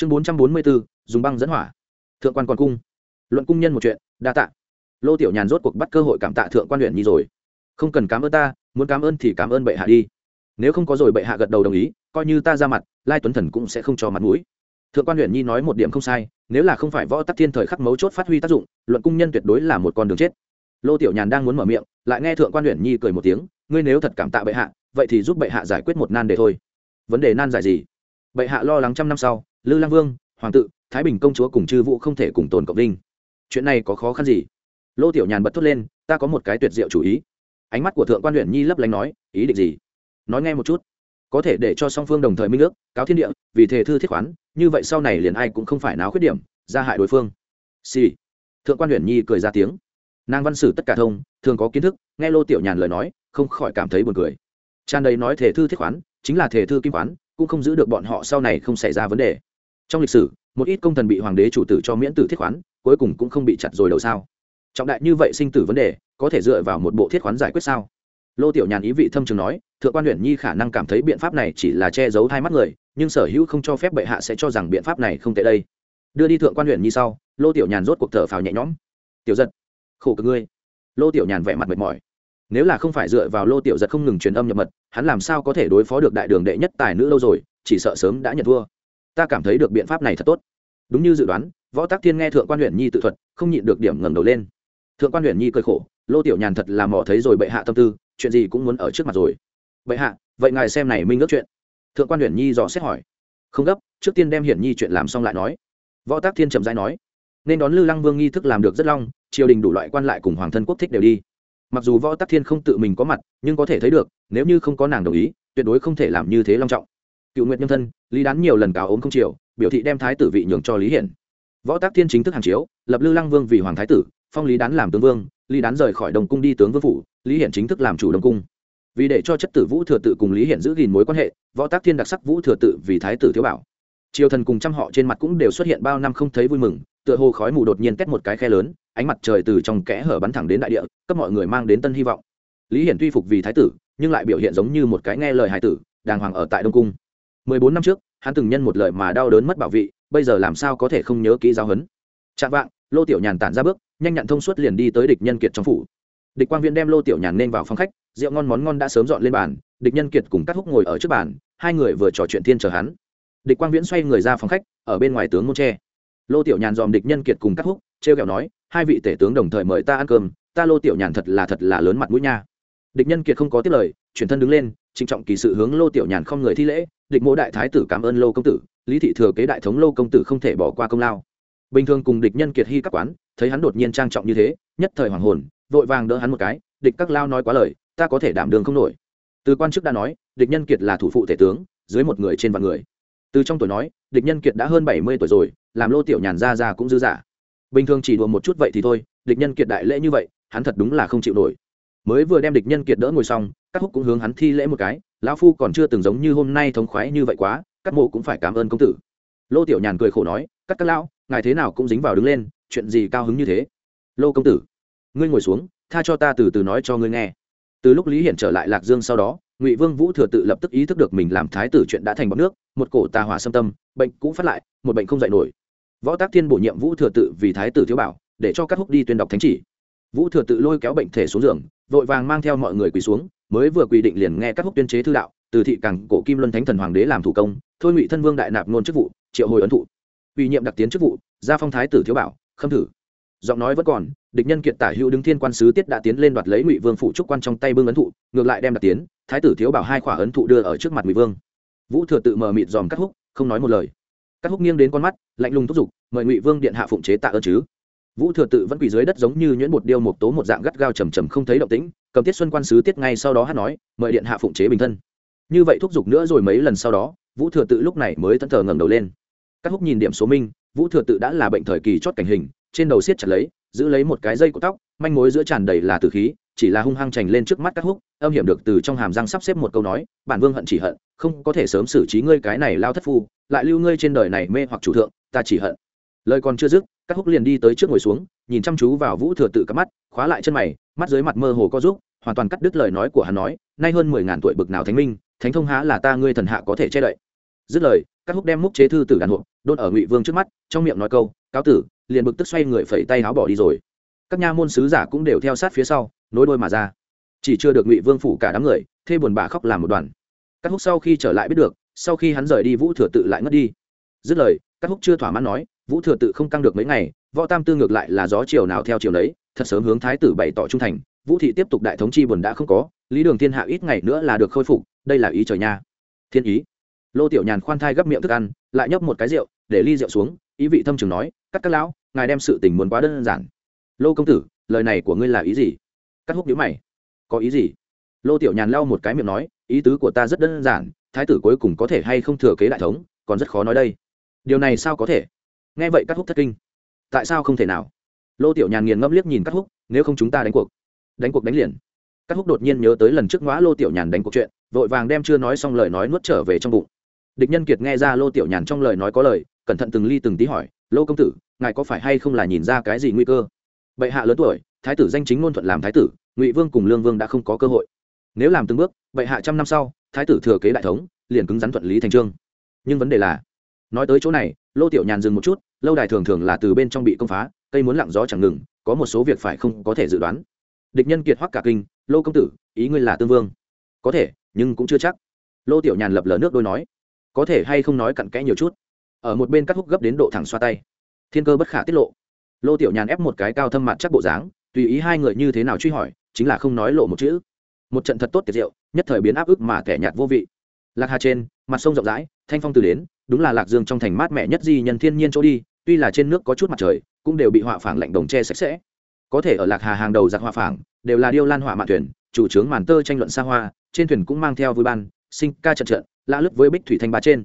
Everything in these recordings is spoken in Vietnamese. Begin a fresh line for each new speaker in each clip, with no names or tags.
chương bốn trăm bốn mươi bốn, dùng băng dẫn hỏa. Thượng quan còn cung. Luận cung nhân một chuyện, đa tạ. Lô tiểu nhàn rốt cuộc bắt cơ hội cảm tạ thượng quan huyện nhi rồi. Không cần cảm ơn ta, muốn cảm ơn thì cảm ơn bệ hạ đi. Nếu không có rồi bệ hạ gật đầu đồng ý, coi như ta ra mặt, lai tuấn thần cũng sẽ không cho mặt mũi. Thượng quan huyện nhi nói một điểm không sai, nếu là không phải võ tắc thiên thời khắc mấu chốt phát huy tác dụng, luận cung nhân tuyệt đối là một con đường chết. Lô tiểu nhàn đang muốn mở miệng, lại nghe thượng quan huyện nhi cười một tiếng, ngươi nếu thật cảm tạ bệ hạ, vậy thì giúp bệ hạ giải quyết một nan đề thôi. Vấn đề nan giải gì? Bệ hạ lo lắng trăm năm sau lư lang vương, hoàng tự, thái bình công chúa cùng chư vũ không thể cùng tồn cộng đinh chuyện này có khó khăn gì? Lô tiểu nhàn bật thốt lên, ta có một cái tuyệt diệu chủ ý. Ánh mắt của thượng quan huyện nhi lấp lánh nói, ý định gì? Nói nghe một chút. Có thể để cho song phương đồng thời minh ước, cáo thiên địa, vì thể thư thiết khoán, như vậy sau này liền ai cũng không phải náo khuyết điểm, ra hại đối phương. Xì、sì. thượng quan huyện nhi cười ra tiếng. Nàng văn sử tất cả thông, thường có kiến thức, nghe lô tiểu nhàn lời nói, không khỏi cảm thấy buồn cười. Tràn đầy nói thể thư thiết khoán, chính là thể thư kim khoán, cũng không giữ được bọn họ sau này không xảy ra vấn đề trong lịch sử, một ít công thần bị hoàng đế chủ tử cho miễn tử thiết khoán, cuối cùng cũng không bị chặt rồi đầu sao. Trọng đại như vậy sinh tử vấn đề, có thể dựa vào một bộ thiết khoán giải quyết sao? Lô tiểu nhàn ý vị thâm trường nói, thượng quan huyện nhi khả năng cảm thấy biện pháp này chỉ là che giấu hai mắt người, nhưng sở hữu không cho phép bệ hạ sẽ cho rằng biện pháp này không tệ đây. Đưa đi thượng quan huyện nhi sau, lô tiểu nhàn rốt cuộc thở phào nhẹ nhõm. Tiểu giật, khổ cực ngươi. Lô tiểu nhàn vẻ mặt mệt mỏi. Nếu là không phải dựa vào lô tiểu giật không ngừng truyền âm nhập mật, hắn làm sao có thể đối phó được đại đường đệ nhất tài nữ lâu rồi, chỉ sợ sớm đã nhận thua ta cảm thấy được biện pháp này thật tốt. Đúng như dự đoán, võ tác thiên nghe thượng quan huyện nhi tự thuật, không nhịn được điểm ngẩng đầu lên. Thượng quan huyện nhi cười khổ, lô tiểu nhàn thật là mò thấy rồi bệ hạ tâm tư, chuyện gì cũng muốn ở trước mặt rồi. Bệ hạ, vậy ngài xem này minh ước chuyện. Thượng quan huyện nhi dò xét hỏi. Không gấp, trước tiên đem hiển nhi chuyện làm xong lại nói. Võ tác thiên trầm dai nói. Nên đón lư lăng vương nghi thức làm được rất long, triều đình đủ loại quan lại cùng hoàng thân quốc thích đều đi. Mặc dù võ tác thiên không tự mình có mặt, nhưng có thể thấy được, nếu như không có nàng đồng ý, tuyệt đối không thể làm như thế long trọng cựu nguyện nhân thân, lý đán nhiều lần cáo ốm không triều biểu thị đem thái tử vị nhường cho lý hiển. Võ tác thiên chính thức hàng chiếu, lập lư lăng vương vì hoàng thái tử, phong lý đán làm tướng vương, lý đán rời khỏi đồng cung đi tướng vương phủ, lý hiển chính thức làm chủ đồng cung. Vì để cho chất tử vũ thừa tự cùng lý hiển giữ gìn mối quan hệ, võ tác thiên đặc sắc vũ thừa tự vì thái tử thiếu bảo. Triều thần cùng trăm họ trên mặt cũng đều xuất hiện bao năm không thấy vui mừng, tựa hồ khói mù đột nhiên kết một cái khe lớn, ánh mặt trời từ trong kẽ hở bắn thẳng đến đại địa, cấp mọi người mang đến tân hy vọng. Lý hiển tuy phục vì thái tử, nhưng lại biểu hiện giống như một cái nghe lời hải tử, đàng hoàng ở tại đông cung mười bốn năm trước, hắn từng nhân một lời mà đau đớn mất bảo vị, bây giờ làm sao có thể không nhớ kỹ giáo huấn? Chạm vạng, lô tiểu nhàn tản ra bước, nhanh nhặn thông suốt liền đi tới địch nhân kiệt trong phủ. Địch quang viễn đem lô tiểu nhàn nên vào phòng khách, rượu ngon món ngon đã sớm dọn lên bàn, địch nhân kiệt cùng các húc ngồi ở trước bàn, hai người vừa trò chuyện thiên chờ hắn. Địch quang viễn xoay người ra phòng khách, ở bên ngoài tướng môn tre lô tiểu nhàn dòm địch nhân kiệt cùng các húc, trêu kẹo nói, hai vị tể tướng đồng thời mời ta ăn cơm, ta lô tiểu nhàn thật là thật là lớn mặt mũi nha. Địch nhân kiệt không có tiếp lời, chuyển thân đứng lên, trịnh trọng kỳ sự hướng lô tiểu nhàn không người thi lễ địch mỗ đại thái tử cảm ơn lô công tử, lý thị thừa kế đại thống lô công tử không thể bỏ qua công lao. Bình thường cùng địch nhân kiệt hy các quán, thấy hắn đột nhiên trang trọng như thế, nhất thời hoàng hồn, vội vàng đỡ hắn một cái, địch các lao nói quá lời, ta có thể đảm đường không nổi. Từ quan chức đã nói, địch nhân kiệt là thủ phụ tể tướng, dưới một người trên vạn người. Từ trong tuổi nói, địch nhân kiệt đã hơn bảy mươi tuổi rồi, làm lô tiểu nhàn ra ra cũng dư giả bình thường chỉ đùa một chút vậy thì thôi, địch nhân kiệt đại lễ như vậy, hắn thật đúng là không chịu nổi. Mới vừa đem địch nhân kiệt đỡ ngồi xong, các húc cũng hướng hắn thi lễ một cái lão phu còn chưa từng giống như hôm nay thống khoái như vậy quá các mộ cũng phải cảm ơn công tử. Lô tiểu nhàn cười khổ nói các các lão, ngài thế nào cũng dính vào đứng lên, chuyện gì cao hứng như thế? Lô công tử, ngươi ngồi xuống, tha cho ta từ từ nói cho ngươi nghe. Từ lúc lý hiển trở lại lạc dương sau đó, ngụy vương vũ thừa tự lập tức ý thức được mình làm thái tử chuyện đã thành bọc nước, một cổ tà hỏa xâm tâm, bệnh cũng phát lại, một bệnh không dạy nổi. Võ tác thiên bổ nhiệm vũ thừa tự vì thái tử thiếu bảo, để cho các húc đi tuyên đọc thánh chỉ. Vũ thừa tự lôi kéo bệnh thể xuống giường, vội vàng mang theo mọi người quỳ xuống mới vừa quy định liền nghe các húc tuyên chế thư đạo, từ thị cảng cổ kim luân thánh thần hoàng đế làm thủ công, thôi ngụy thân vương đại nạp ngôn chức vụ, triệu hồi ấn thụ. Ủy nhiệm đặc tiến chức vụ, gia phong thái tử thiếu bảo, khâm thử. Giọng nói vẫn còn, địch nhân kiệt tả hữu đứng thiên quan sứ tiết đã tiến lên đoạt lấy ngụy vương phụ trúc quan trong tay bưng ấn thụ, ngược lại đem đặc tiến, thái tử thiếu bảo hai khỏa ấn thụ đưa ở trước mặt ngụy vương. Vũ thừa tự mờ mịt dòm cắt húc, không nói một lời. Cắt húc nghiêng đến con mắt, lạnh lùng thúc giục, mời ngụy vương điện hạ phụng chế tạ ơn chứ vũ thừa tự vẫn quỳ dưới đất giống như nhuyễn bột điêu một tố một dạng gắt gao trầm trầm không thấy động tĩnh, cầm tiết xuân quan sứ tiết ngay sau đó hát nói, mời điện hạ phụng chế bình thân. Như vậy thúc giục nữa rồi mấy lần sau đó, vũ thừa tự lúc này mới thẫn thờ ngẩng đầu lên. Các húc nhìn điểm số minh, vũ thừa tự đã là bệnh thời kỳ chót cảnh hình, trên đầu siết chặt lấy, giữ lấy một cái dây của tóc, manh mối giữa tràn đầy là từ khí, chỉ là hung hăng chành lên trước mắt các húc âm hiểm được từ trong hàm răng sắp xếp một câu nói, bản vương hận chỉ hận, không có thể sớm xử trí ngươi cái này lao thất phu, lại lưu ngươi trên đời này mê hoặc chủ thượng, ta chỉ hận lời còn chưa dứt các húc liền đi tới trước ngồi xuống, nhìn chăm chú vào vũ thừa tự cắm mắt, khóa lại chân mày, mắt dưới mặt mơ hồ co giúp, hoàn toàn cắt đứt lời nói của hắn nói, nay hơn mười ngàn tuổi bực nào thánh minh, thánh thông há là ta ngươi thần hạ có thể che đậy. Dứt lời các húc đem múc chế thư tử đàn hộp đôn ở ngụy vương trước mắt, trong miệng nói câu, cáo tử, liền bực tức xoay người phẩy tay áo bỏ đi rồi. Các nha môn sứ giả cũng đều theo sát phía sau, nối đôi mà ra. Chỉ chưa được ngụy vương phủ cả đám người, thê buồn bà khóc làm một đoàn. Các húc sau khi trở lại biết được, sau khi hắn rời đi vũ thừa tự lại ngất đi. Dứt lời các húc chưa thỏa mãn nói vũ thừa tự không căng được mấy ngày, võ tam tư ngược lại là gió chiều nào theo chiều đấy thật sớm hướng thái tử bày tỏ trung thành. Vũ thị tiếp tục đại thống chi buồn đã không có, lý đường thiên hạ ít ngày nữa là được khôi phục, đây là ý trời nha. Thiên ý. Lô tiểu nhàn khoan thai gấp miệng thức ăn, lại nhấp một cái rượu, để ly rượu xuống, ý vị thâm trường nói các các lão, ngài đem sự tình muốn quá đơn giản. Lô công tử, lời này của ngươi là ý gì? Cắt húc nhữ mày. Có ý gì? Lô tiểu nhàn lau một cái miệng nói, ý tứ của ta rất đơn giản, thái tử cuối cùng có thể hay không thừa kế đại thống, còn rất khó nói đây. Điều này sao có thể? Nghe vậy cắt húc thất kinh. Tại sao không thể nào? Lô tiểu nhàn nghiền ngẫm liếc nhìn cắt húc, nếu không chúng ta đánh cuộc. Đánh cuộc đánh liền. Cắt húc đột nhiên nhớ tới lần trước ngõ lô tiểu nhàn đánh cuộc chuyện, vội vàng đem chưa nói xong lời nói nuốt trở về trong bụng. Địch nhân kiệt nghe ra lô tiểu nhàn trong lời nói có lời, cẩn thận từng ly từng tí hỏi, lô công tử, ngài có phải hay không là nhìn ra cái gì nguy cơ? Bệ hạ lớn tuổi, thái tử danh chính ngôn thuận làm thái tử, ngụy vương cùng lương vương đã không có cơ hội. Nếu làm từng bước, bệ hạ trăm năm sau, thái tử thừa kế đại thống, liền cứng rắn thuận lý thành trương. Nhưng vấn đề là, nói tới chỗ này, lô tiểu nhàn dừng một chút lâu đài thường thường là từ bên trong bị công phá, cây muốn lặng gió chẳng ngừng, có một số việc phải không có thể dự đoán. Địch nhân kiệt hoắc cả kinh, lô công tử, ý ngươi là tương vương. Có thể, nhưng cũng chưa chắc. Lô tiểu nhàn lập lờ nước đôi nói. Có thể hay không nói cặn kẽ nhiều chút? Ở một bên cắt húc gấp đến độ thẳng xoa tay. Thiên cơ bất khả tiết lộ. Lô tiểu nhàn ép một cái cao thâm mặt chắc bộ dáng, tùy ý hai người như thế nào truy hỏi, chính là không nói lộ một chữ. Một trận thật tốt tiệt diệu, nhất thời biến áp ức mà kẻ nhạt vô vị lạc hà trên, mặt sông rộng rãi, thanh phong từ đến, đúng là lạc dương trong thành mát mẻ nhất di nhân thiên nhiên chỗ đi, tuy là trên nước có chút mặt trời, cũng đều bị họa phảng lạnh đồng che sạch sẽ. Có thể ở lạc hà hàng đầu giặc họa phảng, đều là điêu lan họa mạn thuyền, chủ trướng màn tơ tranh luận xa hoa, trên thuyền cũng mang theo vui ban, sinh ca trận trận lạ lướt với bích thủy thanh ba trên.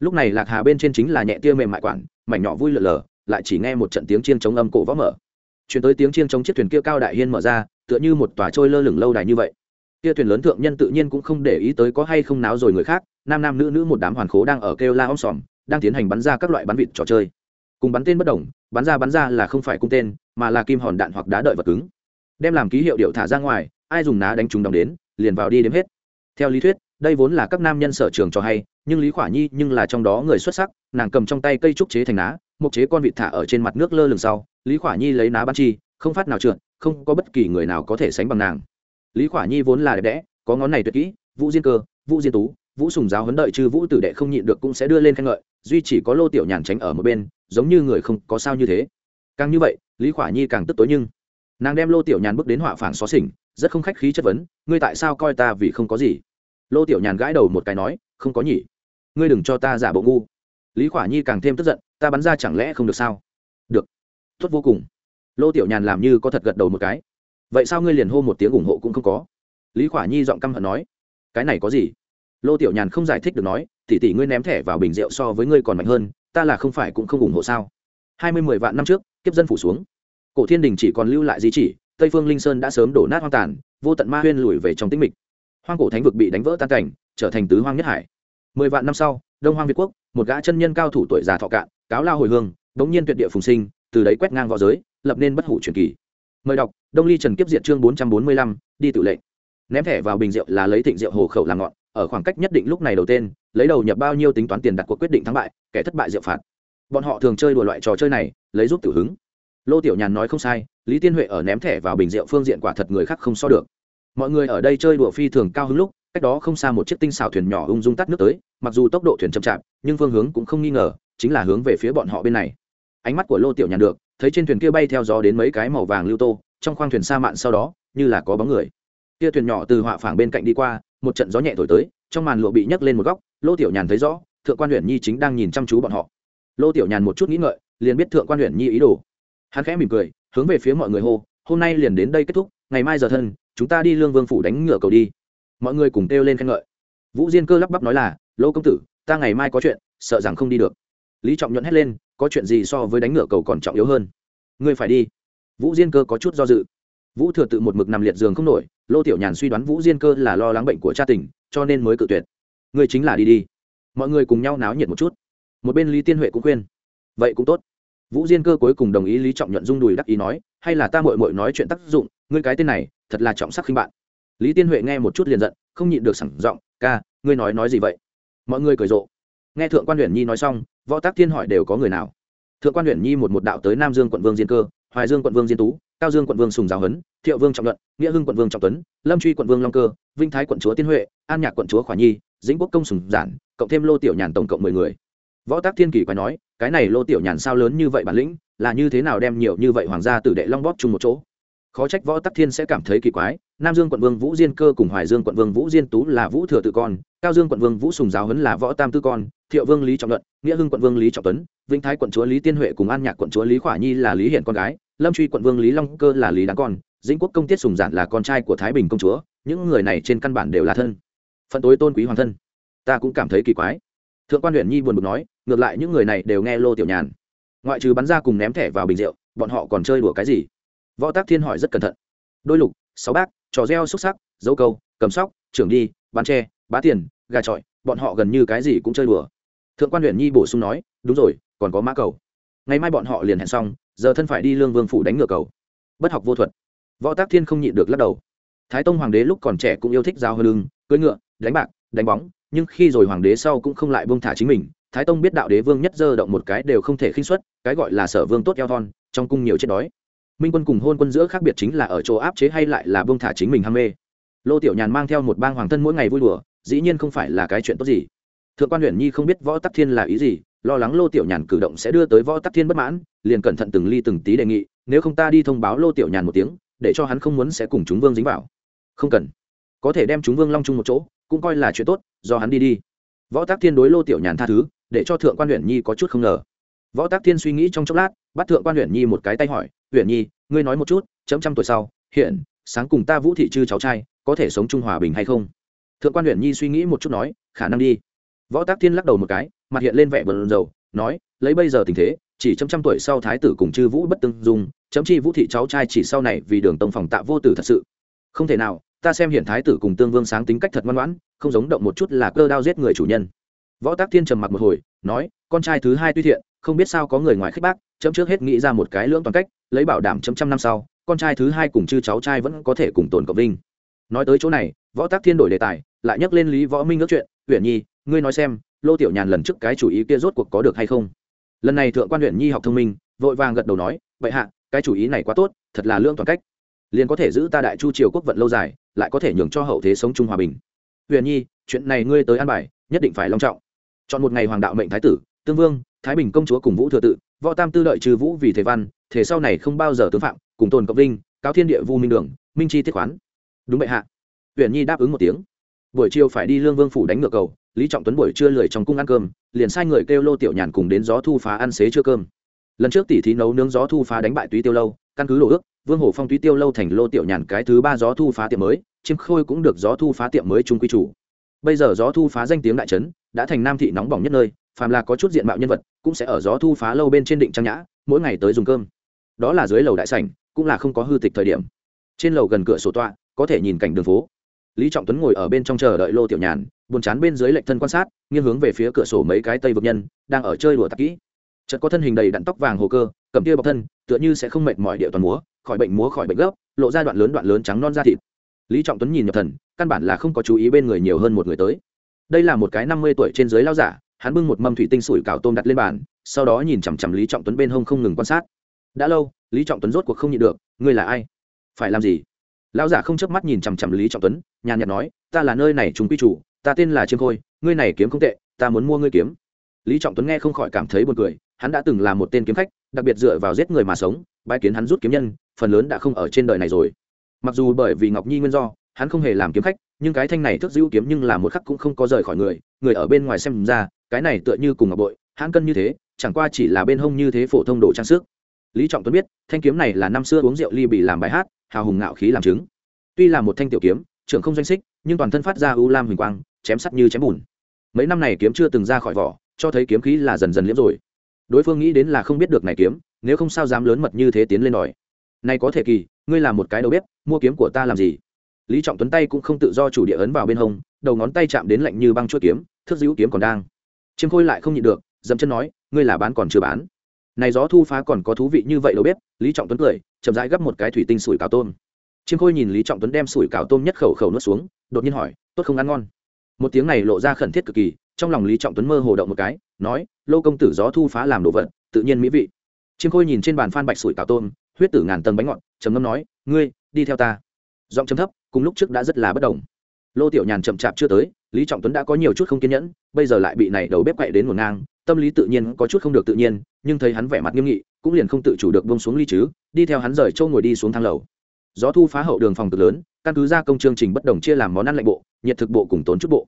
Lúc này lạc hà bên trên chính là nhẹ tia mềm mại quản, mảnh nhỏ vui lượn lờ, lại chỉ nghe một trận tiếng chiên chống âm cổ võ mở. Chuyển tới tiếng chiên chống chiếc thuyền kia cao đại hiên mở ra, tựa như một tòa trôi lơ lửng lâu đài như vậy kia thuyền lớn thượng nhân tự nhiên cũng không để ý tới có hay không náo rồi người khác, nam nam nữ nữ một đám hoàn khố đang ở kêu la om sòm, đang tiến hành bắn ra các loại bắn vịt trò chơi. Cùng bắn tên bất đồng, bắn ra bắn ra là không phải cung tên, mà là kim hòn đạn hoặc đá đợi vật cứng. Đem làm ký hiệu điệu thả ra ngoài, ai dùng ná đánh trúng đồng đến, liền vào đi đếm hết. Theo lý thuyết, đây vốn là các nam nhân sở trường cho hay, nhưng lý khỏa nhi nhưng là trong đó người xuất sắc, nàng cầm trong tay cây trúc chế thành ná mục chế con vịt thả ở trên mặt nước lơ lửng sau, lý khỏa nhi lấy ná bắn chi, không phát nào trượt, không có bất kỳ người nào có thể sánh bằng nàng lý khỏa nhi vốn là đẹp đẽ, có ngón này tuyệt kỹ, vũ diên cơ, vũ diên tú, vũ sùng giáo huấn đợi chư vũ tử đệ không nhịn được cũng sẽ đưa lên khen ngợi, duy chỉ có lô tiểu nhàn tránh ở một bên, giống như người không có sao như thế. Càng như vậy, lý khỏa nhi càng tức tối nhưng, nàng đem lô tiểu nhàn bước đến họa phản xó xỉnh, rất không khách khí chất vấn, ngươi tại sao coi ta vì không có gì? Lô tiểu nhàn gãi đầu một cái nói, không có nhỉ. Ngươi đừng cho ta giả bộ ngu. Lý khỏa nhi càng thêm tức giận, ta bắn ra chẳng lẽ không được sao? Được. Tốt vô cùng. Lô tiểu nhàn làm như có thật gật đầu một cái vậy sao ngươi liền hô một tiếng ủng hộ cũng không có? Lý khỏa nhi giọng căm hận nói. Cái này có gì? Lô tiểu nhàn không giải thích được nói tỉ tỉ ngươi ném thẻ vào bình rượu so với ngươi còn mạnh hơn, ta là không phải cũng không ủng hộ sao? Hai mươi mười vạn năm trước, kiếp dân phủ xuống. Cổ thiên đình chỉ còn lưu lại di chỉ, tây phương linh sơn đã sớm đổ nát hoang tàn, vô tận ma huyên lùi về trong tĩnh mịch. Hoang cổ thánh vực bị đánh vỡ tan cảnh, trở thành tứ hoang nhất hải. Mười vạn năm sau, đông hoang việt quốc, một gã chân nhân cao thủ tuổi già thọ cạn, cáo lao hồi hương, bỗng nhiên tuyệt địa phùng sinh, từ đấy quét ngang v õ giới, lập nên bất hủ truyền kỳ mời đọc, đông ly trần kiếp diệt chương bốn trăm bốn mươi lăm, đi tự lệnh. Ném thẻ vào bình rượu là lấy thịnh rượu hồ khẩu làm ngọn, ở khoảng cách nhất định lúc này đầu tên, lấy đầu nhập bao nhiêu tính toán tiền đặt cuộc quyết định thắng bại, kẻ thất bại rượu phạt. Bọn họ thường chơi đùa loại trò chơi này, lấy giúp tử hứng. Lô tiểu nhàn nói không sai, lý tiên huệ ở ném thẻ vào bình rượu phương diện quả thật người khác không so được. Mọi người ở đây chơi đùa phi thường cao hứng lúc, cách đó không xa một chiếc tinh xảo thuyền nhỏ ung dung tắt nước tới, mặc dù tốc độ thuyền chậm chạp, nhưng phương hướng cũng không nghi ngờ, chính là hướng về phía bọn họ bên này. Ánh mắt của lô tiểu nhàn được thấy trên thuyền kia bay theo gió đến mấy cái màu vàng lưu tô, trong khoang thuyền sa mạn sau đó, như là có bóng người. Kia thuyền nhỏ từ họa phảng bên cạnh đi qua, một trận gió nhẹ thổi tới, trong màn lụa bị nhấc lên một góc, lô tiểu nhàn thấy rõ, thượng quan huyện nhi chính đang nhìn chăm chú bọn họ. Lô tiểu nhàn một chút nghĩ ngợi, liền biết thượng quan huyện nhi ý đồ. Hắn khẽ mỉm cười, hướng về phía mọi người hô, hôm nay liền đến đây kết thúc, ngày mai giờ thân, chúng ta đi lương vương phủ đánh ngựa cầu đi. Mọi người cùng kêu lên khen ngợi. Vũ diên cơ lắp bắp nói là, lô công tử, ta ngày mai có chuyện, sợ rằng không đi được. Lý trọng nhuận hét lên có chuyện gì so với đánh ngựa cầu còn trọng yếu hơn? Ngươi phải đi. Vũ diên cơ có chút do dự. Vũ thừa tự một mực nằm liệt giường không nổi, lô tiểu nhàn suy đoán vũ diên cơ là lo lắng bệnh của cha tỉnh cho nên mới cự tuyệt. Ngươi chính là đi đi. Mọi người cùng nhau náo nhiệt một chút. Một bên lý tiên huệ cũng khuyên. Vậy cũng tốt. Vũ diên cơ cuối cùng đồng ý lý trọng nhuận dung đùi đắc ý nói, hay là ta mội mội nói chuyện tác dụng, ngươi cái tên này, thật là trọng sắc khinh bạn. Lý tiên huệ nghe một chút liền giận, không nhịn được sẳng giọng, ca, ngươi nói nói gì vậy? Mọi người cười rộ. Nghe thượng quan huyền nhi nói xong võ tác thiên hỏi đều có người nào? Thượng quan huyện nhi một một đạo tới nam dương quận vương diên cơ, hoài dương quận vương diên tú, cao dương quận vương sùng giáo hấn, thiệu vương trọng luận nghĩa hưng quận vương trọng tuấn, lâm truy quận vương long cơ, vinh thái quận chúa tiên huệ, an nhạc quận chúa khỏa nhi, dĩnh quốc công sùng giản, cộng thêm lô tiểu nhàn tổng cộng mười người. Võ tác thiên kỳ quái nói, cái này lô tiểu nhàn sao lớn như vậy bản lĩnh, là như thế nào đem nhiều như vậy hoàng gia tử đệ long bóp chung một chỗ? Khó trách võ tắc thiên sẽ cảm thấy kỳ quái nam dương quận vương vũ diên cơ cùng hoài dương quận vương vũ diên tú là vũ thừa tự con, cao dương quận vương vũ sùng giáo huấn là võ tam tư con, thiệu vương lý trọng luận, nghĩa hưng quận vương lý trọng tuấn, vĩnh thái quận chúa lý tiên huệ cùng an nhạc quận chúa lý khỏa nhi là lý hiển con gái, lâm truy quận vương lý long cơ là lý đáng con, dĩnh quốc công tiết sùng giản là con trai của thái bình công chúa, những người này trên căn bản đều là thân. Phận tối tôn quý hoàng thân. Ta cũng cảm thấy kỳ quái. Thượng quan huyện nhi buồn bực nói, ngược lại những người này đều nghe lô tiểu nhàn. Ngoại trừ bắn ra cùng ném thẻ vào bình rượu, bọn họ còn chơi đùa cái gì? Võ tác thiên hỏi rất cẩn thận. Đôi lục, sáu bác trò reo xúc sắc, dấu câu, cầm sóc, trưởng đi, bán tre, bá tiền, gà trọi, bọn họ gần như cái gì cũng chơi đùa. Thượng quan huyện nhi bổ sung nói, đúng rồi, còn có mã cầu. Ngày mai bọn họ liền hẹn xong, giờ thân phải đi lương vương phủ đánh ngựa cầu. Bất học vô thuật. Võ tác thiên không nhịn được lắc đầu. Thái tông hoàng đế lúc còn trẻ cũng yêu thích giao hơn lưng, cưỡi ngựa, đánh bạc, đánh bóng, nhưng khi rồi hoàng đế sau cũng không lại buông thả chính mình, thái tông biết đạo đế vương nhất dơ động một cái đều không thể khinh xuất cái gọi là sở vương tốt eo thon, trong cung nhiều chết đói minh quân cùng hôn quân giữa khác biệt chính là ở chỗ áp chế hay lại là bông thả chính mình ham mê. Lô tiểu nhàn mang theo một bang hoàng thân mỗi ngày vui đùa, dĩ nhiên không phải là cái chuyện tốt gì. Thượng quan huyện nhi không biết võ tắc thiên là ý gì, lo lắng lô tiểu nhàn cử động sẽ đưa tới võ tắc thiên bất mãn, liền cẩn thận từng ly từng tí đề nghị, nếu không ta đi thông báo lô tiểu nhàn một tiếng, để cho hắn không muốn sẽ cùng chúng vương dính vào. Không cần. Có thể đem chúng vương long chung một chỗ, cũng coi là chuyện tốt, do hắn đi đi. Võ tác thiên đối lô tiểu nhàn tha thứ, để cho thượng quan huyện nhi có chút không ngờ võ tác thiên suy nghĩ trong chốc lát, bắt thượng quan huyện nhi một cái tay hỏi huyện nhi, ngươi nói một chút, chấm trăm tuổi sau, hiện, sáng cùng ta vũ thị chư cháu trai, có thể sống trung hòa bình hay không? Thượng quan huyện nhi suy nghĩ một chút nói, khả năng đi. Võ tác thiên lắc đầu một cái, mặt hiện lên vẻ bờn dầu nói, lấy bây giờ tình thế, chỉ trăm trăm tuổi sau thái tử cùng chư vũ bất tương dung, chấm chi vũ thị cháu trai chỉ sau này vì đường tông phòng tạ vô tử thật sự. Không thể nào, ta xem hiện thái tử cùng tương vương sáng tính cách thật ngoan ngoãn, không giống động một chút là cơ đao giết người chủ nhân. Võ tác thiên trầm mặc một hồi, nói, con trai thứ hai tuy thiện không biết sao có người ngoài khích bác, chấm trước hết nghĩ ra một cái lưỡng toàn cách, lấy bảo đảm chấm trăm năm sau, con trai thứ hai cùng chư cháu trai vẫn có thể cùng tồn cộng vinh. Nói tới chỗ này, võ tác thiên đổi đề tài, lại nhắc lên lý võ minh ước chuyện huyện nhi, ngươi nói xem, lô tiểu nhàn lần trước cái chủ ý kia rốt cuộc có được hay không? Lần này thượng quan huyện nhi học thông minh, vội vàng gật đầu nói, vậy hạ, cái chủ ý này quá tốt, thật là lương toàn cách. Liền có thể giữ ta đại chu triều quốc vận lâu dài, lại có thể nhường cho hậu thế sống chung hòa bình. Huyền nhi, chuyện này ngươi tới an bài, nhất định phải long trọng. Chọn một ngày hoàng đạo mệnh thái tử, tương vương thái bình công chúa cùng vũ thừa tự, võ tam tư lợi trừ vũ vì thế văn thế sau này không bao giờ tướng phạm, cùng tồn cộng linh cáo thiên địa vu minh đường, minh chi tiết khoán. Đúng bệ hạ. Huyền nhi đáp ứng một tiếng. Buổi chiều phải đi lương vương phủ đánh ngựa cầu, lý trọng tuấn buổi trưa lười trong cung ăn cơm, liền sai người kêu lô tiểu nhàn cùng đến gió thu phá ăn xế chưa cơm. Lần trước tỷ thí nấu nướng gió thu phá đánh bại túy tiêu lâu, căn cứ đồ ước, vương hổ phong túy tiêu lâu thành lô tiểu nhàn cái thứ ba gió thu phá tiệm mới, chiêm khôi cũng được gió thu phá tiệm mới trung quy chủ. Bây giờ gió thu phá danh tiếng đại trấn, đã thành nam thị nóng bỏng nhất nơi phàm là có chút diện mạo nhân vật, cũng sẽ ở gió thu phá lâu bên trên định trang nhã, mỗi ngày tới dùng cơm. Đó là dưới lầu đại sảnh, cũng là không có hư tịch thời điểm. Trên lầu gần cửa sổ tọa, có thể nhìn cảnh đường phố. Lý trọng tuấn ngồi ở bên trong chờ đợi lô tiểu nhàn, buồn chán bên dưới lệnh thân quan sát, nghiêng hướng về phía cửa sổ mấy cái tây vực nhân, đang ở chơi đùa tạp kỹ. Chợt có thân hình đầy đặn tóc vàng hồ cơ, cầm tia bọc thân, tựa như sẽ không mệt mỏi địa toàn múa, khỏi bệnh múa khỏi bệnh gốc, lộ ra đoạn lớn đoạn lớn trắng non da thịt. Lý trọng tuấn nhìn nhập thần, căn bản là không có chú ý bên người nhiều hơn một người tới. Đây là một cái năm mươi tuổi trên dưới lao giả hắn bưng một mâm thủy tinh sủi cảo tôm đặt lên bàn, sau đó nhìn chằm chằm lý trọng tuấn bên hông không ngừng quan sát. Đã lâu, lý trọng tuấn rốt cuộc không nhịn được, ngươi là ai? Phải làm gì? Lão giả không chớp mắt nhìn chằm chằm lý trọng tuấn, nhàn nhạt nói, ta là nơi này chúng quy chủ, ta tên là chiêm khôi, ngươi này kiếm không tệ, ta muốn mua ngươi kiếm. Lý trọng tuấn nghe không khỏi cảm thấy buồn cười, hắn đã từng là một tên kiếm khách, đặc biệt dựa vào giết người mà sống bãi kiến hắn rút kiếm nhân, phần lớn đã không ở trên đời này rồi. Mặc dù bởi vì ngọc nhi nguyên do hắn không hề làm kiếm khách, nhưng cái thanh này thức giữ kiếm nhưng là một khắc cũng không có rời khỏi người người ở bên ngoài xem ra, cái này tựa như cùng ngọc bội, hãn cân như thế, chẳng qua chỉ là bên hông như thế phổ thông đồ trang sức. Lý trọng tuấn biết, thanh kiếm này là năm xưa uống rượu ly bị làm bài hát, hào hùng ngạo khí làm chứng. Tuy là một thanh tiểu kiếm, trưởng không danh xích, nhưng toàn thân phát ra u lam huỳnh quang, chém sắt như chém bùn. Mấy năm này kiếm chưa từng ra khỏi vỏ, cho thấy kiếm khí là dần dần liễm rồi. Đối phương nghĩ đến là không biết được này kiếm, nếu không sao dám lớn mật như thế tiến lên đòi. Này có thể kỳ, ngươi là một cái đầu bếp, mua kiếm của ta làm gì? Lý trọng tuấn tay cũng không tự do chủ địa ấn vào bên hông, đầu ngón tay chạm đến lạnh như băng chuỗi kiếm, thước dữ kiếm còn đang. Chiêm khôi lại không nhịn được dẫm chân nói, ngươi là bán còn chưa bán? Này gió thu phá còn có thú vị như vậy đâu biết. Lý trọng tuấn cười, chậm rãi gấp một cái thủy tinh sủi cào tôm. Chiêm khôi nhìn lý trọng tuấn đem sủi cào tôm nhất khẩu khẩu nuốt xuống, đột nhiên hỏi, tốt không ăn ngon? Một tiếng này lộ ra khẩn thiết cực kỳ, trong lòng lý trọng tuấn mơ hồ động một cái, nói, lô công tử gió thu phá làm đồ vật, tự nhiên mỹ vị. Chiêm khôi nhìn trên bàn phan bạch sủi cào tôm, huyết tử ngàn tầng bánh ngọt, trầm ngâm nói, ngươi, đi theo ta. Giọng chấm thấp cùng lúc trước đã rất là bất đồng. Lô tiểu nhàn chậm chạp chưa tới, lý trọng tuấn đã có nhiều chút không kiên nhẫn, bây giờ lại bị này đầu bếp quậy đến ngổn ngang, tâm lý tự nhiên có chút không được tự nhiên, nhưng thấy hắn vẻ mặt nghiêm nghị, cũng liền không tự chủ được bông xuống ly chứ, đi theo hắn rời châu ngồi đi xuống thang lầu. Gió thu phá hậu đường phòng cực lớn, căn cứ ra công chương trình bất đồng chia làm món ăn lạnh bộ, nhiệt thực bộ cùng tốn chút bộ.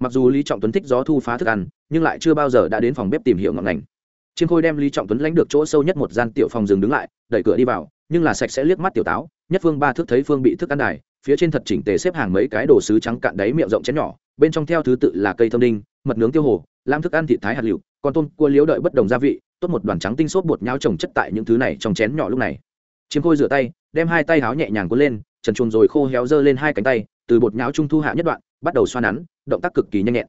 Mặc dù lý trọng tuấn thích gió thu phá thức ăn, nhưng lại chưa bao giờ đã đến phòng bếp tìm hiểu ngọn ngành. Chiêm khôi đem lý trọng tuấn lãnh được chỗ sâu nhất một gian tiểu phòng dừng đứng lại, đẩy cửa đi vào, nhưng là sạch sẽ liếc mắt tiểu táo, nhất phương ba thước thấy phương bị thức ăn đài phía trên thật chỉnh tề xếp hàng mấy cái đồ sứ trắng cạn đáy miệng rộng chén nhỏ, bên trong theo thứ tự là cây thâm đinh, mật nướng tiêu hồ, lam thức ăn thịt thái hạt liệu còn tôm cua liếu đợi bất đồng gia vị, tốt một đoàn trắng tinh xốp bột nhau trồng chất tại những thứ này trong chén nhỏ lúc này. Chiêm khôi rửa tay, đem hai tay háo nhẹ nhàng cuốn lên, trần chuồn rồi khô héo dơ lên hai cánh tay, từ bột nháo trung thu hạ nhất đoạn, bắt đầu xoa nắn, động tác cực kỳ nhanh nhẹn.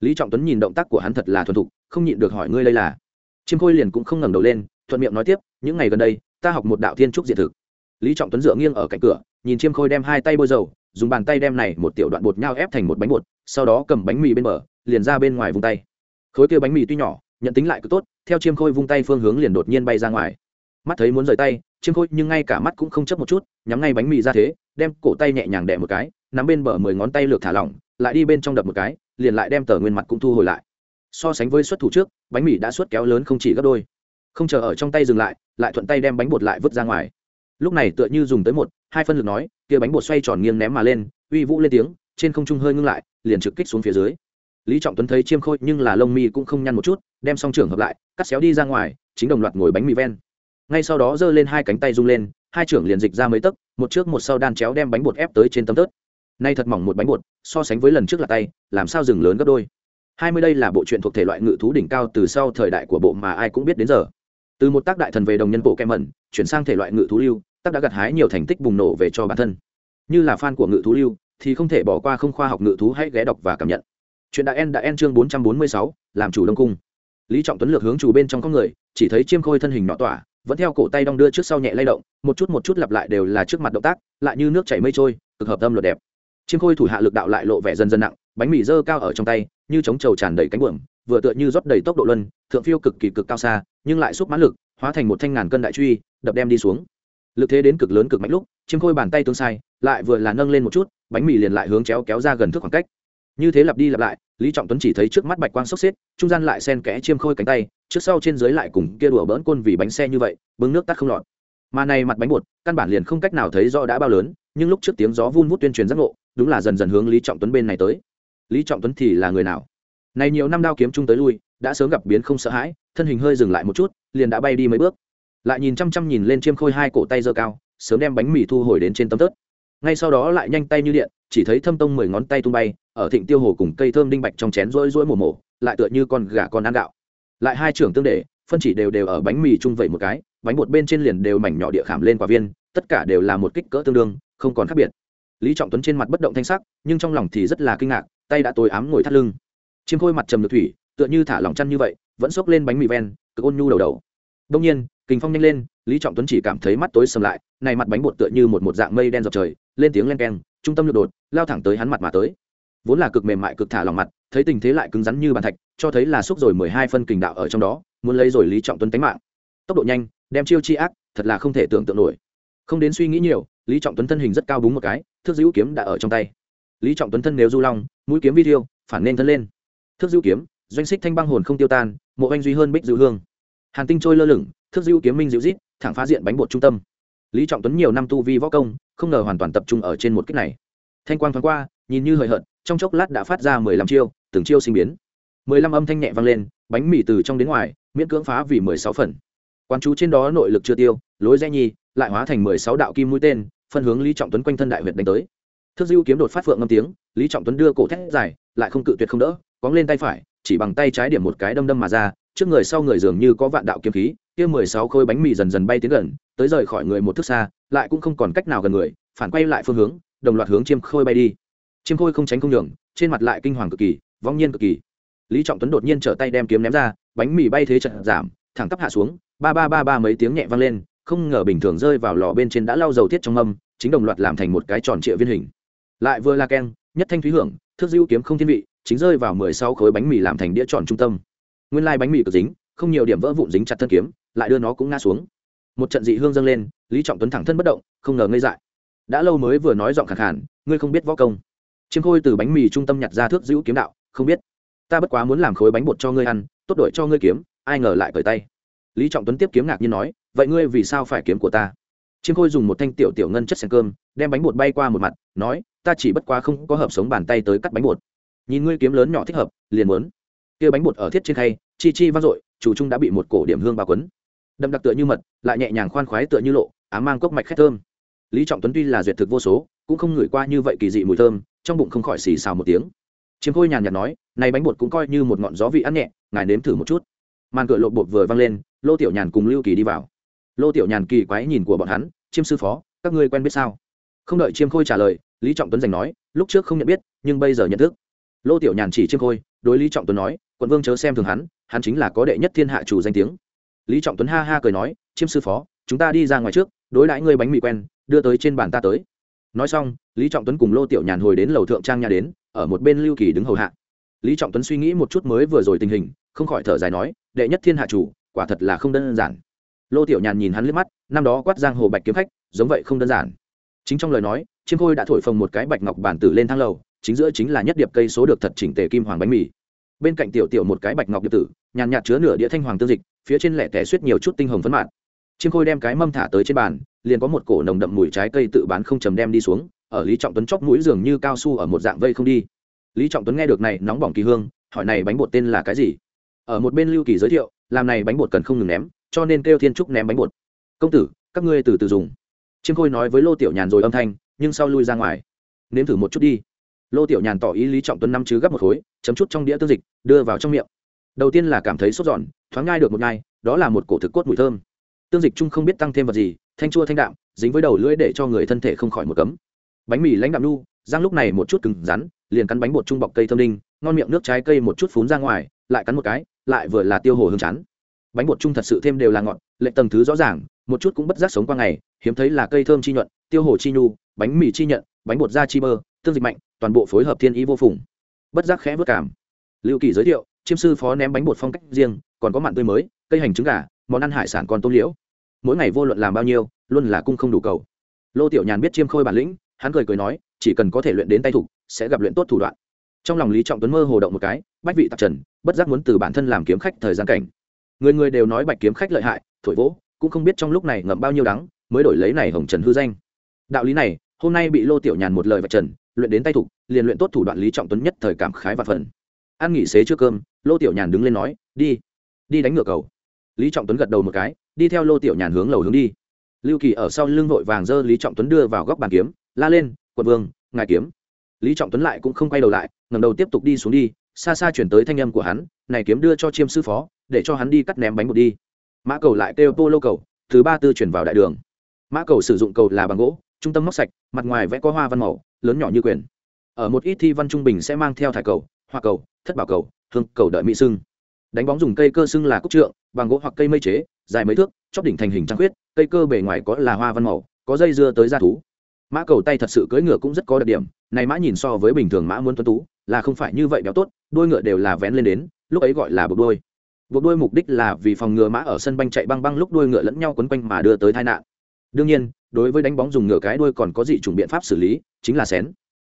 Lý trọng tuấn nhìn động tác của hắn thật là thuần thục, không nhịn được hỏi ngươi đây là. Chiêm khôi liền cũng không ngẩng đầu lên, thuận miệng nói tiếp, những ngày gần đây, ta học một đạo thiên trúc diện thực. Lý trọng tuấn dựa nghiêng ở cạnh cửa nhìn chiêm khôi đem hai tay bôi dầu, dùng bàn tay đem này một tiểu đoạn bột nhau ép thành một bánh bột, sau đó cầm bánh mì bên bờ, liền ra bên ngoài vung tay. Khối kia bánh mì tuy nhỏ, nhận tính lại cứ tốt, theo chiêm khôi vung tay phương hướng liền đột nhiên bay ra ngoài. Mắt thấy muốn rời tay, chiêm khôi nhưng ngay cả mắt cũng không chấp một chút, nhắm ngay bánh mì ra thế, đem cổ tay nhẹ nhàng đẻ một cái, nắm bên bờ mười ngón tay lược thả lỏng, lại đi bên trong đập một cái, liền lại đem tờ nguyên mặt cũng thu hồi lại. So sánh với xuất thủ trước, bánh mì đã xuất kéo lớn không chỉ gấp đôi. Không chờ ở trong tay dừng lại lại thuận tay đem bánh bột lại vứt ra ngoài lúc này tựa như dùng tới một, hai phân lực nói, kia bánh bột xoay tròn nghiêng ném mà lên, uy vũ lên tiếng, trên không trung hơi ngưng lại, liền trực kích xuống phía dưới. Lý trọng tuấn thấy chiêm khôi nhưng là lông mi cũng không nhăn một chút, đem xong trưởng hợp lại, cắt xéo đi ra ngoài, chính đồng loạt ngồi bánh mì ven. Ngay sau đó giơ lên hai cánh tay rung lên, hai trưởng liền dịch ra mấy tấc, một trước một sau đan chéo đem bánh bột ép tới trên tấm tớt. Nay thật mỏng một bánh bột, so sánh với lần trước là tay, làm sao rừng lớn gấp đôi. Hai mươi đây là bộ truyện thuộc thể loại ngự thú đỉnh cao từ sau thời đại của bộ mà ai cũng biết đến giờ từ một tác đại thần về đồng nhân bộ kem mẩn, chuyển sang thể loại ngự thú lưu, tác đã gặt hái nhiều thành tích bùng nổ về cho bản thân. Như là fan của ngự thú lưu, thì không thể bỏ qua không khoa học ngự thú hãy ghé đọc và cảm nhận. Chuyện đại en đã en chương bốn trăm bốn mươi sáu, làm chủ đông cung. Lý trọng tuấn lược hướng chủ bên trong con người, chỉ thấy chiêm khôi thân hình nọ tỏa, vẫn theo cổ tay đong đưa trước sau nhẹ lay động, một chút một chút lặp lại đều là trước mặt động tác, lại như nước chảy mây trôi, cực hợp tâm luật đẹp. Chiêm khôi thủ hạ lực đạo lại lộ vẻ dần dần nặng, bánh mì dơ cao ở trong tay, như chống trầu tràn đầy cánh buồm vừa tựa như rót đầy tốc độ luân, thượng phiêu cực kỳ cực cao xa, nhưng lại xúc mãn lực, hóa thành một thanh ngàn cân đại truy, đập đem đi xuống. Lực thế đến cực lớn cực mạnh lúc, chiêm khôi bàn tay tương sai, lại vừa là nâng lên một chút, bánh mì liền lại hướng chéo kéo ra gần thước khoảng cách. Như thế lặp đi lặp lại, lý trọng tuấn chỉ thấy trước mắt bạch quang sốc xếp, trung gian lại sen kẽ chiêm khôi cánh tay, trước sau trên dưới lại cùng kia đùa bỡn côn vì bánh xe như vậy, bưng nước tắt không lọt. Mà này mặt bánh bột, căn bản liền không cách nào thấy rõ đã bao lớn, nhưng lúc trước tiếng gió vun vút tuyên truyền giác ngộ, đúng là dần dần hướng lý trọng tuấn bên này tới. Lý trọng tuấn thì là người nào? Này nhiều năm đao kiếm chung tới lui đã sớm gặp biến không sợ hãi thân hình hơi dừng lại một chút liền đã bay đi mấy bước. Lại nhìn chăm chăm nhìn lên chiêm khôi hai cổ tay giơ cao sớm đem bánh mì thu hồi đến trên tấm tớt. Ngay sau đó lại nhanh tay như điện chỉ thấy thâm tông mười ngón tay tung bay ở thịnh tiêu hồ cùng cây thơm đinh bạch trong chén rỗi rỗi mổ mổ lại tựa như con gà con ăn gạo. Lại hai trưởng tương đệ, phân chỉ đều đều ở bánh mì chung vậy một cái bánh bột bên trên liền đều mảnh nhỏ địa khảm lên quả viên tất cả đều là một kích cỡ tương đương không còn khác biệt. Lý trọng tuấn trên mặt bất động thanh sắc nhưng trong lòng thì rất là kinh ngạc tay đã tối ám ngồi thắt lưng chiêm khôi mặt trầm được thủy, tựa như thả lỏng chăn như vậy, vẫn xốc lên bánh mì ven, cực ôn nhu đầu đầu. Đông nhiên, kình phong nhanh lên, lý trọng tuấn chỉ cảm thấy mắt tối sầm lại, này mặt bánh bột tựa như một một dạng mây đen dọc trời, lên tiếng len keng, trung tâm lược đột, lao thẳng tới hắn mặt mà tới. Vốn là cực mềm mại cực thả lòng mặt, thấy tình thế lại cứng rắn như bàn thạch, cho thấy là xúc rồi mười hai phân kình đạo ở trong đó, muốn lấy rồi lý trọng tuấn tánh mạng. Tốc độ nhanh, đem chiêu chi ác, thật là không thể tưởng tượng nổi. Không đến suy nghĩ nhiều, lý trọng tuấn thân hình rất cao búng một cái, thước dữ kiếm đã ở trong tay. Lý trọng tuấn thân nếu du long, mũi kiếm vi thiêu, phản nên thân lên thước dữ kiếm, doanh xích thanh băng hồn không tiêu tan, mộ anh duy hơn bích dữ hương. Hàn tinh trôi lơ lửng, thước dữ kiếm minh dịu rít thẳng phá diện bánh bột trung tâm. Lý trọng tuấn nhiều năm tu vi võ công, không ngờ hoàn toàn tập trung ở trên một kích này. Thanh quang thoáng qua, nhìn như hời hợt, trong chốc lát đã phát ra mười lăm chiêu, từng chiêu sinh biến. mười lăm âm thanh nhẹ vang lên, bánh mì từ trong đến ngoài, miễn cưỡng phá vì mười sáu phần. Quan chú trên đó nội lực chưa tiêu, lối rẽ nhi, lại hóa thành mười sáu đạo kim mũi tên, phân hướng lý trọng tuấn quanh thân đại huyệt đánh tới. Thước dữ kiếm đột phát phượng ngâm tiếng, lý trọng tuấn đưa cổ thét dài, lại không cự tuyệt không đỡ cóng lên tay phải chỉ bằng tay trái điểm một cái đâm đâm mà ra trước người sau người dường như có vạn đạo kiếm khí kia mười sáu khối bánh mì dần dần bay tiến gần tới rời khỏi người một thước xa lại cũng không còn cách nào gần người phản quay lại phương hướng đồng loạt hướng chiêm khôi bay đi. Chiêm khôi không tránh không nhường trên mặt lại kinh hoàng cực kỳ vong nhiên cực kỳ. Lý trọng tuấn đột nhiên trở tay đem kiếm ném ra bánh mì bay thế trận giảm thẳng tắp hạ xuống ba ba ba ba mấy tiếng nhẹ vang lên không ngờ bình thường rơi vào lò bên trên đã lau dầu thiết trong âm, chính đồng loạt làm thành một cái tròn trịa viên hình. Lại vừa la keng nhất thanh thúy hưởng thước diêu kiếm không thiên vị chính rơi vào mười sáu khối bánh mì làm thành đĩa tròn trung tâm. Nguyên lai bánh mì cực dính không nhiều điểm vỡ vụn dính chặt thân kiếm lại đưa nó cũng ngã xuống. Một trận dị hương dâng lên lý trọng tuấn thẳng thân bất động không ngờ ngây dại. Đã lâu mới vừa nói giọng khẳng khàn, ngươi không biết võ công. Chiêm khôi từ bánh mì trung tâm nhặt ra thước giữ kiếm đạo không biết. Ta bất quá muốn làm khối bánh bột cho ngươi ăn tốt đổi cho ngươi kiếm ai ngờ lại cởi tay. Lý trọng tuấn tiếp kiếm ngạc nhiên nói vậy ngươi vì sao phải kiếm của ta? Chiêm khôi dùng một thanh tiểu tiểu ngân chất sen cơm đem bánh bột bay qua một mặt nói ta chỉ bất quá không có hợp sống bàn tay tới cắt bánh bột nhìn ngươi kiếm lớn nhỏ thích hợp, liền muốn. Kia bánh bột ở thiết trên khay, chi chi vang dội, chủ trung đã bị một cổ điểm hương bao quấn. Đậm đặc tựa như mật, lại nhẹ nhàng khoan khoái tựa như lộ, ám mang cốc mạch khét thơm. Lý trọng tuấn tuy là duyệt thực vô số, cũng không ngửi qua như vậy kỳ dị mùi thơm, trong bụng không khỏi xì xào một tiếng. Chiếm khôi nhàn nhạt nói, này bánh bột cũng coi như một ngọn gió vị ăn nhẹ, ngài nếm thử một chút. Màn cửa lộ bột vừa văng lên, lô tiểu nhàn cùng lưu kỳ đi vào. Lô tiểu nhàn kỳ quái nhìn của bọn hắn, chiêm sư phó, các ngươi quen biết sao? Không đợi chiêm khôi trả lời, lý trọng tuấn giành nói, lúc trước không nhận biết, nhưng bây giờ nhận thức lô tiểu nhàn chỉ chiêm khôi, đối lý trọng tuấn nói, quận vương chớ xem thường hắn hắn chính là có đệ nhất thiên hạ chủ danh tiếng. Lý trọng tuấn ha ha cười nói, chiêm sư phó, chúng ta đi ra ngoài trước, đối đãi ngươi bánh mì quen, đưa tới trên bàn ta tới. Nói xong, lý trọng tuấn cùng lô tiểu nhàn hồi đến lầu thượng trang nhà đến, ở một bên lưu kỳ đứng hầu hạ. Lý trọng tuấn suy nghĩ một chút mới vừa rồi tình hình, không khỏi thở dài nói, đệ nhất thiên hạ chủ, quả thật là không đơn giản. Lô tiểu nhàn nhìn hắn liếc mắt, năm đó quát giang hồ bạch kiếm khách, giống vậy không đơn giản. Chính trong lời nói, chiêm khôi đã thổi phồng một cái bạch ngọc bản tử lên thang lầu chính giữa chính là nhất điệp cây số được thật chỉnh tề kim hoàng bánh mì. Bên cạnh tiểu tiểu một cái bạch ngọc điệp tử, nhàn nhạt chứa nửa đĩa thanh hoàng tương dịch, phía trên lẻ tẻ suýt nhiều chút tinh hồng phấn mạn chiêm khôi đem cái mâm thả tới trên bàn, liền có một cổ nồng đậm mùi trái cây tự bán không chầm đem đi xuống, ở lý trọng tuấn chóc mũi dường như cao su ở một dạng vây không đi. Lý trọng tuấn nghe được này nóng bỏng kỳ hương, hỏi này bánh bột tên là cái gì? Ở một bên lưu kỳ giới thiệu, làm này bánh bột cần không ngừng ném, cho nên kêu thiên trúc ném bánh bột. Công tử, các ngươi từ từ dùng. Chiêm khôi nói với lô tiểu nhàn rồi âm thanh, nhưng sau lui ra ngoài. Nếm thử một chút đi lô tiểu nhàn tỏ ý lý trọng tuấn năm chứ gấp một khối, chấm chút trong đĩa tương dịch, đưa vào trong miệng. Đầu tiên là cảm thấy sốt giòn, thoáng ngai được một ngai đó là một cổ thực cốt mùi thơm. Tương dịch chung không biết tăng thêm vật gì, thanh chua thanh đạm, dính với đầu lưỡi để cho người thân thể không khỏi một cấm. Bánh mì lãnh đạm nu răng lúc này một chút cứng rắn, liền cắn bánh bột trung bọc cây thơm đinh, ngon miệng nước trái cây một chút phún ra ngoài, lại cắn một cái, lại vừa là tiêu hồ hương chán. Bánh bột chung thật sự thêm đều là ngọt lệ tầng thứ rõ ràng, một chút cũng bất giác sống qua ngày, hiếm thấy là cây thơm chi nhuận, tiêu hồ chi nhu, bánh mì chi nhận, bánh bột da chi bơ, tương dịch mạnh toàn bộ phối hợp thiên ý vô phùng. Bất giác khẽ vất cảm. Lưu kỳ giới thiệu, chiêm sư phó ném bánh bột phong cách riêng, còn có mặn tươi mới, cây hành trứng gà, món ăn hải sản còn tôm liễu. Mỗi ngày vô luận làm bao nhiêu, luôn là cung không đủ cầu. Lô tiểu nhàn biết chiêm khôi bản lĩnh, hắn cười cười nói, chỉ cần có thể luyện đến tay thủ, sẽ gặp luyện tốt thủ đoạn. Trong lòng lý trọng tuấn mơ hồ động một cái, bách vị tạp trần, bất giác muốn từ bản thân làm kiếm khách thời gian cảnh. Người người đều nói bạch kiếm khách lợi hại, thổi vỗ, cũng không biết trong lúc này ngậm bao nhiêu đắng, mới đổi lấy này hồng trần hư danh. Đạo lý này, hôm nay bị lô tiểu nhàn một lời vạch trần luyện đến tay thục, liền luyện tốt thủ đoạn lý trọng tuấn nhất thời cảm khái và phần. Ăn nghỉ xế trước cơm, lô tiểu nhàn đứng lên nói, đi đi đánh ngựa cầu. Lý trọng tuấn gật đầu một cái, đi theo lô tiểu nhàn hướng lầu hướng đi. Lưu kỳ ở sau lưng vội vàng dơ lý trọng tuấn đưa vào góc bàn kiếm, la lên, quận vương, ngài kiếm. Lý trọng tuấn lại cũng không quay đầu lại ngầm đầu tiếp tục đi xuống đi, xa xa chuyển tới thanh âm của hắn, này kiếm đưa cho chiêm sư phó, để cho hắn đi cắt ném bánh bột đi. Mã cầu lại kêu tô lô cầu, thứ ba tư chuyển vào đại đường. Mã cầu sử dụng cầu là bằng gỗ, trung tâm móc sạch, mặt ngoài vẽ có hoa văn màu lớn nhỏ như quyền. Ở một ít thi văn trung bình sẽ mang theo thải cầu, hoa cầu, thất bảo cầu, hương cầu đợi mỹ sưng. Đánh bóng dùng cây cơ sưng là cúc trượng, bằng gỗ hoặc cây mây chế, dài mấy thước, chóp đỉnh thành hình trăng khuyết, cây cơ bề ngoài có là hoa văn màu, có dây dưa tới da thú. Mã cầu tay thật sự cưỡi ngựa cũng rất có đặc điểm, này mã nhìn so với bình thường mã muốn tuân tú, là không phải như vậy béo tốt, đuôi ngựa đều là vén lên đến, lúc ấy gọi là buộc đuôi. Buộc đuôi mục đích là vì phòng ngừa mã ở sân banh chạy băng băng lúc đuôi ngựa lẫn nhau quấn quanh mà đưa tới tai nạn đương nhiên, đối với đánh bóng dùng ngựa cái đuôi còn có dị chủng biện pháp xử lý, chính là xén.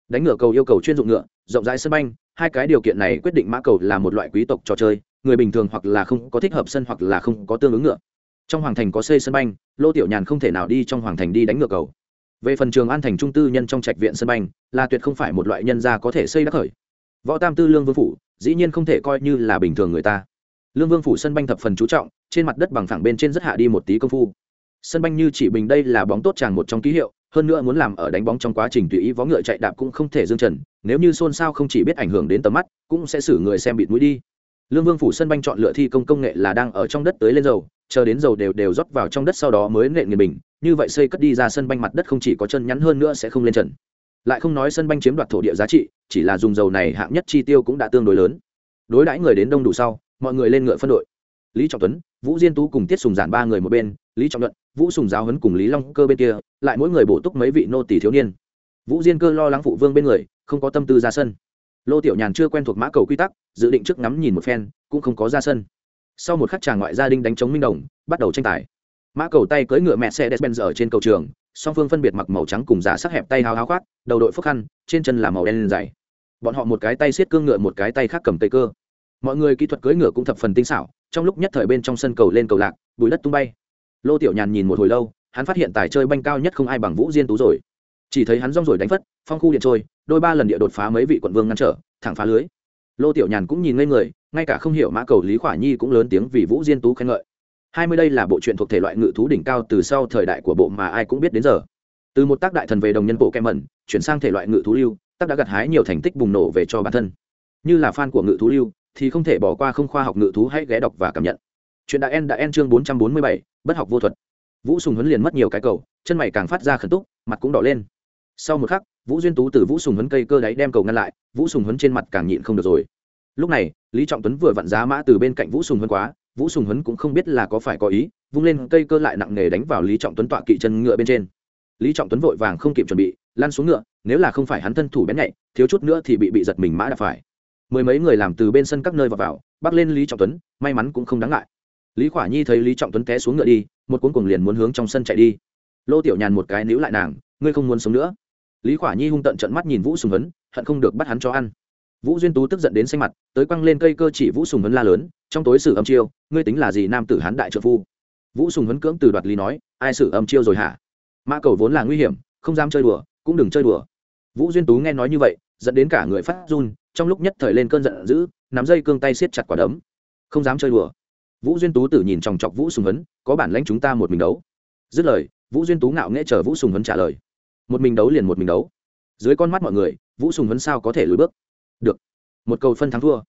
Đánh ngựa cầu yêu cầu chuyên dụng ngựa, rộng rãi sân banh, hai cái điều kiện này quyết định mã cầu là một loại quý tộc trò chơi, người bình thường hoặc là không có thích hợp sân hoặc là không có tương ứng ngựa. Trong hoàng thành có xây sân banh, lô tiểu nhàn không thể nào đi trong hoàng thành đi đánh ngựa cầu. Về phần trường an thành trung tư nhân trong trạch viện sân banh, là tuyệt không phải một loại nhân gia có thể xây đắc khởi. Võ tam tư lương vương phủ, dĩ nhiên không thể coi như là bình thường người ta. Lương vương phủ sân banh thập phần chú trọng, trên mặt đất bằng phẳng bên trên rất hạ đi một tí công phu sân banh như chỉ bình đây là bóng tốt chàng một trong ký hiệu, hơn nữa muốn làm ở đánh bóng trong quá trình tùy ý vó ngựa chạy đạp cũng không thể dương trần, nếu như xôn xao không chỉ biết ảnh hưởng đến tầm mắt, cũng sẽ xử người xem bịt mũi đi. Lương vương phủ sân banh chọn lựa thi công công nghệ là đang ở trong đất tới lên dầu, chờ đến dầu đều đều rót vào trong đất sau đó mới nện người bình, như vậy xây cất đi ra sân banh mặt đất không chỉ có chân nhắn hơn nữa sẽ không lên trần. Lại không nói sân banh chiếm đoạt thổ địa giá trị, chỉ là dùng dầu này hạng nhất chi tiêu cũng đã tương đối lớn. Đối đãi người đến đông đủ sau, mọi người lên ngựa phân đội lý trọng tuấn, vũ diên tú cùng tiết sùng giản ba người một bên, lý trọng luận vũ sùng giáo hấn cùng lý long cơ bên kia, lại mỗi người bổ túc mấy vị nô tỷ thiếu niên. Vũ diên cơ lo lắng phụ vương bên người, không có tâm tư ra sân. Lô tiểu nhàn chưa quen thuộc mã cầu quy tắc, dự định trước ngắm nhìn một phen, cũng không có ra sân. Sau một khắc tràng ngoại gia đình đánh chống minh đồng, bắt đầu tranh tài. Mã cầu tay cưỡi ngựa mẹ xe despenz ở trên cầu trường, song phương phân biệt mặc màu trắng cùng giả sắc hẹp tay háo háo khoác, đầu đội phước khăn, trên chân là màu đen dày bọn họ một cái tay xiết cương ngựa, một cái tay khác cầm cây cơ mọi người kỹ thuật cưỡi ngựa cũng thập phần tinh xảo, trong lúc nhất thời bên trong sân cầu lên cầu lạc bùi đất tung bay. Lô tiểu nhàn nhìn một hồi lâu, hắn phát hiện tài chơi banh cao nhất không ai bằng vũ diên tú rồi. Chỉ thấy hắn rong rồi đánh phất, phong khu điện trôi, đôi ba lần địa đột phá mấy vị quận vương ngăn trở, thẳng phá lưới. Lô tiểu nhàn cũng nhìn ngây người, ngay cả không hiểu mã cầu lý khỏa nhi cũng lớn tiếng vì vũ diên tú khen ngợi. Hai mươi đây là bộ truyện thuộc thể loại ngự thú đỉnh cao từ sau thời đại của bộ mà ai cũng biết đến giờ. Từ một tác đại thần về đồng nhân bộ kem mẩn, chuyển sang thể loại ngự thú lưu, tác đã gặt hái nhiều thành tích bùng nổ về cho bản thân. Như là fan của ngự thú lưu thì không thể bỏ qua không khoa học ngự thú hãy ghé đọc và cảm nhận. Chuyện đại en đã en chương bốn trăm bốn mươi bảy, bất học vô thuật. Vũ sùng huấn liền mất nhiều cái cầu, chân mày càng phát ra khẩn túc, mặt cũng đỏ lên. Sau một khắc, vũ duyên tú từ vũ sùng huấn cây cơ đáy đem cầu ngăn lại, vũ sùng huấn trên mặt càng nhịn không được rồi. Lúc này, lý trọng tuấn vừa vặn giá mã từ bên cạnh vũ sùng huấn quá, vũ sùng huấn cũng không biết là có phải có ý, vung lên cây cơ lại nặng nề đánh vào lý trọng tuấn tọa kỵ chân ngựa bên trên. Lý trọng tuấn vội vàng không kịp chuẩn bị, lăn xuống ngựa, nếu là không phải hắn thân thủ bén nhạy, thiếu chút nữa thì bị bị giật mình mã đạp phải mười mấy người làm từ bên sân các nơi vào vào bắt lên lý trọng tuấn, may mắn cũng không đáng ngại. Lý khỏa nhi thấy lý trọng tuấn té xuống ngựa đi, một cuốn cuồng liền muốn hướng trong sân chạy đi. Lô tiểu nhàn một cái níu lại nàng, ngươi không muốn sống nữa. Lý khỏa nhi hung tận trận mắt nhìn vũ sùng hấn, hận không được bắt hắn cho ăn. Vũ duyên tú tức giận đến xanh mặt, tới quăng lên cây cơ chỉ vũ sùng hấn la lớn, trong tối sử âm chiêu, ngươi tính là gì nam tử hán đại trợ phu? Vũ sùng hấn cưỡng từ đoạt lý nói, ai sử âm chiêu rồi hả? Mã cầu vốn là nguy hiểm, không dám chơi đùa, cũng đừng chơi đùa. Vũ duyên tú nghe nói như vậy dẫn đến cả người phát run trong lúc nhất thời lên cơn giận dữ, nắm dây cương tay siết chặt quả đấm. Không dám chơi đùa. Vũ duyên tú tử nhìn chòng chọc vũ sùng hấn, có bản lãnh chúng ta một mình đấu. Dứt lời, vũ duyên tú ngạo nghễ chờ vũ sùng hấn trả lời. Một mình đấu liền một mình đấu. Dưới con mắt mọi người, vũ sùng hấn sao có thể lùi bước? Được. Một cầu phân thắng thua.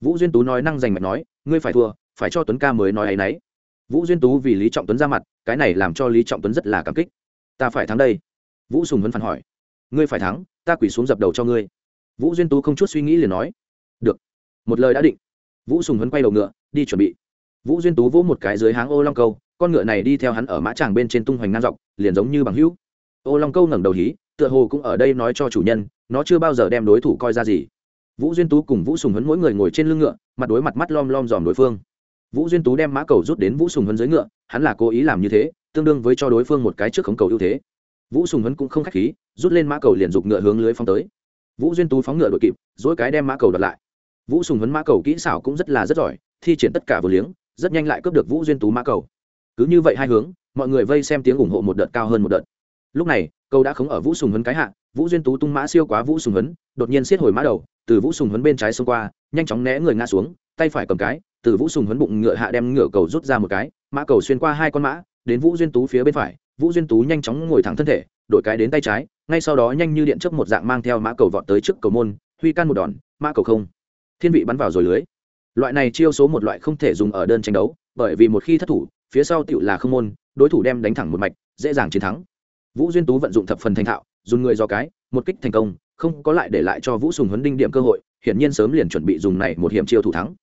Vũ duyên tú nói năng giành mạch nói, ngươi phải thua, phải cho tuấn ca mới nói ấ y n ấ y vũ duyên tú vì lý trọng tuấn ra mặt, cái này làm cho lý trọng tuấn rất là cảm kích. Ta phải thắng đây. Vũ sùng hấn phản hỏi, ngươi phải thắng, ta quỳ xuống dập đầu cho ngươi vũ duyên tú không chút suy nghĩ liền nói, được, một lời đã định. Vũ sùng hấn quay đầu ngựa, đi chuẩn bị. Vũ duyên tú vỗ một cái dưới háng ô long câu, con ngựa này đi theo hắn ở mã tràng bên trên tung hoành ngang dọc, liền giống như bằng hữu. Ô long câu ngẩng đầu hí, tựa hồ cũng ở đây nói cho chủ nhân, nó chưa bao giờ đem đối thủ coi ra gì. Vũ duyên tú cùng vũ sùng hấn mỗi người ngồi trên lưng ngựa, mặt đối mặt mắt lom lom dòm đối phương. Vũ duyên tú đem mã cầu rút đến vũ sùng hấn dưới ngựa, hắn là cố ý làm như thế, tương đương với cho đối phương một cái trước khống cầu ưu thế. Vũ sùng hấn cũng không k h á c h khí, rút lên mã cầu liền giục ngựa hướng lưới phóng tới vũ duyên tú phóng ngựa đội kịp, dỗi cái đem mã cầu đặt lại. Vũ sùng huấn mã cầu kỹ xảo cũng rất là rất giỏi, thi triển tất cả vừa liếng, rất nhanh lại cướp được vũ duyên tú mã cầu. Cứ như vậy hai hướng, mọi người vây xem tiếng ủng hộ một đợt cao hơn một đợt. Lúc này, cầu đã khống ở vũ sùng huấn cái hạ, vũ duyên tú tung mã siêu quá vũ sùng huấn, đột nhiên xiết hồi mã đầu, từ vũ sùng huấn bên trái xông qua, nhanh chóng né người ngã xuống, tay phải cầm cái, từ vũ sùng huấn bụng ngựa hạ đem ngựa cầu rút ra một cái, mã cầu xuyên qua hai con mã, đến vũ duyên tú phía bên phải, vũ duyên tú nhanh chóng ngồi thẳng thân thể, đổi cái đến tay trái ngay sau đó nhanh như điện chớp một dạng mang theo mã cầu vọt tới trước cầu môn, huy can một đòn, mã cầu không. Thiên vị bắn vào rồi lưới. Loại này chiêu số một loại không thể dùng ở đơn tranh đấu, bởi vì một khi thất thủ, phía sau tựu là không môn, đối thủ đem đánh thẳng một mạch, dễ dàng chiến thắng. Vũ duyên tú vận dụng thập phần thành thạo, dùng người do cái, một kích thành công, không có lại để lại cho vũ sùng huấn đinh điểm cơ hội, hiển nhiên sớm liền chuẩn bị dùng này một hiểm chiêu thủ thắng.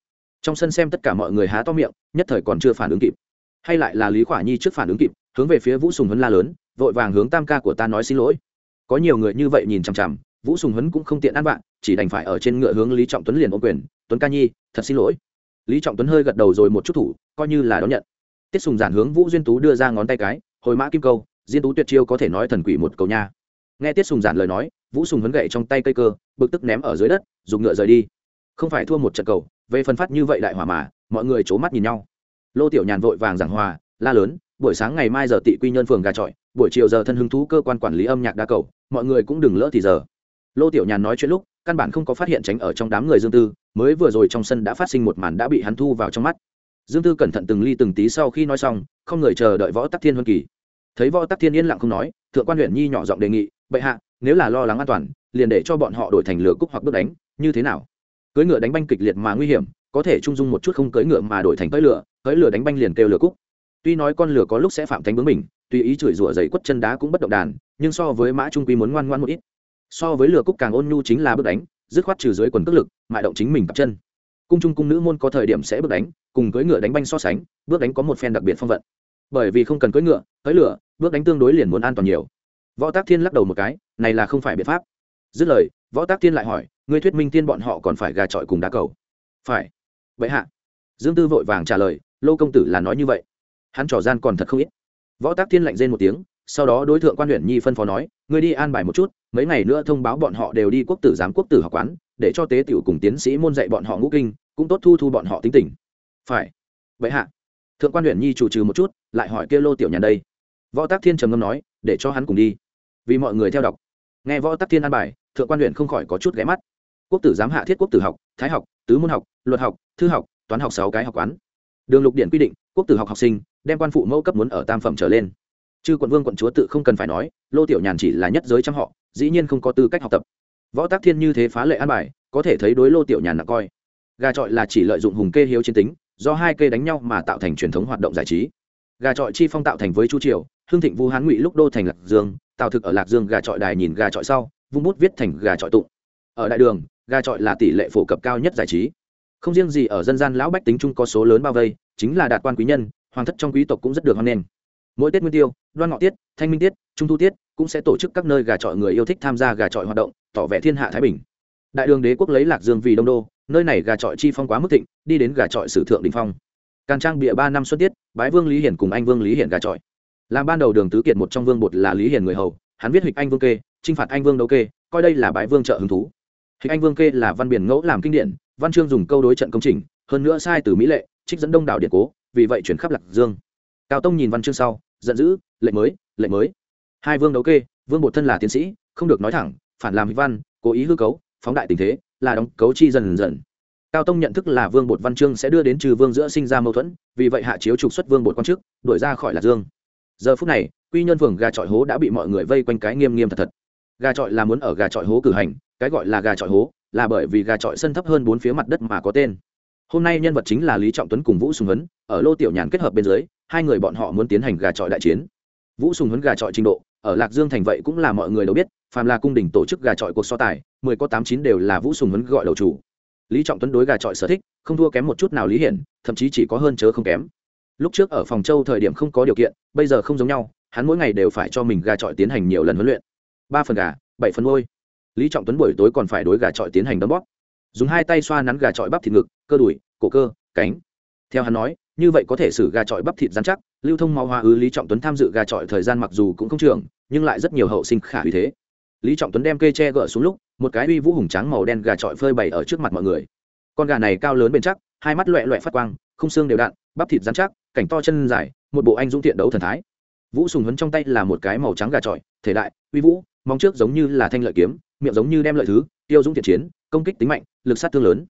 Trong sân xem tất cả mọi người há to miệng, nhất thời còn chưa phản ứng kịp. Hay lại là lý khỏa nhi trước phản ứng kịp, hướng về phía vũ sùng huấn la lớn, vội vàng hướng tam ca của ta nói xin lỗi có nhiều người như vậy nhìn chằm chằm, vũ sùng huấn cũng không tiện ăn bạn chỉ đành phải ở trên ngựa hướng lý trọng tuấn liền ô quyền, tuấn ca nhi, thật xin lỗi. Lý trọng tuấn hơi gật đầu rồi một chút thủ, coi như là đón nhận. Tiết sùng giản hướng vũ duyên tú đưa ra ngón tay cái, hồi mã kim câu, diên tú tuyệt chiêu có thể nói thần quỷ một cầu nha. Nghe tiết sùng giản lời nói, vũ sùng huấn gậy trong tay cây cơ, bực tức ném ở dưới đất, dùng ngựa rời đi. Không phải thua một trận cầu, về phần phát như vậy đại hỏa mà, mọi người c h ố mắt nhìn nhau. Lô tiểu nhàn vội vàng giảng hòa, la lớn, buổi sáng ngày mai giờ tị quy nhơn phường gà trọi buổi chiều giờ thân hứng thú cơ quan quản lý âm nhạc đa cầu, mọi người cũng đừng lỡ thì giờ. Lô tiểu nhàn nói chuyện lúc, căn bản không có phát hiện tránh ở trong đám người dương tư, mới vừa rồi trong sân đã phát sinh một màn đã bị hắn thu vào trong mắt. Dương tư cẩn thận từng ly từng tí sau khi nói xong, không người chờ đợi võ tắc thiên huân kỳ. Thấy võ tắc thiên yên lặng không nói, thượng quan huyện nhi nhỏ giọng đề nghị, bệ hạ, nếu là lo lắng an toàn, liền để cho bọn họ đổi thành lửa cúc hoặc bước đánh, như thế nào? Cưỡi ngựa đánh banh kịch liệt mà nguy hiểm, có thể trung dung một chút không cưỡi ngựa mà đổi thành cưỡi lửa cưỡi lửa đánh banh liền kêu lửa cúc. Tuy nói con lửa có lúc sẽ phạm thánh bướng mình tùy ý chửi rủa dậy quất chân đá cũng bất động đàn, nhưng so với mã trung quy muốn ngoan ngoan một ít. So với lửa cúc càng ôn nhu chính là bước đánh, dứt khoát trừ dưới quần cước lực, mại động chính mình cặp chân. Cung trung cung nữ môn có thời điểm sẽ bước đánh, cùng cưỡi ngựa đánh banh so sánh, bước đánh có một phen đặc biệt phong vận. Bởi vì không cần cưỡi ngựa, cưỡi lửa, bước đánh tương đối liền muốn an toàn nhiều. Võ tác thiên lắc đầu một cái, này là không phải biện pháp. Dứt lời, võ tác thiên lại hỏi, ngươi thuyết minh tiên bọn họ còn phải gà trọi cùng đá cầu? Phải. Vậy hạ. Dương tư vội vàng trả lời, lô công tử là nói như vậy. Hắn trò gian còn thật không ít võ tác thiên lạnh rên một tiếng, sau đó đối tượng quan huyện nhi phân phó nói, ngươi đi an bài một chút, mấy ngày nữa thông báo bọn họ đều đi quốc tử giám quốc tử học quán, để cho tế tiểu cùng tiến sĩ môn dạy bọn họ ngũ kinh, cũng tốt thu thu bọn họ tính tình. Phải. Vậy hạ. Thượng quan huyện nhi chủ trừ một chút, lại hỏi kia lô tiểu nhàn đây. Võ tác thiên trầm ngâm nói, để cho hắn cùng đi, vì mọi người theo đọc. Nghe võ tác thiên an bài, thượng quan huyện không khỏi có chút ghé mắt. Quốc tử giám hạ thiết quốc tử học, thái học, tứ môn học, luật học, thư học, toán học sáu cái học quán. Đường lục điện quy định, quốc tử học học sinh đem quan phụ mẫu cấp muốn ở tam phẩm trở lên. Chư quận vương quận chúa tự không cần phải nói, lô tiểu nhàn chỉ là nhất giới trăm họ, dĩ nhiên không có tư cách học tập. Võ tác thiên như thế phá lệ an bài, có thể thấy đối lô tiểu nhàn nặng coi. Gà trọi là chỉ lợi dụng hùng kê hiếu chiến tính, do hai kê đánh nhau mà tạo thành truyền thống hoạt động giải trí. Gà trọi chi phong tạo thành với chu triều hương thịnh vu hán ngụy lúc đô thành lạc dương tạo thực ở lạc dương gà trọi đài nhìn gà trọi sau, vung bút viết thành gà trọi tụng. Ở đại đường, gà trọi là tỷ lệ phổ cập cao nhất giải trí. Không riêng gì ở dân gian lão bách tính chung có số lớn bao vây, chính là đạt quan quý nhân hoàng thất trong quý tộc cũng rất được hoan nghênh. Mỗi tết nguyên tiêu, đoan ngọ tiết, thanh minh tiết, trung thu tiết cũng sẽ tổ chức các nơi gà trọi người yêu thích tham gia gà trọi hoạt động, tỏ vẻ thiên hạ thái bình. Đại đường đế quốc lấy lạc dương vì đông đô, nơi này gà trọi chi phong quá mức thịnh, đi đến gà trọi sử thượng đình phong. Càn trang bịa ba năm xuân tiết, bái vương lý hiển cùng anh vương lý hiển gà trọi. Làm ban đầu đường tứ kiệt một trong vương bột là lý hiển người hầu, hắn viết hịch anh vương kê, chinh phạt anh vương đấu kê, coi đây là bái vương trợ hứng thú. Hịch anh vương kê là văn biển ngẫu làm kinh điển, văn chương dùng câu đối trận công trình, hơn nữa sai từ mỹ lệ, trích dẫn đông đảo điện cố vì vậy chuyển khắp lạc dương. Cao tông nhìn văn chương sau, giận dữ, lệnh mới lệnh mới. Hai vương đấu kê, vương bột thân là tiến sĩ, không được nói thẳng, phản làm văn, cố ý hư cấu, phóng đại tình thế, là đóng cấu chi dần dần. Cao tông nhận thức là vương bột văn chương sẽ đưa đến trừ vương giữa sinh ra mâu thuẫn, vì vậy hạ chiếu trục xuất vương bột quan chức, đuổi ra khỏi lạc dương. Giờ phút này, quy nhân phường gà trọi hố đã bị mọi người vây quanh cái nghiêm nghiêm thật thật. Gà trọi là muốn ở gà trọi hố cử hành, cái gọi là gà trọi hố là bởi vì gà trọi sân thấp hơn bốn phía mặt đất mà có tên hôm nay nhân vật chính là lý trọng tuấn cùng vũ sùng huấn, ở lô tiểu nhàn kết hợp bên dưới, hai người bọn họ muốn tiến hành gà trọi đại chiến. Vũ sùng huấn gà trọi trình độ, ở lạc dương thành vậy cũng là mọi người đều biết phàm là cung đình tổ chức gà trọi cuộc so tài, mười có tám chín đều là vũ sùng huấn gọi đầu chủ. Lý trọng tuấn đối gà trọi sở thích, không thua kém một chút nào lý hiển, thậm chí chỉ có hơn chớ không kém. Lúc trước ở phòng châu thời điểm không có điều kiện, bây giờ không giống nhau, hắn mỗi ngày đều phải cho mình gà trọi tiến hành nhiều lần huấn luyện. Ba phần gà, bảy phần ngôi lý trọng tuấn buổi tối còn phải đối gà trọi tiến hành đấm bóp. Dùng hai tay xoa nắn gà trọi bắp thịt ngực cơ đùi, cổ cơ, cánh. Theo hắn nói, như vậy có thể xử gà trọi bắp thịt dán chắc, lưu thông mau hoa ứ lý trọng tuấn tham dự gà trọi thời gian mặc dù cũng không trường, nhưng lại rất nhiều hậu sinh khả uy thế. Lý trọng tuấn đem cây tre gỡ xuống lúc, một cái uy vũ hùng tráng màu đen gà trọi phơi bày ở trước mặt mọi người. Con gà này cao lớn bền chắc, hai mắt loẹ loẹ phát quang không xương đều đặn, bắp thịt dán chắc, cảnh to chân dài, một bộ anh dũng thiện đấu thần thái. Vũ sùng huấn trong tay là một cái màu trắng gà trọi, thể đại, uy vũ mong trước giống như là thanh lợi kiếm, miệng giống như đem lợi thứ, tiêu dũng thiện chiến, công kích tính mạnh, lực sát thương lớn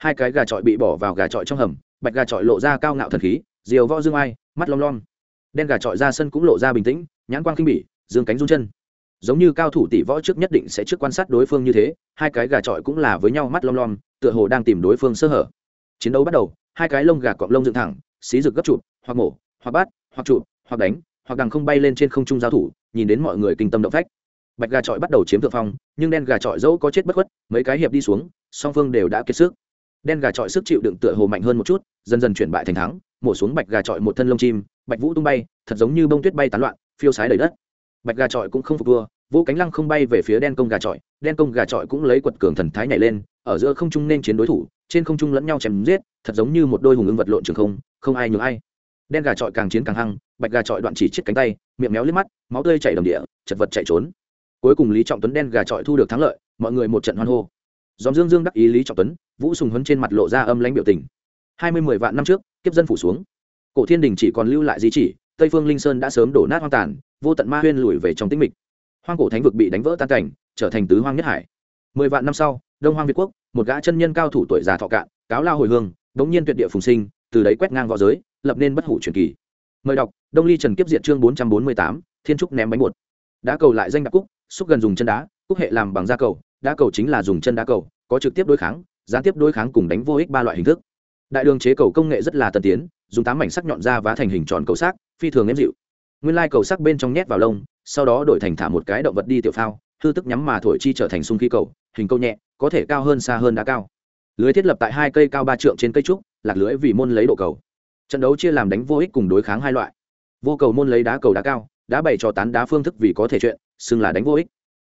hai cái gà trọi bị bỏ vào gà trọi trong hầm, bạch gà trọi lộ ra cao ngạo thần khí, diều võ dương ai, mắt lom lom. Đen gà trọi ra sân cũng lộ ra bình tĩnh, nhãn quang kinh bỉ, dương cánh run chân. Giống như cao thủ tỷ võ trước nhất định sẽ trước quan sát đối phương như thế, hai cái gà trọi cũng là với nhau mắt lom lom, tựa hồ đang tìm đối phương sơ hở. Chiến đấu bắt đầu, hai cái lông gà cọp lông dựng thẳng, xí rực gấp chụp, hoặc mổ, hoặc bát hoặc chụp, hoặc đánh, hoặc đằng không bay lên trên không trung giao thủ, nhìn đến mọi người kinh tâm động phách. Bạch gà trọi bắt đầu chiếm thượng phong, nhưng đen gà trọi dẫu có chết bất khuất, mấy cái hiệp đi xuống, song phương đều đã kiệt sức đen gà trọi sức chịu đựng tựa hồ mạnh hơn một chút, dần dần chuyển bại thành thắng, mổ xuống bạch gà trọi một thân lông chim, bạch vũ tung bay, thật giống như bông tuyết bay tán loạn, phiêu sái đầy đất. Bạch gà trọi cũng không phục vua vũ cánh lăng không bay về phía đen công gà trọi, đen công gà trọi cũng lấy quật cường thần thái nhảy lên, ở giữa không trung nên chiến đối thủ, trên không trung lẫn nhau chém giết, thật giống như một đôi hùng ưng vật lộn trường không không ai nhường ai. Đen gà trọi càng chiến càng hăng, bạch gà trọi đoạn chỉ chiếc cánh tay, miệng méo liếc mắt, máu tươi chảy đầm địa, chật vật chạy trốn. Cuối cùng lý trọng tuấn đen gà trọi thu được thắng lợi, mọi người một trận hoan hô dòm dương dương đắc ý lý trọng tuấn, vũ sùng huấn trên mặt lộ ra âm lãnh biểu tình. Hai mươi mười vạn năm trước, kiếp dân phủ xuống. Cổ thiên đình chỉ còn lưu lại di chỉ, tây phương linh sơn đã sớm đổ nát hoang tàn, vô tận ma huyên lùi về trong tĩnh mịch. Hoang cổ thánh vực bị đánh vỡ tan cảnh, trở thành tứ hoang nhất hải. Mười vạn năm sau, đông hoang việt quốc, một gã chân nhân cao thủ tuổi già thọ cạn, cáo lao hồi hương, đống nhiên tuyệt địa phùng sinh, từ đấy quét ngang v õ giới, lập nên bất hủ truyền kỳ. Mời đọc, đông ly trần kiếp diệt chương bốn trăm bốn mươi tám, thiên trúc ném bánh bột. Đã cầu lại danh đặc cúc, xúc gần dùng chân đá, cúc hệ làm bằng da cầu, đá cầu chính là dùng chân đá cầu có trực tiếp đối kháng gián tiếp đối kháng cùng đánh vô ích ba loại hình thức. Đại đường chế cầu công nghệ rất là tân tiến dùng tám mảnh sắc nhọn ra vá thành hình tròn cầu sắc, phi thường nếm dịu. Nguyên lai cầu sắc bên trong nhét vào lông sau đó đổi thành thả một cái động vật đi tiểu phao hư tức nhắm mà thổi chi trở thành sung khí cầu hình câu nhẹ có thể cao hơn xa hơn đá cao. Lưới thiết lập tại hai cây cao ba trượng trên cây trúc lạc lưới vì môn lấy độ cầu. Trận đấu chia làm đánh vô ích cùng đối kháng hai loại. Vô cầu môn lấy đá cầu đá cao đá bày cho tán đá phương thức vì có thể chuyện xưng là đánh vô ích.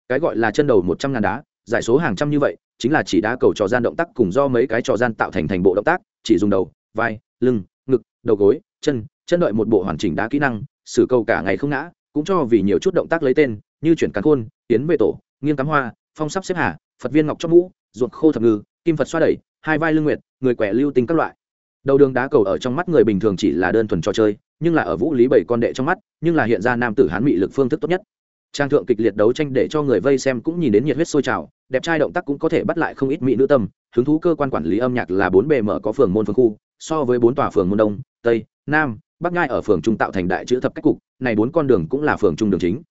Cái gọi là chân đầu một trăm ngàn đá giải số hàng trăm như vậy, chính là chỉ đá cầu trò gian động tác cùng do mấy cái trò gian tạo thành thành bộ động tác, chỉ dùng đầu, vai, lưng, ngực, đầu gối, chân chân đợi một bộ hoàn chỉnh đá kỹ năng xử cầu cả ngày không ngã, cũng cho vì nhiều chút động tác lấy tên, như chuyển cắn khôn, tiến về tổ, nghiêng cắm hoa, phong sắp xếp hà, phật viên ngọc trong mũ, ruột khô thập ngư, kim phật xoa đẩy, hai vai lưng nguyệt, người quẻ lưu tinh các loại. Đầu đường đá cầu ở trong mắt người bình thường chỉ là đơn thuần trò chơi, nhưng là ở vũ lý bảy con đệ trong mắt, nhưng là hiện ra nam tử hán mị lực phương thức tốt nhất trang thượng kịch liệt đấu tranh để cho người vây xem cũng nhìn đến nhiệt huyết sôi trào, đẹp trai động tác cũng có thể bắt lại không ít mỹ nữ tâm, hứng thú cơ quan quản lý âm nhạc là bốn bề mở có phường môn phường khu, so với bốn tòa phường môn đông, tây, nam, bắc ngai ở phường trung tạo thành đại chữ thập cách cục, này bốn con đường cũng là phường trung đường chính.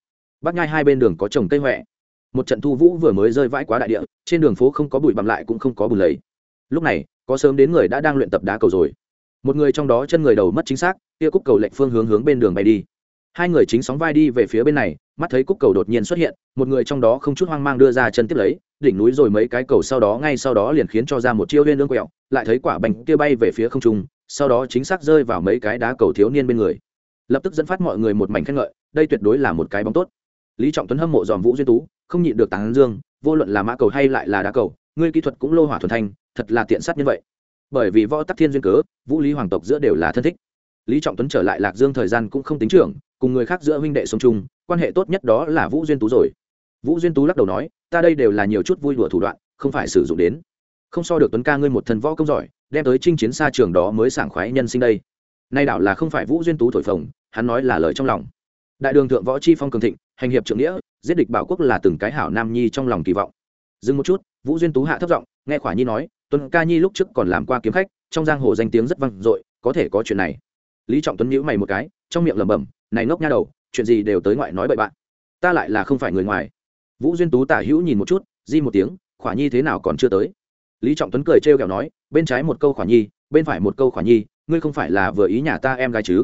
Bắc ngai hai bên đường có trồng cây huệ một trận thu vũ vừa mới rơi vãi quá đại địa, trên đường phố không có bụi bặm lại cũng không có bùn lầy. Lúc này, có sớm đến người đã đang luyện tập đá cầu rồi. Một người trong đó chân người đầu mất chính xác, kia cúc cầu lệnh phương hướng hướng bên đường bay đi hai người chính sóng vai đi về phía bên này, mắt thấy cúc cầu đột nhiên xuất hiện, một người trong đó không chút hoang mang đưa ra chân tiếp lấy, đỉnh núi rồi mấy cái cầu sau đó ngay sau đó liền khiến cho ra một chiêu lên lương quẹo, lại thấy quả bánh kia bay về phía không trung, sau đó chính xác rơi vào mấy cái đá cầu thiếu niên bên người. Lập tức dẫn phát mọi người một mảnh khen ngợi, đây tuyệt đối là một cái bóng tốt. Lý trọng tuấn hâm mộ dòm vũ duyên tú, không nhịn được tán dương, vô luận là mã cầu hay lại là đá cầu, ngươi kỹ thuật cũng lô hỏa thuần thanh, thật là tiện sát như vậy. Bởi vì võ tắc thiên duyên cớ, vũ lý hoàng tộc giữa đều là thân thích. Lý trọng tuấn trở lại lạc dương thời gian cũng không tính trưởng cùng người khác giữa huynh đệ sống chung, quan hệ tốt nhất đó là vũ duyên tú rồi. Vũ duyên tú lắc đầu nói, ta đây đều là nhiều chút vui đùa thủ đoạn, không phải sử dụng đến. Không so được tuấn ca ngươi một thần võ công giỏi, đem tới chinh chiến xa trường đó mới sảng khoái nhân sinh đây. Nay đảo là không phải vũ duyên tú thổi phồng, hắn nói là lời trong lòng. Đại đường thượng võ chi phong cường thịnh, hành hiệp trưởng nghĩa, giết địch bảo quốc là từng cái hảo nam nhi trong lòng kỳ vọng. Dừng một chút, vũ duyên tú hạ thấp giọng, nghe khỏa nhi nói, tuấn ca nhi lúc trước còn làm qua kiếm khách, trong giang hồ danh tiếng rất vang dội, có thể có chuyện này. Lý trọng tuấn nhíu mày một cái, trong miệng lẩm bẩm này ngốc nha đầu, chuyện gì đều tới ngoại nói bậy bạn. Ta lại là không phải người ngoài. Vũ duyên tú tả hữu nhìn một chút, di một tiếng, khỏa nhi thế nào còn chưa tới. Lý trọng tuấn cười trêu kẹo nói, bên trái một câu khỏa nhi, bên phải một câu khỏa nhi, ngươi không phải là vừa ý nhà ta em gái chứ?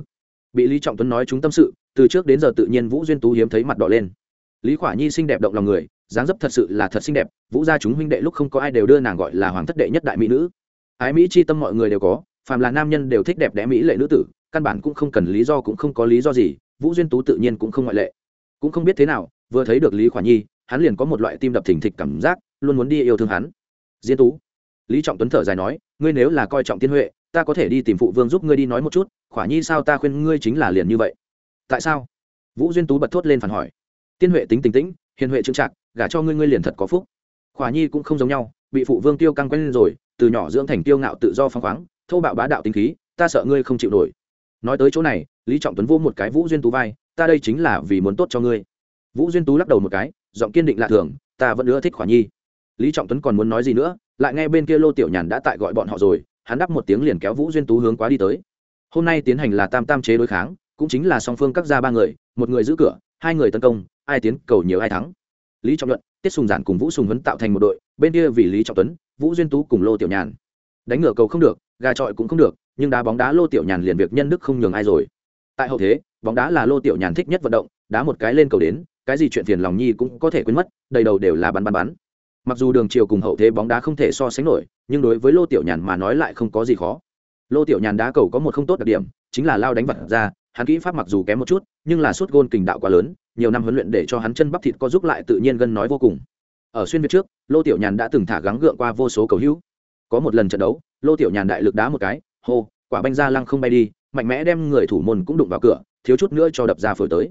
Bị lý trọng tuấn nói chúng tâm sự, từ trước đến giờ tự nhiên vũ duyên tú hiếm thấy mặt đỏ lên. Lý khỏa nhi xinh đẹp động lòng người, dáng dấp thật sự là thật xinh đẹp, vũ gia chúng huynh đệ lúc không có ai đều đưa nàng gọi là hoàng thất đệ nhất đại mỹ nữ. Ái mỹ chi tâm mọi người đều có, phàm là nam nhân đều thích đẹp đẽ mỹ lệ nữ tử căn bản cũng không cần lý do cũng không có lý do gì, vũ duyên tú tự nhiên cũng không ngoại lệ. Cũng không biết thế nào, vừa thấy được lý khỏa nhi, hắn liền có một loại tim đập thình thịch cảm giác, luôn muốn đi yêu thương hắn. Diên tú. Lý trọng tuấn thở dài nói, ngươi nếu là coi trọng tiên huệ, ta có thể đi tìm phụ vương giúp ngươi đi nói một chút, khỏa nhi sao ta khuyên ngươi chính là liền như vậy? Tại sao? Vũ duyên tú bật thốt lên phản hỏi. Tiên huệ tính tình tĩnh, hiền huệ trưng trạc gả cho ngươi ngươi liền thật có phúc. Khỏa nhi cũng không giống nhau, bị phụ vương tiêu căng quen lên rồi, từ nhỏ dưỡng thành tiêu ngạo tự do phăng khoáng thâu bạo bá đạo tính khí, ta sợ ngươi không chịu nổi nói tới chỗ này, lý trọng tuấn vô một cái vũ duyên tú vai, ta đây chính là vì muốn tốt cho ngươi. Vũ duyên tú lắc đầu một cái, giọng kiên định lạ thường, ta vẫn ưa thích khỏa nhi. Lý trọng tuấn còn muốn nói gì nữa, lại nghe bên kia lô tiểu nhàn đã tại gọi bọn họ rồi, hắn đắp một tiếng liền kéo vũ duyên tú hướng quá đi tới. Hôm nay tiến hành là tam tam chế đối kháng, cũng chính là song phương các gia ba người, một người giữ cửa, hai người tấn công, ai tiến, cầu nhiều ai thắng. Lý trọng luận, tiết sùng giản cùng vũ sùng huấn tạo thành một đội, bên kia vì lý trọng tuấn, vũ duyên tú cùng lô tiểu nhàn. Đánh ngựa cầu không được, gà trọi cũng không được nhưng đá bóng đá lô tiểu nhàn liền việc nhân đức không nhường ai rồi. Tại hậu thế, bóng đá là lô tiểu nhàn thích nhất vận động, đá một cái lên cầu đến, cái gì chuyện phiền lòng nhi cũng có thể quên mất, đầy đầu đều là bắn bắn bắn. Mặc dù đường chiều cùng hậu thế bóng đá không thể so sánh nổi, nhưng đối với lô tiểu nhàn mà nói lại không có gì khó. Lô tiểu nhàn đá cầu có một không tốt đặc điểm, chính là lao đánh vật ra, hắn kỹ pháp mặc dù kém một chút, nhưng là suốt gôn kình đạo quá lớn, nhiều năm huấn luyện để cho hắn chân bắp thịt có giúp lại tự nhiên gân nói vô cùng. Ở xuyên việt trước, lô tiểu nhàn đã từng thả gắng gượng qua vô số cầu hữu. Có một lần trận đấu, lô tiểu nhàn đại lực đá một cái hô, quả banh ra lăng không bay đi, mạnh mẽ đem người thủ môn cũng đụng vào cửa, thiếu chút nữa cho đập ra phổi tới.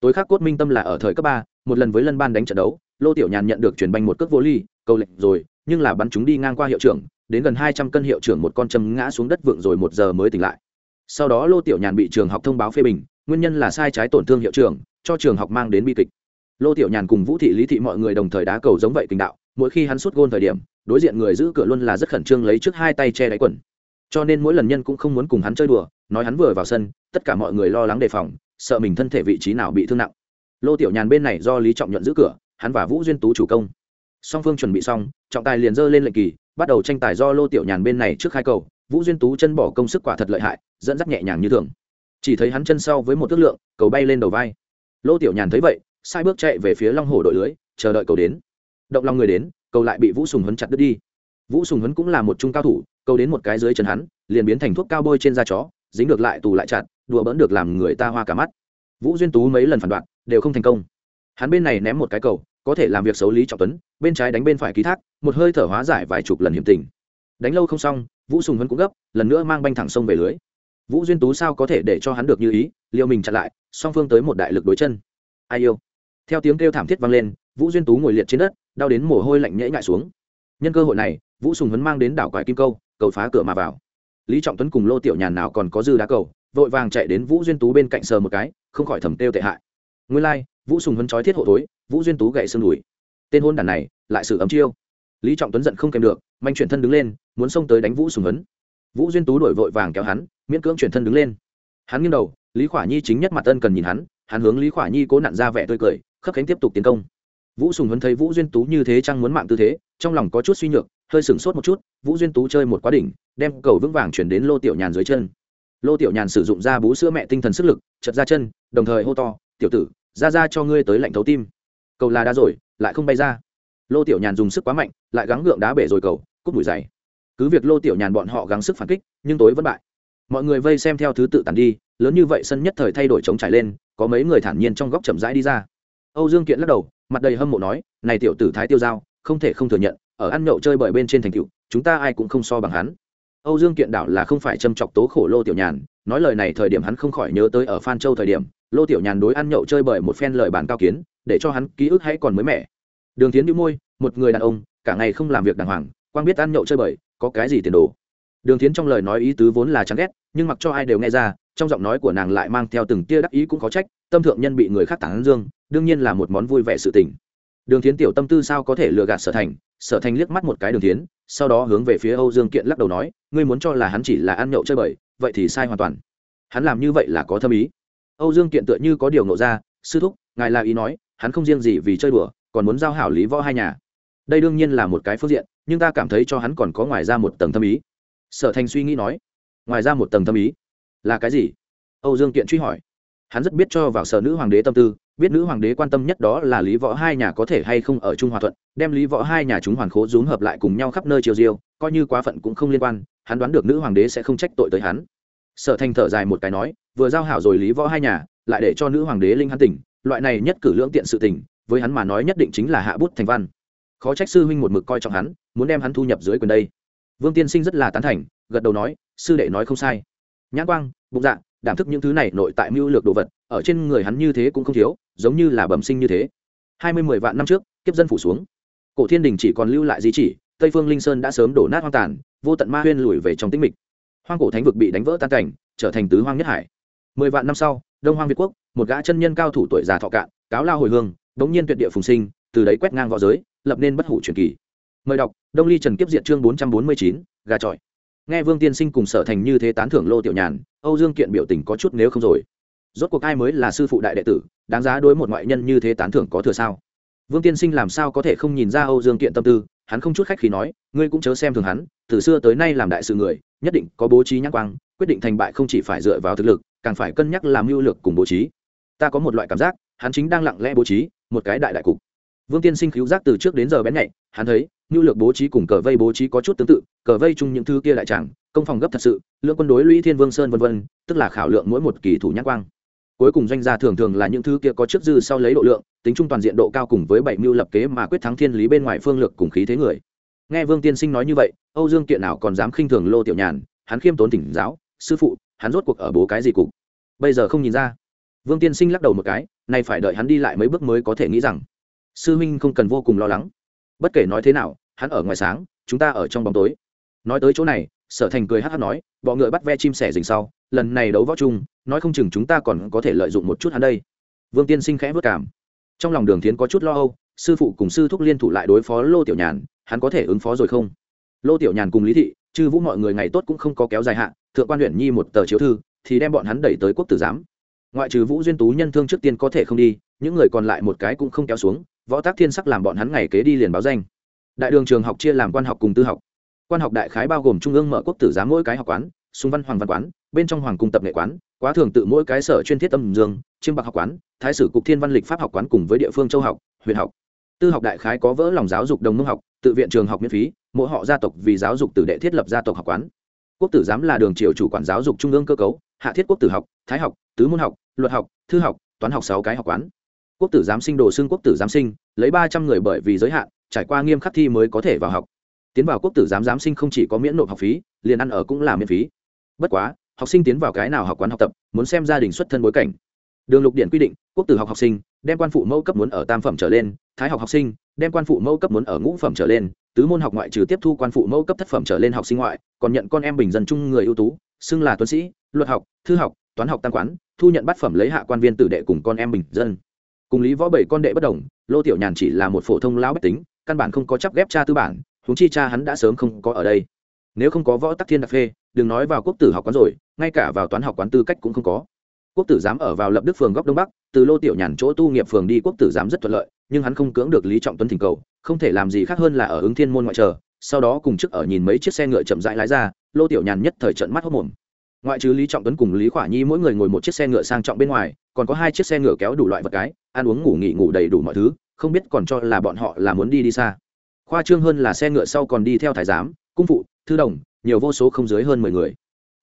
Tối khác cốt minh tâm là ở thời cấp ba, một lần với lân ban đánh trận đấu, lô tiểu nhàn nhận được chuyển banh một cước vô ly câu lệnh rồi, nhưng là bắn chúng đi ngang qua hiệu trưởng, đến gần hai trăm cân hiệu trưởng một con châm ngã xuống đất vượng rồi một giờ mới tỉnh lại. Sau đó lô tiểu nhàn bị trường học thông báo phê bình, nguyên nhân là sai trái tổn thương hiệu trưởng, cho trường học mang đến bi kịch. Lô tiểu nhàn cùng vũ thị, lý thị mọi người đồng thời đá cầu giống vậy kinh đạo, mỗi khi hắn sút gôn thời điểm, đối diện người giữ cửa luôn là rất khẩn trương lấy trước hai tay che đáy quần cho nên mỗi lần nhân cũng không muốn cùng hắn chơi đùa, nói hắn vừa vào sân, tất cả mọi người lo lắng đề phòng, sợ mình thân thể vị trí nào bị thương nặng. Lô tiểu nhàn bên này do lý trọng nhuận giữ cửa, hắn và vũ duyên tú chủ công. Song phương chuẩn bị xong, trọng tài liền dơ lên lệnh kỳ, bắt đầu tranh tài do lô tiểu nhàn bên này trước hai cầu. Vũ duyên tú chân bỏ công sức quả thật lợi hại, dẫn dắt nhẹ nhàng như thường. Chỉ thấy hắn chân sau với một ước lượng, cầu bay lên đầu vai. Lô tiểu nhàn thấy vậy, sai bước chạy về phía long hồ đội lưới, chờ đợi cầu đến. Động lòng người đến, cầu lại bị vũ sùng hấn chặt đứt đi. Vũ sùng hấn cũng là một trung cao thủ cầu đến một cái dưới chân hắn, liền biến thành thuốc cao bôi trên da chó, dính được lại tù lại chặt, đùa bỡn được làm người ta hoa cả mắt. Vũ duyên tú mấy lần phản đoạn, đều không thành công. Hắn bên này ném một cái cầu, có thể làm việc xấu lý trọng tuấn, bên trái đánh bên phải ký thác, một hơi thở hóa giải vài chục lần hiểm tình. Đánh lâu không xong, vũ sùng vẫn cũng gấp, lần nữa mang banh thẳng sông về lưới. Vũ duyên tú sao có thể để cho hắn được như ý liệu mình chặn lại, song phương tới một đại lực đối chân. Ai yêu? Theo tiếng kêu thảm thiết vang lên, vũ duyên tú ngồi liệt trên đất, đau đến mồ hôi lạnh nhễ ngại xuống. Nhân cơ hội này, vũ sùng hấn mang đến đảo quải kim câu cầu phá cửa mà vào. Lý trọng tuấn cùng lô tiểu nhàn nào còn có dư đá cầu vội vàng chạy đến vũ duyên tú bên cạnh sờ một cái không khỏi thầm têu tệ hại. Nguyên lai、like, vũ sùng hấn trói thiết hộ tối vũ duyên tú gậy xương đùi. Tên hôn đàn này lại sự ấm chiêu. Lý trọng tuấn giận không kèm được manh chuyển thân đứng lên muốn xông tới đánh vũ sùng hấn vũ duyên tú đổi vội vàng kéo hắn miễn cưỡng chuyển thân đứng lên. Hắn nghiêng đầu lý khỏa nhi chính nhất mặt ân cần nhìn hắn hắn hướng lý khỏa nhi cố nặn ra vẻ tươi cười khấp khánh tiếp tục tiến công. Vũ sùng hấn thấy vũ duyên tú như thế chăng muốn mạng tư thế trong lòng có chút suy nhược hơi sửng sốt một chút, vũ duyên tú chơi một quá đỉnh, đem cầu vững vàng chuyển đến lô tiểu nhàn dưới chân. Lô tiểu nhàn sử dụng ra bú sữa mẹ tinh thần sức lực, chật ra chân, đồng thời hô to, tiểu tử, ra ra cho ngươi tới lạnh thấu tim. Cầu là đá rồi, lại không bay ra. Lô tiểu nhàn dùng sức quá mạnh, lại gắng gượng đá bể rồi cầu cút mũi dày cứ việc lô tiểu nhàn bọn họ gắng sức phản kích, nhưng tối vẫn bại. Mọi người vây xem theo thứ tự tàn đi, lớn như vậy sân nhất thời thay đổi chống trải lên, có mấy người thản nhiên trong góc chậm rãi đi ra. Âu dương kiện lắc đầu, mặt đầy hâm mộ nói, này tiểu tử thái tiêu giao, không thể không thừa nhận ở ăn nhậu chơi bời bên trên thành cựu chúng ta ai cũng không so bằng hắn. Âu dương kiện đảo là không phải châm chọc tố khổ lô tiểu nhàn, nói lời này thời điểm hắn không khỏi nhớ tới ở phan châu thời điểm, lô tiểu nhàn đối ăn nhậu chơi bời một phen lời bàn cao kiến, để cho hắn ký ức hãy còn mới mẻ. Đường tiến đĩu môi, một người đàn ông, cả ngày không làm việc đàng hoàng, quang biết ăn nhậu chơi bời, có cái gì tiền đồ. Đường tiến trong lời nói ý tứ vốn là chán ghét, nhưng mặc cho ai đều nghe ra, trong giọng nói của nàng lại mang theo từng tia đắc ý cũng có trách, tâm thượng nhân bị người khác tán dương, đương nhiên là một món vui vẻ sự tình đường tiến tiểu tâm tư sao có thể lừa gạt sở thành? Sở thành liếc mắt một cái đường tiến sau đó hướng về phía âu dương kiện lắc đầu nói, ngươi muốn cho là hắn chỉ là ăn nhậu chơi bời, vậy thì sai hoàn toàn. Hắn làm như vậy là có thâm ý. Âu dương kiện tựa như có điều nộ ra, sư thúc, ngài là ý nói, hắn không riêng gì vì chơi đùa, còn muốn giao hảo lý võ hai nhà. Đây đương nhiên là một cái phương diện, nhưng ta cảm thấy cho hắn còn có ngoài ra một tầng thâm ý. Sở thành suy nghĩ nói, ngoài ra một tầng thâm ý? Là cái gì? Âu dương kiện truy hỏi. Hắn rất biết cho vào sở nữ hoàng đế tâm tư biết nữ hoàng đế quan tâm nhất đó là lý võ hai nhà có thể hay không ở trung hòa thuận, đem lý võ hai nhà chúng hoàn khố rúm hợp lại cùng nhau khắp nơi triều diêu, coi như quá phận cũng không liên quan, hắn đoán được nữ hoàng đế sẽ không trách tội tới hắn. Sở thành thở dài một cái nói, vừa giao hảo rồi lý võ hai nhà, lại để cho nữ hoàng đế linh hắn tỉnh, loại này nhất cử lưỡng tiện sự tình, với hắn mà nói nhất định chính là hạ bút thành văn. Khó trách sư huynh một mực coi trọng hắn, muốn đem hắn thu nhập dưới quyền đây. Vương tiên sinh rất là tán thành, gật đầu nói, sư đệ nói không sai. Nhãn quang, bụng dạ đảm thức những thứ này nội tại mưu lược đồ vật, ở trên người hắn như thế cũng không thiếu, giống như là bẩm sinh như thế. Hai mươi mười vạn năm trước, kiếp dân phủ xuống. Cổ thiên đình chỉ còn lưu lại di chỉ, tây phương linh sơn đã sớm đổ nát hoang tàn, vô tận ma huyên lùi về trong tĩnh mịch. Hoang cổ thánh vực bị đánh vỡ tan cảnh, trở thành tứ hoang nhất hải. Mười vạn năm sau, đông hoang việt quốc, một gã chân nhân cao thủ tuổi già thọ cạn, cáo lao hồi hương, bỗng nhiên tuyệt địa phùng sinh, từ đấy quét ngang v õ giới, lập nên bất hủ truyền kỳ. Mời đọc, đông ly trần kiếp diện chương bốn trăm bốn mươi chín, gà trọi nghe vương tiên sinh cùng sở thành như thế tán thưởng lô tiểu nhàn, âu dương kiện biểu tình có chút nếu không rồi. Rốt cuộc ai mới là sư phụ đại đệ tử, đáng giá đối một ngoại nhân như thế tán thưởng có thừa sao? Vương tiên sinh làm sao có thể không nhìn ra âu dương kiện tâm tư, hắn không chút khách khi nói, ngươi cũng chớ xem thường hắn, từ xưa tới nay làm đại sự người, nhất định có bố trí nhãn quang, quyết định thành bại không chỉ phải dựa vào thực lực, càng phải cân nhắc làm mưu lược cùng bố trí. Ta có một loại cảm giác, hắn chính đang lặng lẽ bố trí một cái đại đại cục vương tiên sinh cứu giác từ trước đến giờ bén nhạy hắn thấy nhu lược bố trí cùng cờ vây bố trí có chút tương tự cờ vây chung những thứ kia lại chẳng, công phòng gấp thật sự lượng quân đối lũy thiên vương sơn vân vân tức là khảo lượng mỗi một kỳ thủ nhãn quang. Cuối cùng doanh gia thường thường là những thứ kia có trước dư sau lấy độ lượng tính trung toàn diện độ cao cùng với bảy mưu lập kế mà quyết thắng thiên lý bên ngoài phương lược cùng khí thế người. Nghe vương tiên sinh nói như vậy âu dương kiện nào còn dám khinh thường lô tiểu nhàn hắn khiêm tốn tỉnh giáo sư phụ hắn rốt cuộc ở bố cái gì cục? Bây giờ không nhìn ra. Vương tiên sinh lắc đầu một cái nay phải đợi hắn đi lại mấy bước mới có thể nghĩ rằng sư minh không cần vô cùng lo lắng. Bất kể nói thế nào, hắn ở ngoài sáng, chúng ta ở trong bóng tối. Nói tới chỗ này, sở thành cười hát hát nói, bọ ngựa bắt ve chim sẻ dình sau, lần này đấu võ chung, nói không chừng chúng ta còn có thể lợi dụng một chút hắn đây. Vương tiên sinh khẽ vất cảm. Trong lòng đường tiến có chút lo âu, sư phụ cùng sư thúc liên thủ lại đối phó lô tiểu nhàn, hắn có thể ứng phó rồi không? Lô tiểu nhàn cùng lý thị, chư vũ mọi người ngày tốt cũng không có kéo dài hạn, thượng quan huyện nhi một tờ chiếu thư, thì đem bọn hắn đẩy tới quốc tử giám. Ngoại trừ vũ duyên tú nhân thương trước tiên có thể không đi, những người còn lại một cái cũng không kéo xuống võ tác thiên sắc làm bọn hắn ngày kế đi liền báo danh. Đại đường trường học chia làm quan học cùng tư học. Quan học đại khái bao gồm trung ương mở quốc tử giám mỗi cái học quán, xung văn hoàng văn quán, bên trong hoàng cung tập nghệ quán, quá thường tự mỗi cái sở chuyên thiết âm dương, chiêm bạc học quán, thái sử cục thiên văn lịch pháp học quán cùng với địa phương châu học, huyện học. Tư học đại khái có vỡ lòng giáo dục đồng nông học, tự viện trường học miễn phí, mỗi họ gia tộc vì giáo dục tử đệ thiết lập gia tộc học quán. Quốc tử giám là đường triều chủ quản giáo dục trung ương cơ cấu, hạ thiết quốc tử học, thái học, tứ môn học, luật học, thư học, toán học sáu cái học quán quốc tử giám sinh đồ xưng quốc tử giám sinh, lấy ba trăm người bởi vì giới hạn, trải qua nghiêm khắc thi mới có thể vào học. Tiến vào quốc tử giám giám sinh không chỉ có miễn nộp học phí, liền ăn ở cũng là miễn phí. Bất quá, học sinh tiến vào cái nào học quán học tập, muốn xem gia đình xuất thân bối cảnh. Đường lục điện quy định, quốc tử học học sinh, đem quan phụ mẫu cấp muốn ở tam phẩm trở lên, thái học học sinh, đem quan phụ mẫu cấp muốn ở ngũ phẩm trở lên, tứ môn học ngoại trừ tiếp thu quan phụ mẫu cấp thất phẩm trở lên học sinh ngoại, còn nhận con em bình dân chung người ưu tú, xưng là tuấn sĩ, luật học, thư học, toán học tam quán, thu nhận bát phẩm lấy hạ quan viên tử đệ cùng con em bình dân cùng lý võ bảy con đệ bất đồng, lô tiểu nhàn chỉ là một phổ thông lão bách tính, căn bản không có chấp ghép cha tư bản, huống chi cha hắn đã sớm không có ở đây. Nếu không có võ tắc thiên đặc phê, đừng nói vào quốc tử học quán rồi, ngay cả vào toán học quán tư cách cũng không có. Quốc tử giám ở vào lập đức phường góc đông bắc, từ lô tiểu nhàn chỗ tu nghiệp phường đi quốc tử giám rất thuận lợi, nhưng hắn không cưỡng được lý trọng tuấn thỉnh cầu, không thể làm gì khác hơn là ở ứng thiên môn ngoại chờ, sau đó cùng chức ở nhìn mấy chiếc xe ngựa chậm rãi lái ra, lô tiểu nhàn nhất thời trận mắt hốc mồm ngoại trừ lý trọng tuấn cùng lý khỏa nhi, mỗi người ngồi một chiếc xe ngựa sang trọng bên ngoài, còn có hai chiếc xe ngựa kéo đủ loại vật cái, ăn uống, ngủ nghỉ, ngủ đầy đủ mọi thứ, không biết còn cho là bọn họ là muốn đi đi xa. Khoa trương hơn là xe ngựa sau còn đi theo thái giám, cung phụ, thư đồng, nhiều vô số không dưới hơn mười người.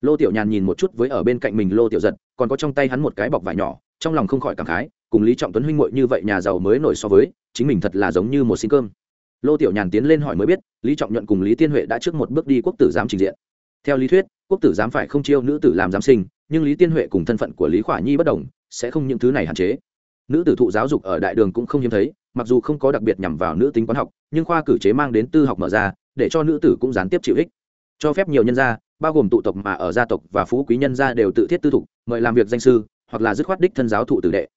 Lô tiểu nhàn nhìn một chút với ở bên cạnh mình lô tiểu giật, còn có trong tay hắn một cái bọc vải nhỏ, trong lòng không khỏi cảm khái, cùng lý trọng tuấn huynh muội như vậy nhà giàu mới nổi so với, chính mình thật là giống như một xin cơm. Lô tiểu nhàn tiến lên hỏi mới biết, lý trọng nhuận cùng lý tiên huệ đã trước một bước đi quốc tử giám trình diện theo lý thuyết, quốc tử giám phải không chiêu nữ tử làm giám sinh, nhưng lý tiên huệ cùng thân phận của lý khỏa nhi bất đồng, sẽ không những thứ này hạn chế. Nữ tử thụ giáo dục ở đại đường cũng không hiếm thấy, mặc dù không có đặc biệt nhằm vào nữ tính quán học, nhưng khoa cử chế mang đến tư học mở ra, để cho nữ tử cũng gián tiếp chịu ích. Cho phép nhiều nhân gia, bao gồm tụ tộc mà ở gia tộc và phú quý nhân gia đều tự thiết tư thục, mời làm việc danh sư, hoặc là dứt khoát đích thân giáo thụ tử đệ.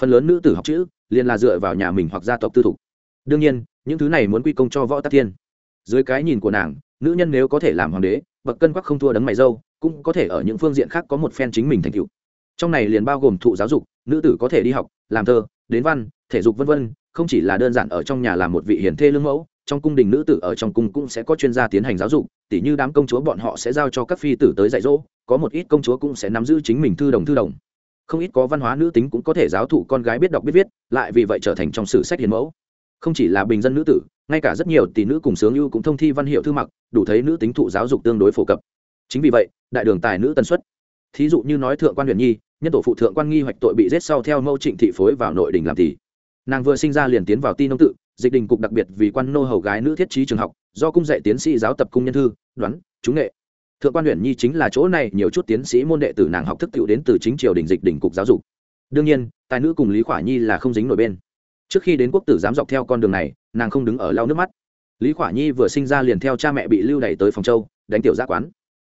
Phần lớn nữ tử học chữ, liền là dựa vào nhà mình hoặc gia tộc tư thục. Đương nhiên, những thứ này muốn quy công cho võ tắc thiên. Dưới cái nhìn của nàng nữ nhân nếu có thể làm hoàng đế, bậc cân quắc không thua đấng mày dâu, cũng có thể ở những phương diện khác có một phen chính mình thành tựu. Trong này liền bao gồm thụ giáo dục, nữ tử có thể đi học, làm thơ, đến văn, thể dục vân vân, không chỉ là đơn giản ở trong nhà làm một vị hiền thê lương mẫu, trong cung đình nữ tử ở trong cung cũng sẽ có chuyên gia tiến hành giáo dục, tỉ như đám công chúa bọn họ sẽ giao cho các phi tử tới dạy dỗ, có một ít công chúa cũng sẽ nắm giữ chính mình thư đồng thư đồng. Không ít có văn hóa nữ tính cũng có thể giáo thụ con gái biết đọc biết viết, lại vì vậy trở thành trong sử sách hiền mẫu. Không chỉ là bình dân nữ tử ngay cả rất nhiều tỷ nữ cùng sướng ưu cũng thông thi văn hiệu thư mặc, đủ thấy nữ tính thụ giáo dục tương đối phổ cập. Chính vì vậy, đại đường tài nữ tần suất. Thí dụ như nói thượng quan huyền nhi, nhân tổ phụ thượng quan nghi hoạch tội bị giết sau theo mâu trịnh thị phối vào nội đình làm tỷ. Nàng vừa sinh ra liền tiến vào ti nông tự, dịch đình cục đặc biệt vì quan nô hầu gái nữ thiết trí trường học, do cung dạy tiến sĩ giáo tập cung nhân thư, đoán chúng nghệ. Thượng quan huyền nhi chính là chỗ này nhiều chút tiến sĩ môn đệ tử nàng học thức cựu đến từ chính triều đình dịch đình cục giáo dục. Đương nhiên, tài nữ cùng lý khỏa nhi là không dính nổi bên trước khi đến quốc tử giám dọc theo con đường này, nàng không đứng ở lau nước mắt. Lý khỏa nhi vừa sinh ra liền theo cha mẹ bị lưu đày tới phòng châu, đánh tiểu gia quán.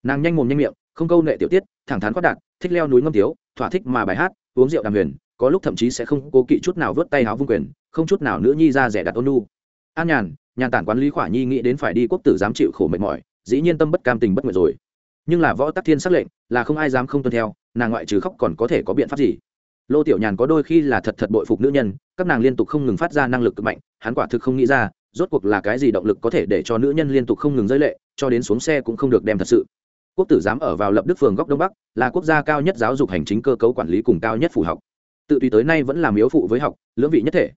Nàng nhanh mồm nhanh miệng, không câu nệ tiểu tiết, thẳng thắn khoát đạt thích leo núi ngâm tiếu, thỏa thích mà bài hát, uống rượu đàm huyền, có lúc thậm chí sẽ không cố kỵ chút nào vớt tay háo vung quyền, không chút nào nữ nhi ra rẻ đặt ôn nu an nhàn nhàn tản quán lý khỏa nhi nghĩ đến phải đi quốc tử dám chịu khổ mệt mỏi, dĩ nhiên tâm bất cam tình bất nguyện rồi. Nhưng là võ tắc thiên xác lệnh, là không ai dám không tuân theo, nàng ngoại trừ khóc còn có thể có biện pháp gì? Lô tiểu nhàn có đôi khi là thật thật bội phục nữ nhân, các nàng liên tục không ngừng phát ra năng lực cực mạnh, hắn quả thực không nghĩ ra, rốt cuộc là cái gì động lực có thể để cho nữ nhân liên tục không ngừng rơi lệ, cho đến xuống xe cũng không được đem thật sự. Quốc tử giám ở vào lập đức phường góc đông bắc, là quốc gia cao nhất giáo dục hành chính cơ cấu quản lý cùng cao nhất phủ học. Tự tùy tới nay vẫn làm miếu phụ với học, lưỡng vị nhất thể.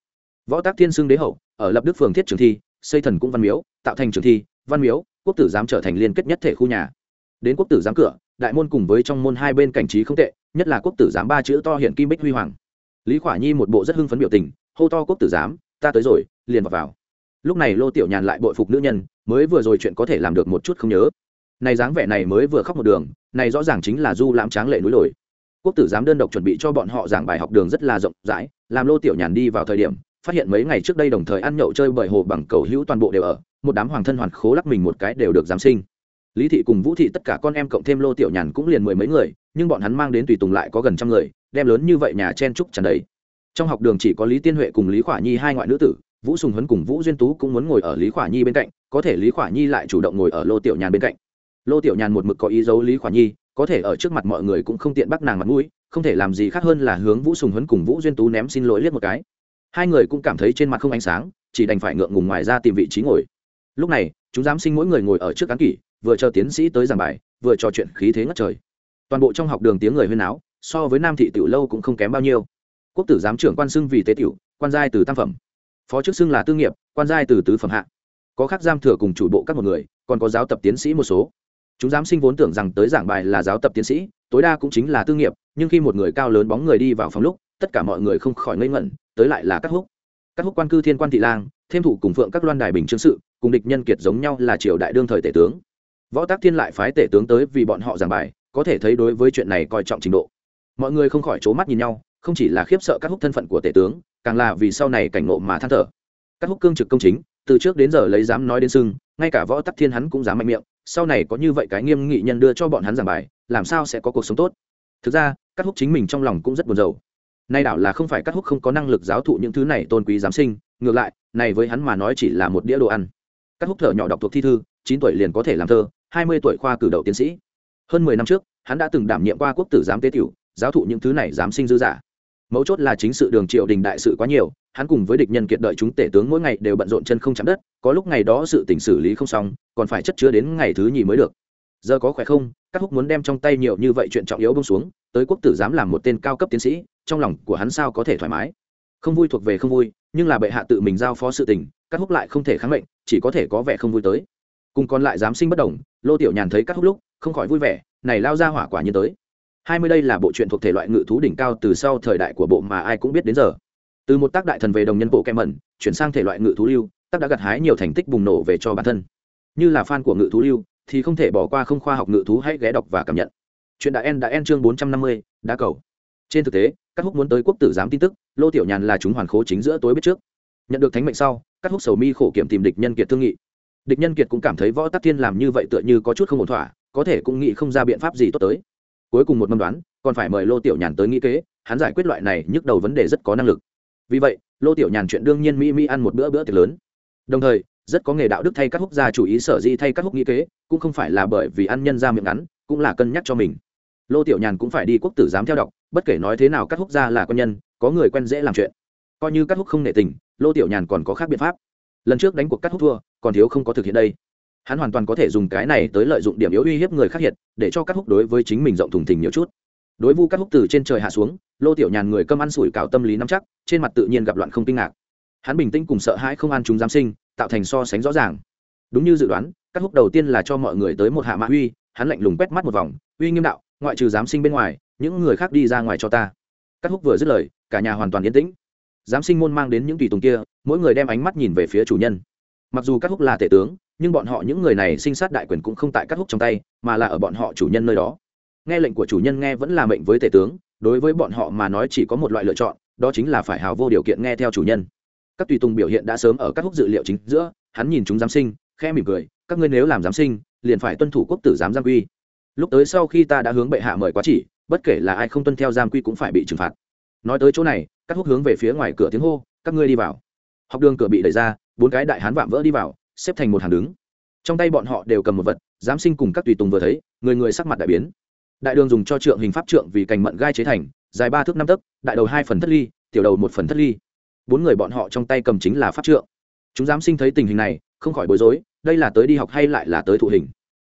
Võ tác thiên xưng đế hậu, ở lập đức phường thiết trường thi, xây thần cũng văn miếu, tạo thành trường thi, văn miếu, quốc tử giám trở thành liên kết nhất thể khu nhà. Đến quốc tử giám cửa, đại môn cùng với trong môn hai bên cảnh trí không tệ nhất là quốc tử giám ba chữ to hiện kim bích huy hoàng. Lý khỏa nhi một bộ rất hưng phấn biểu tình hô to quốc tử giám ta tới rồi liền vào, vào. lúc này lô tiểu nhàn lại bội phục nữ nhân mới vừa rồi chuyện có thể làm được một chút không nhớ. Này dáng vẻ này mới vừa khóc một đường này rõ ràng chính là du lãm tráng lệ núi đồi. Quốc tử giám đơn độc chuẩn bị cho bọn họ giảng bài học đường rất là rộng rãi làm lô tiểu nhàn đi vào thời điểm phát hiện mấy ngày trước đây đồng thời ăn nhậu chơi bởi hồ bằng cầu hữu toàn bộ đều ở một đám hoàng thân hoàn khố lắc mình một cái đều được giám sinh. Lý thị cùng vũ thị tất cả con em cộng thêm lô tiểu nhàn cũng liền mười mấy người nhưng bọn hắn mang đến tùy tùng lại có gần trăm người, đem lớn như vậy nhà chen trúc tràn đầy. Trong học đường chỉ có lý tiên huệ cùng lý khỏa nhi hai ngoại nữ tử, vũ sùng huấn cùng vũ duyên tú cũng muốn ngồi ở lý khỏa nhi bên cạnh, có thể lý khỏa nhi lại chủ động ngồi ở lô tiểu nhàn bên cạnh. Lô tiểu nhàn một mực có ý giấu lý khỏa nhi, có thể ở trước mặt mọi người cũng không tiện bắt nàng mặt mũi, không thể làm gì khác hơn là hướng vũ sùng huấn cùng vũ duyên tú ném xin lỗi liếc một cái. Hai người cũng cảm thấy trên mặt không ánh sáng, chỉ đành phải ngượng ngùng ngoài ra tìm vị trí ngồi. Lúc này, chúng giám sinh mỗi người ngồi ở trước án kỷ, vừa chờ tiến sĩ tới giảng bài, vừa trò chuyện khí thế ngất trời toàn bộ trong học đường tiếng người huyên áo so với nam thị tiểu lâu cũng không kém bao nhiêu. Quốc tử giám trưởng quan xưng vì tế tiểu, quan giai từ tam phẩm. Phó chức xưng là tư nghiệp, quan giai từ tứ phẩm hạ. Có khác giam thừa cùng chủ bộ các một người, còn có giáo tập tiến sĩ một số. Chúng giám sinh vốn tưởng rằng tới giảng bài là giáo tập tiến sĩ, tối đa cũng chính là tư nghiệp, nhưng khi một người cao lớn bóng người đi vào phòng lúc, tất cả mọi người không khỏi ngây ngẩn, tới lại là các húc. Các húc quan cư thiên quan thị lang, thêm thủ cùng phượng các loan đài bình chương sự, cùng địch nhân kiệt giống nhau là triều đại đương thời tể tướng. Võ tác thiên lại phái tể tướng tới vì bọn họ giảng bài có thể thấy đối với chuyện này coi trọng trình độ. Mọi người không khỏi c mắt nhìn nhau, không chỉ là khiếp sợ các húc thân phận của tể tướng, càng là vì sau này cảnh ngộ mà than thở. Các húc cương trực công chính, từ trước đến giờ lấy dám nói đến sưng ngay cả võ tắc thiên hắn cũng dám mạnh miệng, sau này có như vậy cái nghiêm nghị nhân đưa cho bọn hắn giảng bài, làm sao sẽ có cuộc sống tốt? Thực ra, các húc chính mình trong lòng cũng rất buồn rầu. Nay đảo là không phải các húc không có năng lực giáo thụ những thứ này tôn quý giám sinh, ngược lại, này với hắn mà nói chỉ là một đĩa đồ ăn. Các húc thở nhỏ đọc thuộc thi thư, chín tuổi liền có thể làm thơ, hai mươi tuổi khoa cử đậu tiến sĩ hơn mười năm trước, hắn đã từng đảm nhiệm qua quốc tử giám tế tiểu, giáo thụ những thứ này giám sinh dư giả. Mấu chốt là chính sự đường triều đình đại sự quá nhiều, hắn cùng với địch nhân kiệt đợi chúng tể tướng mỗi ngày đều bận rộn chân không chạm đất, có lúc ngày đó sự tỉnh xử lý không xong, còn phải chất chứa đến ngày thứ nhì mới được. Giờ có khỏe không? Các húc muốn đem trong tay nhiều như vậy chuyện trọng yếu bông xuống, tới quốc tử giám làm một tên cao cấp tiến sĩ, trong lòng của hắn sao có thể thoải mái? Không vui thuộc về không vui, nhưng là bệ hạ tự mình giao phó sự tình, các húc lại không thể kháng mệnh, chỉ có thể có vẻ không vui tới. Cùng còn lại giám sinh bất đồng, lô tiểu nhàn thấy các húc lúc không khỏi vui vẻ, này lao ra hỏa quả như tới. Hai mươi đây là bộ truyện thuộc thể loại ngự thú đỉnh cao từ sau thời đại của bộ mà ai cũng biết đến giờ. Từ một tác đại thần về đồng nhân bộ kem mẩn, chuyển sang thể loại ngự thú lưu, tác đã gặt hái nhiều thành tích bùng nổ về cho bản thân. Như là fan của ngự thú lưu, thì không thể bỏ qua không khoa học ngự thú hãy ghé đọc và cảm nhận. Chuyện đã en đã en chương bốn trăm năm mươi, đã cầu. Trên thực tế, các húc muốn tới quốc tử giám tin tức, lô tiểu nhàn là chúng hoàn khố chính giữa tối biết trước. Nhận được thánh mệnh sau, các húc sầu mi khổ kiểm tìm địch nhân kiệt thương nghị. Địch nhân kiệt cũng cảm thấy võ tắc thiên làm như vậy tựa như có chút không ổn thỏa có thể cũng nghĩ không ra biện pháp gì tốt tới. Cuối cùng một mâm đoán, còn phải mời lô tiểu nhàn tới nghĩ kế, hắn giải quyết loại này nhức đầu vấn đề rất có năng lực. Vì vậy, lô tiểu nhàn chuyện đương nhiên mỹ mỹ ăn một bữa bữa tiệc lớn. Đồng thời, rất có nghề đạo đức thay các húc gia chủ ý sở di thay các húc nghĩ kế, cũng không phải là bởi vì ăn nhân ra miệng ngắn, cũng là cân nhắc cho mình. Lô tiểu nhàn cũng phải đi quốc tử giám theo đọc, bất kể nói thế nào các húc gia là con nhân, có người quen dễ làm chuyện. Coi như các húc không nể tình, lô tiểu nhàn còn có khác biện pháp. Lần trước đánh cuộc cắt húc thua, còn thiếu không có thực hiện đây hắn hoàn toàn có thể dùng cái này tới lợi dụng điểm yếu uy hiếp người khác hiện, để cho các húc đối với chính mình rộng thùng thình nhiều chút. Đối vu các húc từ trên trời hạ xuống, lô tiểu nhàn người cơm ăn sủi cảo tâm lý nắm chắc, trên mặt tự nhiên gặp loạn không kinh ngạc. Hắn bình tĩnh cùng sợ hãi không ăn chúng giám sinh, tạo thành so sánh rõ ràng. Đúng như dự đoán, các húc đầu tiên là cho mọi người tới một hạ mã uy, hắn lạnh lùng quét mắt một vòng, uy nghiêm đạo, ngoại trừ giám sinh bên ngoài, những người khác đi ra ngoài cho ta. Các húc vừa dứt lời, cả nhà hoàn toàn yên tĩnh. Giám sinh môn mang đến những tùy tùng kia, mỗi người đem ánh mắt nhìn về phía chủ nhân mặc dù các húc là tể tướng, nhưng bọn họ những người này sinh sát đại quyền cũng không tại các húc trong tay, mà là ở bọn họ chủ nhân nơi đó. Nghe lệnh của chủ nhân nghe vẫn là mệnh với tể tướng, đối với bọn họ mà nói chỉ có một loại lựa chọn, đó chính là phải hào vô điều kiện nghe theo chủ nhân. Các tùy tùng biểu hiện đã sớm ở các húc dự liệu chính giữa, hắn nhìn chúng giám sinh khe mỉm cười, các ngươi nếu làm giám sinh, liền phải tuân thủ quốc tử giám giam quy. Lúc tới sau khi ta đã hướng bệ hạ mời quá chỉ, bất kể là ai không tuân theo giam quy cũng phải bị trừng phạt. Nói tới chỗ này các húc hướng về phía ngoài cửa tiếng hô, các ngươi đi vào. Học đường cửa bị đẩy ra bốn cái đại hán vạm vỡ đi vào, xếp thành một hàng đứng. Trong tay bọn họ đều cầm một vật, giám sinh cùng các tùy tùng vừa thấy, người người sắc mặt đại biến. Đại đường dùng cho trượng hình pháp trượng vì cành mận gai chế thành, dài ba thước năm tấc, đại đầu hai phần thất ly, tiểu đầu một phần thất ly. Bốn người bọn họ trong tay cầm chính là pháp trượng. Chúng giám sinh thấy tình hình này, không khỏi bối rối, đây là tới đi học hay lại là tới thụ hình?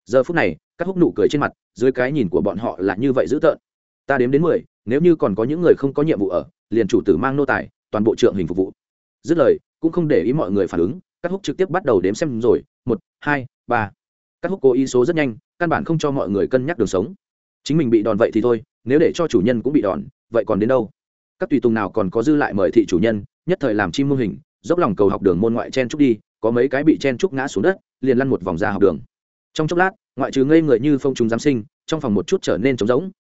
Giờ phút này, các húc nụ cười trên mặt, dưới cái nhìn của bọn họ là như vậy dữ tợn. Ta đếm đến mười, nếu như còn có những người không có nhiệm vụ ở, liền chủ tử mang nô tài, toàn bộ trượng hình phục vụ dứt lời, cũng không để ý mọi người phản ứng các húc trực tiếp bắt đầu đếm xem rồi. Một, hai, ba. Các húc cố ý số rất nhanh, căn bản không cho mọi người cân nhắc đường sống. Chính mình bị đòn vậy thì thôi, nếu để cho chủ nhân cũng bị đòn, vậy còn đến đâu? Các tùy tùng nào còn có dư lại mời thị chủ nhân, nhất thời làm chim mô hình, dốc lòng cầu học đường môn ngoại chen trúc đi, có mấy cái bị chen trúc ngã xuống đất, liền lăn một vòng ra học đường. Trong chốc lát, ngoại trừ ngây người như phong chúng giám sinh, trong phòng một chút trở nên trống rỗng.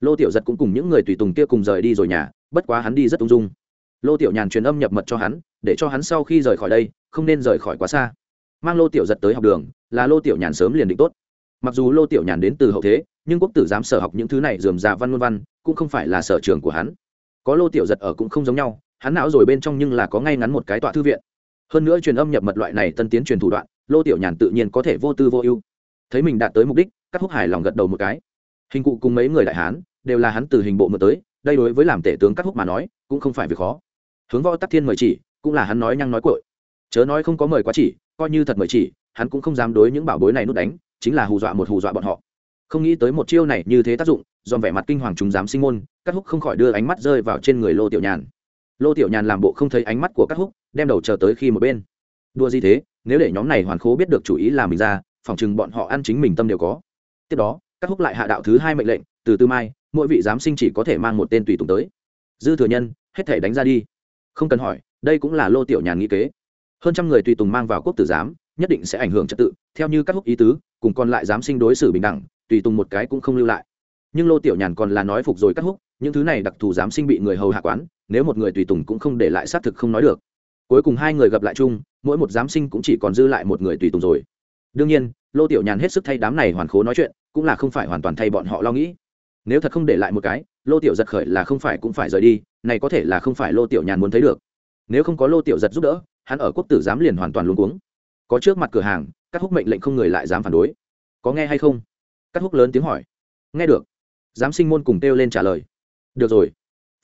Lô tiểu giật cũng cùng những người tùy tùng kia cùng rời đi rồi nhà, bất quá hắn đi rất ung dung. Lô tiểu nhàn truyền âm nhập mật cho hắn để cho hắn sau khi rời khỏi đây, không nên rời khỏi quá xa. Mang lô tiểu giật tới học đường, là lô tiểu nhàn sớm liền định tốt. Mặc dù lô tiểu nhàn đến từ hậu thế, nhưng quốc tử giám sở học những thứ này dườm già văn ngôn văn, cũng không phải là sở trường của hắn. Có lô tiểu giật ở cũng không giống nhau, hắn não rồi bên trong nhưng là có ngay ngắn một cái tọa thư viện. Hơn nữa truyền âm nhập mật loại này tân tiến truyền thủ đoạn, lô tiểu nhàn tự nhiên có thể vô tư vô ưu. Thấy mình đạt tới mục đích các húc hải lòng gật đầu một cái. Hình cụ cùng mấy người đại hán, đều là hắn từ hình bộ mượn tới, đây đối với làm tể tướng các húc mà nói, cũng không phải việc khó. Hướng võ tắc thiên mời chỉ cũng là hắn nói nhăng nói cội chớ nói không có mời quá chỉ, coi như thật mời chỉ, hắn cũng không dám đối những bảo bối này nút đánh, chính là hù dọa một hù dọa bọn họ. Không nghĩ tới một chiêu này như thế tác dụng dòm vẻ mặt kinh hoàng chúng dám sinh môn các húc không khỏi đưa ánh mắt rơi vào trên người lô tiểu nhàn. Lô tiểu nhàn làm bộ không thấy ánh mắt của các húc, đem đầu chờ tới khi một bên. Đua gì thế, nếu để nhóm này hoàn khố biết được chủ ý là mình ra phòng chừng bọn họ ăn chính mình tâm đều có. Tiếp đó các húc lại hạ đạo thứ hai mệnh lệnh, từ tư mai, mỗi vị giám sinh chỉ có thể mang một tên tùy tùng tới. Dư thừa nhân, hết thể đánh ra đi. Không cần hỏi đây cũng là lô tiểu nhàn nghĩ kế. Hơn trăm người tùy tùng mang vào quốc tử giám, nhất định sẽ ảnh hưởng trật tự, theo như các húc ý tứ, cùng còn lại giám sinh đối xử bình đẳng, tùy tùng một cái cũng không lưu lại. Nhưng lô tiểu nhàn còn là nói phục rồi các húc những thứ này đặc thù giám sinh bị người hầu hạ quán, nếu một người tùy tùng cũng không để lại xác thực không nói được. Cuối cùng hai người gặp lại chung, mỗi một giám sinh cũng chỉ còn dư lại một người tùy tùng rồi. Đương nhiên, lô tiểu nhàn hết sức thay đám này hoàn khố nói chuyện, cũng là không phải hoàn toàn thay bọn họ lo nghĩ. Nếu thật không để lại một cái, lô tiểu giật khởi là không phải cũng phải rời đi, này có thể là không phải lô tiểu nhàn muốn thấy được nếu không có lô tiểu giật giúp đỡ, hắn ở quốc tử giám liền hoàn toàn luôn cuống. Có trước mặt cửa hàng, các húc mệnh lệnh không người lại dám phản đối. Có nghe hay không? Các húc lớn tiếng hỏi. Nghe được. Giám sinh môn cùng kêu lên trả lời. Được rồi.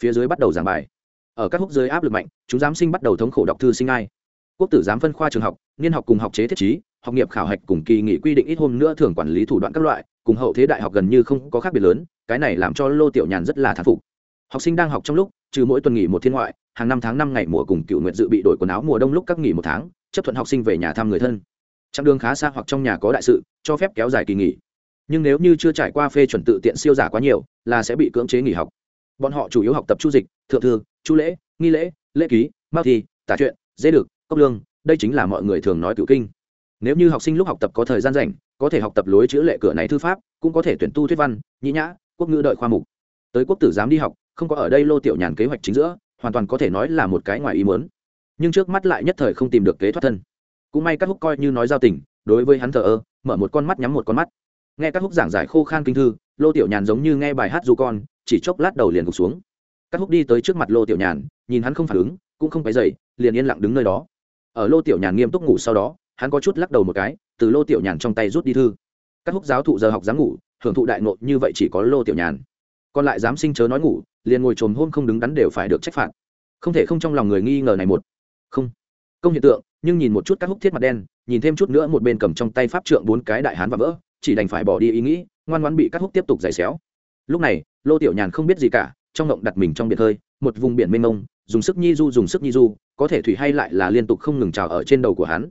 Phía dưới bắt đầu giảng bài. Ở các húc dưới áp lực mạnh, chúng giám sinh bắt đầu thống khổ đọc thư sinh ai. Quốc tử giám phân khoa trường học, niên học cùng học chế thiết trí, học nghiệp khảo hạch cùng kỳ nghị quy định ít hôm nữa thường quản lý thủ đoạn các loại, cùng hậu thế đại học gần như không có khác biệt lớn, cái này làm cho lô tiểu nhàn rất là thán phục. Học sinh đang học trong lúc, trừ mỗi tuần nghỉ một thiên ngoại hàng năm tháng năm ngày mùa cùng cựu nguyện dự bị đổi quần áo mùa đông lúc các nghỉ một tháng, chấp thuận học sinh về nhà thăm người thân. Chặng đường khá xa hoặc trong nhà có đại sự, cho phép kéo dài kỳ nghỉ. Nhưng nếu như chưa trải qua phê chuẩn tự tiện siêu giả quá nhiều, là sẽ bị cưỡng chế nghỉ học. Bọn họ chủ yếu học tập chu dịch, thượng thư, chu lễ, nghi lễ lễ ký, mao thi, tả truyện, dễ được, cốc lương, đây chính là mọi người thường nói cựu kinh. Nếu như học sinh lúc học tập có thời gian rảnh, có thể học tập lối chữ lệ cửa này thư pháp, cũng có thể tuyển tu thuyết văn nhĩ nhã, quốc ngữ đợi khoa mục. Tới quốc tử giám đi học, không có ở đây lô tiểu nhàn kế hoạch chính giữa hoàn toàn có thể nói là một cái ngoài ý muốn. Nhưng trước mắt lại nhất thời không tìm được kế thoát thân. Cũng may các húc coi như nói giao tình, đối với hắn thờ ơ, mở một con mắt nhắm một con mắt. Nghe các húc giảng giải khô khan kinh thư, lô tiểu nhàn giống như nghe bài hát du con, chỉ chốc lát đầu liền gục xuống. Các húc đi tới trước mặt lô tiểu nhàn, nhìn hắn không phản ứng, cũng không phải dậy liền yên lặng đứng nơi đó. Ở lô tiểu nhàn nghiêm túc ngủ sau đó, hắn có chút lắc đầu một cái, từ lô tiểu nhàn trong tay rút đi thư. Các húc giáo thụ giờ học dám ngủ, hưởng thụ đại nộ như vậy chỉ có lô tiểu nhàn còn lại dám sinh chớ nói ngủ, liền ngồi trồm hôm không đứng đắn đều phải được trách phạt. Không thể không trong lòng người nghi ngờ này một. Không. Công hiện tượng, nhưng nhìn một chút các húc thiết mặt đen, nhìn thêm chút nữa một bên cầm trong tay pháp trượng bốn cái đại hán và vỡ, chỉ đành phải bỏ đi ý nghĩ, ngoan ngoan bị các húc tiếp tục giày xéo. Lúc này, lô tiểu nhàn không biết gì cả, trong ngộng đặt mình trong biển hơi, một vùng biển mênh mông, dùng sức nhi du, dùng sức nhi du, có thể thủy hay lại là liên tục không ngừng trào ở trên đầu của hắn.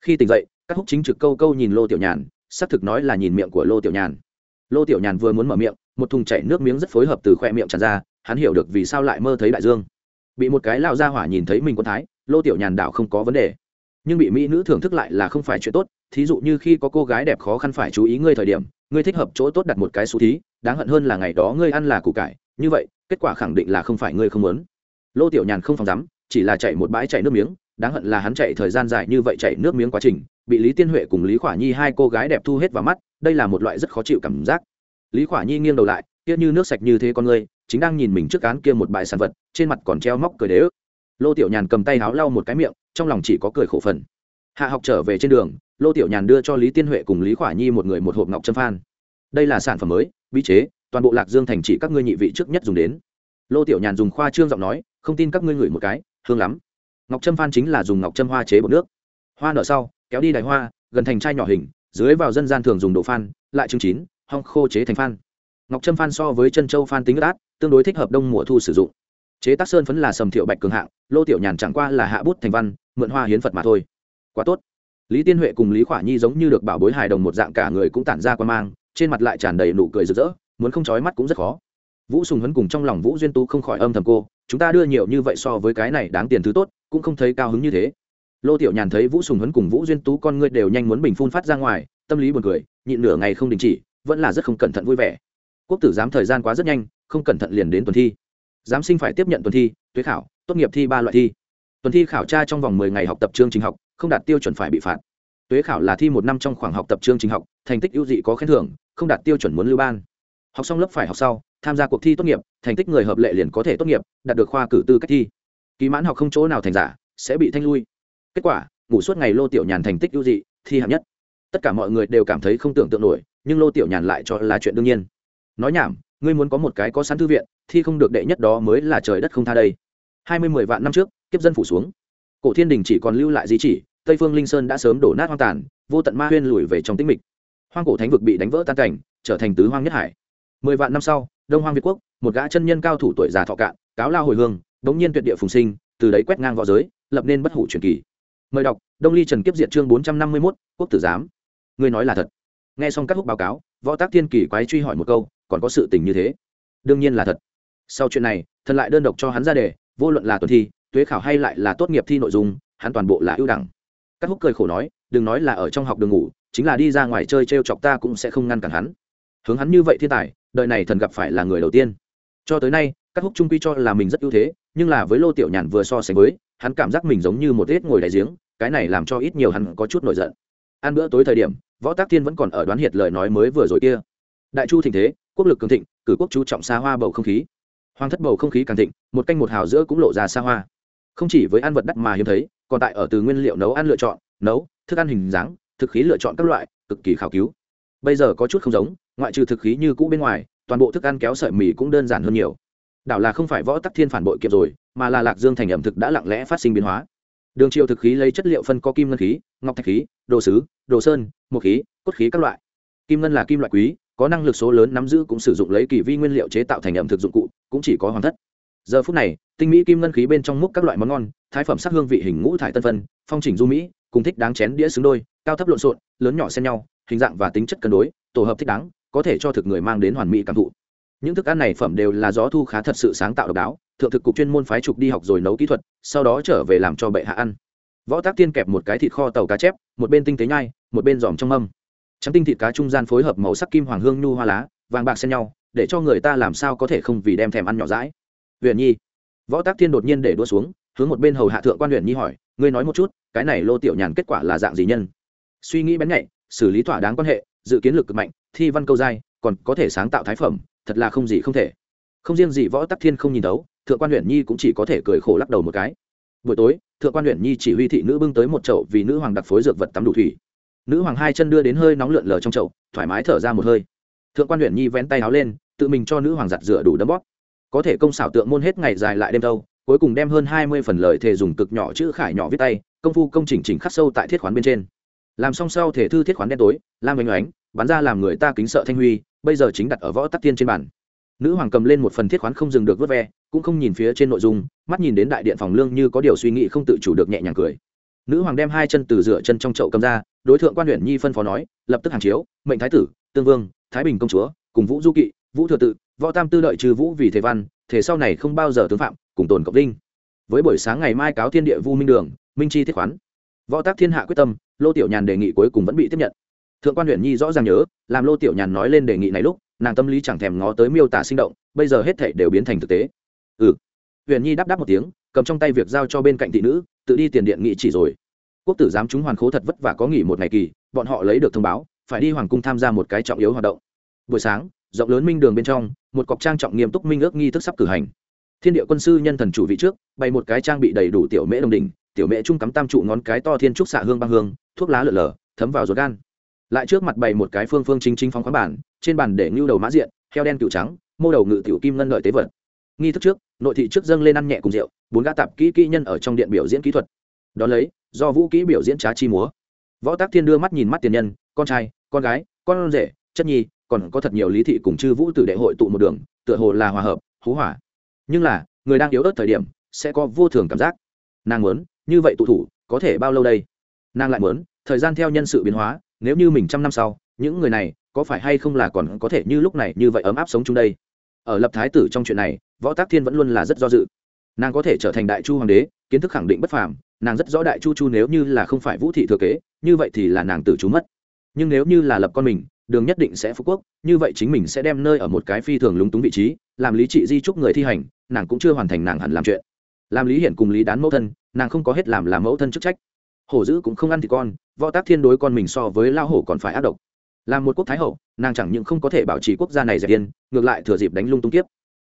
Khi tỉnh dậy, các húc chính trực câu câu nhìn lô tiểu nhàn, xác thực nói là nhìn miệng của lô tiểu nhàn. Lô tiểu nhàn vừa muốn mở miệng một thùng chảy nước miếng rất phối hợp từ khoe miệng tràn ra, hắn hiểu được vì sao lại mơ thấy đại dương. Bị một cái lao ra hỏa nhìn thấy mình quân thái, lô tiểu nhàn đạo không có vấn đề. Nhưng bị mỹ nữ thưởng thức lại là không phải chuyện tốt, thí dụ như khi có cô gái đẹp khó khăn phải chú ý ngươi thời điểm, ngươi thích hợp chỗ tốt đặt một cái xú thí, đáng hận hơn là ngày đó ngươi ăn là củ cải, như vậy, kết quả khẳng định là không phải ngươi không muốn. Lô tiểu nhàn không phòng dám, chỉ là chạy một bãi chạy nước miếng, đáng hận là hắn chạy thời gian dài như vậy chạy nước miếng quá trình, bị lý tiên huệ cùng lý khỏa nhi hai cô gái đẹp thu hết vào mắt, đây là một loại rất khó chịu cảm giác lý khỏa nhi nghiêng đầu lại kia như nước sạch như thế con người, chính đang nhìn mình trước cán kia một bãi sản vật trên mặt còn treo móc cười đế ức. Lô tiểu nhàn cầm tay háo lau một cái miệng trong lòng chỉ có cười khổ phần. Hạ học trở về trên đường lô tiểu nhàn đưa cho lý tiên huệ cùng lý khỏa nhi một người một hộp ngọc trâm phan. Đây là sản phẩm mới bí chế toàn bộ lạc dương thành chỉ các ngươi nhị vị trước nhất dùng đến. Lô tiểu nhàn dùng khoa trương giọng nói không tin các ngươi ngửi một cái hương lắm. Ngọc trâm phan chính là dùng ngọc trâm hoa chế bột nước. Hoa nở sau kéo đi đài hoa gần thành chai nhỏ hình dưới vào dân gian thường dùng đồ phan lại trứng chín hong khô chế thành phan. Ngọc trâm phan so với chân châu phan tính át, tương đối thích hợp đông mùa thu sử dụng. Chế tác sơn phấn là sầm thiệu bạch cường hạng, lô tiểu nhàn chẳng qua là hạ bút thành văn, mượn hoa hiến phật mà thôi. Quá tốt. Lý tiên huệ cùng lý khỏa nhi giống như được bảo bối hài đồng một dạng cả người cũng tản ra quan mang, trên mặt lại tràn đầy nụ cười rực rỡ, muốn không trói mắt cũng rất khó. Vũ sùng hấn cùng trong lòng vũ duyên tu không khỏi âm thầm cô, chúng ta đưa nhiều như vậy so với cái này đáng tiền thứ tốt, cũng không thấy cao hứng như thế. Lô tiểu nhàn thấy vũ sùng hấn cùng vũ duyên tú con ngươi đều nhanh muốn bình phun phát ra ngoài, tâm lý buồn cười, nhịn nửa ngày không đình chỉ vẫn là rất không cẩn thận vui vẻ. Quốc tử giám thời gian quá rất nhanh, không cẩn thận liền đến tuần thi. Giám sinh phải tiếp nhận tuần thi, tuế khảo, tốt nghiệp thi ba loại thi. Tuần thi khảo tra trong vòng mười ngày học tập chương trình học, không đạt tiêu chuẩn phải bị phạt. Tuế khảo là thi một năm trong khoảng học tập chương trình học, thành tích ưu dị có khen thưởng, không đạt tiêu chuẩn muốn lưu ban. Học xong lớp phải học sau, tham gia cuộc thi tốt nghiệp, thành tích người hợp lệ liền có thể tốt nghiệp, đạt được khoa cử tư cách thi. Ký mãn học không chỗ nào thành giả, sẽ bị thanh lui. Kết quả, ngủ suốt ngày lô tiểu nhàn thành tích ưu dị, thi hạng nhất. Tất cả mọi người đều cảm thấy không tưởng tượng nổi nhưng lô tiểu nhàn lại cho là chuyện đương nhiên. Nói nhảm, ngươi muốn có một cái có sẵn thư viện thì không được đệ nhất đó mới là trời đất không tha đây. Hai mươi mười vạn năm trước, kiếp dân phủ xuống. Cổ thiên đình chỉ còn lưu lại di chỉ, tây phương linh sơn đã sớm đổ nát hoang tàn, vô tận ma huyên lùi về trong tĩnh mịch. Hoang cổ thánh vực bị đánh vỡ tan cảnh, trở thành tứ hoang nhất hải. Mười vạn năm sau, đông hoang việt quốc, một gã chân nhân cao thủ tuổi già thọ cạn, cáo lao hồi hương, đống nhiên tuyệt địa phùng sinh, từ đấy quét ngang v õ giới, lập nên bất hủ truyền kỳ. Mời đọc, đông ly trần kiếp diện chương bốn trăm năm mươi mốt, quốc tử giám. Ngươi nói là thật nghe xong các húc báo cáo, võ tác thiên kỳ quái truy hỏi một câu, còn có sự tình như thế? Đương nhiên là thật. Sau chuyện này, thần lại đơn độc cho hắn ra đề, vô luận là tuần thi, tuế khảo hay lại là tốt nghiệp thi nội dung, hắn toàn bộ là ưu đẳng. Các húc cười khổ nói, đừng nói là ở trong học đường ngủ, chính là đi ra ngoài chơi t r e o chọc ta cũng sẽ không ngăn cản hắn. Hướng hắn như vậy thiên tài, đời này thần gặp phải là người đầu tiên. Cho tới nay, các húc trung quy cho là mình rất ưu thế, nhưng là với lô tiểu nhàn vừa so sánh với, hắn cảm giác mình giống như một ít ngồi đại giếng, cái này làm cho ít nhiều hắn có chút nổi giận ăn bữa tối thời điểm, võ tác thiên vẫn còn ở đoán hiệt lời nói mới vừa rồi kia. Đại chu thịnh thế, quốc lực cường thịnh, cử quốc chú trọng xa hoa bầu không khí. Hoàng thất bầu không khí càng thịnh, một canh một hào giữa cũng lộ ra xa hoa. Không chỉ với ăn vật đắt mà hiếm thấy, còn tại ở từ nguyên liệu nấu ăn lựa chọn, nấu, thức ăn hình dáng, thực khí lựa chọn các loại, cực kỳ khảo cứu. Bây giờ có chút không giống, ngoại trừ thực khí như cũ bên ngoài, toàn bộ thức ăn kéo sợi mì cũng đơn giản hơn nhiều. Đảo là không phải võ tắc thiên phản bội kịp rồi, mà là lạc dương thành ẩm thực đã lặng lẽ phát sinh biến hóa đường triều thực khí lấy chất liệu phân có kim ngân khí, ngọc thạch khí, đồ sứ, đồ sơn một khí, cốt khí các loại. Kim ngân là kim loại quý, có năng lực số lớn nắm giữ cũng sử dụng lấy kỳ vi nguyên liệu chế tạo thành ẩm thực dụng cụ, cũng chỉ có hoàng thất. Giờ phút này, tinh mỹ kim ngân khí bên trong múc các loại món ngon, thái phẩm sắc hương vị hình ngũ thải tân phân, phong chỉnh du mỹ, cùng thích đáng chén đĩa xứng đôi, cao thấp lộn xộn, lớn nhỏ xen nhau, hình dạng và tính chất cân đối, tổ hợp thích đáng, có thể cho thực người mang đến hoàn mỹ cảm thụ. Những thức ăn này phẩm đều là gió thu khá thật sự sáng tạo độc đáo thượng thực cục chuyên môn phái trục đi học rồi nấu kỹ thuật, sau đó trở về làm cho bệ hạ ăn. Võ tác tiên kẹp một cái thịt kho tàu cá chép, một bên tinh tế nhai, một bên giòm trong mâm. Trắng tinh thịt cá trung gian phối hợp màu sắc kim hoàng hương nhu hoa lá, vàng bạc xen nhau, để cho người ta làm sao có thể không vì đem thèm ăn nhỏ rãi huyện nhi. Võ tác thiên đột nhiên để đua xuống, hướng một bên hầu hạ thượng quan huyện nhi hỏi, ngươi nói một chút, cái này lô tiểu nhàn kết quả là dạng gì nhân? Suy nghĩ bén nhạy, xử lý thỏa đáng quan hệ, dự kiến lực cực mạnh, thi văn câu dai, còn có thể sáng tạo thái phẩm, thật là không gì không thể. Không riêng gì võ tắc thiên không nhìn đấu thượng quan huyện nhi cũng chỉ có thể cười khổ lắc đầu một cái. Buổi tối, thượng quan huyện nhi chỉ huy thị nữ bưng tới một chậu vì nữ hoàng đặc phối dược vật tắm đủ thủy. Nữ hoàng hai chân đưa đến hơi nóng lượn lờ trong chậu, thoải mái thở ra một hơi. Thượng quan huyện nhi vén tay áo lên, tự mình cho nữ hoàng giặt rửa đủ đấm bóp. Có thể công xảo tượng môn hết ngày dài lại đêm đâu, cuối cùng đem hơn hai mươi phần lời thể dùng cực nhỏ chữ khải nhỏ viết tay, công phu công chỉnh chỉnh khắc sâu tại thiết khoán bên trên. Làm xong sau thể thư thiết khoán đen tối, lam oanh oánh bắn ra làm người ta kính sợ thanh huy, bây giờ chính đặt ở võ tắc tiên trên bàn. Nữ hoàng cầm lên một phần thiết khoán không dừng được vớt ve cũng không nhìn phía trên nội dung, mắt nhìn đến đại điện phòng lương như có điều suy nghĩ không tự chủ được nhẹ nhàng cười. Nữ hoàng đem hai chân từ rửa chân trong chậu cầm ra, đối tượng quan huyện nhi phân phó nói, lập tức hàng chiếu, mệnh thái tử, tương vương, thái bình công chúa, cùng vũ du kỵ, vũ thừa tự, võ tam tư đợi trừ vũ vì thế văn thể sau này không bao giờ tướng phạm, cùng tồn cộng linh với buổi sáng ngày mai cáo thiên địa vu minh đường, minh chi thiết khoán. Võ tác thiên hạ quyết tâm, lô tiểu nhàn đề nghị cuối cùng vẫn bị tiếp nhận. Thượng quan huyện nhi rõ ràng nhớ, làm lô tiểu nhàn nói lên đề nghị này lúc, nàng tâm lý chẳng thèm ngó tới miêu tả sinh động, bây giờ hết thể đều biến thành thực tế ừ. Huyền nhi đáp đáp một tiếng, cầm trong tay việc giao cho bên cạnh thị nữ, tự đi tiền điện nghị chỉ rồi. Quốc tử giám chúng hoàn khố thật vất vả có nghỉ một ngày kỳ, bọn họ lấy được thông báo, phải đi hoàng cung tham gia một cái trọng yếu hoạt động. Buổi sáng, rộng lớn minh đường bên trong, một cọc trang trọng nghiêm túc minh ước nghi thức sắp cử hành. Thiên địa quân sư nhân thần chủ vị trước, bày một cái trang bị đầy đủ tiểu mễ đồng đình tiểu mễ trung cắm tam trụ ngón cái to thiên trúc xạ hương băng hương, thuốc lá lở lở, thấm vào ruột gan. Lại trước mặt bày một cái phương phương chính chính phóng khoáng bản, trên bàn để ngưu đầu mã diện, heo đen cựu trắng, mô đầu ngự tiểu kim ngân lợi tế vật. Nghi thức trước nội thị trước dâng lên ăn nhẹ cùng rượu, bốn gã tạp kỹ kỹ nhân ở trong điện biểu diễn kỹ thuật. Đón lấy, do vũ kỹ biểu diễn trá chi múa. Võ tác thiên đưa mắt nhìn mắt tiền nhân, con trai, con gái, con rể, chất nhi, còn có thật nhiều lý thị cùng chư vũ tử đệ hội tụ một đường, tựa hồ là hòa hợp, hú hỏa nhưng là, người đang yếu ớt thời điểm, sẽ có vô thường cảm giác. Nàng muốn, như vậy tụ thủ, có thể bao lâu đây? Nàng lại muốn, thời gian theo nhân sự biến hóa, nếu như mình trăm năm sau, những người này, có phải hay không là còn có thể như lúc này như vậy ấm áp sống chung đây? Ở lập thái tử trong chuyện này, võ tác thiên vẫn luôn là rất do dự. Nàng có thể trở thành đại chu hoàng đế, kiến thức khẳng định bất phàm, nàng rất rõ đại chu chu nếu như là không phải vũ thị thừa kế, như vậy thì là nàng tử chú mất. Nhưng nếu như là lập con mình, đường nhất định sẽ phú quốc, như vậy chính mình sẽ đem nơi ở một cái phi thường lúng túng vị trí, làm lý trị di trúc người thi hành, nàng cũng chưa hoàn thành nàng hẳn làm chuyện. Làm lý hiển cùng lý đán mẫu thân, nàng không có hết làm làm mẫu thân chức trách. Hổ dữ cũng không ăn thì con, võ tác thiên đối con mình so với lao hổ còn phải ác độc làm một quốc thái hậu, nàng chẳng những không có thể bảo trì quốc gia này dẹp yên, ngược lại thừa dịp đánh lung tung kiếp.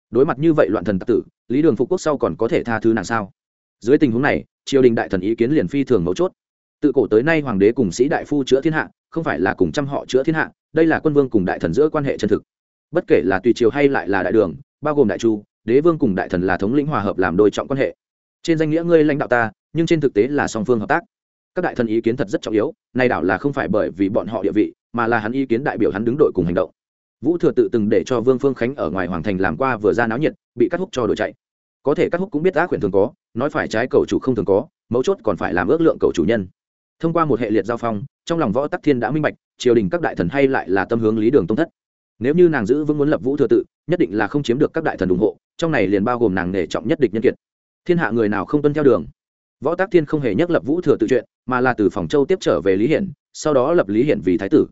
Đối mặt như vậy loạn thần tặc tử, lý đường phục quốc sau còn có thể tha thứ nàng sao? Dưới tình huống này, triều đình đại thần ý kiến liền phi thường mấu chốt. Tự cổ tới nay hoàng đế cùng sĩ đại phu chữa thiên hạ, không phải là cùng trăm họ chữa thiên hạ, đây là quân vương cùng đại thần giữa quan hệ chân thực. Bất kể là tùy triều hay lại là đại đường, bao gồm đại chu, đế vương cùng đại thần là thống lĩnh hòa hợp làm đôi trọng quan hệ. Trên danh nghĩa ngươi lãnh đạo ta, nhưng trên thực tế là song phương hợp tác. Các đại thần ý kiến thật rất trọng yếu, nay đảo là không phải bởi vì bọn họ địa vị mà là hắn ý kiến đại biểu hắn đứng đội cùng hành động. Vũ thừa tự từng để cho vương phương khánh ở ngoài hoàng thành làm qua vừa ra náo nhiệt, bị cắt húc cho đổi chạy. Có thể cắt húc cũng biết ác quyền thường có, nói phải trái cầu chủ không thường có, mấu chốt còn phải làm ước lượng cầu chủ nhân. Thông qua một hệ liệt giao phong, trong lòng võ tắc thiên đã minh bạch, triều đình các đại thần hay lại là tâm hướng lý đường tông thất. Nếu như nàng giữ vững muốn lập vũ thừa tự, nhất định là không chiếm được các đại thần ủng hộ, trong này liền bao gồm nàng nể trọng nhất địch nhân kiệt. Thiên hạ người nào không tuân theo đường? Võ tác thiên không hề nhắc lập vũ thừa tự chuyện, mà là từ phòng châu tiếp trở về lý hiển, sau đó lập lý hiển vì thái tử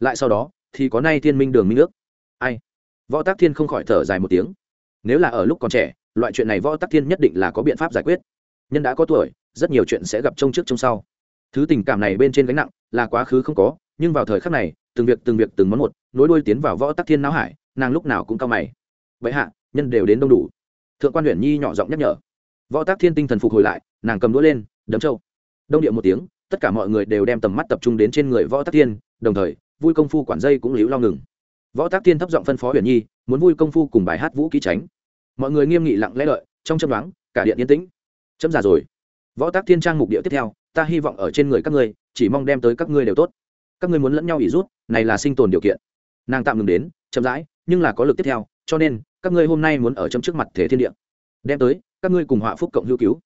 lại sau đó, thì có nay thiên minh đường minh nước ai? Võ tác thiên không khỏi thở dài một tiếng. Nếu là ở lúc còn trẻ, loại chuyện này võ tắc thiên nhất định là có biện pháp giải quyết. Nhân đã có tuổi, rất nhiều chuyện sẽ gặp trông trước trông sau. Thứ tình cảm này bên trên gánh nặng là quá khứ không có, nhưng vào thời khắc này, từng việc từng việc từng món một, nối đuôi tiến vào võ tắc thiên não hải, nàng lúc nào cũng cao mày. Vậy hạ, nhân đều đến đông đủ. Thượng quan huyện nhi nhỏ giọng nhắc nhở. Võ tắc thiên tinh thần phục hồi lại, nàng cầm đũa lên, đấm trâu đông điệu một tiếng, tất cả mọi người đều đem tầm mắt tập trung đến trên người võ tắc thiên, đồng thời vui công phu quản dây cũng liễu lo ngừng. Võ tắc thiên thấp giọng phân phó huyền nhi, muốn vui công phu cùng bài hát vũ ký tránh. Mọi người nghiêm nghị lặng lẽ lợi trong châm đoán cả điện yên tĩnh. Chấm già rồi. Võ tác thiên trang mục điệu tiếp theo, ta hy vọng ở trên người các ngươi, chỉ mong đem tới các ngươi đều tốt. Các ngươi muốn lẫn nhau ỉ rút, này là sinh tồn điều kiện. Nàng tạm ngừng đến, chậm rãi, nhưng là có lực tiếp theo, cho nên, các ngươi hôm nay muốn ở trong trước mặt thể thiên địa. Đem tới, các ngươi cùng họa phúc cộng hữu cứu.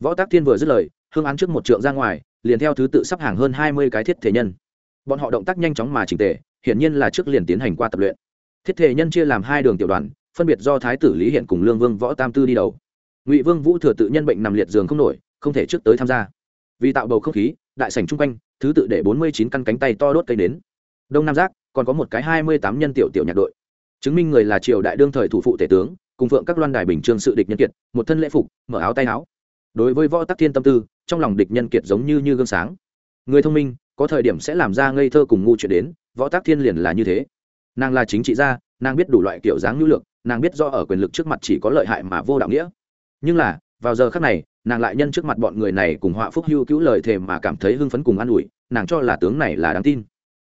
Võ tác thiên vừa dứt lời, hương án trước một trượng ra ngoài, liền theo thứ tự sắp hàng hơn hai mươi cái thiết thể nhân bọn họ động tác nhanh chóng mà chỉnh tề, hiển nhiên là trước liền tiến hành qua tập luyện. Thiết thể nhân chia làm hai đường tiểu đoàn, phân biệt do thái tử lý hiện cùng lương vương võ tam tư đi đầu. Ngụy vương vũ thừa tự nhân bệnh nằm liệt giường không nổi, không thể trước tới tham gia. Vì tạo bầu không khí, đại sảnh chung quanh, thứ tự để bốn mươi chín căn cánh tay to đốt cây đến. Đông nam giác, còn có một cái hai mươi tám nhân tiểu tiểu nhạc đội. Chứng minh người là triều đại đương thời thủ phụ tể tướng, cùng phượng các loan đài bình trương sự địch nhân kiệt, một thân lễ phục, mở áo tay áo. Đối với võ tắc thiên tâm tư, trong lòng địch nhân kiệt giống như như gương sáng. Người thông minh có thời điểm sẽ làm ra ngây thơ cùng ngu chuyện đến, võ tắc thiên liền là như thế. Nàng là chính trị gia, nàng biết đủ loại kiểu dáng nhu lược nàng biết do ở quyền lực trước mặt chỉ có lợi hại mà vô đạo nghĩa. Nhưng là, vào giờ khác này, nàng lại nhân trước mặt bọn người này cùng họa phúc hưu cứu lời thề mà cảm thấy hưng phấn cùng an ủi, nàng cho là tướng này là đáng tin.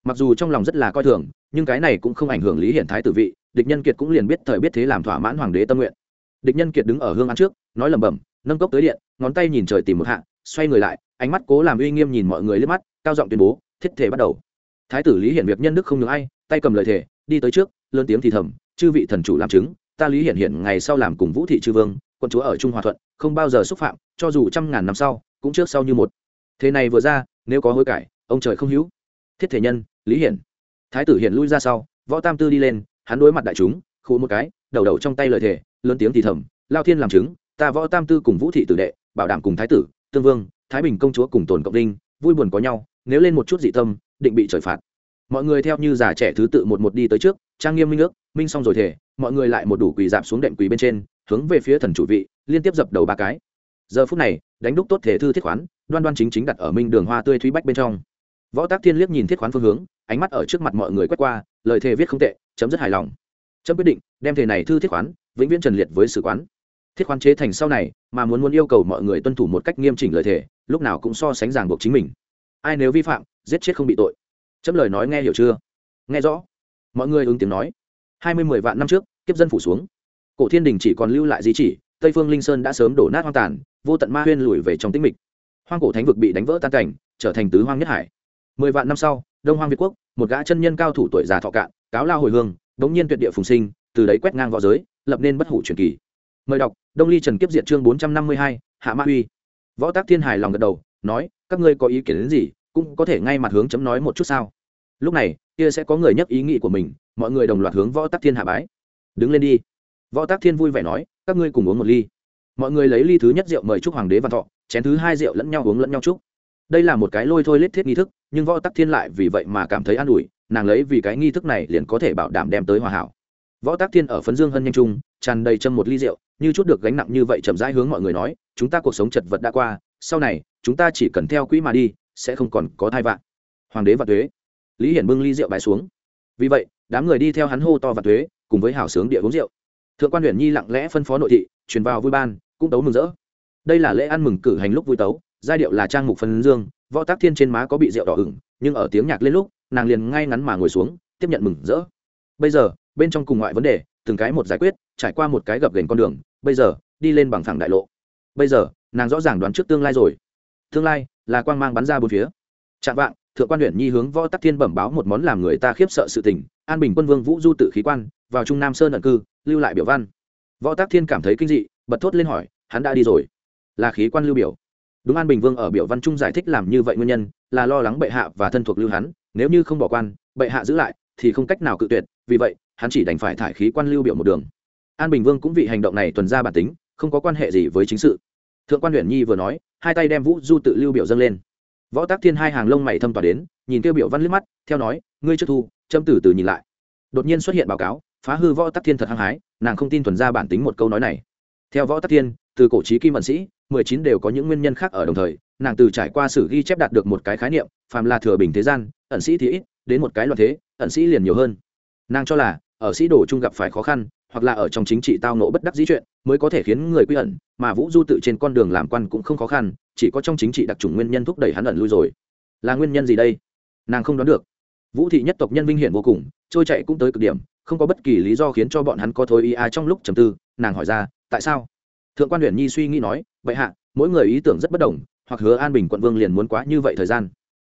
Mặc dù trong lòng rất là coi thường, nhưng cái này cũng không ảnh hưởng lý hiển thái tử vị, địch nhân kiệt cũng liền biết thời biết thế làm thỏa mãn hoàng đế tâm nguyện. Địch nhân kiệt đứng ở hương án trước, nói lẩm bẩm, nâng cốc tới điện, ngón tay nhìn trời tìm một hạ, xoay người lại ánh mắt cố làm uy nghiêm nhìn mọi người liếc mắt, cao giọng tuyên bố, thiết thể bắt đầu. Thái tử lý hiển việc nhân đức không ngừng ai, tay cầm lời thề, đi tới trước, lớn tiếng thì thầm, chư vị thần chủ làm chứng, ta lý hiển hiển ngày sau làm cùng vũ thị chư vương quân chúa ở trung hòa thuận, không bao giờ xúc phạm, cho dù trăm ngàn năm sau, cũng trước sau như một. Thế này vừa ra, nếu có hối cải, ông trời không hữu. Thiết thể nhân, lý hiển. Thái tử hiển lui ra sau, võ tam tư đi lên, hắn đối mặt đại chúng khu một cái, đầu đầu trong tay lời thề, lớn tiếng thì thầm, lao thiên làm chứng, ta võ tam tư cùng vũ thị tử đệ, bảo đảm cùng thái tử, tương vương thái bình công chúa cùng tồn cộng linh vui buồn có nhau, nếu lên một chút dị tâm, định bị trời phạt. Mọi người theo như già trẻ thứ tự một một đi tới trước, trang nghiêm minh ước, minh xong rồi thể mọi người lại một đủ quỳ dạp xuống đệm quỳ bên trên, hướng về phía thần chủ vị, liên tiếp dập đầu ba cái. Giờ phút này, đánh đúc tốt thể thư thiết khoán, đoan đoan chính chính đặt ở minh đường hoa tươi thúy bách bên trong. Võ tác thiên liếc nhìn thiết khoán phương hướng, ánh mắt ở trước mặt mọi người quét qua, lời thề viết không tệ, chấm rất hài lòng. Chấm quyết định, đem thể này thư thiết khoán, vĩnh viễn trần liệt với sử quán thiết khoán chế thành sau này, mà muốn muốn yêu cầu mọi người tuân thủ một cách nghiêm chỉnh lời thề, lúc nào cũng so sánh ràng buộc chính mình. Ai nếu vi phạm, giết chết không bị tội. Chấm lời nói nghe hiểu chưa? Nghe rõ. Mọi người ứng tiếng nói. Hai mươi mười vạn năm trước, kiếp dân phủ xuống. Cổ thiên đình chỉ còn lưu lại di chỉ, tây phương linh sơn đã sớm đổ nát hoang tàn, vô tận ma huyên lùi về trong tĩnh mịch. Hoang cổ thánh vực bị đánh vỡ tan cảnh, trở thành tứ hoang nhất hải. Mười vạn năm sau, đông hoang việt quốc, một gã chân nhân cao thủ tuổi già thọ cạn, cáo lao hồi hương đống nhiên tuyệt địa phùng sinh, từ đấy quét ngang v õ giới, lập nên bất hủ truyền kỳ mời đọc, đông ly trần kiếp diệt chương bốn trăm năm mươi hai, hạ ma uy. Võ tác thiên hài lòng gật đầu, nói, các ngươi có ý kiến đến gì, cũng có thể ngay mặt hướng chấm nói một chút sao. Lúc này, kia sẽ có người nhắc ý nghĩ của mình, mọi người đồng loạt hướng võ Tác thiên hạ bái. Đứng lên đi. Võ Tác thiên vui vẻ nói, các ngươi cùng uống một ly. Mọi người lấy ly thứ nhất rượu mời chúc hoàng đế văn thọ, chén thứ hai rượu lẫn nhau uống lẫn nhau chúc đây là một cái lôi thôi lết thiết nghi thức, nhưng võ tắc thiên lại vì vậy mà cảm thấy an ủi, nàng lấy vì cái nghi thức này liền có thể bảo đảm đem tới hòa hảo. Võ tắc thiên ở phấn dương hân nhanh trung, tràn đầy châm một ly rượu như chút được gánh nặng như vậy chậm rãi hướng mọi người nói, chúng ta cuộc sống chật vật đã qua, sau này, chúng ta chỉ cần theo quỹ mà đi, sẽ không còn có thai vạn. Hoàng đế và thuế. Lý hiển bưng ly rượu bài xuống. Vì vậy, đám người đi theo hắn hô to và thuế, cùng với hảo sướng địa uống rượu. Thượng quan huyện nhi lặng lẽ phân phó nội thị, truyền vào vui ban, cũng tấu mừng rỡ. Đây là lễ ăn mừng cử hành lúc vui tấu, giai điệu là trang mục phân dương, võ tác thiên trên má có bị rượu đỏ ửng, nhưng ở tiếng nhạc lên lúc, nàng liền ngay ngắn mà ngồi xuống, tiếp nhận mừng rỡ. Bây giờ, bên trong cùng ngoại vấn đề, từng cái một giải quyết, trải qua một cái gập gành con đường bây giờ, đi lên bằng thẳng đại lộ. Bây giờ, nàng rõ ràng đoán trước tương lai rồi. Tương lai là quang mang bắn ra bốn phía. Chạm vạng, thượng quan huyện nhi hướng võ tắc thiên bẩm báo một món làm người ta khiếp sợ sự tình. An bình quân vương vũ du tự khí quan, vào trung nam sơn ẩn cư, lưu lại biểu văn. Võ tắc thiên cảm thấy kinh dị, bật thốt lên hỏi, hắn đã đi rồi. Là khí quan lưu biểu. Đúng an bình vương ở biểu văn trung giải thích làm như vậy nguyên nhân, là lo lắng bệ hạ và thân thuộc lưu hắn nếu như không bỏ quan, bệ hạ giữ lại, thì không cách nào cự tuyệt, vì vậy, hắn chỉ đành phải thải khí quan lưu biểu một đường an bình vương cũng vì hành động này tuần ra bản tính, không có quan hệ gì với chính sự. Thượng quan huyện nhi vừa nói, hai tay đem vũ du tự lưu biểu dâng lên. Võ tác thiên hai hàng lông mày thâm tỏa đến, nhìn tiêu biểu văn liếc mắt, theo nói, ngươi chưa thu châm từ từ nhìn lại. Đột nhiên xuất hiện báo cáo, phá hư võ tác thiên thật hăng hái, nàng không tin thuần ra bản tính một câu nói này. Theo võ tác thiên, từ cổ trí kim vận sĩ, mười chín đều có những nguyên nhân khác ở đồng thời, nàng từ trải qua sử ghi chép đạt được một cái khái niệm, phàm là thừa bình thế gian, ẩn sĩ thì ít, đến một cái loạn thế, ẩn sĩ liền nhiều hơn. Nàng cho là, ở sĩ đồ chung gặp phải khó khăn hoặc là ở trong chính trị tao nộ bất đắc dĩ chuyện, mới có thể khiến người quy ẩn, mà vũ du tự trên con đường làm quan cũng không khó khăn, chỉ có trong chính trị đặc trùng nguyên nhân thúc đẩy hắn ẩn lui rồi. Là nguyên nhân gì đây? Nàng không đoán được. Vũ thị nhất tộc nhân vinh hiển vô cùng, trôi chạy cũng tới cực điểm, không có bất kỳ lý do khiến cho bọn hắn có thôi ý ai trong lúc trầm tư, nàng hỏi ra, tại sao? Thượng quan huyện nhi suy nghĩ nói vậy hạ, mỗi người ý tưởng rất bất đồng, hoặc hứa an bình quận vương liền muốn quá như vậy thời gian.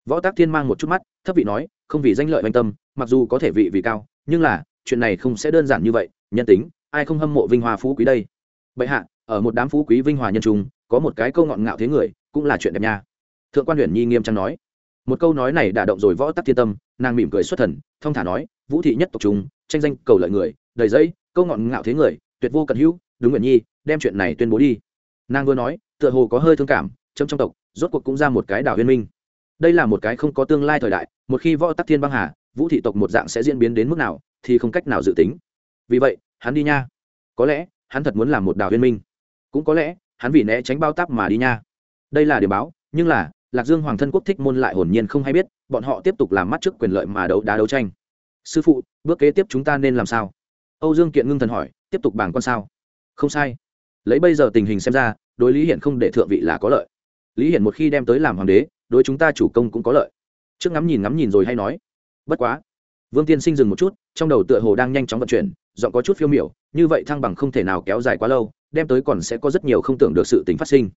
Võ tác thiên mang một chút mắt, thấp vị nói, không vì danh lợi oanh tâm, mặc dù có thể vị vì cao, nhưng là chuyện này không sẽ đơn giản như vậy, nhân tính, ai không hâm mộ vinh hoa phú quý đây? Bệ hạ, ở một đám phú quý vinh hòa nhân trung, có một cái câu ngọn ngạo thế người, cũng là chuyện đẹp nha. Thượng quan huyện nhi nghiêm trang nói. Một câu nói này đả động rồi võ tắc thiên tâm, nàng mỉm cười xuất thần thong thả nói, vũ thị nhất tộc chúng tranh danh cầu lợi người, đầy dẫy, câu ngọn ngạo thế người, tuyệt vô cần hữu, đúng nguyện nhi, đem chuyện này tuyên bố đi. Nàng vừa nói, tựa hồ có hơi thương cảm chấm trong tộc, rốt cuộc cũng ra một cái đảo huyên minh. Đây là một cái không có tương lai thời đại, một khi võ tắc thiên băng hà vũ thị tộc một dạng sẽ diễn biến đến mức nào thì không cách nào dự tính. Vì vậy, hắn đi nha. Có lẽ, hắn thật muốn làm một đào huyên minh. Cũng có lẽ, hắn vì né tránh bao táp mà đi nha. Đây là điều báo, nhưng là, lạc dương hoàng thân quốc thích môn lại hồn nhiên không hay biết, bọn họ tiếp tục làm mắt trước quyền lợi mà đấu đá đấu tranh. Sư phụ, bước kế tiếp chúng ta nên làm sao? Âu dương kiện ngưng thần hỏi, tiếp tục bảng con sao? Không sai. Lấy bây giờ tình hình xem ra, đối lý hiển không để thượng vị là có lợi. Lý hiển một khi đem tới làm hoàng đế, đối chúng ta chủ công cũng có lợi. Trước ngắm nhìn ngắm nhìn rồi hay nói bất quá. Vương tiên sinh dừng một chút, trong đầu tựa hồ đang nhanh chóng vận chuyển, giọng có chút phiêu miểu, như vậy thăng bằng không thể nào kéo dài quá lâu, đem tới còn sẽ có rất nhiều không tưởng được sự tính phát sinh.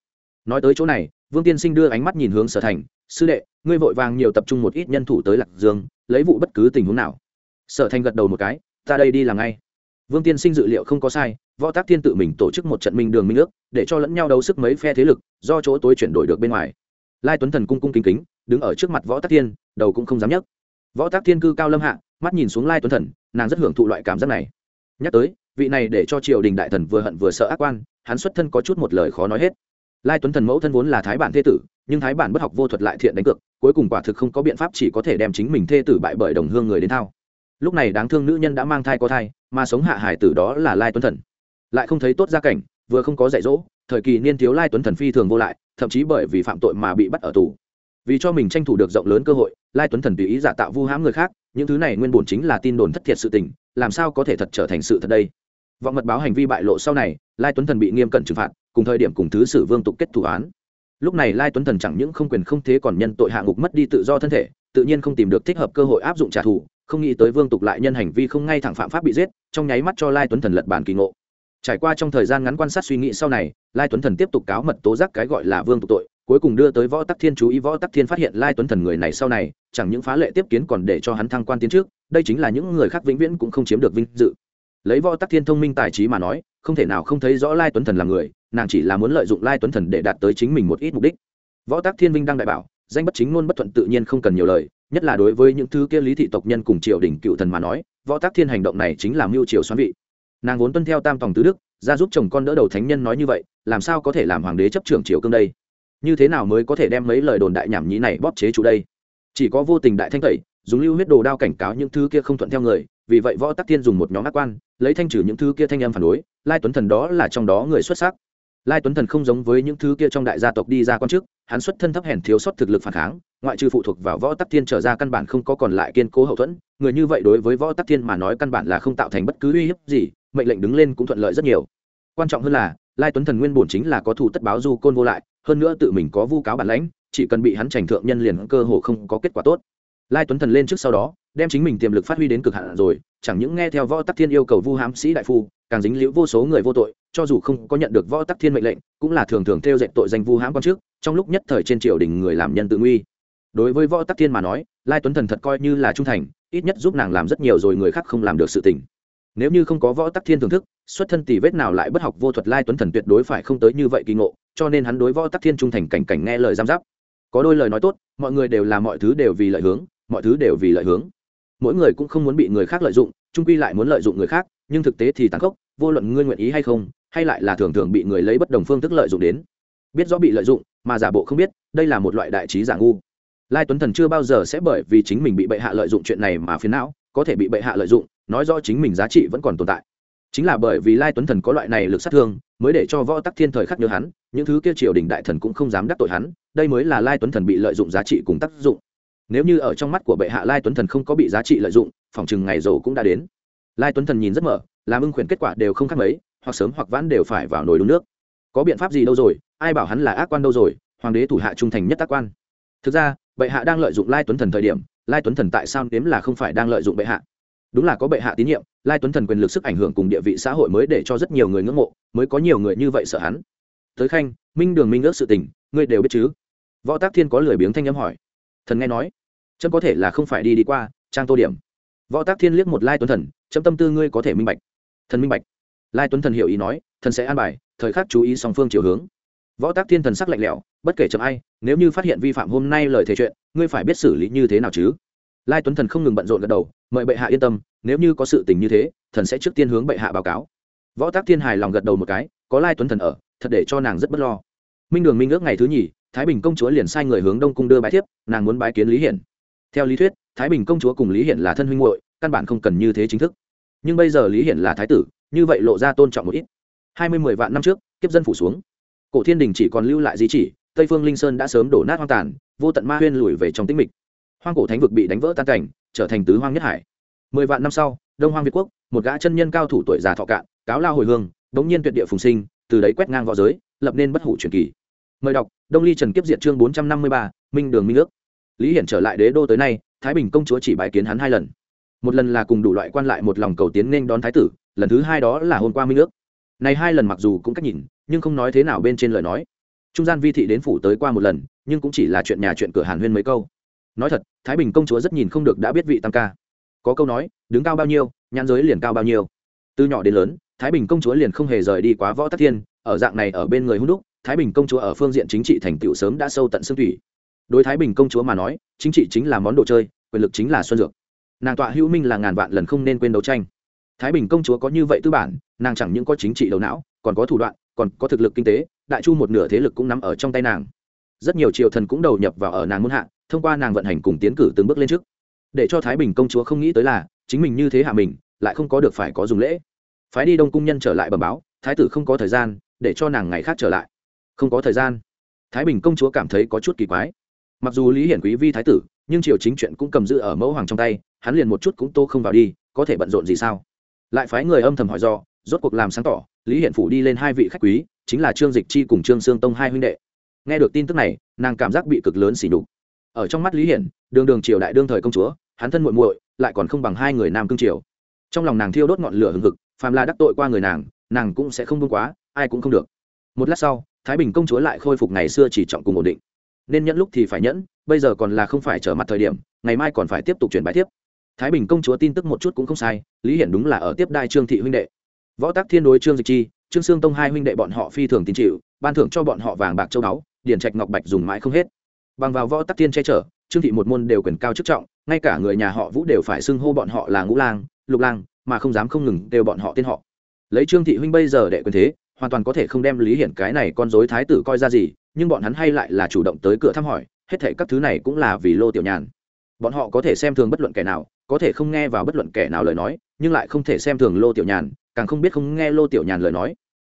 Nói tới chỗ này, vương tiên sinh đưa ánh mắt nhìn hướng sở thành, sư đệ, ngươi vội vàng nhiều tập trung một ít nhân thủ tới lạc dương, lấy vụ bất cứ tình huống nào. Sở thành gật đầu một cái, ta đây đi làm ngay. Vương tiên sinh dự liệu không có sai, võ tác thiên tự mình tổ chức một trận minh đường minh ước, để cho lẫn nhau đấu sức mấy phe thế lực, do chỗ tối chuyển đổi được bên ngoài. Lai tuấn thần cung cung kính kính, đứng ở trước mặt võ tác thiên, đầu cũng không dám nhấc võ tác thiên cư cao lâm hạ, mắt nhìn xuống lai tuấn thần, nàng rất hưởng thụ loại cảm giác này. Nhắc tới, vị này để cho triều đình đại thần vừa hận vừa sợ ác quan, hắn xuất thân có chút một lời khó nói hết. Lai tuấn thần mẫu thân vốn là thái bản thê tử, nhưng thái bản bất học vô thuật lại thiện đánh cược, cuối cùng quả thực không có biện pháp chỉ có thể đem chính mình thê tử bại bởi đồng hương người đến thao. Lúc này đáng thương nữ nhân đã mang thai có thai, mà sống hạ hải tử đó là lai tuấn thần. Lại không thấy tốt gia cảnh, vừa không có dạy dỗ, thời kỳ niên thiếu lai tuấn thần phi thường vô lại, thậm chí bởi vì phạm tội mà bị bắt ở tù vì cho mình tranh thủ được rộng lớn cơ hội, lai tuấn thần tùy ý giả tạo vu hãm người khác, những thứ này nguyên bổn chính là tin đồn thất thiệt sự tình, làm sao có thể thật trở thành sự thật đây? Vọng mật báo hành vi bại lộ sau này, lai tuấn thần bị nghiêm cẩn trừng phạt, cùng thời điểm cùng thứ sử vương tục kết thủ án. Lúc này lai tuấn thần chẳng những không quyền không thế còn nhân tội hạ ngục mất đi tự do thân thể, tự nhiên không tìm được thích hợp cơ hội áp dụng trả thù, không nghĩ tới vương tục lại nhân hành vi không ngay thẳng phạm pháp bị giết, trong nháy mắt cho lai tuấn thần lật bản kỳ ngộ. Trải qua trong thời gian ngắn quan sát suy nghĩ sau này, lai tuấn thần tiếp tục cáo mật tố giác cái gọi là vương tục tội cuối cùng đưa tới võ tắc thiên chú ý võ tắc thiên phát hiện lai tuấn thần người này sau này chẳng những phá lệ tiếp kiến còn để cho hắn thăng quan tiến trước đây chính là những người khác vĩnh viễn cũng không chiếm được vinh dự lấy võ tắc thiên thông minh tài trí mà nói không thể nào không thấy rõ lai tuấn thần là người nàng chỉ là muốn lợi dụng lai tuấn thần để đạt tới chính mình một ít mục đích võ tắc thiên vinh đang đại bảo danh bất chính luôn bất thuận tự nhiên không cần nhiều lời nhất là đối với những thứ kia lý thị tộc nhân cùng triều đình cựu thần mà nói võ tắc thiên hành động này chính là mưu triều xoắn vị nàng vốn tuân theo tam tòng tứ đức ra giúp chồng con đỡ đầu thánh nhân nói như vậy làm sao có thể làm hoàng đế chấp trưởng triều cương đây như thế nào mới có thể đem mấy lời đồn đại nhảm nhí này bóp chế chủ đây? Chỉ có vô tình đại thanh tẩy, dùng lưu huyết đồ đao cảnh cáo những thứ kia không thuận theo người, vì vậy võ tắc thiên dùng một nhóm ác quan, lấy thanh trừ những thứ kia thanh âm phản đối, lai tuấn thần đó là trong đó người xuất sắc. Lai tuấn thần không giống với những thứ kia trong đại gia tộc đi ra con trước hắn xuất thân thấp hèn thiếu sót thực lực phản kháng, ngoại trừ phụ thuộc vào võ tắc thiên trở ra căn bản không có còn lại kiên cố hậu thuẫn, người như vậy đối với võ tắc thiên mà nói căn bản là không tạo thành bất cứ uy hiếp gì, mệnh lệnh đứng lên cũng thuận lợi rất nhiều. Quan trọng hơn là, lai tuấn thần nguyên bổn chính là có thủ tất báo du côn vô lại hơn nữa tự mình có vu cáo bản lãnh, chỉ cần bị hắn trành thượng nhân liền cơ hồ không có kết quả tốt. Lai tuấn thần lên trước sau đó, đem chính mình tiềm lực phát huy đến cực hạn rồi, chẳng những nghe theo võ tắc thiên yêu cầu vu hãm sĩ đại phu, càng dính liễu vô số người vô tội, cho dù không có nhận được võ tắc thiên mệnh lệnh, cũng là thường thường theo dệt tội danh vu hãm quan trước, trong lúc nhất thời trên triều đình người làm nhân tự nguy. Đối với võ tắc thiên mà nói, lai tuấn thần thật coi như là trung thành, ít nhất giúp nàng làm rất nhiều rồi người khác không làm được sự tình nếu như không có võ tắc thiên thưởng thức, xuất thân tỷ vết nào lại bất học vô thuật lai tuấn thần tuyệt đối phải không tới như vậy kỳ ngộ, cho nên hắn đối võ tắc thiên trung thành cảnh cảnh nghe lời giam giáp. Có đôi lời nói tốt, mọi người đều là mọi thứ đều vì lợi hướng, mọi thứ đều vì lợi hướng. Mỗi người cũng không muốn bị người khác lợi dụng, trung quy lại muốn lợi dụng người khác, nhưng thực tế thì tàn khốc, vô luận ngươi nguyện ý hay không, hay lại là thường thường bị người lấy bất đồng phương thức lợi dụng đến. Biết rõ bị lợi dụng, mà giả bộ không biết, đây là một loại đại trí giả ngu. Lai tuấn thần chưa bao giờ sẽ bởi vì chính mình bị bệ hạ lợi dụng chuyện này mà phiền não, có thể bị bệ hạ lợi dụng nói rõ chính mình giá trị vẫn còn tồn tại. Chính là bởi vì lai tuấn thần có loại này lực sát thương, mới để cho võ tắc thiên thời khắc nhớ hắn, những thứ kia triều đình đại thần cũng không dám đắc tội hắn, đây mới là lai tuấn thần bị lợi dụng giá trị cùng tác dụng. Nếu như ở trong mắt của bệ hạ lai tuấn thần không có bị giá trị lợi dụng, phòng chừng ngày rồ cũng đã đến. Lai tuấn thần nhìn rất mở, làm ưng khuyển kết quả đều không khác mấy, hoặc sớm hoặc vãn đều phải vào nồi đun nước. Có biện pháp gì đâu rồi, ai bảo hắn là ác quan đâu rồi, hoàng đế thủ hạ trung thành nhất tác quan. Thực ra, bệ hạ đang lợi dụng lai tuấn thần thời điểm, lai tuấn thần tại sao nếm là không phải đang lợi dụng bệ hạ? Đúng là có bệ hạ tín nhiệm, lai tuấn thần quyền lực sức ảnh hưởng cùng địa vị xã hội mới để cho rất nhiều người ngưỡng mộ, mới có nhiều người như vậy sợ hắn. Tới khanh, minh đường minh ước sự tình, ngươi đều biết chứ? Võ tác thiên có lười biếng thanh âm hỏi. Thần nghe nói, chấm có thể là không phải đi đi qua, trang tô điểm. Võ tác thiên liếc một lai tuấn thần, chấm tâm tư ngươi có thể minh bạch. Thần minh bạch. Lai tuấn thần hiểu ý nói, thần sẽ an bài, thời khắc chú ý song phương chiều hướng. Võ tác thiên thần sắc lạnh lẽo, bất kể chấm ai, nếu như phát hiện vi phạm hôm nay lời thề chuyện, ngươi phải biết xử lý như thế nào chứ? Lai tuấn thần không ngừng bận rộn gật đầu mời bệ hạ yên tâm, nếu như có sự tình như thế, thần sẽ trước tiên hướng bệ hạ báo cáo. Võ tác thiên hài lòng gật đầu một cái, có lai tuấn thần ở, thật để cho nàng rất bất lo. Minh đường minh ước ngày thứ nhì, thái bình công chúa liền sai người hướng đông cung đưa bái thiếp, nàng muốn bái kiến lý hiển. Theo lý thuyết, thái bình công chúa cùng lý hiển là thân huynh hội căn bản không cần như thế chính thức. Nhưng bây giờ lý hiển là thái tử, như vậy lộ ra tôn trọng một ít. Hai mươi mười vạn năm trước, kiếp dân phủ xuống. Cổ thiên đình chỉ còn lưu lại di chỉ, tây phương linh sơn đã sớm đổ nát hoang tàn, vô tận ma huyên lùi về trong tĩnh mịch. Hoang cổ thánh vực bị đánh vỡ tan cảnh trở thành tứ hoang nhất hải. Mười vạn năm sau, đông hoang việt quốc, một gã chân nhân cao thủ tuổi già thọ cạn, cáo lao hồi hương bỗng nhiên tuyệt địa phùng sinh, từ đấy quét ngang v õ giới, lập nên bất hủ truyền kỳ. Mời đọc, đông ly trần kiếp diệt chương bốn trăm năm mươi ba, minh đường minh ước lý hiển trở lại đế đô tới nay, thái bình công chúa chỉ bài kiến hắn hai lần. Một lần là cùng đủ loại quan lại một lòng cầu tiến nên đón thái tử, lần thứ hai đó là hôm qua minh ước này hai lần mặc dù cũng cách nhìn, nhưng không nói thế nào bên trên lời nói. Trung gian vi thị đến phủ tới qua một lần, nhưng cũng chỉ là chuyện nhà chuyện cửa hàn huyên mấy câu nói thật, thái bình công chúa rất nhìn không được đã biết vị tam ca. Có câu nói, đứng cao bao nhiêu, nhãn giới liền cao bao nhiêu. Từ nhỏ đến lớn, thái bình công chúa liền không hề rời đi quá võ tắc thiên, ở dạng này ở bên người hung đúc, thái bình công chúa ở phương diện chính trị thành tựu sớm đã sâu tận xương thủy. Đối thái bình công chúa mà nói, chính trị chính là món đồ chơi, quyền lực chính là xuân dược. Nàng tọa hữu minh là ngàn vạn lần không nên quên đấu tranh. Thái bình công chúa có như vậy tư bản, nàng chẳng những có chính trị đầu não, còn có thủ đoạn, còn có thực lực kinh tế, đại chu một nửa thế lực cũng nắm ở trong tay nàng rất nhiều triều thần cũng đầu nhập vào ở nàng muôn hạ, thông qua nàng vận hành cùng tiến cử từng bước lên trước. Để cho thái bình công chúa không nghĩ tới là, chính mình như thế hạ mình, lại không có được phải có dùng lễ. Phái đi đông cung nhân trở lại bẩm báo, thái tử không có thời gian, để cho nàng ngày khác trở lại. Không có thời gian. Thái bình công chúa cảm thấy có chút kỳ quái. Mặc dù lý hiển quý vi thái tử, nhưng triều chính chuyện cũng cầm giữ ở mẫu hoàng trong tay, hắn liền một chút cũng tô không vào đi, có thể bận rộn gì sao? Lại phái người âm thầm hỏi do, rốt cuộc làm sáng tỏ, lý hiển phủ đi lên hai vị khách quý, chính là trương dịch chi cùng trương sương tông hai huynh đệ nghe được tin tức này, nàng cảm giác bị cực lớn xỉ đục ở trong mắt lý hiển, đường đường triều đại đương thời công chúa, hắn thân muội muội, lại còn không bằng hai người nam cương triều. Trong lòng nàng thiêu đốt ngọn lửa hừng hực, phàm là đắc tội qua người nàng nàng cũng sẽ không buông quá, ai cũng không được. Một lát sau, thái bình công chúa lại khôi phục ngày xưa chỉ trọng cùng ổn định. Nên nhẫn lúc thì phải nhẫn, bây giờ còn là không phải trở mặt thời điểm, ngày mai còn phải tiếp tục chuyển bài tiếp thái bình công chúa tin tức một chút cũng không sai, lý hiển đúng là ở tiếp đai trương thị huynh đệ. Võ tác thiên đối trương dịch chi, trương sương tông hai huynh đệ bọn họ phi thường tín chịu, ban thưởng cho bọn họ vàng bạc châu báu điển trạch ngọc bạch dùng mãi không hết. Bằng vào võ tắc tiên che chở, trương thị một môn đều quyền cao chức trọng, ngay cả người nhà họ vũ đều phải xưng hô bọn họ là ngũ lang, lục lang, mà không dám không ngừng đều bọn họ tên họ. Lấy trương thị huynh bây giờ đệ quyền thế, hoàn toàn có thể không đem lý hiển cái này con dối thái tử coi ra gì, nhưng bọn hắn hay lại là chủ động tới cửa thăm hỏi, hết thể các thứ này cũng là vì lô tiểu nhàn. Bọn họ có thể xem thường bất luận kẻ nào, có thể không nghe vào bất luận kẻ nào lời nói, nhưng lại không thể xem thường lô tiểu nhàn, càng không biết không nghe lô tiểu nhàn lời nói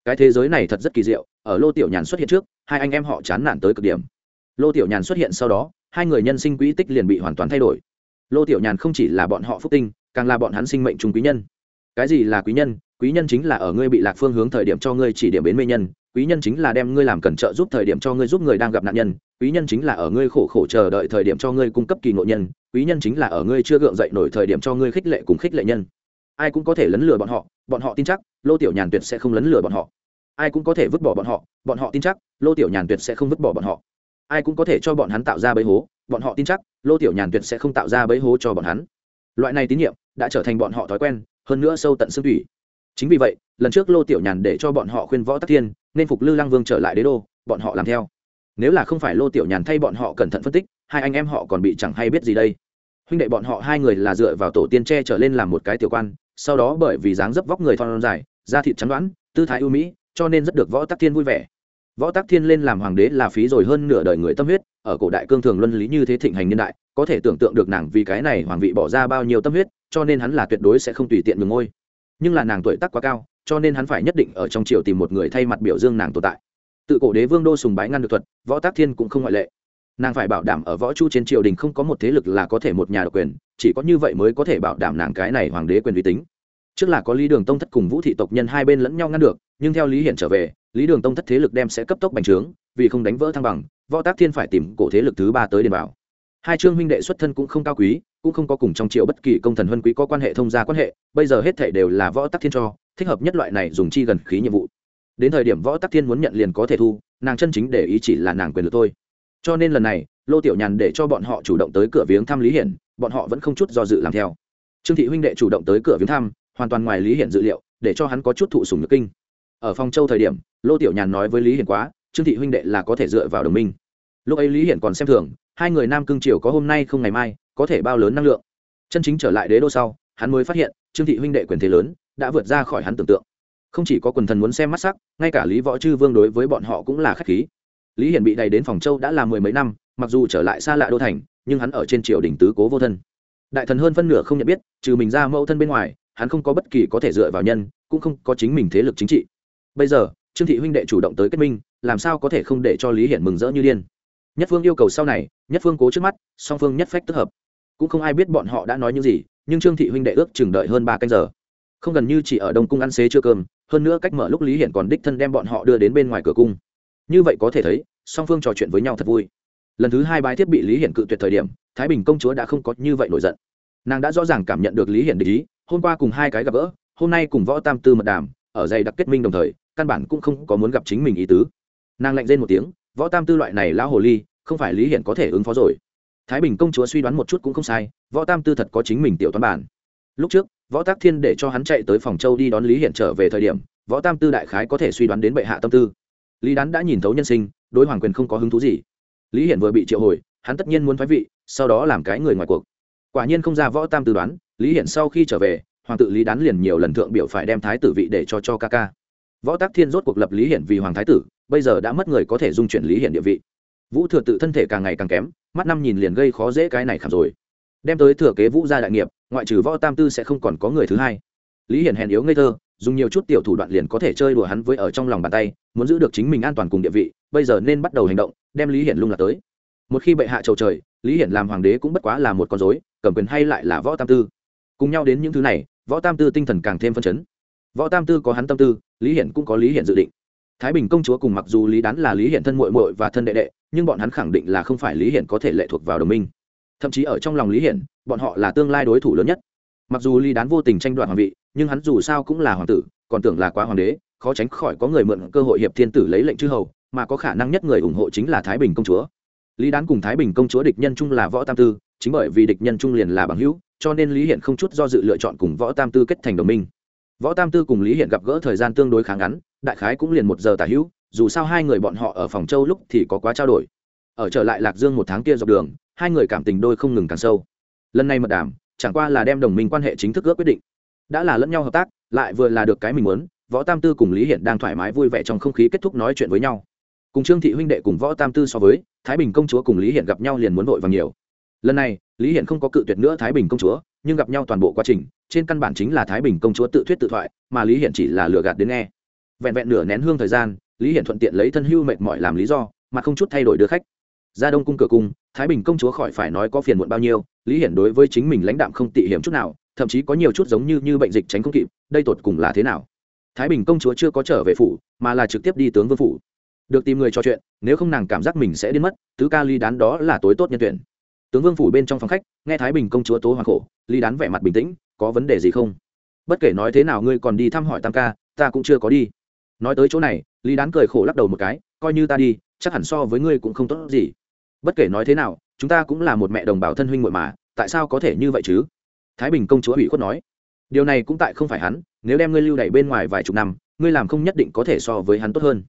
cái thế giới này thật rất kỳ diệu, ở lô tiểu nhàn xuất hiện trước, hai anh em họ chán nản tới cực điểm. Lô tiểu nhàn xuất hiện sau đó, hai người nhân sinh quỹ tích liền bị hoàn toàn thay đổi. Lô tiểu nhàn không chỉ là bọn họ phúc tinh, càng là bọn hắn sinh mệnh trùng quý nhân. Cái gì là quý nhân? Quý nhân chính là ở ngươi bị lạc phương hướng thời điểm cho ngươi chỉ điểm bến mê nhân, quý nhân chính là đem ngươi làm cần trợ giúp thời điểm cho ngươi giúp người đang gặp nạn nhân, quý nhân chính là ở ngươi khổ khổ chờ đợi thời điểm cho ngươi cung cấp kỳ ngộ nhân, quý nhân chính là ở ngươi chưa gượng dậy nổi thời điểm cho ngươi khích lệ cùng khích lệ nhân. Ai cũng có thể lấn lừa bọn họ bọn họ tin chắc, lô tiểu nhàn tuyệt sẽ không lấn lừa bọn họ. Ai cũng có thể vứt bỏ bọn họ bọn họ tin chắc, lô tiểu nhàn tuyệt sẽ không vứt bỏ bọn họ. Ai cũng có thể cho bọn hắn tạo ra bẫy hố, bọn họ tin chắc, lô tiểu nhàn tuyệt sẽ không tạo ra bẫy hố cho bọn hắn. Loại này tín nhiệm đã trở thành bọn họ thói quen, hơn nữa sâu tận xương thủy chính vì vậy, lần trước lô tiểu nhàn để cho bọn họ khuyên võ tắc thiên, nên phục lư lăng vương trở lại đế đô, bọn họ làm theo. Nếu là không phải lô tiểu nhàn thay bọn họ cẩn thận phân tích, hai anh em họ còn bị chẳng hay biết gì đây. Huynh đệ bọn họ hai người là dựa vào tổ tiên tre trở lên làm một cái tiểu quan sau đó bởi vì dáng dấp vóc người thon dài, da thịt chắn đoán tư thái ưu mỹ, cho nên rất được võ tắc thiên vui vẻ. Võ tắc thiên lên làm hoàng đế là phí rồi hơn nửa đời người tâm huyết, ở cổ đại cương thường luân lý như thế thịnh hành niên đại, có thể tưởng tượng được nàng vì cái này hoàng vị bỏ ra bao nhiêu tâm huyết, cho nên hắn là tuyệt đối sẽ không tùy tiện ngừng ngôi. Nhưng là nàng tuổi tác quá cao, cho nên hắn phải nhất định ở trong triều tìm một người thay mặt biểu dương nàng tồn tại. Tự cổ đế vương đô sùng bái ngăn được thuật, võ tác thiên cũng không ngoại lệ. Nàng phải bảo đảm ở võ chu trên triều đình không có một thế lực là có thể một nhà độc quyền chỉ có như vậy mới có thể bảo đảm nàng cái này hoàng đế quyền uy tín. Trước là có lý đường tông thất cùng vũ thị tộc nhân hai bên lẫn nhau ngăn được, nhưng theo lý hiển trở về, lý đường tông thất thế lực đem sẽ cấp tốc bành trướng, vì không đánh vỡ thăng bằng, võ tác thiên phải tìm cổ thế lực thứ ba tới đền bảo. Hai trương huynh đệ xuất thân cũng không cao quý, cũng không có cùng trong triệu bất kỳ công thần huân quý có quan hệ thông gia quan hệ, bây giờ hết thể đều là võ tắc thiên cho, thích hợp nhất loại này dùng chi gần khí nhiệm vụ. Đến thời điểm võ tắc thiên muốn nhận liền có thể thu, nàng chân chính để ý chỉ là nàng quyền lực thôi. Cho nên lần này lô tiểu nhàn để cho bọn họ chủ động tới cửa viếng thăm lý hiển, bọn họ vẫn không chút do dự làm theo. Trương thị huynh đệ chủ động tới cửa viếng thăm, hoàn toàn ngoài lý hiển dự liệu, để cho hắn có chút thụ sùng nhược kinh. Ở phòng châu thời điểm, lô tiểu nhàn nói với lý hiển quá, trương thị huynh đệ là có thể dựa vào đồng minh. Lúc ấy lý hiển còn xem thường, hai người nam cương triều có hôm nay không ngày mai, có thể bao lớn năng lượng. Chân chính trở lại đế đô sau, hắn mới phát hiện, trương thị huynh đệ quyền thế lớn, đã vượt ra khỏi hắn tưởng tượng. Không chỉ có quần thần muốn xem mắt sắc, ngay cả lý võ chư vương đối với bọn họ cũng là k h á c h khí. Lý hiển bị đầy đến phòng châu đã là mười mấy năm mặc dù trở lại xa lạ đô thành, nhưng hắn ở trên triều đình tứ cố vô thân. Đại thần hơn phân nửa không nhận biết, trừ mình ra mẫu thân bên ngoài, hắn không có bất kỳ có thể dựa vào nhân, cũng không có chính mình thế lực chính trị. Bây giờ, trương thị huynh đệ chủ động tới kết minh, làm sao có thể không để cho lý hiển mừng rỡ như điên? Nhất phương yêu cầu sau này, nhất phương cố trước mắt, song phương nhất phách tức hợp. Cũng không ai biết bọn họ đã nói những gì, nhưng trương thị huynh đệ ước chừng đợi hơn ba canh giờ. Không gần như chỉ ở đông cung ăn xế chưa cơm, hơn nữa cách mở lúc lý hiển còn đích thân đem bọn họ đưa đến bên ngoài cửa cung. Như vậy có thể thấy, song phương trò chuyện với nhau thật vui lần thứ hai bái thiết bị lý hiển cự tuyệt thời điểm, thái bình công chúa đã không có như vậy nổi giận. Nàng đã rõ ràng cảm nhận được lý hiển để ý, hôm qua cùng hai cái gặp gỡ, hôm nay cùng võ tam tư mật đàm, ở dày đặc kết minh đồng thời, căn bản cũng không có muốn gặp chính mình ý tứ. Nàng lạnh rên một tiếng, võ tam tư loại này lão hồ ly, không phải lý hiển có thể ứng phó rồi. Thái bình công chúa suy đoán một chút cũng không sai, võ tam tư thật có chính mình tiểu toán bản. Lúc trước, võ tác thiên để cho hắn chạy tới phòng châu đi đón lý hiển trở về thời điểm, võ tam tư đại khái có thể suy đoán đến bệ hạ tâm tư. Lý đán đã nhìn thấu nhân sinh, đối hoàng quyền không có hứng thú gì lý hiển vừa bị triệu hồi, hắn tất nhiên muốn thoái vị, sau đó làm cái người ngoài cuộc. Quả nhiên không ra võ tam tư đoán, lý hiển sau khi trở về, hoàng tự lý đán liền nhiều lần thượng biểu phải đem thái tử vị để cho cho ca ca. Võ tác thiên rốt cuộc lập lý hiển vì hoàng thái tử, bây giờ đã mất người có thể dung chuyển lý hiển địa vị. Vũ thừa tự thân thể càng ngày càng kém, mắt năm nhìn liền gây khó dễ cái này khảm rồi. Đem tới thừa kế vũ gia đại nghiệp, ngoại trừ võ tam tư sẽ không còn có người thứ hai. Lý hiển hèn yếu ngây thơ, dùng nhiều chút tiểu thủ đoạn liền có thể chơi đùa hắn với ở trong lòng bàn tay, muốn giữ được chính mình an toàn cùng địa vị, bây giờ nên bắt đầu hành động đem lý hiển lung lạc tới. Một khi bệ hạ trầu trời, lý hiển làm hoàng đế cũng bất quá là một con dối cầm quyền hay lại là võ tam tư. Cùng nhau đến những thứ này, võ tam tư tinh thần càng thêm phân chấn. Võ tam tư có hắn tâm tư, lý hiển cũng có lý hiển dự định. Thái bình công chúa cùng mặc dù lý đán là lý hiển thân muội muội và thân đệ đệ, nhưng bọn hắn khẳng định là không phải lý hiển có thể lệ thuộc vào đồng minh. Thậm chí ở trong lòng lý hiển, bọn họ là tương lai đối thủ lớn nhất. Mặc dù lý đán vô tình tranh đoạt hoàng vị, nhưng hắn dù sao cũng là hoàng tử, còn tưởng là quá hoàng đế, khó tránh khỏi có người mượn cơ hội hiệp thiên tử lấy lệnh chư hầu mà có khả năng nhất người ủng hộ chính là thái bình công chúa. Lý đán cùng thái bình công chúa địch nhân chung là võ tam tư, chính bởi vì địch nhân chung liền là bằng hữu, cho nên lý hiện không chút do dự lựa chọn cùng võ tam tư kết thành đồng minh. Võ tam tư cùng lý hiện gặp gỡ thời gian tương đối khá ngắn, đại khái cũng liền một giờ tả hữu, dù sao hai người bọn họ ở phòng châu lúc thì có quá trao đổi. Ở trở lại lạc dương một tháng kia dọc đường, hai người cảm tình đôi không ngừng càng sâu. Lần này mật đàm, chẳng qua là đem đồng minh quan hệ chính thức ước quyết định. Đã là lẫn nhau hợp tác, lại vừa là được cái mình muốn, võ tam tư cùng lý hiện đang thoải mái vui vẻ trong không khí kết thúc nói chuyện với nhau cùng trương thị huynh đệ cùng võ tam tư so với, thái bình công chúa cùng lý hiện gặp nhau liền muốn vội và nhiều. Lần này, lý hiện không có cự tuyệt nữa thái bình công chúa, nhưng gặp nhau toàn bộ quá trình, trên căn bản chính là thái bình công chúa tự thuyết tự thoại, mà lý hiện chỉ là lừa gạt đến nghe. Vẹn vẹn nửa nén hương thời gian, lý hiện thuận tiện lấy thân hưu mệt mỏi làm lý do, mà không chút thay đổi đưa khách. Ra đông cung cửa cung, thái bình công chúa khỏi phải nói có phiền muộn bao nhiêu, lý hiển đối với chính mình lãnh đạm không tị hiểm chút nào, thậm chí có nhiều chút giống như như bệnh dịch tránh không kịp, đây tột cùng là thế nào? Thái bình công chúa chưa có trở về phủ, mà là trực tiếp đi tướng vương phủ được tìm người trò chuyện, nếu không nàng cảm giác mình sẽ đến mất, tứ ca ly đán đó là tối tốt nhân tuyển. Tướng vương phủ bên trong phòng khách, nghe thái bình công chúa tố hoàng khổ ly đán vẻ mặt bình tĩnh, có vấn đề gì không? Bất kể nói thế nào ngươi còn đi thăm hỏi tam ca, ta cũng chưa có đi. Nói tới chỗ này ly đán cười khổ lắc đầu một cái, coi như ta đi, chắc hẳn so với ngươi cũng không tốt gì. Bất kể nói thế nào, chúng ta cũng là một mẹ đồng bào thân huynh muội mà, tại sao có thể như vậy chứ? Thái bình công chúa ủy khuất nói, điều này cũng tại không phải hắn, nếu đem ngươi lưu đày bên ngoài vài chục năm, ngươi làm không nhất định có thể so với hắn tốt hơn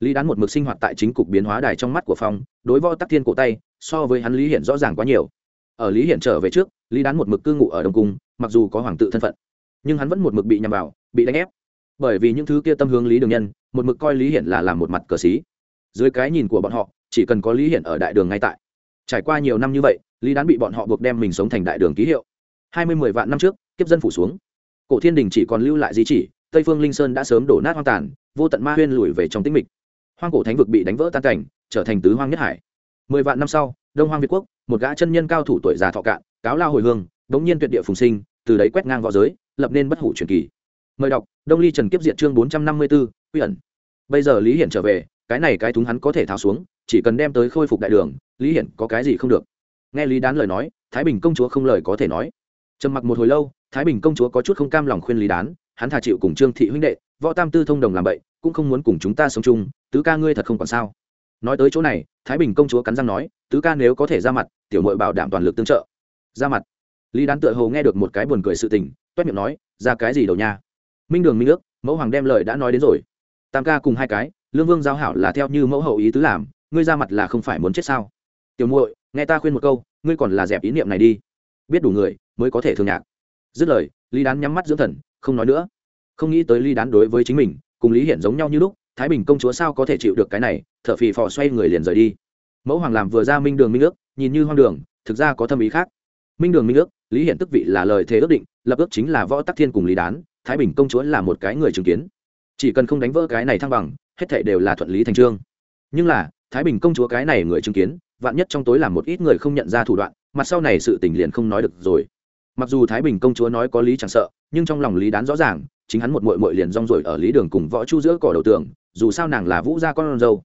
lý đán một mực sinh hoạt tại chính cục biến hóa đài trong mắt của phong, đối võ tắc thiên cổ tay, so với hắn lý hiển rõ ràng quá nhiều. Ở lý hiển trở về trước, lý đán một mực cư ngụ ở đông cung, mặc dù có hoàng tự thân phận, nhưng hắn vẫn một mực bị nhằm vào, bị đánh ép. Bởi vì những thứ kia tâm hướng lý đường nhân, một mực coi lý hiển là làm một mặt cờ xí. Dưới cái nhìn của bọn họ, chỉ cần có lý hiển ở đại đường ngay tại. Trải qua nhiều năm như vậy, lý đán bị bọn họ buộc đem mình sống thành đại đường ký hiệu. Hai mươi mười vạn năm trước, kiếp dân phủ xuống. Cổ thiên đình chỉ còn lưu lại di chỉ, tây phương linh sơn đã sớm đổ nát hoang tàn, vô tận ma huyên lùi về trong tĩnh mịch hoang cổ thánh vực bị đánh vỡ tan cảnh, trở thành tứ hoang nhất hải. Mười vạn năm sau, đông hoang việt quốc, một gã chân nhân cao thủ tuổi già thọ cạn, cáo lao hồi hương bỗng nhiên tuyệt địa phùng sinh, từ đấy quét ngang v õ giới, lập nên bất hủ truyền kỳ. Mời đọc, đông ly trần kiếp diện chương bốn trăm năm mươi b ố quy ẩn. Bây giờ lý hiển trở về, cái này cái thúng hắn có thể tháo xuống, chỉ cần đem tới khôi phục đại đường, lý hiển có cái gì không được. Nghe lý đán lời nói, thái bình công chúa không lời có thể nói. Trầm mặc một hồi lâu, thái bình công chúa có chút không cam lòng khuyên lý đán, hắn thà chịu cùng trương thị huynh đệ, võ tam tư thông đồng làm bậy cũng không muốn cùng chúng ta sống chung, tứ ca ngươi thật không còn sao. Nói tới chỗ này, thái bình công chúa cắn răng nói, tứ ca nếu có thể ra mặt, tiểu mội bảo đảm toàn lực tương trợ. Ra mặt. Lý đán tựa hồ nghe được một cái buồn cười sự tình, toét miệng nói, ra cái gì đầu nha? Minh đường, minh ước, mẫu hoàng đem lời đã nói đến rồi. Tam ca cùng hai cái, lương vương giao hảo là theo như mẫu hậu ý tứ làm, ngươi ra mặt là không phải muốn chết sao? Tiểu muội, nghe ta khuyên một câu, ngươi còn là dẹp ý niệm này đi. Biết đủ người, mới có thể thương nhạc. Dứt lời, lý đán nhắm mắt dưỡng thần, không nói nữa. Không nghĩ tới lý đán đối với chính mình cùng lý hiển giống nhau như lúc, thái bình công chúa sao có thể chịu được cái này t h ở phì phò xoay người liền rời đi. Mẫu hoàng làm vừa ra minh đường minh ước, nhìn như hoang đường, thực ra có tâm ý khác. Minh đường minh ước, lý hiển tức vị là lời thế ước định, lập ước chính là võ tắc thiên cùng lý đán, thái bình công chúa là một cái người chứng kiến. Chỉ cần không đánh vỡ cái này thăng bằng, hết thệ đều là thuận lý thành trương. Nhưng là, thái bình công chúa cái này người chứng kiến, vạn nhất trong tối làm một ít người không nhận ra thủ đoạn, mặt sau này sự tình liền không nói được rồi. Mặc dù thái bình công chúa nói có lý chẳng sợ, nhưng trong lòng lý đán rõ ràng chính hắn một mội mội liền rong rồi ở lý đường cùng võ chu giữa cỏ đầu tường, dù sao nàng là vũ gia con dâu.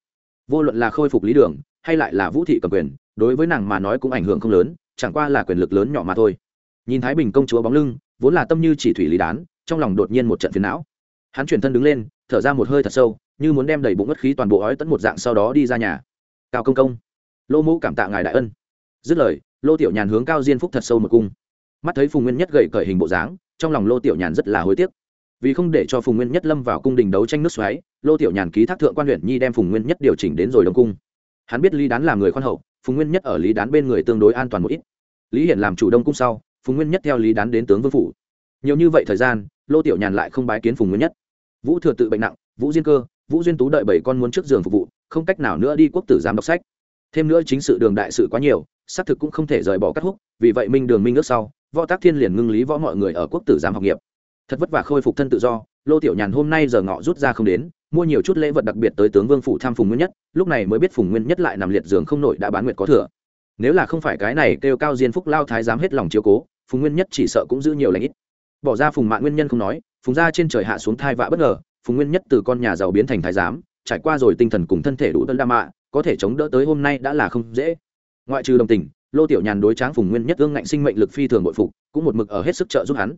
Vô luận là khôi phục lý đường, hay lại là vũ thị cầm quyền, đối với nàng mà nói cũng ảnh hưởng không lớn, chẳng qua là quyền lực lớn nhỏ mà thôi. Nhìn thái bình công chúa bóng lưng, vốn là tâm như chỉ thủy lý đán, trong lòng đột nhiên một trận phiền não. Hắn chuyển thân đứng lên, thở ra một hơi thật sâu, như muốn đem đầy bụng ngất khí toàn bộ ói tẫn một dạng sau đó đi ra nhà. Cao công công. Lô mũ cảm tạ ngài đại ân. Dứt lời, lô tiểu nhàn hướng cao diên phúc thật sâu một cung. Mắt thấy phùng nguyên nhất gậy cởi hình bộ dáng, trong lòng lô tiểu nhàn rất là hối tiếc vì không để cho phùng nguyên nhất lâm vào cung đình đấu tranh nước xoáy, lô tiểu nhàn ký thác thượng quan huyện nhi đem phùng nguyên nhất điều chỉnh đến rồi đông cung. Hắn biết lý đán là người khoan hậu, phùng nguyên nhất ở lý đán bên người tương đối an toàn một ít. Lý hiển làm chủ đông cung sau, phùng nguyên nhất theo lý đán đến tướng vương phủ. Nhiều như vậy thời gian, lô tiểu nhàn lại không bái kiến phùng nguyên nhất. Vũ thừa tự bệnh nặng, vũ diên cơ, vũ duyên tú đợi bảy con muốn trước giường phục vụ, không cách nào nữa đi quốc tử giám đọc sách. Thêm nữa chính sự đường đại sự quá nhiều, xác thực cũng không thể rời bỏ cắt húc, vì vậy minh đường minh ước sau, võ tác thiên liền ngưng lý võ mọi người ở quốc tử giám học nghiệp thật vất vả khôi phục thân tự do, lô tiểu nhàn hôm nay giờ ngọ rút ra không đến, mua nhiều chút lễ vật đặc biệt tới tướng vương phủ tham phùng nguyên nhất, lúc này mới biết phùng nguyên nhất lại nằm liệt giường không nổi đã bán nguyệt có thừa. Nếu là không phải cái này kêu cao diên phúc lao thái giám hết lòng chiếu cố, phùng nguyên nhất chỉ sợ cũng giữ nhiều lãnh ít. Bỏ ra phùng mạng nguyên nhân không nói, phùng ra trên trời hạ xuống thai vạ bất ngờ, phùng nguyên nhất từ con nhà giàu biến thành thái giám, trải qua rồi tinh thần cùng thân thể đủ tân đa mạ, có thể chống đỡ tới hôm nay đã là không dễ. Ngoại trừ đồng tình, lô tiểu nhàn đối tráng phùng nguyên nhất ương ngạnh sinh mệnh lực phi thường bội phục, cũng một mực ở hết sức trợ giúp hắn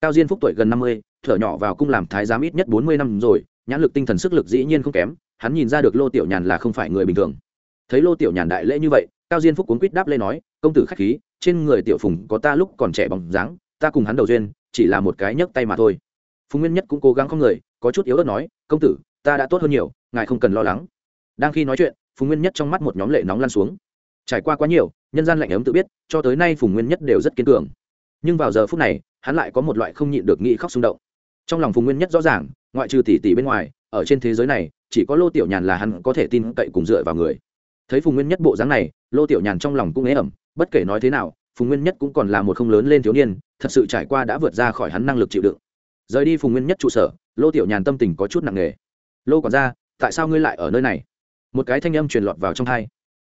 cao diên phúc tuổi gần năm mươi, thở nhỏ vào cung làm thái giám ít nhất bốn mươi năm rồi, nhãn lực tinh thần sức lực dĩ nhiên không kém, hắn nhìn ra được lô tiểu nhàn là không phải người bình thường. Thấy lô tiểu nhàn đại lễ như vậy, cao diên phúc cuốn quýt đáp lên nói, công tử khách khí, trên người tiểu phùng có ta lúc còn trẻ bóng dáng, ta cùng hắn đầu duyên, chỉ là một cái nhấc tay mà thôi. Phùng nguyên nhất cũng cố gắng không người, có chút yếu ớt nói, công tử, ta đã tốt hơn nhiều, ngài không cần lo lắng. Đang khi nói chuyện, phùng nguyên nhất trong mắt một nhóm lệ nóng lan xuống. Trải qua quá nhiều, nhân gian lạnh ấm tự biết, cho tới nay phùng nguyên nhất đều rất kiên cường. Nhưng vào giờ phút này hắn lại có một loại không nhịn được nghĩ khóc xung động. Trong lòng phùng nguyên nhất rõ ràng, ngoại trừ tỷ tỷ bên ngoài, ở trên thế giới này, chỉ có lô tiểu nhàn là hắn có thể tin cậy cùng dựa vào người. Thấy phùng nguyên nhất bộ dáng này, lô tiểu nhàn trong lòng cũng ế ẩm, bất kể nói thế nào, phùng nguyên nhất cũng còn là một không lớn lên thiếu niên, thật sự trải qua đã vượt ra khỏi hắn năng lực chịu đựng. Rời đi phùng nguyên nhất trụ sở, lô tiểu nhàn tâm tình có chút nặng nề. Lô còn ra tại sao ngươi lại ở nơi này? Một cái thanh âm truyền lọt vào trong thai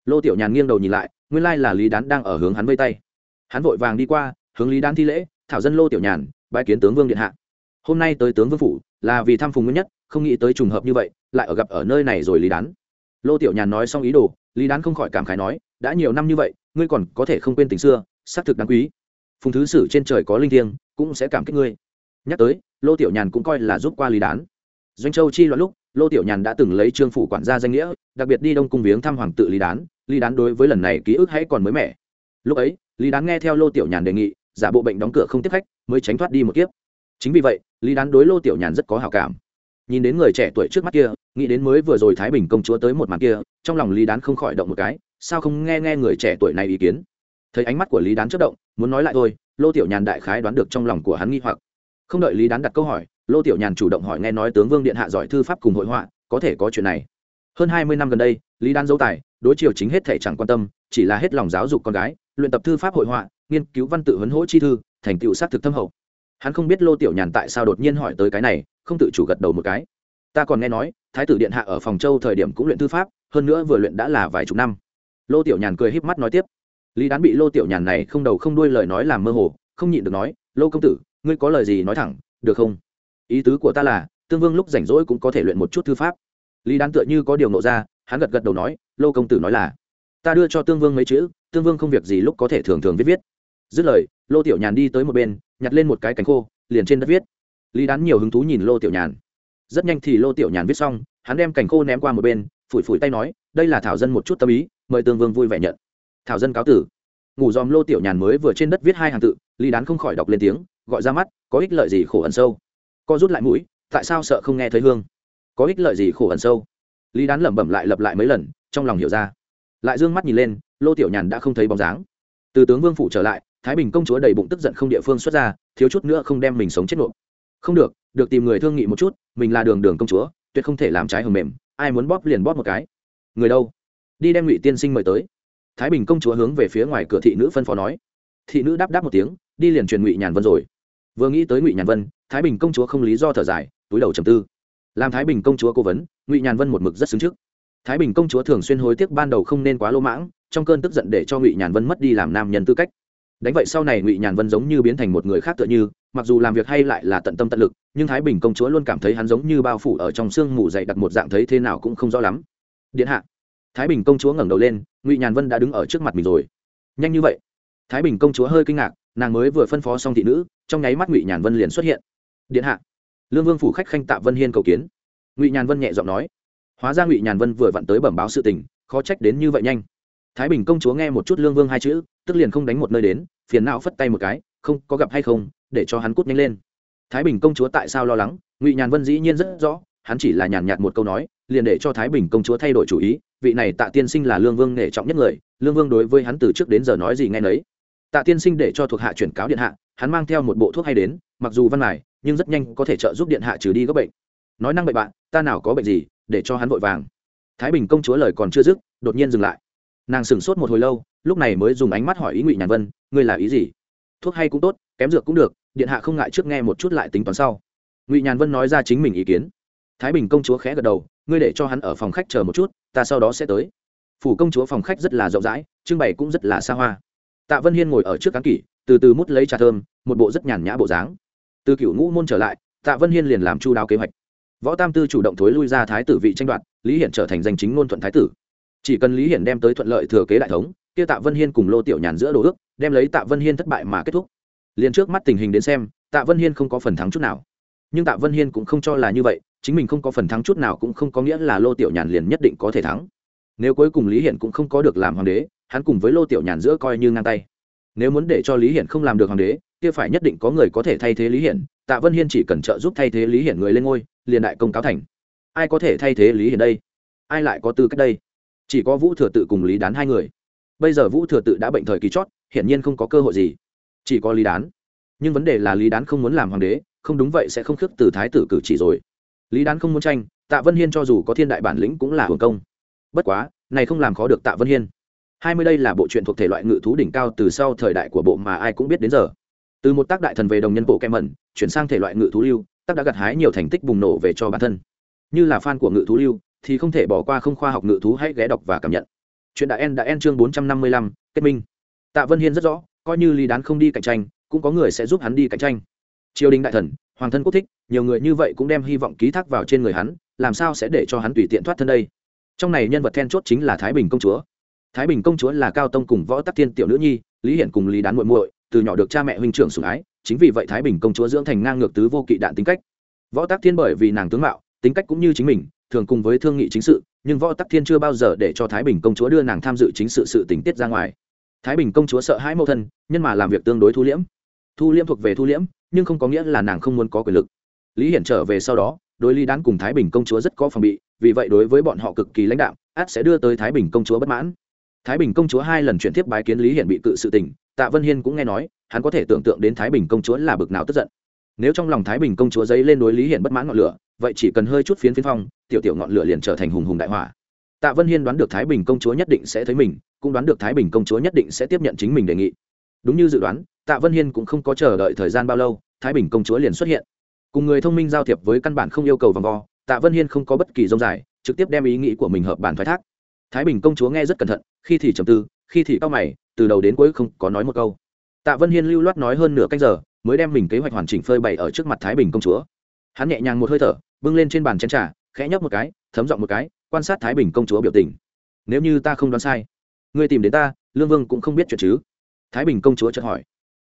lô tiểu nhàn nghiêng đầu nhìn lại, nguyên lai là lý đán đang ở hướng hắn vây tay. Hắn vội vàng đi qua, hướng lý đán thi lễ thảo dân lô tiểu nhàn bãi kiến tướng vương điện hạ. Hôm nay tới tướng vương phủ, là vì thăm phùng nguyên nhất, không nghĩ tới trùng hợp như vậy, lại ở gặp ở nơi này rồi lý đán. Lô tiểu nhàn nói xong ý đồ, lý đán không khỏi cảm khái nói, đã nhiều năm như vậy, ngươi còn có thể không quên tình xưa, xác thực đáng quý. Phùng thứ sử trên trời có linh thiêng, cũng sẽ cảm kích ngươi. Nhắc tới, lô tiểu nhàn cũng coi là giúp qua lý đán. Doanh châu chi loạn lúc, lô tiểu nhàn đã từng lấy trương phủ quản gia danh nghĩa, đặc biệt đi đông cung viếng thăm hoàng tự lý đán lý đán đối với lần này ký ức hãy còn mới mẻ. Lúc ấy, lý đán nghe theo lô tiểu nhàn đề nghị giả bộ bệnh đóng cửa không tiếp khách, mới tránh thoát đi một kiếp. Chính vì vậy, lý đán đối lô tiểu nhàn rất có hào cảm. Nhìn đến người trẻ tuổi trước mắt kia, nghĩ đến mới vừa rồi thái bình công chúa tới một màn kia, trong lòng lý đán không khỏi động một cái, sao không nghe nghe người trẻ tuổi này ý kiến? Thấy ánh mắt của lý đán chất động, muốn nói lại thôi, lô tiểu nhàn đại khái đoán được trong lòng của hắn nghi hoặc. Không đợi lý đán đặt câu hỏi, lô tiểu nhàn chủ động hỏi nghe nói tướng vương điện hạ giỏi thư pháp cùng hội họa, có thể có chuyện này. Hơn hai mươi năm gần đây, lý đán dấu tài, đối chiều chính hết thể chẳng quan tâm, chỉ là hết lòng giáo dục con gái, luyện tập thư pháp hội họa nghiên cứu văn tự huấn hỗ chi thư, thành tựu sát thực thâm hậu. Hắn không biết lô tiểu nhàn tại sao đột nhiên hỏi tới cái này, không tự chủ gật đầu một cái. Ta còn nghe nói, thái tử điện hạ ở phòng châu thời điểm cũng luyện thư pháp, hơn nữa vừa luyện đã là vài chục năm. Lô tiểu nhàn cười híp mắt nói tiếp. Lý đán bị lô tiểu nhàn này không đầu không đuôi lời nói làm mơ hồ, không nhịn được nói, lô công tử, ngươi có lời gì nói thẳng, được không? Ý tứ của ta là, tương vương lúc rảnh rỗi cũng có thể luyện một chút thư pháp. Lý đán tựa như có điều nộ ra, hắn gật gật đầu nói, lô công tử nói là, ta đưa cho tương vương mấy chữ, tương vương không việc gì lúc có thể thường thường viết viết dứt lời, lô tiểu nhàn đi tới một bên, nhặt lên một cái cánh khô, liền trên đất viết. Lý đán nhiều hứng thú nhìn lô tiểu nhàn. Rất nhanh thì lô tiểu nhàn viết xong, hắn đem cành khô ném qua một bên, phủi phủi tay nói, đây là thảo dân một chút tâm ý, mời tương vương vui vẻ nhận. Thảo dân cáo tử. Ngủ dòm lô tiểu nhàn mới vừa trên đất viết hai hàng tự, lý đán không khỏi đọc lên tiếng, gọi ra mắt, có ích lợi gì khổ ẩn sâu? Co rút lại mũi, tại sao sợ không nghe thấy hương? Có ích lợi gì khổ ẩn sâu? Lý đán lẩm bẩm lại lặp lại mấy lần, trong lòng hiểu ra. Lại d ư ơ n g mắt nhìn lên, lô tiểu nhàn đã không thấy bóng dáng. Từ tướng vương phủ trở lại thái bình công chúa đầy bụng tức giận không địa phương xuất ra, thiếu chút nữa không đem mình sống chết nộp không được được tìm người thương nghị một chút, mình là đường đường công chúa, tuyệt không thể làm trái hầm mềm, ai muốn bóp liền bóp một cái. Người đâu? Đi đem ngụy tiên sinh mời tới. Thái bình công chúa hướng về phía ngoài cửa thị nữ phân phó nói. Thị nữ đáp đáp một tiếng, đi liền truyền ngụy nhàn vân rồi. Vừa nghĩ tới ngụy nhàn vân, thái bình công chúa không lý do thở dài, túi đầu trầm tư. Làm thái bình công chúa cố vấn, ngụy nhàn vân một mực rất xứng trước. Thái bình công chúa thường xuyên hối tiếc ban đầu không nên quá lỗ mãng, trong cơn tức giận để cho ngụy nhàn vân mất đi làm nam nhân tư cách đánh vậy sau này ngụy nhàn vân giống như biến thành một người khác tựa như, mặc dù làm việc hay lại là tận tâm tận lực, nhưng thái bình công chúa luôn cảm thấy hắn giống như bao phủ ở trong sương mù dày đặt một dạng thấy thế nào cũng không rõ lắm. Điện hạ. Thái bình công chúa ngẩng đầu lên, ngụy nhàn vân đã đứng ở trước mặt mình rồi. Nhanh như vậy. Thái bình công chúa hơi kinh ngạc, nàng mới vừa phân phó xong thị nữ, trong nháy mắt ngụy nhàn vân liền xuất hiện. Điện hạ. Lương vương phủ khách khanh tạ vân hiên cầu kiến. Ngụy nhàn vân nhẹ giọng nói. Hóa ra ngụy nhàn vân vừa vặn tới bẩm báo sự tình, khó trách đến như vậy nhanh. Thái bình công chúa nghe một chút lương vương hai chữ tức liền không đánh một nơi đến, phiền não phất tay một cái, không, có gặp hay không, để cho hắn cút nhanh lên. Thái bình công chúa tại sao lo lắng? Ngụy nhàn vân dĩ nhiên rất rõ, hắn chỉ là nhàn nhạt một câu nói, liền để cho thái bình công chúa thay đổi chủ ý, vị này tạ tiên sinh là lương vương nể trọng nhất người, lương vương đối với hắn từ trước đến giờ nói gì nghe nấy. Tạ tiên sinh để cho thuộc hạ chuyển cáo điện hạ, hắn mang theo một bộ thuốc hay đến, mặc dù văn mài, nhưng rất nhanh có thể trợ giúp điện hạ trừ đi các bệnh. Nói năng bậy bạn ta nào có bệnh gì, để cho hắn vội vàng. Thái bình công chúa lời còn chưa dứt, đột nhiên dừng lại nàng sửng sốt một hồi lâu, lúc này mới dùng ánh mắt hỏi ý ngụy nhàn vân, ngươi là ý gì? Thuốc hay cũng tốt, kém dược cũng được, điện hạ không ngại trước nghe một chút lại tính toán sau. Ngụy nhàn vân nói ra chính mình ý kiến. Thái bình công chúa khẽ gật đầu, ngươi để cho hắn ở phòng khách chờ một chút, ta sau đó sẽ tới. Phủ công chúa phòng khách rất là rộng rãi, trưng bày cũng rất là xa hoa. Tạ vân hiên ngồi ở trước cán kỷ, từ từ mút lấy trà thơm, một bộ rất nhàn nhã bộ dáng. Từ cựu ngũ môn trở lại, tạ vân hiên liền làm chu đáo kế hoạch. Võ tam tư chủ động thối lui ra thái tử vị tranh đoạt, lý hiển trở thành danh chính ngôn thuận thái tử chỉ cần lý hiển đem tới thuận lợi thừa kế đại thống, kia tạ vân hiên cùng lô tiểu nhàn giữa đồ ước, đem lấy tạ vân hiên thất bại mà kết thúc. Liền trước mắt tình hình đến xem, tạ vân hiên không có phần thắng chút nào. Nhưng tạ vân hiên cũng không cho là như vậy, chính mình không có phần thắng chút nào cũng không có nghĩa là lô tiểu nhàn liền nhất định có thể thắng. Nếu cuối cùng lý hiển cũng không có được làm hoàng đế, hắn cùng với lô tiểu nhàn giữa coi như ngang tay. Nếu muốn để cho lý hiển không làm được hoàng đế, kia phải nhất định có người có thể thay thế lý hiển, tạ vân hiên chỉ cần trợ giúp thay thế lý hiển người lên ngôi, liền đại công cáo thành. Ai có thể thay thế lý hiển đây? Ai lại có tư cách đây? Chỉ có vũ thừa tự cùng lý đán hai người. Bây giờ vũ thừa tự đã bệnh thời kỳ chót, hiển nhiên không có cơ hội gì. Chỉ có lý đán. Nhưng vấn đề là lý đán không muốn làm hoàng đế, không đúng vậy sẽ không khước từ thái tử cử chỉ rồi. Lý đán không muốn tranh, tạ vân hiên cho dù có thiên đại bản lĩnh cũng là hưởng công. Bất quá, này không làm khó được tạ vân hiên. Hai mươi đây là bộ truyện thuộc thể loại ngự thú đỉnh cao từ sau thời đại của bộ mà ai cũng biết đến giờ. Từ một tác đại thần về đồng nhân bộ kem mẩn, chuyển sang thể loại ngự thú lưu, tác đã gặt hái nhiều thành tích bùng nổ về cho bản thân. Như là fan của ngự thú lưu thì không thể bỏ qua không khoa học ngự thú hãy ghé đọc và cảm nhận. Chuyện đã en đã en chương bốn trăm năm mươi lăm, kết minh. Tạ vân hiên rất rõ, coi như lý đán không đi cạnh tranh, cũng có người sẽ giúp hắn đi cạnh tranh. Triều đình đại thần, hoàng thân quốc thích, nhiều người như vậy cũng đem hy vọng ký thác vào trên người hắn, làm sao sẽ để cho hắn tùy tiện thoát thân đây? Trong này nhân vật then chốt chính là thái bình công chúa. Thái bình công chúa là cao tông cùng võ tắc thiên tiểu nữ nhi, lý hiển cùng lý đán muội muội, từ nhỏ được cha mẹ huynh trưởng sủng ái, chính vì vậy thái bình công chúa dưỡng thành ngang ngược tứ vô kỵ đạn tính cách. Võ tắc thiên bởi vì nàng tướng mạo, tính cách cũng như chính mình thường cùng với thương nghị chính sự, nhưng võ tắc thiên chưa bao giờ để cho thái bình công chúa đưa nàng tham dự chính sự sự tình tiết ra ngoài. Thái bình công chúa sợ hãi mẫu thân, nhân mà làm việc tương đối thu liễm. Thu liễm thuộc về thu liễm, nhưng không có nghĩa là nàng không muốn có quyền lực. Lý hiển trở về sau đó, đối lý đán cùng thái bình công chúa rất có phòng bị, vì vậy đối với bọn họ cực kỳ lãnh đạo, át sẽ đưa tới thái bình công chúa bất mãn. Thái bình công chúa hai lần chuyển tiếp bái kiến lý hiển bị cự sự tình, tạ vân hiên cũng nghe nói, hắn có thể tưởng tượng đến thái bình công chúa là bực nào tức giận nếu trong lòng thái bình công chúa giấy lên đối lý Hiện bất mãn ngọn lửa, vậy chỉ cần hơi chút phiến phiến phong, tiểu tiểu ngọn lửa liền trở thành hùng hùng đại hỏa tạ vân hiên đoán được thái bình công chúa nhất định sẽ thấy mình, cũng đoán được thái bình công chúa nhất định sẽ tiếp nhận chính mình đề nghị. Đúng như dự đoán, tạ vân hiên cũng không có chờ đợi thời gian bao lâu, thái bình công chúa liền xuất hiện. Cùng người thông minh giao thiệp với căn bản không yêu cầu vòng vo, tạ vân hiên không có bất kỳ dông dài, trực tiếp đem ý nghĩ của mình hợp bản thoái thác. Thái bình công chúa nghe rất cẩn thận, khi thì trầm tư, khi thì cao mày, từ đầu đến cuối không có nói một câu. Tạ vân hiên lưu loát nói hơn nửa canh giờ mới đem mình kế hoạch hoàn chỉnh phơi bày ở trước mặt thái bình công chúa. Hắn nhẹ nhàng một hơi thở, bưng lên trên bàn chén trà, khẽ nhấp một cái, thấm giọng một cái, quan sát thái bình công chúa biểu tình. Nếu như ta không đoán sai, ngươi tìm đến ta, lương vương cũng không biết chuyện chứ? Thái bình công chúa chợt hỏi.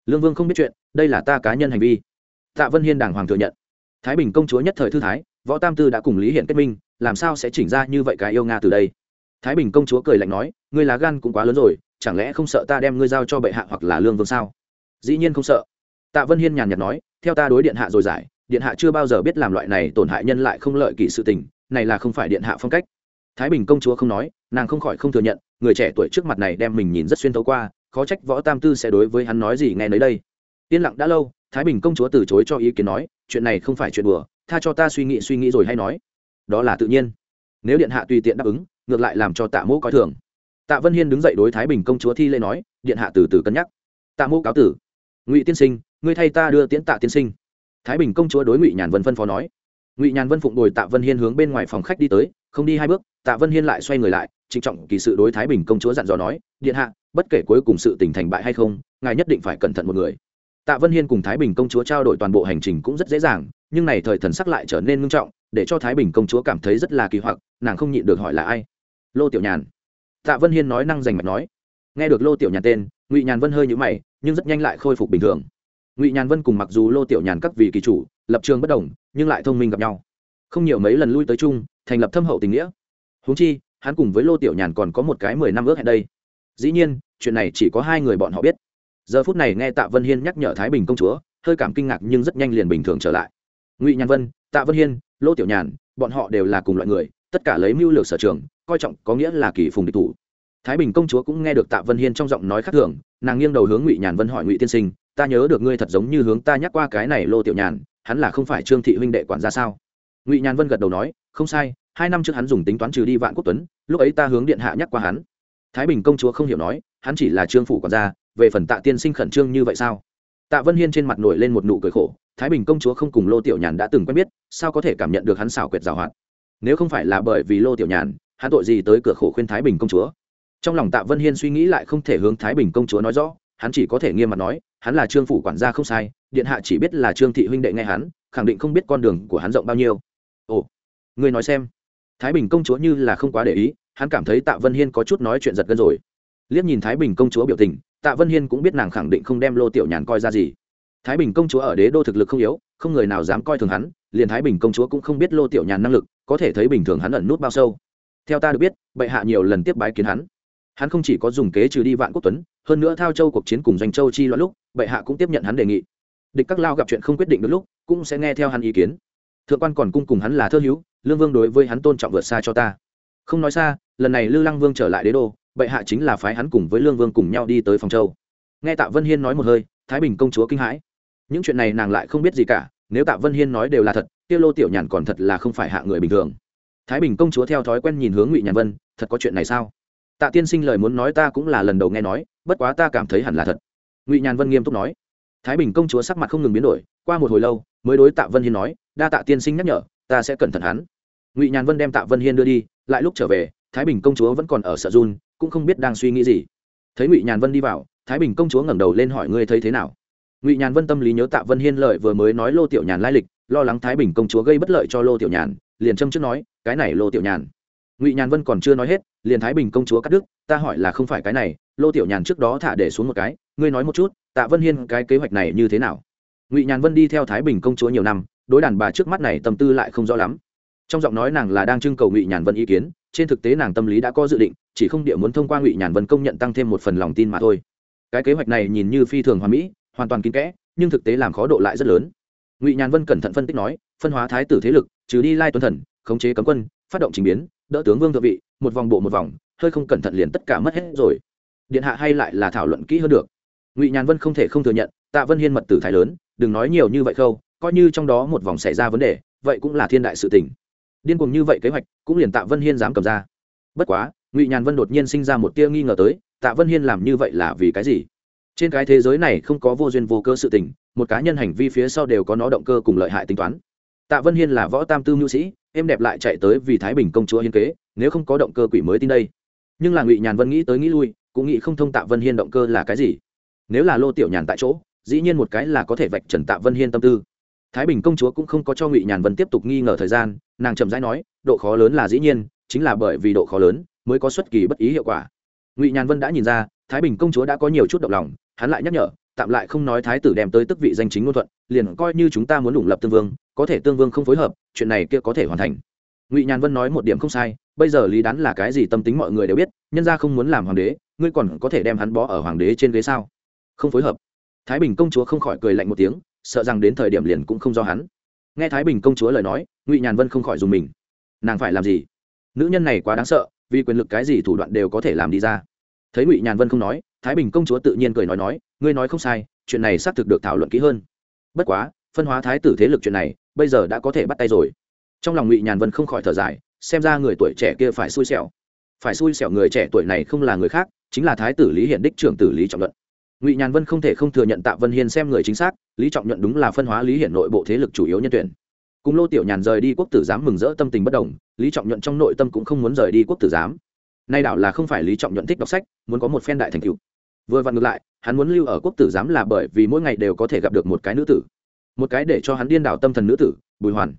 Lương vương không biết chuyện, đây là ta cá nhân hành vi. Tạ vân hiên đàng hoàng thừa nhận. Thái bình công chúa nhất thời thư thái, võ tam tư đã cùng lý hiện kết minh, làm sao sẽ chỉnh ra như vậy cái yêu nga từ đây? Thái bình công chúa cười lạnh nói, ngươi lá gan cũng quá lớn rồi, chẳng lẽ không sợ ta đem ngươi giao cho bệ hạ hoặc là lương vương sao? Dĩ nhiên không sợ tạ vân hiên nhàn nhạt nói, theo ta đối điện hạ rồi giải, điện hạ chưa bao giờ biết làm loại này tổn hại nhân lại không lợi kỷ sự tình, này là không phải điện hạ phong cách. Thái bình công chúa không nói, nàng không khỏi không thừa nhận, người trẻ tuổi trước mặt này đem mình nhìn rất xuyên thấu qua, khó trách võ tam tư sẽ đối với hắn nói gì nghe nấy đây. Yên lặng đã lâu, thái bình công chúa từ chối cho ý kiến nói, chuyện này không phải chuyện đùa, tha cho ta suy nghĩ suy nghĩ rồi hay nói. Đó là tự nhiên. Nếu điện hạ tùy tiện đáp ứng, ngược lại làm cho tạ mỗ coi thường. Tạ vân hiên đứng dậy đối thái bình công chúa thi lễ nói, điện hạ từ từ cân nhắc. Tạ mỗ cáo tử, ngụy tiên sinh ngươi thay ta đưa tiễn tạ tiên sinh. Thái bình công chúa đối ngụy nhàn vân phân phó nói. Ngụy nhàn vân phụng đồi tạ vân hiên hướng bên ngoài phòng khách đi tới, không đi hai bước, tạ vân hiên lại xoay người lại, trịnh trọng kỳ sự đối thái bình công chúa dặn dò nói, điện hạ, bất kể cuối cùng sự tình thành bại hay không, ngài nhất định phải cẩn thận một người. Tạ vân hiên cùng thái bình công chúa trao đổi toàn bộ hành trình cũng rất dễ dàng, nhưng này thời thần sắc lại trở nên ngưng trọng, để cho thái bình công chúa cảm thấy rất là kỳ hoặc, nàng không nhịn được hỏi là ai. Lô tiểu nhàn. Tạ vân hiên nói năng rành mạch nói. Nghe được lô tiểu nhàn tên, ngụy nhàn vân hơi nhũ mày, nhưng rất nhanh lại khôi phục bình thường ngụy nhàn vân cùng mặc dù lô tiểu nhàn các vị kỳ chủ lập trường bất đồng nhưng lại thông minh gặp nhau không nhiều mấy lần lui tới chung thành lập thâm hậu tình nghĩa húng chi hắn cùng với lô tiểu nhàn còn có một cái mười năm ước hẹn đây dĩ nhiên chuyện này chỉ có hai người bọn họ biết giờ phút này nghe tạ vân hiên nhắc nhở thái bình công chúa hơi cảm kinh ngạc nhưng rất nhanh liền bình thường trở lại ngụy nhàn vân tạ vân hiên lô tiểu nhàn bọn họ đều là cùng loại người tất cả lấy mưu lược sở trường coi trọng có nghĩa là kỳ phùng địch thủ thái bình công chúa cũng nghe được tạ vân hiên trong giọng nói khác thường nàng nghiêng đầu hướng ngụy nhàn vân hỏi ngụy tiên sinh ta nhớ được ngươi thật giống như hướng ta nhắc qua cái này lô tiểu nhàn, hắn là không phải trương thị huynh đệ quản gia sao? Ngụy nhàn vân gật đầu nói, không sai, hai năm trước hắn dùng tính toán trừ đi vạn quốc tuấn, lúc ấy ta hướng điện hạ nhắc qua hắn. Thái bình công chúa không hiểu nói, hắn chỉ là trương phủ quản gia, về phần tạ tiên sinh khẩn trương như vậy sao? Tạ vân hiên trên mặt nổi lên một nụ cười khổ, thái bình công chúa không cùng lô tiểu nhàn đã từng quen biết, sao có thể cảm nhận được hắn xảo quyệt giảo hoạt? Nếu không phải là bởi vì lô tiểu nhàn, hắn tội gì tới cửa khổ khuyên thái bình công chúa? Trong lòng tạ vân hiên suy nghĩ lại không thể hướng thái bình công chúa nói rõ, hắn chỉ có thể nghiêm mặt nói hắn là trương phủ quản gia không sai, điện hạ chỉ biết là trương thị huynh đệ nghe hắn, khẳng định không biết con đường của hắn rộng bao nhiêu. Ồ, ngươi nói xem. Thái bình công chúa như là không quá để ý, hắn cảm thấy tạ vân hiên có chút nói chuyện giật gân rồi. Liếc nhìn thái bình công chúa biểu tình, tạ vân hiên cũng biết nàng khẳng định không đem lô tiểu nhàn coi ra gì. Thái bình công chúa ở đế đô thực lực không yếu, không người nào dám coi thường hắn, liền thái bình công chúa cũng không biết lô tiểu nhàn năng lực, có thể thấy bình thường hắn ẩn nút bao sâu. Theo ta được biết, bệ hạ nhiều lần tiếp bái kiến hắn. Hắn không chỉ có dùng kế trừ đi vạn quốc tuấn hơn nữa thao châu cuộc chiến cùng doanh châu chi loạn lúc, bệ hạ cũng tiếp nhận hắn đề nghị. Địch các lao gặp chuyện không quyết định được lúc, cũng sẽ nghe theo hắn ý kiến. Thượng quan còn cung cùng hắn là thơ hữu, lương vương đối với hắn tôn trọng vượt xa cho ta. Không nói xa, lần này lư lăng vương trở lại đế đô, bệ hạ chính là phái hắn cùng với lương vương cùng nhau đi tới phòng châu. Nghe tạ vân hiên nói một hơi, thái bình công chúa kinh hãi. Những chuyện này nàng lại không biết gì cả, nếu tạ vân hiên nói đều là thật tiêu lô tiểu nhàn còn thật là không phải hạ người bình thường. Thái bình công chúa theo thói quen nhìn hướng ngụy nhàn vân, thật có chuyện này sao? Tạ tiên sinh lời muốn nói ta cũng là lần đầu nghe nói bất quá ta cảm thấy hẳn là thật. Ngụy nhàn vân nghiêm túc nói. Thái bình công chúa sắc mặt không ngừng biến đổi, qua một hồi lâu, mới đối tạ vân hiên nói, đa tạ tiên sinh nhắc nhở, ta sẽ cẩn thận hắn. Ngụy nhàn vân đem tạ vân hiên đưa đi, lại lúc trở về, thái bình công chúa vẫn còn ở sợ run, cũng không biết đang suy nghĩ gì. Thấy ngụy nhàn vân đi vào, thái bình công chúa ngẩng đầu lên hỏi, ngươi thấy thế nào? Ngụy nhàn vân tâm lý nhớ tạ vân hiên lợi vừa mới nói lô tiểu nhàn lai lịch, lo lắng thái bình công chúa gây bất lợi cho lô tiểu nhàn, liền châm trước nói, cái này lô tiểu nhàn. Ngụy nhàn vân còn chưa nói hết, liền thái bình công chúa cắt đứt, ta hỏi là không phải cái này lô tiểu nhàn trước đó thả để xuống một cái, ngươi nói một chút, tạ vân hiên cái kế hoạch này như thế nào? Ngụy nhàn vân đi theo thái bình công chúa nhiều năm, đối đàn bà trước mắt này tâm tư lại không rõ lắm. Trong giọng nói nàng là đang trưng cầu ngụy nhàn vân ý kiến, trên thực tế nàng tâm lý đã có dự định, chỉ không địa muốn thông qua ngụy nhàn vân công nhận tăng thêm một phần lòng tin mà thôi. Cái kế hoạch này nhìn như phi thường hoàn mỹ, hoàn toàn kín kẽ, nhưng thực tế làm khó độ lại rất lớn. Ngụy nhàn vân cẩn thận phân tích nói, phân hóa thái tử thế lực, trừ đi lai tuân thần, khống chế cấm quân, phát động trình biến, đỡ tướng vương thượng vị, một vòng bộ một vòng, hơi không cẩn thận liền tất cả mất hết rồi điện hạ hay lại là thảo luận kỹ hơn được. Ngụy nhàn vân không thể không thừa nhận, tạ vân hiên mật tử thái lớn, đừng nói nhiều như vậy khâu, coi như trong đó một vòng xảy ra vấn đề, vậy cũng là thiên đại sự tình. Điên cuồng như vậy kế hoạch, cũng liền tạ vân hiên dám cầm ra. Bất quá, ngụy nhàn vân đột nhiên sinh ra một tia nghi ngờ tới, tạ vân hiên làm như vậy là vì cái gì? Trên cái thế giới này không có vô duyên vô cơ sự tình, một cá nhân hành vi phía sau đều có nó động cơ cùng lợi hại tính toán. Tạ vân hiên là võ tam tư mưu sĩ em đẹp lại chạy tới vì thái bình công chúa hiên kế, nếu không có động cơ quỷ mới tin đây. Nhưng là ngụy nhàn vân nghĩ tới nghĩ lui cũng nghĩ không thông tạ vân hiên động cơ là cái gì. Nếu là lô tiểu nhàn tại chỗ, dĩ nhiên một cái là có thể vạch trần tạ vân hiên tâm tư. Thái bình công chúa cũng không có cho ngụy nhàn vân tiếp tục nghi ngờ thời gian, nàng chậm rãi nói, độ khó lớn là dĩ nhiên, chính là bởi vì độ khó lớn mới có xuất kỳ bất ý hiệu quả. Ngụy nhàn vân đã nhìn ra, thái bình công chúa đã có nhiều chút động lòng, hắn lại nhắc nhở, tạm lại không nói thái tử đem tới tức vị danh chính ngôn thuận, liền coi như chúng ta muốn ủng lập tương vương, có thể tương vương không phối hợp, chuyện này kia có thể hoàn thành. Ngụy nhàn vân nói một điểm không sai, bây giờ lý đán là cái gì tâm tính mọi người đều biết, nhân ra không muốn làm hoàng đế ngươi còn có thể đem hắn bó ở hoàng đế trên ghế sao? Không phối hợp. Thái bình công chúa không khỏi cười lạnh một tiếng, sợ rằng đến thời điểm liền cũng không do hắn. Nghe thái bình công chúa lời nói, ngụy nhàn vân không khỏi dùng mình. Nàng phải làm gì? Nữ nhân này quá đáng sợ, vì quyền lực cái gì thủ đoạn đều có thể làm đi ra. Thấy ngụy nhàn vân không nói, thái bình công chúa tự nhiên cười nói nói, ngươi nói không sai, chuyện này xác thực được thảo luận kỹ hơn. Bất quá, phân hóa thái tử thế lực chuyện này, bây giờ đã có thể bắt tay rồi. Trong lòng ngụy nhàn vân không khỏi thở dài, xem ra người tuổi trẻ kia phải xui xẻo. Phải xui xẻo người trẻ tuổi này không là người khác chính là thái tử lý hiển đích trưởng tử lý trọng luận. Ngụy nhàn vân không thể không thừa nhận tạ vân hiên xem người chính xác, lý trọng nhuận đúng là phân hóa lý hiển nội bộ thế lực chủ yếu nhân tuyển. Cùng lô tiểu nhàn rời đi quốc tử giám mừng rỡ tâm tình bất đồng, lý trọng nhuận trong nội tâm cũng không muốn rời đi quốc tử giám. Nay đảo là không phải lý trọng nhuận thích đọc sách, muốn có một phen đại thành cựu vừa vặn ngược lại, hắn muốn lưu ở quốc tử giám là bởi vì mỗi ngày đều có thể gặp được một cái nữ tử. Một cái để cho hắn điên đảo tâm thần nữ tử, bùi hoàn.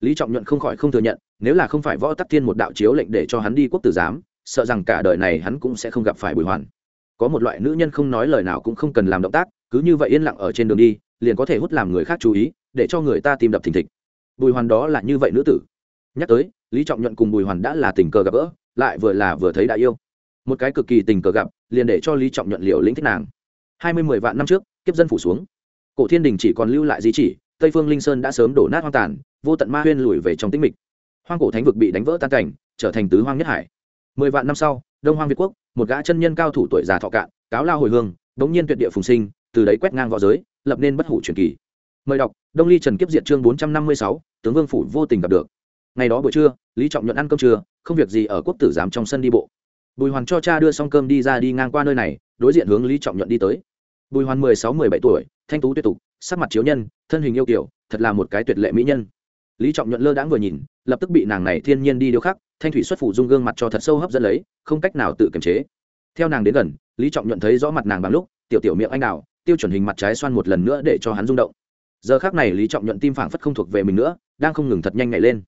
Lý trọng nhuận không khỏi không thừa nhận, nếu là không phải võ tắc thiên một đạo chiếu lệnh để cho hắn đi quốc tử giám sợ rằng cả đời này hắn cũng sẽ không gặp phải bùi hoàn. Có một loại nữ nhân không nói lời nào cũng không cần làm động tác, cứ như vậy yên lặng ở trên đường đi, liền có thể hút làm người khác chú ý, để cho người ta tìm đập thình thịch. Bùi hoàn đó là như vậy nữ tử. Nhắc tới, lý trọng nhuận cùng bùi hoàn đã là tình cờ gặp gỡ, lại vừa là vừa thấy đã yêu. Một cái cực kỳ tình cờ gặp, liền để cho lý trọng nhuận liều lĩnh thích nàng. Hai mươi mười vạn năm trước, kiếp dân phủ xuống. Cổ thiên đình chỉ còn lưu lại di chỉ, tây phương linh sơn đã sớm đổ nát hoang tàn, vô tận ma huyên lùi về trong tĩnh mịch. Hoang cổ thánh vực bị đánh vỡ tan cảnh, trở thành tứ hoang nhất hải mười vạn năm sau, đông hoang việt quốc, một gã chân nhân cao thủ tuổi già thọ cạn, cáo lao hồi hương bỗng nhiên tuyệt địa phùng sinh, từ đấy quét ngang v õ giới, lập nên bất hủ truyền kỳ. Mời đọc, đông ly trần kiếp diện chương bốn trăm năm mươi sáu, tướng vương phủ vô tình gặp được. Ngày đó buổi trưa, lý trọng nhuận ăn cơm trưa, không việc gì ở quốc tử giám trong sân đi bộ. Bùi hoàn cho cha đưa xong cơm đi ra đi ngang qua nơi này, đối diện hướng lý trọng nhuận đi tới. Bùi hoàn mười sáu, mười bảy tuổi, thanh tú tuyệt tục, sắc mặt chiếu nhân, thân hình yêu kiểu thật là một cái tuyệt lệ mỹ nhân. Lý trọng nhuận lơ đãng vừa nhìn, lập tức bị nàng này thiên nhiên đi điêu khắc thanh thủy xuất phủ dung gương mặt cho thật sâu hấp dẫn lấy, không cách nào tự kiềm chế. Theo nàng đến gần, lý trọng nhuận thấy rõ mặt nàng bằng lúc, tiểu tiểu miệng anh đào, tiêu chuẩn hình mặt trái xoan một lần nữa để cho hắn rung động. Giờ khác này lý trọng nhuận tim phảng phất không thuộc về mình nữa, đang không ngừng thật nhanh nhảy lên.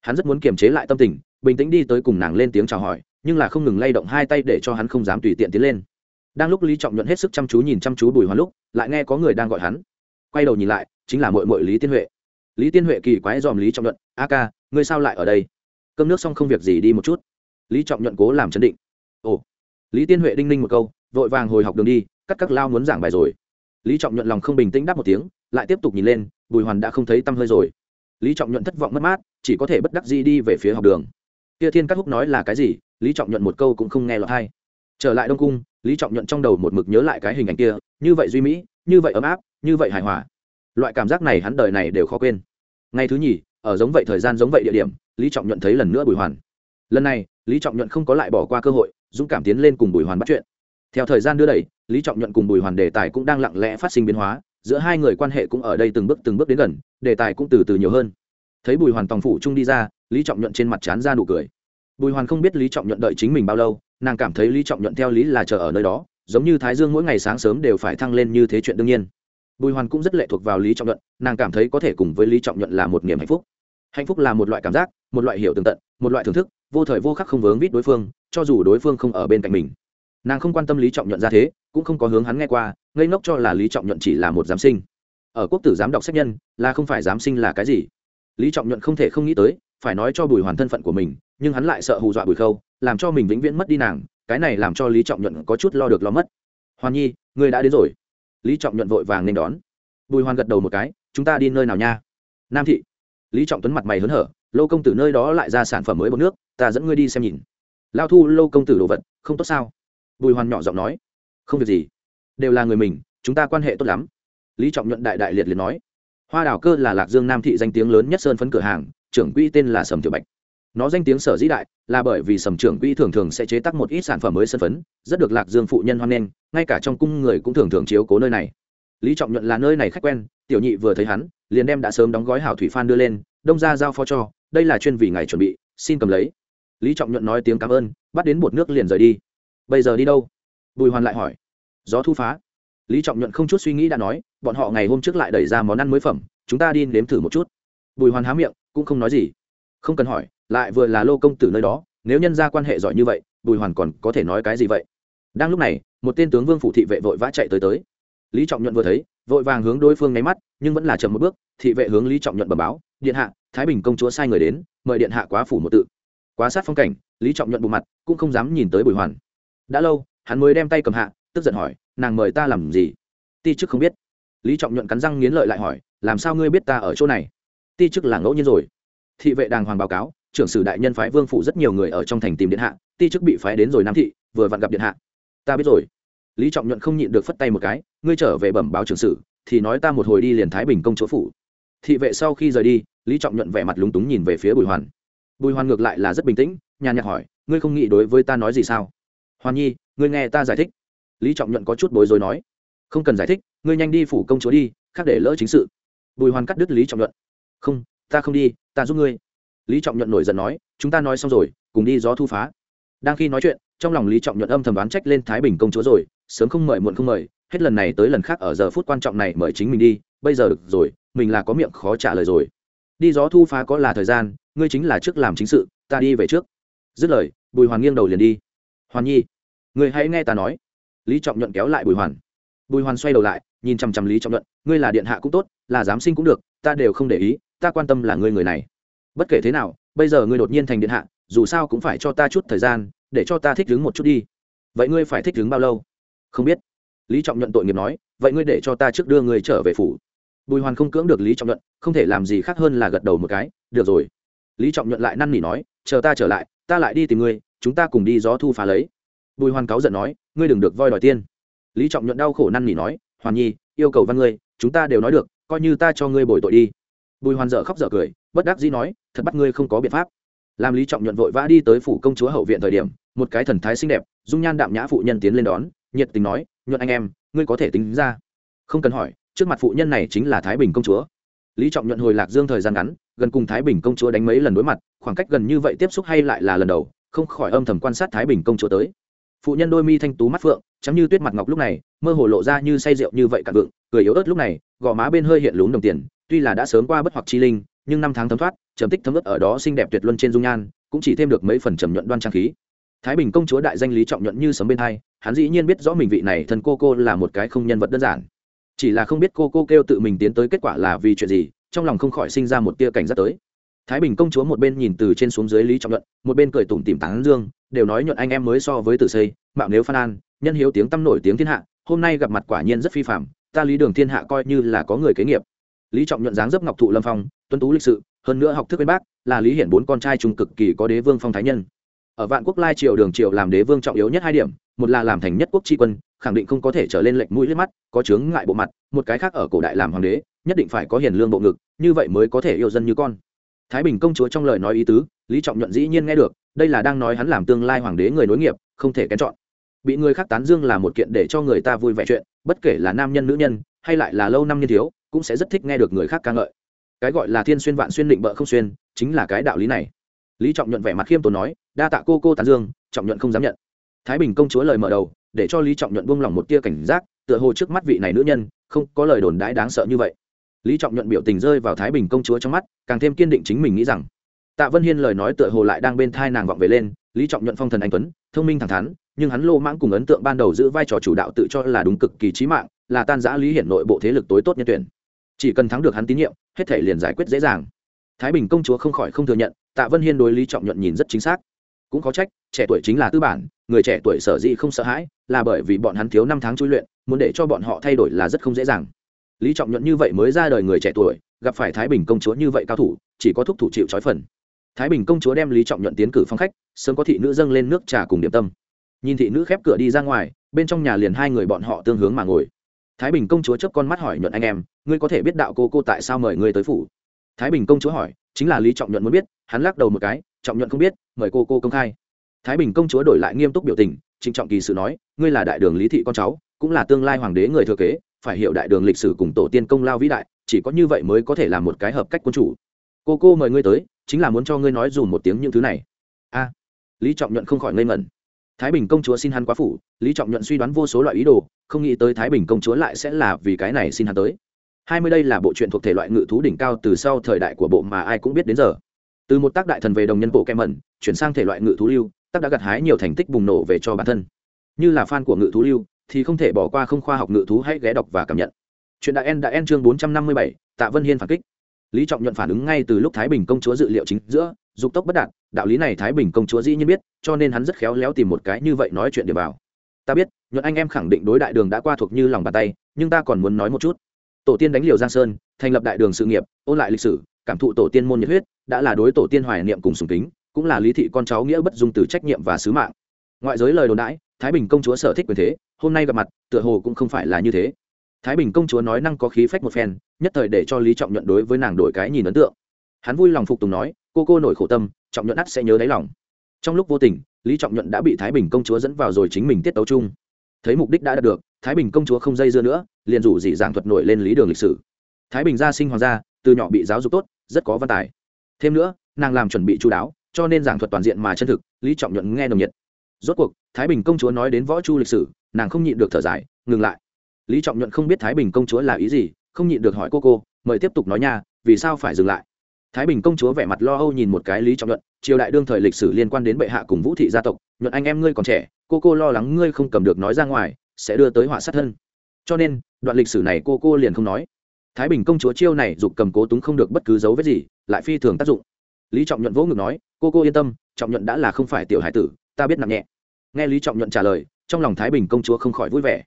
Hắn rất muốn kiềm chế lại tâm tình, bình tĩnh đi tới cùng nàng lên tiếng chào hỏi, nhưng là không ngừng lay động hai tay để cho hắn không dám tùy tiện tiến lên. Đang lúc lý trọng nhuận hết sức chăm chú nhìn chăm chú bùi hoàn lúc, lại nghe có người đang gọi hắn. Quay đầu nhìn lại, chính là mội mội lý tiên huệ. Lý tiên huệ kỳ quái dòm lý trọng nhuận, a ca, ngươi sao lại ở đây? Cơm nước xong không việc gì đi một chút. Lý trọng nhuận cố làm chấn định. Ồ, lý tiên huệ đinh ninh một câu, vội vàng hồi học đường đi, cắt các lao muốn giảng bài rồi. Lý trọng nhuận lòng không bình tĩnh đáp một tiếng, lại tiếp tục nhìn lên, bùi hoàn đã không thấy tăm hơi rồi. Lý trọng nhuận thất vọng mất mát, chỉ có thể bất đắc di đi về phía học đường. Kia thiên cắt húc nói là cái gì? Lý trọng nhuận một câu cũng không nghe lọt hay trở lại đông cung, lý trọng nhuận trong đầu một mực nhớ lại cái hình ảnh kia, như vậy duy mỹ, như vậy ấm áp, như vậy hài hòa. Loại cảm giác này hắn đời này đều khó quên. Ngày thứ nhì ở giống vậy thời gian giống vậy địa điểm, lý trọng nhuận thấy lần nữa bùi hoàn. Lần này, lý trọng nhuận không có lại bỏ qua cơ hội, dũng cảm tiến lên cùng bùi hoàn bắt chuyện. Theo thời gian đưa đẩy, lý trọng nhuận cùng bùi hoàn đề tài cũng đang lặng lẽ phát sinh biến hóa, giữa hai người quan hệ cũng ở đây từng bước từng bước đến gần, đề tài cũng từ từ nhiều hơn. Thấy bùi hoàn tòng phủ trung đi ra, lý trọng nhuận trên mặt chán ra nụ cười. Bùi hoàn không biết lý trọng nhuận đợi chính mình bao lâu, nàng cảm thấy lý trọng nhuận theo lý là chờ ở nơi đó, giống như thái dương mỗi ngày sáng sớm đều phải thăng lên như thế chuyện đương nhiên. Bùi hoàn cũng rất lệ thuộc vào lý trọng nhuận, nàng cảm thấy có thể cùng với lý trọng nhuận là một niềm hạnh phúc hạnh phúc là một loại cảm giác, một loại hiểu tường tận, một loại thưởng thức, vô thời vô khắc không vướng vít đối phương, cho dù đối phương không ở bên cạnh mình. Nàng không quan tâm lý trọng nhuận ra thế, cũng không có hướng hắn nghe qua, ngây ngốc cho là lý trọng nhuận chỉ là một giám sinh. Ở quốc tử giám đọc sách nhân, là không phải giám sinh là cái gì? Lý trọng nhuận không thể không nghĩ tới, phải nói cho bùi hoàn thân phận của mình, nhưng hắn lại sợ hù dọa bùi khâu, làm cho mình vĩnh viễn mất đi nàng, cái này làm cho lý trọng nhuận có chút lo được lo mất. Hoàn nhi, người đã đến rồi. Lý trọng nhuận vội vàng nên đón. Bùi hoàn gật đầu một cái, chúng ta đi nơi nào nha? Nam thị lý trọng tuấn mặt mày hớn hở, lô công tử nơi đó lại ra sản phẩm mới bột nước, ta dẫn ngươi đi xem nhìn. Lao thu, lô công tử đồ vật, không tốt sao? Bùi hoàn nhỏ giọng nói. Không việc gì, đều là người mình, chúng ta quan hệ tốt lắm. Lý trọng nhuận đại đại liệt liệt nói. Hoa đào cơ là lạc dương nam thị danh tiếng lớn nhất sơn phấn cửa hàng, trưởng quỹ tên là sầm tiểu bạch. Nó danh tiếng sở dĩ đại, là bởi vì sầm trưởng quỹ thường thường sẽ chế tác một ít sản phẩm mới sân phấn, rất được lạc dương phụ nhân hoan nghênh, ngay cả trong cung người cũng thường thường chiếu cố nơi này. Lý trọng nhuận là nơi này khách quen, tiểu nhị vừa thấy hắn liền đem đã sớm đóng gói hảo thủy phan đưa lên, đông ra giao phó cho, đây là chuyên vì ngày chuẩn bị, xin cầm lấy. Lý trọng nhuận nói tiếng cảm ơn, bắt đến bột nước liền rời đi. Bây giờ đi đâu? Bùi hoàn lại hỏi. Gió thu phá. Lý trọng nhuận không chút suy nghĩ đã nói, bọn họ ngày hôm trước lại đẩy ra món ăn mới phẩm, chúng ta đi nếm thử một chút. Bùi hoàn há miệng, cũng không nói gì. Không cần hỏi, lại vừa là lô công tử nơi đó, nếu nhân ra quan hệ giỏi như vậy, bùi hoàn còn có thể nói cái gì vậy? Đang lúc này, một tên tướng vương phủ thị vệ vội vã chạy tới tới. Lý trọng nhuận vừa thấy vội vàng hướng đối phương nháy mắt, nhưng vẫn là chậm một bước, thị vệ hướng lý trọng nhuận bẩm báo, điện hạ, thái bình công chúa sai người đến, mời điện hạ quá phủ một tự. Quá sát phong cảnh, lý trọng nhuận bộ mặt, cũng không dám nhìn tới bùi hoàn. Đã lâu, hắn mới đem tay cầm hạ, tức giận hỏi, nàng mời ta làm gì? Ti chức không biết. Lý trọng nhuận cắn răng nghiến lợi lại hỏi, làm sao ngươi biết ta ở chỗ này? Ti chức là ngẫu nhiên rồi. Thị vệ đàng hoàng báo cáo, trưởng sử đại nhân phái vương phủ rất nhiều người ở trong thành tìm điện hạ, ti chức bị phái đến rồi nam thị, vừa vặn gặp điện hạ. Ta biết rồi lý trọng nhuận không nhịn được phất tay một cái, ngươi trở về bẩm báo trưởng sử, thì nói ta một hồi đi liền thái bình công chỗ phủ. Thị vệ sau khi rời đi, lý trọng nhuận vẻ mặt lúng túng nhìn về phía bùi hoàn. Bùi hoàn ngược lại là rất bình tĩnh, nhàn nhạt hỏi, ngươi không nghĩ đối với ta nói gì sao? Hoàn nhi, ngươi nghe ta giải thích. Lý trọng nhuận có chút bối rối nói, không cần giải thích, ngươi nhanh đi phủ công chúa đi, khác để lỡ chính sự. Bùi hoàn cắt đứt lý trọng nhuận, không, ta không đi, ta giúp ngươi. Lý trọng nhuận nổi giận nói, chúng ta nói xong rồi, cùng đi gió thu phá. Đang khi nói chuyện, trong lòng lý trọng nhuận âm thầm đoán trách lên thái bình công chúa rồi sớm không mời muộn không mời, hết lần này tới lần khác ở giờ phút quan trọng này mời chính mình đi, bây giờ được rồi, mình là có miệng khó trả lời rồi. Đi gió thu phá có là thời gian, ngươi chính là trước làm chính sự, ta đi về trước. Dứt lời, bùi hoàn nghiêng đầu liền đi. Hoàn nhi người hãy nghe ta nói. Lý trọng nhuận kéo lại bùi hoàn. Bùi hoàn xoay đầu lại, nhìn chằm chằm lý trọng nhuận, ngươi là điện hạ cũng tốt, là giám sinh cũng được, ta đều không để ý, ta quan tâm là ngươi người này. Bất kể thế nào, bây giờ ngươi đột nhiên thành điện hạ, dù sao cũng phải cho ta chút thời gian, để cho ta thích đứng một chút đi. Vậy ngươi phải thích đứng bao lâu? Không biết. Lý trọng nhuận tội nghiệp nói, vậy ngươi để cho ta trước đưa người trở về phủ. Bùi hoàn không cưỡng được lý trọng nhuận, không thể làm gì khác hơn là gật đầu một cái, được rồi. Lý trọng nhuận lại năn nỉ nói, chờ ta trở lại, ta lại đi tìm ngươi, chúng ta cùng đi gió thu phá lấy. Bùi hoàn cáu giận nói, ngươi đừng được voi đòi tiên lý trọng nhuận đau khổ năn nỉ nói, hoàn nhi, yêu cầu văn ngươi, chúng ta đều nói được, coi như ta cho ngươi bồi tội đi. Bùi hoàn dở khóc dở cười, bất đắc dĩ nói, thật bắt ngươi không có biện pháp. Làm lý trọng nhuận vội vã đi tới phủ công chúa hậu viện thời điểm, một cái thần thái xinh đẹp, dung nhan đạm nhã phụ nhân tiến lên đón nhiệt tình nói, nhuận anh em, ngươi có thể tính ra. Không cần hỏi, trước mặt phụ nhân này chính là thái bình công chúa. Lý trọng nhuận hồi lạc dương thời gian ngắn, gần cùng thái bình công chúa đánh mấy lần đối mặt, khoảng cách gần như vậy tiếp xúc hay lại là lần đầu, không khỏi âm thầm quan sát thái bình công chúa tới. Phụ nhân đôi mi thanh tú mắt phượng chắm như tuyết mặt ngọc lúc này, mơ hồ lộ ra như say rượu như vậy cạn vượng, cười yếu ớt lúc này, gò má bên hơi hiện lún đồng tiền, tuy là đã sớm qua bất hoặc chi linh, nhưng năm tháng thấm thoát, trầm tích thấm ướt ở đó xinh đẹp tuyệt luân trên dung nhan, cũng chỉ thêm được mấy phần trầm nhuận đoan trang khí. Thái bình công chúa đại danh lý trọng nhuận như sấm bên hai hắn dĩ nhiên biết rõ mình vị này thân cô cô là một cái không nhân vật đơn giản. Chỉ là không biết cô cô kêu tự mình tiến tới kết quả là vì chuyện gì, trong lòng không khỏi sinh ra một tia cảnh giác tới. Thái bình công chúa một bên nhìn từ trên xuống dưới lý trọng luận một bên cười tủm tìm tán dương, đều nói nhuận anh em mới so với tử xây, mạo nếu phan an, nhân hiếu tiếng tăm nổi tiếng thiên hạ, hôm nay gặp mặt quả nhiên rất phi phạm ta lý đường thiên hạ coi như là có người kế nghiệp. Lý trọng nhuận dáng dấp ngọc thụ lâm phong tuân tú lịch sự, hơn nữa học thức bên bác, là lý hiển bốn con trai trung cực kỳ có đế vương phong thái nhân ở vạn quốc lai triều đường triều làm đế vương trọng yếu nhất hai điểm, một là làm thành nhất quốc tri quân, khẳng định không có thể trở lên lệnh mũi liếc mắt, có chướng ngại bộ mặt, một cái khác ở cổ đại làm hoàng đế, nhất định phải có hiền lương bộ ngực, như vậy mới có thể yêu dân như con. Thái bình công chúa trong lời nói ý tứ, lý trọng nhuận dĩ nhiên nghe được, đây là đang nói hắn làm tương lai hoàng đế người nối nghiệp, không thể kén chọn. Bị người khác tán dương là một kiện để cho người ta vui vẻ chuyện, bất kể là nam nhân nữ nhân, hay lại là lâu năm niên thiếu, cũng sẽ rất thích nghe được người khác ca ngợi. Cái gọi là thiên xuyên vạn xuyên định bợ không xuyên, chính là cái đạo lý này. Lý trọng nhuận vẻ mặt khiêm tốn nói đa tạ cô cô tán dương, trọng nhuận không dám nhận. Thái bình công chúa lời mở đầu, để cho lý trọng nhuận buông lỏng một tia cảnh giác, tựa hồ trước mắt vị này nữ nhân, không có lời đồn đãi đáng sợ như vậy. Lý trọng nhuận biểu tình rơi vào thái bình công chúa trong mắt, càng thêm kiên định chính mình nghĩ rằng, tạ vân hiên lời nói tựa hồ lại đang bên thai nàng vọng về lên, lý trọng nhuận phong thần anh tuấn, thông minh thẳng thắn, nhưng hắn lô mãng cùng ấn tượng ban đầu giữ vai trò chủ đạo tự cho là đúng cực kỳ trí mạng, là tan giã lý hiển nội bộ thế lực tối tốt nhân tuyển. Chỉ cần thắng được hắn tín nhiệm, hết thể liền giải quyết dễ dàng. Thái bình công chúa không khỏi không thừa nhận, tạ vân hiên đối lý trọng nhuận nhìn rất chính xác cũng có trách, trẻ tuổi chính là tư bản, người trẻ tuổi sở dĩ không sợ hãi là bởi vì bọn hắn thiếu năm tháng chui luyện, muốn để cho bọn họ thay đổi là rất không dễ dàng. Lý trọng nhuận như vậy mới ra đời người trẻ tuổi, gặp phải thái bình công chúa như vậy cao thủ, chỉ có thúc thủ chịu trói phần. Thái bình công chúa đem lý trọng nhuận tiến cử phong khách, sớm có thị nữ dâng lên nước trà cùng điểm tâm. Nhìn thị nữ khép cửa đi ra ngoài, bên trong nhà liền hai người bọn họ tương hướng mà ngồi. Thái bình công chúa chớp con mắt hỏi nhuận anh em, ngươi có thể biết đạo cô cô tại sao mời ngươi tới phủ? Thái bình công chúa hỏi chính là lý trọng nhuận muốn biết, hắn lắc đầu một cái, trọng nhuận không biết, mời cô cô công khai. Thái bình công chúa đổi lại nghiêm túc biểu tình, trịnh trọng kỳ sự nói, ngươi là đại đường lý thị con cháu, cũng là tương lai hoàng đế người thừa kế, phải hiểu đại đường lịch sử cùng tổ tiên công lao vĩ đại, chỉ có như vậy mới có thể làm một cái hợp cách quân chủ. Cô cô mời ngươi tới, chính là muốn cho ngươi nói dùm một tiếng những thứ này. A. Lý trọng nhuận không khỏi ngây ngẩn. Thái bình công chúa xin hắn quá phủ, lý trọng nhuận suy đoán vô số loại ý đồ, không nghĩ tới thái bình công chúa lại sẽ là vì cái này xin hắn tới hai mươi đây là bộ truyện thuộc thể loại ngự thú đỉnh cao từ sau thời đại của bộ mà ai cũng biết đến giờ. Từ một tác đại thần về đồng nhân bộ kem mẩn, chuyển sang thể loại ngự thú lưu, tác đã gặt hái nhiều thành tích bùng nổ về cho bản thân. Như là fan của ngự thú lưu, thì không thể bỏ qua không khoa học ngự thú hãy ghé đọc và cảm nhận. Chuyện đại en đã en chương bốn trăm năm mươi bảy, tạ vân hiên phản kích. Lý trọng nhuận phản ứng ngay từ lúc thái bình công chúa dự liệu chính giữa, dục tốc bất đạt, đạo lý này thái bình công chúa dĩ nhiên biết, cho nên hắn rất khéo léo tìm một cái như vậy nói chuyện để vào. Ta biết, nhuận anh em khẳng định đối đại đường đã qua thuộc như lòng bàn tay, nhưng ta còn muốn nói một chút tổ tiên đánh liều giang sơn, thành lập đại đường sự nghiệp, ôn lại lịch sử, cảm thụ tổ tiên môn nhiệt huyết, đã là đối tổ tiên hoài niệm cùng sùng kính, cũng là lý thị con cháu nghĩa bất dung từ trách nhiệm và sứ mạng. Ngoại giới lời đồn đãi thái bình công chúa sở thích quyền thế, hôm nay gặp mặt, tựa hồ cũng không phải là như thế. Thái bình công chúa nói năng có khí phách một phen, nhất thời để cho lý trọng nhuận đối với nàng đổi cái nhìn ấn tượng. Hắn vui lòng phục tùng nói, cô cô nổi khổ tâm, trọng nhuận ắt sẽ nhớ đáy lòng. Trong lúc vô tình, lý trọng nhuận đã bị thái bình công chúa dẫn vào rồi chính mình tiết tấu chung thấy mục đích đã đạt được, thái bình công chúa không dây dưa nữa, liền rủ dị giảng thuật nổi lên lý đường lịch sử. Thái bình gia sinh hoàng gia, từ nhỏ bị giáo dục tốt, rất có văn tài. Thêm nữa, nàng làm chuẩn bị chú đáo, cho nên giảng thuật toàn diện mà chân thực, lý trọng nhuận nghe nồng nhiệt. Rốt cuộc, thái bình công chúa nói đến võ chu lịch sử, nàng không nhịn được thở dài, ngừng lại. Lý trọng nhuận không biết thái bình công chúa là ý gì, không nhịn được hỏi cô cô, mời tiếp tục nói nha, vì sao phải dừng lại? Thái bình công chúa vẻ mặt lo âu nhìn một cái lý trọng nhuận, triều đại đương thời lịch sử liên quan đến bệ hạ cùng vũ thị gia tộc, nhuận anh em ngươi còn trẻ cô cô lo lắng ngươi không cầm được nói ra ngoài, sẽ đưa tới họa sát thân. Cho nên, đoạn lịch sử này cô cô liền không nói. Thái bình công chúa chiêu này dục cầm cố túng không được bất cứ dấu vết gì, lại phi thường tác dụng. Lý trọng nhuận vỗ ngực nói, cô cô yên tâm, trọng nhuận đã là không phải tiểu hải tử, ta biết nặng nhẹ. Nghe lý trọng nhuận trả lời, trong lòng thái bình công chúa không khỏi vui vẻ.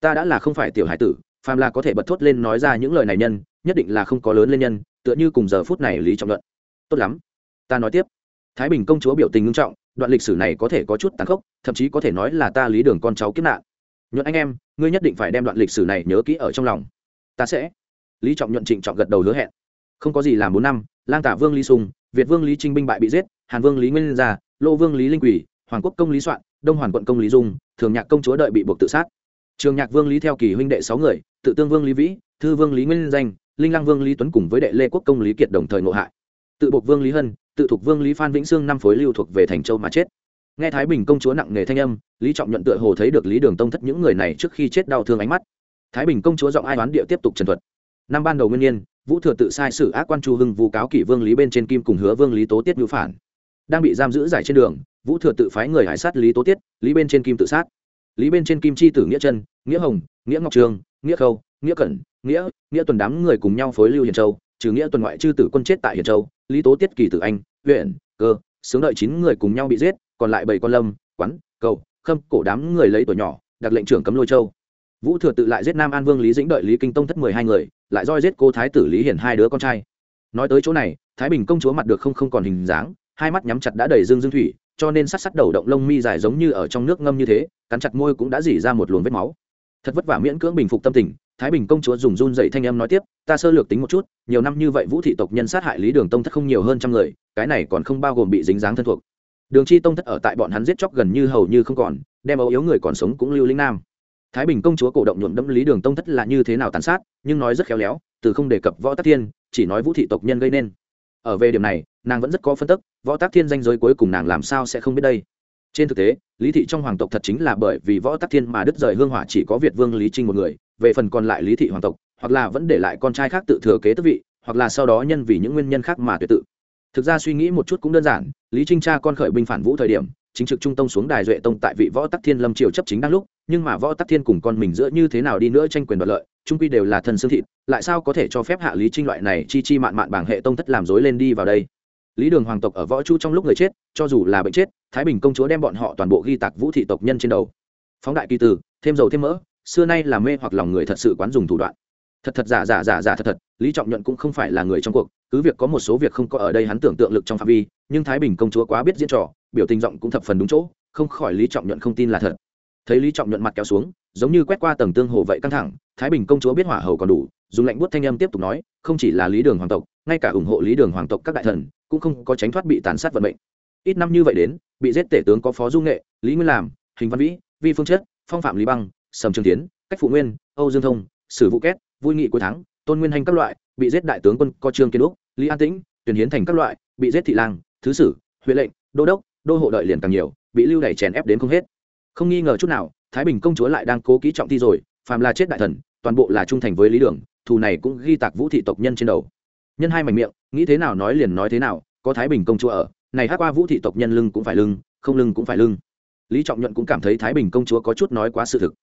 Ta đã là không phải tiểu hải tử, phàm là có thể bật thốt lên nói ra những lời này nhân, nhất định là không có lớn lên nhân, tựa như cùng giờ phút này lý trọng nhuận. Tốt lắm, ta nói tiếp. Thái bình công chúa biểu tình ngưng trọng đoạn lịch sử này có thể có chút tàn khốc, thậm chí có thể nói là ta lý đường con cháu kiếp nạn. Nhuận anh em, ngươi nhất định phải đem đoạn lịch sử này nhớ kỹ ở trong lòng. Ta sẽ. Lý trọng nhuận trịnh trọng gật đầu hứa hẹn. Không có gì làm bốn năm, lang tả vương lý sùng, việt vương lý trinh binh bại bị giết, hàn vương lý nguyên gia, lô vương lý linh quỷ, hoàng quốc công lý soạn, đông hoàn quận công lý dung, thường nhạc công chúa đợi bị buộc tự sát. Trường nhạc vương lý theo kỳ huynh đệ sáu người, tự tương vương lý vĩ, thư vương lý nguyên danh, linh lăng vương lý tuấn cùng với đệ lê quốc công lý kiệt đồng thời ngộ hại. Tự buộc vương lý hân tự thuộc vương lý phan vĩnh sương năm phối lưu thuộc về thành châu mà chết. Nghe thái bình công chúa nặng nề thanh âm, lý trọng nhuận tựa hồ thấy được lý đường tông thất những người này trước khi chết đau thương ánh mắt. Thái bình công chúa giọng ai đoán địa tiếp tục trần thuật. Năm ban đầu nguyên nhiên, vũ thừa tự sai sử ác quan chu hưng vu cáo kỷ vương lý bên trên kim cùng hứa vương lý tố tiết ngữ phản. Đang bị giam giữ giải trên đường, vũ thừa tự phái người hải sát lý tố tiết, lý bên trên kim tự sát. Lý bên trên kim chi tử nghĩa chân nghĩa hồng, nghĩa ngọc trường, nghĩa khâu, nghĩa cẩn, nghĩa nghĩa tuần đám người cùng nhau phối lưu hiền châu trừ nghĩa tuần ngoại chư tử quân chết tại hiền châu, lý tố tiết kỳ tử anh, huyện, cơ, sướng đợi chín người cùng nhau bị giết, còn lại bảy con lâm, quán, cầu, khâm, cổ đám người lấy tuổi nhỏ đặt lệnh trưởng cấm lôi châu. Vũ thừa tự lại giết nam an vương lý dĩnh đợi lý kinh tông thất mười hai người, lại roi giết cô thái tử lý hiển hai đứa con trai. Nói tới chỗ này, thái bình công chúa mặt được không không còn hình dáng, hai mắt nhắm chặt đã đầy dương dương thủy, cho nên sát sát đầu động lông mi dài giống như ở trong nước ngâm như thế, cắn chặt môi cũng đã dỉ ra một luồng vết máu. Thật vất vả miễn cưỡng bình phục tâm tình thái bình công chúa dùng run dậy thanh em nói tiếp, ta sơ lược tính một chút, nhiều năm như vậy vũ thị tộc nhân sát hại lý đường tông thất không nhiều hơn trăm người, cái này còn không bao gồm bị dính dáng thân thuộc. Đường chi tông thất ở tại bọn hắn giết chóc gần như hầu như không còn, đem ấu yếu người còn sống cũng lưu linh nam. Thái bình công chúa cổ động nhuộm đẫm lý đường tông thất là như thế nào tàn sát, nhưng nói rất khéo léo, từ không đề cập võ tắc thiên, chỉ nói vũ thị tộc nhân gây nên. Ở về điểm này, nàng vẫn rất có phân tức, võ tắc thiên danh giới cuối cùng nàng làm sao sẽ không biết đây? Trên thực tế, lý thị trong hoàng tộc thật chính là bởi vì võ tắc thiên mà đứt rời hương hỏa chỉ có việt vương lý trinh một người về phần còn lại lý thị hoàng tộc, hoặc là vẫn để lại con trai khác tự thừa kế tước vị, hoặc là sau đó nhân vì những nguyên nhân khác mà tuyệt tự. Thực ra suy nghĩ một chút cũng đơn giản, lý trinh cha con khởi binh phản vũ thời điểm, chính trực trung tông xuống đài duệ tông tại vị võ tắc thiên lâm triều chấp chính đang lúc, nhưng mà võ tắc thiên cùng con mình giữa như thế nào đi nữa tranh quyền đoạt lợi, trung quy đều là thần xương thịt, lại sao có thể cho phép hạ lý trinh loại này chi chi mạn mạn bảng hệ tông thất làm dối lên đi vào đây? Lý đường hoàng tộc ở võ chu trong lúc người chết, cho dù là bệnh chết, thái bình công chúa đem bọn họ toàn bộ ghi tạc vũ thị tộc nhân trên đầu. Phóng đại kỳ từ thêm dầu thêm mỡ xưa nay là mê hoặc lòng người thật sự quán dùng thủ đoạn. Thật thật giả giả giả giả thật thật, lý trọng nhuận cũng không phải là người trong cuộc, cứ việc có một số việc không có ở đây hắn tưởng tượng lực trong phạm vi, nhưng thái bình công chúa quá biết diễn trò, biểu tình giọng cũng thập phần đúng chỗ, không khỏi lý trọng nhuận không tin là thật. Thấy lý trọng nhuận mặt kéo xuống, giống như quét qua tầng tương hồ vậy căng thẳng, thái bình công chúa biết hỏa hầu còn đủ, dùng lạnh buốt thanh âm tiếp tục nói, không chỉ là lý đường hoàng tộc, ngay cả ủng hộ lý đường hoàng tộc các đại thần, cũng không có tránh thoát bị tàn sát vận mệnh. Ít năm như vậy đến, bị giết tể tướng có phó du nghệ, lý nguyên làm, hình văn vĩ, vi phương chất, phong phạm lý băng sầm trường tiến cách phụ nguyên âu dương thông sử Vũ Kết, vui nghị cuối tháng tôn nguyên hành các loại bị giết đại tướng quân co trương kiên Đúc, lý an tĩnh tuyển hiến thành các loại bị giết thị lang thứ sử huệ lệnh đô đốc đô hộ đợi liền càng nhiều bị lưu đẩy chèn ép đến không hết. Không nghi ngờ chút nào thái bình công chúa lại đang cố kỹ trọng thi rồi phàm là chết đại thần toàn bộ là trung thành với lý đường thù này cũng ghi tạc vũ thị tộc nhân trên đầu. Nhân hai mảnh miệng nghĩ thế nào nói liền nói thế nào có thái bình công chúa ở này hát qua vũ thị tộc nhân lưng cũng phải lưng không lưng cũng phải lưng. Lý trọng nhuận cũng cảm thấy thái bình công chúa có chút nói quá sự thực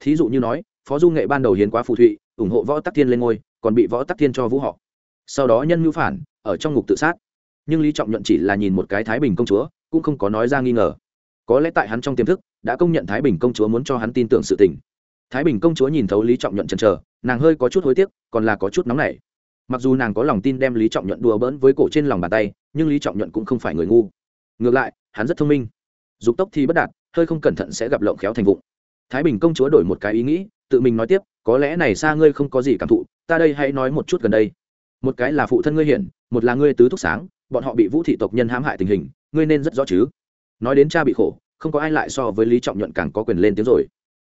thí dụ như nói, phó du nghệ ban đầu hiến quá phù thụy, ủng hộ võ tắc thiên lên ngôi, còn bị võ tắc thiên cho vũ họ. Sau đó nhân mưu phản, ở trong ngục tự sát. Nhưng lý trọng nhuận chỉ là nhìn một cái thái bình công chúa, cũng không có nói ra nghi ngờ. Có lẽ tại hắn trong tiềm thức, đã công nhận thái bình công chúa muốn cho hắn tin tưởng sự tình. Thái bình công chúa nhìn thấu lý trọng nhuận chần chờ, nàng hơi có chút hối tiếc, còn là có chút nóng nảy. Mặc dù nàng có lòng tin đem lý trọng nhuận đùa bỡn với cổ trên lòng bàn tay, nhưng lý trọng nhuận cũng không phải người ngu. Ngược lại, hắn rất thông minh. Dục tốc thì bất đạt, hơi không cẩn thận sẽ gặp lộng khéo thành vụng thái bình công chúa đổi một cái ý nghĩ, tự mình nói tiếp, có lẽ này xa ngươi không có gì cảm thụ, ta đây hãy nói một chút gần đây. Một cái là phụ thân ngươi hiển, một là ngươi tứ thúc sáng, bọn họ bị vũ thị tộc nhân hãm hại tình hình, ngươi nên rất rõ chứ. Nói đến cha bị khổ, không có ai lại so với lý trọng nhuận càng có quyền lên tiếng rồi.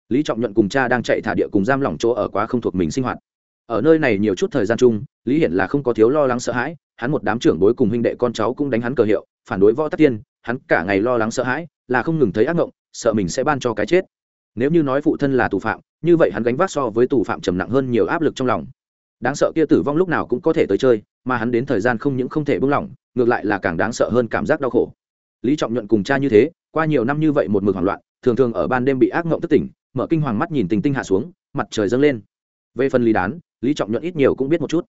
Lý trọng nhuận cùng cha đang chạy thả địa cùng giam lỏng chỗ ở quá không thuộc mình sinh hoạt. Ở nơi này nhiều chút thời gian chung, lý hiển là không có thiếu lo lắng sợ hãi, hắn một đám trưởng bối cùng huynh đệ con cháu cũng đánh hắn cờ hiệu, phản đối võ tắc tiên, hắn cả ngày lo lắng sợ hãi, là không ngừng thấy ác ngộng, sợ mình sẽ ban cho cái chết nếu như nói phụ thân là tù phạm, như vậy hắn gánh vác so với tù phạm trầm nặng hơn nhiều áp lực trong lòng. Đáng sợ kia tử vong lúc nào cũng có thể tới chơi, mà hắn đến thời gian không những không thể buông lỏng, ngược lại là càng đáng sợ hơn cảm giác đau khổ. Lý trọng nhuận cùng cha như thế, qua nhiều năm như vậy một mực hoảng loạn, thường thường ở ban đêm bị ác mộng tức tỉnh, mở kinh hoàng mắt nhìn tình tinh hạ xuống, mặt trời dâng lên. Về phần lý đán, lý trọng nhuận ít nhiều cũng biết một chút.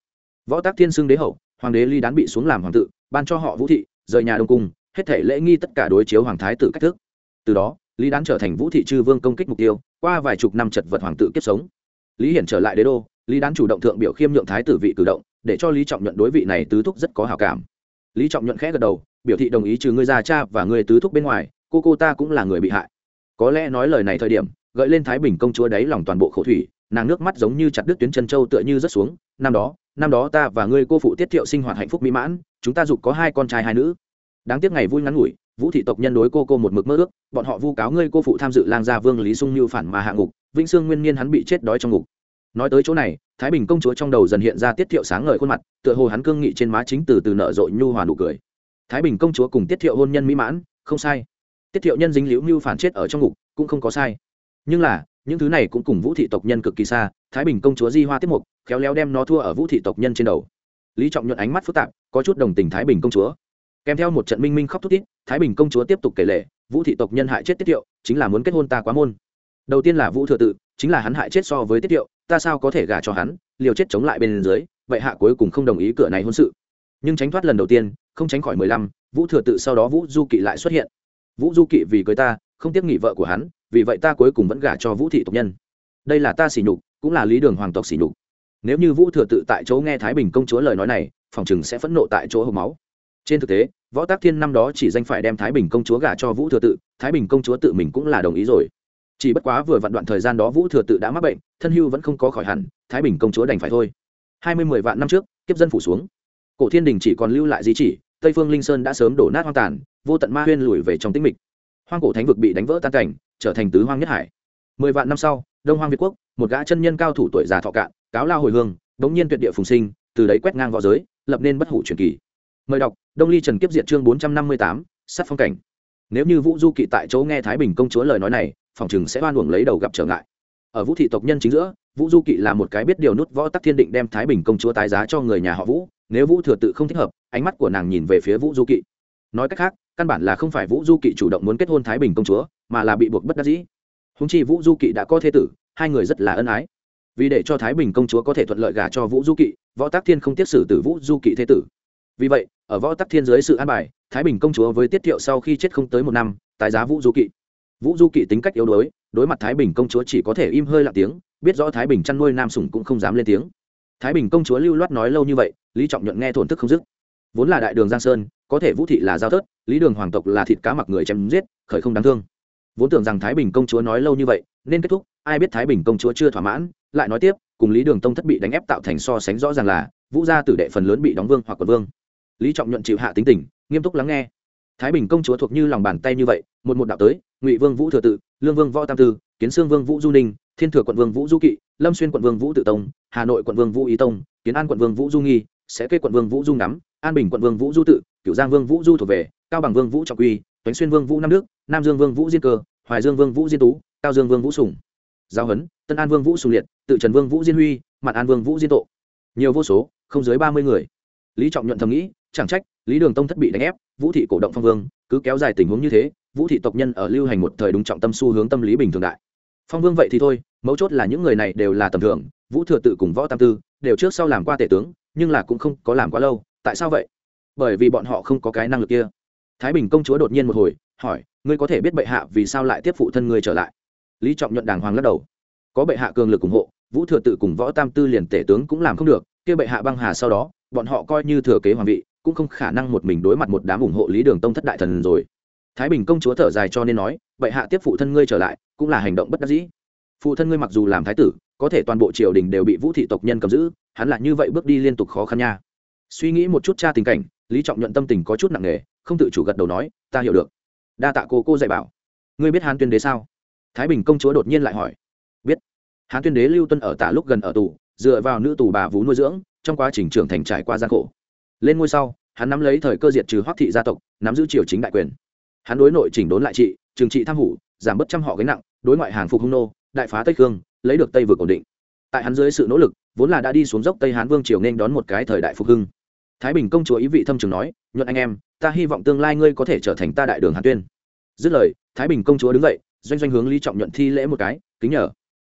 Võ tác thiên xưng đế hậu, hoàng đế lý đán bị xuống làm hoàng tự, ban cho họ vũ thị, rời nhà đông cung, hết thể lễ nghi tất cả đối chiếu hoàng thái tử cách thức. Từ đó lý đán trở thành vũ thị chư vương công kích mục tiêu, qua vài chục năm chật vật hoàng tự kiếp sống. Lý hiển trở lại đế đô, lý đán chủ động thượng biểu khiêm nhượng thái tử vị cử động, để cho lý trọng nhuận đối vị này tứ thúc rất có hào cảm. Lý trọng nhuận khẽ gật đầu, biểu thị đồng ý trừ ngươi già cha và người tứ thúc bên ngoài, cô cô ta cũng là người bị hại. Có lẽ nói lời này thời điểm, gợi lên thái bình công chúa đáy lòng toàn bộ khẩu thủy, nàng nước mắt giống như chặt đứt tuyến chân châu tựa như rớt xuống, năm đó năm đó ta và ngươi cô phụ tiết thiệu sinh hoạt hạnh phúc mỹ mãn, chúng ta dục có hai con trai hai nữ. Đáng tiếc ngày vui ngắn ngủi vũ thị tộc nhân đối cô cô một mực mơ ước, bọn họ vu cáo ngươi cô phụ tham dự lang gia vương lý sung như phản mà hạ ngục, vĩnh sương nguyên niên hắn bị chết đói trong ngục. Nói tới chỗ này, thái bình công chúa trong đầu dần hiện ra tiết thiệu sáng ngời khuôn mặt, tựa hồ hắn cương nghị trên má chính từ từ nợ rộ nhu hòa nụ cười. Thái bình công chúa cùng tiết thiệu hôn nhân mỹ mãn, không sai. Tiết thiệu nhân dính liễu mưu phản chết ở trong ngục, cũng không có sai. Nhưng là, những thứ này cũng cùng vũ thị tộc nhân cực kỳ xa, thái bình công chúa di hoa tiết mục khéo léo đem nó thua ở vũ thị tộc nhân trên đầu. Lý trọng nhuận ánh mắt phức tạp, có chút đồng tình thái bình công chúa kèm theo một trận minh minh khóc thút thít, thái bình công chúa tiếp tục kể lệ vũ thị tộc nhân hại chết tiết thiệu chính là muốn kết hôn ta quá môn. Đầu tiên là vũ thừa tự chính là hắn hại chết so với tiết thiệu ta sao có thể gả cho hắn liều chết chống lại bên dưới vậy hạ cuối cùng không đồng ý cửa này hôn sự. Nhưng tránh thoát lần đầu tiên không tránh khỏi mười lăm vũ thừa tự sau đó vũ du kỵ lại xuất hiện. Vũ du kỵ vì cưới ta không tiếp nghị vợ của hắn vì vậy ta cuối cùng vẫn gả cho vũ thị tộc nhân. Đây là ta xỉ nhục cũng là lý đường hoàng tộc xỉ nhục. Nếu như vũ thừa tự tại chỗ nghe thái bình công chúa lời nói này phòng chừng sẽ phẫn nộ tại chỗ hộp máu trên thực tế, võ tác thiên năm đó chỉ danh phải đem thái bình công chúa gả cho vũ thừa tự, thái bình công chúa tự mình cũng là đồng ý rồi. Chỉ bất quá vừa vặn đoạn thời gian đó vũ thừa tự đã mắc bệnh, thân hưu vẫn không có khỏi hẳn, thái bình công chúa đành phải thôi. Hai mươi mười vạn năm trước, kiếp dân phủ xuống. Cổ thiên đình chỉ còn lưu lại di chỉ, tây phương linh sơn đã sớm đổ nát hoang tàn, vô tận ma huyên lùi về trong tĩnh mịch. Hoang cổ thánh vực bị đánh vỡ tan cảnh, trở thành tứ hoang nhất hải. Mười vạn năm sau, đông hoang việt quốc, một gã chân nhân cao thủ tuổi già thọ cạn, cáo lao hồi hương, bỗng nhiên tuyệt địa phùng sinh, từ đấy quét ngang v õ giới, lập nên bất hủ truyền kỳ. Mời đọc đông ly trần kiếp diệt chương bốn trăm năm mươi tám sắt phong cảnh. Nếu như vũ du kỵ tại chỗ nghe thái bình công chúa lời nói này, phòng chừng sẽ oan uổng lấy đầu gặp trở ngại. Ở vũ thị tộc nhân chính giữa, vũ du kỵ là một cái biết điều nút võ tắc thiên định đem thái bình công chúa tái giá cho người nhà họ vũ, nếu vũ thừa tự không thích hợp, ánh mắt của nàng nhìn về phía vũ du kỵ. Nói cách khác, căn bản là không phải vũ du kỵ chủ động muốn kết hôn thái bình công chúa, mà là bị buộc bất đắc dĩ. Húng chi vũ du kỵ đã có thế tử, hai người rất là ân ái. Vì để cho thái bình công chúa có thể thuận lợi gả cho vũ du kỵ, võ tắc thiên không tiếp xử từ vũ du kỵ thế tử. Vì vậy ở võ tắc thiên dưới sự an bài, thái bình công chúa với tiết thiệu sau khi chết không tới một năm, tái giá vũ du kỵ. Vũ du kỵ tính cách yếu đuối, đối mặt thái bình công chúa chỉ có thể im hơi lặng tiếng, biết rõ thái bình chăn nuôi nam sủng cũng không dám lên tiếng. Thái bình công chúa lưu loát nói lâu như vậy, lý trọng nhuận nghe thổn thức không dứt. Vốn là đại đường giang sơn, có thể vũ thị là giao thớt, lý đường hoàng tộc là thịt cá mặc người chém giết, khởi không đáng thương. Vốn tưởng rằng thái bình công chúa nói lâu như vậy, nên kết thúc, ai biết thái bình công chúa chưa thỏa mãn, lại nói tiếp, cùng lý đường tông thất bị đánh ép tạo thành so sánh rõ ràng là, vũ gia tử đệ phần lớn bị đóng vương hoặc quận vương lý trọng nhuận chịu hạ tính tình nghiêm túc lắng nghe thái bình công chúa thuộc như lòng bàn tay như vậy một một đạo tới ngụy vương vũ thừa tự lương vương võ tam tư kiến sương vương vũ du ninh thiên thừa quận vương vũ du kỵ lâm xuyên quận vương vũ tự tông hà nội quận vương vũ ý tông kiến an quận vương vũ du nghi sẽ kê quận vương vũ du ngắm an bình quận vương vũ du tự cửu giang vương vũ du thuộc về cao bằng vương vũ trọng quy toánh xuyên vương vũ nam đức nam dương vương vũ diên cơ hoài dương vương vũ diên tú cao dương vương vũ sùng giao hấn tân an vương vũ sùng liệt tự trần vương vũ diên huy mặt an vương vũ diên tộ nhiều vô số không dưới ba mươi người lý trọng nhuận thầm nghĩ chẳng trách, lý đường tông thất bị đánh ép, vũ thị cổ động phong vương, cứ kéo dài tình huống như thế, vũ thị tộc nhân ở lưu hành một thời đúng trọng tâm xu hướng tâm lý bình thường đại. Phong vương vậy thì thôi, mấu chốt là những người này đều là tầm thường, vũ thừa tự cùng võ tam tư, đều trước sau làm qua tể tướng, nhưng là cũng không có làm quá lâu, tại sao vậy? Bởi vì bọn họ không có cái năng lực kia. Thái bình công chúa đột nhiên một hồi, hỏi, ngươi có thể biết bệ hạ vì sao lại tiếp phụ thân ngươi trở lại? Lý trọng nhuận đàng hoàng lắc đầu. Có bệ hạ cường lực ủng hộ, vũ thừa tự cùng võ tam tư liền tể tướng cũng làm không được, kia bệ hạ băng hà sau đó, bọn họ coi như thừa kế hoàng vị cũng không khả năng một mình đối mặt một đám ủng hộ lý đường tông thất đại thần rồi. Thái bình công chúa thở dài cho nên nói bệ hạ tiếp phụ thân ngươi trở lại, cũng là hành động bất đắc dĩ. Phụ thân ngươi mặc dù làm thái tử, có thể toàn bộ triều đình đều bị vũ thị tộc nhân cầm giữ, hắn là như vậy bước đi liên tục khó khăn nha. Suy nghĩ một chút cha tình cảnh, lý trọng nhuận tâm tình có chút nặng nề, không tự chủ gật đầu nói, ta hiểu được. Đa tạ cô cô dạy bảo. Ngươi biết hán tuyên đế sao? Thái bình công chúa đột nhiên lại hỏi. Biết. Hán tuyên đế lưu tuân ở tả lúc gần ở tù, dựa vào nữ tù bà vú nuôi dưỡng, trong quá trình trưởng thành trải qua gian khổ lên ngôi sau, hắn nắm lấy thời cơ diệt trừ hoác thị gia tộc, nắm giữ triều chính đại quyền. Hắn đối nội chỉnh đốn lại trị, trừng trị tham hủ, giảm bớt trăm họ gánh nặng, đối ngoại hàng phục hung nô, đại phá tây khương, lấy được tây vực ổn định. Tại hắn dưới sự nỗ lực, vốn là đã đi xuống dốc tây hán vương triều nên đón một cái thời đại phục hưng. Thái bình công chúa ý vị thâm trường nói, nhuận anh em, ta hy vọng tương lai ngươi có thể trở thành ta đại đường hàn tuyên. Dứt lời, thái bình công chúa đứng dậy, doanh doanh hướng lý trọng nhuận thi lễ một cái, kính nhờ.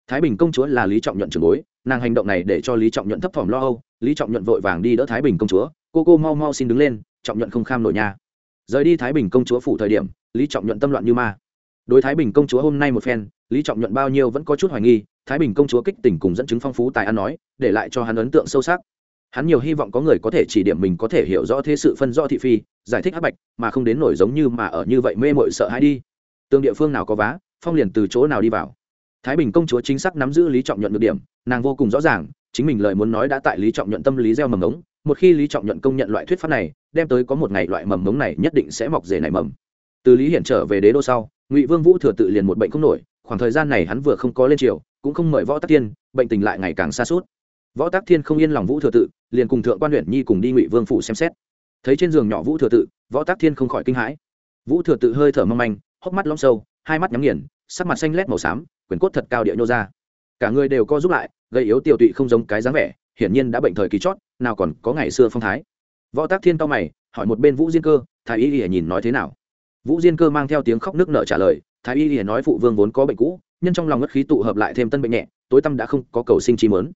Thái bình công chúa là lý trọng nhuận trường bối, nàng hành động này để cho lý trọng nhuận thấp thỏm lo âu, lý trọng nhuận vội vàng đi đỡ thái bình công chúa cô cô mau mau xin đứng lên, trọng nhuận không kham nổi nha. Rời đi thái bình công chúa phủ thời điểm, lý trọng nhuận tâm loạn như ma. Đối thái bình công chúa hôm nay một phen, lý trọng nhuận bao nhiêu vẫn có chút hoài nghi, thái bình công chúa kích tỉnh cùng dẫn chứng phong phú tài ăn nói, để lại cho hắn ấn tượng sâu sắc. Hắn nhiều hy vọng có người có thể chỉ điểm mình có thể hiểu rõ thế sự phân rõ thị phi, giải thích hắc bạch, mà không đến nổi giống như mà ở như vậy mê mội sợ hãi đi. Tương địa phương nào có vá, phong liền từ chỗ nào đi vào. Thái bình công chúa chính xác nắm giữ lý trọng nhuận được điểm, nàng vô cùng rõ ràng, chính mình lời muốn nói đã tại lý trọng nhuận tâm lý gieo mầm ống một khi lý trọng nhuận công nhận loại thuyết pháp này, đem tới có một ngày loại mầm mống này nhất định sẽ mọc rể nảy mầm. Từ lý hiển trở về đế đô sau, ngụy vương vũ thừa tự liền một bệnh không nổi, khoảng thời gian này hắn vừa không có lên triều, cũng không mời võ tắc thiên, bệnh tình lại ngày càng xa suốt võ tắc thiên không yên lòng vũ thừa tự, liền cùng thượng quan huyện nhi cùng đi ngụy vương phủ xem xét. Thấy trên giường nhỏ vũ thừa tự, võ tắc thiên không khỏi kinh hãi. Vũ thừa tự hơi thở mâm anh hốc mắt lõm sâu, hai mắt nhắm nghiền, sắc mặt xanh lét màu xám, quyền cốt thật cao địa nhô ra. Cả người đều co giúp lại gây yếu tiểu tụy không giống cái dáng vẻ, hiển nhiên đã bệnh thời kỳ chót nào còn có ngày xưa phong thái. Võ tác thiên cao mày, hỏi một bên vũ diên cơ, thái y lìa nhìn nói thế nào? Vũ diên cơ mang theo tiếng khóc nước nợ trả lời, thái y lìa nói phụ vương vốn có bệnh cũ, nhân trong lòng ngất khí tụ hợp lại thêm tân bệnh nhẹ, tối tâm đã không có cầu sinh chi mớn.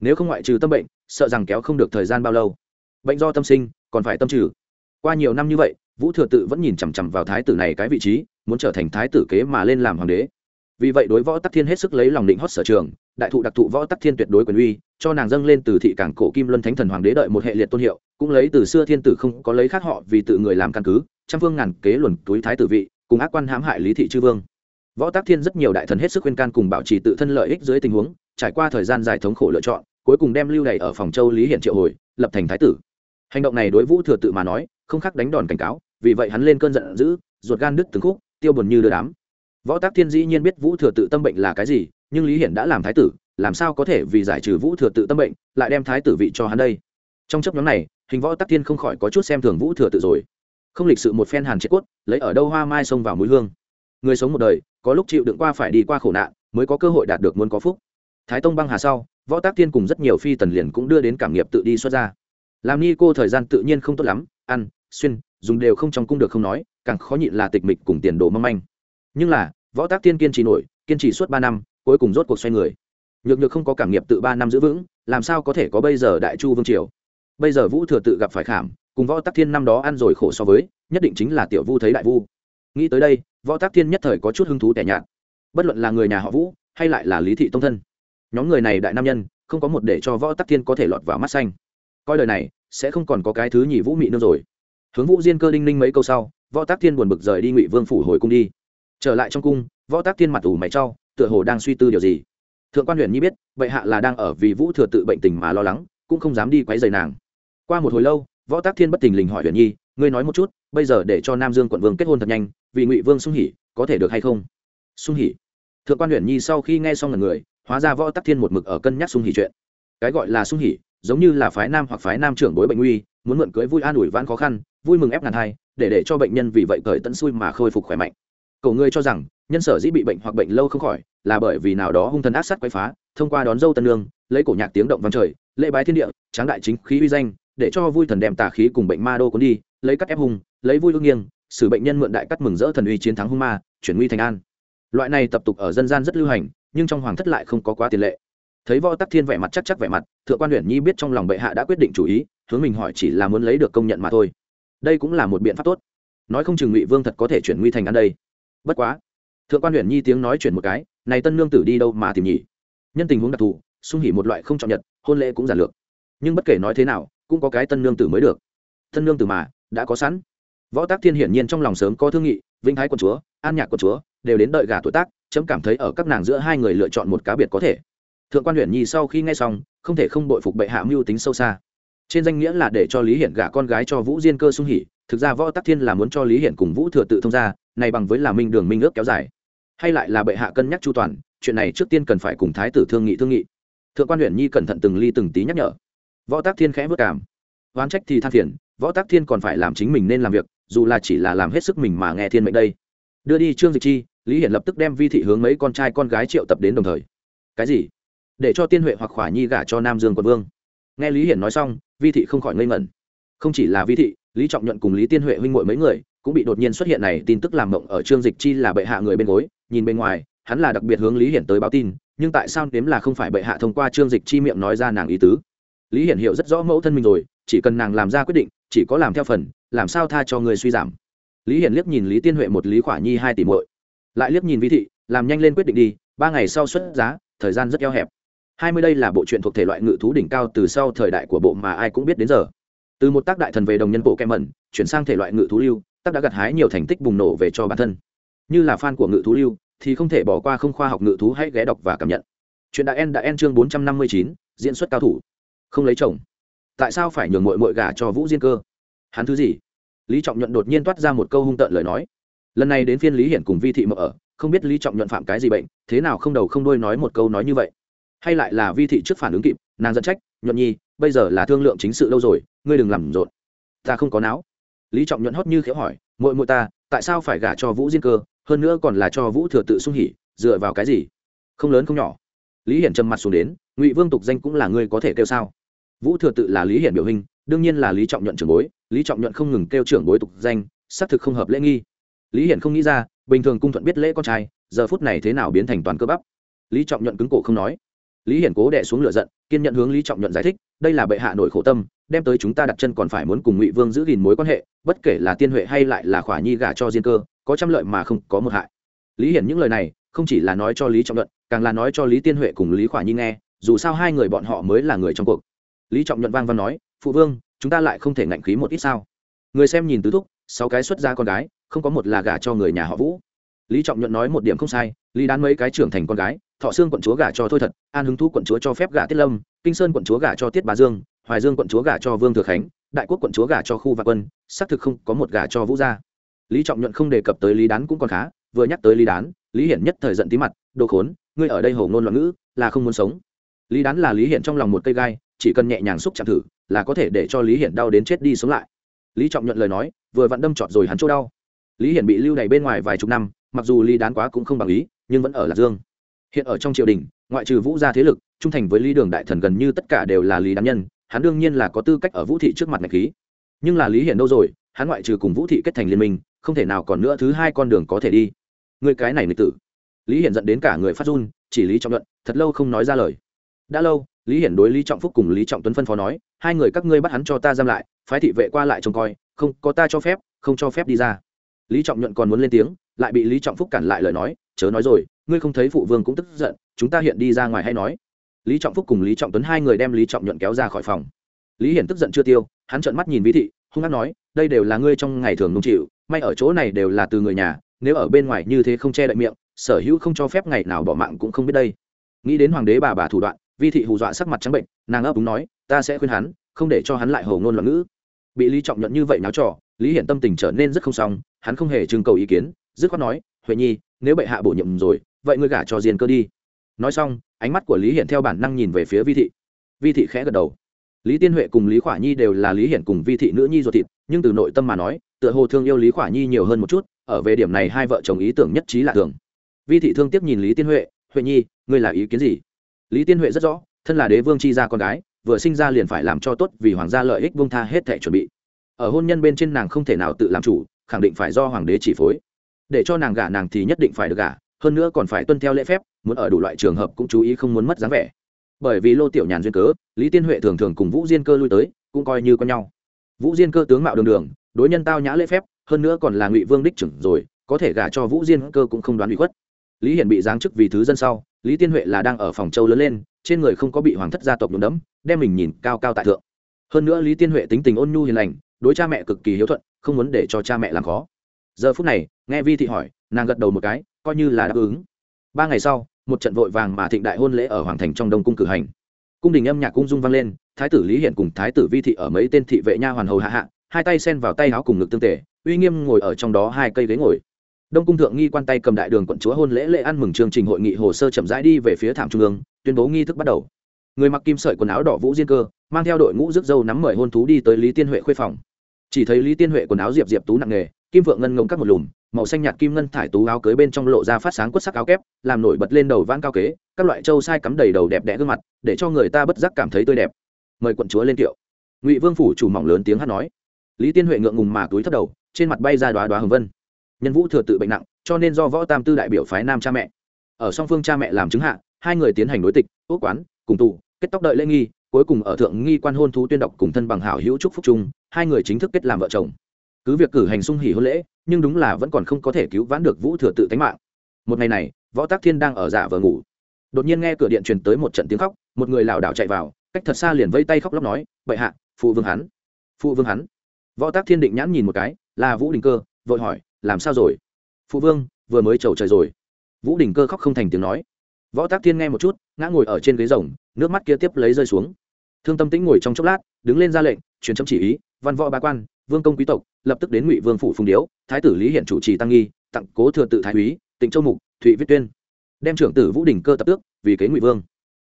Nếu không ngoại trừ tâm bệnh, sợ rằng kéo không được thời gian bao lâu. Bệnh do tâm sinh, còn phải tâm trừ. Qua nhiều năm như vậy, vũ thừa tự vẫn nhìn chằm chằm vào thái tử này cái vị trí, muốn trở thành thái tử kế mà lên làm hoàng đế vì vậy đối võ tắc thiên hết sức lấy lòng định hót sở trường, đại thụ đặc thụ võ tắc thiên tuyệt đối quyền uy, cho nàng dâng lên từ thị cảng cổ kim luân thánh thần hoàng đế đợi một hệ liệt tôn hiệu, cũng lấy từ xưa thiên tử không có lấy khác họ vì tự người làm căn cứ, trăm phương ngàn kế luận túi thái tử vị, cùng ác quan hãm hại lý thị chư vương. Võ tắc thiên rất nhiều đại thần hết sức khuyên can cùng bảo trì tự thân lợi ích dưới tình huống, trải qua thời gian dài thống khổ lựa chọn, cuối cùng đem lưu đày ở phòng châu lý hiển triệu hồi, lập thành thái tử. Hành động này đối vũ thừa tự mà nói, không khác đánh đòn cảnh cáo, vì vậy hắn lên cơn giận dữ, ruột gan đứt từng khúc, tiêu buồn như đưa đám võ tác thiên dĩ nhiên biết vũ thừa tự tâm bệnh là cái gì, nhưng lý hiển đã làm thái tử, làm sao có thể vì giải trừ vũ thừa tự tâm bệnh, lại đem thái tử vị cho hắn đây? Trong chấp nhóm này, hình võ tắc thiên không khỏi có chút xem thường vũ thừa tự rồi. Không lịch sự một phen hàn chết cốt, lấy ở đâu hoa mai xông vào mũi hương. Người sống một đời, có lúc chịu đựng qua phải đi qua khổ nạn, mới có cơ hội đạt được muốn có phúc. Thái tông băng hà sau, võ tác thiên cùng rất nhiều phi tần liền cũng đưa đến cảm nghiệp tự đi xuất ra. Làm ni cô thời gian tự nhiên không tốt lắm, ăn, xuyên, dùng đều không trong cung được không nói, càng khó nhịn là tịch mịch cùng tiền đồ mâm manh. Nhưng là võ tác tiên kiên trì nổi, kiên trì suốt ba năm, cuối cùng rốt cuộc xoay người. Nhược nhược không có cảm nghiệp tự ba năm giữ vững, làm sao có thể có bây giờ đại chu vương triều? Bây giờ vũ thừa tự gặp phải khảm, cùng võ tắc thiên năm đó ăn rồi khổ so với, nhất định chính là tiểu vu thấy đại vu. Nghĩ tới đây, võ tắc thiên nhất thời có chút hứng thú tẻ nhạt. Bất luận là người nhà họ vũ, hay lại là lý thị tông thân, nhóm người này đại nam nhân, không có một để cho võ tắc thiên có thể lọt vào mắt xanh. Coi lời này, sẽ không còn có cái thứ nhì vũ mị nữa rồi. Hướng vũ diên cơ đinh ninh mấy câu sau, võ tắc thiên buồn bực rời đi ngụy vương phủ hồi cung đi trở lại trong cung, võ tác thiên mặt ủ mày trao, tựa hồ đang suy tư điều gì. Thượng quan huyện nhi biết, bệ hạ là đang ở vì vũ thừa tự bệnh tình mà lo lắng, cũng không dám đi quấy rầy nàng. Qua một hồi lâu, võ tác thiên bất tình lình hỏi huyện nhi, ngươi nói một chút, bây giờ để cho nam dương quận vương kết hôn thật nhanh, vì ngụy vương sung hỉ, có thể được hay không? Sung hỉ? Thượng quan huyện nhi sau khi nghe xong lần người, hóa ra võ tắc thiên một mực ở cân nhắc sung hỉ chuyện. Cái gọi là sung hỉ, giống như là phái nam hoặc phái nam trưởng bối bệnh nguy, muốn mượn cưới vui an ủi vãn khó khăn, vui mừng ép ngàn hai, để để cho bệnh nhân vì vậy cởi tận xui mà khôi phục khỏe mạnh. Cổ ngươi cho rằng, nhân sở dĩ bị bệnh hoặc bệnh lâu không khỏi, là bởi vì nào đó hung thần ác sát quấy phá, thông qua đón dâu tân lương lấy cổ nhạc tiếng động vang trời, lễ bái thiên địa, tráng đại chính khí uy danh, để cho vui thần đem tà khí cùng bệnh ma đô cuốn đi, lấy cắt ép hung, lấy vui ương nghiêng, xử bệnh nhân mượn đại cắt mừng rỡ thần uy chiến thắng hung ma, chuyển nguy thành an. Loại này tập tục ở dân gian rất lưu hành, nhưng trong hoàng thất lại không có quá tiền lệ. Thấy võ tắc thiên vẻ mặt chắc chắc vẻ mặt, thượng quan huyện nhi biết trong lòng bệ hạ đã quyết định chủ ý, hướng mình hỏi chỉ là muốn lấy được công nhận mà thôi. Đây cũng là một biện pháp tốt. Nói không chừng ngụy vương thật có thể chuyển nguy thành an đây bất quá. Thượng quan huyện nhi tiếng nói chuyển một cái, này tân nương tử đi đâu mà tìm nhỉ? Nhân tình huống đặc thù sung hỉ một loại không trọng nhật, hôn lễ cũng giản lược. Nhưng bất kể nói thế nào, cũng có cái tân nương tử mới được. Tân nương tử mà, đã có sẵn. Võ tác thiên hiển nhiên trong lòng sớm có thương nghị, vinh thái quân chúa, an nhạc quân chúa, đều đến đợi gà tuổi tác, chấm cảm thấy ở các nàng giữa hai người lựa chọn một cá biệt có thể. Thượng quan huyện nhi sau khi nghe xong, không thể không bội phục bệ hạ mưu tính sâu xa. Trên danh nghĩa là để cho lý hiển gả con gái cho vũ diên cơ sung hỉ thực ra võ tắc thiên là muốn cho lý hiển cùng vũ thừa tự thông ra này bằng với là minh đường minh ước kéo dài. Hay lại là bệ hạ cân nhắc chu toàn, chuyện này trước tiên cần phải cùng thái tử thương nghị thương nghị. Thượng quan huyện nhi cẩn thận từng ly từng tí nhắc nhở. Võ tác thiên khẽ vất cảm. Oán trách thì than phiền, võ tác thiên còn phải làm chính mình nên làm việc, dù là chỉ là làm hết sức mình mà nghe thiên mệnh đây. Đưa đi trương dịch chi, lý hiển lập tức đem vi thị hướng mấy con trai con gái triệu tập đến đồng thời. Cái gì? Để cho tiên huệ hoặc khỏa nhi gả cho nam dương quân vương. Nghe lý hiển nói xong, vi thị không khỏi ngây ngẩn. Không chỉ là vi thị lý trọng nhuận cùng lý tiên huệ huynh muội mấy người cũng bị đột nhiên xuất hiện này tin tức làm mộng ở trương dịch chi là bệ hạ người bên gối, nhìn bên ngoài, hắn là đặc biệt hướng lý hiển tới báo tin, nhưng tại sao nếm là không phải bệ hạ thông qua trương dịch chi miệng nói ra nàng ý tứ? Lý hiển hiểu rất rõ mẫu thân mình rồi, chỉ cần nàng làm ra quyết định, chỉ có làm theo phần, làm sao tha cho người suy giảm. Lý hiển liếc nhìn lý tiên huệ một lý khỏa nhi hai tỷ muội, lại liếc nhìn vi thị, làm nhanh lên quyết định đi, ba ngày sau xuất giá, thời gian rất eo hẹp. Hai mươi đây là bộ truyện thuộc thể loại ngự thú đỉnh cao từ sau thời đại của bộ mà ai cũng biết đến giờ từ một tác đại thần về đồng nhân bộ kem mẩn, chuyển sang thể loại ngự thú lưu, tác đã gặt hái nhiều thành tích bùng nổ về cho bản thân. Như là fan của ngự thú lưu, thì không thể bỏ qua không khoa học ngự thú hãy ghé đọc và cảm nhận. Chuyện đã en đã en chương bốn trăm năm mươi chín, diễn xuất cao thủ. Không lấy chồng. Tại sao phải nhường mội mội gả cho vũ diên cơ? Hắn thứ gì? Lý trọng nhuận đột nhiên toát ra một câu hung tợn lời nói. Lần này đến phiên lý hiển cùng vi thị mở ở, không biết lý trọng nhuận phạm cái gì bệnh, thế nào không đầu không đuôi nói một câu nói như vậy. Hay lại là vi thị trước phản ứng kịp, nàng dẫn trách, nhuận nhi bây giờ là thương lượng chính sự lâu rồi, ngươi đừng làm rộn. Ta không có não. Lý trọng nhuận hót như khéo hỏi, muội muội ta, tại sao phải gả cho vũ diên cơ, hơn nữa còn là cho vũ thừa tự sung hỉ, dựa vào cái gì? Không lớn không nhỏ. Lý hiển trầm mặt xuống đến, ngụy vương tục danh cũng là ngươi có thể kêu sao? Vũ thừa tự là lý hiển biểu hình, đương nhiên là lý trọng nhuận trưởng bối. Lý trọng nhuận không ngừng kêu trưởng bối tục danh, xác thực không hợp lễ nghi. Lý hiển không nghĩ ra, bình thường cung thuận biết lễ con trai, giờ phút này thế nào biến thành toàn cơ bắp. Lý trọng nhuận cứng cổ không nói. Lý hiển cố đẻ xuống lửa giận, kiên nhận hướng lý trọng nhuận giải thích đây là bệ hạ nổi khổ tâm, đem tới chúng ta đặt chân còn phải muốn cùng ngụy vương giữ gìn mối quan hệ, bất kể là tiên huệ hay lại là khỏa nhi gả cho diên cơ, có trăm lợi mà không có một hại. Lý hiển những lời này, không chỉ là nói cho lý trọng luận càng là nói cho lý tiên huệ cùng lý khỏa nhi nghe, dù sao hai người bọn họ mới là người trong cuộc. Lý trọng nhuận vang văn nói, phụ vương, chúng ta lại không thể ngạnh khí một ít sao? Người xem nhìn tứ thúc, sáu cái xuất ra con gái, không có một là gả cho người nhà họ vũ. Lý trọng nhuận nói một điểm không sai, lý đán mấy cái trưởng thành con gái, thọ xương quận chúa gả cho thôi thật, an hứng thú quận chúa cho phép gả tiết lâm kinh sơn quận chúa gả cho tiết bà dương, hoài dương quận chúa gả cho vương thừa khánh, đại quốc quận chúa gả cho khu vạn quân, xác thực không có một gả cho vũ gia. Lý trọng nhuận không đề cập tới lý đán cũng còn khá, vừa nhắc tới lý đán, lý hiển nhất thời giận tí mặt, đồ khốn, ngươi ở đây hầu ngôn loạn ngữ, là không muốn sống. Lý đán là lý hiển trong lòng một cây gai, chỉ cần nhẹ nhàng xúc chạm thử, là có thể để cho lý hiển đau đến chết đi sống lại. Lý trọng nhuận lời nói, vừa vặn đâm trọt rồi hắn chỗ đau. Lý hiển bị lưu đày bên ngoài vài chục năm, mặc dù lý đán quá cũng không bằng ý, nhưng vẫn ở lạc dương hiện ở trong triều đình, ngoại trừ vũ gia thế lực, trung thành với lý đường đại thần gần như tất cả đều là lý đán nhân, hắn đương nhiên là có tư cách ở vũ thị trước mặt ngạch khí. Nhưng là lý hiển đâu rồi, hắn ngoại trừ cùng vũ thị kết thành liên minh, không thể nào còn nữa thứ hai con đường có thể đi. Người cái này nghịch tử. Lý hiển dẫn đến cả người phát run, chỉ lý trọng luận thật lâu không nói ra lời. Đã lâu, lý hiển đối lý trọng phúc cùng lý trọng tuấn phân phó nói, hai người các ngươi bắt hắn cho ta giam lại, phái thị vệ qua lại trông coi, không, có ta cho phép, không cho phép đi ra. Lý trọng nhuận còn muốn lên tiếng, lại bị lý trọng phúc cản lại lời nói, chớ nói rồi ngươi không thấy phụ vương cũng tức giận, chúng ta hiện đi ra ngoài hay nói? Lý trọng phúc cùng lý trọng tuấn hai người đem lý trọng nhuận kéo ra khỏi phòng. Lý hiển tức giận chưa tiêu, hắn trợn mắt nhìn vi thị, hung hát nói, đây đều là ngươi trong ngày thường nung chịu, may ở chỗ này đều là từ người nhà, nếu ở bên ngoài như thế không che đậy miệng, sở hữu không cho phép ngày nào bỏ mạng cũng không biết đây. Nghĩ đến hoàng đế bà bà thủ đoạn vi thị hù dọa sắc mặt trắng bệnh, nàng ấp úng nói, ta sẽ khuyên hắn, không để cho hắn lại hầu ngôn loạn ngữ. Bị lý trọng nhuận như vậy náo trò, lý hiển tâm tình trở nên rất không xong, hắn không hề trưng cầu ý kiến, dứt khoát nói, huệ nhi, nếu bệ hạ bổ nhiệm rồi vậy ngươi gả cho diên cơ đi. Nói xong, ánh mắt của lý hiện theo bản năng nhìn về phía vi thị. Vi thị khẽ gật đầu. Lý tiên huệ cùng lý khỏa nhi đều là lý hiện cùng vi thị nữ nhi ruột thịt, nhưng từ nội tâm mà nói, tựa hồ thương yêu lý khỏa nhi nhiều hơn một chút, ở về điểm này hai vợ chồng ý tưởng nhất trí là thường. Vi thị thương tiếc nhìn lý tiên huệ huệ nhi, ngươi là ý kiến gì? Lý tiên huệ rất rõ, thân là đế vương chi gia con gái, vừa sinh ra liền phải làm cho tốt vì hoàng gia lợi ích vung tha hết thể chuẩn bị. Ở hôn nhân bên trên nàng không thể nào tự làm chủ, khẳng định phải do hoàng đế chỉ phối. Để cho nàng gả nàng thì nhất định phải được gả hơn nữa còn phải tuân theo lễ phép muốn ở đủ loại trường hợp cũng chú ý không muốn mất dáng vẻ. Bởi vì lô tiểu nhàn duyên cớ lý tiên huệ thường thường cùng vũ diên cơ lui tới cũng coi như con nhau. Vũ diên cơ tướng mạo đường đường đối nhân tao nhã lễ phép hơn nữa còn là ngụy vương đích trưởng rồi có thể gả cho vũ diên cơ cũng không đoán bị khuất. Lý hiển bị giáng chức vì thứ dân sau lý tiên huệ là đang ở phòng châu lớn lên trên người không có bị hoàng thất gia tộc đụng đấm, đem mình nhìn cao cao tại thượng. Hơn nữa lý tiên huệ tính tình ôn nhu hiền lành đối cha mẹ cực kỳ hiếu thuận không muốn để cho cha mẹ làm khó. Giờ phút này nghe vi thị hỏi nàng gật đầu một cái coi như là đáp ứng. Ba ngày sau, một trận vội vàng mà thịnh đại hôn lễ ở hoàng thành trong đông cung cử hành. Cung đình âm nhạc cung dung vang lên, thái tử lý hiển cùng thái tử vi thị ở mấy tên thị vệ nha hoàn hầu hạ hạ, hai tay sen vào tay áo cùng ngực tương tề, uy nghiêm ngồi ở trong đó hai cây ghế ngồi. Đông cung thượng nghi quan tay cầm đại đường quận chúa hôn lễ lễ ăn mừng chương trình hội nghị hồ sơ chậm rãi đi về phía thảm trung ương, tuyên bố nghi thức bắt đầu. Người mặc kim sợi quần áo đỏ vũ diên cơ, mang theo đội ngũ rước dâu nắm mời hôn thú đi tới lý tiên huệ khuê phòng. Chỉ thấy lý tiên huệ quần áo diệp diệp tú nặng nghề kim vượng ngân ngông các một lùm màu xanh nhạt kim ngân thải tú áo cưới bên trong lộ ra phát sáng quất sắc áo kép, làm nổi bật lên đầu vãn cao kế, các loại trâu sai cắm đầy đầu đẹp đẽ gương mặt, để cho người ta bất giác cảm thấy tươi đẹp. Mời quận chúa lên kiệu ngụy vương phủ chủ mỏng lớn tiếng hát nói. Lý tiên huệ ngượng ngùng mà túi thấp đầu, trên mặt bay ra đoá đoá hồng vân. Nhân vũ thừa tự bệnh nặng, cho nên do võ tam tư đại biểu phái nam cha mẹ. Ở song phương cha mẹ làm chứng hạ, hai người tiến hành đối tịch ốc quán, cùng tù kết tóc đợi lễ nghi, cuối cùng ở thượng nghi quan hôn thú tuyên đọc cùng thân bằng hảo hữu trúc phúc chung, hai người chính thức kết làm vợ chồng. Cứ việc cử hành sung hỉ hôn lễ nhưng đúng là vẫn còn không có thể cứu vãn được vũ thừa tự tánh mạng. Một ngày này, võ tác thiên đang ở giả vờ ngủ. Đột nhiên nghe cửa điện truyền tới một trận tiếng khóc, một người lảo đảo chạy vào, cách thật xa liền vây tay khóc lóc nói, bệ hạ, phụ vương hắn, phụ vương hắn. Võ tác thiên định nhãn nhìn một cái, là vũ đình cơ. Vội hỏi, làm sao rồi? Phụ vương, vừa mới trầu trời rồi. Vũ đình cơ khóc không thành tiếng nói. Võ tác thiên nghe một chút, ngã ngồi ở trên ghế rồng, nước mắt kia tiếp lấy rơi xuống. Thương tâm tĩnh ngồi trong chốc lát, đứng lên ra lệnh, truyền chấm chỉ ý, văn võ ba quan vương công quý tộc, lập tức đến ngụy vương phủ phùng điếu, thái tử lý hiện chủ trì tăng nghi, tặng cố thừa tự thái úy, tịnh châu mục, thụy viết tuyên. Đem trưởng tử vũ đình cơ tập tước, vì kế ngụy vương.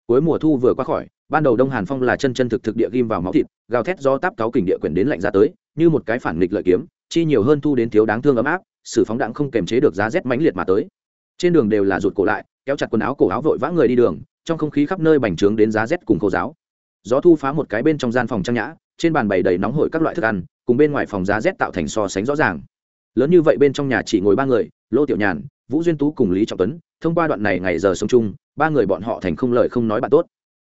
Cuối mùa thu vừa qua khỏi, ban đầu đông hàn phong là chân chân thực thực địa ghim vào máu thịt, gào thét do táp cáo kình địa quyển đến lạnh ra tới, như một cái phản nghịch lợi kiếm, chi nhiều hơn thu đến thiếu đáng thương ấm áp, sử phóng đạn không kềm chế được giá rét mãnh liệt mà tới. Trên đường đều là rụt cổ lại, kéo chặt quần áo cổ áo vội vã người đi đường, trong không khí khắp nơi bành trướng đến giá rét cùng khô giáo. Gió thu phá một cái bên trong gian phòng trang nhã, trên bàn bày đầy nóng hổi các loại thức ăn cùng bên ngoài phòng giá rét tạo thành so sánh rõ ràng. Lớn như vậy bên trong nhà chỉ ngồi ba người, lô tiểu nhàn, vũ duyên tú cùng lý trọng tuấn, thông qua đoạn này ngày giờ sống chung, ba người bọn họ thành không lời không nói bạn tốt.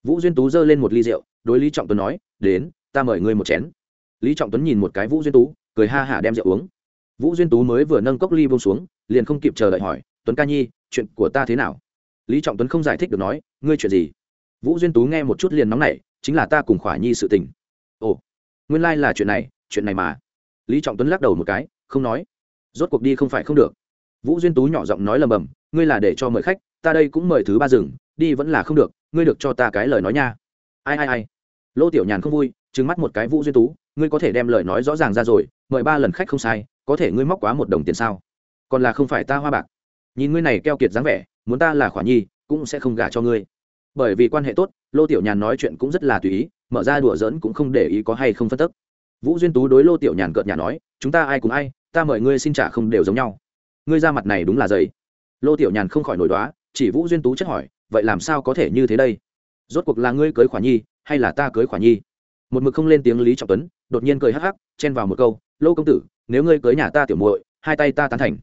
Vũ duyên tú giơ lên một ly rượu, đối lý trọng tuấn nói, đến, ta mời ngươi một chén. Lý trọng tuấn nhìn một cái vũ duyên tú, cười ha hả đem rượu uống. Vũ duyên tú mới vừa nâng cốc ly bông xuống, liền không kịp chờ đợi hỏi, tuấn ca nhi, chuyện của ta thế nào? Lý trọng tuấn không giải thích được nói, ngươi chuyện gì? Vũ duyên tú nghe một chút liền nóng nảy, chính là ta cùng khỏa nhi sự tình. Ồ, nguyên lai、like、là chuyện này chuyện này mà. Lý trọng tuấn lắc đầu một cái, không nói. Rốt cuộc đi không phải không được. Vũ duyên tú nhỏ giọng nói lầm bầm, ngươi là để cho mời khách, ta đây cũng mời thứ ba rừng đi vẫn là không được, ngươi được cho ta cái lời nói nha. Ai ai ai. Lô tiểu nhàn không vui, trừng mắt một cái vũ duyên tú, ngươi có thể đem lời nói rõ ràng ra rồi, mời ba lần khách không sai, có thể ngươi móc quá một đồng tiền sao? Còn là không phải ta hoa bạc. Nhìn ngươi này keo kiệt dáng vẻ, muốn ta là khỏa nhi, cũng sẽ không gả cho ngươi. Bởi vì quan hệ tốt, lô tiểu nhàn nói chuyện cũng rất là tùy ý, mở ra đùa giỡn cũng không để ý có hay không phân tức vũ duyên tú đối lô tiểu nhàn cợt nhà nói, chúng ta ai cùng ai, ta mời ngươi xin trả không đều giống nhau. Ngươi ra mặt này đúng là dày. Lô tiểu nhàn không khỏi nổi đoá, chỉ vũ duyên tú chất hỏi, vậy làm sao có thể như thế đây? Rốt cuộc là ngươi cưới khỏa nhi, hay là ta cưới khỏa nhi? Một mực không lên tiếng lý trọng tuấn, đột nhiên cười hắc hắc, chen vào một câu, lô công tử, nếu ngươi cưới nhà ta tiểu muội, hai tay ta tán thành.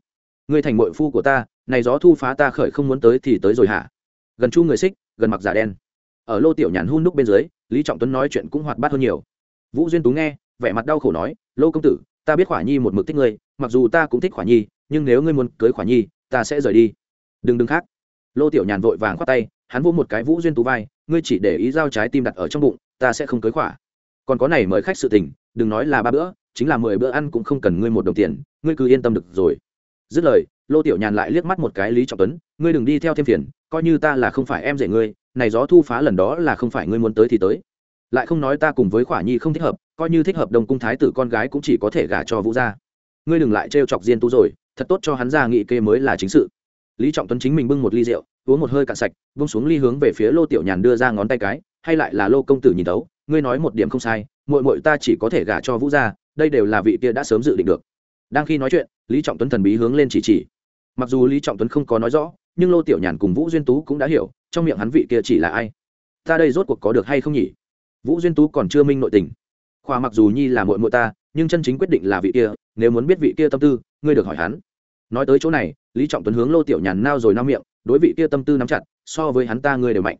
Ngươi thành muội phu của ta, này gió thu phá ta khởi không muốn tới thì tới rồi hả? Gần chu người xích, gần mặc giả đen. Ở lô tiểu nhàn hun đúc bên dưới, lý trọng tuấn nói chuyện cũng hoạt bát hơn nhiều. Vũ duyên tú nghe vẻ mặt đau khổ nói, lô công tử, ta biết khỏa nhi một mực thích ngươi, mặc dù ta cũng thích khỏa nhi, nhưng nếu ngươi muốn cưới khỏa nhi, ta sẽ rời đi. Đừng đừng khác. Lô tiểu nhàn vội vàng khoát tay, hắn vỗ một cái vũ duyên tú vai, ngươi chỉ để ý giao trái tim đặt ở trong bụng, ta sẽ không cưới khỏa. Còn có này mời khách sự tình, đừng nói là ba bữa, chính là mười bữa ăn cũng không cần ngươi một đồng tiền, ngươi cứ yên tâm được rồi. Dứt lời, lô tiểu nhàn lại liếc mắt một cái lý trọng tuấn, ngươi đừng đi theo thêm phiền, coi như ta là không phải em rể ngươi, này gió thu phá lần đó là không phải ngươi muốn tới thì tới lại không nói ta cùng với khỏa nhi không thích hợp, coi như thích hợp đồng cung thái tử con gái cũng chỉ có thể gả cho vũ gia. Ngươi đừng lại trêu chọc diên tú rồi, thật tốt cho hắn ra nghị kê mới là chính sự. Lý trọng tuấn chính mình bưng một ly rượu, uống một hơi cạn sạch bung xuống ly hướng về phía lô tiểu nhàn đưa ra ngón tay cái, hay lại là lô công tử nhìn tấu ngươi nói một điểm không sai, muội muội ta chỉ có thể gả cho vũ gia, đây đều là vị kia đã sớm dự định được. Đang khi nói chuyện, lý trọng tuấn thần bí hướng lên chỉ chỉ. Mặc dù lý trọng tuấn không có nói rõ, nhưng lô tiểu nhàn cùng vũ duyên tú cũng đã hiểu, trong miệng hắn vị kia chỉ là ai. Ta đây rốt cuộc có được hay không nhỉ? Vũ duyên tú còn chưa minh nội tình. Khoa mặc dù nhi là muội muội ta, nhưng chân chính quyết định là vị kia, nếu muốn biết vị kia tâm tư, ngươi được hỏi hắn. Nói tới chỗ này, lý trọng tuấn hướng lô tiểu nhàn nao rồi nao miệng, đối vị kia tâm tư nắm chặt, so với hắn ta ngươi đều mạnh.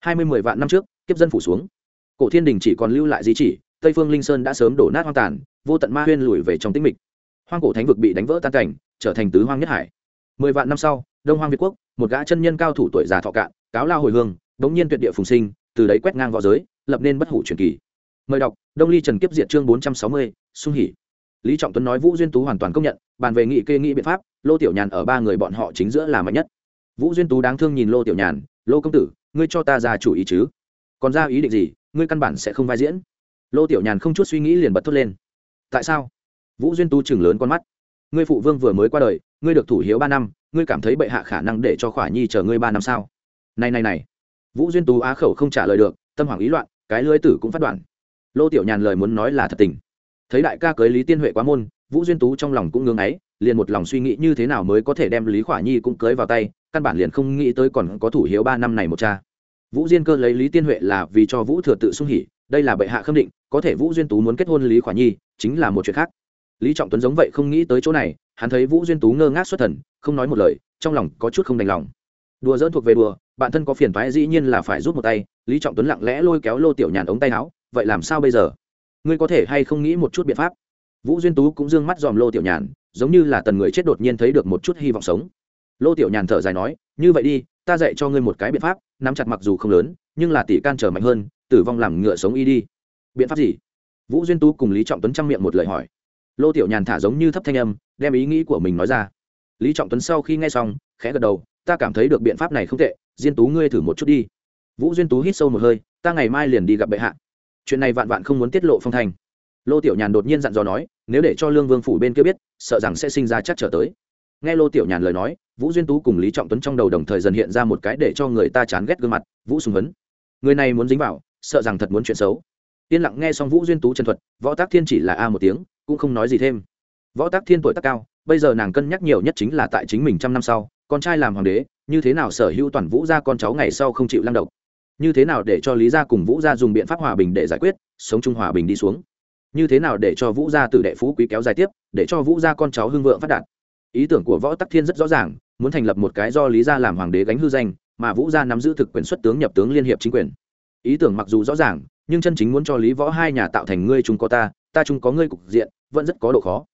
Hai mươi mười vạn năm trước, kiếp dân phủ xuống. Cổ thiên đình chỉ còn lưu lại di chỉ, tây phương linh sơn đã sớm đổ nát hoang tàn, vô tận ma huyên lùi về trong tĩnh mịch. Hoang cổ thánh vực bị đánh vỡ tan cảnh, trở thành tứ hoang nhất hải. Mười vạn năm sau, đông hoang việt quốc, một gã chân nhân cao thủ tuổi già thọ cạn, cáo lao hồi hương, đống nhiên tuyệt địa phùng sinh từ đấy quét ngang v õ giới, lập nên bất hủ truyền kỳ. Mời đọc, đông ly trần kiếp diệt chương bốn trăm sáu mươi, sung hỉ. Lý trọng tuấn nói vũ duyên tú hoàn toàn công nhận, bàn về nghị kê nghị biện pháp, lô tiểu nhàn ở ba người bọn họ chính giữa là mạnh nhất. Vũ duyên tú đáng thương nhìn lô tiểu nhàn, lô công tử, ngươi cho ta ra chủ ý chứ? Còn ra ý định gì? Ngươi căn bản sẽ không vai diễn. Lô tiểu nhàn không chút suy nghĩ liền bật thốt lên. Tại sao? Vũ duyên tú chừng lớn con mắt. Ngươi phụ vương vừa mới qua đời, ngươi được thủ hiếu ba năm, ngươi cảm thấy bệ hạ khả năng để cho khỏa nhi chờ ngươi ba năm sao? Này này này vũ duyên tú á khẩu không trả lời được, tâm hoảng ý loạn, cái lưới tử cũng phát đoạn. Lô tiểu nhàn lời muốn nói là thật tình. Thấy đại ca cưới lý tiên huệ quá môn, vũ duyên tú trong lòng cũng ngưng ấy, liền một lòng suy nghĩ như thế nào mới có thể đem lý khỏa nhi cũng cưới vào tay, căn bản liền không nghĩ tới còn có thủ hiếu ba năm này một cha. Vũ diên cơ lấy lý tiên huệ là vì cho vũ thừa tự sung hỉ, đây là bệ hạ khâm định, có thể vũ duyên tú muốn kết hôn lý khỏa nhi, chính là một chuyện khác. Lý trọng tuấn giống vậy không nghĩ tới chỗ này, hắn thấy vũ duyên tú ngơ ngác xuất thần, không nói một lời, trong lòng có chút không đành lòng đùa dỡn thuộc về đùa, bạn thân có phiền thoái dĩ nhiên là phải rút một tay, lý trọng tuấn lặng lẽ lôi kéo lô tiểu nhàn ống tay áo, vậy làm sao bây giờ? Ngươi có thể hay không nghĩ một chút biện pháp? Vũ duyên tú cũng d ư ơ n g mắt dòm lô tiểu nhàn, giống như là tần người chết đột nhiên thấy được một chút hy vọng sống. Lô tiểu nhàn thở dài nói, như vậy đi, ta dạy cho ngươi một cái biện pháp, nắm chặt mặc dù không lớn, nhưng là tỷ can trở mạnh hơn, tử vong làm ngựa sống y đi. Biện pháp gì? Vũ duyên tú cùng lý trọng tuấn trang miệng một lời hỏi. Lô tiểu nhàn thả giống như thấp thanh âm, đem ý nghĩ của mình nói ra. Lý trọng tuấn sau khi nghe xong, khẽ gật đầu ta cảm thấy được biện pháp này không tệ, diên tú ngươi thử một chút đi. Vũ duyên tú hít sâu một hơi, ta ngày mai liền đi gặp bệ hạ. Chuyện này vạn vạn không muốn tiết lộ phong thành. lô tiểu nhàn đột nhiên dặn dò nói, nếu để cho lương vương phủ bên kia biết, sợ rằng sẽ sinh ra chắc trở tới. Nghe lô tiểu nhàn lời nói, vũ duyên tú cùng lý trọng tuấn trong đầu đồng thời dần hiện ra một cái để cho người ta chán ghét gương mặt, vũ sùng vấn. người này muốn dính vào, sợ rằng thật muốn chuyện xấu. Yên lặng nghe xong vũ duyên tú chân thuật, võ tác thiên chỉ là a một tiếng, cũng không nói gì thêm. Võ tác thiên tuổi tác cao, bây giờ nàng cân nhắc nhiều nhất chính là tại chính mình trăm năm sau con trai làm hoàng đế, như thế nào sở hữu toàn vũ gia con cháu ngày sau không chịu lăng độc? Như thế nào để cho lý gia cùng vũ gia dùng biện pháp hòa bình để giải quyết, sống chung hòa bình đi xuống? Như thế nào để cho vũ gia từ đệ phú quý kéo dài tiếp, để cho vũ gia con cháu hưng vượng phát đạt? Ý tưởng của võ tắc thiên rất rõ ràng, muốn thành lập một cái do lý gia làm hoàng đế gánh hư danh, mà vũ gia nắm giữ thực quyền xuất tướng nhập tướng liên hiệp chính quyền. Ý tưởng mặc dù rõ ràng, nhưng chân chính muốn cho lý võ hai nhà tạo thành ngươi chung có ta ta chung có ngươi cục diện, vẫn rất có độ khó.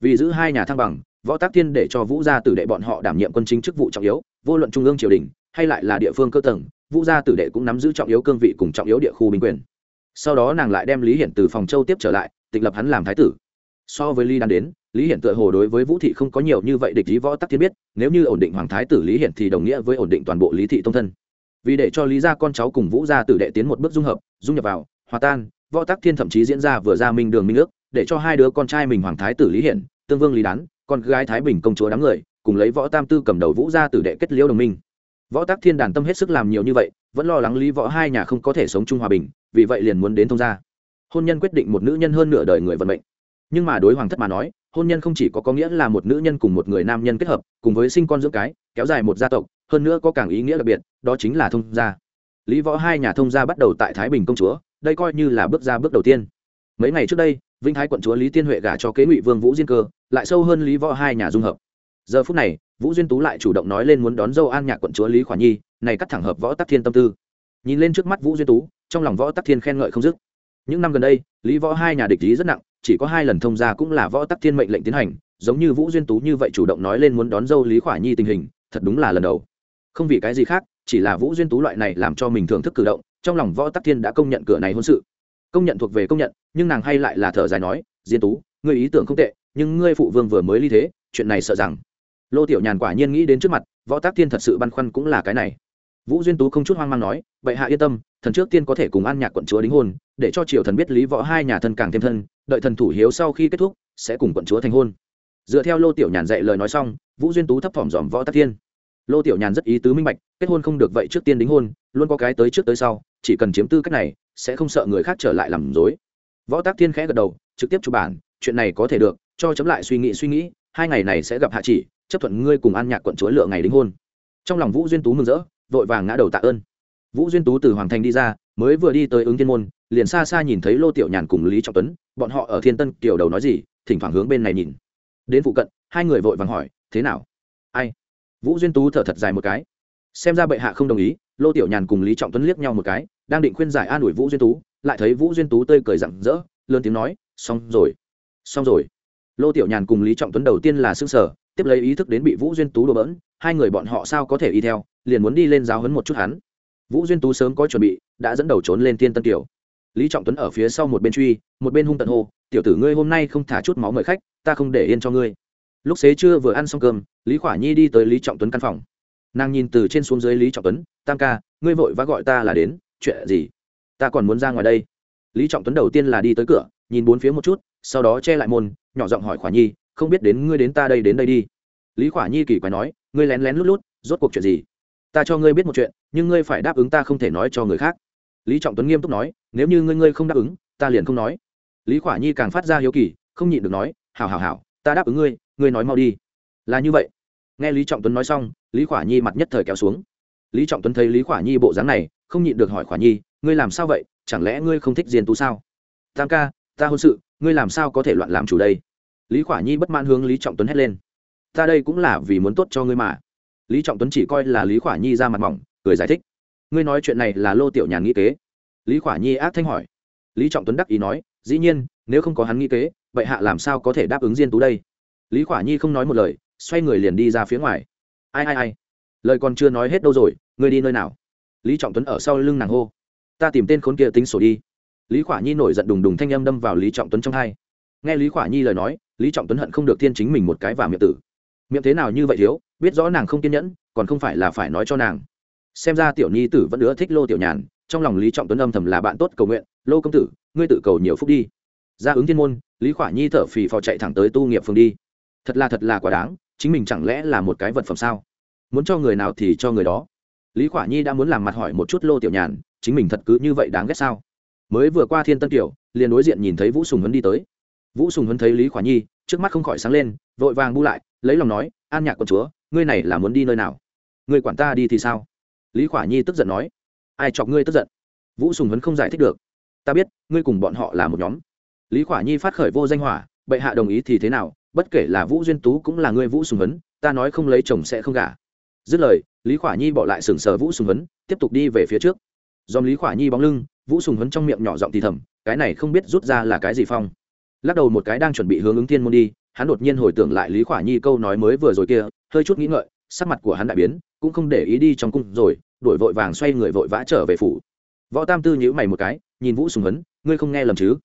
Vì giữ hai nhà thăng bằng võ tác thiên để cho vũ gia tử đệ bọn họ đảm nhiệm quân chính chức vụ trọng yếu, vô luận trung ương triều đình hay lại là địa phương cơ tầng, vũ gia tử đệ cũng nắm giữ trọng yếu cương vị cùng trọng yếu địa khu binh quyền. Sau đó nàng lại đem lý hiển từ phòng châu tiếp trở lại, tịch lập hắn làm thái tử. So với lý đan đến, lý hiển tựa hồ đối với vũ thị không có nhiều như vậy địch lý võ tắc thiên biết, nếu như ổn định hoàng thái tử lý hiển thì đồng nghĩa với ổn định toàn bộ lý thị tông thân. Vì để cho lý gia con cháu cùng vũ gia tử đệ tiến một bước dung hợp, dung nhập vào, hòa tan, võ tắc thiên thậm chí diễn ra vừa ra minh đường minh ước để cho hai đứa con trai mình hoàng thái tử lý hiển, tương vương lý đán con gái thái bình công chúa đám người, cùng lấy võ tam tư cầm đầu vũ gia tử đệ kết liễu đồng minh. Võ tác thiên đàn tâm hết sức làm nhiều như vậy, vẫn lo lắng lý võ hai nhà không có thể sống chung hòa bình, vì vậy liền muốn đến thông gia. Hôn nhân quyết định một nữ nhân hơn nửa đời người vận mệnh. Nhưng mà đối hoàng thất mà nói, hôn nhân không chỉ có có nghĩa là một nữ nhân cùng một người nam nhân kết hợp, cùng với sinh con dưỡng cái, kéo dài một gia tộc, hơn nữa có càng ý nghĩa đặc biệt, đó chính là thông gia. Lý võ hai nhà thông gia bắt đầu tại thái bình công chúa, đây coi như là bước ra bước đầu tiên. Mấy ngày trước đây vĩnh thái quận chúa lý tiên huệ gả cho kế ngụy vương vũ diên cơ, lại sâu hơn lý võ hai nhà dung hợp. Giờ phút này, vũ duyên tú lại chủ động nói lên muốn đón dâu an nhạc quận chúa lý khỏa nhi, này cắt thẳng hợp võ tắc thiên tâm tư. Nhìn lên trước mắt vũ duyên tú, trong lòng võ tắc thiên khen ngợi không dứt. Những năm gần đây, lý võ hai nhà địch lý rất nặng, chỉ có hai lần thông gia cũng là võ tắc thiên mệnh lệnh tiến hành, giống như vũ duyên tú như vậy chủ động nói lên muốn đón dâu lý khỏa nhi tình hình, thật đúng là lần đầu. Không vì cái gì khác, chỉ là vũ duyên tú loại này làm cho mình thưởng thức cử động, trong lòng võ tắc thiên đã công nhận cửa này hôn sự công nhận thuộc về công nhận, nhưng nàng hay lại là thở dài nói, diên tú, ngươi ý tưởng không tệ, nhưng ngươi phụ vương vừa mới ly thế, chuyện này sợ rằng. Lô tiểu nhàn quả nhiên nghĩ đến trước mặt, võ tác thiên thật sự băn khoăn cũng là cái này. Vũ duyên tú không chút hoang mang nói, bệ hạ yên tâm, thần trước tiên có thể cùng an nhạc quận chúa đính hôn, để cho triều thần biết lý võ hai nhà thân càng thêm thân, đợi thần thủ hiếu sau khi kết thúc, sẽ cùng quận chúa thành hôn. Dựa theo lô tiểu nhàn dạy lời nói xong, vũ duyên tú thấp thỏm dòm võ tác thiên. Lô tiểu nhàn rất ý tứ minh bạch, kết hôn không được vậy trước tiên đính hôn, luôn có cái tới trước tới sau, chỉ cần chiếm tư cách này sẽ không sợ người khác trở lại làm dối. Võ tác thiên khẽ gật đầu, trực tiếp chụp bản, chuyện này có thể được, cho chấm lại suy nghĩ suy nghĩ, hai ngày này sẽ gặp hạ chỉ, chấp thuận ngươi cùng an nhạc quận chúa lựa ngày đính hôn. Trong lòng vũ duyên tú mừng rỡ, vội vàng ngã đầu tạ ơn. Vũ duyên tú từ hoàng thành đi ra, mới vừa đi tới ứng thiên môn, liền xa xa nhìn thấy lô tiểu nhàn cùng lý trọng tuấn, bọn họ ở thiên tân kiểu đầu nói gì, thỉnh thoảng hướng bên này nhìn. Đến phụ cận, hai người vội vàng hỏi, thế nào? Ai? Vũ duyên tú thở thật dài một cái. Xem ra bệ hạ không đồng ý, lô tiểu nhàn cùng lý trọng tuấn liếc nhau một cái đang định khuyên giải an ủi vũ duyên tú, lại thấy vũ duyên tú tươi cười rặng rỡ, lớn tiếng nói, xong rồi xong rồi. Lô tiểu nhàn cùng lý trọng tuấn đầu tiên là xương sở tiếp lấy ý thức đến bị vũ duyên tú đổ bỡn, hai người bọn họ sao có thể y theo, liền muốn đi lên giáo hấn một chút hắn. Vũ duyên tú sớm có chuẩn bị, đã dẫn đầu trốn lên thiên tân tiểu lý trọng tuấn ở phía sau một bên truy, một bên hung tận hô, tiểu tử ngươi hôm nay không thả chút máu mời khách, ta không để yên cho ngươi. Lúc xế trưa vừa ăn xong cơm, lý khỏa nhi đi tới lý trọng tuấn căn phòng. Nàng nhìn từ trên xuống dưới lý trọng tuấn, tam ca, ngươi vội và gọi ta là đến chuyện gì? Ta còn muốn ra ngoài đây. Lý trọng tuấn đầu tiên là đi tới cửa, nhìn bốn phía một chút, sau đó che lại môn, nhỏ giọng hỏi khỏa nhi, không biết đến ngươi đến ta đây đến đây đi? Lý khỏa nhi kỳ quái nói, ngươi lén lén lút lút, rốt cuộc chuyện gì? Ta cho ngươi biết một chuyện, nhưng ngươi phải đáp ứng ta không thể nói cho người khác. Lý trọng tuấn nghiêm túc nói, nếu như ngươi ngươi không đáp ứng, ta liền không nói. Lý khỏa nhi càng phát ra hiếu kỳ, không nhịn được nói, hảo hảo hảo, ta đáp ứng ngươi ngươi nói mau đi. Là như vậy. Nghe lý trọng tuấn nói xong, lý khỏa nhi mặt nhất thời kéo xuống. Lý trọng tuấn thấy lý khỏa nhi bộ dáng này không nhịn được hỏi khỏa nhi, ngươi làm sao vậy? Chẳng lẽ ngươi không thích diên tú sao? Tam ca, ta hôn sự, ngươi làm sao có thể loạn làm chủ đây? Lý khỏa nhi bất mãn hướng lý trọng tuấn hét lên. Ta đây cũng là vì muốn tốt cho ngươi mà. Lý trọng tuấn chỉ coi là lý khỏa nhi ra mặt mỏng, cười giải thích. Ngươi nói chuyện này là lô tiểu nhàn nghĩ kế. Lý khỏa nhi ác thanh hỏi. Lý trọng tuấn đắc ý nói, dĩ nhiên, nếu không có hắn nghĩ kế, vậy hạ làm sao có thể đáp ứng diên tú đây? Lý khỏa nhi không nói một lời, xoay người liền đi ra phía ngoài. Ai ai ai? Lời còn chưa nói hết đâu rồi, ngươi đi nơi nào? Lý trọng tuấn ở sau lưng nàng hô ta tìm tên khốn kia tính sổ đi lý khỏa nhi nổi giận đùng đùng thanh âm đâm vào lý trọng tuấn trong hai nghe lý khỏa nhi lời nói lý trọng tuấn hận không được thiên chính mình một cái và miệng tử miệng thế nào như vậy thiếu biết rõ nàng không kiên nhẫn còn không phải là phải nói cho nàng xem ra tiểu nhi tử vẫn ưa thích lô tiểu nhàn trong lòng lý trọng tuấn âm thầm là bạn tốt cầu nguyện lô công tử ngươi tự cầu nhiều phúc đi ra ứng thiên môn lý khỏa nhi thở phì phò chạy thẳng tới tu nghiệp phường đi thật là thật là quá đáng chính mình chẳng lẽ là một cái vật phẩm sao muốn cho người nào thì cho người đó lý khỏa nhi đã muốn làm mặt hỏi một chút lô tiểu nhàn, chính mình thật cứ như vậy đáng ghét sao? Mới vừa qua thiên tân tiểu, liền đối diện nhìn thấy vũ sùng huấn đi tới. Vũ sùng huấn thấy lý khỏa nhi, trước mắt không khỏi sáng lên, vội vàng bu lại, lấy lòng nói, an nhạc con chúa, ngươi này là muốn đi nơi nào? Ngươi quản ta đi thì sao? Lý khỏa nhi tức giận nói, ai chọc ngươi tức giận? Vũ sùng huấn không giải thích được, ta biết, ngươi cùng bọn họ là một nhóm. Lý khỏa nhi phát khởi vô danh hỏa, bệ hạ đồng ý thì thế nào? Bất kể là vũ duyên tú cũng là ngươi vũ sùng huấn ta nói không lấy chồng sẽ không gả. Dứt lời lý khỏa nhi bỏ lại sừng sờ vũ sùng huấn, tiếp tục đi về phía trước. Dòm lý khỏa nhi bóng lưng, vũ sùng huấn trong miệng nhỏ giọng thì thầm, cái này không biết rút ra là cái gì phong. Lắc đầu một cái đang chuẩn bị hướng ứng thiên môn đi, hắn đột nhiên hồi tưởng lại lý khỏa nhi câu nói mới vừa rồi kia, hơi chút nghĩ ngợi, sắc mặt của hắn đại biến, cũng không để ý đi trong cung rồi, đuổi vội vàng xoay người vội vã trở về phủ. Võ tam tư nhữ mày một cái, nhìn vũ sùng huấn, ngươi không nghe lầm chứ?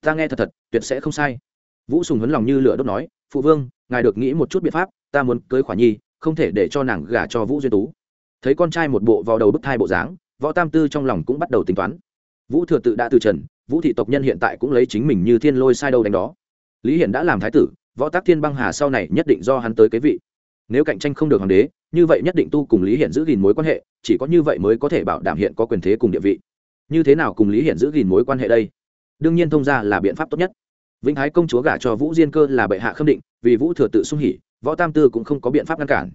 Ta nghe thật thật, tuyệt sẽ không sai. Vũ sùng huấn lòng như lửa đốt nói, phụ vương, ngài được nghĩ một chút biện pháp, ta muốn cưới khỏa nhi không thể để cho nàng gả cho vũ duyên tú. Thấy con trai một bộ vào đầu bức thai bộ dáng, võ tam tư trong lòng cũng bắt đầu tính toán. Vũ thừa tự đã từ trần, vũ thị tộc nhân hiện tại cũng lấy chính mình như thiên lôi sai đâu đánh đó. Lý hiển đã làm thái tử, võ tác thiên băng hà sau này nhất định do hắn tới cái vị. Nếu cạnh tranh không được hoàng đế, như vậy nhất định tu cùng lý hiển giữ gìn mối quan hệ, chỉ có như vậy mới có thể bảo đảm hiện có quyền thế cùng địa vị. Như thế nào cùng lý hiển giữ gìn mối quan hệ đây? Đương nhiên thông ra là biện pháp tốt nhất. Vĩnh thái công chúa gả cho vũ diên cơ là bệ hạ khâm định, vì vũ thừa tự sung hỉ võ tam tư cũng không có biện pháp ngăn cản.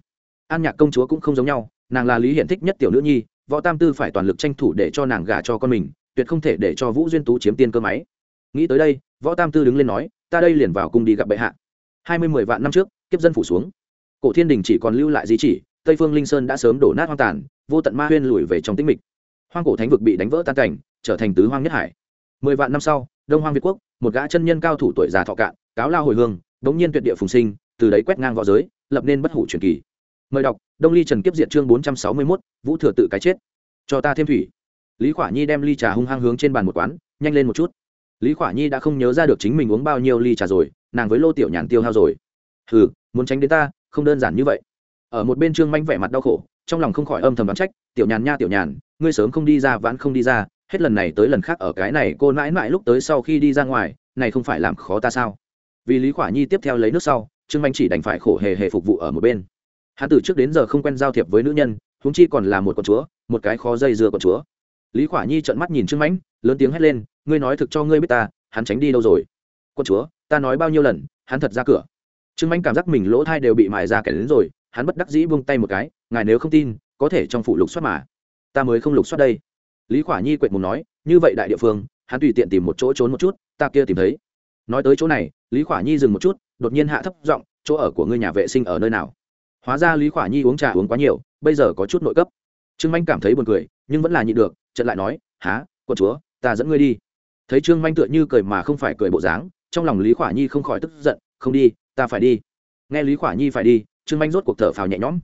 An nhạc công chúa cũng không giống nhau, nàng là lý hiển thích nhất tiểu nữ nhi, võ tam tư phải toàn lực tranh thủ để cho nàng gả cho con mình, tuyệt không thể để cho vũ duyên tú chiếm tiên cơ máy. Nghĩ tới đây, võ tam tư đứng lên nói, ta đây liền vào cung đi gặp bệ hạ. Hai mươi mười vạn năm trước, kiếp dân phủ xuống. Cổ thiên đình chỉ còn lưu lại di chỉ, tây phương linh sơn đã sớm đổ nát hoang tàn, vô tận ma huyên lùi về trong tĩnh mịch. Hoang cổ thánh vực bị đánh vỡ tan cảnh, trở thành tứ hoang nhất hải. Mười vạn năm sau, đông hoang việt quốc, một gã chân nhân cao thủ tuổi già thọ cạn, cáo lao hồi hương, đống nhiên tuyệt địa phùng sinh từ đấy quét ngang võ giới, lập nên bất hủ truyền kỳ. Mời đọc, đông ly trần kiếp diệt chương bốn trăm sáu mươi mốt, vũ thừa tự cái chết. Cho ta thêm thủy. Lý khỏa nhi đem ly trà hung hăng hướng trên bàn một quán, nhanh lên một chút. Lý khỏa nhi đã không nhớ ra được chính mình uống bao nhiêu ly trà rồi, nàng với lô tiểu nhàn tiêu hao rồi. Hừ, muốn tránh đến ta, không đơn giản như vậy. Ở một bên trương manh vẻ mặt đau khổ, trong lòng không khỏi âm thầm đoán trách, tiểu nhàn nha, tiểu nhàn, ngươi sớm không đi ra, vãn không đi ra, hết lần này tới lần khác ở cái này cô mãi mãi lúc tới sau khi đi ra ngoài, này không phải làm khó ta sao? Vì lý khỏa nhi tiếp theo lấy nước sau trương manh chỉ đành phải khổ hề hề phục vụ ở một bên. Hắn từ trước đến giờ không quen giao thiệp với nữ nhân, huống chi còn là một con chúa, một cái khó dây dưa con chúa. Lý khỏa nhi trợn mắt nhìn trương mãnh lớn tiếng hét lên, ngươi nói thực cho ngươi biết ta, hắn tránh đi đâu rồi? Con chúa, ta nói bao nhiêu lần, hắn thật ra cửa. Trương mãnh cảm giác mình lỗ thai đều bị mài ra kẻ đến rồi, hắn bất đắc dĩ buông tay một cái, ngài nếu không tin, có thể trong phụ lục soát mà. Ta mới không lục soát đây. Lý khỏa nhi quệt mùng nói, như vậy đại địa phương, hắn tùy tiện tìm một chỗ trốn một chút, ta kia tìm thấy. Nói tới chỗ này, lý khỏa nhi dừng một chút đột nhiên hạ thấp giọng, chỗ ở của ngươi nhà vệ sinh ở nơi nào? Hóa ra lý khỏa nhi uống trà uống quá nhiều, bây giờ có chút nội cấp. Trương manh cảm thấy buồn cười, nhưng vẫn là nhịn được trận lại nói há quân chúa, ta dẫn ngươi đi. Thấy trương manh tựa như cười mà không phải cười bộ dáng, trong lòng lý khỏa nhi không khỏi tức giận, không đi, ta phải đi. Nghe lý khỏa nhi phải đi, trương manh rốt cuộc thở phào nhẹ nhõm.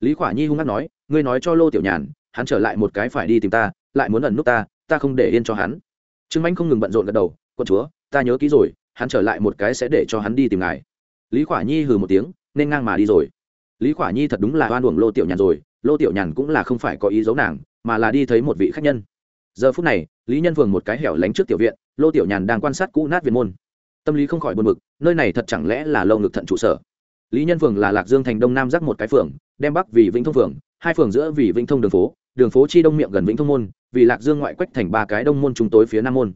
Lý khỏa nhi hung hát nói, ngươi nói cho lô tiểu nhàn, hắn trở lại một cái phải đi tìm ta, lại muốn ẩn nút ta ta không để yên cho hắn. Trương manh không ngừng bận rộn gật đầu quân chúa, ta nhớ kỹ rồi hắn trở lại một cái sẽ để cho hắn đi tìm ngài. Lý khỏa nhi hừ một tiếng, nên ngang mà đi rồi. Lý khỏa nhi thật đúng là oan uổng lô tiểu nhàn rồi, lô tiểu nhàn cũng là không phải có ý giấu nàng, mà là đi thấy một vị khách nhân. Giờ phút này, lý nhân phường một cái hẻo lánh trước tiểu viện, lô tiểu nhàn đang quan sát cũ nát viên môn. Tâm lý không khỏi buồn bực, nơi này thật chẳng lẽ là lâu ngực thận trụ sở? Lý nhân phường là lạc dương thành đông nam giác một cái phường, đem bắc vì vĩnh thông phường, hai phường giữa vì vĩnh thông đường phố đường phố chi đông miệng gần vĩnh thông môn, vì lạc dương ngoại quách thành ba cái đông môn chúng tối phía nam môn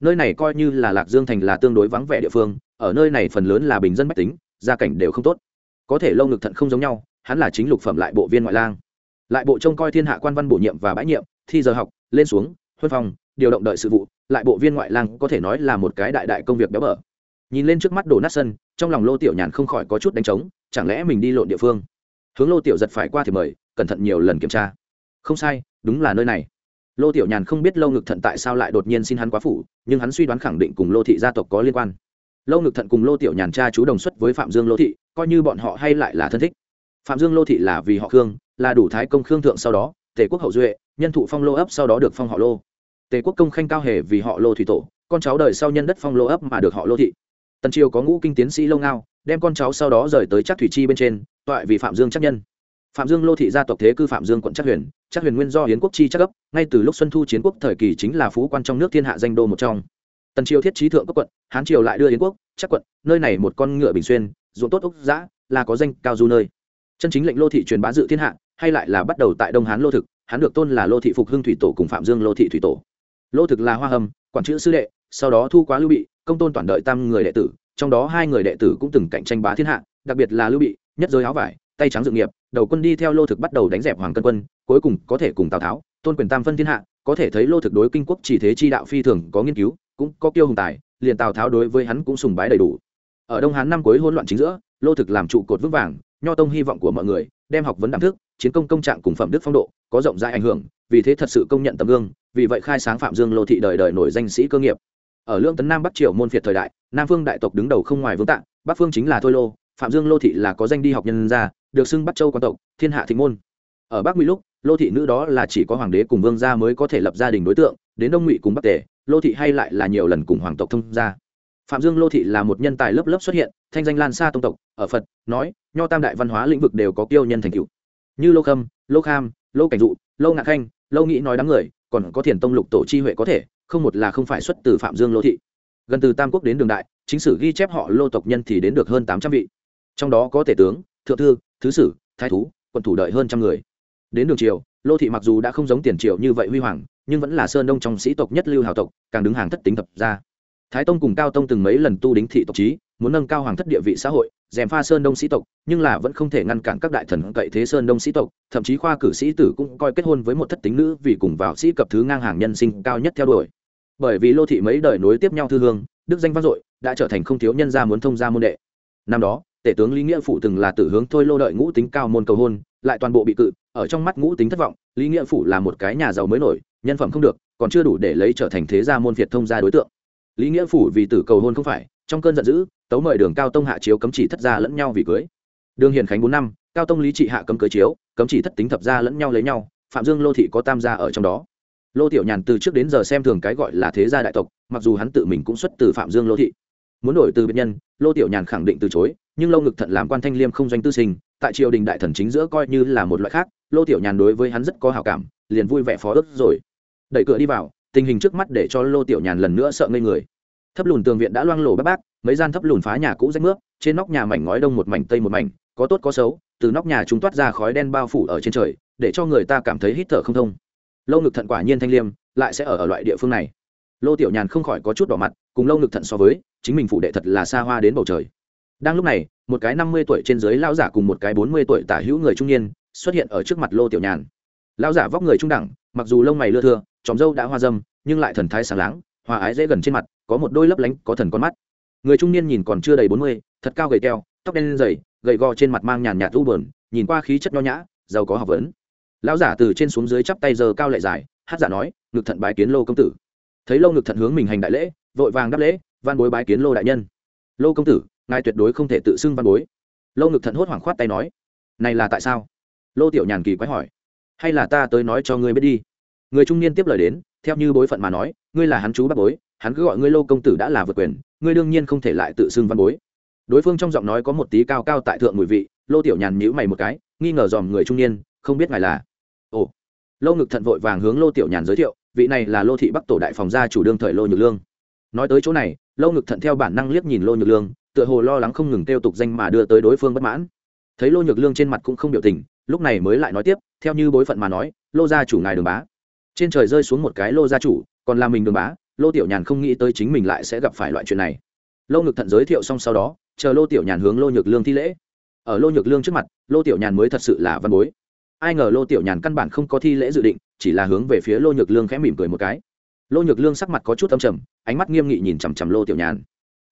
nơi này coi như là lạc dương thành là tương đối vắng vẻ địa phương, ở nơi này phần lớn là bình dân bách tính, gia cảnh đều không tốt. Có thể lâu ngực thận không giống nhau, hắn là chính lục phẩm lại bộ viên ngoại lang. Lại bộ trông coi thiên hạ quan văn bổ nhiệm và bãi nhiệm, thi giờ học, lên xuống, huân phòng điều động đợi sự vụ, lại bộ viên ngoại lang có thể nói là một cái đại đại công việc béo bở. Nhìn lên trước mắt đổ nát sân, trong lòng lô tiểu nhàn không khỏi có chút đánh trống, chẳng lẽ mình đi lộn địa phương? Hướng lô tiểu giật phải qua thì mời, cẩn thận nhiều lần kiểm tra. Không sai, đúng là nơi này lô tiểu nhàn không biết lâu ngực thận tại sao lại đột nhiên xin hắn quá phủ, nhưng hắn suy đoán khẳng định cùng lô thị gia tộc có liên quan. Lâu ngực thận cùng lô tiểu nhàn cha chú đồng xuất với phạm dương lô thị, coi như bọn họ hay lại là thân thích. Phạm dương lô thị là vì họ khương, là đủ thái công khương thượng sau đó, tề quốc hậu duệ, nhân thụ phong lô ấp sau đó được phong họ lô. Tề quốc công khanh cao hề vì họ lô thủy tổ, con cháu đời sau nhân đất phong lô ấp mà được họ lô thị. Tần triều có ngũ kinh tiến sĩ lâu ngao, đem con cháu sau đó rời tới chắc thủy chi bên trên, toại vì phạm dương chắc nhân phạm dương lô thị gia tộc thế cư phạm dương quận chắc huyền chắc huyền nguyên do hiến quốc chi chắc cấp. ngay từ lúc xuân thu chiến quốc thời kỳ chính là phú quan trong nước thiên hạ danh đô một trong tần triều thiết trí thượng cấp quận, hán triều lại đưa hiến quốc chắc quận, nơi này một con ngựa bình xuyên, ruộng tốt ốc giã là có danh cao du nơi chân chính lệnh lô thị truyền bá dự thiên hạ, hay lại là bắt đầu tại đông hán lô thực, hắn được tôn là lô thị phục hưng thủy tổ cùng phạm dương lô thị thủy tổ lô thực là hoa hầm quản chữ sư đệ, sau đó thu quá lưu bị, công tôn toàn đợi tam người đệ tử, trong đó hai người đệ tử cũng từng cạnh tranh bá thiên hạ, đặc biệt là lưu bị, nhất giới áo vải tay trắng dự nghiệp, đầu quân đi theo lô thực bắt đầu đánh dẹp hoàng cân quân, cuối cùng có thể cùng tào tháo, tôn quyền tam phân thiên hạ, có thể thấy lô thực đối kinh quốc chỉ thế chi đạo phi thường có nghiên cứu, cũng có kiêu hùng tài, liền tào tháo đối với hắn cũng sùng bái đầy đủ. Ở đông hán năm cuối hỗn loạn chính giữa, lô thực làm trụ cột vững vàng, nho tông hy vọng của mọi người, đem học vấn đảm thức, chiến công công trạng cùng phẩm đức phong độ, có rộng rãi ảnh hưởng, vì thế thật sự công nhận tấm gương, vì vậy khai sáng phạm dương lô thị đời đời nổi danh sĩ cơ nghiệp. Ở lương tấn nam bắc triều môn phiệt thời đại, nam phương đại tộc đứng đầu không ngoài vương tạng bắc phương chính là thôi lô, phạm dương lô thị là có danh đi học nhân gia được xưng bắt châu quan tộc, thiên hạ thịnh môn. Ở bắc ngụy lúc, lô thị nữ đó là chỉ có hoàng đế cùng vương gia mới có thể lập gia đình đối tượng, đến đông ngụy cùng bắc tề, lô thị hay lại là nhiều lần cùng hoàng tộc thông gia. Phạm dương lô thị là một nhân tài lớp lớp xuất hiện, thanh danh lan xa tông tộc, ở phật, nói, nho tam đại văn hóa lĩnh vực đều có kiêu nhân thành cựu như lô khâm, lô kham, lô cảnh dụ, lô ngạc khanh, lô nghĩ nói đám người, còn có thiền tông lục tổ chi huệ có thể, không một là không phải xuất từ phạm dương lô thị. Gần từ tam quốc đến đường đại, chính sử ghi chép họ lô tộc nhân thì đến được hơn tám trăm vị. Trong đó có tể tướng thượng thư, thứ sử, thái thú, quận thủ đợi hơn trăm người. Đến đường triều, lô thị mặc dù đã không giống tiền triều như vậy huy hoàng, nhưng vẫn là sơn đông trong sĩ tộc nhất lưu hào tộc, càng đứng hàng thất tính thập gia. Thái tông cùng cao tông từng mấy lần tu đính thị tộc trí, muốn nâng cao hoàng thất địa vị xã hội dèm pha sơn đông sĩ tộc, nhưng là vẫn không thể ngăn cản các đại thần cậy thế sơn đông sĩ tộc, thậm chí khoa cử sĩ tử cũng coi kết hôn với một thất tính nữ vì cùng vào sĩ cập thứ ngang hàng nhân sinh cao nhất theo đuổi. Bởi vì lô thị mấy đời nối tiếp nhau thư hương, đức danh vang dội, đã trở thành không thiếu nhân gia muốn thông gia môn đệ. Năm đó tể tướng lý nghĩa phủ từng là tử hướng thôi lô đợi ngũ tính cao môn cầu hôn, lại toàn bộ bị cự, ở trong mắt ngũ tính thất vọng, lý nghĩa phủ là một cái nhà giàu mới nổi, nhân phẩm không được, còn chưa đủ để lấy trở thành thế gia môn việt thông gia đối tượng. Lý nghĩa phủ vì tử cầu hôn không phải, trong cơn giận dữ, tấu mời đường cao tông hạ chiếu cấm chỉ thất gia lẫn nhau vì cưới. Đường hiền khánh bốn năm, cao tông lý trị hạ cấm cưới chiếu, cấm chỉ thất tính thập gia lẫn nhau lấy nhau, phạm dương lô thị có tam gia ở trong đó. Lô tiểu nhàn từ trước đến giờ xem thường cái gọi là thế gia đại tộc, mặc dù hắn tự mình cũng xuất từ phạm dương lô thị. Muốn đổi từ biệt nhân, lô tiểu nhàn khẳng định từ chối nhưng lâu ngực thận làm quan thanh liêm không doanh tư sinh, tại triều đình đại thần chính giữa coi như là một loại khác, lô tiểu nhàn đối với hắn rất có hào cảm, liền vui vẻ phó ước rồi. Đẩy cửa đi vào, tình hình trước mắt để cho lô tiểu nhàn lần nữa sợ ngây người. Thấp lùn tường viện đã loang lổ bác bác mấy gian thấp lùn phá nhà cũ rách nước trên nóc nhà mảnh ngói đông một mảnh, tây một mảnh, có tốt có xấu, từ nóc nhà chúng toát ra khói đen bao phủ ở trên trời, để cho người ta cảm thấy hít thở không thông. Lâu ngực thận quả nhiên thanh liêm, lại sẽ ở ở loại địa phương này. Lô tiểu nhàn không khỏi có chút đỏ mặt, cùng lâu ngực thận so với, chính mình phụ đệ thật là xa hoa đến bầu trời đang lúc này, một cái năm mươi tuổi trên dưới lão giả cùng một cái bốn mươi tuổi tả hữu người trung niên xuất hiện ở trước mặt lô tiểu nhàn. Lão giả vóc người trung đẳng, mặc dù lông mày lưa thưa, tròm râu đã hoa dâm, nhưng lại thần thái sáng láng, hòa ái dễ gần trên mặt, có một đôi lấp lánh, có thần con mắt. Người trung niên nhìn còn chưa đầy bốn mươi, thật cao gầy keo tóc đen dày, gầy gò trên mặt mang nhàn nhạt u bờn nhìn qua khí chất nho nhã, giàu có học vấn. Lão giả từ trên xuống dưới chắp tay giờ cao lại dài, hát giả nói, ngực thận bái kiến lô công tử. Thấy lâu ngực thận hướng mình hành đại lễ, vội vàng đáp lễ van bối bái kiến lô đại nhân. Lô công tử ngài tuyệt đối không thể tự xưng văn bối. Lâu ngực thận hốt hoảng khoát tay nói, này là tại sao? Lô tiểu nhàn kỳ quái hỏi, hay là ta tới nói cho ngươi biết đi. Người trung niên tiếp lời đến, theo như bối phận mà nói, ngươi là hắn chú bắt bối, hắn cứ gọi ngươi lô công tử đã là vượt quyền, ngươi đương nhiên không thể lại tự xưng văn bối. Đối phương trong giọng nói có một tí cao cao tại thượng mùi vị, lô tiểu nhàn nhữ mày một cái, nghi ngờ dòm người trung niên, không biết ngài là? Ồ. Lô ngực thận vội vàng hướng lô tiểu nhàn giới thiệu, vị này là lô thị bắc tổ đại phòng gia chủ đương thời lô nhược lương. Nói tới chỗ này, lô ngực thận theo bản năng liếc nhìn lô nhược lương tựa hồ lo lắng không ngừng tiêu tục danh mà đưa tới đối phương bất mãn. Thấy lô nhược lương trên mặt cũng không biểu tình, lúc này mới lại nói tiếp, theo như bối phận mà nói, lô gia chủ ngài đường bá. Trên trời rơi xuống một cái lô gia chủ, còn là mình đường bá, lô tiểu nhàn không nghĩ tới chính mình lại sẽ gặp phải loại chuyện này. Lô ngực thận giới thiệu xong sau đó, chờ lô tiểu nhàn hướng lô nhược lương thi lễ. Ở lô nhược lương trước mặt, lô tiểu nhàn mới thật sự là văn bối. Ai ngờ lô tiểu nhàn căn bản không có thi lễ dự định, chỉ là hướng về phía lô nhược lương khẽ mỉm cười một cái. Lô nhược lương sắc mặt có chút âm trầm, ánh mắt nghiêm nghị nhìn chằm chằm lô tiểu nhàn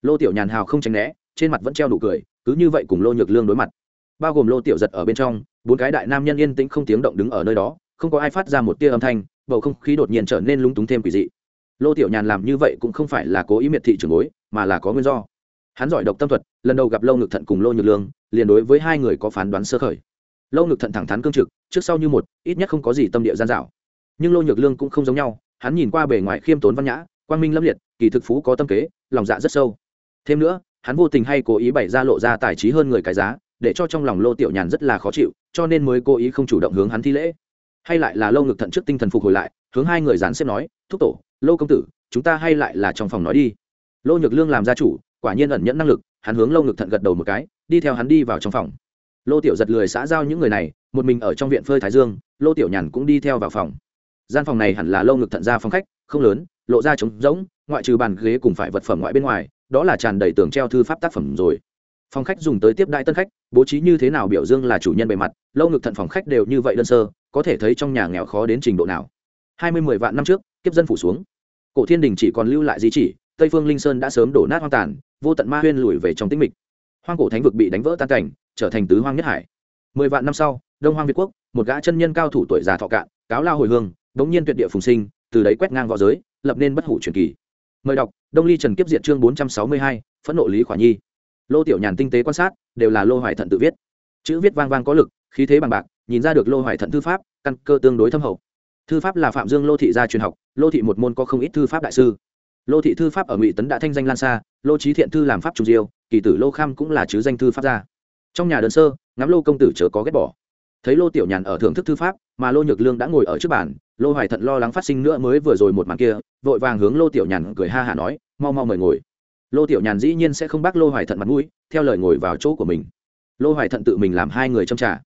lô tiểu nhàn hào không tránh né, trên mặt vẫn treo đủ cười, cứ như vậy cùng lô nhược lương đối mặt. Bao gồm lô tiểu giật ở bên trong, bốn cái đại nam nhân yên tĩnh không tiếng động đứng ở nơi đó, không có ai phát ra một tia âm thanh, bầu không khí đột nhiên trở nên lúng túng thêm quỷ dị. Lô tiểu nhàn làm như vậy cũng không phải là cố ý miệt thị trường bối, mà là có nguyên do. Hắn giỏi độc tâm thuật, lần đầu gặp lâu ngực thận cùng lô nhược lương, liền đối với hai người có phán đoán sơ khởi. Lâu ngực thận thẳng thắn cương trực, trước sau như một, ít nhất không có gì tâm địa gian dạo nhưng lô nhược lương cũng không giống nhau, hắn nhìn qua bề ngoài khiêm tốn văn nhã, quang minh lâm liệt, kỳ thực phú có tâm kế, lòng dạ rất sâu thêm nữa, hắn vô tình hay cố ý bày ra lộ ra tài trí hơn người cái giá, để cho trong lòng lô tiểu nhàn rất là khó chịu, cho nên mới cố ý không chủ động hướng hắn thi lễ. Hay lại là lâu ngực thận trước tinh thần phục hồi lại, hướng hai người dán xếp nói, thúc tổ, lô công tử, chúng ta hay lại là trong phòng nói đi. Lô nhược lương làm gia chủ, quả nhiên ẩn nhẫn năng lực, hắn hướng lâu ngực thận gật đầu một cái, đi theo hắn đi vào trong phòng. Lô tiểu giật lười xã giao những người này, một mình ở trong viện phơi thái dương, lô tiểu nhàn cũng đi theo vào phòng. Gian phòng này hẳn là lâu ngực thận ra phòng khách, không lớn, lộ ra trống rỗng, ngoại trừ bàn ghế cùng phải vật phẩm ngoại bên ngoài đó là tràn đầy tường treo thư pháp tác phẩm rồi. Phòng khách dùng tới tiếp đại tân khách, bố trí như thế nào biểu dương là chủ nhân bề mặt, lâu ngực thận phòng khách đều như vậy đơn sơ, có thể thấy trong nhà nghèo khó đến trình độ nào. Hai mươi mười vạn năm trước, kiếp dân phủ xuống. Cổ thiên đình chỉ còn lưu lại di chỉ, tây phương linh sơn đã sớm đổ nát hoang tàn, vô tận ma huyên lùi về trong tĩnh mịch. Hoang cổ thánh vực bị đánh vỡ tan cảnh, trở thành tứ hoang nhất hải. Mười vạn năm sau, đông hoang việt quốc, một gã chân nhân cao thủ tuổi già thọ cạn, cáo lao hồi hương, đống nhiên tuyệt địa phùng sinh, từ đấy quét ngang v õ giới, lập nên bất hủ truyền kỳ mời đọc, đông ly trần kiếp diện chương bốn trăm sáu mươi hai, phẫn nộ lý khỏa nhi. Lô tiểu nhàn tinh tế quan sát, đều là lô hoài thận tự viết. Chữ viết vang vang có lực, khí thế bằng bạc, nhìn ra được lô hoài thận thư pháp, căn cơ tương đối thâm hậu. Thư pháp là phạm dương lô thị gia truyền học, lô thị một môn có không ít thư pháp đại sư. Lô thị thư pháp ở ngụy tấn đã thanh danh lan xa lô trí thiện thư làm pháp trung diêu, kỳ tử lô kham cũng là chứ danh thư pháp gia. Trong nhà đơn sơ, ngắm lô công tử chớ có ghét bỏ thấy lô tiểu nhàn ở thưởng thức thư pháp, mà lô nhược lương đã ngồi ở trước bàn, lô hoài thận lo lắng phát sinh nữa mới vừa rồi một màn kia, vội vàng hướng lô tiểu nhàn cười ha hả nói, mau mau mời ngồi. Lô tiểu nhàn dĩ nhiên sẽ không bác lô hoài thận mặt mũi, theo lời ngồi vào chỗ của mình. Lô hoài thận tự mình làm hai người trong trà.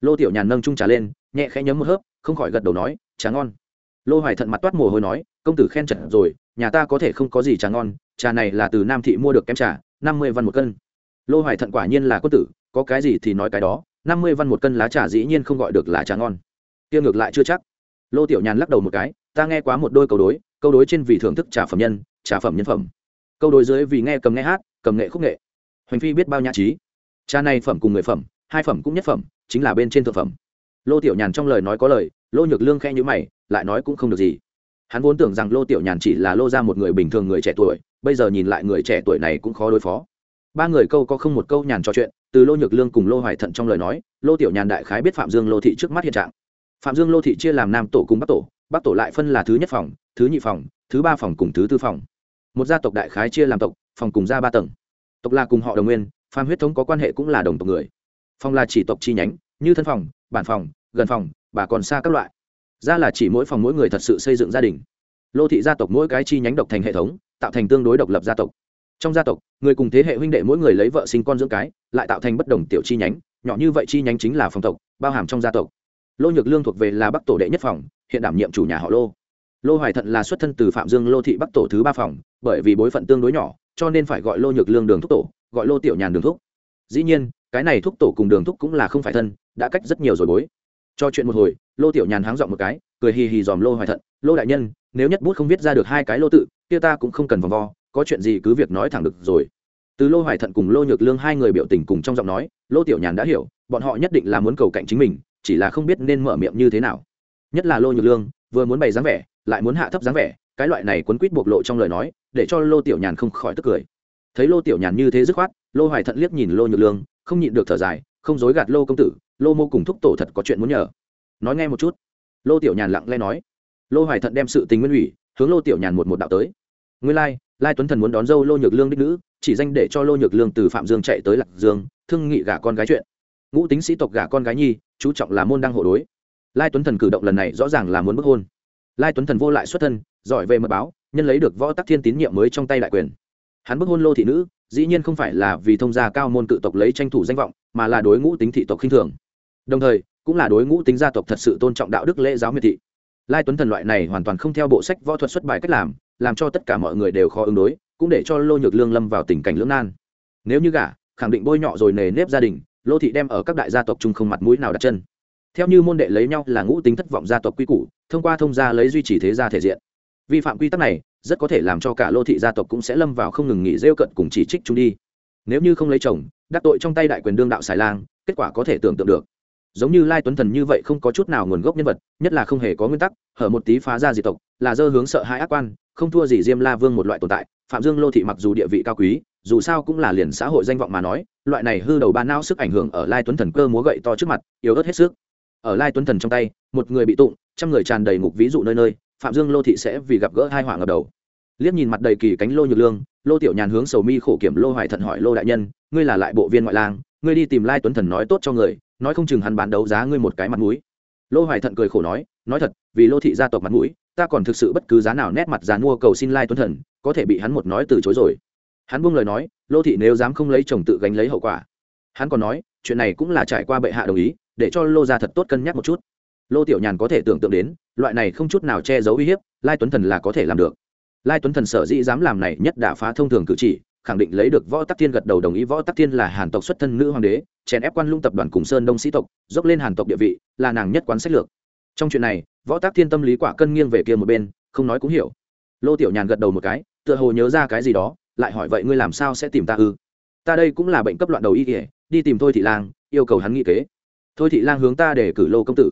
Lô tiểu nhàn nâng trung trà lên, nhẹ khẽ nhấm một hớp, không khỏi gật đầu nói, trà ngon. Lô hoài thận mặt toát mồ hôi nói, công tử khen trận rồi, nhà ta có thể không có gì trà ngon, trà này là từ nam thị mua được kem trà, năm mươi văn một cân. Lô hoài thận quả nhiên là quân tử, có cái gì thì nói cái đó năm mươi văn một cân lá trà dĩ nhiên không gọi được là trà ngon. Kia ngược lại chưa chắc. Lô tiểu nhàn lắc đầu một cái, ta nghe quá một đôi câu đối câu đối trên vì thưởng thức trà phẩm nhân, trà phẩm nhân phẩm. Câu đối dưới vì nghe cầm nghe hát, cầm nghệ khúc nghệ. Hoành phi biết bao nhã trí. Trà này phẩm cùng người phẩm, hai phẩm cũng nhất phẩm, chính là bên trên thượng phẩm. Lô tiểu nhàn trong lời nói có lời, lô nhược lương khe nhữ mày, lại nói cũng không được gì. Hắn vốn tưởng rằng lô tiểu nhàn chỉ là lô ra một người bình thường người trẻ tuổi, bây giờ nhìn lại người trẻ tuổi này cũng khó đối phó. Ba người câu có không một câu nhàn trò chuyện từ lô nhược lương cùng lô hoài thận trong lời nói, lô tiểu nhàn đại khái biết phạm dương lô thị trước mắt hiện trạng. Phạm dương lô thị chia làm nam tổ cùng bắc tổ bắc tổ lại phân là thứ nhất phòng, thứ nhị phòng, thứ ba phòng cùng thứ tư phòng. Một gia tộc đại khái chia làm tộc, phòng cùng ra ba tầng. Tộc là cùng họ đồng nguyên phan huyết thống có quan hệ cũng là đồng tộc người. Phòng là chỉ tộc chi nhánh, như thân phòng, bản phòng, gần phòng, bà còn xa các loại. Ra là chỉ mỗi phòng mỗi người thật sự xây dựng gia đình. Lô thị gia tộc mỗi cái chi nhánh độc thành hệ thống, tạo thành tương đối độc lập gia tộc trong gia tộc, người cùng thế hệ huynh đệ mỗi người lấy vợ sinh con dưỡng cái, lại tạo thành bất đồng tiểu chi nhánh, nhỏ như vậy chi nhánh chính là phòng tộc, bao hàm trong gia tộc. Lô nhược lương thuộc về là bắc tổ đệ nhất phòng, hiện đảm nhiệm chủ nhà họ lô. Lô hoài thận là xuất thân từ phạm dương lô thị bắc tổ thứ ba phòng, bởi vì bối phận tương đối nhỏ, cho nên phải gọi lô nhược lương đường thúc tổ, gọi lô tiểu nhàn đường thúc. Dĩ nhiên, cái này thúc tổ cùng đường thúc cũng là không phải thân, đã cách rất nhiều rồi bối. Cho chuyện một hồi, lô tiểu nhàn háng dọn một cái, cười hì hì dòm lô hoài thận, lô đại nhân, nếu nhất bút không viết ra được hai cái lô tự, kia ta cũng không cần vòng vo có chuyện gì cứ việc nói thẳng được rồi. Từ lô hoài thận cùng lô nhược lương hai người biểu tình cùng trong giọng nói, lô tiểu nhàn đã hiểu, bọn họ nhất định là muốn cầu cạnh chính mình, chỉ là không biết nên mở miệng như thế nào. Nhất là lô nhược lương, vừa muốn bày dáng vẻ, lại muốn hạ thấp dáng vẻ, cái loại này quấn quýt bộc lộ trong lời nói, để cho lô tiểu nhàn không khỏi tức cười. Thấy lô tiểu nhàn như thế dứt khoát, lô hoài thận liếc nhìn lô nhược lương, không nhịn được thở dài, không dối gạt lô công tử, lô mô cùng thúc tổ thật có chuyện muốn nhờ. Nói nghe một chút. Lô tiểu nhàn lặng lẽ nói. Lô hoài thận đem sự tình nguyên ủy, hướng lô tiểu nhàn một một đạo tới. Nguyên lai lai tuấn thần muốn đón dâu lô nhược lương đích nữ, chỉ danh để cho lô nhược lương từ phạm dương chạy tới lạc dương, thương nghị gả con gái chuyện. Ngũ tính sĩ tộc gả con gái nhi, chú trọng là môn đăng hộ đối. Lai tuấn thần cử động lần này rõ ràng là muốn bức hôn. Lai tuấn thần vô lại xuất thân, giỏi về mật báo, nhân lấy được võ tắc thiên tín nhiệm mới trong tay đại quyền. Hắn bức hôn lô thị nữ, dĩ nhiên không phải là vì thông gia cao môn cự tộc lấy tranh thủ danh vọng, mà là đối ngũ tính thị tộc khinh thường. Đồng thời, cũng là đối ngũ tính gia tộc thật sự tôn trọng đạo đức lễ giáo miệt thị. Lai tuấn thần loại này hoàn toàn không theo bộ sách võ thuật xuất bài cách làm làm cho tất cả mọi người đều khó ứng đối, cũng để cho lô nhược lương lâm vào tình cảnh lưỡng nan. Nếu như gả, khẳng định bôi nhọ rồi nề nếp gia đình, lô thị đem ở các đại gia tộc chung không mặt mũi nào đặt chân. Theo như môn đệ lấy nhau là ngũ tính thất vọng gia tộc quy củ, thông qua thông gia lấy duy trì thế gia thể diện. Vi phạm quy tắc này, rất có thể làm cho cả lô thị gia tộc cũng sẽ lâm vào không ngừng nghỉ rêu cận cùng chỉ trích chúng đi. Nếu như không lấy chồng, đắc tội trong tay đại quyền đương đạo xài lang, kết quả có thể tưởng tượng được. Giống như lai tuấn thần như vậy không có chút nào nguồn gốc nhân vật, nhất là không hề có nguyên tắc, hở một tí phá ra diệt tộc, là dơ hướng sợ hai ác quan không thua gì diêm la vương một loại tồn tại, phạm dương lô thị mặc dù địa vị cao quý, dù sao cũng là liền xã hội danh vọng mà nói, loại này hư đầu ba não sức ảnh hưởng ở lai tuấn thần cơ múa gậy to trước mặt, yếu ớt hết sức. Ở lai tuấn thần trong tay, một người bị tụng, trăm người tràn đầy ngục ví dụ nơi nơi, phạm dương lô thị sẽ vì gặp gỡ hai họa ngập đầu. Liếc nhìn mặt đầy kỳ cánh lô nhược lương, lô tiểu nhàn hướng sầu mi khổ kiểm lô hoài thận hỏi lô đại nhân, ngươi là lại bộ viên ngoại lang, ngươi đi tìm lai tuấn thần nói tốt cho người, nói không chừng hắn bán đấu giá ngươi một cái mặt mũi. Lô hoài thận cười khổ nói nói thật, vì lô thị gia tộc mặt mũi ta còn thực sự bất cứ giá nào nét mặt dàn mua cầu xin lai tuấn thần, có thể bị hắn một nói từ chối rồi. Hắn buông lời nói, lô thị nếu dám không lấy chồng tự gánh lấy hậu quả. Hắn còn nói, chuyện này cũng là trải qua bệ hạ đồng ý, để cho lô gia thật tốt cân nhắc một chút. Lô tiểu nhàn có thể tưởng tượng đến, loại này không chút nào che giấu uy hiếp, lai tuấn thần là có thể làm được. Lai tuấn thần sở dĩ dám làm này nhất đả phá thông thường cử chỉ, khẳng định lấy được võ tắc thiên gật đầu đồng ý võ tắc thiên là hàn tộc xuất thân nữ hoàng đế, chèn ép quan lung tập đoàn cùng sơn đông sĩ tộc, dốc lên hàn tộc địa vị, là nàng nhất quán sách lược trong chuyện này, võ tác thiên tâm lý quả cân nghiêng về kia một bên, không nói cũng hiểu. Lô tiểu nhàn gật đầu một cái, tựa hồ nhớ ra cái gì đó, lại hỏi vậy ngươi làm sao sẽ tìm ta ư? Ta đây cũng là bệnh cấp loạn đầu y kỉa đi tìm thôi thị lang, yêu cầu hắn nghĩ kế. Thôi thị lang hướng ta để cử lô công tử.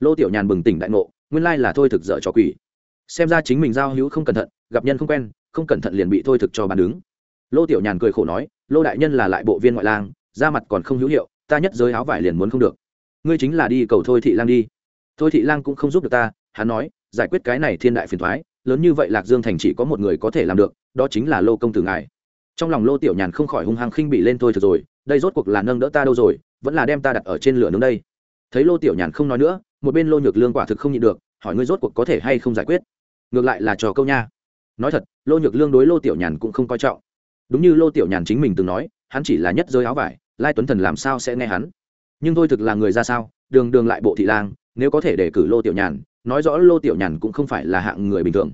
Lô tiểu nhàn bừng tỉnh đại ngộ, nguyên lai là thôi thực dở trò quỷ. Xem ra chính mình giao hữu không cẩn thận, gặp nhân không quen, không cẩn thận liền bị thôi thực cho bàn đứng. Lô tiểu nhàn cười khổ nói, lô đại nhân là lại bộ viên ngoại lang ra mặt còn không hữu hiệu, ta nhất giới áo vải liền muốn không được. Ngươi chính là đi cầu thôi thị lang đi thôi thị lang cũng không giúp được ta, hắn nói, giải quyết cái này thiên đại phiền thoái, lớn như vậy lạc dương thành chỉ có một người có thể làm được, đó chính là lô công tử ngài. Trong lòng lô tiểu nhàn không khỏi hung hăng khinh bị lên thôi thật rồi, đây rốt cuộc là nâng đỡ ta đâu rồi, vẫn là đem ta đặt ở trên lửa nướng đây. Thấy lô tiểu nhàn không nói nữa, một bên lô nhược lương quả thực không nhịn được, hỏi ngươi rốt cuộc có thể hay không giải quyết. Ngược lại là trò câu nha. Nói thật, lô nhược lương đối lô tiểu nhàn cũng không coi trọng. Đúng như lô tiểu nhàn chính mình từng nói, hắn chỉ là nhất giới áo vải, lai tuấn thần làm sao sẽ nghe hắn? Nhưng thôi thực là người ra sao, đường đường lại bộ thị lang nếu có thể để cử lô tiểu nhàn, nói rõ lô tiểu nhàn cũng không phải là hạng người bình thường.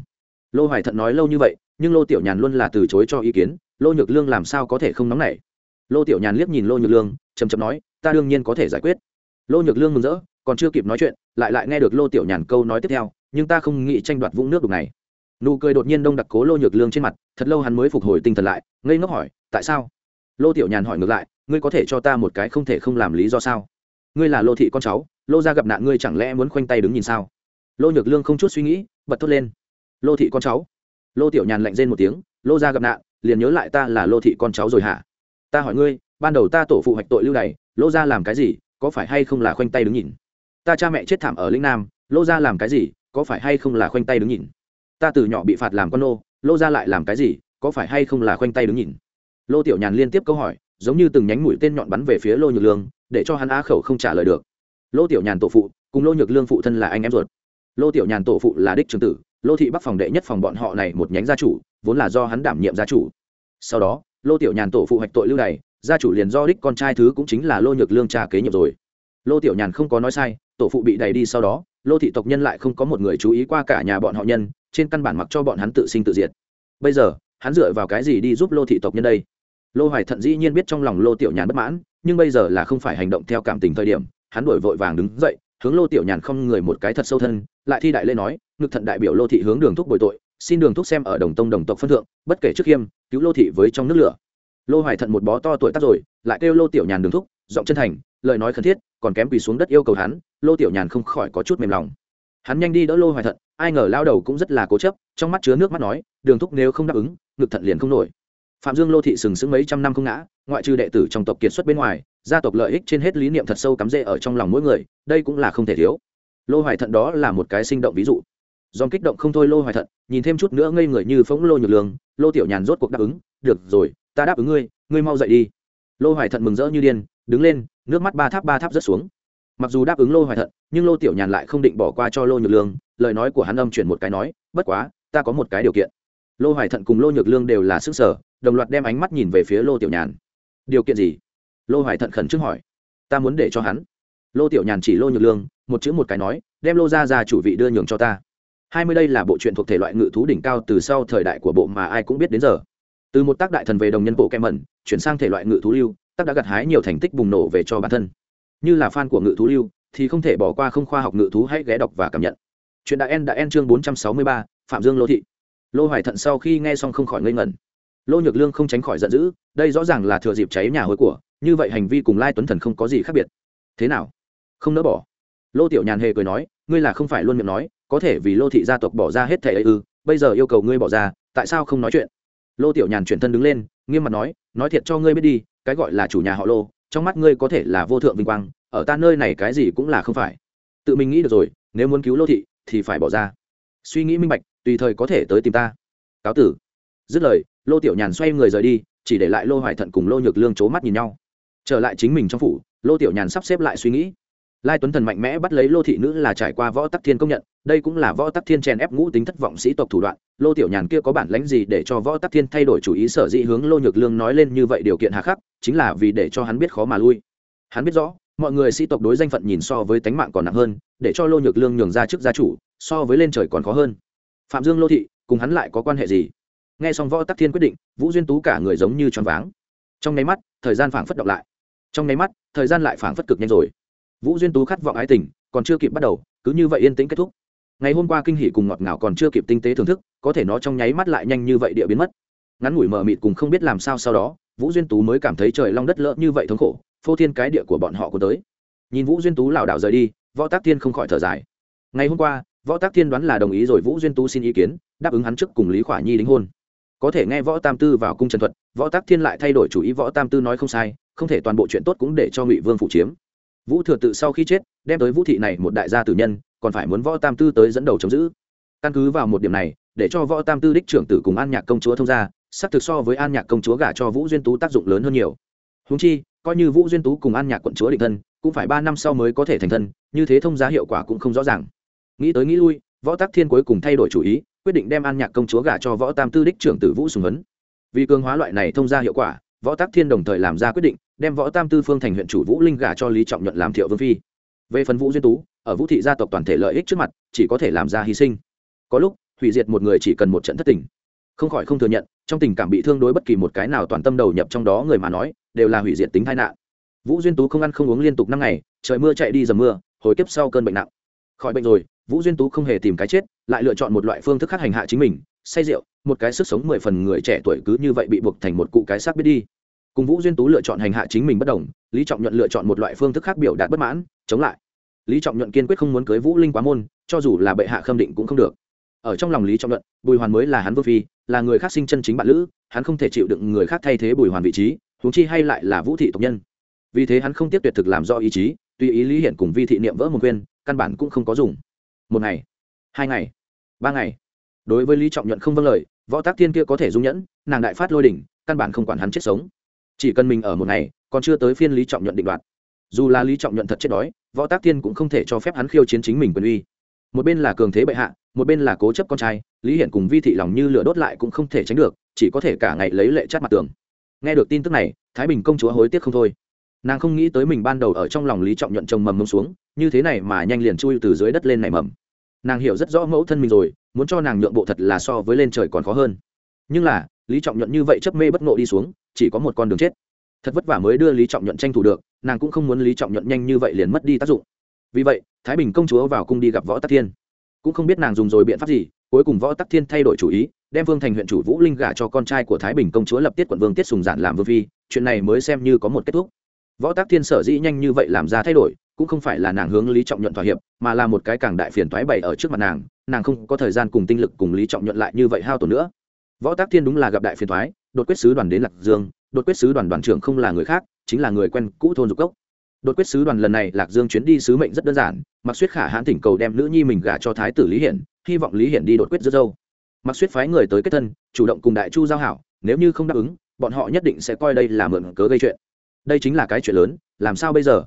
Lô hoài thận nói lâu như vậy, nhưng lô tiểu nhàn luôn là từ chối cho ý kiến, lô nhược lương làm sao có thể không nóng nảy? Lô tiểu nhàn liếc nhìn lô nhược lương chầm chầm nói, ta đương nhiên có thể giải quyết. Lô nhược lương mừng rỡ, còn chưa kịp nói chuyện, lại lại nghe được lô tiểu nhàn câu nói tiếp theo, nhưng ta không nghĩ tranh đoạt vũng nước đục này. Nụ cười đột nhiên đông đặc cố lô nhược lương trên mặt, thật lâu hắn mới phục hồi tinh thần lại, ngây ngốc hỏi, tại sao? Lô tiểu nhàn hỏi ngược lại, ngươi có thể cho ta một cái không thể không làm lý do sao? Ngươi là lô thị con cháu, lô ra gặp nạn ngươi chẳng lẽ muốn khoanh tay đứng nhìn sao? Lô nhược lương không chút suy nghĩ, bật thốt lên. Lô thị con cháu? Lô tiểu nhàn lạnh rên một tiếng, lô ra gặp nạn, liền nhớ lại ta là lô thị con cháu rồi hả? Ta hỏi ngươi, ban đầu ta tổ phụ hoạch tội lưu đày, lô ra làm cái gì, có phải hay không là khoanh tay đứng nhìn? Ta cha mẹ chết thảm ở lĩnh nam, lô ra làm cái gì, có phải hay không là khoanh tay đứng nhìn? Ta từ nhỏ bị phạt làm con nô, lô ra lại làm cái gì, có phải hay không là khoanh tay đứng nhìn? Lô tiểu nhàn liên tiếp câu hỏi, giống như từng nhánh mũi tên nhọn bắn về phía lô nhược lương để cho hắn á khẩu không trả lời được. Lô tiểu nhàn tổ phụ, cùng lô nhược lương phụ thân là anh em ruột. Lô tiểu nhàn tổ phụ là đích trường tử, lô thị bắc phòng đệ nhất phòng bọn họ này một nhánh gia chủ, vốn là do hắn đảm nhiệm gia chủ. Sau đó, lô tiểu nhàn tổ phụ hoạch tội lưu này gia chủ liền do đích con trai thứ cũng chính là lô nhược lương cha kế nhiệm rồi. Lô tiểu nhàn không có nói sai, tổ phụ bị đẩy đi sau đó, lô thị tộc nhân lại không có một người chú ý qua cả nhà bọn họ nhân, trên căn bản mặc cho bọn hắn tự sinh tự diệt. Bây giờ, hắn dựa vào cái gì đi giúp lô thị tộc nhân đây? Lô hoài thận dĩ nhiên biết trong lòng lô tiểu nhàn bất mãn, nhưng bây giờ là không phải hành động theo cảm tình thời điểm, hắn đổi vội vàng đứng dậy, hướng lô tiểu nhàn không người một cái thật sâu thân, lại thi đại lê nói, ngực thận đại biểu lô thị hướng đường thúc bồi tội, xin đường thúc xem ở đồng tông đồng tộc phân thượng, bất kể trước khiêm cứu lô thị với trong nước lửa. Lô hoài thận một bó to tuổi tác rồi, lại kêu lô tiểu nhàn đường thúc, giọng chân thành, lời nói khẩn thiết, còn kém quỳ xuống đất yêu cầu hắn, lô tiểu nhàn không khỏi có chút mềm lòng. Hắn nhanh đi đỡ lô hoài thận, ai ngờ lao đầu cũng rất là cố chấp, trong mắt chứa nước mắt nói, đường thúc nếu không đáp ứng, ngực thận liền không nổi phạm dương lô thị sừng sững mấy trăm năm không ngã, ngoại trừ đệ tử trong tộc kiệt xuất bên ngoài, gia tộc lợi ích trên hết lý niệm thật sâu cắm rễ ở trong lòng mỗi người, đây cũng là không thể thiếu. Lô hoài thận đó là một cái sinh động ví dụ. Dòng kích động không thôi lô hoài thận, nhìn thêm chút nữa ngây người như phóng lô nhược lương, lô tiểu nhàn rốt cuộc đáp ứng, được rồi, ta đáp ứng ngươi ngươi mau dậy đi. Lô hoài thận mừng rỡ như điên, đứng lên, nước mắt ba tháp ba tháp rớt xuống. Mặc dù đáp ứng lô hoài thận, nhưng lô tiểu nhàn lại không định bỏ qua cho lô nhược lương, lời nói của hắn âm chuyển một cái nói, bất quá, ta có một cái điều kiện lô hoài thận cùng lô nhược lương đều là sức sở, đồng loạt đem ánh mắt nhìn về phía lô tiểu nhàn. Điều kiện gì? Lô hoài thận khẩn trước hỏi. Ta muốn để cho hắn. Lô tiểu nhàn chỉ lô nhược lương, một chữ một cái nói, đem lô ra ra chủ vị đưa nhường cho ta. Hai mươi đây là bộ truyện thuộc thể loại ngự thú đỉnh cao từ sau thời đại của bộ mà ai cũng biết đến giờ. Từ một tác đại thần về đồng nhân bộ kem mẩn, chuyển sang thể loại ngự thú lưu, tác đã gặt hái nhiều thành tích bùng nổ về cho bản thân. Như là fan của ngự thú lưu, thì không thể bỏ qua không khoa học ngự thú hãy ghé đọc và cảm nhận. Chuyện đã en đã en chương bốn trăm sáu mươi ba, phạm dương lô thị lô hoài thận sau khi nghe xong không khỏi ngây ngẩn. Lô nhược lương không tránh khỏi giận dữ, đây rõ ràng là thừa dịp cháy nhà hối của, như vậy hành vi cùng lai tuấn thần không có gì khác biệt. Thế nào? Không nỡ bỏ. Lô tiểu nhàn hề cười nói, ngươi là không phải luôn miệng nói, có thể vì lô thị gia tộc bỏ ra hết thẻ ấy ư, bây giờ yêu cầu ngươi bỏ ra, tại sao không nói chuyện? Lô tiểu nhàn chuyển thân đứng lên, nghiêm mặt nói nói thiệt cho ngươi biết đi, cái gọi là chủ nhà họ lô, trong mắt ngươi có thể là vô thượng vinh quang, ở ta nơi này cái gì cũng là không phải. Tự mình nghĩ được rồi, nếu muốn cứu lô thị thì phải bỏ ra. Suy nghĩ minh bạch tùy thời có thể tới tìm ta. Cáo tử. Dứt lời, lô tiểu nhàn xoay người rời đi, chỉ để lại lô hoài thận cùng lô nhược lương c h ố mắt nhìn nhau. Trở lại chính mình trong phủ, lô tiểu nhàn sắp xếp lại suy nghĩ. Lai tuấn thần mạnh mẽ bắt lấy lô thị nữ là trải qua võ tắc thiên công nhận, đây cũng là võ tắc thiên chèn ép ngũ tính thất vọng sĩ tộc thủ đoạn. Lô tiểu nhàn kia có bản lánh gì để cho võ tắc thiên thay đổi chủ ý sở dĩ hướng lô nhược lương nói lên như vậy điều kiện hà khắc, chính là vì để cho hắn biết khó mà lui. Hắn biết rõ, mọi người sĩ tộc đối danh phận nhìn so với tánh mạng còn nặng hơn, để cho lô nhược lương nhường ra trước gia chủ, so với lên trời còn khó hơn phạm dương lô thị, cùng hắn lại có quan hệ gì? Nghe xong võ tắc thiên quyết định, vũ duyên tú cả người giống như choáng váng. Trong nháy mắt, thời gian phảng phất động lại. Trong nháy mắt, thời gian lại phảng phất cực nhanh rồi. Vũ duyên tú khát vọng ái tình, còn chưa kịp bắt đầu, cứ như vậy yên tĩnh kết thúc. Ngày hôm qua kinh hỉ cùng ngọt ngào còn chưa kịp tinh tế thưởng thức, có thể nó trong nháy mắt lại nhanh như vậy địa biến mất. Ngắn ngủi mờ mịt cùng không biết làm sao sau đó, vũ duyên tú mới cảm thấy trời long đất lỡ như vậy thống khổ, phô thiên cái địa của bọn họ có tới. Nhìn vũ duyên tú lảo đảo rời đi, võ tác thiên không khỏi thở dài. Ngày hôm qua võ tác thiên đoán là đồng ý rồi, vũ duyên tú xin ý kiến, đáp ứng hắn trước cùng lý khỏa nhi đính hôn. Có thể nghe võ tam tư vào cung trần thuật, võ tác thiên lại thay đổi chủ ý, võ tam tư nói không sai, không thể toàn bộ chuyện tốt cũng để cho ngụy vương phụ chiếm. Vũ thừa tự sau khi chết, đem tới vũ thị này một đại gia tử nhân, còn phải muốn võ tam tư tới dẫn đầu chống giữ. Căn cứ vào một điểm này, để cho võ tam tư đích trưởng tử cùng an nhạc công chúa thông ra xác thực so với an nhạc công chúa gả cho vũ duyên tú tác dụng lớn hơn nhiều. Húng chi, coi như vũ duyên tú cùng an nhạc quận chúa định thân, cũng phải ba năm sau mới có thể thành thân, như thế thông giá hiệu quả cũng không rõ ràng nghĩ tới nghĩ lui, võ tắc thiên cuối cùng thay đổi chủ ý, quyết định đem an nhạc công chúa gả cho võ tam tư đích trưởng tử vũ sùng huấn vì cường hóa loại này thông ra hiệu quả, võ tắc thiên đồng thời làm ra quyết định, đem võ tam tư phương thành huyện chủ vũ linh gả cho lý trọng nhuận làm thiệu vương phi. Về phần vũ duyên tú, ở vũ thị gia tộc toàn thể lợi ích trước mặt, chỉ có thể làm ra hy sinh. Có lúc, hủy diệt một người chỉ cần một trận thất tình. Không khỏi không thừa nhận, trong tình cảm bị thương đối bất kỳ một cái nào toàn tâm đầu nhập trong đó người mà nói, đều là hủy diệt tính tai nạn. Vũ duyên tú không ăn không uống liên tục năm ngày, trời mưa chạy đi dầm mưa, hồi kiếp sau cơn bệnh nặng. Khỏi bệnh rồi vũ duyên tú không hề tìm cái chết, lại lựa chọn một loại phương thức khác hành hạ chính mình, say rượu, một cái sức sống mười phần người trẻ tuổi cứ như vậy bị buộc thành một cụ cái xác biết đi. Cùng vũ duyên tú lựa chọn hành hạ chính mình bất đồng, lý trọng nhuận lựa chọn một loại phương thức khác biểu đạt bất mãn, chống lại. Lý trọng nhuận kiên quyết không muốn cưới vũ linh quá môn, cho dù là bệ hạ khâm định cũng không được. Ở trong lòng lý trọng nhuận, bùi hoàn mới là hắn vương phi, là người khác sinh chân chính bạn lữ, hắn không thể chịu đựng người khác thay thế bùi hoàn vị trí, huống chi hay lại là vũ thị tộc nhân. Vì thế hắn không tiếp tuyệt thực làm do ý chí, tùy ý lý hiện cùng vi thị niệm vỡ một quên, căn bản cũng không có dùng một ngày, hai ngày, ba ngày. Đối với lý trọng nhuận không vâng lời, võ tác thiên kia có thể dung nhẫn, nàng đại phát lôi đỉnh, căn bản không quản hắn chết sống. Chỉ cần mình ở một ngày, còn chưa tới phiên lý trọng nhuận định đoạt. Dù là lý trọng nhuận thật chết đói, võ tác thiên cũng không thể cho phép hắn khiêu chiến chính mình quyền uy. Một bên là cường thế bệ hạ, một bên là cố chấp con trai, lý hiển cùng vi thị lòng như lửa đốt lại cũng không thể tránh được, chỉ có thể cả ngày lấy lệ chát mặt tường. Nghe được tin tức này, thái bình công chúa hối tiếc không thôi. Nàng không nghĩ tới mình ban đầu ở trong lòng lý trọng nhuận trồng mầm mông xuống như thế này mà nhanh liền chui từ dưới đất lên nảy mầm. Nàng hiểu rất rõ mẫu thân mình rồi, muốn cho nàng nhượng bộ thật là so với lên trời còn khó hơn. Nhưng là, lý trọng nhuận như vậy chấp mê bất ngộ đi xuống, chỉ có một con đường chết. Thật vất vả mới đưa lý trọng nhuận tranh thủ được, nàng cũng không muốn lý trọng nhuận nhanh như vậy liền mất đi tác dụng. Vì vậy, thái bình công chúa vào cung đi gặp võ tắc thiên. Cũng không biết nàng dùng rồi biện pháp gì, cuối cùng võ tắc thiên thay đổi chủ ý, đem vương thành huyện chủ vũ linh gả cho con trai của thái bình công chúa lập tiết quận vương tiết sùng giản làm vương phi, chuyện này mới xem như có một kết thúc. Võ tắc thiên sở dĩ nhanh như vậy làm ra thay đổi cũng không phải là nàng hướng lý trọng nhuận thỏa hiệp, mà là một cái càng đại phiền thoái bày ở trước mặt nàng nàng không có thời gian cùng tinh lực cùng lý trọng nhuận lại như vậy hao tổn nữa. Võ tác thiên đúng là gặp đại phiền thoái đột quyết sứ đoàn đến lạc dương, đột quyết sứ đoàn đoàn trưởng không là người khác, chính là người quen cũ thôn dục cốc. Đột quyết sứ đoàn lần này lạc dương chuyến đi sứ mệnh rất đơn giản mặc suýt khả hãn thỉnh cầu đem nữ nhi mình gả cho thái tử lý hiển, hy vọng lý hiển đi đột quyết rất dâu. Mặc suýt phái người tới kết thân, chủ động cùng đại chu giao hảo, nếu như không đáp ứng, bọn họ nhất định sẽ coi đây là mượn cớ gây chuyện. Đây chính là cái chuyện lớn, làm sao bây giờ?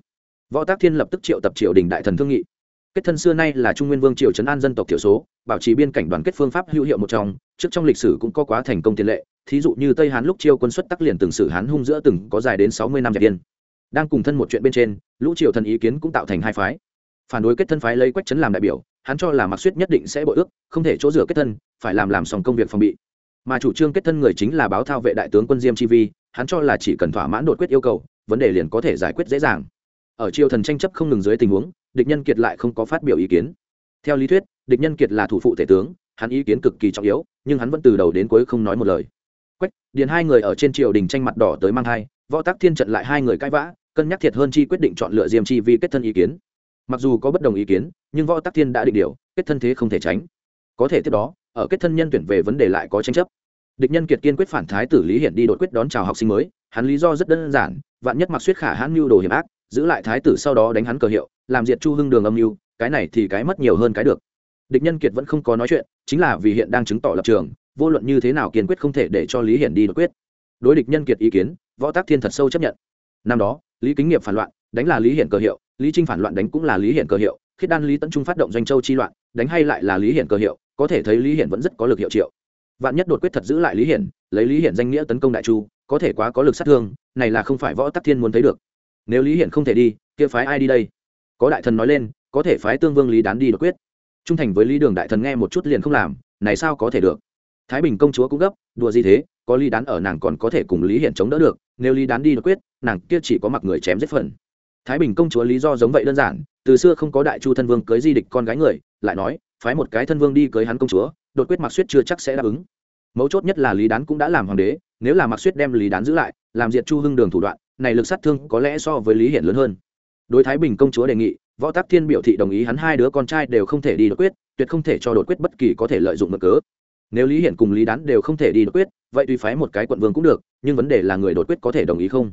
Võ tác thiên lập tức triệu tập triều đình đại thần thương nghị. Kết thân xưa nay là trung nguyên vương triều trấn an dân tộc thiểu số, bảo trì biên cảnh đoàn kết phương pháp hữu hiệu một trong, trước trong lịch sử cũng có quá thành công tiền lệ, thí dụ như tây hán lúc chiêu quân xuất tắc liền từng sử hán hung giữa từng có dài đến sáu mươi năm dẹp yên đang cùng thân một chuyện bên trên, lũ triều thần ý kiến cũng tạo thành hai phái. Phản đối kết thân phái lấy quách trấn làm đại biểu, hắn cho là mặc suýt nhất định sẽ bội ước, không thể chỗ rửa kết thân, phải làm làm xong công việc phòng bị. Mà chủ trương kết thân người chính là báo thao vệ đại tướng quân diêm chi vi, hắn cho là chỉ cần thỏa mãn đột quyết yêu cầu, vấn đề liền có thể giải quyết dễ dàng ở triều thần tranh chấp không ngừng dưới tình huống, địch nhân kiệt lại không có phát biểu ý kiến. Theo lý thuyết, địch nhân kiệt là thủ phụ thể tướng, hắn ý kiến cực kỳ trọng yếu, nhưng hắn vẫn từ đầu đến cuối không nói một lời. Quách, điền hai người ở trên triều đình tranh mặt đỏ tới mang thai, võ tắc thiên trận lại hai người cãi vã, cân nhắc thiệt hơn chi quyết định chọn lựa diêm chi vì kết thân ý kiến. Mặc dù có bất đồng ý kiến, nhưng võ tắc thiên đã định điều, kết thân thế không thể tránh. Có thể tiếp đó, ở kết thân nhân tuyển về vấn đề lại có tranh chấp. Địch nhân kiệt kiên quyết phản thái tử lý hiển đi đột quyết đón chào học sinh mới, hắn lý do rất đơn giản, vạn nhất mặc suyết khả hãn mưu đồ hiểm ác giữ lại thái tử sau đó đánh hắn cờ hiệu, làm diệt chu hưng đường âm mưu, cái này thì cái mất nhiều hơn cái được. Địch nhân kiệt vẫn không có nói chuyện, chính là vì hiện đang chứng tỏ lập trường, vô luận như thế nào kiên quyết không thể để cho lý hiển đi đột quyết. Đối địch nhân kiệt ý kiến, võ tác thiên thật sâu chấp nhận. Năm đó, lý kính nghiệp phản loạn, đánh là lý hiển cờ hiệu, lý trinh phản loạn đánh cũng là lý hiển cờ hiệu, khiết đan lý tấn trung phát động doanh châu chi loạn, đánh hay lại là lý hiển cờ hiệu, có thể thấy lý hiển vẫn rất có lực hiệu triệu. Vạn nhất đột quyết thật giữ lại lý hiển, lấy lý hiển danh nghĩa tấn công đại chu, có thể quá có lực sát thương, này là không phải võ tắc thiên muốn thấy được nếu lý hiển không thể đi, kia phái ai đi đây? Có đại thần nói lên, có thể phái tương vương lý đán đi đột quyết. Trung thành với lý đường đại thần nghe một chút liền không làm, này sao có thể được? Thái bình công chúa cũng gấp, đùa gì thế, có lý đán ở nàng còn có thể cùng lý hiển chống đỡ được, nếu lý đán đi đột quyết, nàng kia chỉ có mặc người chém giết phần. Thái bình công chúa lý do giống vậy đơn giản, từ xưa không có đại chu thân vương cưới di địch con gái người, lại nói, phái một cái thân vương đi cưới hắn công chúa, đột quyết mặc suýt chưa chắc sẽ đáp ứng. Mấu chốt nhất là lý đán cũng đã làm hoàng đế, nếu là mặc suýt đem lý đán giữ lại, làm diệt chu hưng đường thủ đoạn này lực sát thương có lẽ so với lý hiển lớn hơn. Đối thái bình công chúa đề nghị, võ tắc thiên biểu thị đồng ý hắn hai đứa con trai đều không thể đi đột quyết, tuyệt không thể cho đột quyết bất kỳ có thể lợi dụng mực cớ. Nếu lý hiển cùng lý đán đều không thể đi đột quyết, vậy tùy phái một cái quận vương cũng được, nhưng vấn đề là người đột quyết có thể đồng ý không?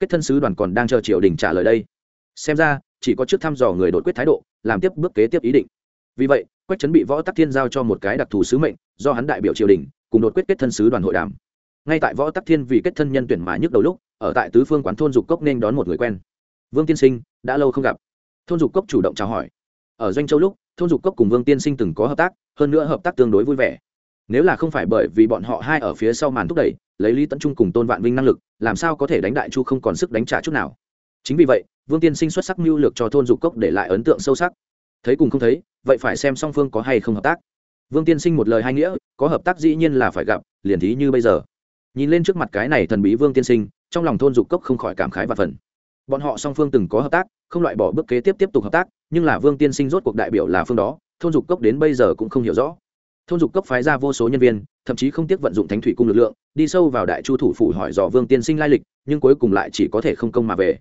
Kết thân sứ đoàn còn đang chờ triều đình trả lời đây. Xem ra, chỉ có trước thăm dò người đột quyết thái độ, làm tiếp bước kế tiếp ý định. Vì vậy, quách chấn bị võ tắc thiên giao cho một cái đặc thù sứ mệnh, do hắn đại biểu triều đình, cùng đột quyết kết thân sứ đoàn hội đàm. Ngay tại võ tắc thiên vì kết thân nhân tuyển mà nhức đầu lúc ở tại tứ phương quán thôn dục cốc nên đón một người quen. Vương tiên sinh, đã lâu không gặp. Thôn dục cốc chủ động chào hỏi. Ở doanh châu lúc, thôn dục cốc cùng vương tiên sinh từng có hợp tác, hơn nữa hợp tác tương đối vui vẻ. Nếu là không phải bởi vì bọn họ hai ở phía sau màn thúc đẩy, lấy lý tấn trung cùng tôn vạn vinh năng lực, làm sao có thể đánh đại chu không còn sức đánh trả chút nào? Chính vì vậy, vương tiên sinh xuất sắc mưu lược cho thôn dục cốc để lại ấn tượng sâu sắc. Thấy cùng không thấy, vậy phải xem song phương có hay không hợp tác. Vương tiên sinh một lời hai nghĩa, có hợp tác dĩ nhiên là phải gặp, liền thí như bây giờ nhìn lên trước mặt cái này thần bí vương tiên sinh, trong lòng thôn dục cốc không khỏi cảm khái và phần. Bọn họ song phương từng có hợp tác, không loại bỏ bước kế tiếp tiếp tục hợp tác, nhưng là vương tiên sinh rốt cuộc đại biểu là phương đó, thôn dục cốc đến bây giờ cũng không hiểu rõ. Thôn dục cốc phái ra vô số nhân viên, thậm chí không tiếc vận dụng thánh thủy cung lực lượng, đi sâu vào đại chu thủ phủ hỏi dò vương tiên sinh lai lịch, nhưng cuối cùng lại chỉ có thể không công mà về.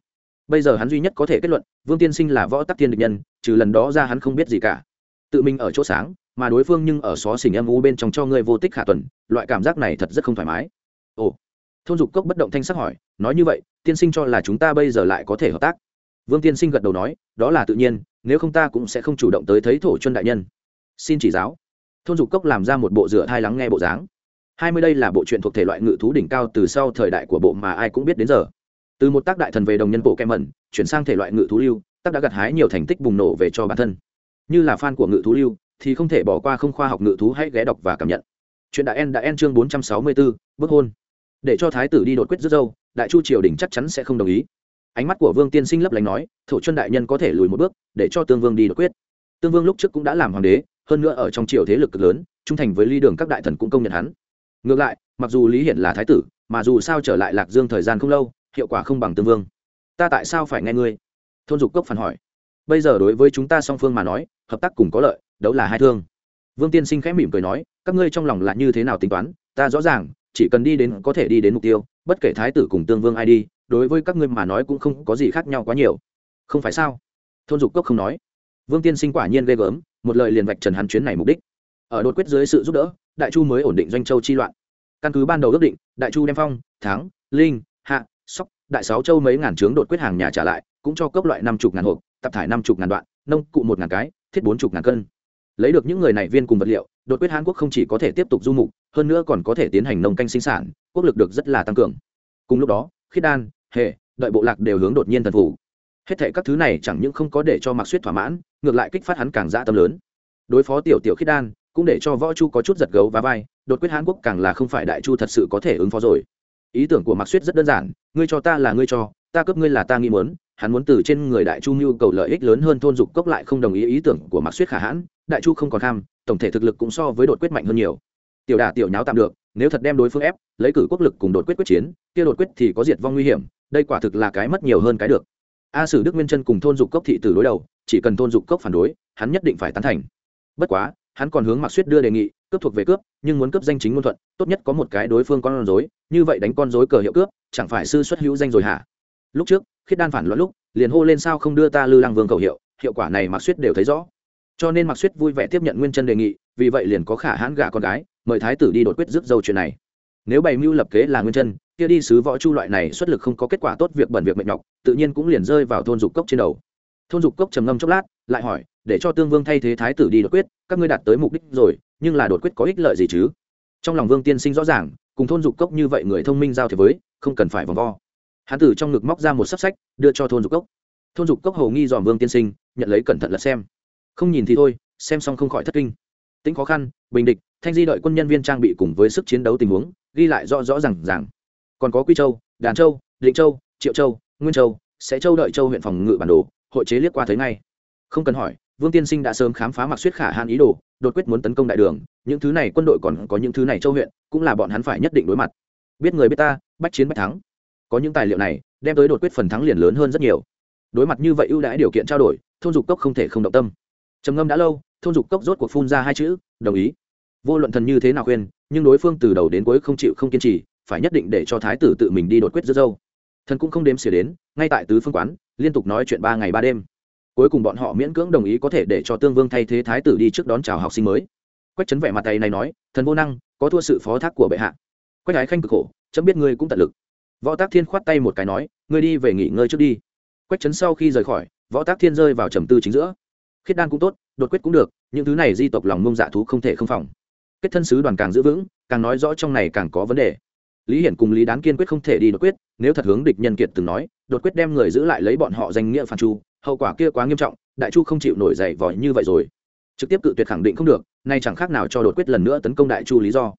Bây giờ hắn duy nhất có thể kết luận, vương tiên sinh là võ tắc tiên địch nhân, trừ lần đó ra hắn không biết gì cả. Tự mình ở chỗ sáng, mà đối phương nhưng ở xó xỉnh âm u bên trong cho người vô tích khả tuần, loại cảm giác này thật rất không thoải mái thôn dục cốc bất động thanh sắc hỏi nói như vậy tiên sinh cho là chúng ta bây giờ lại có thể hợp tác? Vương tiên sinh gật đầu nói đó là tự nhiên nếu không ta cũng sẽ không chủ động tới thấy thổ chuân đại nhân. Xin chỉ giáo. Thôn dục cốc làm ra một bộ rửa thai lắng nghe bộ dáng. Hai mươi đây là bộ truyện thuộc thể loại ngự thú đỉnh cao từ sau thời đại của bộ mà ai cũng biết đến giờ. Từ một tác đại thần về đồng nhân bộ kem mẩn chuyển sang thể loại ngự thú lưu tác đã gặt hái nhiều thành tích bùng nổ về cho bản thân. Như là fan của ngự thú lưu thì không thể bỏ qua không khoa học ngự thú hãy ghé đọc và cảm nhận. Chuyện đã en đã en chương bốn trăm sáu mươi 464, bức hôn để cho thái tử đi đột quyết rước dâu, đại chu triều đình chắc chắn sẽ không đồng ý. Ánh mắt của vương tiên sinh lấp lánh nói, thổ chân đại nhân có thể lùi một bước, để cho tương vương đi đột quyết. Tương vương lúc trước cũng đã làm hoàng đế, hơn nữa ở trong triều thế lực cực lớn, trung thành với ly đường các đại thần cũng công nhận hắn. Ngược lại, mặc dù lý hiển là thái tử, mà dù sao trở lại lạc dương thời gian không lâu, hiệu quả không bằng tương vương. Ta tại sao phải nghe ngươi? Thôn dục cốc phản hỏi. Bây giờ đối với chúng ta song phương mà nói, hợp tác cùng có lợi, đấu là hai thương. Vương tiên sinh khẽ mỉm cười nói, các ngươi trong lòng là như thế nào tính toán? Ta rõ ràng chỉ cần đi đến có thể đi đến mục tiêu, bất kể thái tử cùng tương vương ai đi, đối với các ngươi mà nói cũng không có gì khác nhau quá nhiều. Không phải sao? Thôn dục cốc không nói. Vương tiên sinh quả nhiên ghê gớm, một lời liền vạch trần hắn chuyến này mục đích. Ở đột quyết dưới sự giúp đỡ, đại chu mới ổn định doanh châu chi loạn. Căn cứ ban đầu ước định, đại chu đem phong, thắng, linh, hạ, sóc, đại sáu châu mấy ngàn trướng đột quyết hàng nhà trả lại, cũng cho cấp loại năm chục ngàn hộp, tập thải năm chục ngàn đoạn, nông cụ một ngàn cái, thiết bốn chục ngàn cân. Lấy được những người này viên cùng vật liệu, đột quyết hàn quốc không chỉ có thể tiếp tục du mục hơn nữa còn có thể tiến hành nông canh sinh sản, quốc lực được rất là tăng cường. Cùng lúc đó, khiết đan hệ đợi bộ lạc đều hướng đột nhiên thần phủ. Hết thệ các thứ này chẳng những không có để cho mặc suýt thỏa mãn, ngược lại kích phát hắn càng dã tâm lớn. Đối phó tiểu tiểu khiết đan, cũng để cho võ chu có chút giật gấu và vai, đột quyết hán quốc càng là không phải đại chu thật sự có thể ứng phó rồi. Ý tưởng của mặc suýt rất đơn giản, ngươi cho ta là ngươi cho, ta cướp ngươi là ta nghĩ muốn, hắn muốn từ trên người đại chu mưu cầu lợi ích lớn hơn thôn dục cốc lại không đồng ý ý tưởng của mạc suýt khả hãn, đại chu không còn tham, tổng thể thực lực cũng so với đột quyết mạnh hơn nhiều tiểu đả tiểu nháo tạm được, nếu thật đem đối phương ép, lấy cử quốc lực cùng đột quyết quyết chiến, kia đột quyết thì có diệt vong nguy hiểm, đây quả thực là cái mất nhiều hơn cái được. A sử đức nguyên chân cùng thôn dục cốc thị tử đối đầu, chỉ cần thôn dục cốc phản đối, hắn nhất định phải tán thành. Bất quá, hắn còn hướng mạc suýt đưa đề nghị, cướp thuộc về cướp, nhưng muốn cướp danh chính ngôn thuận, tốt nhất có một cái đối phương con rối, như vậy đánh con rối cờ hiệu cướp, chẳng phải sư xuất hữu danh rồi hả? Lúc trước, khiết đan phản loạn lúc, liền hô lên sao không đưa ta lư lăng vương cầu hiệu hiệu quả này mạc suýt đều thấy rõ. Cho nên mạc suýt vui vẻ tiếp nhận nguyên chân đề nghị, vì vậy liền có khả hãn gả con gái mời thái tử đi đột quyết rước dâu chuyện này. Nếu bày mưu lập kế là nguyên chân, kia đi sứ võ chu loại này xuất lực không có kết quả tốt việc bẩn việc mệt nhọc, tự nhiên cũng liền rơi vào thôn dục cốc trên đầu. Thôn dục cốc trầm ngâm chốc lát, lại hỏi, để cho tương vương thay thế thái tử đi đột quyết, các ngươi đạt tới mục đích rồi, nhưng là đột quyết có ích lợi gì chứ? Trong lòng vương tiên sinh rõ ràng, cùng thôn dục cốc như vậy người thông minh giao thế với, không cần phải vòng vo. Hán tử trong ngực móc ra một sắp sách, đưa cho thôn dục cốc. Thôn dục cốc hầu nghi dòm vương tiên sinh, nhận lấy cẩn thận lật xem. Không nhìn thì thôi, xem xong không khỏi thất kinh tính khó khăn, bình địch, thanh di đợi quân nhân viên trang bị cùng với sức chiến đấu tình huống, ghi lại rõ rõ r à n g r còn có quy châu, đàn châu, định châu, triệu châu, nguyên châu, sẽ châu đợi châu huyện phòng ngự bản đồ, hội chế liếc qua thấy ngay. Không cần hỏi, vương tiên sinh đã sớm khám phá mặc suyết khả hàn ý đồ, đột quyết muốn tấn công đại đường, những thứ này quân đội còn có những thứ này châu huyện, cũng là bọn hắn phải nhất định đối mặt. Biết người biết ta, bách chiến bách thắng. Có những tài liệu này, đem tới đột quyết phần thắng liền lớn hơn rất nhiều. Đối mặt như vậy ưu đãi điều kiện trao đổi, thôn dục cốc không thể không động tâm. Trầm ngâm đã lâu thôn dục cốc rốt cuộc phun ra hai chữ, đồng ý. Vô luận thần như thế nào khuyên, nhưng đối phương từ đầu đến cuối không chịu không kiên trì, phải nhất định để cho thái tử tự mình đi đột quyết giữa dâu. Thần cũng không đếm xỉa đến, ngay tại tứ phương quán, liên tục nói chuyện ba ngày ba đêm. Cuối cùng bọn họ miễn cưỡng đồng ý có thể để cho tương vương thay thế thái tử đi trước đón chào học sinh mới. Quách trấn vẻ mặt tay này nói, thần vô năng, có thua sự phó thác của bệ hạ. Quách ái khanh cực khổ, chấm biết ngươi cũng tận lực. Võ tác thiên khoát tay một cái nói, ngươi đi về nghỉ ngơi trước đi. Quách trấn sau khi rời khỏi, võ tác thiên rơi vào trầm tư chính giữa. Khiết đan cũng tốt đột quyết cũng được, những thứ này di tộc lòng mông dạ thú không thể không phòng. Kết thân sứ đoàn càng giữ vững, càng nói rõ trong này càng có vấn đề. Lý hiển cùng lý đán kiên quyết không thể đi đột quyết, nếu thật hướng địch nhân kiệt từng nói, đột quyết đem người giữ lại lấy bọn họ danh nghĩa phản chu, hậu quả kia quá nghiêm trọng, đại chu không chịu nổi dậy vòi như vậy rồi. Trực tiếp cự tuyệt khẳng định không được, nay chẳng khác nào cho đột quyết lần nữa tấn công đại chu lý do.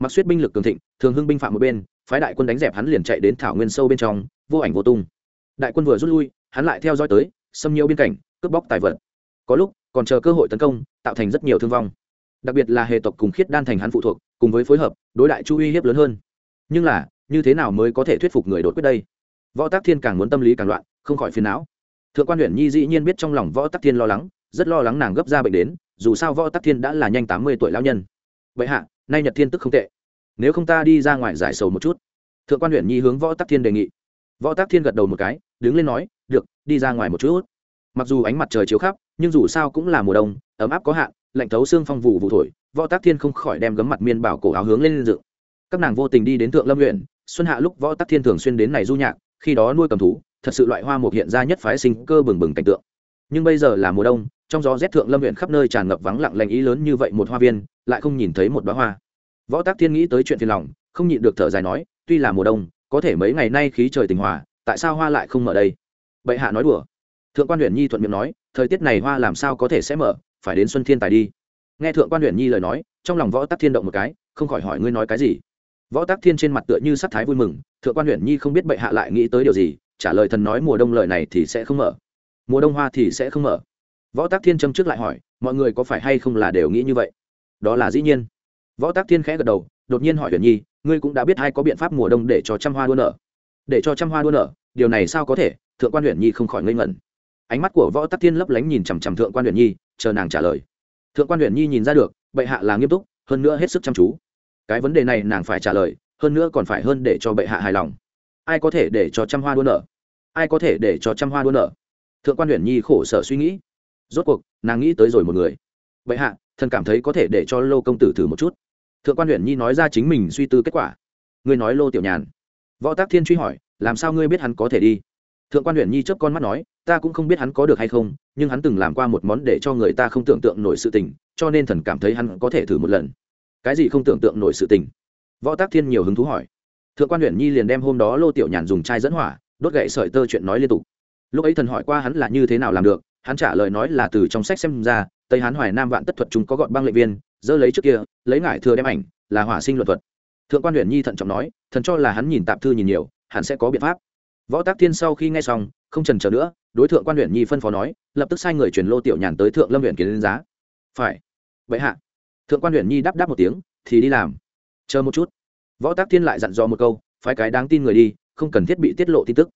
Mặc suyết binh lực cường thịnh, thường hưng binh phạm một bên, phái đại quân đánh dẹp hắn liền chạy đến thảo nguyên sâu bên trong, vô ảnh vô tung. Đại quân vừa rút lui, hắn lại theo dõi tới, xâm nhiễu biên cảnh, cướp bóc tài vật. Có lúc còn chờ cơ hội tấn công, tạo thành rất nhiều thương vong. Đặc biệt là hệ tộc cùng khiết đan thành hắn phụ thuộc, cùng với phối hợp, đối đại chu uy hiếp lớn hơn. Nhưng là, như thế nào mới có thể thuyết phục người đột quyết đây? Võ tác thiên càng muốn tâm lý càng loạn, không khỏi phiền não. Thượng quan huyện nhi dĩ nhiên biết trong lòng võ tắc thiên lo lắng, rất lo lắng nàng gấp ra bệnh đến, dù sao võ tắc thiên đã là nhanh tám mươi tuổi lao nhân. Vậy hạ, nay nhật thiên tức không tệ. Nếu không ta đi ra ngoài giải sầu một chút. Thượng quan huyện nhi hướng võ tắc thiên đề nghị. Võ tắc thiên gật đầu một cái, đứng lên nói, được, đi ra ngoài một chút mặc dù ánh mặt trời chiếu khắp, nhưng dù sao cũng là mùa đông, ấm áp có hạn, lạnh thấu xương phong vụ vụ thổi, võ tắc thiên không khỏi đem gấm mặt miên bảo cổ áo hướng lên dựng. Các nàng vô tình đi đến thượng lâm huyện, xuân hạ lúc võ tắc thiên thường xuyên đến này du nhạc, khi đó nuôi cầm thú, thật sự loại hoa mục hiện ra nhất phái sinh cơ bừng bừng cảnh tượng. Nhưng bây giờ là mùa đông, trong gió rét thượng lâm huyện khắp nơi tràn ngập vắng lặng lành ý lớn như vậy một hoa viên, lại không nhìn thấy một bá hoa. Võ tác thiên nghĩ tới chuyện phiền lòng, không nhịn được thở dài nói, tuy là mùa đông, có thể mấy ngày nay khí trời tình hòa, tại sao hoa lại không mở đây? Bệ hạ nói đùa thượng quan huyện nhi thuận miệng nói, thời tiết này hoa làm sao có thể sẽ mở? Phải đến xuân thiên tài đi. Nghe thượng quan huyện nhi lời nói, trong lòng võ tắc thiên động một cái, không khỏi hỏi ngươi nói cái gì? Võ tắc thiên trên mặt tựa như sắc thái vui mừng, thượng quan huyện nhi không biết bệ hạ lại nghĩ tới điều gì, trả lời thần nói mùa đông lời này thì sẽ không mở. Mùa đông hoa thì sẽ không mở. Võ tắc thiên châm trước lại hỏi, mọi người có phải hay không là đều nghĩ như vậy? Đó là dĩ nhiên. Võ tắc thiên khẽ gật đầu, đột nhiên hỏi huyện nhi, ngươi cũng đã biết hay có biện pháp mùa đông để cho trăm hoa đua nở? Để cho trăm hoa đua nở, điều này sao có thể? Thượng quan huyện nhi không khỏi ngây ngẩn ánh mắt của võ tắc thiên lấp lánh nhìn chằm chằm thượng quan huyện nhi, chờ nàng trả lời. Thượng quan huyện nhi nhìn ra được, bệ hạ là nghiêm túc, hơn nữa hết sức chăm chú. Cái vấn đề này nàng phải trả lời, hơn nữa còn phải hơn để cho bệ hạ hài lòng. Ai có thể để cho trăm hoa đua nở? Ai có thể để cho trăm hoa đua nở? Thượng quan huyện nhi khổ sở suy nghĩ. Rốt cuộc, nàng nghĩ tới rồi một người. Bệ hạ, thần cảm thấy có thể để cho lô công tử thử một chút. Thượng quan huyện nhi nói ra chính mình suy tư kết quả. Ngươi nói lô tiểu nhàn. Võ tác thiên truy hỏi, làm sao ngươi biết hắn có thể đi? Thượng quan huyện nhi chớp con mắt nói, ta cũng không biết hắn có được hay không, nhưng hắn từng làm qua một món để cho người ta không tưởng tượng nổi sự tình, cho nên thần cảm thấy hắn có thể thử một lần. Cái gì không tưởng tượng nổi sự tình? Võ tác thiên nhiều hứng thú hỏi. Thượng quan huyện nhi liền đem hôm đó lô tiểu nhàn dùng chai dẫn hỏa, đốt gậy sợi tơ chuyện nói liên tục. Lúc ấy thần hỏi qua hắn là như thế nào làm được, hắn trả lời nói là từ trong sách xem ra, tây hán hoài nam vạn tất thuật chúng có gọn băng lệ viên dỡ lấy trước kia, lấy ngải thừa đem ảnh, là hỏa sinh luật thuật. Thượng quan huyện nhi thận trọng nói, thần cho là hắn nhìn tạp thư nhìn nhiều, hẳn sẽ có biện pháp võ tác thiên sau khi nghe xong, không trần chờ nữa, đối tượng quan huyện nhi phân phó nói, lập tức sai người chuyển lô tiểu nhàn tới thượng lâm huyện kiến lên giá. Phải. Vậy hạ. Thượng quan huyện nhi đáp đáp một tiếng, thì đi làm. Chờ một chút. Võ tác thiên lại dặn dò một câu, phái cái đáng tin người đi, không cần thiết bị tiết lộ tin tức.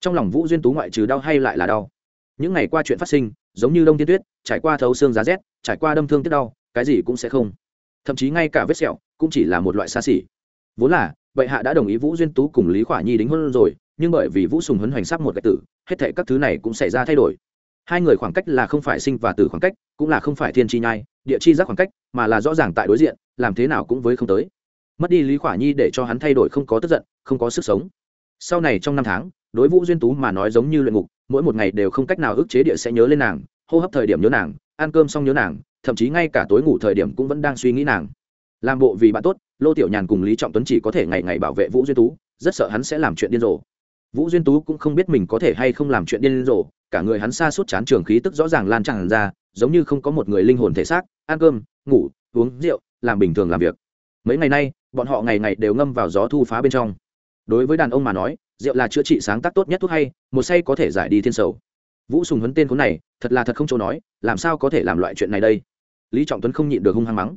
Trong lòng vũ duyên tú ngoại trừ đau hay lại là đau. Những ngày qua chuyện phát sinh, giống như đông tiên tuyết, trải qua thấu xương giá rét, trải qua đâm thương tiết đau, cái gì cũng sẽ không. Thậm chí ngay cả vết sẹo, cũng chỉ là một loại xa xỉ. Vốn là bệ hạ đã đồng ý vũ duyên tú cùng lý khỏa nhi đính hôn rồi nhưng bởi vì vũ sùng huấn hoành sắp một cái tử, hết thể các thứ này cũng xảy ra thay đổi. Hai người khoảng cách là không phải sinh và tử khoảng cách, cũng là không phải thiên chi nhai, địa chi giác khoảng cách, mà là rõ ràng tại đối diện, làm thế nào cũng với không tới. Mất đi lý khỏa nhi để cho hắn thay đổi không có tức giận, không có sức sống. Sau này trong năm tháng, đối vũ duyên tú mà nói giống như luyện ngục, mỗi một ngày đều không cách nào ức chế địa sẽ nhớ lên nàng, hô hấp thời điểm nhớ nàng, ăn cơm xong nhớ nàng, thậm chí ngay cả tối ngủ thời điểm cũng vẫn đang suy nghĩ nàng. Làm bộ vì bạn tốt, lô tiểu nhàn cùng lý trọng tuấn chỉ có thể ngày ngày bảo vệ vũ duyên tú, rất sợ hắn sẽ làm chuyện điên rồ vũ duyên tú cũng không biết mình có thể hay không làm chuyện điên rồ, cả người hắn xa suốt chán trường khí tức rõ ràng lan tràn ra, giống như không có một người linh hồn thể xác, ăn cơm, ngủ, uống rượu, làm bình thường làm việc. Mấy ngày nay, bọn họ ngày ngày đều ngâm vào gió thu phá bên trong. Đối với đàn ông mà nói, rượu là chữa trị sáng tác tốt nhất thuốc hay, một say có thể giải đi thiên sầu. Vũ sùng huấn tên khốn này, thật là thật không chỗ nói, làm sao có thể làm loại chuyện này đây? Lý trọng tuấn không nhịn được hung hăng mắng.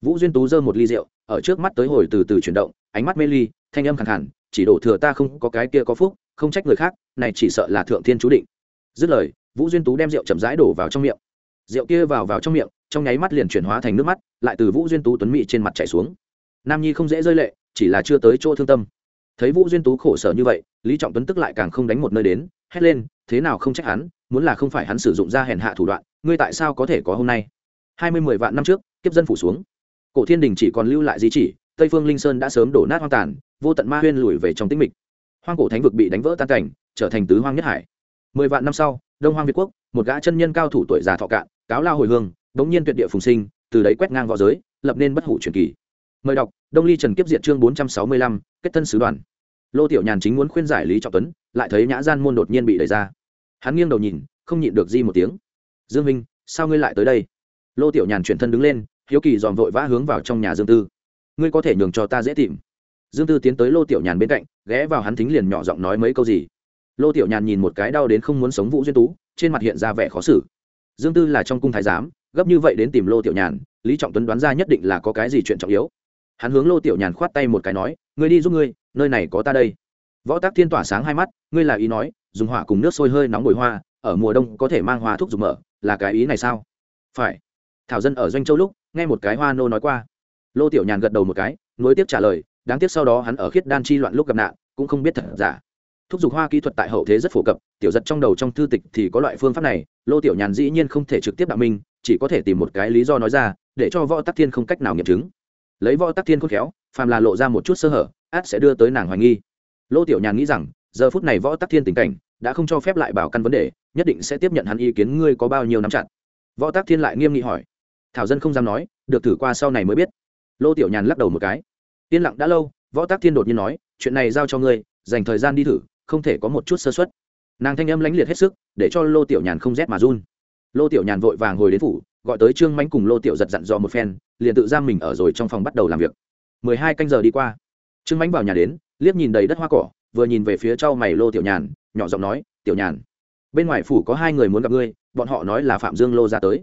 Vũ duyên tú giơ một ly rượu, ở trước mắt tới hồi từ từ chuyển động, ánh mắt mê ly, thanh âm khẳng hẳn chỉ đổ thừa ta không có cái kia có phúc, không trách người khác, này chỉ sợ là thượng thiên chú định. Dứt lời, vũ duyên tú đem rượu chậm rãi đổ vào trong miệng. Rượu kia vào vào trong miệng, trong nháy mắt liền chuyển hóa thành nước mắt, lại từ vũ duyên tú tuấn mỹ trên mặt chảy xuống. Nam nhi không dễ rơi lệ, chỉ là chưa tới chỗ thương tâm. Thấy vũ duyên tú khổ sở như vậy, lý trọng tuấn tức lại càng không đánh một nơi đến, hét lên, thế nào không trách hắn, muốn là không phải hắn sử dụng ra hèn hạ thủ đoạn, ngươi tại sao có thể có hôm nay? Hai mươi mười vạn năm trước, kiếp dân phủ xuống. Cổ thiên đình chỉ còn lưu lại di chỉ, tây phương linh sơn đã sớm đổ nát hoang tàn vô tận ma huyên lùi về trong tĩnh mịch. Hoang cổ thánh vực bị đánh vỡ tan cảnh, trở thành tứ hoang nhất hải. Mười vạn năm sau, đông hoang việt quốc, một gã chân nhân cao thủ tuổi già thọ cạn, cáo lao hồi hương bỗng nhiên tuyệt địa phùng sinh, từ đấy quét ngang v õ giới, lập nên bất hủ truyền kỳ. Mời đọc, đông ly trần kiếp diện chương bốn trăm sáu mươi lăm, kết thân sứ đoàn. Lô tiểu nhàn chính muốn khuyên giải lý trọng tuấn, lại thấy nhã gian môn đột nhiên bị đẩy ra. Hắn nghiêng đầu nhìn, không nhịn được di một tiếng. Dương minh, sao ngươi lại tới đây? Lô tiểu nhàn chuyển thân đứng lên, hiếu kỳ dòm vội vã hướng vào trong nhà dương tư. Ngươi có thể nhường cho ta dễ tìm dương tư tiến tới lô tiểu nhàn bên cạnh, ghé vào hắn thính liền nhỏ giọng nói mấy câu gì. Lô tiểu nhàn nhìn một cái đau đến không muốn sống vũ duyên tú, trên mặt hiện ra vẻ khó xử. Dương tư là trong cung thái giám, gấp như vậy đến tìm lô tiểu nhàn, lý trọng tuấn đoán ra nhất định là có cái gì chuyện trọng yếu. Hắn hướng lô tiểu nhàn khoát tay một cái nói, ngươi đi giúp ngươi, nơi này có ta đây. Võ tác thiên tỏa sáng hai mắt, ngươi là ý nói, dùng hỏa cùng nước sôi hơi nóng bồi hoa, ở mùa đông có thể mang hoa thuốc dùng mở, là cái ý này sao? Phải. Thảo dân ở doanh châu lúc, nghe một cái hoa nô nói qua. Lô tiểu nhàn gật đầu một cái nối tiếp trả lời đáng tiếc sau đó hắn ở khiết đan chi loạn lúc gặp nạn, cũng không biết thật giả. Thúc giục hoa kỹ thuật tại hậu thế rất phổ cập, tiểu giật trong đầu trong thư tịch thì có loại phương pháp này, lô tiểu nhàn dĩ nhiên không thể trực tiếp đạo minh, chỉ có thể tìm một cái lý do nói ra, để cho võ tắc thiên không cách nào nghiệm chứng. Lấy võ tắc thiên khôn khéo, phàm là lộ ra một chút sơ hở át sẽ đưa tới nàng hoài nghi. Lô tiểu nhàn nghĩ rằng, giờ phút này võ tắc thiên tình cảnh đã không cho phép lại bảo căn vấn đề, nhất định sẽ tiếp nhận hắn ý kiến ngươi có bao nhiêu nắm chặt. Võ tắc thiên lại nghiêm nghị hỏi. Thảo dân không dám nói, được thử qua sau này mới biết. Lô tiểu nhàn lắc đầu một cái yên lặng đã lâu, võ tác thiên đột nhiên nói, chuyện này giao cho ngươi, dành thời gian đi thử, không thể có một chút sơ xuất nàng thanh âm lãnh liệt hết sức, để cho lô tiểu nhàn không rét mà run. Lô tiểu nhàn vội vàng hồi đến phủ, gọi tới trương mánh cùng lô tiểu giật dặn dò một phen, liền tự giam mình ở rồi trong phòng bắt đầu làm việc. Mười hai canh giờ đi qua. Trương mánh vào nhà đến, liếc nhìn đầy đất hoa cỏ, vừa nhìn về phía trau mày lô tiểu nhàn, nhỏ giọng nói, tiểu nhàn, bên ngoài phủ có hai người muốn gặp ngươi, bọn họ nói là phạm dương lô ra tới.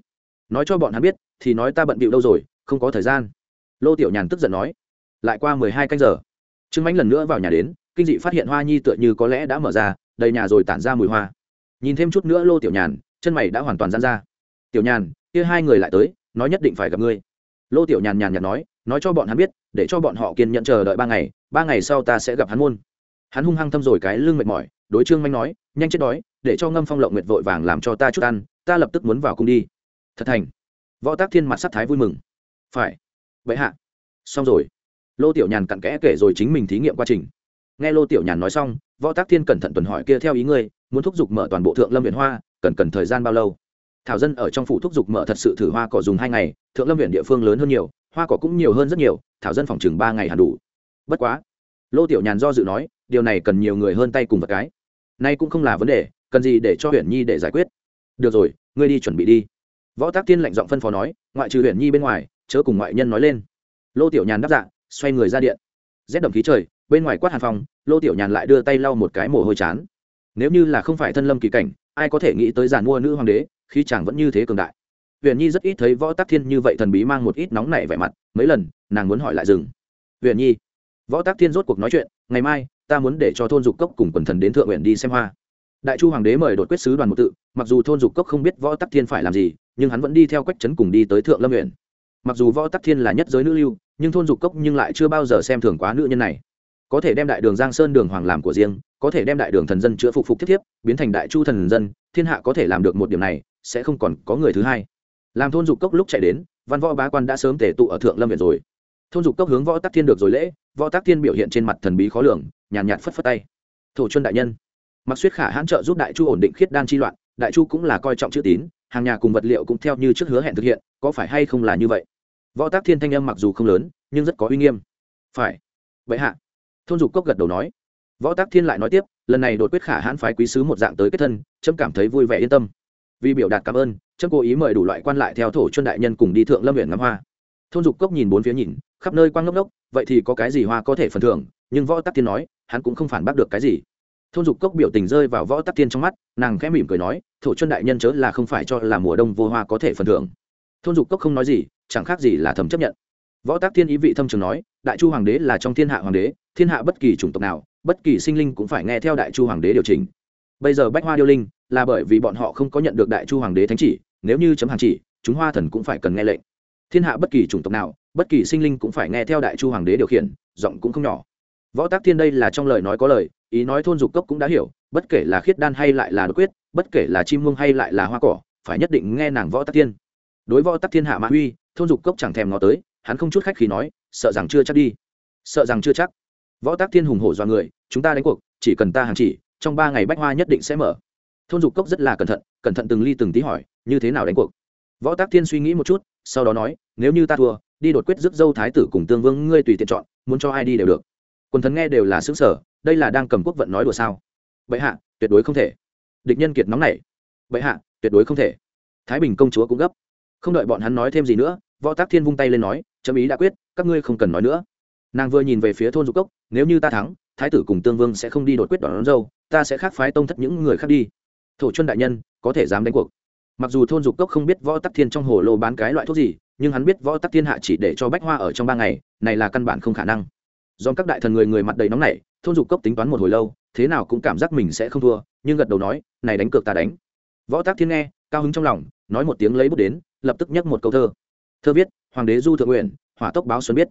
Nói cho bọn hắn biết, thì nói ta bận bịu đâu rồi, không có thời gian. Lô tiểu nhàn tức giận nói lại qua mười hai canh giờ. Trương mãnh lần nữa vào nhà đến, kinh dị phát hiện hoa nhi tựa như có lẽ đã mở ra, đầy nhà rồi tản ra mùi hoa. Nhìn thêm chút nữa lô tiểu nhàn, chân mày đã hoàn toàn dán ra. Tiểu nhàn, kia hai người lại tới, nói nhất định phải gặp ngươi. Lô tiểu nhàn nhàn nhạt nói nói cho bọn hắn biết, để cho bọn họ kiên nhận chờ đợi ba ngày ba ngày sau ta sẽ gặp hắn môn hắn hung hăng thâm rồi cái lưng mệt mỏi, đối trương manh nói, nhanh chết đói, để cho ngâm phong lộng nguyệt vội vàng làm cho ta chút ăn, ta lập tức muốn vào cung đi. Thật thành. Võ tác thiên mặt sắc thái vui mừng. Phải. Vậy hạ. Xong rồi lô tiểu nhàn cặn kẽ kể rồi chính mình thí nghiệm quá trình. Nghe lô tiểu nhàn nói xong, võ tác thiên cẩn thận tuần hỏi kia theo ý ngươi, muốn thúc giục mở toàn bộ thượng lâm viện hoa, cần cần thời gian bao lâu? Thảo dân ở trong phủ thúc giục mở thật sự thử hoa cỏ dùng hai ngày, thượng lâm viện địa phương lớn hơn nhiều, hoa cỏ cũng nhiều hơn rất nhiều, thảo dân phòng chừng ba ngày hẳn đủ. Bất quá, lô tiểu nhàn do dự nói, điều này cần nhiều người hơn tay cùng vật cái. Nay cũng không là vấn đề, cần gì để cho huyện nhi để giải quyết. Được rồi, ngươi đi chuẩn bị đi. Võ tác thiên lạnh giọng phân phó nói, ngoại trừ huyện nhi bên ngoài, chớ cùng ngoại nhân nói lên. Lô tiểu nhàn đáp dạ xoay người ra điện. Rét đậm khí trời, bên ngoài quát hàn phòng lô tiểu nhàn lại đưa tay lau một cái mồ hôi chán. Nếu như là không phải thân lâm kỳ cảnh, ai có thể nghĩ tới giàn mua nữ hoàng đế khi chàng vẫn như thế cường đại. Huyền nhi rất ít thấy võ tắc thiên như vậy thần bí mang một ít nóng nảy vẻ mặt, mấy lần, nàng muốn hỏi lại dừng. Huyền nhi, võ tắc thiên rốt cuộc nói chuyện, ngày mai, ta muốn để cho thôn dục cốc cùng quần thần đến thượng huyện đi xem hoa. Đại chu hoàng đế mời đột quyết sứ đoàn một tự, mặc dù thôn dục cốc không biết võ tắc thiên phải làm gì, nhưng hắn vẫn đi theo quách trấn cùng đi tới thượng lâm huyện. Mặc dù võ tắc thiên là nhất giới nữ lưu nhưng thôn dục cốc nhưng lại chưa bao giờ xem thường quá nữ nhân này. Có thể đem đại đường giang sơn đường hoàng làm của riêng có thể đem đại đường thần dân chữa phục phục thiết thiếp biến thành đại chu thần dân thiên hạ có thể làm được một điểm này sẽ không còn có người thứ hai. Làm thôn dục cốc lúc chạy đến văn võ bá quan đã sớm tề tụ ở thượng lâm viện rồi. Thôn dục cốc hướng võ tắc thiên được rồi lễ võ tắc thiên biểu hiện trên mặt thần bí khó lường nhàn nhạt, nhạt phất phất tay. Thổ chuân đại nhân mặc suyết khả hãn trợ giúp đại chu ổn định khiết đan chi loạn đại chu cũng là coi trọng chữ tín hàng nhà cùng vật liệu cũng theo như trước hứa hẹn thực hiện có phải hay không là như vậy? Võ tác thiên thanh âm mặc dù không lớn, nhưng rất có uy nghiêm. Phải. Vậy hạ. Thôn dục cốc gật đầu nói. Võ tác thiên lại nói tiếp, lần này đột quyết khả hãn phái quý sứ một dạng tới kết thân trâm cảm thấy vui vẻ yên tâm. Vì biểu đạt cảm ơn trâm cố ý mời đủ loại quan lại theo thổ chuân đại nhân cùng đi thượng lâm huyện ngắm hoa. Thôn dục cốc nhìn bốn phía nhìn, khắp nơi quang ngốc ngốc, vậy thì có cái gì hoa có thể phần thưởng, nhưng võ tắc thiên nói, hắn cũng không phản bác được cái gì. Thôn dục cốc biểu tình rơi vào võ tắc thiên trong mắt, nàng khẽ mỉm cười nói, thổ chuân đại nhân chớ là không phải cho là mùa đông vô hoa có thể phần thưởng thôn dục cốc không nói gì, chẳng khác gì là thầm chấp nhận. Võ tác thiên ý vị thâm trường nói, đại chu hoàng đế là trong thiên hạ hoàng đế, thiên hạ bất kỳ chủng tộc nào, bất kỳ sinh linh cũng phải nghe theo đại chu hoàng đế điều chỉnh. Bây giờ bách hoa điêu linh là bởi vì bọn họ không có nhận được đại chu hoàng đế thánh chỉ, nếu như chấm hàng chỉ, chúng hoa thần cũng phải cần nghe lệnh. Thiên hạ bất kỳ chủng tộc nào, bất kỳ sinh linh cũng phải nghe theo đại chu hoàng đế điều khiển, giọng cũng không nhỏ. Võ tác thiên đây là trong lời nói có lời, ý nói thôn dục cốc cũng đã hiểu, bất kể là khiết đan hay lại là đột quyết, bất kể là chim muông hay lại là hoa cỏ, phải nhất định nghe nàng võ tác thiên đối võ tắc thiên hạ mã huy thôn dục cốc chẳng thèm ngó tới, hắn không chút khách khi nói, sợ rằng chưa chắc đi. Sợ rằng chưa chắc. Võ tác thiên hùng hổ do người, chúng ta đánh cuộc, chỉ cần ta hàng chỉ, trong ba ngày bách hoa nhất định sẽ mở. Thôn dục cốc rất là cẩn thận cẩn thận từng ly từng tí hỏi, như thế nào đánh cuộc? Võ tác thiên suy nghĩ một chút, sau đó nói, nếu như ta thua, đi đột quyết giúp dâu thái tử cùng tương vương ngươi tùy tiện chọn, muốn cho ai đi đều được. Quần thần nghe đều là xứng sở đây là đang cầm quốc vận nói đùa sao? Bệ hạ, tuyệt đối không thể. Địch nhân kiệt nóng này bệ hạ, tuyệt đối không thể. Thái bình công chúa cũng gấp không đợi bọn hắn nói thêm gì nữa võ tác thiên vung tay lên nói chấm ý đã quyết các ngươi không cần nói nữa. Nàng vừa nhìn về phía thôn dục cốc nếu như ta thắng thái tử cùng tương vương sẽ không đi đột quyết đón, đón dâu ta sẽ khác phái tông thất những người khác đi. Thổ chuân đại nhân có thể dám đánh cuộc. Mặc dù thôn dục cốc không biết võ tắc thiên trong hồ lô bán cái loại thuốc gì nhưng hắn biết võ tắc thiên hạ chỉ để cho bách hoa ở trong ba ngày này là căn bản không khả năng. Do các đại thần người người mặt đầy nóng nảy thôn dục cốc tính toán một hồi lâu thế nào cũng cảm giác mình sẽ không thua nhưng gật đầu nói này đánh cược ta đánh. Võ tắc thiên nghe cao hứng trong lòng nói một tiếng lấy bút đến lập tức nhắc một câu thơ. Thơ viết, hoàng đế du thượng nguyện hỏa tốc báo xuân biết.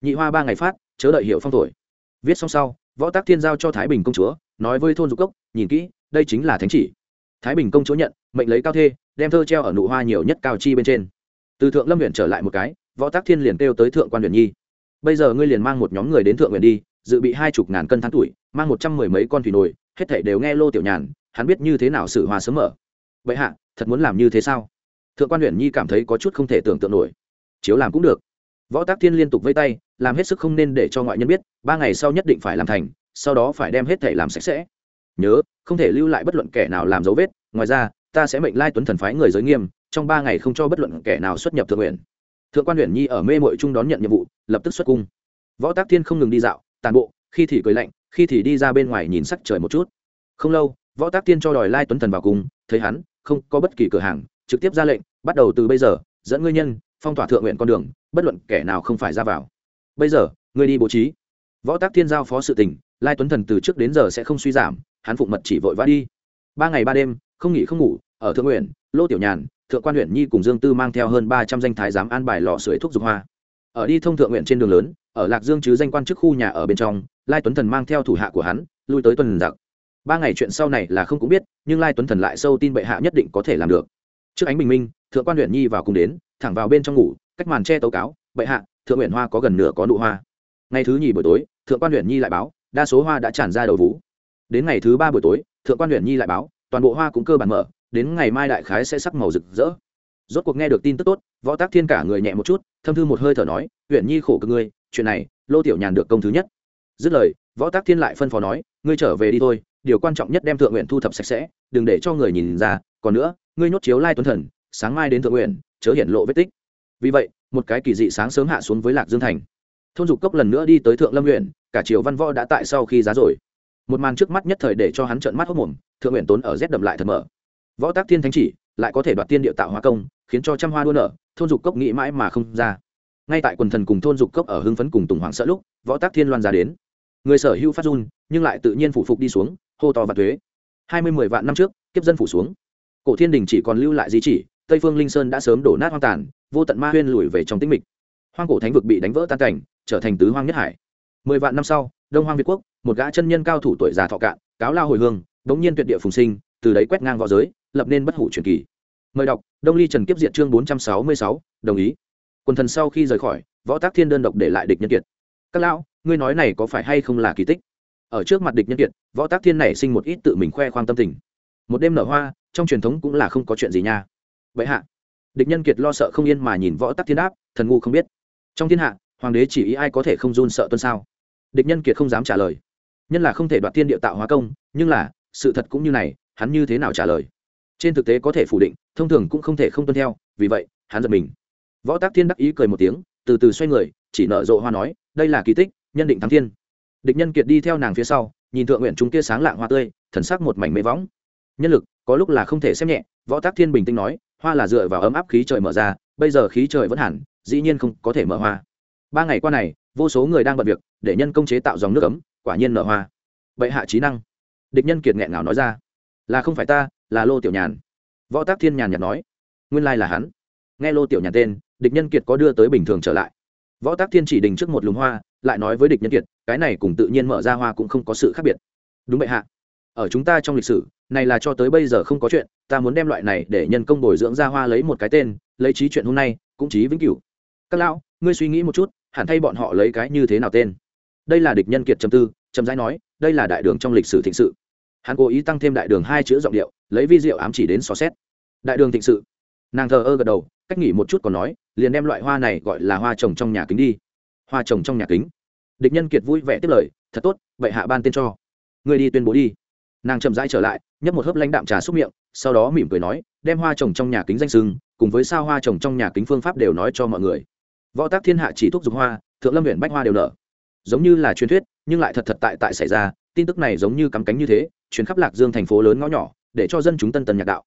Nhị hoa ba ngày phát, chớ đợi hiệu phong thổi. Viết xong sau, võ tác thiên giao cho thái bình công chúa, nói với thôn dục cốc, nhìn kỹ, đây chính là thánh chỉ. Thái bình công chúa nhận, mệnh lấy cao thê, đem thơ treo ở nụ hoa nhiều nhất cao chi bên trên. Từ thượng lâm huyện trở lại một cái, võ tác thiên liền kêu tới thượng quan huyện nhi. Bây giờ ngươi liền mang một nhóm người đến thượng huyện đi, dự bị hai chục ngàn cân tháng tuổi, mang một trăm mười mấy con thủy nồi, hết thảy đều nghe lô tiểu nhàn, hắn biết như thế nào xử hoa sớm mở. Vậy hạ, thật muốn làm như thế sao? Thượng quan huyện nhi cảm thấy có chút không thể tưởng tượng nổi. Chiếu làm cũng được. Võ tác thiên liên tục vây tay, làm hết sức không nên để cho ngoại nhân biết, ba ngày sau nhất định phải làm thành, sau đó phải đem hết thể làm sạch sẽ. Nhớ, không thể lưu lại bất luận kẻ nào làm dấu vết, ngoài ra, ta sẽ mệnh lai tuấn thần phái người giới nghiêm, trong ba ngày không cho bất luận kẻ nào xuất nhập thượng nguyện thượng quan huyện nhi ở mê mội trung đón nhận nhiệm vụ, lập tức xuất cung. Võ tác thiên không ngừng đi dạo, tàn bộ, khi thì cười lạnh, khi thì đi ra bên ngoài nhìn sắc trời một chút. Không lâu, võ tác thiên cho đòi lai tuấn thần vào cung, thấy hắn, không có bất kỳ cửa hàng trực tiếp ra lệnh, bắt đầu từ bây giờ, dẫn ngươi nhân, phong tỏa thượng nguyện con đường, bất luận kẻ nào không phải ra vào. Bây giờ, ngươi đi bố trí. Võ tác thiên giao phó sự tình, lai tuấn thần từ trước đến giờ sẽ không suy giảm, hắn phụng mật chỉ vội vã đi. Ba ngày ba đêm, không nghỉ không ngủ, ở thượng nguyện, lô tiểu nhàn, thượng quan huyện nhi cùng dương tư mang theo hơn ba trăm danh thái giám an bài lò sưởi thuốc dục hoa. Ở đi thông thượng nguyện trên đường lớn, ở lạc dương chứ danh quan chức khu nhà ở bên trong, lai tuấn thần mang theo thủ hạ của hắn, lui tới tuần giặc. Ba ngày chuyện sau này là không cũng biết, nhưng lai tuấn thần lại sâu tin bệ hạ nhất định có thể làm được trước ánh bình minh, thượng quan huyện nhi vào cùng đến, thẳng vào bên trong ngủ, cách màn che tấu cáo, bệ hạ, thượng huyện hoa có gần nửa có nụ hoa. Ngày thứ nhì buổi tối, thượng quan huyện nhi lại báo, đa số hoa đã tràn ra đầu vú. Đến ngày thứ ba buổi tối, thượng quan huyện nhi lại báo, toàn bộ hoa cũng cơ bản mở, đến ngày mai đại khái sẽ sắc màu rực rỡ. Rốt cuộc nghe được tin tức tốt, võ tác thiên cả người nhẹ một chút, thâm thư một hơi thở nói huyện nhi khổ cực ngươi, chuyện này, lô tiểu nhàn được công thứ nhất. Dứt lời, võ tác thiên lại phân phó nói, ngươi trở về đi thôi, điều quan trọng nhất đem thượng nguyện thu thập sạch sẽ, đừng để cho người nhìn ra, còn nữa ngươi nhốt chiếu lai tuấn thần, sáng mai đến thượng nguyện chớ hiển lộ vết tích. Vì vậy, một cái kỳ dị sáng sớm hạ xuống với lạc dương thành. Thôn dục cốc lần nữa đi tới thượng lâm huyện cả triều văn võ đã tại sau khi giá rồi. Một màn trước mắt nhất thời để cho hắn trợn mắt hốc mồm, thượng nguyện tốn ở rét đậm lại thật mở. Võ tác thiên thánh chỉ, lại có thể đoạt tiên địa tạo hóa công, khiến cho trăm hoa đua nở, thôn dục cốc nghĩ mãi mà không ra. Ngay tại quần thần cùng thôn dục cốc ở hưng phấn cùng tùng hoàng sợ lúc, võ tác thiên loan ra đến. Người sở hữu phát run, nhưng lại tự nhiên phủ phục đi xuống, hô to và thuế. Hai mươi mười vạn năm trước, kiếp dân phủ xuống cổ thiên đình chỉ còn lưu lại di chỉ, tây phương linh sơn đã sớm đổ nát hoang tàn, vô tận ma huyên lùi về trong tĩnh mịch. Hoang cổ thánh vực bị đánh vỡ tan cảnh, trở thành tứ hoang nhất hải. Mười vạn năm sau, đông hoang việt quốc, một gã chân nhân cao thủ tuổi già thọ cạn, cáo lao hồi hương, đống nhiên tuyệt địa phùng sinh, từ đấy quét ngang v õ giới, lập nên bất hủ truyền kỳ. Mời đọc, đông ly trần kiếp diện chương bốn trăm sáu mươi sáu, đồng ý. Quần thần sau khi rời khỏi, võ tác thiên đơn độc để lại địch nhân kiệt. Các lão, ngươi nói này có phải hay không là kỳ tích? Ở trước mặt địch nhân kiệt, võ tác thiên nảy sinh một ít tự mình khoe khoang tâm tình. Một đêm nở hoa trong truyền thống cũng là không có chuyện gì nha. Vậy hạ, địch nhân kiệt lo sợ không yên mà nhìn võ tắc thiên đáp, thần ngu không biết. Trong thiên hạ, hoàng đế chỉ ý ai có thể không run sợ tuân sao? Địch nhân kiệt không dám trả lời. Nhân là không thể đoạt thiên địa tạo hóa công, nhưng là, sự thật cũng như này, hắn như thế nào trả lời? Trên thực tế có thể phủ định, thông thường cũng không thể không tuân theo, vì vậy, hắn giật mình. Võ tác thiên đắc ý cười một tiếng, từ từ xoay người, chỉ nợ rộ hoa nói, đây là kỳ tích, nhân định thắng thiên. Địch nhân kiệt đi theo nàng phía sau, nhìn thượng nguyện chúng kia sáng lạng hoa tươi, thần sắc một mảnh mê võng. Nhân lực có lúc là không thể xem nhẹ, võ tác thiên bình tĩnh nói, hoa là dựa vào ấm áp khí trời mở ra, bây giờ khí trời vẫn hẳn, dĩ nhiên không có thể mở hoa. Ba ngày qua này, vô số người đang bận việc, để nhân công chế tạo dòng nước ấm, quả nhiên nở hoa. Vậy hạ trí năng. Địch nhân kiệt nghẹn ngào nói ra. Là không phải ta, là lô tiểu nhàn. Võ tác thiên nhàn nhạt nói. Nguyên lai là hắn. Nghe lô tiểu nhàn tên, địch nhân kiệt có đưa tới bình thường trở lại. Võ tác thiên chỉ đình trước một lùm hoa, lại nói với địch nhân kiệt, cái này cùng tự nhiên mở ra hoa cũng không có sự khác biệt. Đúng vậy hạ ở chúng ta trong lịch sử, này là cho tới bây giờ không có chuyện, ta muốn đem loại này để nhân công bồi dưỡng ra hoa lấy một cái tên, lấy trí chuyện hôm nay, cũng trí vĩnh cửu. Các lão, ngươi suy nghĩ một chút, hẳn thay bọn họ lấy cái như thế nào tên? Đây là địch nhân kiệt trầm tư trầm rãi nói, đây là đại đường trong lịch sử thịnh sự. Hắn cố ý tăng thêm đại đường hai chữ giọng điệu, lấy vi diệu ám chỉ đến xó xét. Đại đường thịnh sự. Nàng thờ ơ gật đầu, cách nghỉ một chút còn nói, liền đem loại hoa này gọi là hoa trồng trong nhà kính đi. Hoa trồng trong nhà kính. Địch nhân kiệt vui vẻ tiếp lời, thật tốt, vậy hạ ban tên cho. Người đi tuyên bố đi nàng chậm rãi trở lại, nhấp một hớp lãnh đạm trà xúc miệng, sau đó mỉm cười nói, đem hoa trồng trong nhà kính danh sưng, cùng với sao hoa trồng trong nhà kính phương pháp đều nói cho mọi người. Võ tác thiên hạ chỉ thuốc dùng hoa, thượng lâm huyện bách hoa đều nở. Giống như là truyền thuyết, nhưng lại thật thật tại tại xảy ra, tin tức này giống như cắm cánh như thế chuyến khắp lạc dương thành phố lớn ngõ nhỏ, để cho dân chúng tân tần nhạc đạo.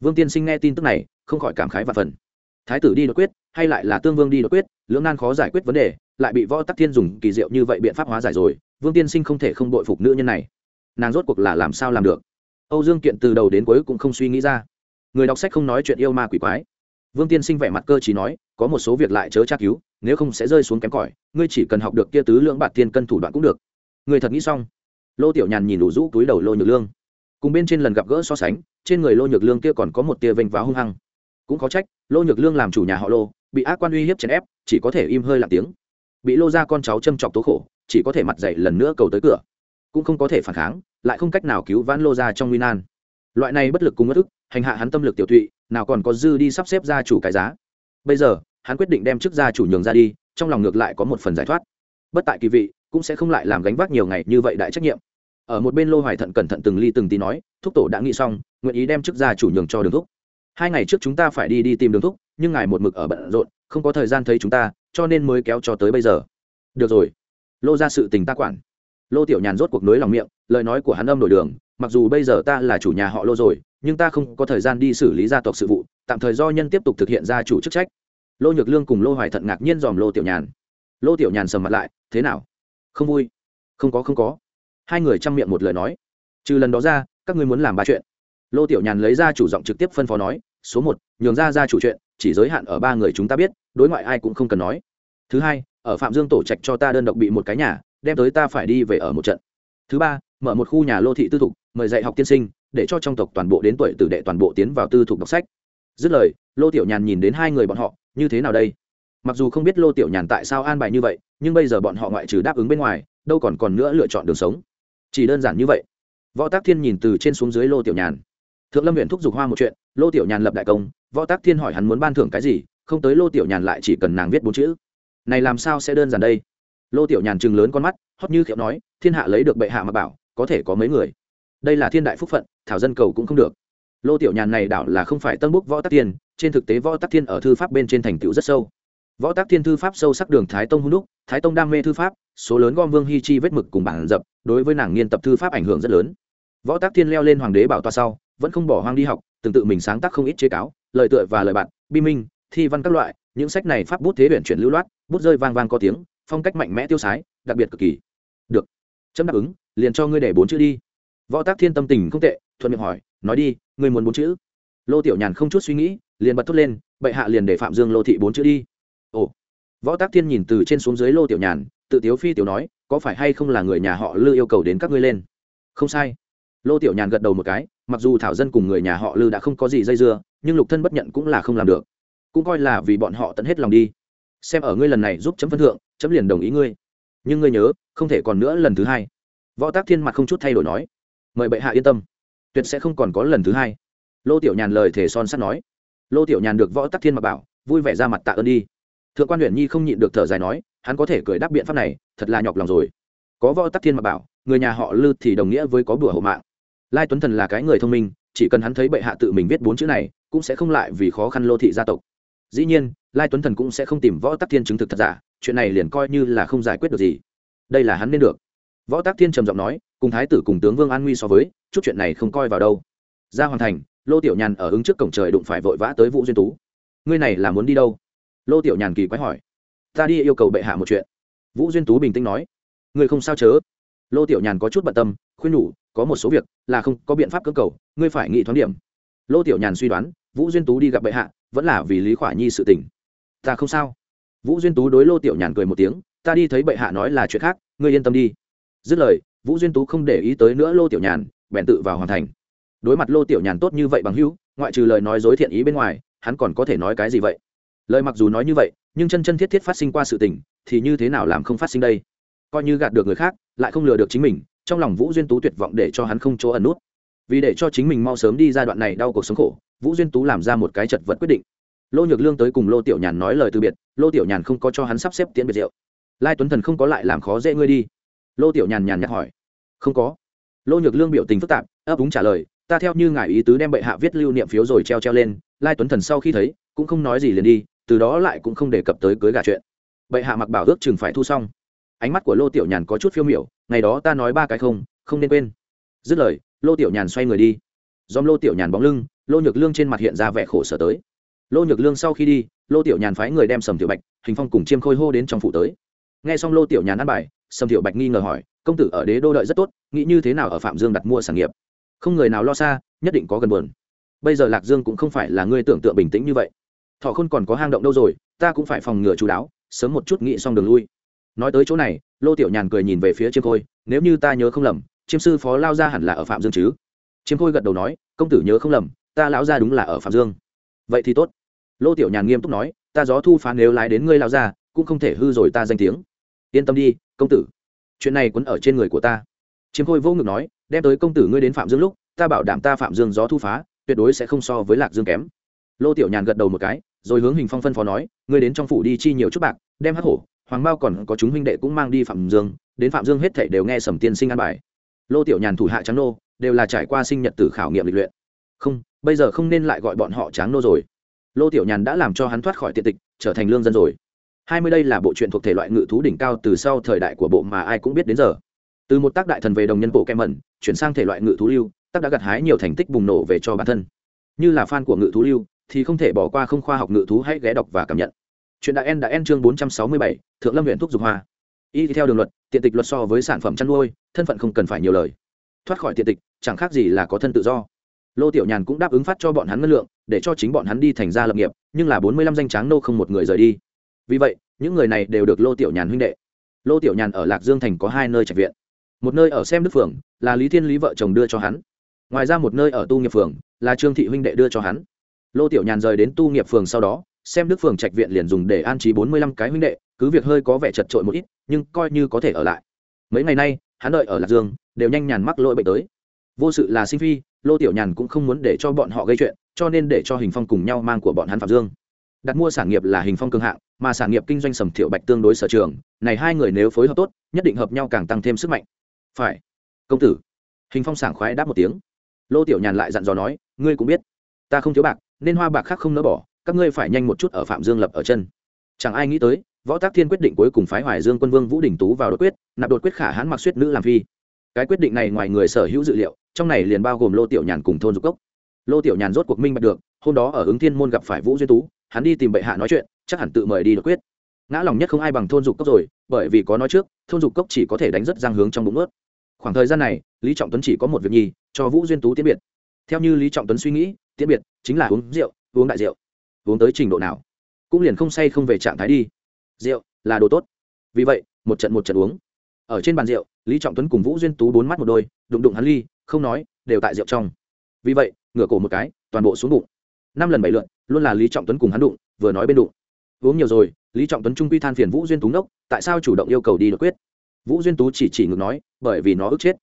Vương tiên sinh nghe tin tức này, không khỏi cảm khái và phần. Thái tử đi đột quyết, hay lại là tương vương đi đột quyết, lưỡng nan khó giải quyết vấn đề, lại bị võ tắc thiên dùng kỳ diệu như vậy biện pháp hóa giải rồi, vương tiên sinh không thể không đội phục nữ nhân này nàng rốt cuộc là làm sao làm được? Âu dương kiện từ đầu đến cuối cũng không suy nghĩ ra. Người đọc sách không nói chuyện yêu ma quỷ quái. Vương tiên sinh vẻ mặt cơ chỉ nói, có một số việc lại chớ tra cứu, nếu không sẽ rơi xuống kém cỏi, ngươi chỉ cần học được kia tứ lưỡng bạt tiên cân thủ đoạn cũng được. Người thật nghĩ xong. Lô tiểu nhàn nhìn đủ rũ túi đầu lô nhược lương. Cùng bên trên lần gặp gỡ so sánh, trên người lô nhược lương kia còn có một tia vênh váo hung hăng. Cũng có trách, lô nhược lương làm chủ nhà họ lô, bị ác quan uy hiếp chèn ép, chỉ có thể im hơi lặng tiếng. Bị lô ra con cháu châm chọc tố khổ, chỉ có thể mặt dậy lần nữa cầu tới cửa cũng không có thể phản kháng, lại không cách nào cứu vãn lô ra trong nguy nan. Loại này bất lực cùng bất ức, hành hạ hắn tâm lực tiểu thụy nào còn có dư đi sắp xếp gia chủ cái giá. Bây giờ, hắn quyết định đem chức gia chủ nhường ra đi, trong lòng ngược lại có một phần giải thoát. Bất tại kỳ vị, cũng sẽ không lại làm gánh vác nhiều ngày như vậy đại trách nhiệm. Ở một bên lô hoài thận cẩn thận từng ly từng tí nói, thúc tổ đã nghĩ xong, nguyện ý đem chức gia chủ nhường cho đường thúc. Hai ngày trước chúng ta phải đi đi tìm đường thúc, nhưng ngài một mực ở bận rộn, không có thời gian thấy chúng ta, cho nên mới kéo cho tới bây giờ. Được rồi. Lô ra sự tình ta quản lô tiểu nhàn rốt cuộc nối lòng miệng, lời nói của hắn âm đổi đường, mặc dù bây giờ ta là chủ nhà họ lô rồi, nhưng ta không có thời gian đi xử lý gia tộc sự vụ, tạm thời do nhân tiếp tục thực hiện gia chủ chức trách. Lô nhược lương cùng lô hoài thận ngạc nhiên dòm lô tiểu nhàn. Lô tiểu nhàn sầm mặt lại, thế nào? Không vui? Không có không có. Hai người chăm miệng một lời nói. Trừ lần đó ra, các ngươi muốn làm ba chuyện. Lô tiểu nhàn lấy ra chủ giọng trực tiếp phân phó nói, số một, nhường ra ra chủ chuyện, chỉ giới hạn ở ba người chúng ta biết, đối ngoại ai cũng không cần nói. Thứ hai, ở phạm dương tổ trạch cho ta đơn độc bị một cái nhà đem tới ta phải đi về ở một trận. Thứ ba, mở một khu nhà lô thị tư thục, mời dạy học tiên sinh, để cho trong tộc toàn bộ đến tuổi tử đệ toàn bộ tiến vào tư thục đọc sách. Dứt lời, lô tiểu nhàn nhìn đến hai người bọn họ, như thế nào đây? Mặc dù không biết lô tiểu nhàn tại sao an bài như vậy, nhưng bây giờ bọn họ ngoại trừ đáp ứng bên ngoài, đâu còn còn nữa lựa chọn đường sống. Chỉ đơn giản như vậy. Võ tác thiên nhìn từ trên xuống dưới lô tiểu nhàn. Thượng lâm huyện thúc giục hoa một chuyện, lô tiểu nhàn lập đại công, võ tác thiên hỏi hắn muốn ban thưởng cái gì, không tới lô tiểu nhàn lại chỉ cần nàng viết bốn chữ. Này làm sao sẽ đơn giản đây? Lô tiểu nhàn chừng lớn con mắt, hót như khiệu nói, thiên hạ lấy được bệ hạ mà bảo, có thể có mấy người? Đây là thiên đại phúc phận, thảo dân cầu cũng không được. Lô tiểu nhàn này đảo là không phải tân búc võ tắc thiên trên thực tế võ tắc thiên ở thư pháp bên trên thành tựu rất sâu. Võ tắc thiên thư pháp sâu sắc đường thái tông hung đúc, thái tông đam mê thư pháp, số lớn gom vương hy chi vết mực cùng bản dập, đối với nàng nghiên tập thư pháp ảnh hưởng rất lớn. Võ tắc thiên leo lên hoàng đế bảo toa sau, vẫn không bỏ hoang đi học, từng tự mình sáng tác không ít chế cáo, lời tựa và lời bạn, bi minh, thi văn các loại, những sách này pháp bút thế biển chuyển lưu loát, bút rơi vang vang có tiếng phong cách mạnh mẽ tiêu sái, đặc biệt cực kỳ. Được. Chấm đáp ứng, liền cho ngươi để bốn chữ đi. Võ tác thiên tâm tình không tệ, thuận miệng hỏi, nói đi, ngươi muốn bốn chữ? Lô tiểu nhàn không chút suy nghĩ, liền bật thốt lên, bệ hạ liền để phạm dương lô thị bốn chữ đi. Ồ. Võ tác thiên nhìn từ trên xuống dưới lô tiểu nhàn, tự tiếu phi tiểu nói, có phải hay không là người nhà họ lư yêu cầu đến các ngươi lên? Không sai. Lô tiểu nhàn gật đầu một cái, mặc dù thảo dân cùng người nhà họ lư đã không có gì dây dưa, nhưng lục thân bất nhận cũng là không làm được. Cũng coi là vì bọn họ tận hết lòng đi. Xem ở ngươi lần này giúp chấm phân thượng chấm liền đồng ý ngươi. Nhưng ngươi nhớ, không thể còn nữa lần thứ hai. Võ tác thiên mặt không chút thay đổi nói. Mời bệ hạ yên tâm. Tuyệt sẽ không còn có lần thứ hai. Lô tiểu nhàn lời thể son sắt nói. Lô tiểu nhàn được võ tắc thiên mặc bảo, vui vẻ ra mặt tạ ơn đi. Thượng quan huyện nhi không nhịn được thở dài nói, hắn có thể cười đáp biện pháp này, thật là nhọc lòng rồi. Có võ tắc thiên mặc bảo, người nhà họ lư thì đồng nghĩa với có bùa hộ mạng. Lai tuấn thần là cái người thông minh, chỉ cần hắn thấy bệ hạ tự mình viết bốn chữ này, cũng sẽ không lại vì khó khăn lô thị gia tộc dĩ nhiên, lai tuấn thần cũng sẽ không tìm võ tắc thiên chứng thực thật giả, chuyện này liền coi như là không giải quyết được gì. Đây là hắn nên được. Võ tắc thiên trầm giọng nói, cùng thái tử cùng tướng vương an nguy so với, chút chuyện này không coi vào đâu. Ra hoàn thành, lô tiểu nhàn ở ứng trước cổng trời đụng phải vội vã tới vũ duyên tú. Ngươi này là muốn đi đâu? Lô tiểu nhàn kỳ quái hỏi. Ta đi yêu cầu bệ hạ một chuyện. Vũ duyên tú bình tĩnh nói. Ngươi không sao chớ? Lô tiểu nhàn có chút bận tâm, khuyên nhủ, có một số việc là không có biện pháp cơ cầu, ngươi phải nghĩ thoáng điểm. Lô tiểu nhàn suy đoán, vũ duyên tú đi gặp bệ hạ vẫn là vì lý khỏa nhi sự tình. Ta không sao. Vũ duyên tú đối lô tiểu nhàn cười một tiếng, ta đi thấy bệ hạ nói là chuyện khác, ngươi yên tâm đi. Dứt lời, vũ duyên tú không để ý tới nữa lô tiểu nhàn, bèn tự vào hoàn thành. Đối mặt lô tiểu nhàn tốt như vậy bằng hữu, ngoại trừ lời nói dối thiện ý bên ngoài, hắn còn có thể nói cái gì vậy? Lời mặc dù nói như vậy, nhưng chân chân thiết thiết phát sinh qua sự tình, thì như thế nào làm không phát sinh đây? Coi như gạt được người khác, lại không lừa được chính mình, trong lòng vũ duyên tú tuyệt vọng để cho hắn không chỗ ẩn nút. Vì để cho chính mình mau sớm đi giai đoạn này đau cuộc sống khổ vũ duyên tú làm ra một cái chật vật quyết định. Lô nhược lương tới cùng lô tiểu nhàn nói lời từ biệt, lô tiểu nhàn không có cho hắn sắp xếp tiễn biệt rượu. Lai tuấn thần không có lại làm khó dễ ngươi đi. Lô tiểu nhàn nhàn nhạt hỏi. Không có. Lô nhược lương biểu tình phức tạp, ấp úng trả lời, ta theo như ngài ý tứ đem bệ hạ viết lưu niệm phiếu rồi treo treo lên. Lai tuấn thần sau khi thấy, cũng không nói gì liền đi, từ đó lại cũng không đề cập tới cưới gà chuyện. Bệ hạ mặc bảo ước chừng phải thu xong. Ánh mắt của lô tiểu nhàn có chút phiêu miểu, ngày đó ta nói ba cái không không nên quên. Dứt lời, lô tiểu nhàn xoay người đi. Dòm lô tiểu nhàn bóng lưng lô nhược lương trên mặt hiện ra vẻ khổ sở tới. Lô nhược lương sau khi đi, lô tiểu nhàn phái người đem sầm tiểu bạch, hình phong cùng chiêm khôi hô đến trong phủ tới. Nghe xong lô tiểu nhàn ăn bài, sầm tiểu bạch nghi ngờ hỏi, công tử ở đế đô đợi rất tốt, nghĩ như thế nào ở phạm dương đặt mua sản nghiệp? Không người nào lo xa, nhất định có gần buồn. Bây giờ lạc dương cũng không phải là ngươi tưởng tượng bình tĩnh như vậy. Thọ khôn còn có hang động đâu rồi, ta cũng phải phòng ngừa chú đáo, sớm một chút nghĩ xong đường lui. Nói tới chỗ này, lô tiểu nhàn cười nhìn về phía chiêm khôi, nếu như ta nhớ không lầm, chiêm sư phó lao ra hẳn là ở phạm dương chứ? Chiêm khôi gật đầu nói, công tử nhớ không lầm ta lão ra đúng là ở phạm dương. Vậy thì tốt. Lô tiểu nhàn nghiêm túc nói, ta gió thu phá nếu lái đến ngươi lao ra cũng không thể hư rồi ta danh tiếng. Yên tâm đi, công tử. Chuyện này quấn ở trên người của ta. Chiêm khôi vô ngực nói, đem tới công tử ngươi đến phạm dương lúc, ta bảo đảm ta phạm dương gió thu phá, tuyệt đối sẽ không so với lạc dương kém. Lô tiểu nhàn gật đầu một cái, rồi hướng hình phong phân phó nói, ngươi đến trong phủ đi chi nhiều chút bạc, đem hắc hổ, hoàng bao còn có chúng huynh đệ cũng mang đi phạm dương, đến phạm dương hết thảy đều nghe sầm tiên sinh an bài. Lô tiểu nhàn thủ hạ trắng nô, đều là trải qua sinh nhật tử khảo nghiệm lịch luyện. Không bây giờ không nên lại gọi bọn họ tráng nô rồi. Lô tiểu nhàn đã làm cho hắn thoát khỏi tiện tịch, trở thành lương dân rồi. Hai mươi đây là bộ truyện thuộc thể loại ngự thú đỉnh cao từ sau thời đại của bộ mà ai cũng biết đến giờ. Từ một tác đại thần về đồng nhân bộ kem mẩn, chuyển sang thể loại ngự thú lưu, tác đã gặt hái nhiều thành tích bùng nổ về cho bản thân. Như là fan của ngự thú lưu, thì không thể bỏ qua không khoa học ngự thú hãy ghé đọc và cảm nhận. Chuyện đại en đã en chương bốn trăm sáu mươi bảy, thượng lâm huyện thuốc dục hoa. Y theo đường luật, tiện tịch luật so với sản phẩm chăn nuôi, thân phận không cần phải nhiều lời. Thoát khỏi tiện tịch, chẳng khác gì là có thân tự do lô tiểu nhàn cũng đáp ứng phát cho bọn hắn ngân lượng, để cho chính bọn hắn đi thành ra lập nghiệp, nhưng là bốn mươi lăm danh tráng nô không một người rời đi. Vì vậy, những người này đều được lô tiểu nhàn huynh đệ. Lô tiểu nhàn ở lạc dương thành có hai nơi trạch viện. Một nơi ở xem đức phường, là lý thiên lý vợ chồng đưa cho hắn. Ngoài ra một nơi ở tu nghiệp phường, là trương thị huynh đệ đưa cho hắn. Lô tiểu nhàn rời đến tu nghiệp phường sau đó, xem đức phường trạch viện liền dùng để an trí bốn mươi lăm cái huynh đệ, cứ việc hơi có vẻ chật trội một ít, nhưng coi như có thể ở lại. Mấy ngày nay, hắn đợi ở lạc dương, đều nhanh nhàn mắc lỗi bệnh tới vô sự là sinh phi, lô tiểu nhàn cũng không muốn để cho bọn họ gây chuyện, cho nên để cho hình phong cùng nhau mang của bọn hắn phạm dương. Đặt mua sản nghiệp là hình phong cường hạng, mà sản nghiệp kinh doanh sầm thiệu bạch tương đối sở trường, này hai người nếu phối hợp tốt, nhất định hợp nhau càng tăng thêm sức mạnh. Phải. Công tử. Hình phong sảng khoái đáp một tiếng. Lô tiểu nhàn lại dặn dò nói, ngươi cũng biết, ta không thiếu bạc, nên hoa bạc khác không nỡ bỏ, các ngươi phải nhanh một chút ở phạm dương lập ở chân. Chẳng ai nghĩ tới, võ tác thiên quyết định cuối cùng phái hoài dương quân vương vũ đình tú vào đột quyết, nạp đột quyết khả hãn mặc suýt nữ làm phi. Cái quyết định này ngoài người sở hữu dự liệu trong này liền bao gồm lô tiểu nhàn cùng thôn dục cốc. Lô tiểu nhàn rốt cuộc minh bạch được, hôm đó ở ứng thiên môn gặp phải vũ duyên tú, hắn đi tìm bệ hạ nói chuyện, chắc hẳn tự mời đi đột quyết. Ngã lòng nhất không ai bằng thôn dục cốc rồi, bởi vì có nói trước, thôn dục cốc chỉ có thể đánh rất giang hướng trong bụng ướt. Khoảng thời gian này, lý trọng tuấn chỉ có một việc nhi cho vũ duyên tú tiễn biệt. Theo như lý trọng tuấn suy nghĩ, tiễn biệt chính là uống rượu, uống đại rượu. Uống tới trình độ nào, cũng liền không say không về trạng thái đi. Rượu là đồ tốt. Vì vậy, một trận một trận uống. Ở trên bàn rượu, lý trọng tuấn cùng vũ duyên tú bốn mắt một đôi, đụng đụng hắn ly không nói, đều tại rượu trong. Vì vậy, ngửa cổ một cái, toàn bộ xuống bụng. Năm lần bảy lượn, luôn là lý trọng tuấn cùng hắn đụng, vừa nói bên đụng. Uống nhiều rồi, lý trọng tuấn trung quy than phiền vũ duyên tú nốc tại sao chủ động yêu cầu đi đột quyết? Vũ duyên tú chỉ chỉ ngược nói, bởi vì nó ức chết.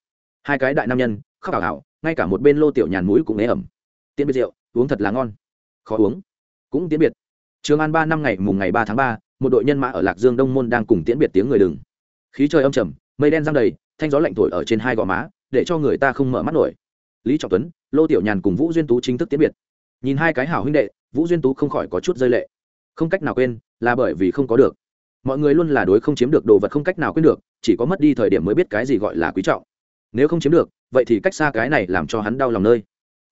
Hai cái đại nam nhân, khóc ảo ảo ngay cả một bên lô tiểu nhàn mũi cũng ế ẩm. Tiễn biệt rượu, uống thật là ngon. Khó uống. Cũng tiễn biệt. Trường an ba năm ngày, mùng ngày ba tháng ba, một đội nhân mã ở lạc dương đông môn đang cùng tiễn biệt tiếng người đừng. Khí trời âm trầm, mây đen giăng đầy, thanh gió lạnh thổi ở trên hai gò má để cho người ta không mở mắt nổi. Lý trọng tuấn, lô tiểu nhàn cùng vũ duyên tú chính thức tiễn biệt. Nhìn hai cái hảo huynh đệ, vũ duyên tú không khỏi có chút rơi lệ. Không cách nào quên, là bởi vì không có được. Mọi người luôn là đối không chiếm được đồ vật không cách nào quên được, chỉ có mất đi thời điểm mới biết cái gì gọi là quý trọng. Nếu không chiếm được, vậy thì cách xa cái này làm cho hắn đau lòng nơi.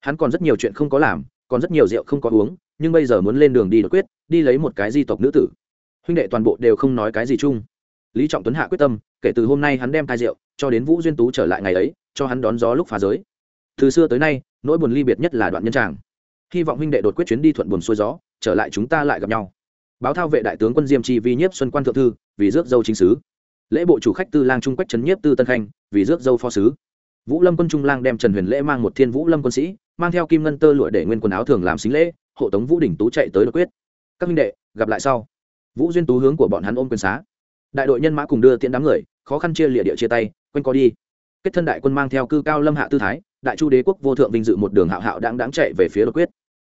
Hắn còn rất nhiều chuyện không có làm, còn rất nhiều rượu không có uống, nhưng bây giờ muốn lên đường đi đột quyết, đi lấy một cái di tộc nữ tử. Huynh đệ toàn bộ đều không nói cái gì chung lý trọng tuấn hạ quyết tâm, kể từ hôm nay hắn đem thai rượu, cho đến vũ duyên tú trở lại ngày ấy, cho hắn đón gió lúc phá giới. Từ xưa tới nay, nỗi buồn ly biệt nhất là đoạn nhân tràng. Hy vọng huynh đệ đột quyết chuyến đi thuận buồn xuôi gió, trở lại chúng ta lại gặp nhau. Báo thao vệ đại tướng quân diêm chi vi nhiếp xuân quan thượng thư, vì rước dâu chính sứ. Lễ bộ chủ khách tư lang trung quách trấn nhiếp tư tân khanh, vì rước dâu phó sứ. Vũ lâm quân trung lang đem trần huyền lễ mang một thiên vũ lâm quân sĩ, mang theo kim ngân tơ lụa để nguyên quần áo thường làm xính lễ, hộ tống vũ đỉnh tú chạy tới đột quyết. Các minh đệ, gặp lại sau. Vũ duyên tú hướng của bọn hắn ôm quyền xá đại đội nhân mã cùng đưa tiễn đám người, khó khăn chia lịa địa chia tay, quanh co đi. Kết thân đại quân mang theo cư cao lâm hạ tư thái, đại chu đế quốc vô thượng vinh dự một đường hạo hạo đáng đáng chạy về phía đột quyết.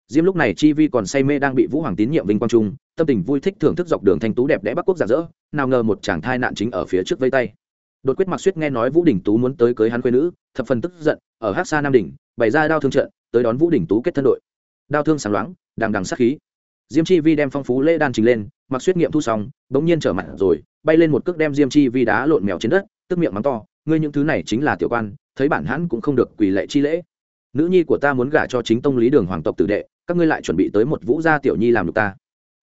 Diêm lúc này chi vi còn say mê đang bị vũ hoàng tín nhiệm vinh quang trung, tâm tình vui thích thưởng thức dọc đường thanh tú đẹp đẽ bắc quốc giả dỡ, nào ngờ một chàng thai nạn chính ở phía trước vây tay. Đột quyết mặc suýt nghe nói vũ đình tú muốn tới cưới hắn quê nữ, thập phần tức giận, ở hát xa nam đỉnh, bày ra đao thương trận, tới đón vũ đình tú kết thân đội. Đao thương sáng loáng, đằng đằng sát khí. Diêm chi vi đem phong phú lễ đan trình lên, mặc suýt nghiệm thu xong, bỗng nhiên trở mặt rồi bay lên một cước đem diêm chi vi đá lộn mèo trên đất tức miệng mắng to ngươi những thứ này chính là tiểu quan thấy bản hãn cũng không được quỳ lệ chi lễ. Nữ nhi của ta muốn gả cho chính tông lý đường hoàng tộc tử đệ các ngươi lại chuẩn bị tới một vũ gia tiểu nhi làm được ta.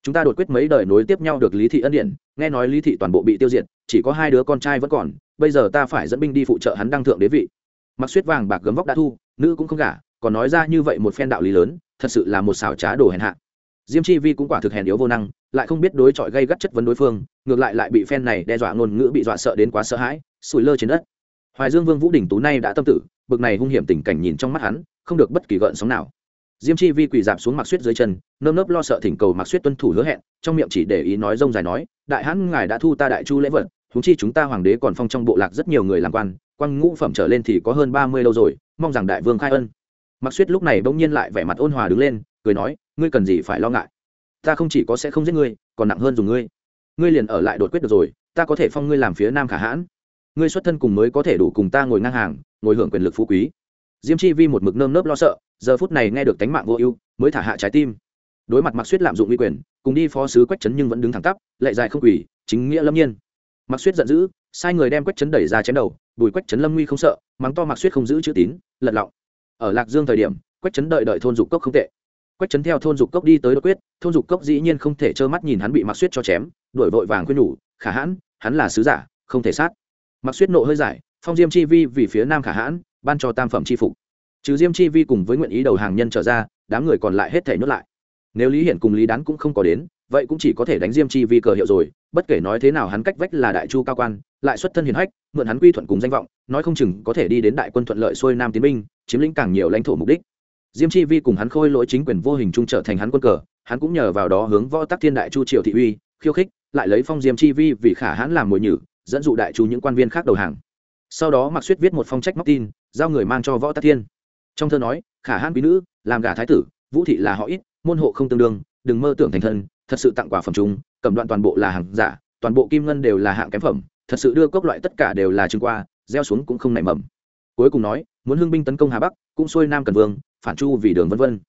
Chúng ta đột quyết mấy đời nối tiếp nhau được lý thị ân điển, nghe nói lý thị toàn bộ bị tiêu diệt chỉ có hai đứa con trai vẫn còn bây giờ ta phải dẫn binh đi phụ trợ hắn đăng thượng đế vị. Mặc suýt vàng bạc gấm vóc đã thu nữ cũng không gả còn nói ra như vậy một phen đạo lý lớn thật sự là một xảo trá đồ hèn hạ diêm chi vi cũng quả thực hèn yếu vô năng, lại không biết đối chọi gây gắt chất vấn đối phương, ngược lại lại bị phen này đe dọa ngôn ngữ bị dọa sợ đến quá sợ hãi, sủi lơ trên đất. Hoài dương vương vũ đình tú nay đã tâm tử, bực này hung hiểm tình cảnh nhìn trong mắt hắn, không được bất kỳ gợn sóng nào. Diêm chi vi quỳ dạp xuống mặc suýt dưới chân, nơm nớp lo sợ thỉnh cầu mặc suýt tuân thủ hứa hẹn, trong miệng chỉ để ý nói rông dài nói, đại hãn ngài đã thu ta đại chu lễ vật húng chi chúng ta hoàng đế còn phong trong bộ lạc rất nhiều người làm quan quan ngũ phẩm trở lên thì có hơn ba mươi lâu rồi, mong rằng đại vương khai ân. Mặc suýt lúc này bỗng nhiên lại vẻ mặt ôn hòa đứng lên, cười nói ngươi cần gì phải lo ngại? Ta không chỉ có sẽ không giết ngươi, còn nặng hơn dùng ngươi. Ngươi liền ở lại đột quyết được rồi, ta có thể phong ngươi làm phía nam khả hãn. Ngươi xuất thân cùng mới có thể đủ cùng ta ngồi ngang hàng, ngồi hưởng quyền lực phú quý. Diêm chi vi một mực nơm nớp lo sợ, giờ phút này nghe được tánh mạng vô ưu, mới thả hạ trái tim. Đối mặt mặc suýt lạm dụng uy quyền, cùng đi phó sứ quách trấn nhưng vẫn đứng thẳng tắp lệ dài không quỷ chính nghĩa lâm nhiên. Mặc suýt giận dữ, sai người đem quách trấn đẩy ra chém đầu bùi quách trấn lâm nguy không sợ, mắng to mặc suýt không giữ chữ tín, lật lọng. Ở lạc dương thời điểm, quách trấn đợi đợi thôn dục cốc không tệ quách trấn theo thôn dục cốc đi tới đột quyết, thôn dục cốc dĩ nhiên không thể trơ mắt nhìn hắn bị mặc suýt cho chém đổi vội vàng khuyên nhủ, khả hãn, hắn là sứ giả, không thể sát. Mặc suýt nộ hơi giải, phong diêm chi vi vì phía nam khả hãn, ban cho tam phẩm chi phục. Trừ diêm chi vi cùng với nguyện ý đầu hàng nhân trở ra, đám người còn lại hết thể nhốt lại. Nếu lý hiển cùng lý đán cũng không có đến, vậy cũng chỉ có thể đánh diêm chi vi cờ hiệu rồi, bất kể nói thế nào hắn cách vách là đại chu cao quan, lại xuất thân hiền hách, mượn hắn quy thuận cùng danh vọng, nói không chừng có thể đi đến đại quân thuận lợi xuôi nam tiến binh, chiếm lĩnh càng nhiều lãnh thổ mục đích diêm chi vi cùng hắn khôi lỗi chính quyền vô hình trung trở thành hắn quân cờ, hắn cũng nhờ vào đó hướng võ tắc thiên đại chu triều thị uy, khiêu khích, lại lấy phong diêm chi vi vì khả hãn làm mồi nhử, dẫn dụ đại chu những quan viên khác đầu hàng. Sau đó mặc suýt viết một phong trách móc tin, giao người mang cho võ tắc thiên. Trong thơ nói, khả hãn quý nữ, làm gả thái tử, vũ thị là họ ít, môn hộ không tương đương, đừng mơ tưởng thành thân, thật sự tặng quà phẩm chúng cầm đoạn toàn bộ là hàng giả, toàn bộ kim ngân đều là hạng kém phẩm, thật sự đưa cốc loại tất cả đều là trưng qua, gieo xuống cũng không nảy mầm. Cuối cùng nói, muốn hưng binh tấn công hà bắc, cũng xuôi nam cần vương phản chu vì đường vân vân.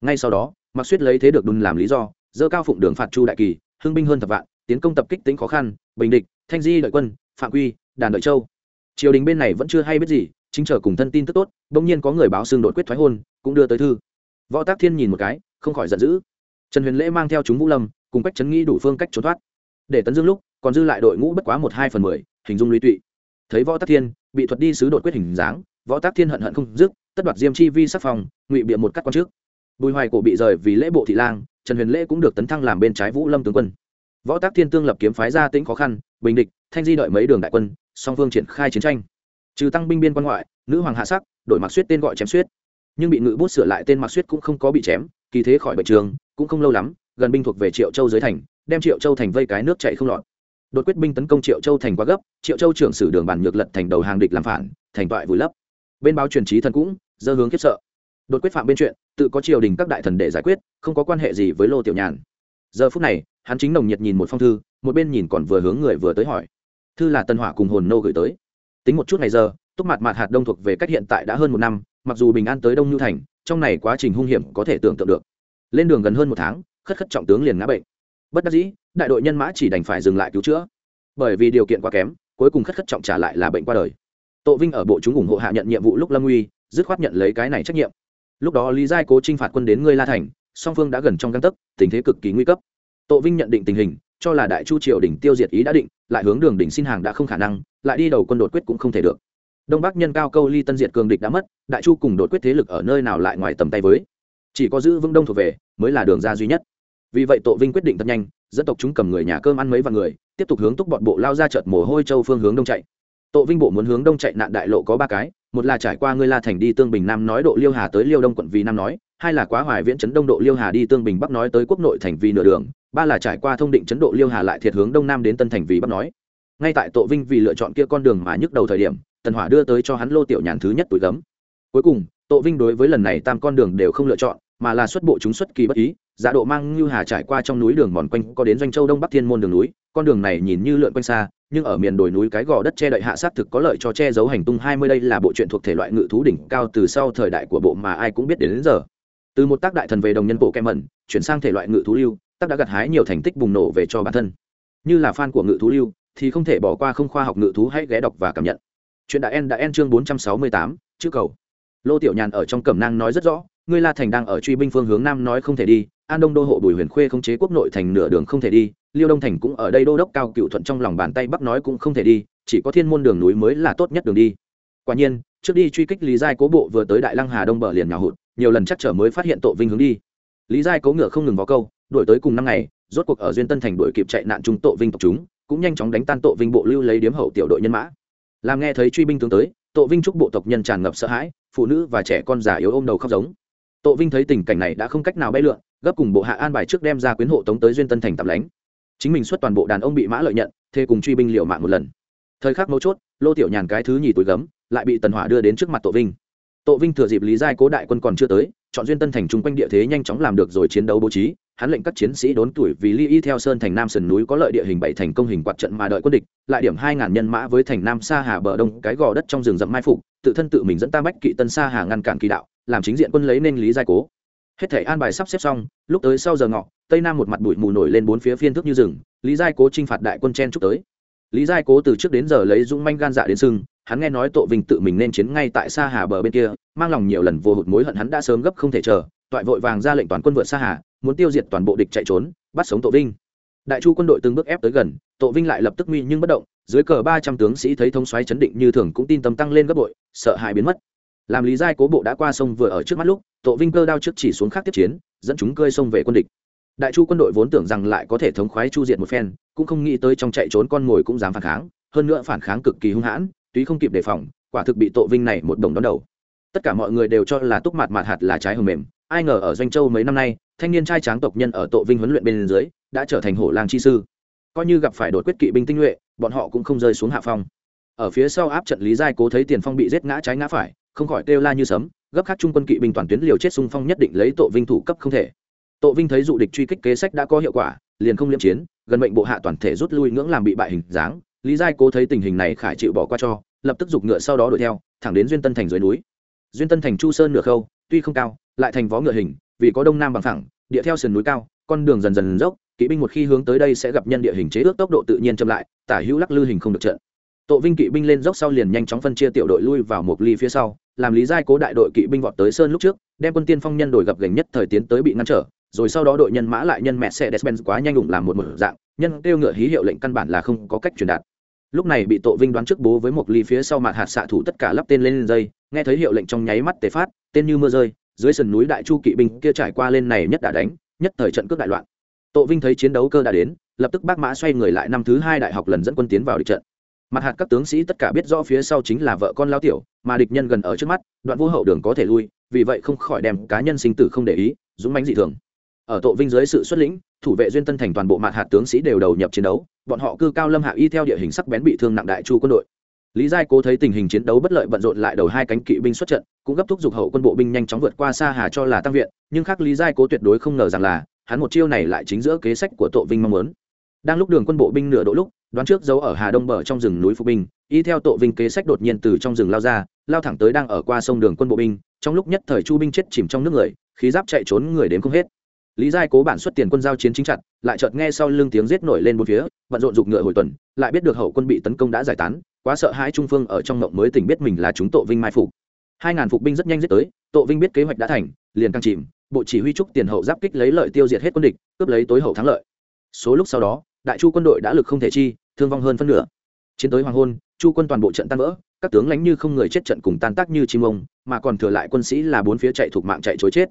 Ngay sau đó mặc suýt lấy thế được đun làm lý do, dơ cao phụng đường phạt chu đại kỳ, hưng binh hơn thập vạn, tiến công tập kích tính khó khăn, bình địch, thanh di đợi quân, phạm quy, đàn đợi châu. Triều đình bên này vẫn chưa hay biết gì, chính chờ cùng thân tin tức tốt, bỗng nhiên có người báo xương đột quyết thoái hôn, cũng đưa tới thư. Võ tác thiên nhìn một cái, không khỏi giận dữ. Trần huyền lễ mang theo chúng vũ lâm, cùng cách chấn nghĩ đủ phương cách trốn thoát. Để tấn dương lúc, còn dư lại đội ngũ bất quá một hai phần mười, hình dung lý tụy. Thấy võ tác thiên, bị thuật đi sứ đột quyết hình dáng, võ tác thiên hận hận không dứt tất đoạt diêm chi vi sắc phòng ngụy biện một cắt quan trước. Bùi hoài cổ bị rời vì lễ bộ thị lang, trần huyền lễ cũng được tấn thăng làm bên trái vũ lâm tướng quân. Võ tác thiên tương lập kiếm phái ra tĩnh khó khăn, bình địch, thanh di đợi mấy đường đại quân, song phương triển khai chiến tranh. Trừ tăng binh biên quan ngoại, nữ hoàng hạ sắc, đổi mặc suýt tên gọi chém suýt. Nhưng bị ngự bút sửa lại tên mặc suýt cũng không có bị chém, kỳ thế khỏi bệnh trường, cũng không lâu lắm, gần binh thuộc về triệu châu dưới thành, đem triệu châu thành vây cái nước chạy không lọt. Đột quyết binh tấn công triệu châu thành quá gấp, triệu châu trưởng sử đường bản nhược lật thành đầu hàng địch làm phản, thành toại vùi lấp bên báo truyền trí thần cũng, dơ hướng khiếp sợ. Đột quyết phạm bên chuyện, tự có triều đình các đại thần để giải quyết, không có quan hệ gì với lô tiểu nhàn. Giờ phút này, hắn chính nồng nhiệt nhìn một phong thư, một bên nhìn còn vừa hướng người vừa tới hỏi. Thư là tân hỏa cùng hồn nô gửi tới. Tính một chút ngày giờ, túc mặt mặt hạt đông thuộc về cách hiện tại đã hơn một năm, mặc dù bình an tới đông nhu thành, trong này quá trình hung hiểm có thể tưởng tượng được. Lên đường gần hơn một tháng, khất khất trọng tướng liền ngã bệnh. Bất đắc dĩ, đại đội nhân mã chỉ đành phải dừng lại cứu chữa. Bởi vì điều kiện quá kém, cuối cùng khất khất trọng trả lại là bệnh qua đời. Tô vinh ở bộ chúng ủng hộ hạ nhận nhiệm vụ lúc lâm uy, dứt khoát nhận lấy cái này trách nhiệm. Lúc đó lý giai cố trinh phạt quân đến ngươi la thành, song phương đã gần trong gang tấc, tình thế cực kỳ nguy cấp. Tô vinh nhận định tình hình, cho là đại chu triều đỉnh tiêu diệt ý đã định, lại hướng đường đỉnh xin hàng đã không khả năng, lại đi đầu quân đột quyết cũng không thể được. Đông bắc nhân cao câu ly tân diệt cường địch đã mất, đại chu cùng đột quyết thế lực ở nơi nào lại ngoài tầm tay với? Chỉ có giữ vững đông thuộc về, mới là đường ra duy nhất. Vì vậy Tô vinh quyết định thật nhanh dân tộc chúng cầm người nhà cơm ăn mấy vạn người, tiếp tục hướng túc bọn bộ lao ra chợt mồ hôi châu phương hướng đông chạy. Tộ vinh bộ muốn hướng đông chạy nạn đại lộ có ba cái, một là trải qua ngươi la thành đi tương bình nam nói độ liêu hà tới liêu đông quận vì nam nói, hai là quá hoài viễn chấn đông độ liêu hà đi tương bình bắc nói tới quốc nội thành vì nửa đường, ba là trải qua thông định chấn độ liêu hà lại thiệt hướng đông nam đến tân thành vì bắc nói. Ngay tại Tộ vinh vì lựa chọn kia con đường mà nhức đầu thời điểm, tần hỏa đưa tới cho hắn lô tiểu nhàn thứ nhất tuổi gấm. Cuối cùng Tộ vinh đối với lần này tam con đường đều không lựa chọn mà là xuất bộ chúng xuất kỳ bất ý giả độ mang như hà trải qua trong núi đường mòn quanh có đến doanh châu đông bắc thiên môn đường núi con đường này nhìn như lượn quanh xa nhưng ở miền đồi núi cái gò đất che đậy hạ sát thực có lợi cho che giấu hành tung hai mươi đây là bộ truyện thuộc thể loại ngự thú đỉnh cao từ sau thời đại của bộ mà ai cũng biết đến, đến giờ. Từ một tác đại thần về đồng nhân bộ kem mẩn chuyển sang thể loại ngự thú lưu tác đã gặt hái nhiều thành tích bùng nổ về cho bản thân. Như là fan của ngự thú lưu thì không thể bỏ qua không khoa học ngự thú hãy ghé đọc và cảm nhận. Chuyện đã en đã en chương bốn trăm sáu mươi tám chữ cầu. Lô tiểu nhàn ở trong cẩm nang nói rất rõ ngươi la thành đang ở truy binh phương hướng nam nói không thể đi, an đông đô hộ bùi huyền khuê không chế quốc nội thành nửa đường không thể đi, liêu đông thành cũng ở đây đô đốc cao cựu thuận trong lòng bàn tay bắc nói cũng không thể đi, chỉ có thiên môn đường núi mới là tốt nhất đường đi. Quả nhiên, trước đi truy kích lý giai cố bộ vừa tới đại lăng hà đông bờ liền nhào hụt, nhiều lần chắc trở mới phát hiện tội vinh hướng đi. Lý giai cố ngựa không ngừng vào câu, đuổi tới cùng năm ngày, rốt cuộc ở duyên tân thành đuổi kịp chạy nạn trung tội vinh tộc chúng, cũng nhanh chóng đánh tan tội vinh bộ lưu lấy điếm hậu tiểu đội nhân mã. Làm nghe thấy truy binh tướng tới tội vinh trúc bộ tộc nhân tràn ngập sợ hãi, phụ nữ và trẻ con già yếu ôm đầu khóc giống. Tô Vinh thấy tình cảnh này đã không cách nào bay lượn, gấp cùng bộ hạ an bài trước đem ra quyến hộ tống tới duyên tân thành tạm lánh. Chính mình xuất toàn bộ đàn ông bị mã lợi nhận, thê cùng truy binh liều mạng một lần. Thời khắc mấu chốt, Lô Tiểu Nhàn cái thứ nhì tuổi gấm, lại bị Tần Hỏa đưa đến trước mặt Tô Vinh. Tô Vinh thừa dịp Lý Giai Cố đại quân còn chưa tới, chọn duyên tân thành trung quanh địa thế nhanh chóng làm được rồi chiến đấu bố trí, hắn lệnh các chiến sĩ đốn tuổi vì ly y theo sơn thành nam sườn núi có lợi địa hình bảy thành công hình quạt trận mà đợi quân địch lại điểm hai ngàn nhân mã với thành nam sa hà bờ đông cái gò đất trong rừng rậm mai phục tự thân tự mình dẫn ta bách kỵ tân sa hà ngăn cản kỳ đạo làm chính diện quân lấy nên lý giai cố. Hết thể an bài sắp xếp xong, lúc tới sau giờ ngọ, tây nam một mặt bụi mù nổi lên bốn phía phiên thức như rừng, lý giai cố t r i n h phạt đại quân chen chúc tới. Lý giai cố từ trước đến giờ lấy dũng manh gan dạ đến sưng, hắn nghe nói tội vinh tự mình nên chiến ngay tại xa hà bờ bên kia, mang lòng nhiều lần vô hụt mối hận hắn đã sớm gấp không thể chờ, toại vội vàng ra lệnh toàn quân vượt xa hà, muốn tiêu diệt toàn bộ địch chạy trốn, bắt sống tội vinh. Đại chu quân đội từng bước ép tới gần tội vinh lại lập tức nguy nhưng bất động, dưới cờ ba trăm tướng sĩ thấy thông xoáy chấn định như thường cũng tin tâm tăng lên gấp bội, sợ hãi biến mất làm lý giai cố bộ đã qua sông vừa ở trước mắt lúc, tổ vinh cơ đao trước chỉ xuống khác tiếp chiến, dẫn chúng cơi sông về quân địch. Đại chu quân đội vốn tưởng rằng lại có thể thống khoái chu diện một phen, cũng không nghĩ tới trong chạy trốn con mồi cũng dám phản kháng, hơn nữa phản kháng cực kỳ hung hãn, tuy không kịp đề phòng, quả thực bị tổ vinh này một đồng đón đầu. Tất cả mọi người đều cho là túc mặt mặt hạt là trái hầm mềm, ai ngờ ở doanh châu mấy năm nay, thanh niên trai tráng tộc nhân ở tổ vinh huấn luyện bên dưới, đã trở thành hổ lang chi sư. Coi như gặp phải đột quyết kỵ binh tinh nhuệ, bọn họ cũng không rơi xuống hạ phong. Ở phía sau áp trận lý giai cố thấy tiền phong bị giết ngã trái ngã phải không khỏi kêu la như sấm, gấp khác trung quân kỵ binh toàn tuyến liều chết xung phong nhất định lấy tổ vinh thủ cấp không thể. Tổ vinh thấy dụ địch truy kích kế sách đã có hiệu quả, liền không liêm chiến, gần mệnh bộ hạ toàn thể rút lui ngưỡng làm bị bại hình dáng. Lý giai cố thấy tình hình này khải chịu bỏ qua cho, lập tức giục ngựa sau đó đuổi theo, thẳng đến duyên tân thành dưới núi. Duyên tân thành chu sơn nửa khâu, tuy không cao, lại thành vó ngựa hình, vì có đông nam bằng thẳng địa theo sườn núi cao, con đường dần dần dốc, kỵ binh một khi hướng tới đây sẽ gặp nhân địa hình chế ước tốc độ tự nhiên chậm lại, tả hữu lắc lư hình không được trận. Tộ Vinh kỵ binh lên dốc sau liền nhanh chóng phân chia tiểu đội lui vào một ly phía sau, làm lý giai cố đại đội kỵ binh vọt tới sơn lúc trước, đem quân tiên phong nhân đổi gặp gành nhất thời tiến tới bị ngăn trở, rồi sau đó đội nhân mã lại nhân mẹ xe Despenz quá nhanh ủng làm một một dạng, nhân kêu ngựa hí hiệu lệnh căn bản là không có cách truyền đạt. Lúc này bị Tộ Vinh đoán trước bố với một ly phía sau mặt hạt xạ thủ tất cả lắp tên lên dây, nghe thấy hiệu lệnh trong nháy mắt tề phát, tên như mưa rơi, dưới sườn núi đại chu kỵ binh kia trải qua lên này nhất đã đánh, nhất thời trận cướp đại loạn. Tộ Vinh thấy chiến đấu cơ đã đến, lập tức bác mã xoay người lại năm thứ hai đại học lần dẫn quân tiến vào địch trận mặt hạt các tướng sĩ tất cả biết rõ phía sau chính là vợ con lao tiểu, mà địch nhân gần ở trước mắt, đoạn vô hậu đường có thể lui, vì vậy không khỏi đem cá nhân sinh tử không để ý, dũng mãnh dị thường. Ở tội vinh dưới sự xuất lĩnh, thủ vệ duyên tân thành toàn bộ mặt hạt tướng sĩ đều đầu nhập chiến đấu, bọn họ cư cao lâm hạ y theo địa hình sắc bén bị thương nặng đại chu quân đội. Lý giai cố thấy tình hình chiến đấu bất lợi bận rộn lại đầu hai cánh kỵ binh xuất trận, cũng gấp thúc giục hậu quân bộ binh nhanh chóng vượt qua xa hà cho là tăng viện, nhưng khác lý giai cố tuyệt đối không ngờ rằng là, hắn một chiêu này lại chính giữa kế sách của tội vinh mong muốn. Đang lúc đường quân bộ binh nửa độ lúc đoán trước giấu ở hà đông bờ trong rừng núi phục binh y theo tội vinh kế sách đột nhiên từ trong rừng lao ra, lao thẳng tới đang ở qua sông đường quân bộ binh, trong lúc nhất thời chu binh chết chìm trong nước người, khí giáp chạy trốn người đến không hết. Lý giai cố bản xuất tiền quân giao chiến chính chặt, lại chợt nghe sau lưng tiếng giết nổi lên một phía, bận rộn rụng ngựa hồi tuần, lại biết được hậu quân bị tấn công đã giải tán, quá sợ hãi trung phương ở trong ngộng mới tỉnh biết mình là chúng tội vinh mai phục. Hai ngàn phục binh rất nhanh giết tới tội vinh biết kế hoạch đã thành, liền căng chìm, bộ chỉ huy trúc tiền hậu giáp kích lấy lợi tiêu diệt hết quân địch, cướp lấy tối hậu thắng lợi. Số lúc sau đó đại chu quân đội đã lực không thể chi, thương vong hơn phân nửa. Chiến tới hoàng hôn, chu quân toàn bộ trận tan vỡ, các tướng lánh như không người chết trận cùng tan tác như chim ông, mà còn thừa lại quân sĩ là bốn phía chạy thuộc mạng chạy chối chết.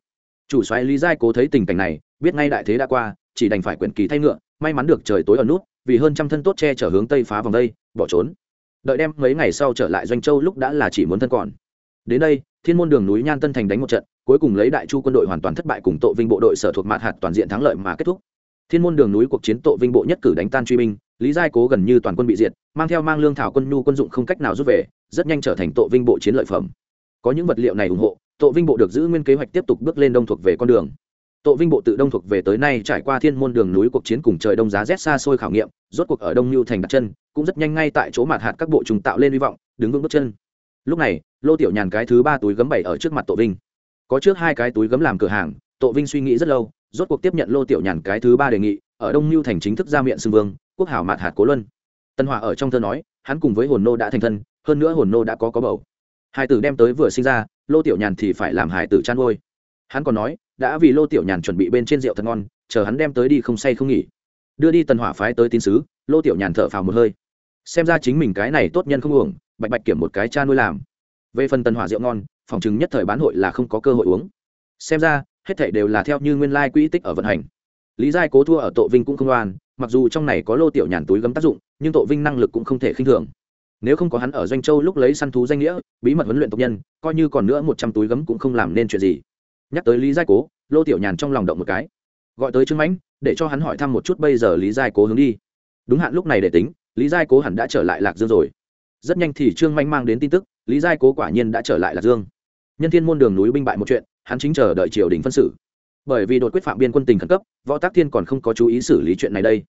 Chủ xoáy lý giai cố thấy tình cảnh này, biết ngay đại thế đã qua, chỉ đành phải quyển kỳ thay ngựa, may mắn được trời tối ở nút, vì hơn trăm thân tốt che chở hướng tây phá vòng đây, bỏ trốn. Đợi đem mấy ngày sau trở lại doanh châu lúc đã là chỉ muốn thân còn. Đến đây, thiên môn đường núi nhan tân thành đánh một trận, cuối cùng lấy đại chu quân đội hoàn toàn thất bại cùng tội vinh bộ đội sở thuộc mạt hạt toàn diện thắng lợi mà kết thúc thiên môn đường núi cuộc chiến tội vinh bộ nhất cử đánh tan truy binh, lý giai cố gần như toàn quân bị diệt, mang theo mang lương thảo quân nhu quân dụng không cách nào rút về, rất nhanh trở thành tội vinh bộ chiến lợi phẩm. Có những vật liệu này ủng hộ tội vinh bộ được giữ nguyên kế hoạch tiếp tục bước lên đông thuộc về con đường. Tội vinh bộ tự đông thuộc về tới nay trải qua thiên môn đường núi cuộc chiến cùng trời đông giá rét xa xôi khảo nghiệm, rốt cuộc ở đông nhu thành đặt chân, cũng rất nhanh ngay tại chỗ mạt hạt các bộ trùng tạo lên hy vọng, đứng vững bước chân. Lúc này, lô tiểu nhàn cái thứ ba túi gấm bảy ở trước mặt tội vinh. Có trước hai cái túi gấm làm cửa hàng tội vinh suy nghĩ rất lâu rốt cuộc tiếp nhận lô tiểu nhàn cái thứ ba đề nghị, ở đông mưu thành chính thức ra miệng xưng vương, quốc hảo mạt hạt cố luân. Tân hòa ở trong thơ nói, hắn cùng với hồn nô đã thành thân, hơn nữa hồn nô đã có có bầu. Hải tử đem tới vừa sinh ra, lô tiểu nhàn thì phải làm hải tử chăn nuôi hắn còn nói, đã vì lô tiểu nhàn chuẩn bị bên trên rượu thật ngon, chờ hắn đem tới đi không say không nghỉ. Đưa đi tần hỏa phái tới tín sứ, lô tiểu nhàn thở phào một hơi. Xem ra chính mình cái này tốt nhân không uổng, bạch bạch kiểm một cái cha nuôi làm. Về phần tần hỏa rượu ngon, phòng chứng nhất thời bán hội là không có cơ hội uống. Xem ra hết thảy đều là theo như nguyên lai quỹ tích ở vận hành. Lý giai cố thua ở tội vinh cũng không đoan mặc dù trong này có lô tiểu nhàn túi gấm tác dụng, nhưng tội vinh năng lực cũng không thể khinh thường. Nếu không có hắn ở doanh châu lúc lấy săn thú danh nghĩa, bí mật huấn luyện tộc nhân, coi như còn nữa một trăm túi gấm cũng không làm nên chuyện gì. Nhắc tới lý giai cố, lô tiểu nhàn trong lòng động một cái. Gọi tới trương mãnh, để cho hắn hỏi thăm một chút bây giờ lý giai cố hướng đi. Đúng hạn lúc này để tính, lý giai cố hẳn đã trở lại lạc dương rồi. Rất nhanh thì trương mãnh mang đến tin tức, lý giai cố quả nhiên đã trở lại lạc dương. Nhân thiên môn đường núi binh bại một chuyện hắn chính chờ đợi triều đình phân xử. Bởi vì đột quyết phạm biên quân tình khẩn cấp, võ tác thiên còn không có chú ý xử lý chuyện này đây.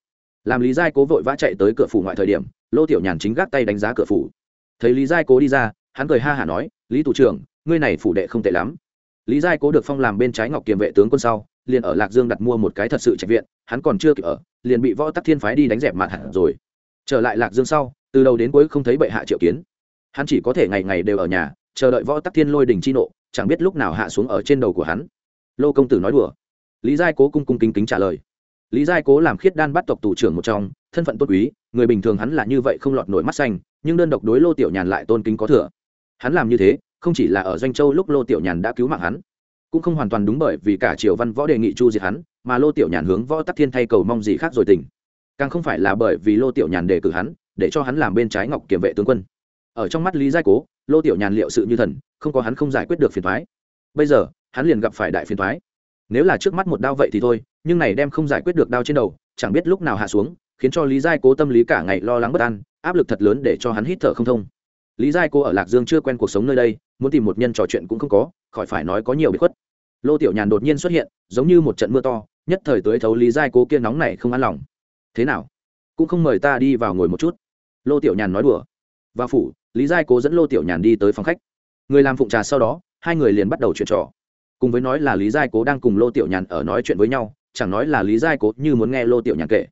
Làm lý giai cố vội vã chạy tới cửa phủ ngoại thời điểm, lô tiểu nhàn chính gác tay đánh giá cửa phủ. Thấy lý giai cố đi ra, hắn cười ha hả nói, lý thủ trưởng, ngươi này phủ đệ không tệ lắm. Lý giai cố được phong làm bên trái ngọc kiềm vệ tướng quân sau, liền ở lạc dương đặt mua một cái thật sự trạch viện, hắn còn chưa kịp ở, liền bị võ tắc thiên phái đi đánh dẹp mặt hẳn rồi. Trở lại lạc dương sau, từ đầu đến cuối không thấy bệ hạ triệu kiến. Hắn chỉ có thể ngày ngày đều ở nhà, chờ đợi võ tắc thiên lôi đình chi nộ chẳng biết lúc nào hạ xuống ở trên đầu của hắn. Lô công tử nói đùa. Lý giai cố cung cung kính kính trả lời. Lý giai cố làm khiết đan bắt tộc tù trưởng một trong, thân phận tôn quý, người bình thường hắn là như vậy không lọt nổi mắt xanh, nhưng đơn độc đối lô tiểu nhàn lại tôn kính có thừa. Hắn làm như thế, không chỉ là ở doanh châu lúc lô tiểu nhàn đã cứu mạng hắn, cũng không hoàn toàn đúng bởi vì cả triều văn võ đề nghị chu diệt hắn, mà lô tiểu nhàn hướng võ tắc thiên thay cầu mong gì khác rồi tình. Càng không phải là bởi vì lô tiểu nhàn đề cử hắn, để cho hắn làm bên trái ngọc kiểm vệ tướng quân. Ở trong mắt lý giai cố lô tiểu nhàn liệu sự như thần, không có hắn không giải quyết được phiền thoái. Bây giờ, hắn liền gặp phải đại phiền thoái. Nếu là trước mắt một đao vậy thì thôi, nhưng này đem không giải quyết được đao trên đầu, chẳng biết lúc nào hạ xuống, khiến cho lý giai cố tâm lý cả ngày lo lắng bất an, áp lực thật lớn để cho hắn hít thở không thông. Lý giai cô ở lạc dương chưa quen cuộc sống nơi đây, muốn tìm một nhân trò chuyện cũng không có, khỏi phải nói có nhiều bị khuất. Lô tiểu nhàn đột nhiên xuất hiện, giống như một trận mưa to, nhất thời tới thấu lý giai cố kia nóng này không an lòng. Thế nào? Cũng không mời ta đi vào ngồi một chút. Lô tiểu nhàn nói đùa. Và phủ lý giai cố dẫn lô tiểu nhàn đi tới phòng khách người làm phụng trà sau đó hai người liền bắt đầu chuyện trò cùng với nói là lý giai cố đang cùng lô tiểu nhàn ở nói chuyện với nhau chẳng nói là lý giai cố như muốn nghe lô tiểu nhàn kể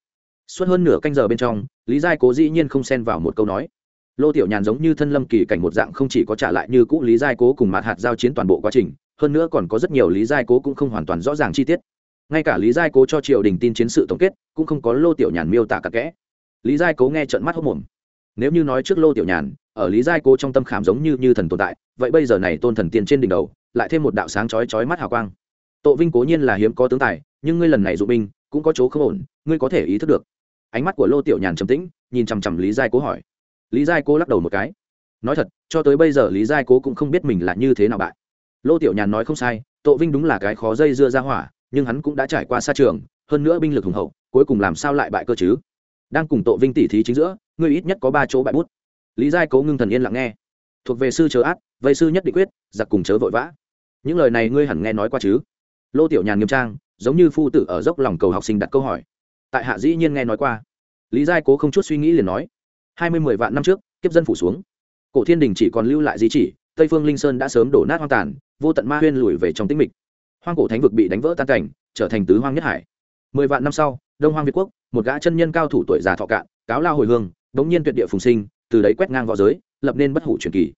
suốt hơn nửa canh giờ bên trong lý giai cố dĩ nhiên không xen vào một câu nói lô tiểu nhàn giống như thân lâm kỳ cảnh một dạng không chỉ có trả lại như cũ lý giai cố cùng mặt hạt giao chiến toàn bộ quá trình hơn nữa còn có rất nhiều lý giai cố cũng không hoàn toàn rõ ràng chi tiết ngay cả lý giai cố cho triều đình tin chiến sự tổng kết cũng không có lô tiểu nhàn miêu tả cặp kẽ lý giai cố nghe trận mắt hốc mồm nếu như nói trước lô tiểu nhàn ở lý giai cố trong tâm khảm giống như như thần tồn tại vậy bây giờ này tôn thần tiên trên đỉnh đầu lại thêm một đạo sáng chói chói mắt hào quang Tộ Vinh cố nhiên là hiếm có tướng tài, nhưng ngươi lần này dụ binh, cũng có chỗ không ổn, ngươi có thể ý thức được. Ánh mắt của Lô Tiểu Nhàn trầm tĩnh, nhìn chằm chằm Lý Giai Cố hỏi. Lý Giai Cố lắc đầu một cái. Nói thật, cho tới bây giờ Lý Giai Cố cũng không biết mình là như thế nào bại. Lô Tiểu Nhàn nói không sai, Tộ Vinh đúng là cái khó dây dưa ra hỏa, nhưng hắn cũng đã trải qua xa trường, hơn nữa binh lực hùng hậu, cuối cùng làm sao lại bại cơ chứ? Đang cùng Tộ Vinh tỉ thí chính giữa, ngươi ít nhất có ba chỗ bại bút. Lý Giai Cố ngưng thần yên lặng nghe. Thuộc về sư chớ ác, vây sư nhất định quyết, giặc cùng chớ vội vã. Những lời này ngươi hẳn nghe nói qua chứ? lô tiểu nhàn nghiêm trang giống như phu tử ở dốc lòng cầu học sinh đặt câu hỏi tại hạ dĩ nhiên nghe nói qua lý giai cố không chút suy nghĩ liền nói hai mươi mười vạn năm trước kiếp dân phủ xuống cổ thiên đình chỉ còn lưu lại di chỉ tây phương linh sơn đã sớm đổ nát hoang tàn vô tận ma huyên lùi về trong tĩnh mịch hoang cổ thánh vực bị đánh vỡ tan cảnh trở thành tứ hoang nhất hải mười vạn năm sau đông hoang việt quốc một gã chân nhân cao thủ tuổi già thọ cạn cáo lao hồi hương đống nhiên tuyệt địa phùng sinh, từ đấy quét ngang võ giới, lập nên bất hủ truyền kỳ.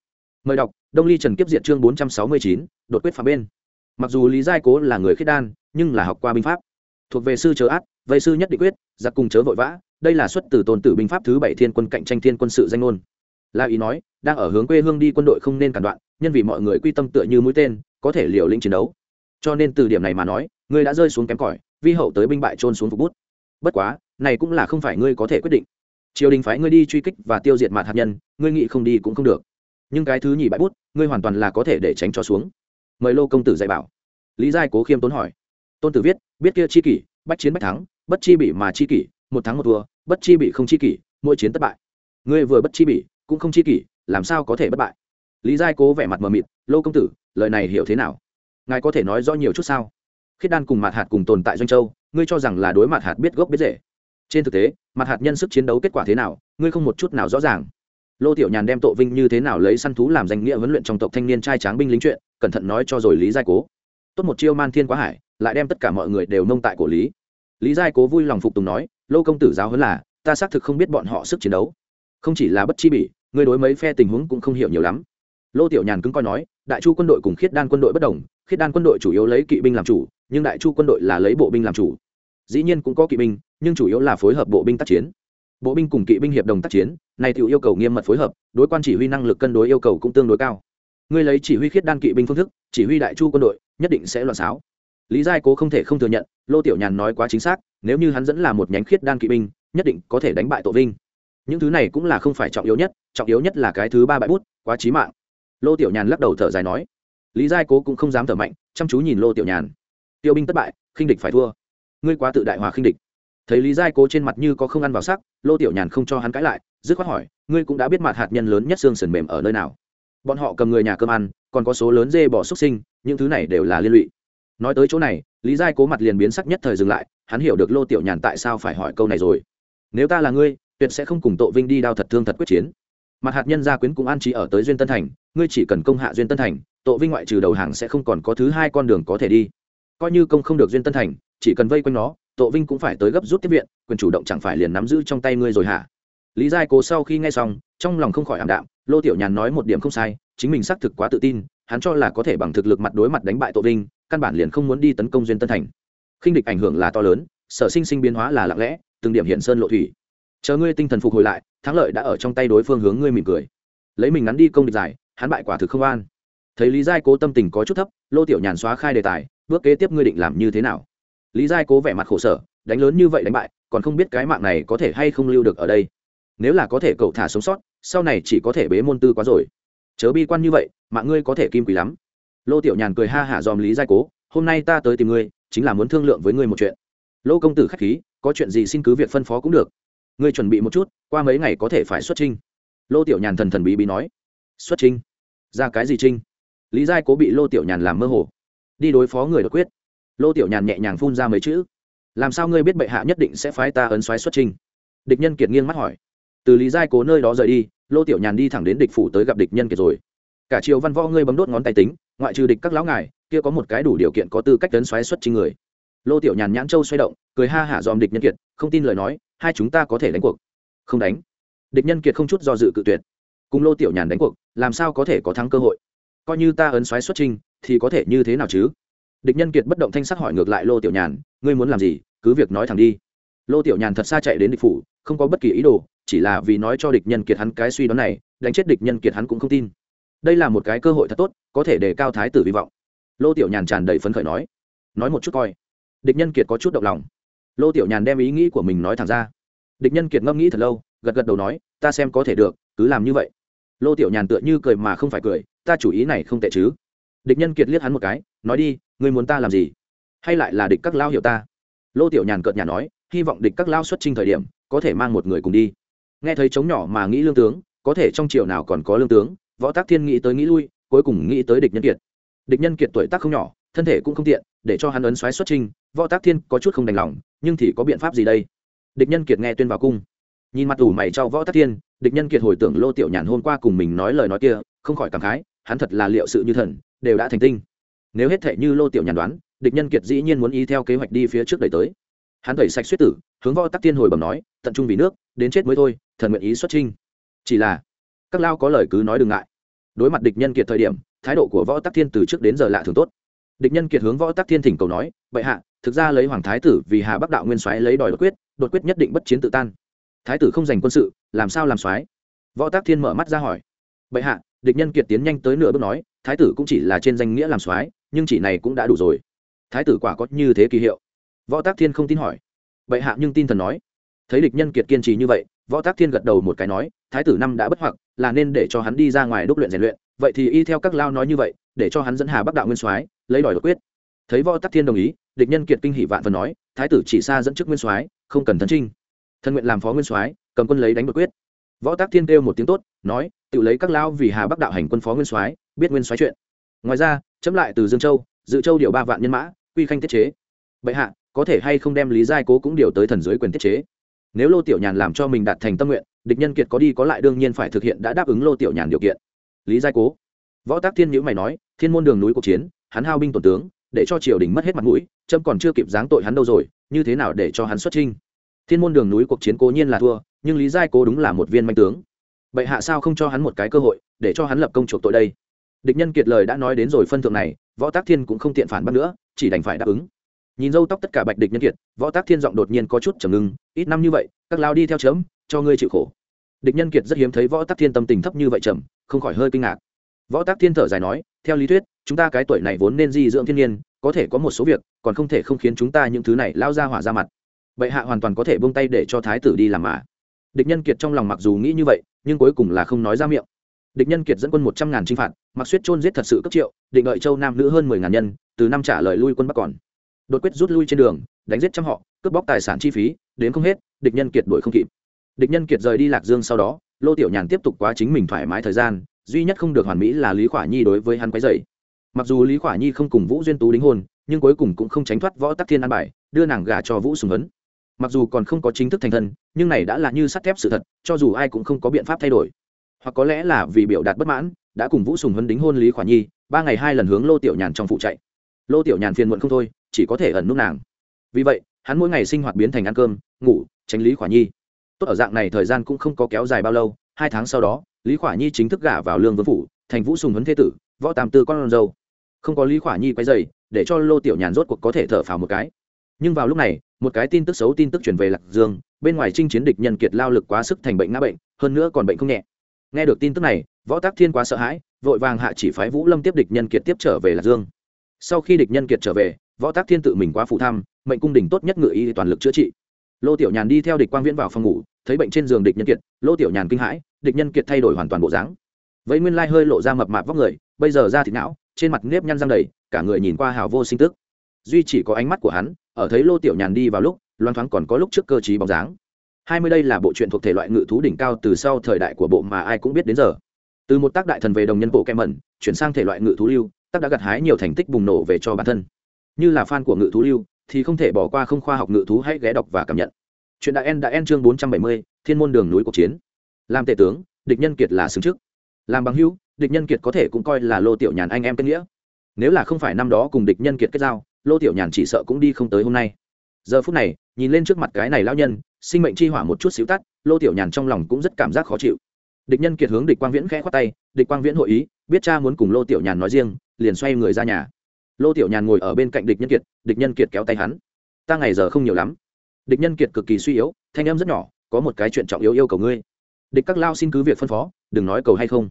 Mời đọc, đông ly trần kiếp diệt chương bốn trăm sáu mươi chín, đột quyết phàm bên. Mặc dù lý giai cố là người khiết đan, nhưng là học qua binh pháp. Thuộc về sư chớ át vây sư nhất định quyết, giặc cùng chớ vội vã, đây là xuất từ tôn tử binh pháp thứ bảy thiên quân cạnh tranh thiên quân sự danh ngôn. La ý nói, đang ở hướng quê hương đi quân đội không nên cản đoạn, nhân vì mọi người quy tâm tựa như mũi tên, có thể liều lĩnh chiến đấu. Cho nên từ điểm này mà nói ngươi đã rơi xuống kém cỏi, vi hậu tới binh bại trôn xuống phục bút. Bất quá, này cũng là không phải ngươi có thể quyết định triều đình phái ngươi đi truy kích và tiêu diệt mặt hạt nhân, ngươi nghĩ không đi cũng không được. Nhưng cái thứ nhì bãi bút, ngươi hoàn toàn là có thể để tránh cho xuống. Mời lô công tử dạy bảo. Lý giai cố khiêm tốn hỏi. Tôn tử viết, biết kia chi kỷ, bách chiến bách thắng, bất chi bị mà chi kỷ, một thắng một thua, bất chi bị không chi kỷ, mỗi chiến thất bại. Ngươi vừa bất chi bị cũng không chi kỷ, làm sao có thể bất bại? Lý giai cố vẻ mặt mờ mịt, lô công tử, lời này hiểu thế nào? Ngài có thể nói rõ nhiều chút sao? Khiết đan cùng mặt hạt cùng tồn tại doanh châu, ngươi cho rằng là đối mặt hạt biết gốc biết rễ trên thực tế, mặt hạt nhân sức chiến đấu kết quả thế nào, ngươi không một chút nào rõ ràng. Lô tiểu nhàn đem tội vinh như thế nào lấy săn thú làm danh nghĩa huấn luyện trong tộc thanh niên trai tráng binh lính chuyện, cẩn thận nói cho rồi lý giai cố. Tốt một chiêu man thiên quá hải, lại đem tất cả mọi người đều nông tại cổ lý. Lý giai cố vui lòng phục tùng nói, lô công tử giáo huấn là, ta xác thực không biết bọn họ sức chiến đấu. Không chỉ là bất chi bỉ người đối mấy phe tình huống cũng không hiểu nhiều lắm. Lô tiểu nhàn cứng coi nói, đại chu quân đội cùng khiết đan quân đội bất đồng, khiết đan quân đội chủ yếu lấy kỵ binh làm chủ, nhưng đại chu quân đội là lấy bộ binh làm chủ dĩ nhiên cũng có kỵ binh, nhưng chủ yếu là phối hợp bộ binh tác chiến. Bộ binh cùng kỵ binh hiệp đồng tác chiến, này tự yêu cầu nghiêm mật phối hợp, đối quan chỉ huy năng lực cân đối yêu cầu cũng tương đối cao. Ngươi lấy chỉ huy khiết đan kỵ binh phương thức, chỉ huy đại chu quân đội, nhất định sẽ loạn xáo. Lý giai cố không thể không thừa nhận, lô tiểu nhàn nói quá chính xác, nếu như hắn dẫn là một nhánh khiết đan kỵ binh, nhất định có thể đánh bại tổ vinh. Những thứ này cũng là không phải trọng yếu nhất, trọng yếu nhất là cái thứ ba bại bút, quá trí mạng. Lô tiểu nhàn lắc đầu thở dài nói. Lý giai cố cũng không dám thở mạnh, chăm chú nhìn lô tiểu nhàn. Tiêu binh thất bại, khinh địch phải thua ngươi quá tự đại hòa khinh địch. Thấy lý giai cố trên mặt như có không ăn vào sắc, lô tiểu nhàn không cho hắn cãi lại, dứt khoát hỏi, ngươi cũng đã biết mặt hạt nhân lớn nhất xương sườn mềm ở nơi nào. Bọn họ cầm người nhà cơm ăn, còn có số lớn dê bỏ xuất sinh, những thứ này đều là liên lụy. Nói tới chỗ này, lý giai cố mặt liền biến sắc nhất thời dừng lại, hắn hiểu được lô tiểu nhàn tại sao phải hỏi câu này rồi. Nếu ta là ngươi, tuyệt sẽ không cùng tội vinh đi đao thật thương thật quyết chiến. Mặt hạt nhân gia quyến cũng an trí ở tới duyên tân thành, ngươi chỉ cần công hạ duyên tân thành tội vinh ngoại trừ đầu hàng sẽ không còn có thứ hai con đường có thể đi. Coi như công không được duyên tân thành chỉ cần vây quanh nó Tộ vinh cũng phải tới gấp rút tiếp viện, quyền chủ động chẳng phải liền nắm giữ trong tay ngươi rồi hả? Lý giai cố sau khi nghe xong, trong lòng không khỏi ảm đạm, lô tiểu nhàn nói một điểm không sai, chính mình xác thực quá tự tin, hắn cho là có thể bằng thực lực mặt đối mặt đánh bại Tộ vinh, căn bản liền không muốn đi tấn công duyên tân thành. Khinh địch ảnh hưởng là to lớn, sở sinh sinh biến hóa là lặng lẽ, từng điểm hiện sơn lộ thủy. Chờ ngươi tinh thần phục hồi lại, thắng lợi đã ở trong tay đối phương hướng ngươi mỉm cười. Lấy mình ngắn đi công địch giải, hắn bại quả thực không an. Thấy lý giai cố tâm tình có chút thấp, lô tiểu nhàn xóa khai đề tài, bước kế tiếp ngươi định làm như thế nào? Lý giai cố vẻ mặt khổ sở, đánh lớn như vậy đánh bại, còn không biết cái mạng này có thể hay không lưu được ở đây. Nếu là có thể cậu thả sống sót, sau này chỉ có thể bế môn tư quá rồi. Chớ bi quan như vậy, mạng ngươi có thể kim quý lắm. Lô tiểu nhàn cười ha hả dòm lý giai cố, hôm nay ta tới tìm ngươi, chính là muốn thương lượng với ngươi một chuyện. Lô công tử k h á c h khí, có chuyện gì xin cứ việc phân phó cũng được. Ngươi chuẩn bị một chút, qua mấy ngày có thể phải xuất trinh lô tiểu nhàn thần thần bí bí nói. Xuất trinh ra cái gì trinh lý giai cố bị lô tiểu nhàn làm mơ hồ. Đi đối phó người đột quyết lô tiểu nhàn nhẹ nhàng phun ra mấy chữ. Làm sao ngươi biết bệ hạ nhất định sẽ phái ta ấn xoáy xuất trình? địch nhân kiệt nghiêng mắt hỏi. Từ lý giai cố nơi đó rời đi lô tiểu nhàn đi thẳng đến địch phủ tới gặp địch nhân kiệt rồi. Cả triều văn võ ngươi bấm đốt ngón tay tính ngoại trừ địch các lão ngài kia có một cái đủ điều kiện có tư cách ấn xoáy xuất trình người. Lô tiểu nhàn nhãn châu xoay động cười ha hả dòm địch nhân kiệt không tin lời nói hai chúng ta có thể đánh cuộc. Không đánh. Địch nhân kiệt không chút do dự cự tuyệt. Cùng lô tiểu nhàn đánh cuộc làm sao có thể có thắng cơ hội? Coi như ta ấn xoáy xuất trình, thì có thể như thế nào chứ? Địch nhân kiệt bất động thanh sắc hỏi ngược lại lô tiểu nhàn, ngươi muốn làm gì? Cứ việc nói thẳng đi. Lô tiểu nhàn thật xa chạy đến địch phủ, không có bất kỳ ý đồ, chỉ là vì nói cho địch nhân kiệt hắn cái suy đoán này, đánh chết địch nhân kiệt hắn cũng không tin. Đây là một cái cơ hội thật tốt, có thể để cao thái tử hy vọng. Lô tiểu nhàn tràn đầy phấn khởi nói. Nói một chút coi. Địch nhân kiệt có chút động lòng. Lô tiểu nhàn đem ý nghĩ của mình nói thẳng ra. Địch nhân kiệt ngẫm nghĩ thật lâu, gật gật đầu nói, ta xem có thể được, cứ làm như vậy. Lô tiểu nhàn tựa như cười mà không phải cười, ta chủ ý này không tệ chứ. Địch nhân kiệt liếc hắn một cái, nói đi ngươi muốn ta làm gì? Hay lại là địch các lao hiểu ta? Lô tiểu nhàn cợt nhà nói, hy vọng địch các lao xuất trình thời điểm, có thể mang một người cùng đi. Nghe thấy chống nhỏ mà nghĩ lương tướng, có thể trong triều nào còn có lương tướng, võ tác thiên nghĩ tới nghĩ lui, cuối cùng nghĩ tới địch nhân kiệt. Địch nhân kiệt tuổi tác không nhỏ, thân thể cũng không tiện, để cho hắn ấn xoáy xuất trình võ tác thiên có chút không đành lòng, nhưng thì có biện pháp gì đây? Địch nhân kiệt nghe tuyên vào cung. Nhìn mặt ủ mày cho võ tác thiên, địch nhân kiệt hồi tưởng lô tiểu nhàn hôm qua cùng mình nói lời nói kia, không khỏi cảm khái, hắn thật là liệu sự như thần, đều đã thành tinh nếu hết thể như lô tiểu nhàn đoán, địch nhân kiệt dĩ nhiên muốn y theo kế hoạch đi phía trước đẩy tới. Hắn tẩy sạch suýt tử, hướng võ tắc thiên hồi bẩm nói, tận trung vì nước, đến chết mới thôi, thần nguyện ý xuất trinh chỉ là, các lao có lời cứ nói đừng ngại. Đối mặt địch nhân kiệt thời điểm, thái độ của võ tắc thiên từ trước đến giờ lạ thường tốt. Địch nhân kiệt hướng võ tắc thiên thỉnh cầu nói vậy hạ, thực ra lấy hoàng thái tử vì hà bắc đạo nguyên soái lấy đòi đột quyết đột quyết nhất định bất chiến tự tan. Thái tử không giành quân sự, làm sao làm soái? Võ tắc thiên mở mắt ra hỏi, bệ hạ, địch nhân kiệt tiến nhanh tới nửa bước nói thái tử cũng chỉ là trên danh nghĩa làm soái, nhưng chỉ này cũng đã đủ rồi. Thái tử quả có như thế kỳ hiệu? Võ tác thiên không tin hỏi. Bệ hạ nhưng tin thần nói. Thấy địch nhân kiệt kiên trì như vậy, võ tác thiên gật đầu một cái nói, thái tử năm đã bất hoặc, là nên để cho hắn đi ra ngoài đúc luyện rèn luyện. Vậy thì y theo các lao nói như vậy, để cho hắn dẫn hà bắc đạo nguyên soái, lấy đòi đột quyết. Thấy võ tác thiên đồng ý, địch nhân kiệt kinh hỷ vạn phần nói, thái tử chỉ xa dẫn chức nguyên soái, không cần thân trinh. Thân nguyện làm phó nguyên soái, cầm quân lấy đánh đột quyết. Võ tác thiên kêu một tiếng tốt nói, tự lấy các lao vì hà bắc đạo hành quân phó nguyên soái, biết nguyên soái chuyện. Ngoài ra, chấm lại từ dương châu, dự châu điều ba vạn nhân mã, quy khanh tiết chế. Bệ hạ, có thể hay không đem lý giai cố cũng điều tới thần dưới quyền tiết chế? Nếu lô tiểu nhàn làm cho mình đạt thành tâm nguyện, địch nhân kiệt có đi có lại đương nhiên phải thực hiện đã đáp ứng lô tiểu nhàn điều kiện. Lý giai cố. Võ tác thiên nhữ mày nói, thiên môn đường núi cuộc chiến, hắn hao binh tổn tướng, để cho triều đình mất hết mặt mũi trâm còn chưa kịp giáng tội hắn đâu rồi, như thế nào để cho hắn xuất trinh thiên môn đường núi cuộc chiến cố nhiên là thua, nhưng lý giai cố đúng là một viên manh tướng bệ hạ sao không cho hắn một cái cơ hội để cho hắn lập công chuộc tội đây? Địch nhân kiệt lời đã nói đến rồi phân thượng này võ tác thiên cũng không tiện phản bác nữa chỉ đành phải đáp ứng. Nhìn râu tóc tất cả bạch địch nhân kiệt võ tác thiên giọng đột nhiên có chút trầm ngưng ít năm như vậy các lao đi theo chớm, cho ngươi chịu khổ. Địch nhân kiệt rất hiếm thấy võ tác thiên tâm tình thấp như vậy trầm không khỏi hơi kinh ngạc. Võ tác thiên thở dài nói theo lý thuyết chúng ta cái tuổi này vốn nên di dưỡng thiên nhiên có thể có một số việc còn không thể không khiến chúng ta những thứ này lao ra hỏa ra mặt. Bệ hạ hoàn toàn có thể buông tay để cho thái tử đi làm mà địch nhân kiệt trong lòng mặc dù nghĩ như vậy, nhưng cuối cùng là không nói ra miệng. Địch nhân kiệt dẫn quân một trăm ngàn chinh phạt, mặc suýt chôn giết thật sự cấp triệu, định đợi châu nam nữ hơn mười ngàn nhân, từ năm trả lời lui quân bắc còn. Đột quyết rút lui trên đường, đánh giết trăm họ, cướp bóc tài sản chi phí, đến không hết, địch nhân kiệt đuổi không kịp. Địch nhân kiệt rời đi lạc dương sau đó, lô tiểu nhàn tiếp tục quá chính mình thoải mái thời gian, duy nhất không được hoàn mỹ là lý khỏa nhi đối với hắn quấy dày mặc dù lý khỏa nhi không cùng vũ duyên tú đính hôn, nhưng cuối cùng cũng không tránh thoát võ tắc thiên an bài, đưa nàng gả cho vũ sùng Hấn mặc dù còn không có chính thức thành thân, nhưng này đã là như sắt thép sự thật, cho dù ai cũng không có biện pháp thay đổi. Hoặc có lẽ là vì biểu đạt bất mãn, đã cùng vũ sùng huấn đính hôn lý khỏa nhi, ba ngày hai lần hướng lô tiểu nhàn trong phụ chạy. Lô tiểu nhàn phiền muộn không thôi, chỉ có thể ẩn nút nàng. Vì vậy, hắn mỗi ngày sinh hoạt biến thành ăn cơm, ngủ, tránh lý khỏa nhi. Tốt ở dạng này thời gian cũng không có kéo dài bao lâu, hai tháng sau đó, lý khỏa nhi chính thức gả vào lương vương phủ, thành vũ sùng huấn thế tử, võ tam tư con dâu. Không có lý khỏa nhi quay dày để cho lô tiểu nhàn rốt cuộc có thể thở phào một cái nhưng vào lúc này, một cái tin tức xấu tin tức chuyển về lạc dương, bên ngoài chinh chiến địch nhân kiệt lao lực quá sức thành bệnh ngã bệnh, hơn nữa còn bệnh không nhẹ. Nghe được tin tức này, võ tác thiên quá sợ hãi, vội vàng hạ chỉ phái vũ lâm tiếp địch nhân kiệt tiếp trở về lạc dương. Sau khi địch nhân kiệt trở về, võ tác thiên tự mình quá phụ thăm mệnh cung đình tốt nhất ngự y toàn lực chữa trị. Lô tiểu nhàn đi theo địch quang viễn vào phòng ngủ, thấy bệnh trên giường địch nhân kiệt, lô tiểu nhàn kinh hãi, địch nhân kiệt thay đổi hoàn toàn bộ dáng. Vậy nguyên lai hơi lộ ra mập mạp vóc người, bây giờ ra thịt não, trên mặt nếp nhăn răng đầy, cả người nhìn qua hào vô sinh tức duy chỉ có ánh mắt của hắn, ở thấy lô tiểu nhàn đi vào lúc loan thoáng còn có lúc trước cơ chí bóng dáng. Hai mươi đây là bộ truyện thuộc thể loại ngự thú đỉnh cao từ sau thời đại của bộ mà ai cũng biết đến giờ. Từ một tác đại thần về đồng nhân bộ kem mẩn, chuyển sang thể loại ngự thú lưu, tác đã gặt hái nhiều thành tích bùng nổ về cho bản thân. Như là fan của ngự thú lưu, thì không thể bỏ qua không khoa học ngự thú hãy ghé đọc và cảm nhận. Chuyện đại en đã en chương bốn trăm bảy mươi, thiên môn đường núi cuộc chiến. Làm tể tướng, địch nhân kiệt là xứng trước. Làm bằng hữu, địch nhân kiệt có thể cũng coi là lô tiểu nhàn anh em kết nghĩa. Nếu là không phải năm đó cùng địch nhân kiệt kết giao lô tiểu nhàn chỉ sợ cũng đi không tới hôm nay. Giờ phút này, nhìn lên trước mặt cái này lão nhân, sinh mệnh chi hỏa một chút xíu tắt, lô tiểu nhàn trong lòng cũng rất cảm giác khó chịu. Địch nhân kiệt hướng địch quang viễn khẽ khoát tay, địch quang viễn hội ý, biết cha muốn cùng lô tiểu nhàn nói riêng, liền xoay người ra nhà. Lô tiểu nhàn ngồi ở bên cạnh địch nhân kiệt, địch nhân kiệt kéo tay hắn. Ta ngày giờ không nhiều lắm. Địch nhân kiệt cực kỳ suy yếu, thanh âm rất nhỏ, có một cái chuyện trọng yếu yêu cầu ngươi. Địch các lao xin cứ việc phân phó, đừng nói cầu hay không.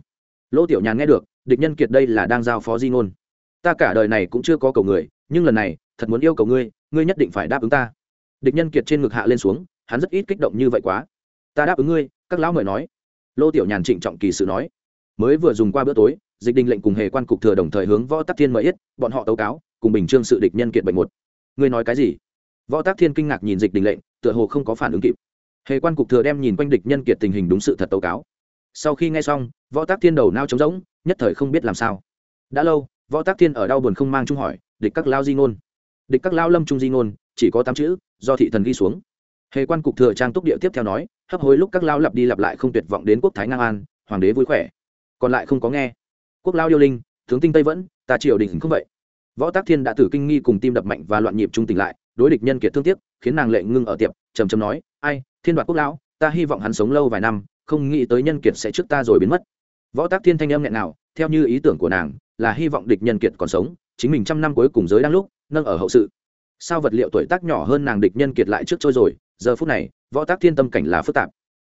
Lô tiểu nhàn nghe được, địch nhân kiệt đây là đang giao phó di ngôn ta cả đời này cũng chưa có cầu người, nhưng lần này, thật muốn yêu cầu ngươi ngươi nhất định phải đáp ứng ta. Địch nhân kiệt trên ngực hạ lên xuống, hắn rất ít kích động như vậy quá. Ta đáp ứng ngươi, các lão mời nói. Lô tiểu nhàn trịnh trọng kỳ sự nói. Mới vừa dùng qua bữa tối, dịch đình lệnh cùng hề quan cục thừa đồng thời hướng võ tắc thiên mời ít bọn họ tố cáo, cùng bình trương sự địch nhân kiệt bệnh một. Ngươi nói cái gì? Võ tắc thiên kinh ngạc nhìn dịch đình lệnh, tựa hồ không có phản ứng kịp. Hề quan cục thừa đem nhìn quanh địch nhân kiệt tình hình đúng sự thật tố cáo. Sau khi nghe xong, võ tác thiên đầu nao trống rỗng, nhất thời không biết làm sao. Đã lâu võ tác thiên ở đau buồn không mang trung hỏi, địch các lao di ngôn. Địch các lao lâm trung di ngôn, chỉ có tám chữ, do thị thần ghi xuống. Hề quan cục thừa trang túc địa tiếp theo nói, hấp hối lúc các lao lặp đi lặp lại không tuyệt vọng đến quốc thái ngang an, hoàng đế vui khỏe. Còn lại không có nghe. Quốc lao điêu linh, tướng tinh tây vẫn, ta triều đình không vậy. Võ tác thiên đã tử kinh nghi cùng tim đập mạnh và loạn nhịp trung tỉnh lại, đối địch nhân kiệt thương tiếc, khiến nàng lệ ngưng ở tiệp, trầm trầm nói, ai, thiên đoạt quốc lão, ta hy vọng hắn sống lâu vài năm, không nghĩ tới nhân kiệt sẽ trước ta rồi biến mất. Võ tác thiên thanh âm nghẹn nào theo như ý tưởng của nàng là hy vọng địch nhân kiệt còn sống, chính mình trăm năm cuối cùng giới đang lúc, nâng ở hậu sự. Sao vật liệu tuổi tác nhỏ hơn nàng địch nhân kiệt lại trước trôi rồi, giờ phút này, võ tác thiên tâm cảnh là phức tạp.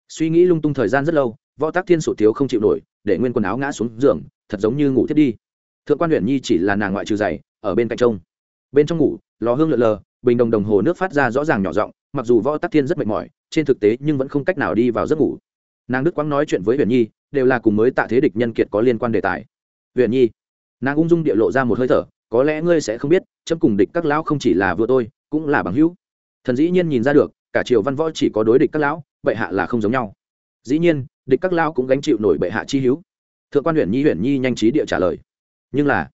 Suy nghĩ lung tung thời gian rất lâu, võ tác thiên sụt thiếu không chịu nổi, để nguyên quần áo ngã xuống giường, thật giống như ngủ thiết đi. Thượng quan huyện nhi chỉ là nàng ngoại trừ giày, ở bên cạnh trông. Bên trong ngủ, lò hương lợn lờ, bình đồng đồng hồ nước phát ra rõ ràng nhỏ giọng, mặc dù võ tác thiên rất mệt mỏi, trên thực tế nhưng vẫn không cách nào đi vào giấc ngủ. Nàng đức quang nói chuyện với huyền nhi, đều là cùng mới tạ thế địch nhân kiệt có liên quan đề tài. Huyền nhi nàng ung dung địa lộ ra một hơi thở, có lẽ ngươi sẽ không biết, chấm cùng địch các lão không chỉ là vừa tôi, cũng là bằng hữu. Thần dĩ nhiên nhìn ra được, cả triều văn võ chỉ có đối địch các lão, bệ hạ là không giống nhau. Dĩ nhiên, địch các lão cũng gánh chịu nổi bệ hạ chi hữu. Thượng quan huyền nhi huyền nhi nhanh trí địa trả lời. Nhưng là,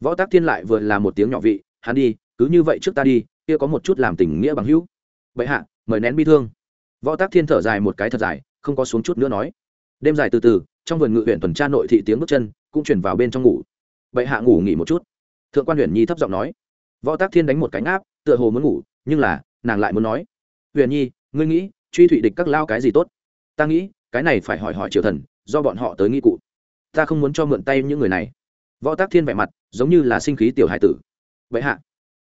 võ tác thiên lại vừa là một tiếng nhỏ vị, hắn đi, cứ như vậy trước ta đi, kia có một chút làm tình nghĩa bằng hữu. Bệ hạ, mời nén bi thương. Võ tác thiên thở dài một cái thật dài, không có xuống chút nữa nói. Đêm dài từ từ, trong vườn ngự huyện tuần tra nội thị tiếng bước chân, cũng chuyển vào bên trong ngủ bệ hạ ngủ nghỉ một chút. Thượng quan huyền nhi thấp giọng nói. Võ tác thiên đánh một cánh áp tựa hồ muốn ngủ, nhưng là, nàng lại muốn nói. Huyền nhi, ngươi nghĩ, truy thụy địch các lao cái gì tốt? Ta nghĩ, cái này phải hỏi hỏi triều thần, do bọn họ tới nghi cụ. Ta không muốn cho mượn tay những người này. Võ tác thiên vẻ mặt, giống như là sinh khí tiểu hải tử. Bệ hạ.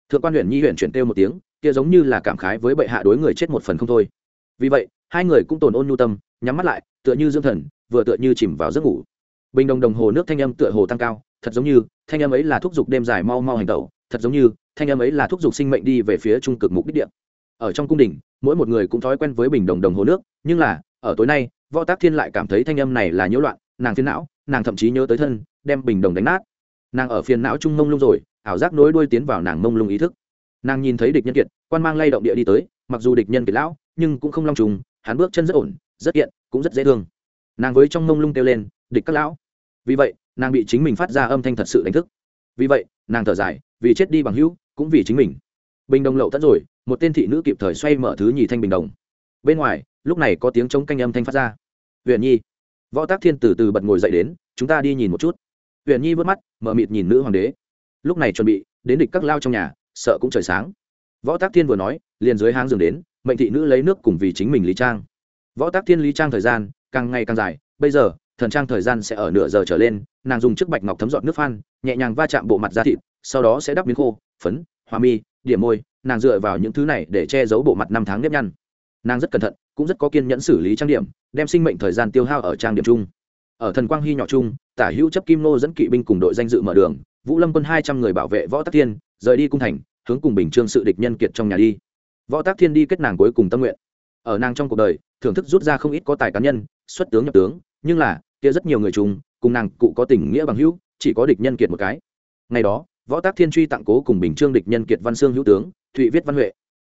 Thượng quan huyền nhi huyền chuyển kêu một tiếng, kia giống như là cảm khái với bệ hạ đối người chết một phần không thôi. Vì vậy, hai người cũng tồn ôn nhu tâm, nhắm mắt lại, tựa như dương thần, vừa tựa như chìm vào giấc ngủ. Bình đồng đồng hồ nước thanh âm tựa hồ tăng cao thật giống như, thanh âm ấy là thúc giục đêm dài mau mau hành tẩu, thật giống như, thanh âm ấy là thúc giục sinh mệnh đi về phía trung cực mục đích địa. Ở trong cung đình mỗi một người cũng thói quen với bình đồng đồng hồ nước, nhưng là, ở tối nay, võ tác thiên lại cảm thấy thanh âm này là nhiễu loạn, nàng phiền não, nàng thậm chí nhớ tới thân, đem bình đồng đánh nát. Nàng ở phiền não trung mông lung rồi, ảo giác nối đuôi tiến vào nàng mông lung ý thức. Nàng nhìn thấy địch nhân kiệt, quan mang lay động địa đi tới, mặc dù địch nhân kiệt lão, nhưng cũng không long trùng, hắn bước chân rất ổn, rất kiện cũng rất dễ thương. Nàng với trong mông lung kêu lên, địch các lão vì vậy, nàng bị chính mình phát ra âm thanh thật sự đánh thức. Vì vậy, nàng thở dài, vì chết đi bằng hữu, cũng vì chính mình. Bình đồng lậu thất rồi, một tên thị nữ kịp thời xoay mở thứ nhì thanh bình đồng. Bên ngoài, lúc này có tiếng chống canh âm thanh phát ra. Huyện nhi, võ tác thiên từ từ bật ngồi dậy đến, chúng ta đi nhìn một chút. Huyện nhi vớt mắt, mở mịt nhìn nữ hoàng đế. Lúc này chuẩn bị, đến địch các lao trong nhà, sợ cũng trời sáng. Võ tác thiên vừa nói, liền dưới hang giường đến, mệnh thị nữ lấy nước cùng vì chính mình lý trang. Võ tác thiên lý trang thời gian, càng ngày càng dài, bây giờ thần trang thời gian sẽ ở nửa giờ trở lên, nàng dùng chiếc bạch ngọc thấm giọt nước phan, nhẹ nhàng va chạm bộ mặt da thịt, sau đó sẽ đắp miếng khô, phấn, hoa mi, điểm môi, nàng dựa vào những thứ này để che giấu bộ mặt năm tháng nếp nhăn. Nàng rất cẩn thận, cũng rất có kiên nhẫn xử lý trang điểm, đem sinh mệnh thời gian tiêu hao ở trang điểm chung. Ở thần quang hy nhỏ chung, tả hữu chấp kim nô dẫn kỵ binh cùng đội danh dự mở đường, vũ lâm quân hai trăm người bảo vệ võ tắc thiên, rời đi cung thành, hướng cùng bình trương sự địch nhân kiệt trong nhà đi. Võ tác thiên đi kết nàng cuối cùng tâm nguyện. Ở nàng trong cuộc đời, thưởng thức rút ra không ít có tài cá nhân, xuất tướng nhập tướng, nhưng là kia rất nhiều người chung, cùng nàng cụ có tình nghĩa bằng hữu, chỉ có địch nhân kiệt một cái. Ngày đó, võ tác thiên truy tặng cố cùng bình trương địch nhân kiệt văn xương hữu tướng, thụy viết văn huệ.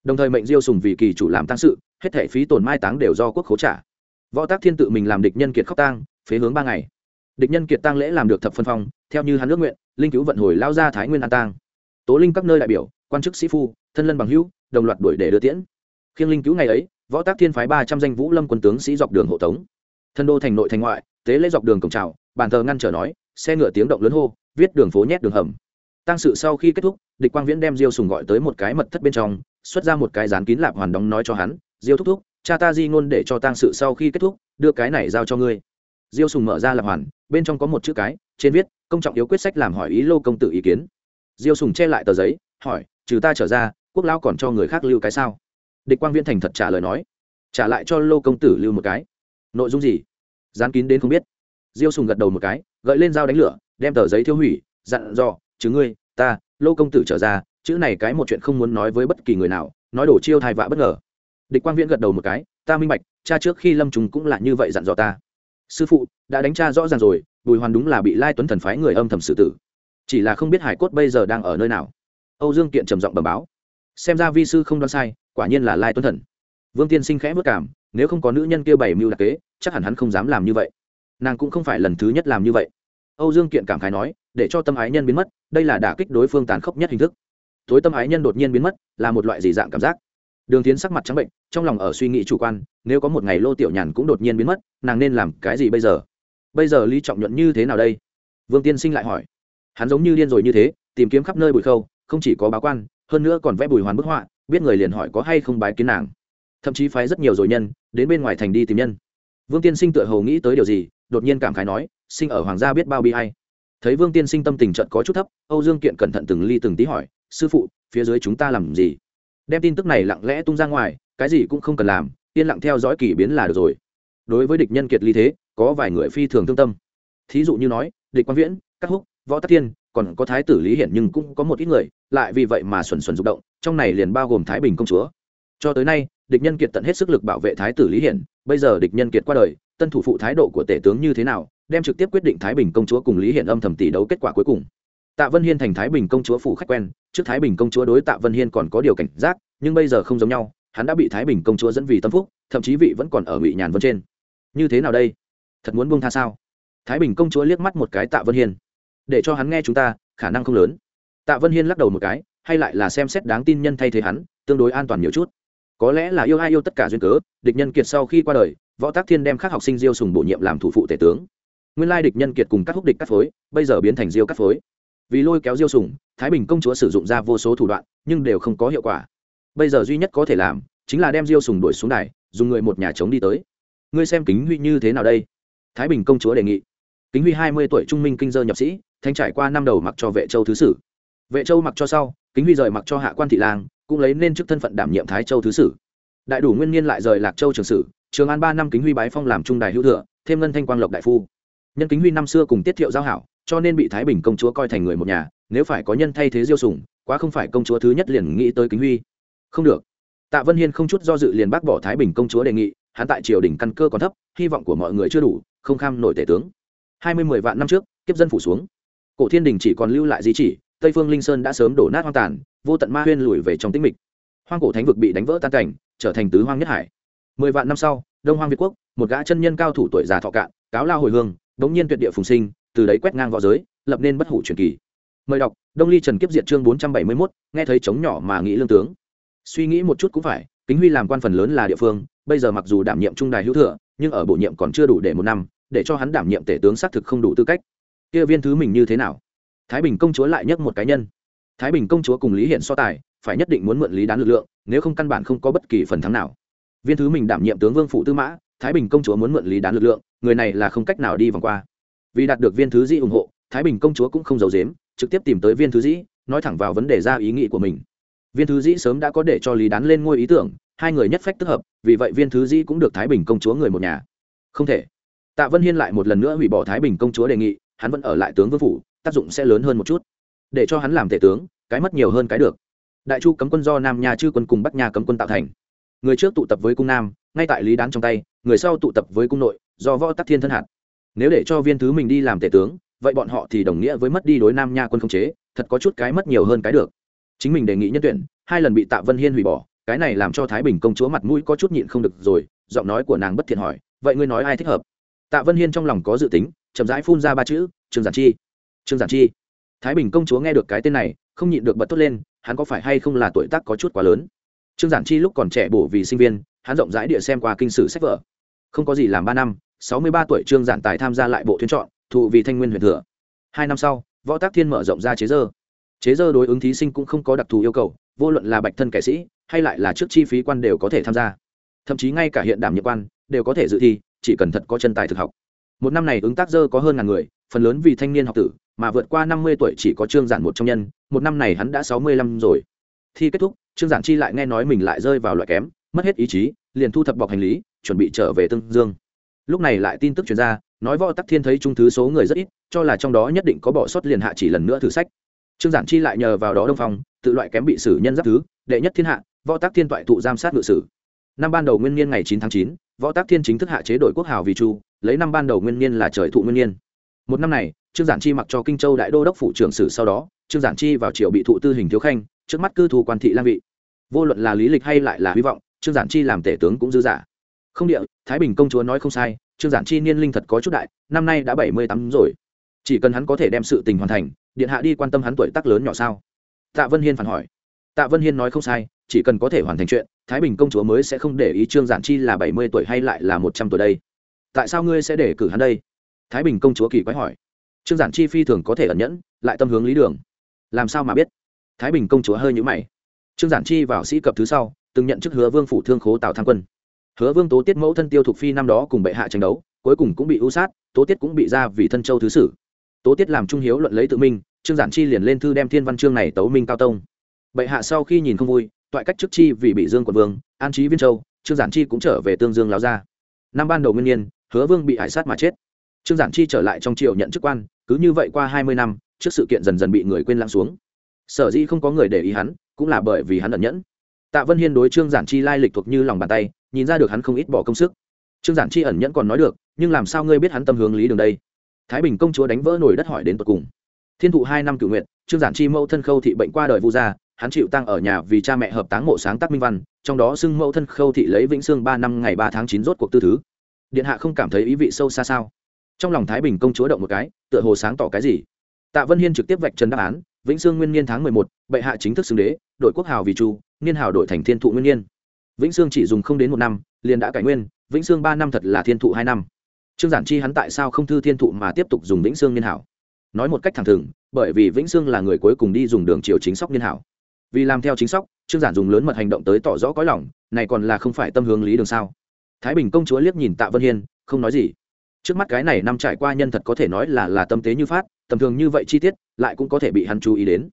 Đồng thời mệnh diêu sùng vì kỳ chủ làm tăng sự, hết thể phí tổn mai táng đều do quốc khấu trả. Võ tác thiên tự mình làm địch nhân kiệt khóc tang, phế hướng ba ngày. Địch nhân kiệt tăng lễ làm được thập phân phong, theo như hắn ước nguyện, linh cứu vận hồi lao ra thái nguyên an tang. Tố linh các nơi đại biểu, quan chức sĩ phu, thân lân bằng hữu, đồng loạt đuổi để đưa tiễn. Khiêng linh cứu ngày ấy, võ tác thiên phái ba trăm danh vũ lâm quân tướng sĩ dọc đường hộ tống. Thân đô thành nội thành ngoại tế lễ dọc đường cổng trào bàn thờ ngăn trở nói, xe ngựa tiếng động lớn hô, viết đường phố nhét đường hầm. Tăng sự sau khi kết thúc, địch quang viễn đem diêu sùng gọi tới một cái mật thất bên trong, xuất ra một cái dán kín lạp hoàn đóng nói cho hắn, diêu thúc thúc, cha ta di ngôn để cho tăng sự sau khi kết thúc, đưa cái này giao cho ngươi. Diêu sùng mở ra lạp hoàn, bên trong có một chữ cái, trên viết, công trọng yếu quyết sách làm hỏi ý lô công tử ý kiến. Diêu sùng che lại tờ giấy, hỏi, trừ ta trở ra, quốc lão còn cho người khác lưu cái sao? Địch quang viễn thành thật trả lời nói, trả lại cho lô công tử lưu một cái. Nội dung gì? Dán kín đến không biết. Diêu sùng gật đầu một cái, gợi lên dao đánh lửa, đem tờ giấy thiêu hủy, dặn dò, chứ ngươi, ta, lô công tử trở ra, chữ này cái một chuyện không muốn nói với bất kỳ người nào, nói đổ chiêu thai vạ bất ngờ. Địch quang viễn gật đầu một cái, ta minh bạch, cha trước khi lâm trùng cũng là như vậy dặn dò ta. Sư phụ, đã đánh cha rõ ràng rồi, bùi hoàn đúng là bị lai tuấn thần phái người âm thầm xử tử. Chỉ là không biết hải cốt bây giờ đang ở nơi nào. Âu dương kiện trầm giọng bẩm báo. Xem ra vi sư không đoán sai, quả nhiên là lai tuấn thần. Vương tiên sinh khẽ vất cảm, nếu không có nữ nhân kia bảy mưu đặc kế chắc hẳn hắn không dám làm như vậy. Nàng cũng không phải lần thứ nhất làm như vậy. Âu dương kiện cảm khái nói, để cho tâm ái nhân biến mất, đây là đả kích đối phương tàn khốc nhất hình thức. Tối tâm ái nhân đột nhiên biến mất, là một loại gì dạng cảm giác. Đường tiến sắc mặt trắng bệnh, trong lòng ở suy nghĩ chủ quan, nếu có một ngày lô tiểu nhàn cũng đột nhiên biến mất, nàng nên làm cái gì bây giờ? Bây giờ lý trọng nhuận như thế nào đây? Vương tiên sinh lại hỏi. Hắn giống như điên rồi như thế, tìm kiếm khắp nơi bụi khâu, không chỉ có báo quan, hơn nữa còn vẽ bùi hoàn bức họa, biết người liền hỏi có hay không bái kiến nàng. Thậm chí phái rất nhiều rồi nhân, đến bên ngoài thành đi tìm nhân vương tiên sinh tựa hồ nghĩ tới điều gì, đột nhiên cảm khái nói, sinh ở hoàng gia biết bao bi hay thấy vương tiên sinh tâm tình trận có chút thấp, âu dương kiện cẩn thận từng ly từng tí hỏi, sư phụ, phía dưới chúng ta làm gì? Đem tin tức này lặng lẽ tung ra ngoài, cái gì cũng không cần làm, yên lặng theo dõi kỳ biến là được rồi. Đối với địch nhân kiệt ly thế, có vài người phi thường thương tâm. Thí dụ như nói, địch quang viễn, các húc, võ tắc thiên, còn có thái tử lý hiển nhưng cũng có một ít người, lại vì vậy mà xuẩn xuẩn rụng động, trong này liền bao gồm thái bình công chúa. Cho tới nay địch nhân kiệt tận hết sức lực bảo vệ thái tử lý hiển, bây giờ địch nhân kiệt qua đời, tân thủ phụ thái độ của tể tướng như thế nào, đem trực tiếp quyết định thái bình công chúa cùng lý hiển âm thầm tỷ đấu kết quả cuối cùng. Tạ vân hiên thành thái bình công chúa phủ khách quen, trước thái bình công chúa đối tạ vân hiên còn có điều cảnh giác, nhưng bây giờ không giống nhau, hắn đã bị thái bình công chúa dẫn vì tâm phúc, thậm chí vị vẫn còn ở ngụy nhàn vân trên. Như thế nào đây? Thật muốn buông tha sao? Thái bình công chúa liếc mắt một cái tạ vân hiên. Để cho hắn nghe chúng ta, khả năng không lớn. Tạ vân hiên lắc đầu một cái, hay lại là xem xét đáng tin nhân thay thế hắn, tương đối an toàn nhiều chút có lẽ là yêu ai yêu tất cả duyên cớ, địch nhân kiệt sau khi qua đời, võ tác thiên đem các học sinh diêu sùng bổ nhiệm làm thủ phụ tể tướng. Nguyên lai địch nhân kiệt cùng các húc địch cắt phối, bây giờ biến thành diêu cắt phối. Vì lôi kéo diêu sùng, thái bình công chúa sử dụng ra vô số thủ đoạn, nhưng đều không có hiệu quả. Bây giờ duy nhất có thể làm, chính là đem diêu sùng đuổi xuống này dùng người một nhà chống đi tới. Ngươi xem kính huy như thế nào đây? Thái bình công chúa đề nghị. Kính huy hai mươi tuổi trung minh kinh dơ nhập sĩ, thanh trải qua năm đầu mặc cho vệ châu thứ sử. Vệ châu mặc cho sau, kính huy rời mặc cho hạ quan thị lang cũng lấy nên chức thân phận đảm nhiệm thái châu thứ sử. Đại đủ nguyên niên lại rời lạc châu trường sử, trường an ba năm kính huy bái phong làm trung đài hữu thừa, thêm ngân thanh quang lộc đại phu. Nhân kính huy năm xưa cùng tiết thiệu giao hảo, cho nên bị thái bình công chúa coi thành người một nhà, nếu phải có nhân thay thế diêu sùng, quá không phải công chúa thứ nhất liền nghĩ tới kính huy. Không được. Tạ vân hiên không chút do dự liền bác bỏ thái bình công chúa đề nghị, hắn tại triều đình căn cơ còn thấp, hy vọng của mọi người chưa đủ, không kham nổi tể tướng. Hai mươi mười vạn năm trước, kiếp dân phủ xuống. Cổ thiên đình chỉ còn lưu lại di chỉ, tây phương linh sơn đã sớm đổ nát hoang tàn vô tận ma huyên lùi về trong tĩnh mịch. Hoang cổ thánh vực bị đánh vỡ tan cảnh, trở thành tứ hoang nhất hải. Mười vạn năm sau, đông hoang việt quốc, một gã chân nhân cao thủ tuổi già thọ cạn, cáo lao hồi hương, đống nhiên tuyệt địa phùng sinh, từ đấy quét ngang v õ giới, lập nên bất hủ truyền kỳ. Mời đọc, đông ly trần kiếp diệt chương bốn trăm bảy mươi mốt, nghe thấy chống nhỏ mà nghĩ lương tướng. Suy nghĩ một chút cũng phải, kính huy làm quan phần lớn là địa phương, bây giờ mặc dù đảm nhiệm trung đài hữu thừa, nhưng ở bổ nhiệm còn chưa đủ để một năm, để cho hắn đảm nhiệm tể tướng xác thực không đủ tư cách. Kia viên thứ mình như thế nào? Thái bình công chúa lại nhắc một cá nhân thái bình công chúa cùng lý hiện so tài, phải nhất định muốn mượn lý đán lực lượng, nếu không căn bản không có bất kỳ phần thắng nào. Viên thứ mình đảm nhiệm tướng vương phụ tư mã, thái bình công chúa muốn mượn lý đán lực lượng, người này là không cách nào đi vòng qua. Vì đạt được viên thứ dĩ ủng hộ, thái bình công chúa cũng không giấu dếm trực tiếp tìm tới viên thứ dĩ, nói thẳng vào vấn đề ra ý nghĩ của mình. Viên thứ dĩ sớm đã có để cho lý đán lên ngôi ý tưởng, hai người nhất phách tức hợp, vì vậy viên thứ dĩ cũng được thái bình công chúa người một nhà. Không thể. Tạ vân hiên lại một lần nữa hủy bỏ thái bình công chúa đề nghị, hắn vẫn ở lại tướng vương phủ tác dụng sẽ lớn hơn một chút để cho hắn làm tể tướng, cái mất nhiều hơn cái được. Đại chu cấm quân do nam nha chư quân cùng bắc nha cấm quân tạo thành. Người trước tụ tập với cung nam, ngay tại lý đán trong tay, người sau tụ tập với cung nội, do võ tắc thiên thân hạt. Nếu để cho viên thứ mình đi làm tể tướng, vậy bọn họ thì đồng nghĩa với mất đi đối nam nha quân không chế, thật có chút cái mất nhiều hơn cái được. Chính mình đề nghị nhân tuyển, hai lần bị tạ vân hiên hủy bỏ, cái này làm cho thái bình công chúa mặt mũi có chút nhịn không được rồi, giọng nói của nàng bất thiện hỏi, vậy ngươi nói ai thích hợp? Tạ vân hiên trong lòng có dự tính, chậm rãi phun ra ba chữ, trương giản chi. Trương giản chi thái bình công chúa nghe được cái tên này, không nhịn được bật tốt lên, hắn có phải hay không là tuổi tác có chút quá lớn? Trương giản chi lúc còn trẻ bổ vì sinh viên, hắn rộng rãi địa xem qua kinh sử sách vở. Không có gì làm ba năm, sáu mươi ba tuổi trương giản tài tham gia lại bộ thuyên chọn, thụ vì thanh nguyên huyền thừa. Hai năm sau, võ tác thiên mở rộng ra chế dơ. Chế dơ đối ứng thí sinh cũng không có đặc thù yêu cầu, vô luận là bạch thân kẻ sĩ, hay lại là trước chi phí quan đều có thể tham gia. Thậm chí ngay cả hiện đảm nhiệm quan, đều có thể dự thi, chỉ cần thật có chân tài thực học. Một năm này ứng tác dơ có hơn ngàn người, phần lớn vì thanh niên học tử mà vượt qua năm mươi tuổi chỉ có trương giản một trong nhân, một năm này hắn đã sáu mươi lăm rồi. Thi kết thúc, trương giản chi lại nghe nói mình lại rơi vào loại kém, mất hết ý chí, liền thu thập bọc hành lý, chuẩn bị trở về tương dương. Lúc này lại tin tức chuyển ra, nói võ tắc thiên thấy trung thứ số người rất ít, cho là trong đó nhất định có bỏ sót liền hạ chỉ lần nữa thử sách. Trương giản chi lại nhờ vào đó đông phong, tự loại kém bị xử nhân giáp thứ, đệ nhất thiên hạ, võ tắc thiên toại tụ giam sát ngự sử. Năm ban đầu nguyên niên ngày chín tháng chín, võ tắc thiên chính thức hạ chế đội quốc hào vì chu, lấy năm ban đầu nguyên niên là trời thụ nguyên niên một năm này, trương giản chi mặc cho kinh châu đại đô đốc phủ trưởng sử sau đó, trương giản chi vào triều bị thụ tư hình thiếu khanh, trước mắt cư thù quan thị lang vị. Vô luận là lý lịch hay lại là hy vọng, trương giản chi làm tể tướng cũng dư giả không địa, thái bình công chúa nói không sai, trương giản chi niên linh thật có chút đại, năm nay đã bảy mươi tám rồi. Chỉ cần hắn có thể đem sự tình hoàn thành, điện hạ đi quan tâm hắn tuổi tác lớn nhỏ sao? Tạ vân hiên phản hỏi. Tạ vân hiên nói không sai, chỉ cần có thể hoàn thành chuyện, thái bình công chúa mới sẽ không để ý trương giản chi là bảy mươi tuổi hay lại là một trăm tuổi đây. Tại sao ngươi sẽ để cử hắn đây? Thái bình công chúa kỳ quái hỏi. Trương giản chi phi thường có thể ẩn nhẫn, lại tâm hướng lý đường. Làm sao mà biết? Thái bình công chúa hơi nhũ mày. Trương giản chi vào sĩ cập thứ sau, từng nhận chức hứa vương phủ thương khố tào tham quân. Hứa vương tố tiết mẫu thân tiêu thục phi năm đó cùng bệ hạ tranh đấu, cuối cùng cũng bị ưu sát, tố tiết cũng bị ra vì thân châu thứ sử. Tố tiết làm trung hiếu luận lấy tự minh, trương giản chi liền lên thư đem thiên văn chương này tấu minh cao tông. Bệ hạ sau khi nhìn không vui, toại cách chức chi vì bị dương quận vương, an trí viên châu, trương giản chi cũng trở về tương dương láo ra năm ban đầu nguyên nhiên, hứa vương bị hải sát mà chết trương giản chi trở lại trong triều nhận chức quan, cứ như vậy qua hai mươi năm, trước sự kiện dần dần bị người quên lãng xuống. Sở dĩ không có người để ý hắn, cũng là bởi vì hắn ẩn nhẫn. Tạ vân hiên đối trương giản chi lai lịch thuộc như lòng bàn tay, nhìn ra được hắn không ít bỏ công sức. Trương giản chi ẩn nhẫn còn nói được, nhưng làm sao ngươi biết hắn tâm hướng lý đường đây? Thái bình công chúa đánh vỡ nổi đất hỏi đến tột cùng. Thiên thụ hai năm cựu nguyện trương giản chi mẫu thân khâu thị bệnh qua đời vu gia, hắn chịu tăng ở nhà vì cha mẹ hợp táng mộ sáng tác minh văn, trong đó xưng mẫu thân khâu thị lấy vĩnh sương ba năm ngày ba tháng chín rốt cuộc tư thứ. Điện hạ không cảm thấy ý vị sâu xa sao? Trong lòng thái bình công chúa động một cái, tựa hồ sáng tỏ cái gì. Tạ vân hiên trực tiếp vạch trần đáp án, vĩnh sương nguyên niên tháng mười một, bệ hạ chính thức xưng đế, đội quốc hào vì chu, niên hào đội thành thiên thụ nguyên niên. Vĩnh sương chỉ dùng không đến một năm, liền đã cải nguyên, vĩnh sương ba năm thật là thiên thụ hai năm. Trương giản chi hắn tại sao không thư thiên thụ mà tiếp tục dùng vĩnh sương niên hảo nói một cách thẳng thừng, bởi vì vĩnh sương là người cuối cùng đi dùng đường chiều chính sóc niên hảo vì làm theo chính sóc, trương giản dùng lớn mật hành động tới tỏ rõ cõi lòng, này còn là không phải tâm hướng lý đường sao? Thái bình công chúa liếc nhìn tạ vân hiên, không nói gì trước mắt cái này năm trải qua nhân thật có thể nói là là tâm tế như phát, tầm thường như vậy chi tiết, lại cũng có thể bị hắn chú ý đến.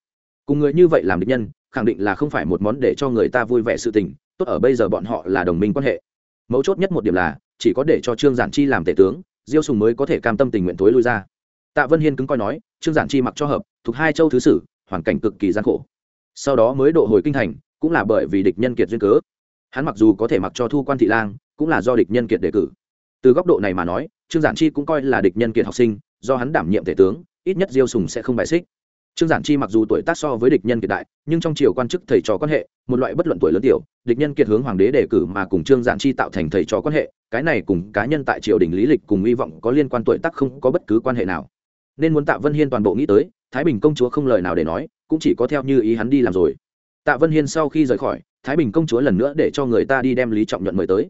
Cùng người như vậy làm định nhân, khẳng định là không phải một món để cho người ta vui vẻ sự tình, tốt ở bây giờ bọn họ là đồng minh quan hệ. Mấu chốt nhất một điểm là, chỉ có để cho trương giản chi làm tể tướng, diêu sùng mới có thể cam tâm tình nguyện tối lui ra. Tạ vân hiên cứng coi nói, trương giản chi mặc cho hợp, thuộc hai châu thứ sử, hoàn cảnh cực kỳ gian khổ. Sau đó mới độ hồi kinh thành, cũng là bởi vì địch nhân kiệt duyên cớ. Hắn mặc dù có thể mặc cho thu quan thị lang, cũng là do địch nhân kiệt đề cử. Từ góc độ này mà nói trương giản chi cũng coi là địch nhân kiệt học sinh, do hắn đảm nhiệm tể tướng, ít nhất diêu sùng sẽ không bài xích. Trương giản chi mặc dù tuổi tác so với địch nhân kiệt đại, nhưng trong triều quan chức thầy trò quan hệ, một loại bất luận tuổi lớn tiểu, địch nhân kiệt hướng hoàng đế đề cử mà cùng trương giản chi tạo thành thầy trò quan hệ, cái này cùng cá nhân tại triều đình lý lịch cùng hy vọng có liên quan tuổi tác không có bất cứ quan hệ nào. Nên muốn tạ vân hiên toàn bộ nghĩ tới, thái bình công chúa không lời nào để nói, cũng chỉ có theo như ý hắn đi làm rồi. Tạ vân hiên sau khi rời khỏi, thái bình công chúa lần nữa để cho người ta đi đem lý trọng nhuận mời tới.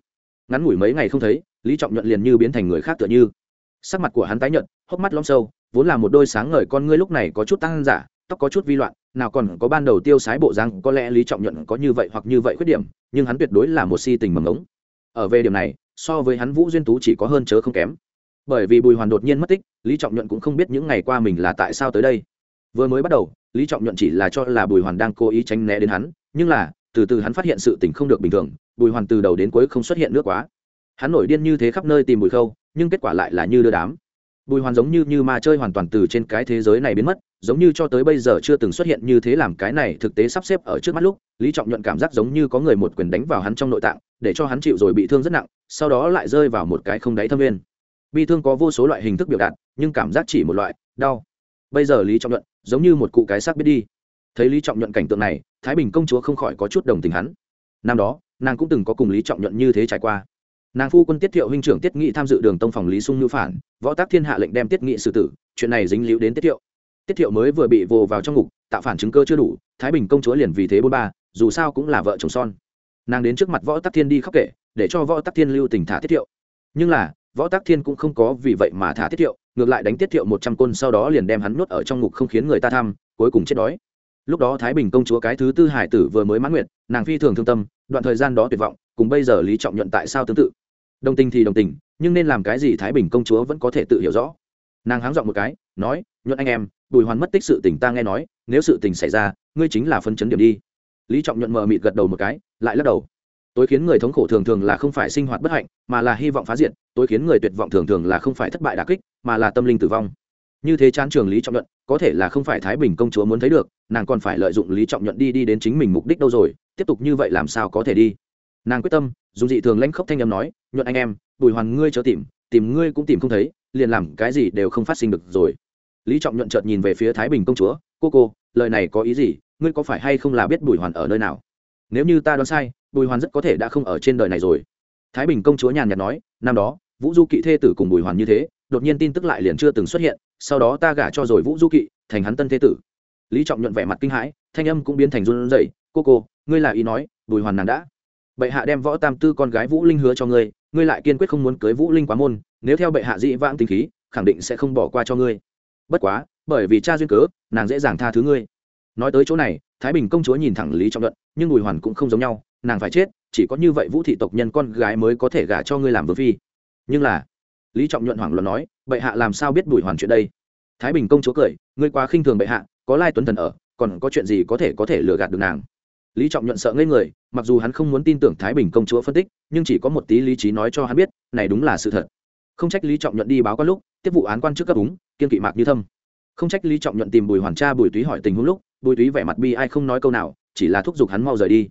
Ngắn ngủi mấy ngày không thấy lý trọng nhuận liền như biến thành người khác tựa như. Sắc mặt của hắn tái nhợt, hốc mắt lom sâu, vốn là một đôi sáng ngời con ngươi lúc này có chút tăng giả, tóc có chút vi loạn, nào còn có ban đầu tiêu sái bộ răng có lẽ lý trọng nhuận có như vậy hoặc như vậy khuyết điểm, nhưng hắn tuyệt đối là một si tình mầm ống ở về điểm này, so với hắn vũ duyên tú chỉ có hơn chớ không kém. Bởi vì bùi hoàn đột nhiên mất tích, lý trọng nhuận cũng không biết những ngày qua mình là tại sao tới đây. Vừa mới bắt đầu, lý trọng nhuận chỉ là cho là bùi hoàn đang cố ý tránh né đến hắn, nhưng là, từ từ hắn phát hiện sự tình không được bình thường, bùi hoàn từ đầu đến cuối không xuất hiện nước quá hắn nổi điên như thế khắp nơi tìm bùi khâu, nhưng kết quả lại là như đưa đám. Bùi hoàn giống như như ma chơi hoàn toàn từ trên cái thế giới này biến mất, giống như cho tới bây giờ chưa từng xuất hiện như thế làm cái này thực tế sắp xếp ở trước mắt lúc, lý trọng nhuận cảm giác giống như có người một quyền đánh vào hắn trong nội tạng, để cho hắn chịu rồi bị thương rất nặng, sau đó lại rơi vào một cái không đáy thâm viên. Bi thương có vô số loại hình thức biểu đạt, nhưng cảm giác chỉ một loại, đau. Bây giờ lý trọng nhuận giống như một cụ cái xác biết đi. Thấy lý trọng nhuận cảnh tượng này, thái bình công chúa không khỏi có chút đồng tình hắn. Năm đó, nàng cũng từng có cùng lý trọng nhuận như thế trải qua nàng phu quân tiết thiệu huynh trưởng tiết nghị tham dự đường tông phòng lý sung ngữ phản, võ tác thiên hạ lệnh đem tiết nghị xử tử, chuyện này dính líu đến tiết thiệu. Tiết thiệu mới vừa bị vồ vào trong ngục, tạo phản chứng cơ chưa đủ, thái bình công chúa liền vì thế bôn ba, dù sao cũng là vợ chồng son. Nàng đến trước mặt võ tắc thiên đi khóc kể, để cho võ tắc thiên lưu tình thả tiết thiệu. Nhưng là, võ tắc thiên cũng không có vì vậy mà thả tiết thiệu, ngược lại đánh tiết thiệu một trăm côn sau đó liền đem hắn nuốt ở trong ngục không khiến người ta thăm, cuối cùng chết đói. Lúc đó thái bình công chúa cái thứ tư hải tử vừa mới mãn nguyện, nàng phi thường thương tâm, đoạn thời gian đó tuyệt vọng, cùng bây giờ lý trọng nhuận tại sao tương tự? Đồng tình thì đồng tình, nhưng nên làm cái gì thái bình công chúa vẫn có thể tự hiểu rõ. Nàng háng dọn một cái, nói, nhuận anh em, bùi hoàn mất tích sự tình ta nghe nói, nếu sự tình xảy ra, ngươi chính là phân chấn điểm đi. Lý trọng nhuận mờ mịt gật đầu một cái, lại lắc đầu. Tối khiến người thống khổ thường thường là không phải sinh hoạt bất hạnh, mà là hy vọng phá diện tối khiến người tuyệt vọng thường thường là không phải thất bại đà kích, mà là tâm linh tử vong. Như thế chán trường lý trọng nhuận, có thể là không phải thái bình công chúa muốn thấy được, nàng còn phải lợi dụng lý trọng nhuận đi đi đến chính mình mục đích đâu rồi, tiếp tục như vậy làm sao có thể đi? Nàng quyết tâm dùng dị thường lanh khốc thanh âm nói, nhuận anh em, bùi hoàn ngươi chớ tìm tìm ngươi cũng tìm không thấy, liền làm cái gì đều không phát sinh được rồi. Lý trọng nhuận chợt nhìn về phía thái bình công chúa, cô cô, lời này có ý gì? Ngươi có phải hay không là biết bùi hoàn ở nơi nào? Nếu như ta đoán sai, bùi hoàn rất có thể đã không ở trên đời này rồi. Thái bình công chúa nhàn nhạt nói, năm đó, vũ du kỵ thê tử cùng bùi hoàn như thế, đột nhiên tin tức lại liền chưa từng xuất hiện, sau đó ta gả cho rồi vũ du kỵ, thành hắn tân thế tử. Lý trọng nhuận vẻ mặt kinh hãi, thanh âm cũng biến thành run rẩy, cô cô, ngươi là ý nói, bùi hoàn nàng đã bệ hạ đem võ tam tư con gái vũ linh hứa cho ngươi ngươi lại kiên quyết không muốn cưới vũ linh quá môn, nếu theo bệ hạ dĩ vãng tình khí, khẳng định sẽ không bỏ qua cho ngươi. Bất quá, bởi vì cha duyên cớ, nàng dễ dàng tha thứ ngươi. Nói tới chỗ này, thái bình công chúa nhìn thẳng lý trọng luận, nhưng bùi hoàn cũng không giống nhau, nàng phải chết, chỉ có như vậy vũ thị tộc nhân con gái mới có thể gả cho ngươi làm vương phi. Nhưng là, lý trọng nhuận hoảng luận nói, bệ hạ làm sao biết bùi hoàn chuyện đây? Thái bình công chúa cười, ngươi quá khinh thường bệ hạ, có lai tuấn thần ở, còn có chuyện gì có thể có thể lừa gạt được nàng? Lý trọng nhuận sợ ngây người mặc dù hắn không muốn tin tưởng thái bình công chúa phân tích nhưng chỉ có một tí lý trí nói cho hắn biết này đúng là sự thật. Không trách lý trọng nhuận đi báo quan lúc tiếp vụ án quan chức cấp đúng, kiên kỵ mạc như thâm. Không trách lý trọng nhuận tìm bùi hoàn cha bùi túy hỏi tình huống lúc bùi túy vẻ mặt bi ai không nói câu nào chỉ là thúc giục hắn mau rời đi.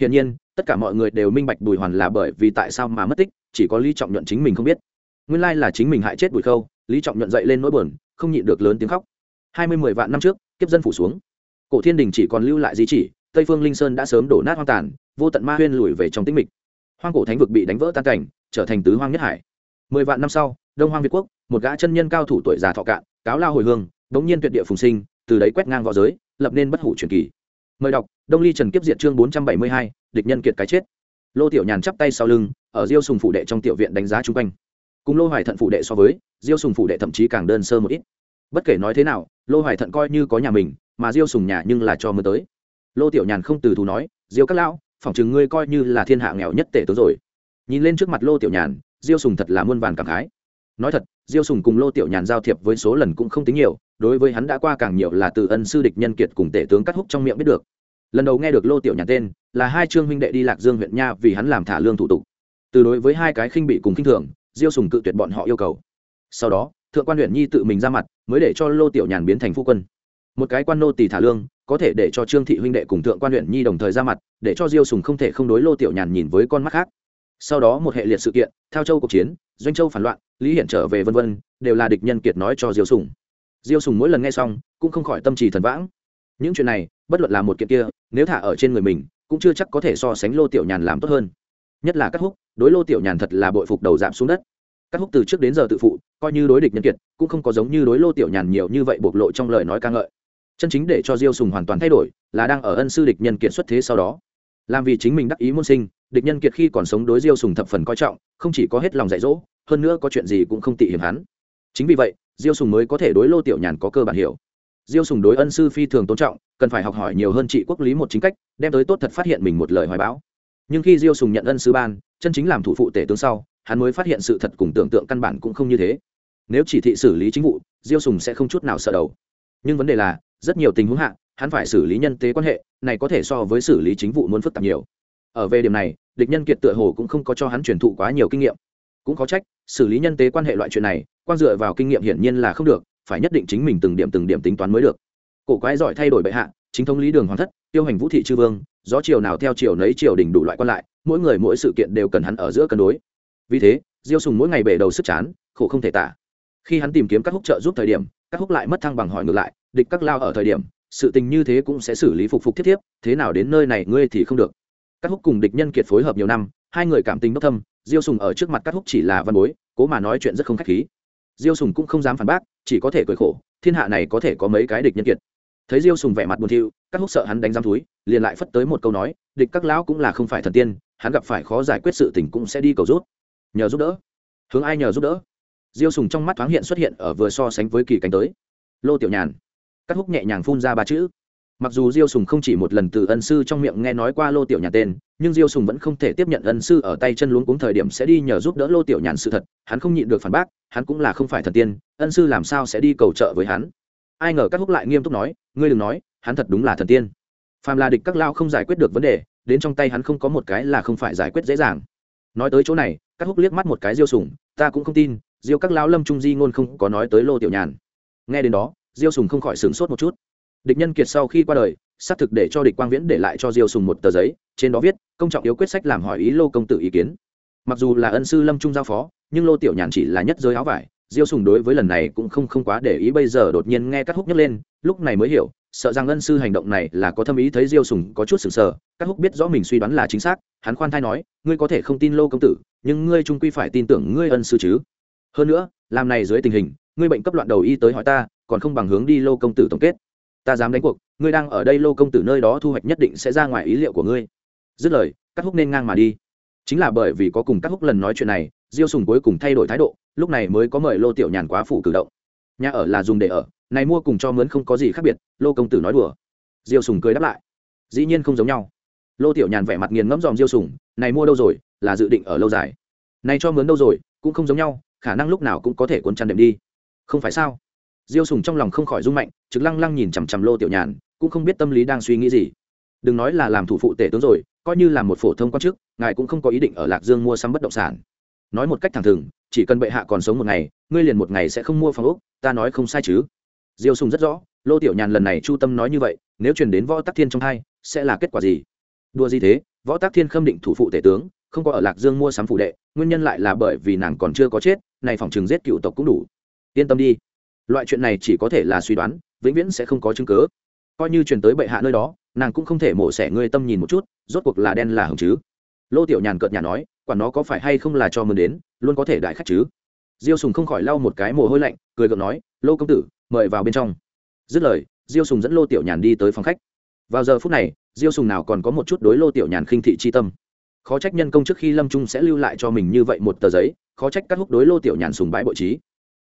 Hiển nhiên tất cả mọi người đều minh bạch bùi hoàn là bởi vì tại sao mà mất tích chỉ có lý trọng nhuận chính mình không biết. Nguyên lai là chính mình hại chết bùi khâu lý trọng nhuận dậy lên nỗi buồn không nhịn được lớn tiếng khóc. Hai mươi mười vạn năm trước kiếp dân phủ xuống. Cổ thiên đình chỉ còn lưu lại di chỉ tây phương linh sơn đã sớm đổ nát hoang tàn, vô tận ma huyên lùi về trong tĩnh mịch. Hoang cổ thánh vực bị đánh vỡ tan cảnh, trở thành tứ hoang nhất hải. Mười vạn năm sau, đông hoang việt quốc, một gã chân nhân cao thủ tuổi già thọ cạn, cáo lao hồi hương bỗng nhiên tuyệt địa phùng sinh, từ đấy quét ngang v õ giới, lập nên bất hủ truyền kỳ. Mời đọc, đông ly trần kiếp diệt chương bốn trăm bảy mươi hai, địch nhân kiệt cái chết. Lô tiểu nhàn chắp tay sau lưng, ở diêu sùng phủ đệ trong tiểu viện đánh giá chung quanh. Cùng lô hoài thận phủ đệ so với, diêu sùng phủ đệ thậm chí càng đơn sơ một ít. Bất kể nói thế nào, lô hoài thận coi như có nhà mình, mà diêu sùng nhà nhưng là cho mưa tới lô tiểu nhàn không từ thù nói, diêu các lão, phỏng chừng ngươi coi như là thiên hạ nghèo nhất tể tướng rồi. Nhìn lên trước mặt lô tiểu nhàn, diêu sùng thật là muôn vàn cảm khái. Nói thật, diêu sùng cùng lô tiểu nhàn giao thiệp với số lần cũng không tính nhiều, đối với hắn đã qua càng nhiều là từ ân sư địch nhân kiệt cùng tể tướng cắt húc trong miệng biết được. Lần đầu nghe được lô tiểu nhàn tên, là hai trương huynh đệ đi lạc dương huyện nha vì hắn làm thả lương thủ tục. Từ đối với hai cái khinh bị cùng khinh thường, diêu sùng cự tuyệt bọn họ yêu cầu. Sau đó, thượng quan huyện nhi tự mình ra mặt, mới để cho lô tiểu nhàn biến thành phu quân. Một cái quan nô tỷ thả lương có thể để cho trương thị huynh đệ cùng thượng quan huyện nhi đồng thời ra mặt, để cho diêu sùng không thể không đối lô tiểu nhàn nhìn với con mắt khác. Sau đó một hệ liệt sự kiện theo châu cuộc chiến, doanh châu phản loạn, lý hiển trở về vân vân, đều là địch nhân kiệt nói cho diêu sùng. Diêu sùng mỗi lần nghe xong, cũng không khỏi tâm trì thần vãng. Những chuyện này, bất luận là một kiện kia, nếu thả ở trên người mình, cũng chưa chắc có thể so sánh lô tiểu nhàn làm tốt hơn. Nhất là các húc, đối lô tiểu nhàn thật là bội phục đầu giảm xuống đất. Các húc từ trước đến giờ tự phụ, coi như đối địch nhân kiệt, cũng không có giống như đối lô tiểu nhàn nhiều như vậy bộc lộ trong lời nói ca ngợi chân chính để cho diêu sùng hoàn toàn thay đổi là đang ở ân sư địch nhân kiệt xuất thế sau đó. Làm vì chính mình đắc ý môn sinh, địch nhân kiệt khi còn sống đối diêu sùng thập phần coi trọng, không chỉ có hết lòng dạy dỗ, hơn nữa có chuyện gì cũng không tị hiểm hắn. Chính vì vậy, diêu sùng mới có thể đối lô tiểu nhàn có cơ bản hiểu. Diêu sùng đối ân sư phi thường tôn trọng, cần phải học hỏi nhiều hơn trị quốc lý một chính cách, đem tới tốt thật phát hiện mình một lời hoài báo nhưng khi diêu sùng nhận ân sư ban, chân chính làm thủ phụ tể tướng sau, hắn mới phát hiện sự thật cùng tưởng tượng căn bản cũng không như thế. Nếu chỉ thị xử lý chính vụ, diêu sùng sẽ không chút nào sợ đầu. Nhưng vấn đề là rất nhiều tình huống hạ, hắn phải xử lý nhân tế quan hệ, này có thể so với xử lý chính vụ muốn phức tạp nhiều. Ở về điểm này, địch nhân kiệt tựa hồ cũng không có cho hắn truyền thụ quá nhiều kinh nghiệm. Cũng có trách, xử lý nhân tế quan hệ loại chuyện này quan dựa vào kinh nghiệm hiển nhiên là không được, phải nhất định chính mình từng điểm từng điểm tính toán mới được. Cổ quái giỏi thay đổi bệ hạ, chính thống lý đường hoàng thất, tiêu hành vũ thị chư vương, gió chiều nào theo chiều nấy chiều đỉnh đủ loại quan lại, mỗi người mỗi sự kiện đều cần hắn ở giữa cân đối. Vì thế, diêu sùng mỗi ngày bể đầu sức chán, khổ không thể tả. Khi hắn tìm kiếm các húc trợ giúp thời điểm, các húc lại mất thăng bằng hỏi ngược lại địch các lao ở thời điểm, sự tình như thế cũng sẽ xử lý phục phục thiết thiếp, thế nào đến nơi này ngươi thì không được. Các húc cùng địch nhân kiệt phối hợp nhiều năm, hai người cảm tình đốc thâm, diêu sùng ở trước mặt các húc chỉ là văn bối, cố mà nói chuyện rất không khách khí. Diêu sùng cũng không dám phản bác, chỉ có thể cười khổ, thiên hạ này có thể có mấy cái địch nhân kiệt. Thấy diêu sùng vẻ mặt buồn thiu các húc sợ hắn đánh giam túi liền lại phất tới một câu nói, địch các lão cũng là không phải thần tiên, hắn gặp phải khó giải quyết sự tình cũng sẽ đi cầu rút. Nhờ giúp đỡ. Hướng ai nhờ giúp đỡ? Diêu sùng trong mắt thoáng hiện xuất hiện ở vừa so sánh với kỳ cánh tới. Lô tiểu nhàn các húc nhẹ nhàng phun ra ba chữ. Mặc dù diêu sùng không chỉ một lần từ ân sư trong miệng nghe nói qua lô tiểu nhàn tên, nhưng diêu sùng vẫn không thể tiếp nhận ân sư ở tay chân luống cuống thời điểm sẽ đi nhờ giúp đỡ lô tiểu nhàn sự thật, hắn không nhịn được phản bác, hắn cũng là không phải thần tiên, ân sư làm sao sẽ đi cầu trợ với hắn. Ai ngờ các húc lại nghiêm túc nói, ngươi đừng nói, hắn thật đúng là thần tiên. Phàm là địch các lao không giải quyết được vấn đề, đến trong tay hắn không có một cái là không phải giải quyết dễ dàng. Nói tới chỗ này các húc liếc mắt một cái diêu sùng, ta cũng không tin, diêu các lao lâm trung di ngôn không có nói tới lô tiểu nhàn. Nghe đến đó diêu sùng không khỏi sửng sốt một chút. Địch nhân kiệt sau khi qua đời, xác thực để cho địch quang viễn để lại cho diêu sùng một tờ giấy, trên đó viết, công trọng yếu quyết sách làm hỏi ý lô công tử ý kiến. Mặc dù là ân sư lâm trung giao phó, nhưng lô tiểu nhàn chỉ là nhất giới áo vải, diêu sùng đối với lần này cũng không không quá để ý, bây giờ đột nhiên nghe các húc nhấc lên, lúc này mới hiểu, sợ rằng ân sư hành động này là có thâm ý thấy diêu sùng có chút sừng sờ, các húc biết rõ mình suy đoán là chính xác, hắn khoan thai nói, ngươi có thể không tin lô công tử, nhưng ngươi trung quy phải tin tưởng ngươi ân sư chứ. Hơn nữa, làm này dưới tình hình, ngươi bệnh cấp loạn đầu y tới hỏi ta còn không bằng hướng đi lô công tử tổng kết. Ta dám đánh cuộc, ngươi đang ở đây lô công tử nơi đó thu hoạch nhất định sẽ ra ngoài ý liệu của ngươi. Dứt lời cắt húc nên ngang mà đi. Chính là bởi vì có cùng cắt húc lần nói chuyện này, diêu sùng cuối cùng thay đổi thái độ, lúc này mới có mời lô tiểu nhàn quá phủ cử động. Nhà ở là dùng để ở, này mua cùng cho mướn không có gì khác biệt, lô công tử nói đùa. Diêu sùng cười đáp lại. Dĩ nhiên không giống nhau. Lô tiểu nhàn vẻ mặt nghiền ngẫm dòm diêu sùng, này mua đâu rồi, là dự định ở lâu dài. Này cho mướn đâu rồi, cũng không giống nhau, khả năng lúc nào cũng có thể cuốn chăn đệm đi. Không phải sao? Diêu sùng trong lòng không khỏi rung mạnh, trực lăng lăng nhìn chằm chằm lô tiểu nhàn, cũng không biết tâm lý đang suy nghĩ gì. Đừng nói là làm thủ phụ tể tướng rồi, coi như là một phổ thông quan chức, ngài cũng không có ý định ở lạc dương mua sắm bất động sản. Nói một cách thẳng thừng, chỉ cần bệ hạ còn sống một ngày, ngươi liền một ngày sẽ không mua phòng ốc, ta nói không sai chứ. Diêu sùng rất rõ, lô tiểu nhàn lần này chu tâm nói như vậy, nếu truyền đến võ tắc thiên trong hai, sẽ là kết quả gì? Đua gì thế? Võ tắc thiên khâm định thủ phụ tể tướng, không có ở lạc dương mua sắm phụ đệ, nguyên nhân lại là bởi vì nàng còn chưa có chết, này phòng trường giết cựu tộc cũng đủ. Yên tâm đi loại chuyện này chỉ có thể là suy đoán, vĩnh viễn sẽ không có chứng cứ. Coi như truyền tới bệ hạ nơi đó, nàng cũng không thể mổ xẻ ngươi tâm nhìn một chút, rốt cuộc là đen là hồng chứ? Lô tiểu nhàn cợt nhà nói, quản nó có phải hay không là cho mừng đến, luôn có thể đại khách chứ? Diêu sùng không khỏi lau một cái mồ hôi lạnh, cười gượng nói, lô công tử, mời vào bên trong. Dứt lời, diêu sùng dẫn lô tiểu nhàn đi tới phòng khách. Vào giờ phút này, diêu sùng nào còn có một chút đối lô tiểu nhàn khinh thị chi tâm. Khó trách nhân công trước khi lâm trung sẽ lưu lại cho mình như vậy một tờ giấy, khó trách các húc đối lô tiểu nhàn sùng bãi bội trí.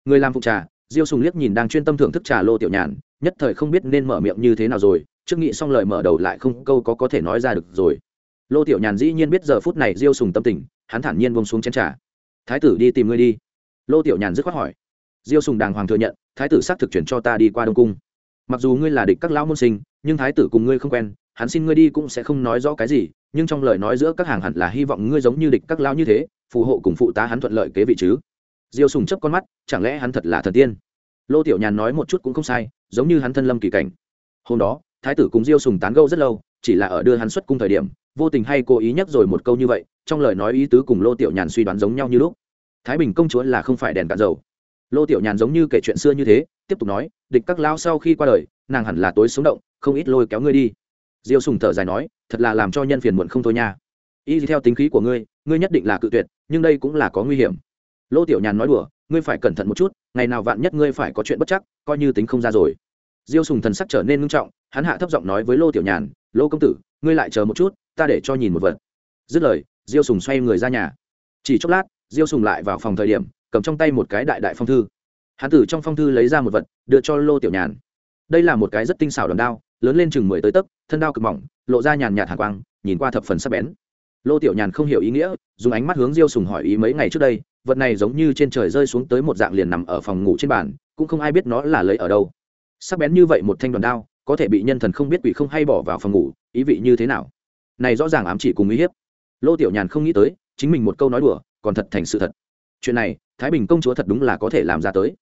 Người làm phụ trà diêu sùng liếc nhìn đang chuyên tâm thưởng thức trà lô tiểu nhàn, nhất thời không biết nên mở miệng như thế nào rồi, trước nghĩ xong lời mở đầu lại không câu có có thể nói ra được rồi. Lô tiểu nhàn dĩ nhiên biết giờ phút này diêu sùng tâm tình, hắn thản nhiên bông xuống chén trà. Thái tử đi tìm ngươi đi. Lô tiểu nhàn dứt khoát hỏi. Diêu sùng đàng hoàng thừa nhận, thái tử xác thực chuyển cho ta đi qua đông cung. Mặc dù ngươi là địch các lão môn sinh, nhưng thái tử cùng ngươi không quen, hắn xin ngươi đi cũng sẽ không nói rõ cái gì, nhưng trong lời nói giữa các hàng hẳn là hy vọng ngươi giống như địch các lão như thế, phù hộ cùng phụ tá hắn thuận lợi kế vị chứ diêu sùng chấp con mắt, chẳng lẽ hắn thật là thần tiên? Lô tiểu nhàn nói một chút cũng không sai, giống như hắn thân lâm kỳ cảnh. Hôm đó, thái tử cùng diêu sùng tán gẫu rất lâu, chỉ là ở đưa hắn xuất cung thời điểm, vô tình hay cố ý nhắc rồi một câu như vậy, trong lời nói ý tứ cùng lô tiểu nhàn suy đoán giống nhau như lúc. Thái bình công chúa là không phải đèn cạn dầu. Lô tiểu nhàn giống như kể chuyện xưa như thế, tiếp tục nói, địch các lao sau khi qua đời, nàng hẳn là tối sống động, không ít lôi kéo ngươi đi. Diêu sùng thở dài nói, thật là làm cho nhân phiền muộn không thôi nha. Y theo tính khí của ngươi ngươi nhất định là cự tuyệt, nhưng đây cũng là có nguy hiểm lô tiểu nhàn nói đùa, ngươi phải cẩn thận một chút, ngày nào vạn nhất ngươi phải có chuyện bất chắc, coi như tính không ra rồi. Diêu sùng thần sắc trở nên ngưng trọng, hắn hạ thấp giọng nói với lô tiểu nhàn, lô công tử, ngươi lại chờ một chút, ta để cho nhìn một vật. Dứt lời, diêu sùng xoay người ra nhà. Chỉ chốc lát, diêu sùng lại vào phòng thời điểm, cầm trong tay một cái đại đại phong thư. Hắn từ trong phong thư lấy ra một vật, đưa cho lô tiểu nhàn. Đây là một cái rất tinh xảo đòn đao, lớn lên chừng mười tới tấc, thân đao cực mỏng, lộ ra nhàn nhạt hàn quang, nhìn qua thập phần sắc bén lô tiểu nhàn không hiểu ý nghĩa, dùng ánh mắt hướng diêu sùng hỏi ý mấy ngày trước đây, vật này giống như trên trời rơi xuống tới một dạng liền nằm ở phòng ngủ trên bàn, cũng không ai biết nó là lấy ở đâu. Sắc bén như vậy một thanh đoàn đao, có thể bị nhân thần không biết quỷ không hay bỏ vào phòng ngủ, ý vị như thế nào? Này rõ ràng ám chỉ cùng uy hiếp. Lô tiểu nhàn không nghĩ tới, chính mình một câu nói đùa, còn thật thành sự thật. Chuyện này, thái bình công chúa thật đúng là có thể làm ra tới.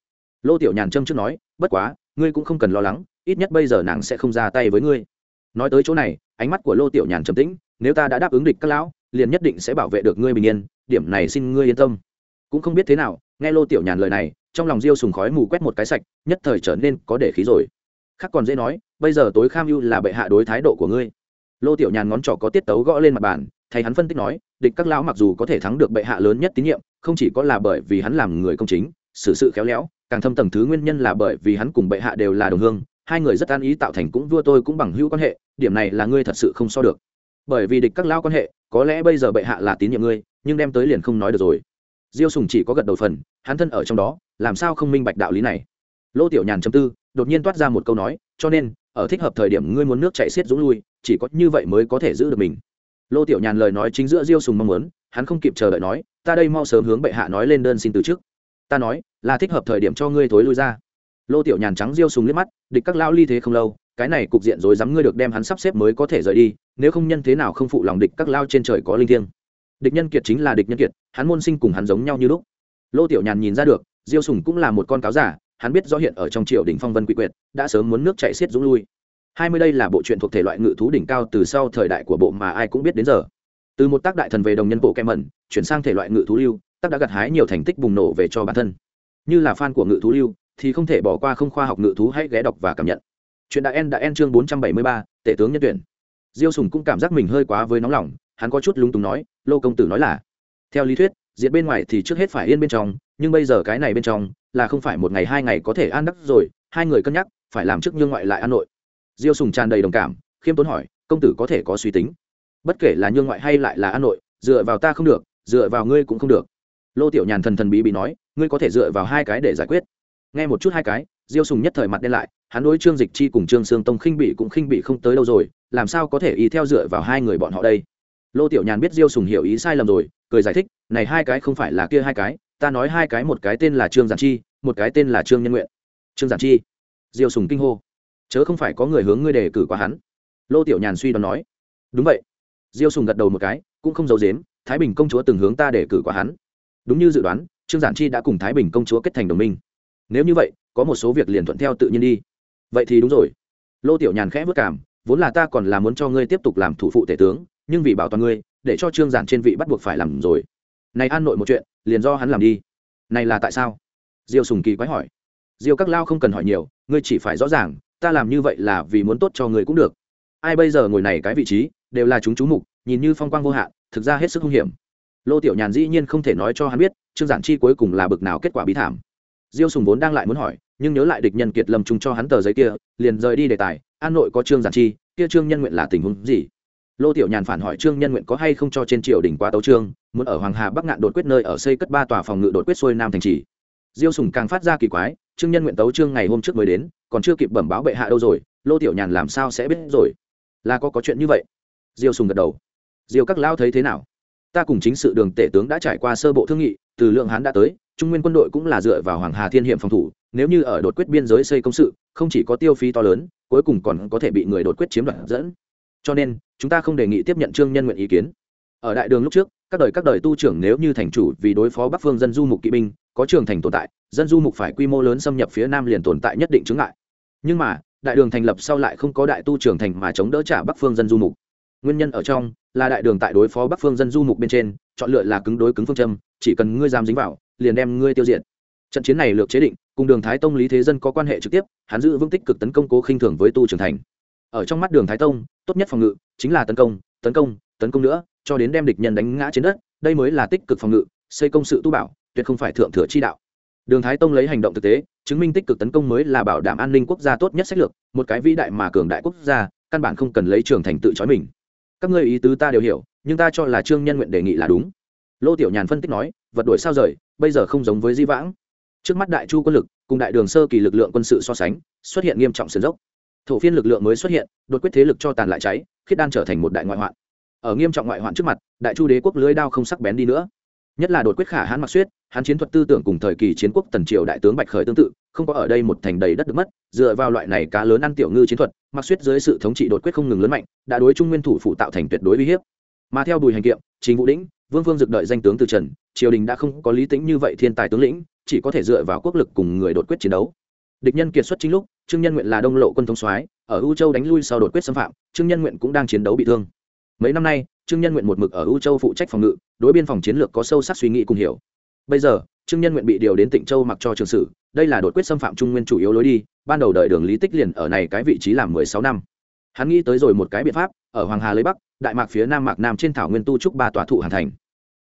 Lô tiểu nhàn châm trước nói, bất quá, ngươi cũng không cần lo lắng, ít nhất bây giờ nàng sẽ không ra tay với ngươi. Nói tới chỗ này, ánh mắt của lô tiểu nhàn trầm tĩnh nếu ta đã đáp ứng địch các lão, liền nhất định sẽ bảo vệ được ngươi bình yên, điểm này xin ngươi yên tâm. Cũng không biết thế nào, nghe lô tiểu nhàn lời này, trong lòng diêu sùng khói mù quét một cái sạch, nhất thời trở nên có để khí rồi. Khác còn dễ nói, bây giờ tối kham ưu là bệ hạ đối thái độ của ngươi. Lô tiểu nhàn ngón trỏ có tiết tấu gõ lên mặt bàn, thầy hắn phân tích nói, địch các lão mặc dù có thể thắng được bệ hạ lớn nhất tín nhiệm, không chỉ có là bởi vì hắn làm người công chính, xử sự khéo léo, càng thâm tầng thứ nguyên nhân là bởi vì hắn cùng bệ hạ đều là đồng hương, hai người rất an ý tạo thành cũng vua tôi cũng bằng hữu quan hệ, điểm này là ngươi thật sự không so được bởi vì địch các lao quan hệ, có lẽ bây giờ bệ hạ là tín nhiệm ngươi, nhưng đem tới liền không nói được rồi. Diêu sùng chỉ có gật đầu phần, hắn thân ở trong đó, làm sao không minh bạch đạo lý này? Lô tiểu nhàn chấm tư, đột nhiên toát ra một câu nói, cho nên, ở thích hợp thời điểm ngươi muốn nước chạy xiết dũng lui, chỉ có như vậy mới có thể giữ được mình. Lô tiểu nhàn lời nói chính giữa diêu sùng mong muốn, hắn không kịp chờ đợi nói, ta đây mau sớm hướng bệ hạ nói lên đơn xin từ trước. Ta nói, là thích hợp thời điểm cho ngươi thối lui ra. Lô tiểu nhàn trắng diêu sùng liếc mắt, địch các lao ly thế không lâu, cái này cục diện rồi dám ngươi được đem hắn sắp xếp mới có thể rời đi nếu không nhân thế nào không phụ lòng địch các lao trên trời có linh thiêng. Địch nhân kiệt chính là địch nhân kiệt, hắn môn sinh cùng hắn giống nhau như lúc. Lô tiểu nhàn nhìn ra được, diêu sùng cũng là một con cáo giả, hắn biết do hiện ở trong triều đỉnh phong vân quỷ quyệt, đã sớm muốn nước chạy xiết dũng lui. Hai mươi đây là bộ truyện thuộc thể loại ngự thú đỉnh cao từ sau thời đại của bộ mà ai cũng biết đến giờ. Từ một tác đại thần về đồng nhân bộ kem mẩn, chuyển sang thể loại ngự thú lưu, tác đã gặt hái nhiều thành tích bùng nổ về cho bản thân. Như là fan của ngự thú lưu, thì không thể bỏ qua không khoa học ngự thú hãy ghé đọc và cảm nhận. Chuyện đã en đã en chương bốn trăm bảy mươi ba, tể tướng nhân tuyển diêu sùng cũng cảm giác mình hơi quá với nóng lòng, hắn có chút lúng túng nói, lô công tử nói là. Theo lý thuyết, diệt bên ngoài thì trước hết phải yên bên trong, nhưng bây giờ cái này bên trong, là không phải một ngày hai ngày có thể an đắc rồi, hai người cân nhắc, phải làm trước nhương ngoại lại an nội. Diêu sùng tràn đầy đồng cảm, khiêm tốn hỏi, công tử có thể có suy tính? Bất kể là nhương ngoại hay lại là an nội, dựa vào ta không được, dựa vào ngươi cũng không được. Lô tiểu nhàn thần thần bí bí nói, ngươi có thể dựa vào hai cái để giải quyết. Nghe một chút hai cái, diêu sùng nhất thời mặt đen lại, hắn đối trương dịch chi cùng trương sương tông khinh bị cũng khinh bị không tới đâu rồi làm sao có thể y theo dựa vào hai người bọn họ đây? Lô tiểu nhàn biết diêu sùng hiểu ý sai lầm rồi, cười giải thích, này hai cái không phải là kia hai cái, ta nói hai cái một cái tên là trương giản chi, một cái tên là trương nhân nguyện. Trương giản chi? Diêu sùng kinh hô. Chớ không phải có người hướng ngươi đề cử qua hắn. Lô tiểu nhàn suy đoán nói. Đúng vậy. Diêu sùng gật đầu một cái, cũng không giấu dếm thái bình công chúa từng hướng ta đề cử qua hắn. Đúng như dự đoán, trương giản chi đã cùng thái bình công chúa kết thành đồng minh. Nếu như vậy, có một số việc liền thuận theo tự nhiên đi. Vậy thì đúng rồi. Lô tiểu nhàn khẽ vất cảm vốn là ta còn là muốn cho ngươi tiếp tục làm thủ phụ tể tướng, nhưng vì bảo toàn ngươi, để cho trương giản trên vị bắt buộc phải làm rồi. Này an nội một chuyện, liền do hắn làm đi. Này là tại sao? Diêu sùng kỳ quái hỏi. Diêu các lao không cần hỏi nhiều, ngươi chỉ phải rõ ràng, ta làm như vậy là vì muốn tốt cho ngươi cũng được. Ai bây giờ ngồi này cái vị trí, đều là chúng chú mục, nhìn như phong quang vô hạn, thực ra hết sức hung hiểm. Lô tiểu nhàn dĩ nhiên không thể nói cho hắn biết, trương giản chi cuối cùng là bực nào kết quả bí thảm. Diêu sùng vốn đang lại muốn hỏi nhưng nhớ lại địch nhân kiệt lâm trung cho hắn tờ giấy kia, liền rời đi đề tài, an nội có trương giản chi, kia trương nhân nguyện là tình huống gì? Lô tiểu nhàn phản hỏi trương nhân nguyện có hay không cho trên triều đình qua tấu trương, muốn ở hoàng hà bắc ngạn đột quyết nơi ở xây cất ba tòa phòng ngự đột quyết xuôi nam thành trì. Diêu sùng càng phát ra kỳ quái, trương nhân nguyện tấu trương ngày hôm trước mới đến, còn chưa kịp bẩm báo bệ hạ đâu rồi, lô tiểu nhàn làm sao sẽ biết rồi? Là có có chuyện như vậy? Diêu sùng gật đầu. Diêu các lao thấy thế nào? Ta cùng chính sự đường tể tướng đã trải qua sơ bộ thương nghị, từ lượng hán đã tới, trung nguyên quân đội cũng là dựa vào hoàng hà thiên hiểm phòng thủ nếu như ở đột quyết biên giới xây công sự, không chỉ có tiêu phí to lớn, cuối cùng còn có thể bị người đột quyết chiếm đoạt dẫn. Cho nên, chúng ta không đề nghị tiếp nhận trương nhân nguyện ý kiến. Ở đại đường lúc trước, các đời các đời tu trưởng nếu như thành chủ vì đối phó bắc phương dân du mục kỵ binh, có trường thành tồn tại, dân du mục phải quy mô lớn xâm nhập phía nam liền tồn tại nhất định chứng ngại. Nhưng mà, đại đường thành lập sau lại không có đại tu trưởng thành mà chống đỡ trả bắc phương dân du mục. Nguyên nhân ở trong là đại đường tại đối phó bắc phương dân du mục bên trên, chọn lựa là cứng đối cứng phương châm, chỉ cần ngươi dám dính vào, liền đem ngươi tiêu diệt trận chiến này lược chế định, cùng đường thái tông lý thế dân có quan hệ trực tiếp, hắn giữ vững tích cực tấn công cố khinh thường với tu trưởng thành. Ở trong mắt đường thái tông, tốt nhất phòng ngự chính là tấn công tấn công tấn công nữa, cho đến đem địch nhân đánh ngã trên đất, đây mới là tích cực phòng ngự, xây công sự tu bảo, tuyệt không phải thượng thừa chi đạo. Đường thái tông lấy hành động thực tế, chứng minh tích cực tấn công mới là bảo đảm an ninh quốc gia tốt nhất sách lược, một cái vĩ đại mà cường đại quốc gia, căn bản không cần lấy trường thành tự trói mình. Các ngươi ý tứ ta đều hiểu, nhưng ta cho là trương nhân nguyện đề nghị là đúng. Lô tiểu nhàn phân tích nói, vật đổi sao rời, bây giờ không giống với di vãng trước mắt đại chu quân lực, cùng đại đường sơ kỳ lực lượng quân sự so sánh, xuất hiện nghiêm trọng sườn dốc. Thổ phiên lực lượng mới xuất hiện, đột quyết thế lực cho tàn lại cháy, khiết đan trở thành một đại ngoại hoạn. Ở nghiêm trọng ngoại hoạn trước mặt, đại chu đế quốc lưới đao không sắc bén đi nữa. Nhất là đột quyết khả hãn mặc suyết hãn chiến thuật tư tưởng cùng thời kỳ chiến quốc tần triều đại tướng bạch khởi tương tự, không có ở đây một thành đầy đất được mất, dựa vào loại này cá lớn ăn tiểu ngư chiến thuật, mặc suyết dưới sự thống trị đột quyết không ngừng lớn mạnh, đã đối trung nguyên thủ phụ tạo thành tuyệt đối uy hiếp. Mà theo bùi hành kiệm chính vũ đĩnh vương phương dực đợi danh tướng từ trần, triều đình đã không có lý tính như vậy thiên tài tướng lĩnh, chỉ có thể dựa vào quốc lực cùng người đột quyết chiến đấu. Địch nhân kiệt xuất chính lúc, trương nhân nguyện là đông lộ quân thống soái, ở u châu đánh lui sau đột quyết xâm phạm, trương nhân nguyện cũng đang chiến đấu bị thương. Mấy năm nay, trương nhân nguyện một mực ở u châu phụ trách phòng ngự, đối biên phòng chiến lược có sâu sắc suy nghĩ cùng hiểu. Bây giờ, trương nhân nguyện bị điều đến tịnh châu mặc cho trường sử, đây là đột quyết xâm phạm trung nguyên chủ yếu lối đi, ban đầu đợi đường lý tích liền ở này cái vị trí làm mười sáu năm. Hắn nghĩ tới rồi một cái biện pháp ở hoàng hà lấy bắc, đại mạc phía nam mạc nam trên thảo nguyên tu trúc ba tòa thụ hàn thành.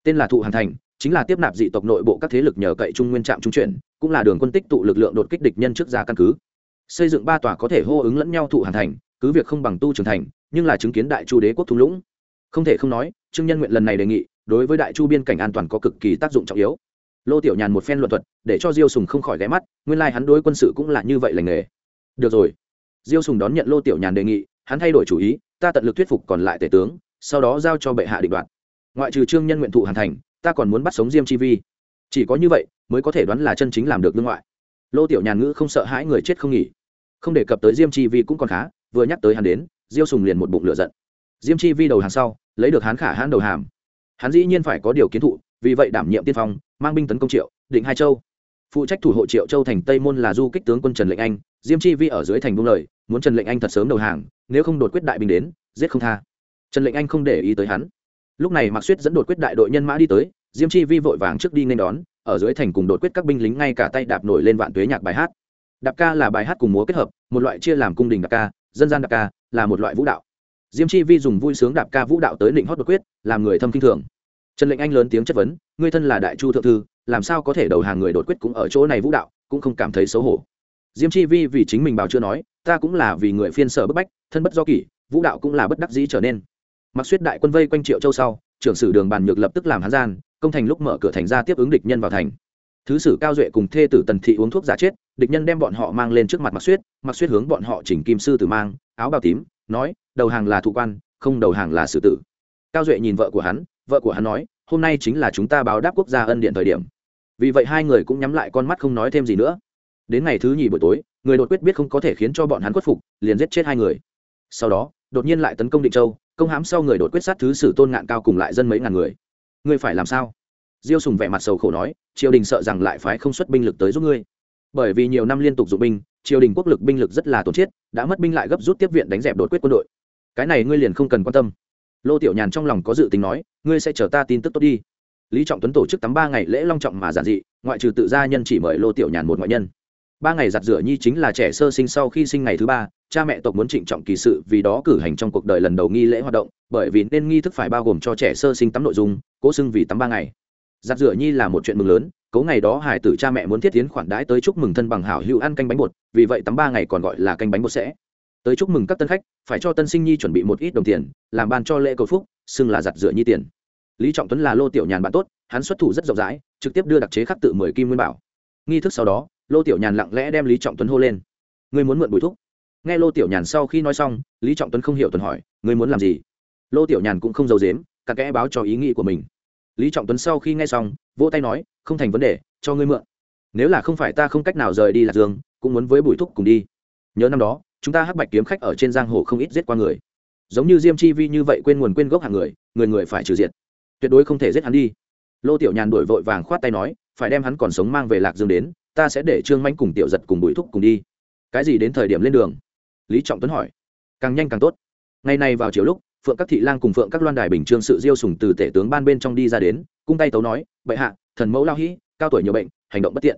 Tên là thụ hàn thành, chính là tiếp nạp dị tộc nội bộ các thế lực nhờ cậy trung nguyên trạm trung chuyển, cũng là đường quân tích tụ lực lượng đột kích địch nhân trước ra căn cứ. Xây dựng ba tòa có thể hô ứng lẫn nhau thụ hàn thành, cứ việc không bằng tu trưởng thành, nhưng là chứng kiến đại chu đế quốc thung lũng. Không thể không nói, trương nhân nguyện lần này đề nghị, đối với đại chu biên cảnh an toàn có cực kỳ tác dụng trọng yếu. Lô tiểu nhàn một phen luận thuật, để cho diêu sùng không khỏi ghé mắt, nguyên lai、like、hắn đối quân sự cũng là như vậy lành nghề. Được rồi. Diêu sùng đón nhận lô tiểu nhàn đề nghị, hắn thay đổi chủ ý ta tận lực thuyết phục còn lại tể tướng, sau đó giao cho bệ hạ định đoạt. Ngoại trừ trương nhân nguyện thụ hàn thành, ta còn muốn bắt sống diêm chi vi. Chỉ có như vậy, mới có thể đoán là chân chính làm được lương ngoại. Lô tiểu nhàn ngữ không sợ hãi người chết không nghỉ. Không đề cập tới diêm chi vi cũng còn khá, vừa nhắc tới hắn đến, diêu sùng liền một bụng lửa giận. Diêm chi vi đầu hàng sau, lấy được hắn khả hãn đầu hàm. Hắn dĩ nhiên phải có điều kiến thụ, vì vậy đảm nhiệm tiên phong, mang binh tấn công triệu, định hai châu. Phụ trách thủ hộ triệu châu thành tây môn là du kích tướng quân trần lệnh anh, diêm chi vi ở dưới thành buông lời muốn trần lệnh anh thật sớm đầu hàng, nếu không đột quyết đại binh đến, giết không tha. Trần lệnh anh không để ý tới hắn. Lúc này mạc suýt dẫn đột quyết đại đội nhân mã đi tới, diêm chi vi vội vàng trước đi nên đón, ở dưới thành cùng đột quyết các binh lính ngay cả tay đạp nổi lên vạn tuế nhạc bài hát. Đạp ca là bài hát cùng múa kết hợp, một loại chia làm cung đình đạp ca, dân gian đạp ca, là một loại vũ đạo. Diêm chi vi dùng vui sướng đạp ca vũ đạo tới định hót đột quyết, làm người thâm kinh thường. Trần lệnh anh lớn tiếng chất vấn, ngươi thân là đại chu thượng thư, làm sao có thể đầu hàng người đột quyết cũng ở chỗ này vũ đạo, cũng không cảm thấy xấu hổ. Diêm chi vi vì chính mình bảo chưa nói ta cũng là vì người phiên sở bức bách, thân bất do kỷ, vũ đạo cũng là bất đắc dĩ trở nên. Mặc suyết đại quân vây quanh triệu châu sau, trưởng sử đường bàn nhược lập tức làm hán gian, công thành lúc mở cửa thành ra tiếp ứng địch nhân vào thành. Thứ sử cao duệ cùng thê tử tần thị uống thuốc giả chết, địch nhân đem bọn họ mang lên trước mặt mặc suyết mặc suyết hướng bọn họ chỉnh kim sư tử mang, áo bào tím, nói, đầu hàng là thụ quan, không đầu hàng là xử tử. Cao duệ nhìn vợ của hắn, vợ của hắn nói, hôm nay chính là chúng ta báo đáp quốc gia ân điện thời điểm. Vì vậy hai người cũng nhắm lại con mắt không nói thêm gì nữa đến ngày thứ nhì buổi tối, người đột quyết biết không có thể khiến cho bọn hắn khuất phục, liền giết chết hai người. Sau đó, đột nhiên lại tấn công định châu, công hãm sau người đột quyết sát thứ sử tôn ngạn cao cùng lại dân mấy ngàn người. Ngươi phải làm sao? Diêu sùng vẻ mặt sầu khổ nói, triều đình sợ rằng lại phái không xuất binh lực tới giúp ngươi. Bởi vì nhiều năm liên tục dụng binh, triều đình quốc lực binh lực rất là tổn chết, đã mất binh lại gấp rút tiếp viện đánh dẹp đột quyết quân đội. Cái này ngươi liền không cần quan tâm. Lô tiểu nhàn trong lòng có dự tính nói, ngươi sẽ chờ ta tin tức tốt đi. Lý trọng tuấn tổ chức tắm ba ngày lễ long trọng mà giản dị, ngoại trừ tự gia nhân chỉ mời lô tiểu nhàn một ngoại nhân ba ngày giặt rửa nhi chính là trẻ sơ sinh sau khi sinh ngày thứ ba, cha mẹ tộc muốn trịnh trọng kỳ sự vì đó cử hành trong cuộc đời lần đầu nghi lễ hoạt động, bởi vì nên nghi thức phải bao gồm cho trẻ sơ sinh tắm nội dung, cố xưng vì tắm ba ngày. Giặt rửa nhi là một chuyện mừng lớn, cố ngày đó hải tử cha mẹ muốn thiết tiến khoản đãi tới chúc mừng thân bằng hảo hữu ăn canh bánh bột, vì vậy tắm ba ngày còn gọi là canh bánh bột sẽ. Tới chúc mừng các tân khách, phải cho tân sinh nhi chuẩn bị một ít đồng tiền, làm ban cho lễ cầu phúc, xưng là giặt rửa nhi tiền. Lý trọng tuấn là lô tiểu nhàn bạn tốt, hắn xuất thủ rất rộng rãi, trực tiếp đưa đặc chế khắc tự mười kim nguyên bảo. Nghi thức sau đó lô tiểu nhàn lặng lẽ đem lý trọng tuấn hô lên. Ngươi muốn mượn bùi thúc? Nghe lô tiểu nhàn sau khi nói xong, lý trọng tuấn không hiểu tuần hỏi, ngươi muốn làm gì? Lô tiểu nhàn cũng không giấu dếm cả kẽ báo cho ý nghĩ của mình. Lý trọng tuấn sau khi nghe xong, vỗ tay nói, không thành vấn đề, cho ngươi mượn. Nếu là không phải ta không cách nào rời đi lạc dương, cũng muốn với bùi thúc cùng đi. Nhớ năm đó, chúng ta hắc bạch kiếm khách ở trên giang hồ không ít giết qua người. Giống như diêm chi vi như vậy quên nguồn quên gốc hàng người người người phải trừ diệt. Tuyệt đối không thể giết hắn đi. Lô tiểu nhàn đổi vội vàng khoát tay nói, phải đem hắn còn sống mang về lạc dương đến ta sẽ để trương manh cùng tiểu giật cùng bùi thúc cùng đi. Cái gì đến thời điểm lên đường? Lý trọng tuấn hỏi. Càng nhanh càng tốt. Ngày này vào chiều lúc, phượng các thị lang cùng phượng các loan đài bình trương sự diêu sùng từ tể tướng ban bên trong đi ra đến, cung tay tấu nói, bệ hạ, thần mẫu lao hĩ cao tuổi nhiều bệnh, hành động bất tiện.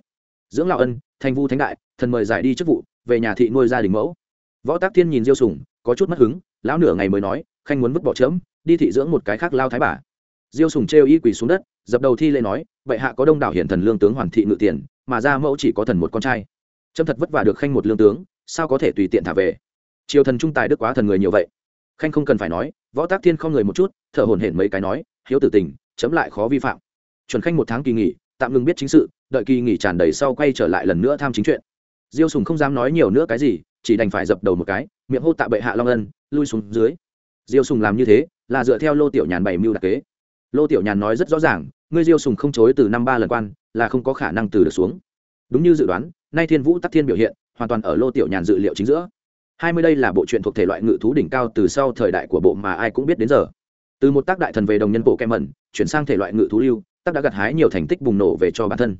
Dưỡng lão ân thành vu thánh đại, thần mời giải đi chức vụ, về nhà thị nuôi gia đình mẫu. Võ tác thiên nhìn diêu sùng, có chút mất hứng, lão nửa ngày mới nói, khanh muốn vứt bỏ chớm, đi thị dưỡng một cái khác lao thái bà. Diêu sùng trêu y quỳ xuống đất, dập đầu thi lễ nói, bệ hạ có đông đảo hiển thần lương tướng hoàn thị ngự tiền mà ra mẫu chỉ có thần một con trai. Trâm thật vất vả được khanh một lương tướng, sao có thể tùy tiện thả về? Triều thần trung tài đức quá thần người nhiều vậy. Khanh không cần phải nói, võ tác thiên không người một chút, thở hổn hển mấy cái nói, hiếu tử tình, chấm lại khó vi phạm. Chuẩn khanh một tháng kỳ nghỉ, tạm ngừng biết chính sự, đợi kỳ nghỉ tràn đầy sau quay trở lại lần nữa tham chính chuyện. Diêu sùng không dám nói nhiều nữa cái gì, chỉ đành phải dập đầu một cái, miệng hô tạ bệ hạ long ân, lui xuống dưới. Diêu sùng làm như thế, là dựa theo lô tiểu nhàn bày mưu đặc kế lô tiểu nhàn nói rất rõ ràng, ngươi diêu sùng không chối từ năm ba lần quan, là không có khả năng từ được xuống. Đúng như dự đoán, nay thiên vũ tắc thiên biểu hiện, hoàn toàn ở lô tiểu nhàn dự liệu chính giữa. Hai mươi đây là bộ truyện thuộc thể loại ngự thú đỉnh cao từ sau thời đại của bộ mà ai cũng biết đến giờ. Từ một tác đại thần về đồng nhân bộ kem mẩn chuyển sang thể loại ngự thú lưu, tác đã gặt hái nhiều thành tích bùng nổ về cho bản thân.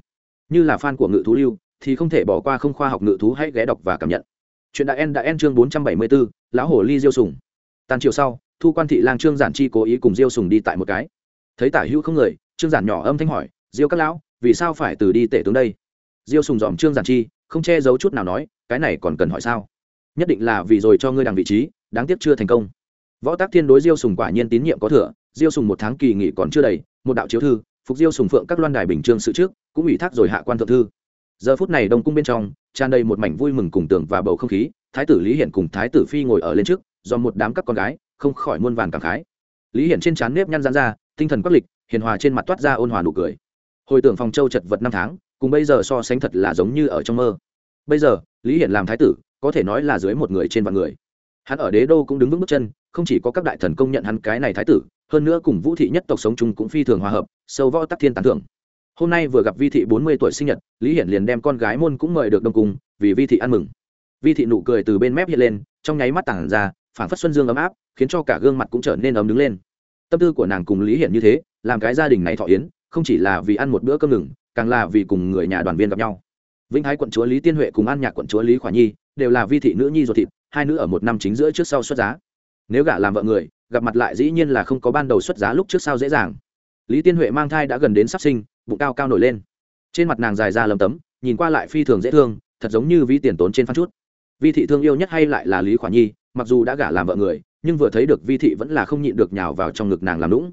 Như là fan của ngự thú lưu, thì không thể bỏ qua không khoa học ngự thú hãy ghé đọc và cảm nhận. Chuyện đại en đã en chương bốn trăm bảy mươi bốn lão hồ ly diêu sùng. Tàn chiều sau, thu quan thị lang trương giản chi cố ý cùng diêu sùng đi tại một cái thấy tả hữu không người, trương giản nhỏ âm thanh hỏi, diêu các lão, vì sao phải từ đi tể tướng đây? Diêu sùng dòm trương giản chi, không che giấu chút nào nói, cái này còn cần hỏi sao? Nhất định là vì rồi cho ngươi đằng vị trí, đáng tiếc chưa thành công. Võ tác thiên đối diêu sùng quả nhiên tín nhiệm có thừa, diêu sùng một tháng kỳ nghỉ còn chưa đầy, một đạo chiếu thư, phục diêu sùng phượng các loan đài bình trương sự trước, cũng ủy thác rồi hạ quan thượng thư. Giờ phút này đông cung bên trong, tràn đầy một mảnh vui mừng cùng tưởng và bầu không khí, thái tử lý hiển cùng thái tử phi ngồi ở lên trước, do một đám các con gái, không khỏi muôn vàn cảm khái. Lý hiển trên trán nếp nhăn rán ra tinh thần quắc lịch, hiền hòa trên mặt toát ra ôn hòa nụ cười. Hồi tưởng phòng châu chật vật năm tháng, cùng bây giờ so sánh thật là giống như ở trong mơ. Bây giờ, lý hiển làm thái tử, có thể nói là dưới một người trên vạn người. Hắn ở đế đô cũng đứng vững bước chân, không chỉ có các đại thần công nhận hắn cái này thái tử, hơn nữa cùng vũ thị nhất tộc sống chung cũng phi thường hòa hợp, sâu võ tắc thiên tán thưởng. Hôm nay vừa gặp vi thị bốn mươi tuổi sinh nhật, lý hiển liền đem con gái môn cũng mời được đông cung, vì vi thị ăn mừng. Vi thị nụ cười từ bên mép hiện lên, trong nháy mắt tảng ra phản phất xuân dương ấm áp, khiến cho cả gương mặt cũng trở nên ấm đứng lên tâm tư của nàng cùng lý hiển như thế, làm cái gia đình này thọ yến, không chỉ là vì ăn một bữa cơm ngừng, càng là vì cùng người nhà đoàn viên gặp nhau. Vĩnh thái quận chúa lý tiên huệ cùng an nhạc quận chúa lý khỏa nhi đều là vi thị nữ nhi ruột thịt, hai nữ ở một năm chính giữa trước sau xuất giá. Nếu gả làm vợ người, gặp mặt lại dĩ nhiên là không có ban đầu xuất giá lúc trước sau dễ dàng. Lý tiên huệ mang thai đã gần đến sắp sinh, bụng cao cao nổi lên. Trên mặt nàng dài ra lầm tấm, nhìn qua lại phi thường dễ thương, thật giống như vi tiền tốn trên phan chút. Vi thị thương yêu nhất hay lại là lý khỏa nhi, mặc dù đã gả làm vợ người nhưng vừa thấy được vi thị vẫn là không nhịn được nhào vào trong ngực nàng làm lũng.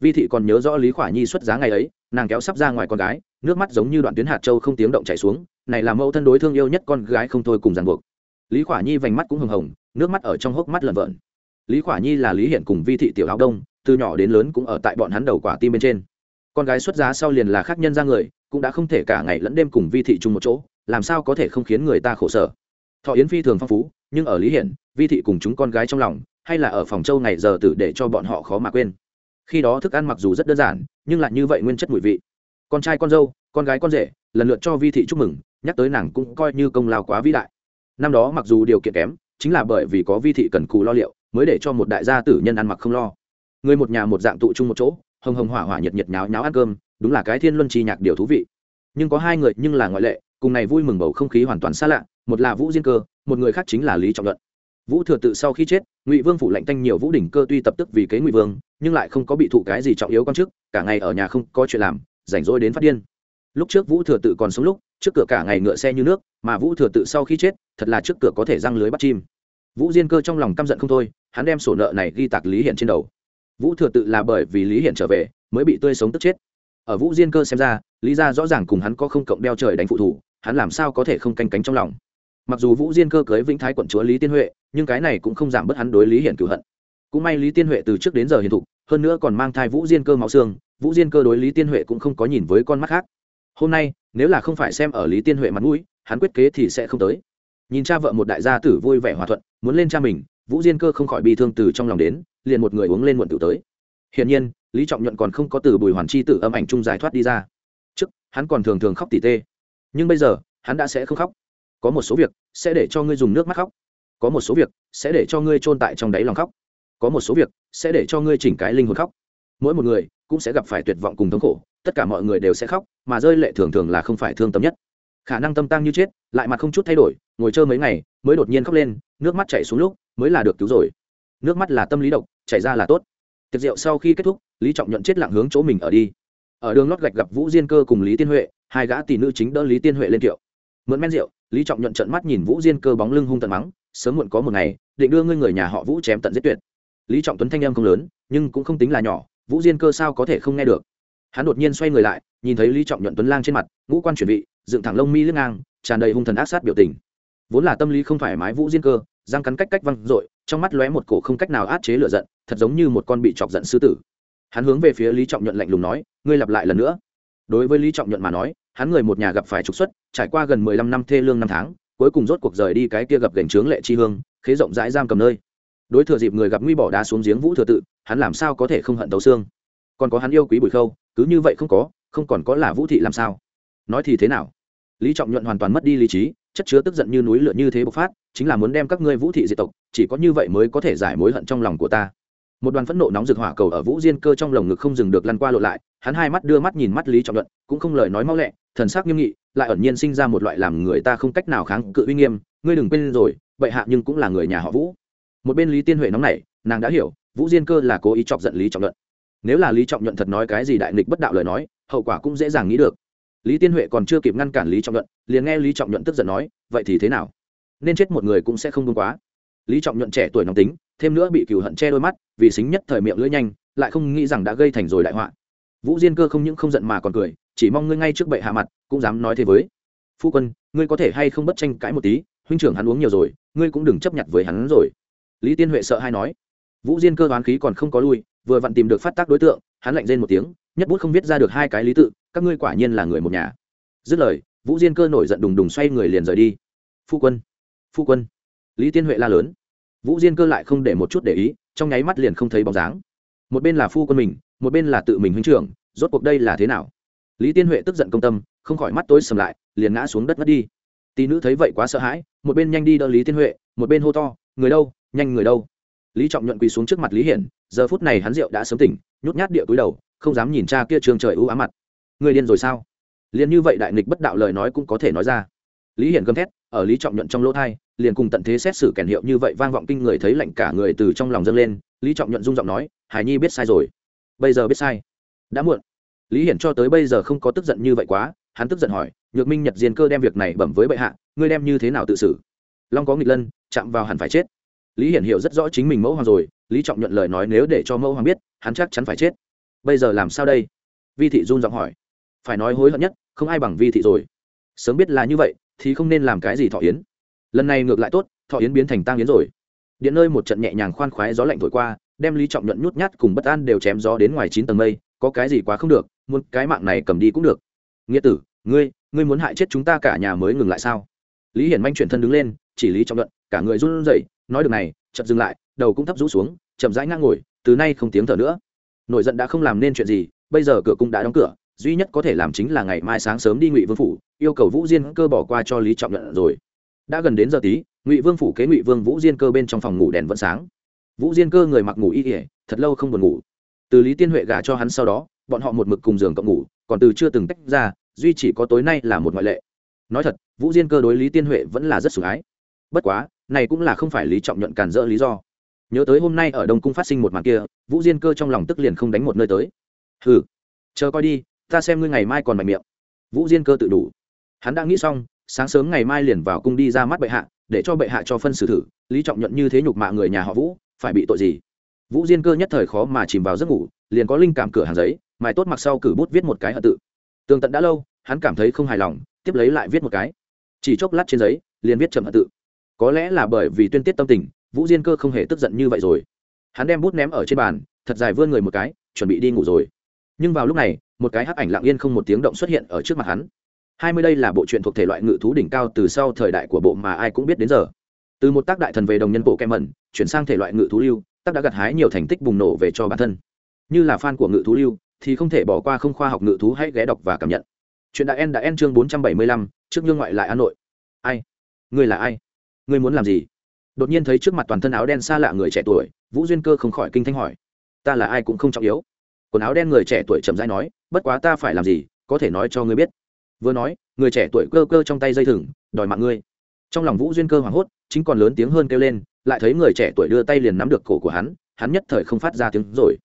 Vi thị còn nhớ rõ lý khỏa nhi xuất giá ngày ấy, nàng kéo sắp ra ngoài con gái, nước mắt giống như đoạn tuyến hạt châu không tiếng động chảy xuống, này là mẫu thân đối thương yêu nhất con gái không thôi cùng ràng buộc. Lý khỏa nhi vành mắt cũng hồng hồng, nước mắt ở trong hốc mắt lợn vợn. Lý khỏa nhi là lý hiện cùng vi thị tiểu áo đông, từ nhỏ đến lớn cũng ở tại bọn hắn đầu quả tim bên trên. Con gái xuất giá sau liền là khác nhân ra người, cũng đã không thể cả ngày lẫn đêm cùng vi thị chung một chỗ, làm sao có thể không khiến người ta khổ sở. Thọ yến phi thường phong phú nhưng ở lý hiển vi thị cùng chúng con gái trong lòng hay là ở phòng châu ngày giờ tử để cho bọn họ khó mà quên khi đó thức ăn mặc dù rất đơn giản nhưng lại như vậy nguyên chất mùi vị con trai con dâu con gái con rể lần lượt cho vi thị chúc mừng nhắc tới nàng cũng coi như công lao quá vĩ đại năm đó mặc dù điều kiện kém chính là bởi vì có vi thị cần cù lo liệu mới để cho một đại gia tử nhân ăn mặc không lo người một nhà một dạng tụ chung một chỗ hồng hồng hỏa hỏa nhiệt nhiệt nháo nháo ăn cơm đúng là cái thiên luân chi nhạc điều thú vị nhưng có hai người nhưng là ngoại lệ cùng này vui mừng bầu không khí hoàn toàn xa lạ một là vũ diên cơ một người khác chính là lý trọng luận vũ thừa tự sau khi chết ngụy vương phủ lệnh tanh nhiều vũ đỉnh cơ tuy tập tức vì kế ngụy vương nhưng lại không có bị thụ cái gì trọng yếu quan chức, cả ngày ở nhà không có chuyện làm rảnh rỗi đến phát điên lúc trước vũ thừa tự còn sống lúc trước cửa cả ngày ngựa xe như nước mà vũ thừa tự sau khi chết thật là trước cửa có thể răng lưới bắt chim vũ diên cơ trong lòng căm giận không thôi hắn đem sổ nợ này ghi tạc lý hiện trên đầu vũ thừa tự là bởi vì lý hiện trở về mới bị tươi sống tức chết ở vũ diên cơ xem ra lý ra rõ ràng cùng hắn có không cộng đeo trời đánh phụ thủ hắn làm sao có thể không canh cánh trong lòng mặc dù vũ diên cơ cưới vĩnh thái quận chúa lý tiên huệ, nhưng cái này cũng không giảm bớt hắn đối lý hiển cửu hận. Cũng may lý tiên huệ từ trước đến giờ hiền thục, hơn nữa còn mang thai vũ diên cơ máu xương, vũ diên cơ đối lý tiên huệ cũng không có nhìn với con mắt khác. Hôm nay, nếu là không phải xem ở lý tiên huệ mặt mũi, hắn quyết kế thì sẽ không tới. Nhìn cha vợ một đại gia tử vui vẻ hòa thuận, muốn lên cha mình, vũ diên cơ không khỏi bị thương từ trong lòng đến, liền một người uống lên muộn tử tới. Hiển nhiên, lý trọng nhuận còn không có từ bùi hoàn chi tử âm ảnh chung giải thoát đi ra. Trước, hắn còn thường thường khóc tỉ tê. Nhưng bây giờ, hắn đã sẽ không khóc có một số việc sẽ để cho ngươi dùng nước mắt khóc, có một số việc sẽ để cho ngươi chôn tại trong đáy lòng khóc, có một số việc sẽ để cho ngươi chỉnh cái linh hồn khóc. Mỗi một người cũng sẽ gặp phải tuyệt vọng cùng thống khổ, tất cả mọi người đều sẽ khóc, mà rơi lệ thường thường là không phải thương tâm nhất. Khả năng tâm tăng như chết, lại mặt không chút thay đổi, ngồi chơi mấy ngày mới đột nhiên khóc lên, nước mắt chảy xuống lúc mới là được cứu rồi. Nước mắt là tâm lý độc, chảy ra là tốt. Tiệc rượu sau khi kết thúc, lý trọng nhuận chết lặng hướng chỗ mình ở đi. Ở đường lót gạch gặp vũ diên cơ cùng lý tiên huệ, hai gã tỷ nữ chính đỡ lý tiên huệ lên kiệu. Mượn men rượu lý trọng nhuận trận mắt nhìn vũ diên cơ bóng lưng hung tận mắng, sớm muộn có một ngày, định đưa ngươi người nhà họ vũ chém tận giết tuyệt. Lý trọng tuấn thanh em không lớn, nhưng cũng không tính là nhỏ, vũ diên cơ sao có thể không nghe được? Hắn đột nhiên xoay người lại, nhìn thấy lý trọng nhuận tuấn lang trên mặt, ngũ quan chuẩn bị dựng thẳng lông mi lưng ngang, tràn đầy hung thần ác sát biểu tình. Vốn là tâm lý không thoải mái vũ diên cơ, răng cắn cách cách văng r ộ i trong mắt lóe một cổ không cách nào át chế lựa giận, thật giống như một con bị chọc giận sư tử. Hắn hướng về phía lý trọng nhuận lạnh lùng nói, ngươi lặp lại lần nữa. Đối với lý trọng nhuận mà nói hắn người một nhà gặp phải trục xuất, trải qua gần mười lăm năm thê lương năm tháng, cuối cùng rốt cuộc rời đi cái kia gặp gành trướng lệ chi hương, khế rộng rãi giam cầm nơi. Đối thừa dịp người gặp nguy bỏ đá xuống giếng vũ thừa tự, hắn làm sao có thể không hận tấu xương? Còn có hắn yêu quý bùi khâu, cứ như vậy không có, không còn có là vũ thị làm sao? Nói thì thế nào? Lý trọng nhuận hoàn toàn mất đi lý trí, chất chứa tức giận như núi lửa như thế bộc phát, chính là muốn đem các ngươi vũ thị diệt tộc, chỉ có như vậy mới có thể giải mối hận trong lòng của ta một đoàn phẫn nộ nóng rực hỏa cầu ở vũ diên cơ trong lồng ngực không dừng được lăn qua lộ lại, hắn hai mắt đưa mắt nhìn mắt lý trọng nhuận cũng không lời nói mau lẹ, thần sắc nghiêm nghị, lại ẩn nhiên sinh ra một loại làm người ta không cách nào kháng cự uy nghiêm, ngươi đừng quên rồi, bệ hạ nhưng cũng là người nhà họ vũ. Một bên lý tiên huệ nóng nảy, nàng đã hiểu, vũ diên cơ là cố ý chọc giận lý trọng nhuận nếu là lý trọng nhuận thật nói cái gì đại nghịch bất đạo lời nói, hậu quả cũng dễ dàng nghĩ được. Lý tiên huệ còn chưa kịp ngăn cản lý trọng nhuận liền nghe lý trọng nhuận tức giận nói, vậy thì thế nào? Nên chết một người cũng sẽ không đúng quá. Lý trọng nhuận trẻ tuổi nóng tính thêm nữa bị cừu hận che đôi mắt, vì xính nhất thời miệng lưỡi nhanh, lại không nghĩ rằng đã gây thành rồi đại họa. Vũ diên cơ không những không giận mà còn cười, chỉ mong ngươi ngay trước bệ hạ mặt, cũng dám nói thế với. Phu quân, ngươi có thể hay không bất tranh cãi một tí, huynh trưởng hắn uống nhiều rồi, ngươi cũng đừng chấp nhận với hắn rồi. Lý tiên huệ sợ hay nói. Vũ diên cơ đoán khí còn không có lui, vừa vặn tìm được phát tác đối tượng, hắn lạnh rên một tiếng, nhất bút không viết ra được hai cái lý tự, các ngươi quả nhiên là người một nhà. Dứt lời, vũ diên cơ nổi giận đùng đùng xoay người liền rời đi. Phu quân phu quân. Lý tiên huệ la lớn vũ diên cơ lại không để một chút để ý, trong nháy mắt liền không thấy bóng dáng. Một bên là phu quân mình, một bên là tự mình huynh trưởng, rốt cuộc đây là thế nào? Lý tiên huệ tức giận công tâm, không khỏi mắt tối sầm lại, liền ngã xuống đất mất đi. Tỷ nữ thấy vậy quá sợ hãi, một bên nhanh đi đỡ lý tiên huệ, một bên hô to, người đâu, nhanh người đâu? Lý trọng nhuận quỳ xuống trước mặt lý hiển, giờ phút này hắn rượu đã sớm tỉnh, nhút nhát địa cúi đầu, không dám nhìn cha kia trường trời ưu ám mặt. Người điên rồi sao? Liền như vậy đại nghịch bất đạo lời nói cũng có thể nói ra. Lý hiển gầm thét ở lý trọng nhuận trong lỗ thai, liền cùng tận thế xét xử kèn hiệu như vậy vang vọng kinh người thấy lạnh cả người từ trong lòng dâng lên, lý trọng nhuận rung giọng nói, hải nhi biết sai rồi. Bây giờ biết sai. Đã muộn. Lý hiển cho tới bây giờ không có tức giận như vậy quá, hắn tức giận hỏi, nhược minh nhật diên cơ đem việc này bẩm với bệ hạ, ngươi đem như thế nào tự xử? Long có nghịch lân, chạm vào hẳn phải chết. Lý hiển hiểu rất rõ chính mình mẫu hoàng rồi, lý trọng nhuận lời nói nếu để cho mẫu hoàng biết, hắn chắc chắn phải chết. Bây giờ làm sao đây? Vi thị run giọng hỏi. Phải nói hối hận nhất, không ai bằng vi thị rồi. Sớm biết là như vậy thì không nên làm cái gì thọ yến. Lần này ngược lại tốt, thọ yến biến thành tang yến rồi. Điện nơi một trận nhẹ nhàng khoan khoái gió lạnh thổi qua, đem lý trọng nhuận nhút nhát cùng bất an đều chém gió đến ngoài chín tầng mây, có cái gì quá không được, muốn cái mạng này cầm đi cũng được. Nghĩa tử, ngươi ngươi muốn hại chết chúng ta cả nhà mới ngừng lại sao? Lý hiển manh chuyển thân đứng lên, chỉ lý trọng nhuận, cả người run rẩy, nói được này chậm dừng lại, đầu cũng thấp rũ xuống, chậm rãi ngang ngồi, từ nay không tiếng thở nữa. Nổi giận đã không làm nên chuyện gì, bây giờ cửa cung đã đóng cửa duy nhất có thể làm chính là ngày mai sáng sớm đi ngụy vương phủ, yêu cầu vũ diên cơ bỏ qua cho lý trọng nhuận rồi. Đã gần đến giờ tí, ngụy vương phủ kế ngụy vương vũ diên cơ bên trong phòng ngủ đèn vẫn sáng. Vũ diên cơ người mặc ngủ y ỉa thật lâu không buồn ngủ. Từ lý tiên huệ gả cho hắn sau đó, bọn họ một mực cùng giường cộng ngủ, còn từ chưa từng tách ra, duy chỉ có tối nay là một ngoại lệ. Nói thật, vũ diên cơ đối lý tiên huệ vẫn là rất sủng ái. Bất quá, này cũng là không phải lý trọng nhuận cản rỡ lý do. Nhớ tới hôm nay ở đông cung phát sinh một màn kia, vũ diên cơ trong lòng tức liền không đánh một nơi tới. Hừ, chờ coi đi ta xem ngươi ngày mai còn mạnh miệng. Vũ diên cơ tự đủ. Hắn đã nghĩ xong, sáng sớm ngày mai liền vào cung đi ra mắt bệ hạ, để cho bệ hạ cho phân xử thử, lý trọng nhuận như thế nhục mạ người nhà họ vũ, phải bị tội gì? Vũ diên cơ nhất thời khó mà chìm vào giấc ngủ, liền có linh cảm cửa hàng giấy, mài tốt mặc sau cử bút viết một cái hận tự. Tường tận đã lâu, hắn cảm thấy không hài lòng, tiếp lấy lại viết một cái. Chỉ chốc lát trên giấy, liền viết chậm hận tự. Có lẽ là bởi vì tuyên tiết tâm tình, vũ diên cơ không hề tức giận như vậy rồi. Hắn đem bút ném ở trên bàn, thật dài vươn người một cái, chuẩn bị đi ngủ rồi nhưng vào lúc này, một cái hắc ảnh lặng yên không một tiếng động xuất hiện ở trước mặt hắn. Hai mươi đây là bộ truyện thuộc thể loại ngự thú đỉnh cao từ sau thời đại của bộ mà ai cũng biết đến giờ. Từ một tác đại thần về đồng nhân bộ kem mẩn, chuyển sang thể loại ngự thú lưu, tác đã gặt hái nhiều thành tích bùng nổ về cho bản thân. Như là fan của ngự thú lưu, thì không thể bỏ qua không khoa học ngự thú hãy ghé đọc và cảm nhận. Chuyện đại en đã en chương bốn trăm bảy mươi lăm, trước nhương ngoại lại an nội. Ai? Người là ai? Ngươi muốn làm gì? Đột nhiên thấy trước mặt toàn thân áo đen xa lạ người trẻ tuổi, vũ duyên cơ không khỏi kinh thanh hỏi. Ta là ai cũng không trọng yếu quần áo đen người trẻ tuổi chậm rãi nói, bất quá ta phải làm gì, có thể nói cho ngươi biết. Vừa nói, người trẻ tuổi cơ cơ trong tay dây thừng, đòi mạng ngươi. Trong lòng vũ duyên cơ hoảng hốt, chính còn lớn tiếng hơn kêu lên, lại thấy người trẻ tuổi đưa tay liền nắm được cổ của hắn hắn nhất thời không phát ra tiếng rồi.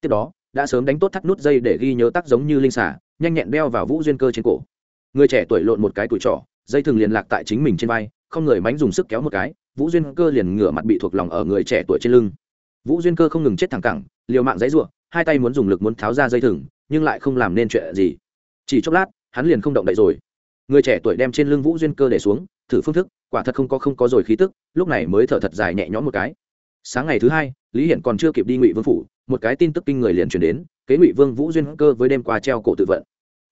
Tiếp đó, đã sớm đánh tốt thắt nút dây để ghi nhớ tác giống như linh xả nhanh nhẹn đeo vào vũ duyên cơ trên cổ. Người trẻ tuổi lộn một cái tuổi trỏ dây thừng liền lạc tại chính mình trên vai, không người mánh dùng sức kéo một cái, vũ duyên cơ liền ngửa mặt bị thuộc lòng ở người trẻ tuổi trên lưng. Vũ duyên cơ không ngừng chết thẳng cẳng, liều mạng giấy ruộng hai tay muốn dùng lực muốn tháo ra dây thừng, nhưng lại không làm nên chuyện gì. Chỉ chốc lát, hắn liền không động đậy rồi. Người trẻ tuổi đem trên lưng vũ duyên cơ để xuống, thử phương thức, quả thật không có không có rồi khí tức, lúc này mới thở thật dài nhẹ nhõm một cái. Sáng ngày thứ hai, lý hiển còn chưa kịp đi ngụy vương phủ, một cái tin tức kinh người liền truyền đến, kế ngụy vương vũ duyên cơ với đêm qua treo cổ tự vận.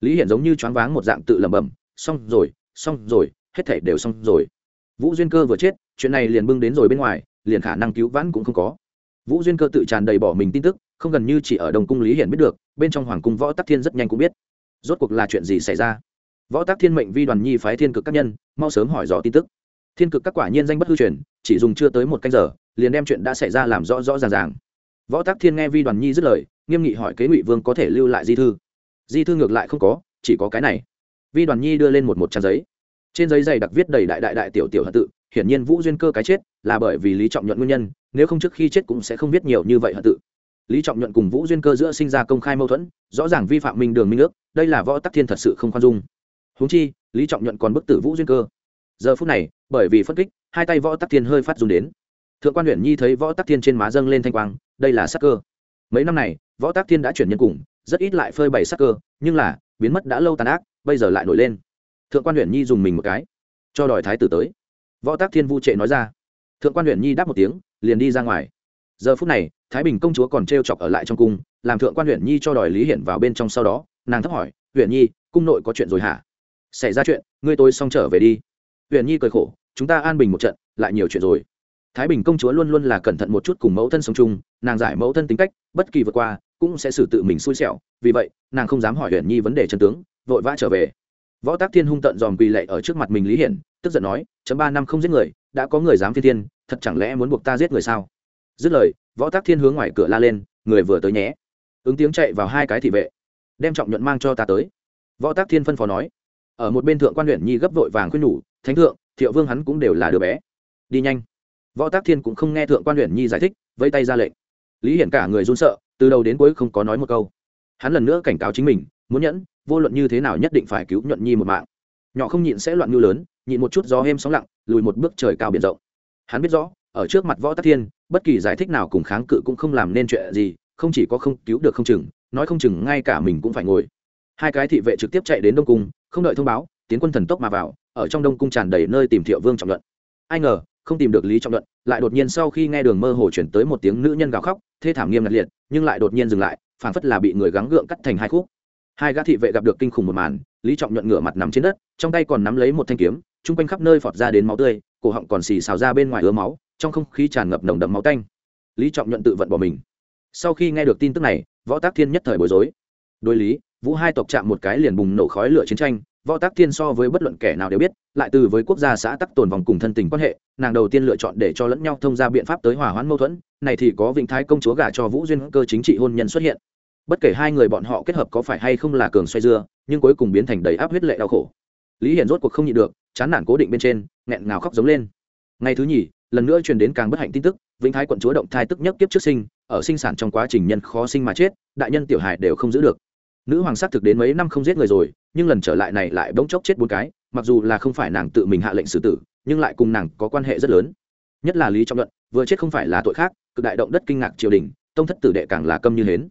Lý hiển giống như choáng váng một dạng tự lẩm bẩm, xong rồi xong rồi, hết thể đều xong rồi. Vũ duyên cơ vừa chết, chuyện này liền bưng đến rồi bên ngoài, liền khả năng cứu vãn cũng không có vũ duyên cơ tự tràn đầy bỏ mình tin tức, không gần như chỉ ở đồng cung lý hiển biết được, bên trong hoàng cung võ tắc thiên rất nhanh cũng biết. Rốt cuộc là chuyện gì xảy ra? Võ tắc thiên mệnh vi đoàn nhi phái thiên cực các nhân, mau sớm hỏi dò tin tức. Thiên cực các quả nhiên danh bất hư truyền, chỉ dùng chưa tới một canh giờ, liền đem chuyện đã xảy ra làm rõ rõ ràng ràng. Võ tắc thiên nghe vi đoàn nhi dứt lời, nghiêm nghị hỏi kế ngụy vương có thể lưu lại di thư. Di thư ngược lại không có, chỉ có cái này. Vi đoàn nhi đưa lên một một trang giấy. Trên giấy dày đặc viết đầy đại đại đại tiểu tiểu hận tự, hiển nhiên vũ duyên cơ cái chết là bởi vì lý trọng nhuận nguyên nhân, nếu không trước khi chết cũng sẽ không viết nhiều như vậy hận tự. Lý trọng nhuận cùng vũ duyên cơ giữa sinh ra công khai mâu thuẫn, rõ ràng vi phạm minh đường minh ước, đây là võ tắc thiên thật sự không khoan dung. Húng chi, lý trọng nhuận còn bức tử vũ duyên cơ. Giờ phút này, bởi vì phân kích, hai tay võ tắc thiên hơi phát dùng đến. Thượng quan huyện nhi thấy võ tắc thiên trên má dâng lên thanh quang, đây là sắc cơ. Mấy năm này, võ tắc thiên đã chuyển nhân cùng, rất ít lại phơi bày sắc cơ, nhưng là, biến mất đã lâu tàn ác, bây giờ lại nổi lên. Thượng quan huyện nhi dùng mình một cái, cho đòi thái tử tới. Võ tác thiên vu trệ nói ra thượng quan huyện nhi đáp một tiếng, liền đi ra ngoài. Giờ phút này, thái bình công chúa còn t r e o chọc ở lại trong cung, làm thượng quan huyện nhi cho đòi lý hiển vào bên trong sau đó, nàng thấp hỏi, huyện nhi, cung nội có chuyện rồi hả? Xảy ra chuyện, ngươi tôi xong trở về đi. Huyện nhi cười khổ, chúng ta an bình một trận, lại nhiều chuyện rồi. Thái bình công chúa luôn luôn là cẩn thận một chút cùng mẫu thân sống chung, nàng giải mẫu thân tính cách, bất kỳ vượt qua, cũng sẽ xử tự mình xui xẻo. Vì vậy, nàng không dám hỏi huyện nhi vấn đề chân tướng, vội vã trở về võ tác thiên hung tận dòm quỳ lệ ở trước mặt mình lý hiển, tức giận nói, chấm ba năm không giết người, đã có người dám phi thiên, thật chẳng lẽ muốn buộc ta giết người sao? Dứt lời, võ tác thiên hướng ngoài cửa la lên, người vừa tới nhé. Ứng tiếng chạy vào hai cái thị vệ, đem trọng nhuận mang cho ta tới. Võ tác thiên phân phó nói, ở một bên thượng quan huyện nhi gấp vội vàng khuyên nhủ, thánh thượng, thiệu vương hắn cũng đều là đứa bé. Đi nhanh. Võ tác thiên cũng không nghe thượng quan huyện nhi giải thích vây tay ra lệnh. Lý hiển cả người run sợ, từ đầu đến cuối không có nói một câu. Hắn lần nữa cảnh cáo chính mình, muốn nhẫn vô luận như thế nào nhất định phải cứu nhuận nhi một mạng. Nhỏ không nhịn sẽ loạn như lớn, nhịn một chút gió êm sóng lặng, lùi một bước trời cao biển rộng. Hắn biết rõ, ở trước mặt võ tắc thiên, bất kỳ giải thích nào cùng kháng cự cũng không làm nên chuyện gì, không chỉ có không cứu được không chừng, nói không chừng ngay cả mình cũng phải ngồi. Hai cái thị vệ trực tiếp chạy đến đông cung, không đợi thông báo, tiến quân thần tốc mà vào, ở trong đông cung tràn đầy nơi tìm thiệu vương trọng luận. Ai ngờ, không tìm được lý trọng luận, lại đột nhiên sau khi nghe đường mơ hồ chuyển tới một tiếng nữ nhân gào khóc, thê thảm nghiêm ngặt liệt, nhưng lại đột nhiên dừng lại, phảng phất là bị người gắng gượng cắt thành hai khúc hai gã thị vệ gặp được kinh khủng một màn, lý trọng nhuận ngửa mặt nằm trên đất, trong tay còn nắm lấy một thanh kiếm, chung quanh khắp nơi phọt ra đến máu tươi, cổ họng còn xì xào ra bên ngoài ứa máu, trong không khí tràn ngập nồng đậm máu tanh. Lý trọng nhuận tự vận bỏ mình. Sau khi nghe được tin tức này, võ tác thiên nhất thời bối rối. Đối lý, vũ hai tộc chạm một cái liền bùng nổ khói lửa chiến tranh, võ tác thiên so với bất luận kẻ nào đều biết, lại từ với quốc gia xã tắc tồn vòng cùng thân tình quan hệ, nàng đầu tiên lựa chọn để cho lẫn nhau thông ra biện pháp tới hòa hoãn mâu thuẫn, này thì có vĩnh thái công chúa gả cho vũ duyên cơ chính trị hôn nhân xuất hiện bất kể hai người bọn họ kết hợp có phải hay không là cường xoay dưa, nhưng cuối cùng biến thành đầy áp huyết lệ đau khổ. Lý hiển rốt cuộc không nhịn được, chán nản cố định bên trên, nghẹn ngào khóc giống lên. Ngày thứ nhì, lần nữa truyền đến càng bất hạnh tin tức, vĩnh thái quận chúa động thai tức nhất kiếp trước sinh, ở sinh sản trong quá trình nhân khó sinh mà chết, đại nhân tiểu hải đều không giữ được. Nữ hoàng sát thực đến mấy năm không giết người rồi, nhưng lần trở lại này lại bỗng chốc chết bốn cái, mặc dù là không phải nàng tự mình hạ lệnh xử tử, nhưng lại cùng nàng có quan hệ rất lớn. Nhất là lý trọng luận vừa chết không phải là tội khác, cực đại động đất kinh ngạc triều đình, tông thất tử đệ càng là câm như hến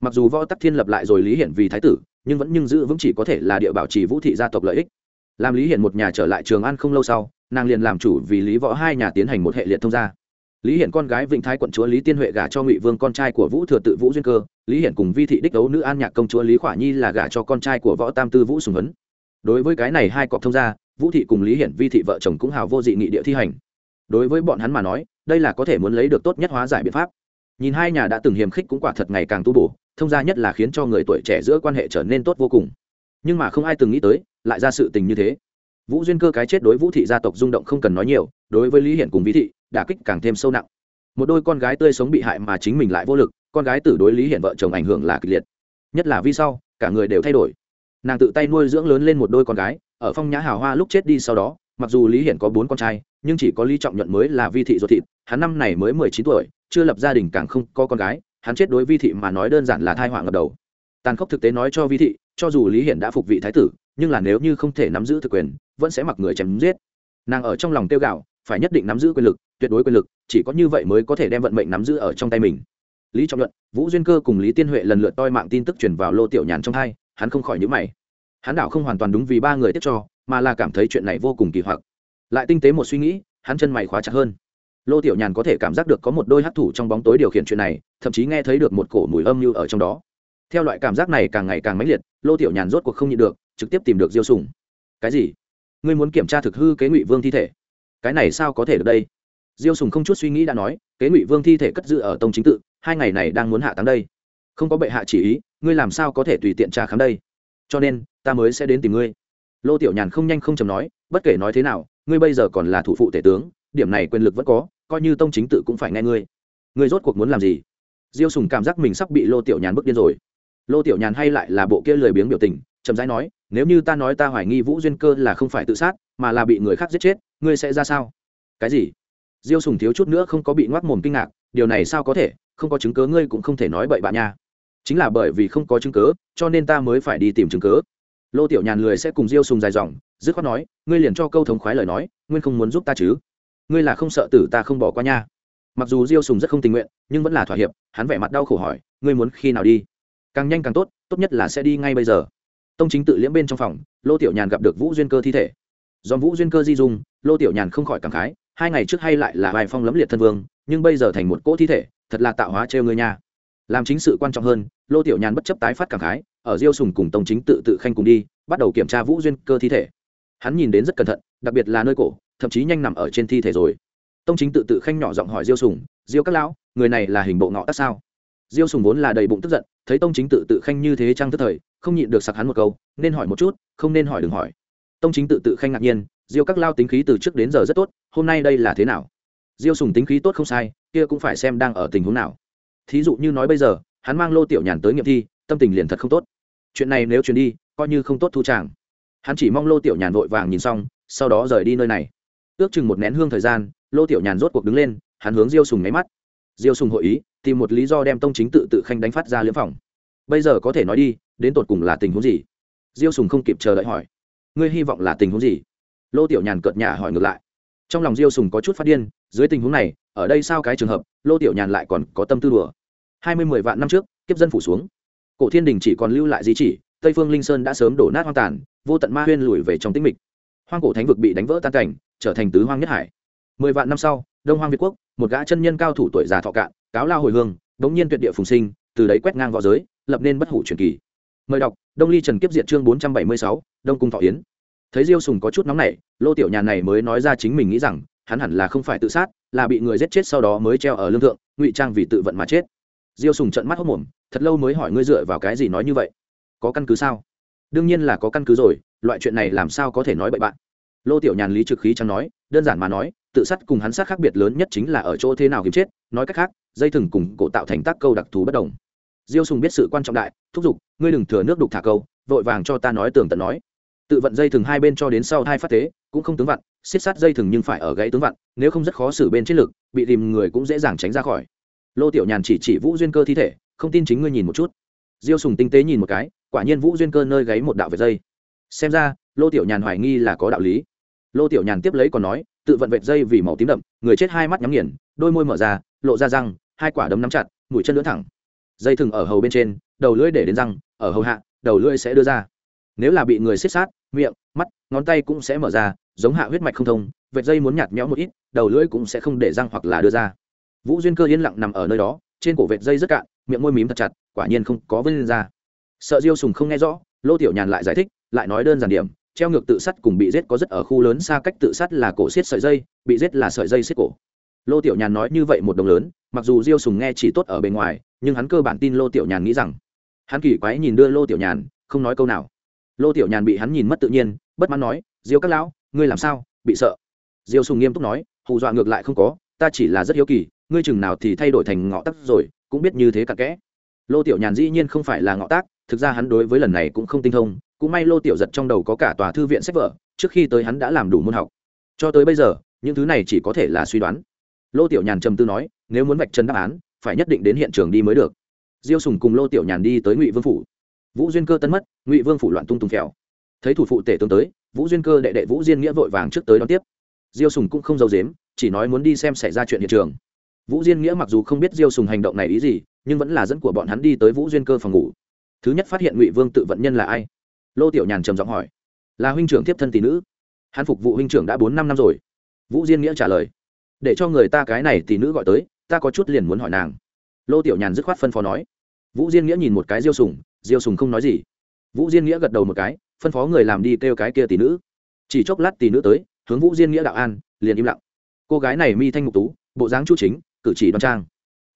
mặc dù võ tắc thiên lập lại rồi lý hiển vì thái tử, nhưng vẫn nhưng giữ vững chỉ có thể là địa bảo trì vũ thị gia tộc lợi ích. Làm lý hiển một nhà trở lại trường an không lâu sau, nàng liền làm chủ vì lý võ hai nhà tiến hành một hệ liệt thông gia. Lý hiển con gái vĩnh thái quận chúa lý tiên huệ gả cho ngụy vương con trai của vũ thừa tự vũ duyên cơ. Lý hiển cùng vi thị đích đấu nữ an nhạc công chúa lý khỏa nhi là gả cho con trai của võ tam tư vũ sùng vấn đối với cái này hai cọc thông gia, vũ thị cùng lý hiển, vi thị vợ chồng cũng hào vô dị nghị địa thi hành. Đối với bọn hắn mà nói, đây là có thể muốn lấy được tốt nhất hóa giải biện pháp. Nhìn hai nhà đã từng hiềm khích cũng quả thật ngày càng tu bổ thông gia nhất là khiến cho người tuổi trẻ giữa quan hệ trở nên tốt vô cùng. Nhưng mà không ai từng nghĩ tới, lại ra sự tình như thế. Vũ duyên cơ cái chết đối vũ thị gia tộc rung động không cần nói nhiều, đối với lý hiển cùng vĩ thị, đả kích càng thêm sâu nặng. Một đôi con gái tươi sống bị hại mà chính mình lại vô lực, con gái tử đối lý hiển vợ chồng ảnh hưởng là kịch liệt. Nhất là vì sau, cả người đều thay đổi. Nàng tự tay nuôi dưỡng lớn lên một đôi con gái, ở phong nhã hào hoa lúc chết đi sau đó, mặc dù lý hiển có bốn con trai, nhưng chỉ có lý trọng nhuận mới là vi thị ruột thịt, hắn năm này mới mười chín tuổi, chưa lập gia đình càng không có con gái hắn chết đối vi thị mà nói đơn giản là thai họa ngập đầu. Tàn khốc thực tế nói cho vi thị, cho dù lý hiển đã phục vị thái tử, nhưng là nếu như không thể nắm giữ thực quyền, vẫn sẽ mặc người chém giết. Nàng ở trong lòng tiêu gạo, phải nhất định nắm giữ quyền lực, tuyệt đối quyền lực, chỉ có như vậy mới có thể đem vận mệnh nắm giữ ở trong tay mình. Lý trọng luận, vũ duyên cơ cùng lý tiên huệ lần lượt toi mạng tin tức truyền vào lô tiểu nhàn trong hai, hắn không khỏi nhữ mày. Hắn đảo không hoàn toàn đúng vì ba người tiếp cho, mà là cảm thấy chuyện này vô cùng kỳ hoặc. Lại tinh tế một suy nghĩ, hắn chân mày khóa chặt hơn lô tiểu nhàn có thể cảm giác được có một đôi hát thủ trong bóng tối điều khiển chuyện này, thậm chí nghe thấy được một cổ mùi âm như ở trong đó. Theo loại cảm giác này càng ngày càng mãnh liệt, lô tiểu nhàn rốt cuộc không nhịn được, trực tiếp tìm được diêu sùng. Cái gì? Ngươi muốn kiểm tra thực hư kế ngụy vương thi thể? Cái này sao có thể được đây? Diêu sùng không chút suy nghĩ đã nói, kế ngụy vương thi thể cất giữ ở tông chính tự, hai ngày này đang muốn hạ táng đây. Không có bệ hạ chỉ ý, ngươi làm sao có thể tùy tiện tra khám đây? Cho nên, ta mới sẽ đến tìm ngươi. Lô tiểu nhàn không nhanh không chầm nói, bất kể nói thế nào, ngươi bây giờ còn là thủ phụ tể tướng, điểm này quyền lực vẫn có coi như tông chính tự cũng phải nghe ngươi. Ngươi rốt cuộc muốn làm gì? Diêu sùng cảm giác mình sắp bị lô tiểu nhàn bức điên rồi. Lô tiểu nhàn hay lại là bộ kia lười biếng biểu tình, chậm rãi nói, nếu như ta nói ta hoài nghi vũ duyên cơ là không phải tự sát, mà là bị người khác giết chết, ngươi sẽ ra sao? Cái gì? Diêu sùng thiếu chút nữa không có bị ngoác mồm kinh ngạc, điều này sao có thể? Không có chứng cớ ngươi cũng không thể nói bậy bạn nha. Chính là bởi vì không có chứng cớ cho nên ta mới phải đi tìm chứng cớ lô tiểu nhàn lười sẽ cùng diêu sùng dài dòng, dứt khoát nói, ngươi liền cho câu thống khoái lời nói, nguyên không muốn giúp ta chứ? Ngươi là không sợ tử ta không bỏ qua nha. Mặc dù diêu sùng rất không tình nguyện, nhưng vẫn là thỏa hiệp, hắn vẻ mặt đau khổ hỏi, ngươi muốn khi nào đi? Càng nhanh càng tốt tốt nhất là sẽ đi ngay bây giờ. Tông chính tự liễm bên trong phòng, lô tiểu nhàn gặp được vũ duyên cơ thi thể. Do vũ duyên cơ di dung, lô tiểu nhàn không khỏi cảm khái, hai ngày trước hay lại là bài phong lấm liệt thân vương, nhưng bây giờ thành một cỗ thi thể, thật là tạo hóa trêu người nha. Làm chính sự quan trọng hơn, lô tiểu nhàn bất chấp tái phát cảm khái, ở diêu sùng cùng tông chính tự tự khanh cùng đi, bắt đầu kiểm tra vũ duyên cơ thi thể. Hắn nhìn đến rất cẩn thận, đặc biệt là nơi cổ thậm chí nhanh nằm ở trên thi thể rồi. Tông chính tự tự khanh nhỏ giọng hỏi diêu sùng, diêu các lão, người này là hình bộ ngọ tác sao? Diêu sùng vốn là đầy bụng tức giận, thấy tông chính tự tự khanh như thế trang tức thời, không nhịn được sặc hắn một câu, nên hỏi một chút, không nên hỏi đừng hỏi. Tông chính tự tự khanh ngạc nhiên, diêu các lao tính khí từ trước đến giờ rất tốt, hôm nay đây là thế nào? Diêu sùng tính khí tốt không sai, kia cũng phải xem đang ở tình huống nào. Thí dụ như nói bây giờ, hắn mang lô tiểu nhàn tới nghiệm thi, tâm tình liền thật không tốt. Chuyện này nếu truyền đi, coi như không tốt thu tràng. Hắn chỉ mong lô tiểu nhàn vội vàng nhìn xong, sau đó rời đi nơi này ước chừng một nén hương thời gian, lô tiểu nhàn rốt cuộc đứng lên, hắn hướng diêu sùng nháy mắt. Diêu sùng hội ý, tìm một lý do đem tông chính tự tự khanh đánh phát ra liếm phòng. Bây giờ có thể nói đi, đến tột cùng là tình huống gì? Diêu sùng không kịp chờ đợi hỏi. Ngươi hy vọng là tình huống gì? Lô tiểu nhàn cợt nhả hỏi ngược lại. Trong lòng diêu sùng có chút phát điên, dưới tình huống này, ở đây sao cái trường hợp, lô tiểu nhàn lại còn có tâm tư đùa. Hai mươi mười vạn năm trước, kiếp dân phủ xuống. Cổ thiên đình chỉ còn lưu lại di chỉ, tây phương linh sơn đã sớm đổ nát hoang tàn, vô tận ma huyên lùi về trong tĩnh mịch. Hoang cổ thánh vực bị đánh vỡ tan cảnh trở thành tứ hoang nhất hải. Mười vạn năm sau, đông hoang việt quốc, một gã chân nhân cao thủ tuổi già thọ cạn, cáo lao hồi hương, đống nhiên tuyệt địa phùng sinh, từ đấy quét ngang v õ giới, lập nên bất hủ truyền kỳ. Mời đọc, đông ly trần kiếp diệt chương bốn trăm bảy mươi sáu, đông cung thọ yến. Thấy diêu sùng có chút nóng nảy, lô tiểu nhàn này mới nói ra chính mình nghĩ rằng, hắn hẳn là không phải tự sát, là bị người giết chết sau đó mới treo ở lương thượng, ngụy trang vì tự vận mà chết. Diêu sùng trận mắt hốc mồm, thật lâu mới hỏi ngươi dựa vào cái gì nói như vậy? Có căn cứ sao? Đương nhiên là có căn cứ rồi, loại chuyện này làm sao có thể nói bậy bạn? Lô tiểu nhàn lý trực khí chẳng nói, đơn giản mà nói, tự sát cùng hắn sát khác biệt lớn nhất chính là ở chỗ thế nào kiếm chết, nói cách khác, dây thừng cùng cổ tạo thành tác câu đặc thù bất đồng. Diêu sùng biết sự quan trọng đại, thúc giục, ngươi đừng thừa nước đục thả câu, vội vàng cho ta nói tường tận nói. Tự vận dây thừng hai bên cho đến sau hai phát thế cũng không tướng vặn, xiết sát dây thừng nhưng phải ở gãy tướng vặn, nếu không rất khó xử bên chiến lực bị tìm người cũng dễ dàng tránh ra khỏi. Lô tiểu nhàn chỉ chỉ vũ duyên cơ thi thể, không tin chính ngươi nhìn một chút. Diêu sùng tinh tế nhìn một cái, quả nhiên vũ duyên cơ nơi gáy một đạo về dây. Xem ra, lô tiểu nhàn hoài nghi là có đạo lý lô tiểu nhàn tiếp lấy còn nói, tự vận vệt dây vì màu tím đậm, người chết hai mắt nhắm nghiền, đôi môi mở ra, lộ ra răng, hai quả đấm nắm chặt, mũi chân lưỡn thẳng. Dây thừng ở hầu bên trên, đầu lưỡi để đến răng, ở hầu hạ, đầu lưỡi sẽ đưa ra. Nếu là bị người xiết sát, miệng, mắt, ngón tay cũng sẽ mở ra, giống hạ huyết mạch không thông, vệt dây muốn nhạt nhẽo một ít, đầu lưỡi cũng sẽ không để răng hoặc là đưa ra. Vũ duyên cơ yên lặng nằm ở nơi đó, trên cổ vệt dây rất cạn, miệng môi mím thật chặt, quả nhiên không có vân ra. Sợ diêu sùng không nghe rõ, lô tiểu nhàn lại giải thích, lại nói đơn giản điểm treo ngược tự sát cùng bị giết có rất ở khu lớn xa cách tự sát là cổ xiết sợi dây, bị giết là sợi dây xiết cổ. Lô tiểu nhàn nói như vậy một đồng lớn, mặc dù diêu sùng nghe chỉ tốt ở bề ngoài, nhưng hắn cơ bản tin lô tiểu nhàn nghĩ rằng, hắn kỳ quái nhìn đưa lô tiểu nhàn, không nói câu nào. Lô tiểu nhàn bị hắn nhìn mất tự nhiên, bất mãn nói, diêu các lão, ngươi làm sao, bị sợ? Diêu sùng nghiêm túc nói, hù dọa ngược lại không có, ta chỉ là rất hiếu kỳ, ngươi chừng nào thì thay đổi thành ngọ tắc rồi, cũng biết như thế cặn kẽ. Lô tiểu nhàn dĩ nhiên không phải là ngọ tác thực ra hắn đối với lần này cũng không tinh thông cũng may lô tiểu giật trong đầu có cả tòa thư viện sách vở, trước khi tới hắn đã làm đủ môn học. Cho tới bây giờ, những thứ này chỉ có thể là suy đoán. Lô tiểu nhàn trầm tư nói, nếu muốn vạch trần đáp án, phải nhất định đến hiện trường đi mới được. Diêu sùng cùng lô tiểu nhàn đi tới ngụy vương phủ. Vũ duyên cơ tân mất, ngụy vương phủ loạn tung tung phèo. Thấy thủ phụ tể tướng tới, vũ duyên cơ đệ đệ vũ diên nghĩa vội vàng trước tới đón tiếp. Diêu sùng cũng không giấu dếm chỉ nói muốn đi xem xảy ra chuyện hiện trường. Vũ diên nghĩa mặc dù không biết diêu sùng hành động này ý gì, nhưng vẫn là dẫn của bọn hắn đi tới vũ duyên cơ phòng ngủ. Thứ nhất phát hiện ngụy vương tự vận nhân là ai? Lô tiểu nhàn trầm giọng hỏi, là huynh trưởng tiếp thân tỷ nữ? Hắn phục vụ huynh trưởng đã bốn năm năm rồi. Vũ diên nghĩa trả lời, để cho người ta cái này tỷ nữ gọi tới, ta có chút liền muốn hỏi nàng. Lô tiểu nhàn dứt khoát phân phó nói. Vũ diên nghĩa nhìn một cái diêu sùng diêu sùng không nói gì. Vũ diên nghĩa gật đầu một cái, phân phó người làm đi kêu cái kia tỷ nữ. Chỉ chốc lát tỷ nữ tới, hướng vũ diên nghĩa đạo an, liền im lặng. Cô gái này mi thanh mục tú, bộ dáng chu chính, cử chỉ đoan trang.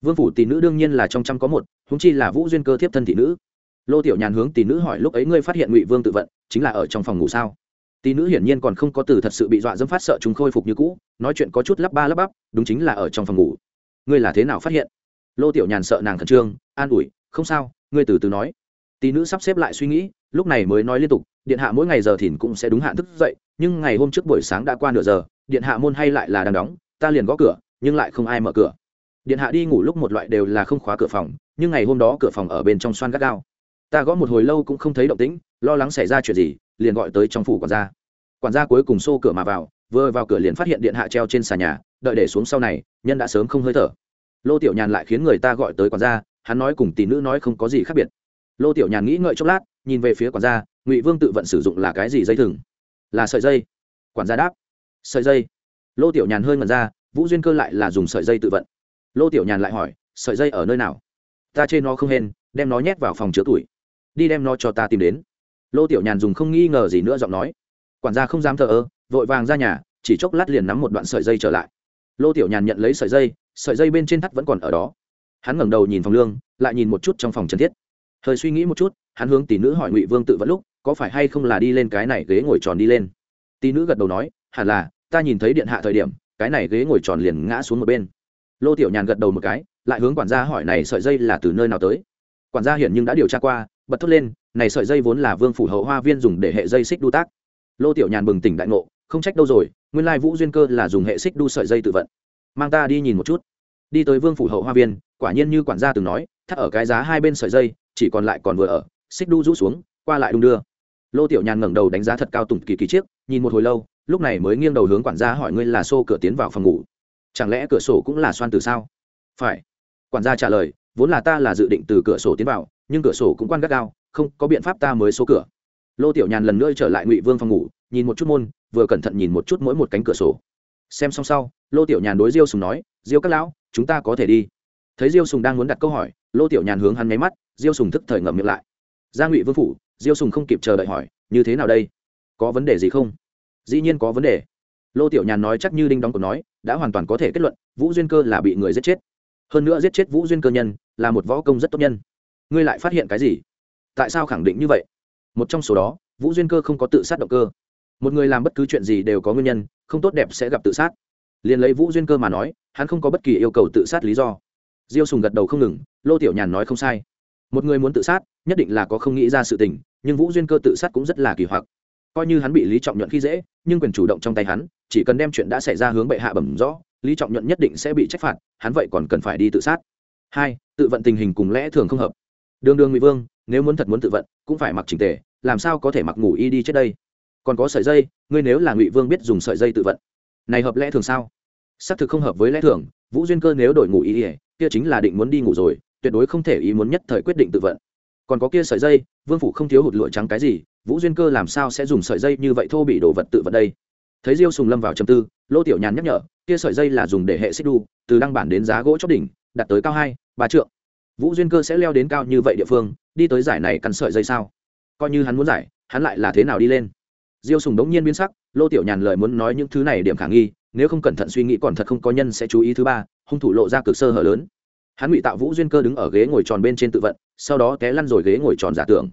Vương phủ tỷ nữ đương nhiên là trong trăm có một húng chi là vũ duyên cơ thiếp thân tỷ nữ lô tiểu nhàn hướng tỷ nữ hỏi lúc ấy ngươi phát hiện ngụy vương tự vận, chính là ở trong phòng ngủ sao? Tỷ nữ hiển nhiên còn không có từ thật sự bị dọa dẫm phát sợ chúng khôi phục như cũ, nói chuyện có chút lắp ba lắp bắp, đúng chính là ở trong phòng ngủ. Ngươi là thế nào phát hiện? Lô tiểu nhàn sợ nàng khẩn trương, an ủi, không sao, ngươi từ từ nói. Tỷ nữ sắp xếp lại suy nghĩ, lúc này mới nói liên tục, điện hạ mỗi ngày giờ thìn cũng sẽ đúng hạn thức dậy, nhưng ngày hôm trước buổi sáng đã qua nửa giờ, điện hạ môn hay lại là đang đóng, ta liền gõ cửa, nhưng lại không ai mở cửa. Điện hạ đi ngủ lúc một loại đều là không khóa cửa phòng, nhưng ngày hôm đó cửa phòng ở bên trong xoan gắt gao ta gõ một hồi lâu cũng không thấy động tĩnh, lo lắng xảy ra chuyện gì, liền gọi tới trong phủ quản gia. Quản gia cuối cùng xô cửa mà vào, vừa vào cửa liền phát hiện điện hạ treo trên xà nhà, đợi để xuống sau này, nhân đã sớm không hơi thở. Lô tiểu nhàn lại khiến người ta gọi tới quản gia, hắn nói cùng tỷ nữ nói không có gì khác biệt. Lô tiểu nhàn nghĩ ngợi chốc lát, nhìn về phía quản gia, ngụy vương tự vận sử dụng là cái gì dây thừng? Là sợi dây. Quản gia đáp. Sợi dây. Lô tiểu nhàn hơi ngần ra, vũ duyên cơ lại là dùng sợi dây tự vận. Lô tiểu nhàn lại hỏi, sợi dây ở nơi nào? Ta chê nó không hên, đem nó nhét vào phòng chứa tuổi đi đem nó cho ta tìm đến. Lô tiểu nhàn dùng không nghi ngờ gì nữa giọng nói. Quản gia không dám thờ ơ, vội vàng ra nhà, chỉ chốc lát liền nắm một đoạn sợi dây trở lại. Lô tiểu nhàn nhận lấy sợi dây sợi dây bên trên thắt vẫn còn ở đó. Hắn ngẩng đầu nhìn phòng lương, lại nhìn một chút trong phòng trần thiết. Hơi suy nghĩ một chút, hắn hướng tỷ nữ hỏi ngụy vương tự vẫn lúc, có phải hay không là đi lên cái này ghế ngồi tròn đi lên? Tỷ nữ gật đầu nói, hẳn là, ta nhìn thấy điện hạ thời điểm, cái này ghế ngồi tròn liền ngã xuống một bên. Lô tiểu nhàn gật đầu một cái, lại hướng quản gia hỏi này sợi dây là từ nơi nào tới? Quản gia hiện nhưng đã điều tra qua bật thốt lên, này sợi dây vốn là vương phủ hậu hoa viên dùng để hệ dây xích đu tác. Lô tiểu nhàn bừng tỉnh đại ngộ, không trách đâu rồi, nguyên lai vũ duyên cơ là dùng hệ xích đu sợi dây tự vận. Mang ta đi nhìn một chút. Đi tới vương phủ hậu hoa viên, quả nhiên như quản gia từng nói, thắt ở cái giá hai bên sợi dây, chỉ còn lại còn vừa ở, xích đu rũ xuống, qua lại đung đưa. Lô tiểu nhàn ngẩng đầu đánh giá thật cao tùng kỳ kỳ chiếc, nhìn một hồi lâu, lúc này mới nghiêng đầu hướng quản gia hỏi ngươi là xô cửa tiến vào phòng ngủ. Chẳng lẽ cửa sổ cũng là xoan từ sao? Phải. Quản gia trả lời, vốn là ta là dự định từ cửa sổ tiến vào nhưng cửa sổ cũng quan gắt gao, không có biện pháp ta mới số cửa. Lô tiểu nhàn lần nữa trở lại ngụy vương phòng ngủ, nhìn một chút môn, vừa cẩn thận nhìn một chút mỗi một cánh cửa sổ. Xem xong sau, lô tiểu nhàn đối diêu sùng nói, diêu các lão, chúng ta có thể đi. Thấy diêu sùng đang muốn đặt câu hỏi, lô tiểu nhàn hướng hắn nháy mắt, diêu sùng thức thời ngậm miệng lại. Ra ngụy vương phủ, diêu sùng không kịp chờ đợi hỏi, như thế nào đây? Có vấn đề gì không? Dĩ nhiên có vấn đề. Lô tiểu nhàn nói chắc như đinh đóng cổ nói, đã hoàn toàn có thể kết luận, vũ duyên cơ là bị người giết chết. Hơn nữa giết chết vũ duyên cơ nhân, là một võ công rất tốt nhân ngươi lại phát hiện cái gì? Tại sao khẳng định như vậy? Một trong số đó, vũ duyên cơ không có tự sát động cơ. Một người làm bất cứ chuyện gì đều có nguyên nhân, không tốt đẹp sẽ gặp tự sát. Liền lấy vũ duyên cơ mà nói, hắn không có bất kỳ yêu cầu tự sát lý do. Diêu sùng gật đầu không ngừng, lô tiểu nhàn nói không sai. Một người muốn tự sát, nhất định là có không nghĩ ra sự tình, nhưng vũ duyên cơ tự sát cũng rất là kỳ hoặc. Coi như hắn bị lý trọng nhuận khi dễ, nhưng quyền chủ động trong tay hắn, chỉ cần đem chuyện đã xảy ra hướng bệ hạ bẩm rõ, lý trọng nhuận nhất định sẽ bị trách phạt, hắn vậy còn cần phải đi tự sát. Hai, tự vận tình hình cùng lẽ thường không hợp đường đường ngụy vương, nếu muốn thật muốn tự vận, cũng phải mặc trình tề, làm sao có thể mặc ngủ y đi trước đây? Còn có sợi dây, ngươi nếu là ngụy vương biết dùng sợi dây tự vận, này hợp lẽ thường sao? Xác thực không hợp với lẽ thường, vũ duyên cơ nếu đổi ngủ y ỉa kia chính là định muốn đi ngủ rồi, tuyệt đối không thể ý muốn nhất thời quyết định tự vận. Còn có kia sợi dây, vương phủ không thiếu hụt lụa trắng cái gì, vũ duyên cơ làm sao sẽ dùng sợi dây như vậy thô bị đồ vật tự vận đây? Thấy diêu sùng lâm vào trầm tư, lô tiểu nhàn nhắc nhở, kia sợi dây là dùng để hệ xích đu, từ đăng bản đến giá gỗ chóp đỉnh, đặt tới cao hai, ba trượng vũ duyên cơ sẽ leo đến cao như vậy địa phương, đi tới giải này cắn sợi dây sao? Coi như hắn muốn giải, hắn lại là thế nào đi lên? Diêu sùng đống nhiên biến sắc, lô tiểu nhàn lời muốn nói những thứ này điểm khả nghi, nếu không cẩn thận suy nghĩ còn thật không có nhân sẽ chú ý thứ ba, hung thủ lộ ra cực sơ hở lớn. Hắn ngụy tạo vũ duyên cơ đứng ở ghế ngồi tròn bên trên tự vận, sau đó té lăn rồi ghế ngồi tròn giả tưởng.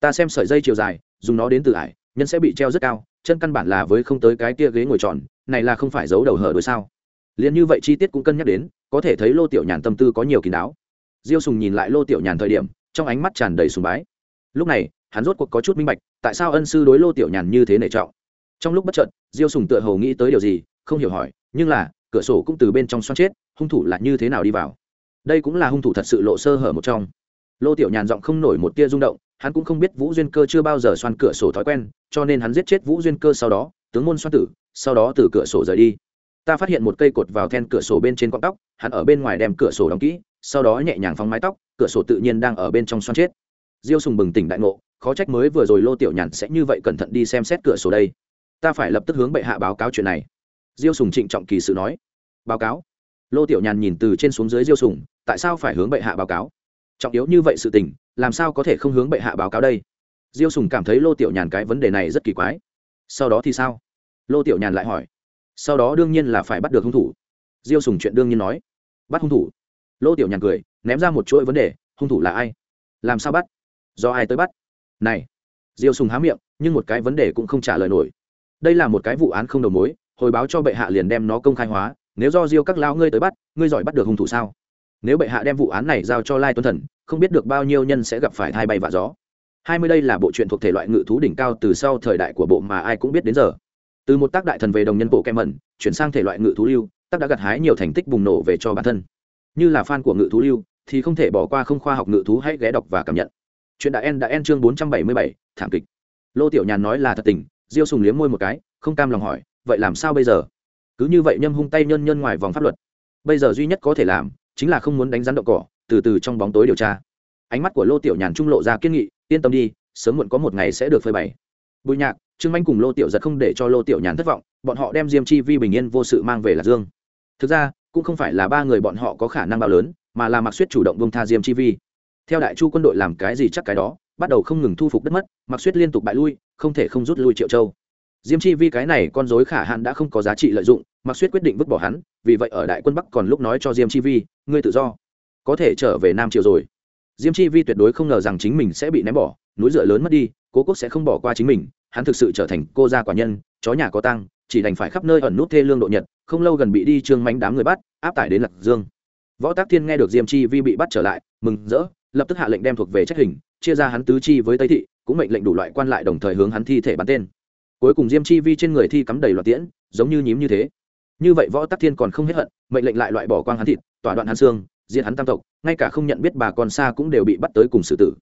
Ta xem sợi dây chiều dài, dùng nó đến từ ải, nhân sẽ bị treo rất cao, chân căn bản là với không tới cái kia ghế ngồi tròn, này là không phải giấu đầu hở đôi sao? Liền như vậy chi tiết cũng cân nhắc đến, có thể thấy lô tiểu nhàn tâm tư có nhiều kín đáo diêu sùng nhìn lại lô tiểu nhàn thời điểm, trong ánh mắt tràn đầy sùng bái. Lúc này, hắn rốt cuộc có chút minh bạch, tại sao ân sư đối lô tiểu nhàn như thế nể trọng. Trong lúc bất chợt, diêu sùng tựa hồ nghĩ tới điều gì, không hiểu hỏi, nhưng là, cửa sổ cũng từ bên trong xoắn chết, hung thủ là như thế nào đi vào? Đây cũng là hung thủ thật sự lộ sơ hở một trong. Lô tiểu nhàn giọng không nổi một tia rung động, hắn cũng không biết vũ duyên cơ chưa bao giờ xoan cửa sổ thói quen, cho nên hắn giết chết vũ duyên cơ sau đó, tướng môn xoan tử, sau đó từ cửa sổ rời đi. Ta phát hiện một cây cột vào then cửa sổ bên trên con tóc, hắn ở bên ngoài đem cửa sổ đóng kỹ sau đó nhẹ nhàng phóng mái tóc, cửa sổ tự nhiên đang ở bên trong xoan chết. Diêu sùng bừng tỉnh đại ngộ, khó trách mới vừa rồi lô tiểu nhàn sẽ như vậy cẩn thận đi xem xét cửa sổ đây. Ta phải lập tức hướng bệ hạ báo cáo chuyện này. Diêu sùng trịnh trọng kỳ sự nói. Báo cáo? Lô tiểu nhàn nhìn từ trên xuống dưới diêu sùng, tại sao phải hướng bệ hạ báo cáo? Trọng yếu như vậy sự tình, làm sao có thể không hướng bệ hạ báo cáo đây? Diêu sùng cảm thấy lô tiểu nhàn cái vấn đề này rất kỳ quái. Sau đó thì sao? Lô tiểu nhàn lại hỏi. Sau đó đương nhiên là phải bắt được hung thủ. Diêu sùng chuyện đương nhiên nói. Bắt hung thủ? Lô tiểu nhàn cười, ném ra một chuỗi vấn đề, hung thủ là ai? Làm sao bắt? Do ai tới bắt? Này, diêu sùng há miệng, nhưng một cái vấn đề cũng không trả lời nổi. Đây là một cái vụ án không đầu mối, hồi báo cho bệ hạ liền đem nó công khai hóa, nếu do diêu các lao ngươi tới bắt, ngươi giỏi bắt được hung thủ sao? Nếu bệ hạ đem vụ án này giao cho lai tuấn thần, không biết được bao nhiêu nhân sẽ gặp phải thai bay vạ gió. Hai mươi đây là bộ truyện thuộc thể loại ngự thú đỉnh cao từ sau thời đại của bộ mà ai cũng biết đến giờ. Từ một tác đại thần về đồng nhân bộ kem mẩn, chuyển sang thể loại ngự thú lưu, tác đã gặt hái nhiều thành tích bùng nổ về cho bản thân như là fan của ngự thú lưu, thì không thể bỏ qua không khoa học ngự thú hãy ghé đọc và cảm nhận. Chuyện đã en đã en chương bốn trăm bảy mươi bảy, thảm kịch. Lô tiểu nhàn nói là thật tình, diêu sùng liếm môi một cái, không cam lòng hỏi, vậy làm sao bây giờ? Cứ như vậy nhâm hung tay nhân nhân ngoài vòng pháp luật. Bây giờ duy nhất có thể làm, chính là không muốn đánh rắn đậu cỏ, từ từ trong bóng tối điều tra. Ánh mắt của lô tiểu nhàn trung lộ ra kiên nghị, yên tâm đi, sớm muộn có một ngày sẽ được phơi bày. Bùi nhạc, trương manh cùng lô tiểu giật không để cho lô tiểu nhàn thất vọng, bọn họ đem diêm chi vi bình yên vô sự mang về lạc dương. Thực ra cũng không phải là ba người bọn họ có khả năng bao lớn, mà là mặc suyết chủ động bông tha diêm chi vi. Theo đại chu quân đội làm cái gì chắc cái đó, bắt đầu không ngừng thu phục đất mất mặc suyết liên tục bại lui, không thể không rút lui triệu châu. Diêm chi vi cái này con dối khả hạn đã không có giá trị lợi dụng mặc suyết quyết định vứt bỏ hắn, vì vậy ở đại quân bắc còn lúc nói cho diêm chi vi, ngươi tự do, có thể trở về nam triều rồi. Diêm chi vi tuyệt đối không ngờ rằng chính mình sẽ bị ném bỏ, núi rửa lớn mất đi, cố quốc sẽ không bỏ qua chính mình, hắn thực sự trở thành cô gia quả nhân, chó nhà có tăng chỉ đành phải khắp nơi ẩn nút thê lương độ nhật không lâu gần bị đi trương mánh đám người bắt, áp tải đến lạc dương. Võ tác thiên nghe được diêm chi vi bị bắt trở lại, mừng rỡ, lập tức hạ lệnh đem thuộc về trách hình, chia ra hắn tứ chi với tây thị, cũng mệnh lệnh đủ loại quan lại đồng thời hướng hắn thi thể bắn tên. Cuối cùng diêm chi vi trên người thi cắm đầy loạt tiễn, giống như nhím như thế. Như vậy võ tắc thiên còn không hết hận, mệnh lệnh lại loại bỏ quang hắn thịt, tỏa đoạn hắn xương, diệt hắn tam tộc, ngay cả không nhận biết bà con xa cũng đều bị bắt tới cùng xử tử.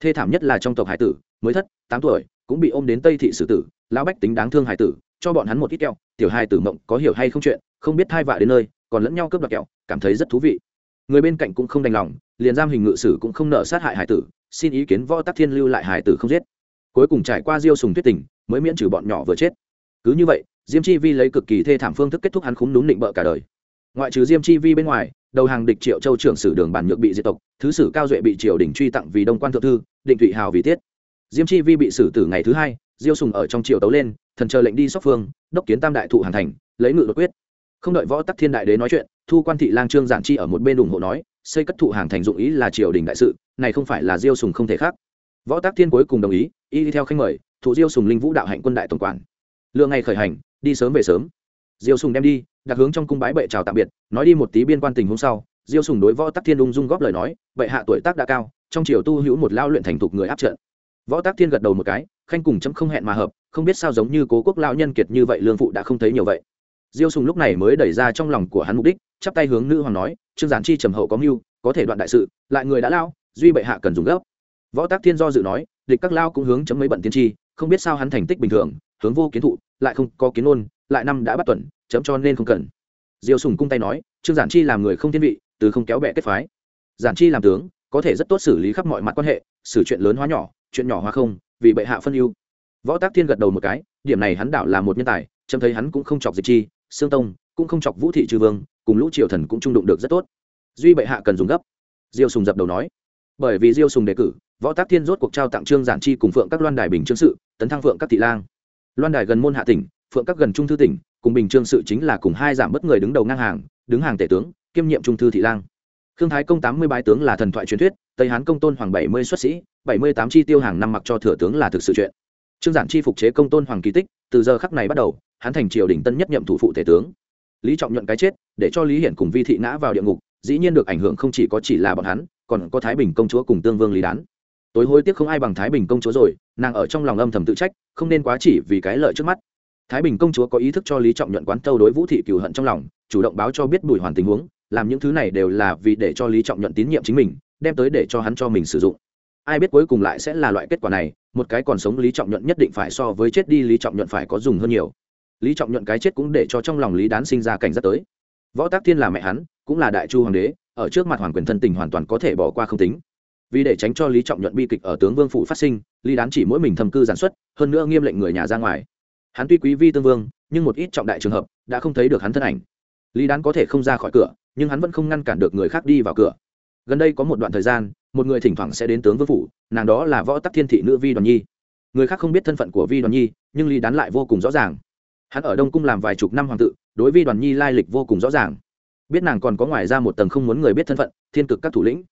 Thê thảm nhất là trong tộc hải tử, mới thất, tám tuổi, cũng bị ôm đến tây thị xử tử, lão bách tính đáng thương hải tử cho bọn hắn một ít kẹo, tiểu hai tử mộng có hiểu hay không chuyện, không biết thai vạ đến nơi, còn lẫn nhau cướp đoạt kẹo, cảm thấy rất thú vị. Người bên cạnh cũng không đành lòng, liền giam hình ngự sử cũng không nợ sát hại hải tử, xin ý kiến võ tắc thiên lưu lại hải tử không giết. Cuối cùng trải qua diêu sùng thuyết tình, mới miễn trừ bọn nhỏ vừa chết. Cứ như vậy, diêm chi vi lấy cực kỳ thê thảm phương thức kết thúc hắn khúng đúng định bợ cả đời. Ngoại trừ diêm chi vi bên ngoài, đầu hàng địch triệu châu trưởng sử đường bản nhược bị diệt tộc, thứ sử cao duệ bị triều đình truy tặng vì đông quan thượng thư, định thụy hào vì tiết. Diêm chi vi bị xử tử ngày thứ hai, diêu sùng ở trong triều tấu lên thần chờ lệnh đi sóc phương, đốc kiến tam đại thụ hàn thành, lấy ngự đột quyết. Không đợi võ tắc thiên đại đế nói chuyện, thu quan thị lang trương giản chi ở một bên ủng hộ nói, xây cất thụ hàng thành dụng ý là triều đình đại sự, này không phải là diêu sùng không thể khác. Võ tắc thiên cuối cùng đồng ý, y đi theo khanh mời, thụ diêu sùng linh vũ đạo hạnh quân đại tổng quản. Lượng ngày khởi hành, đi sớm về sớm. Diêu sùng đem đi, đặt hướng trong cung bái bệ chào tạm biệt, nói đi một tí biên quan tình hôm sau, diêu sùng đối võ tắc thiên ung dung góp lời nói, bệ hạ tuổi tác đã cao, trong triều tu hữu một lao luyện thành thục người áp trận võ Tác thiên gật đầu một cái, khanh cùng chấm không hẹn mà hợp, không biết sao giống như cố quốc lão nhân kiệt như vậy lương phụ đã không thấy nhiều vậy. Diêu sùng lúc này mới đẩy ra trong lòng của hắn mục đích, chắp tay hướng nữ hoàng nói, trương giản chi trầm hậu có mưu, có thể đoạn đại sự, lại người đã lao, duy bệ hạ cần dùng gấp võ tác thiên do dự nói, địch các lao cũng hướng chấm mấy bận tiên tri, không biết sao hắn thành tích bình thường, hướng vô kiến thụ, lại không có kiến ôn lại năm đã bắt tuần, chấm cho nên không cần. Diêu sùng cung tay nói, trương giản chi làm người không thiên vị, từ không kéo bè kết phái. Giản chi làm tướng, có thể rất tốt xử lý khắp mọi mặt quan hệ, xử chuyện lớn hóa nhỏ chuyện nhỏ hoa không, vì bệ hạ phân ưu. Võ tác thiên gật đầu một cái, điểm này hắn đảo là một nhân tài, chấm thấy hắn cũng không chọc dịch chi, sương tông, cũng không chọc vũ thị trừ vương, cùng lũ triều thần cũng trung đụng được rất tốt. Duy bệ hạ cần dùng gấp. Diêu sùng dập đầu nói. Bởi vì diêu sùng đề cử, võ tác thiên rốt cuộc trao tặng trương giản chi cùng phượng các loan đài bình trương sự, tấn thăng phượng các thị lang. Loan đài gần môn hạ tỉnh, phượng các gần trung thư tỉnh, cùng bình trương sự chính là cùng hai giảm bất người đứng đầu ngang hàng, đứng hàng tể tướng, kiêm nhiệm trung thư thị lang khương thái công tám mươi bái tướng là thần thoại truyền thuyết, tây hán công tôn hoàng bảy mươi xuất sĩ, bảy mươi tám chi tiêu hàng năm mặc cho thừa tướng là thực sự chuyện. Trương giản chi phục chế công tôn hoàng kỳ tích, từ giờ khắc này bắt đầu, hắn thành triều đình tân nhất nhậm thủ phụ tể tướng. Lý trọng nhuận cái chết, để cho lý hiển cùng vi thị ngã vào địa ngục, dĩ nhiên được ảnh hưởng không chỉ có chỉ là bọn hắn, còn có thái bình công chúa cùng tương vương lý đán. Tối hối tiếc không ai bằng thái bình công chúa rồi, nàng ở trong lòng âm thầm tự trách, không nên quá chỉ vì cái lợi trước mắt. Thái bình công chúa có ý thức cho lý trọng nhuận quán tâu đối vũ thị cừu hận trong lòng, chủ động báo cho biết bùi hoàn tình huống làm những thứ này đều là vì để cho lý trọng nhuận tín nhiệm chính mình, đem tới để cho hắn cho mình sử dụng. Ai biết cuối cùng lại sẽ là loại kết quả này, một cái còn sống lý trọng nhuận nhất định phải so với chết đi lý trọng nhuận phải có dùng hơn nhiều. Lý trọng nhuận cái chết cũng để cho trong lòng lý đán sinh ra cảnh giác tới. Võ tác thiên là mẹ hắn, cũng là đại chu hoàng đế, ở trước mặt hoàng quyền thân tình hoàn toàn có thể bỏ qua không tính. Vì để tránh cho lý trọng nhuận bi kịch ở tướng vương phủ phát sinh, lý đán chỉ mỗi mình thầm cư sản xuất, hơn nữa nghiêm lệnh người nhà ra ngoài. Hắn tuy quý vi tương vương, nhưng một ít trọng đại trường hợp, đã không thấy được hắn thân ảnh. Lý đán có thể không ra khỏi cửa nhưng hắn vẫn không ngăn cản được người khác đi vào cửa. Gần đây có một đoạn thời gian, một người thỉnh thoảng sẽ đến tướng vương phủ, nàng đó là võ tắc thiên thị nữ vi đoàn nhi. Người khác không biết thân phận của vi đoàn nhi, nhưng lý đán lại vô cùng rõ ràng. Hắn ở đông cung làm vài chục năm hoàng tự, đối vi đoàn nhi lai lịch vô cùng rõ ràng. Biết nàng còn có ngoài ra một tầng không muốn người biết thân phận, thiên cực các thủ lĩnh.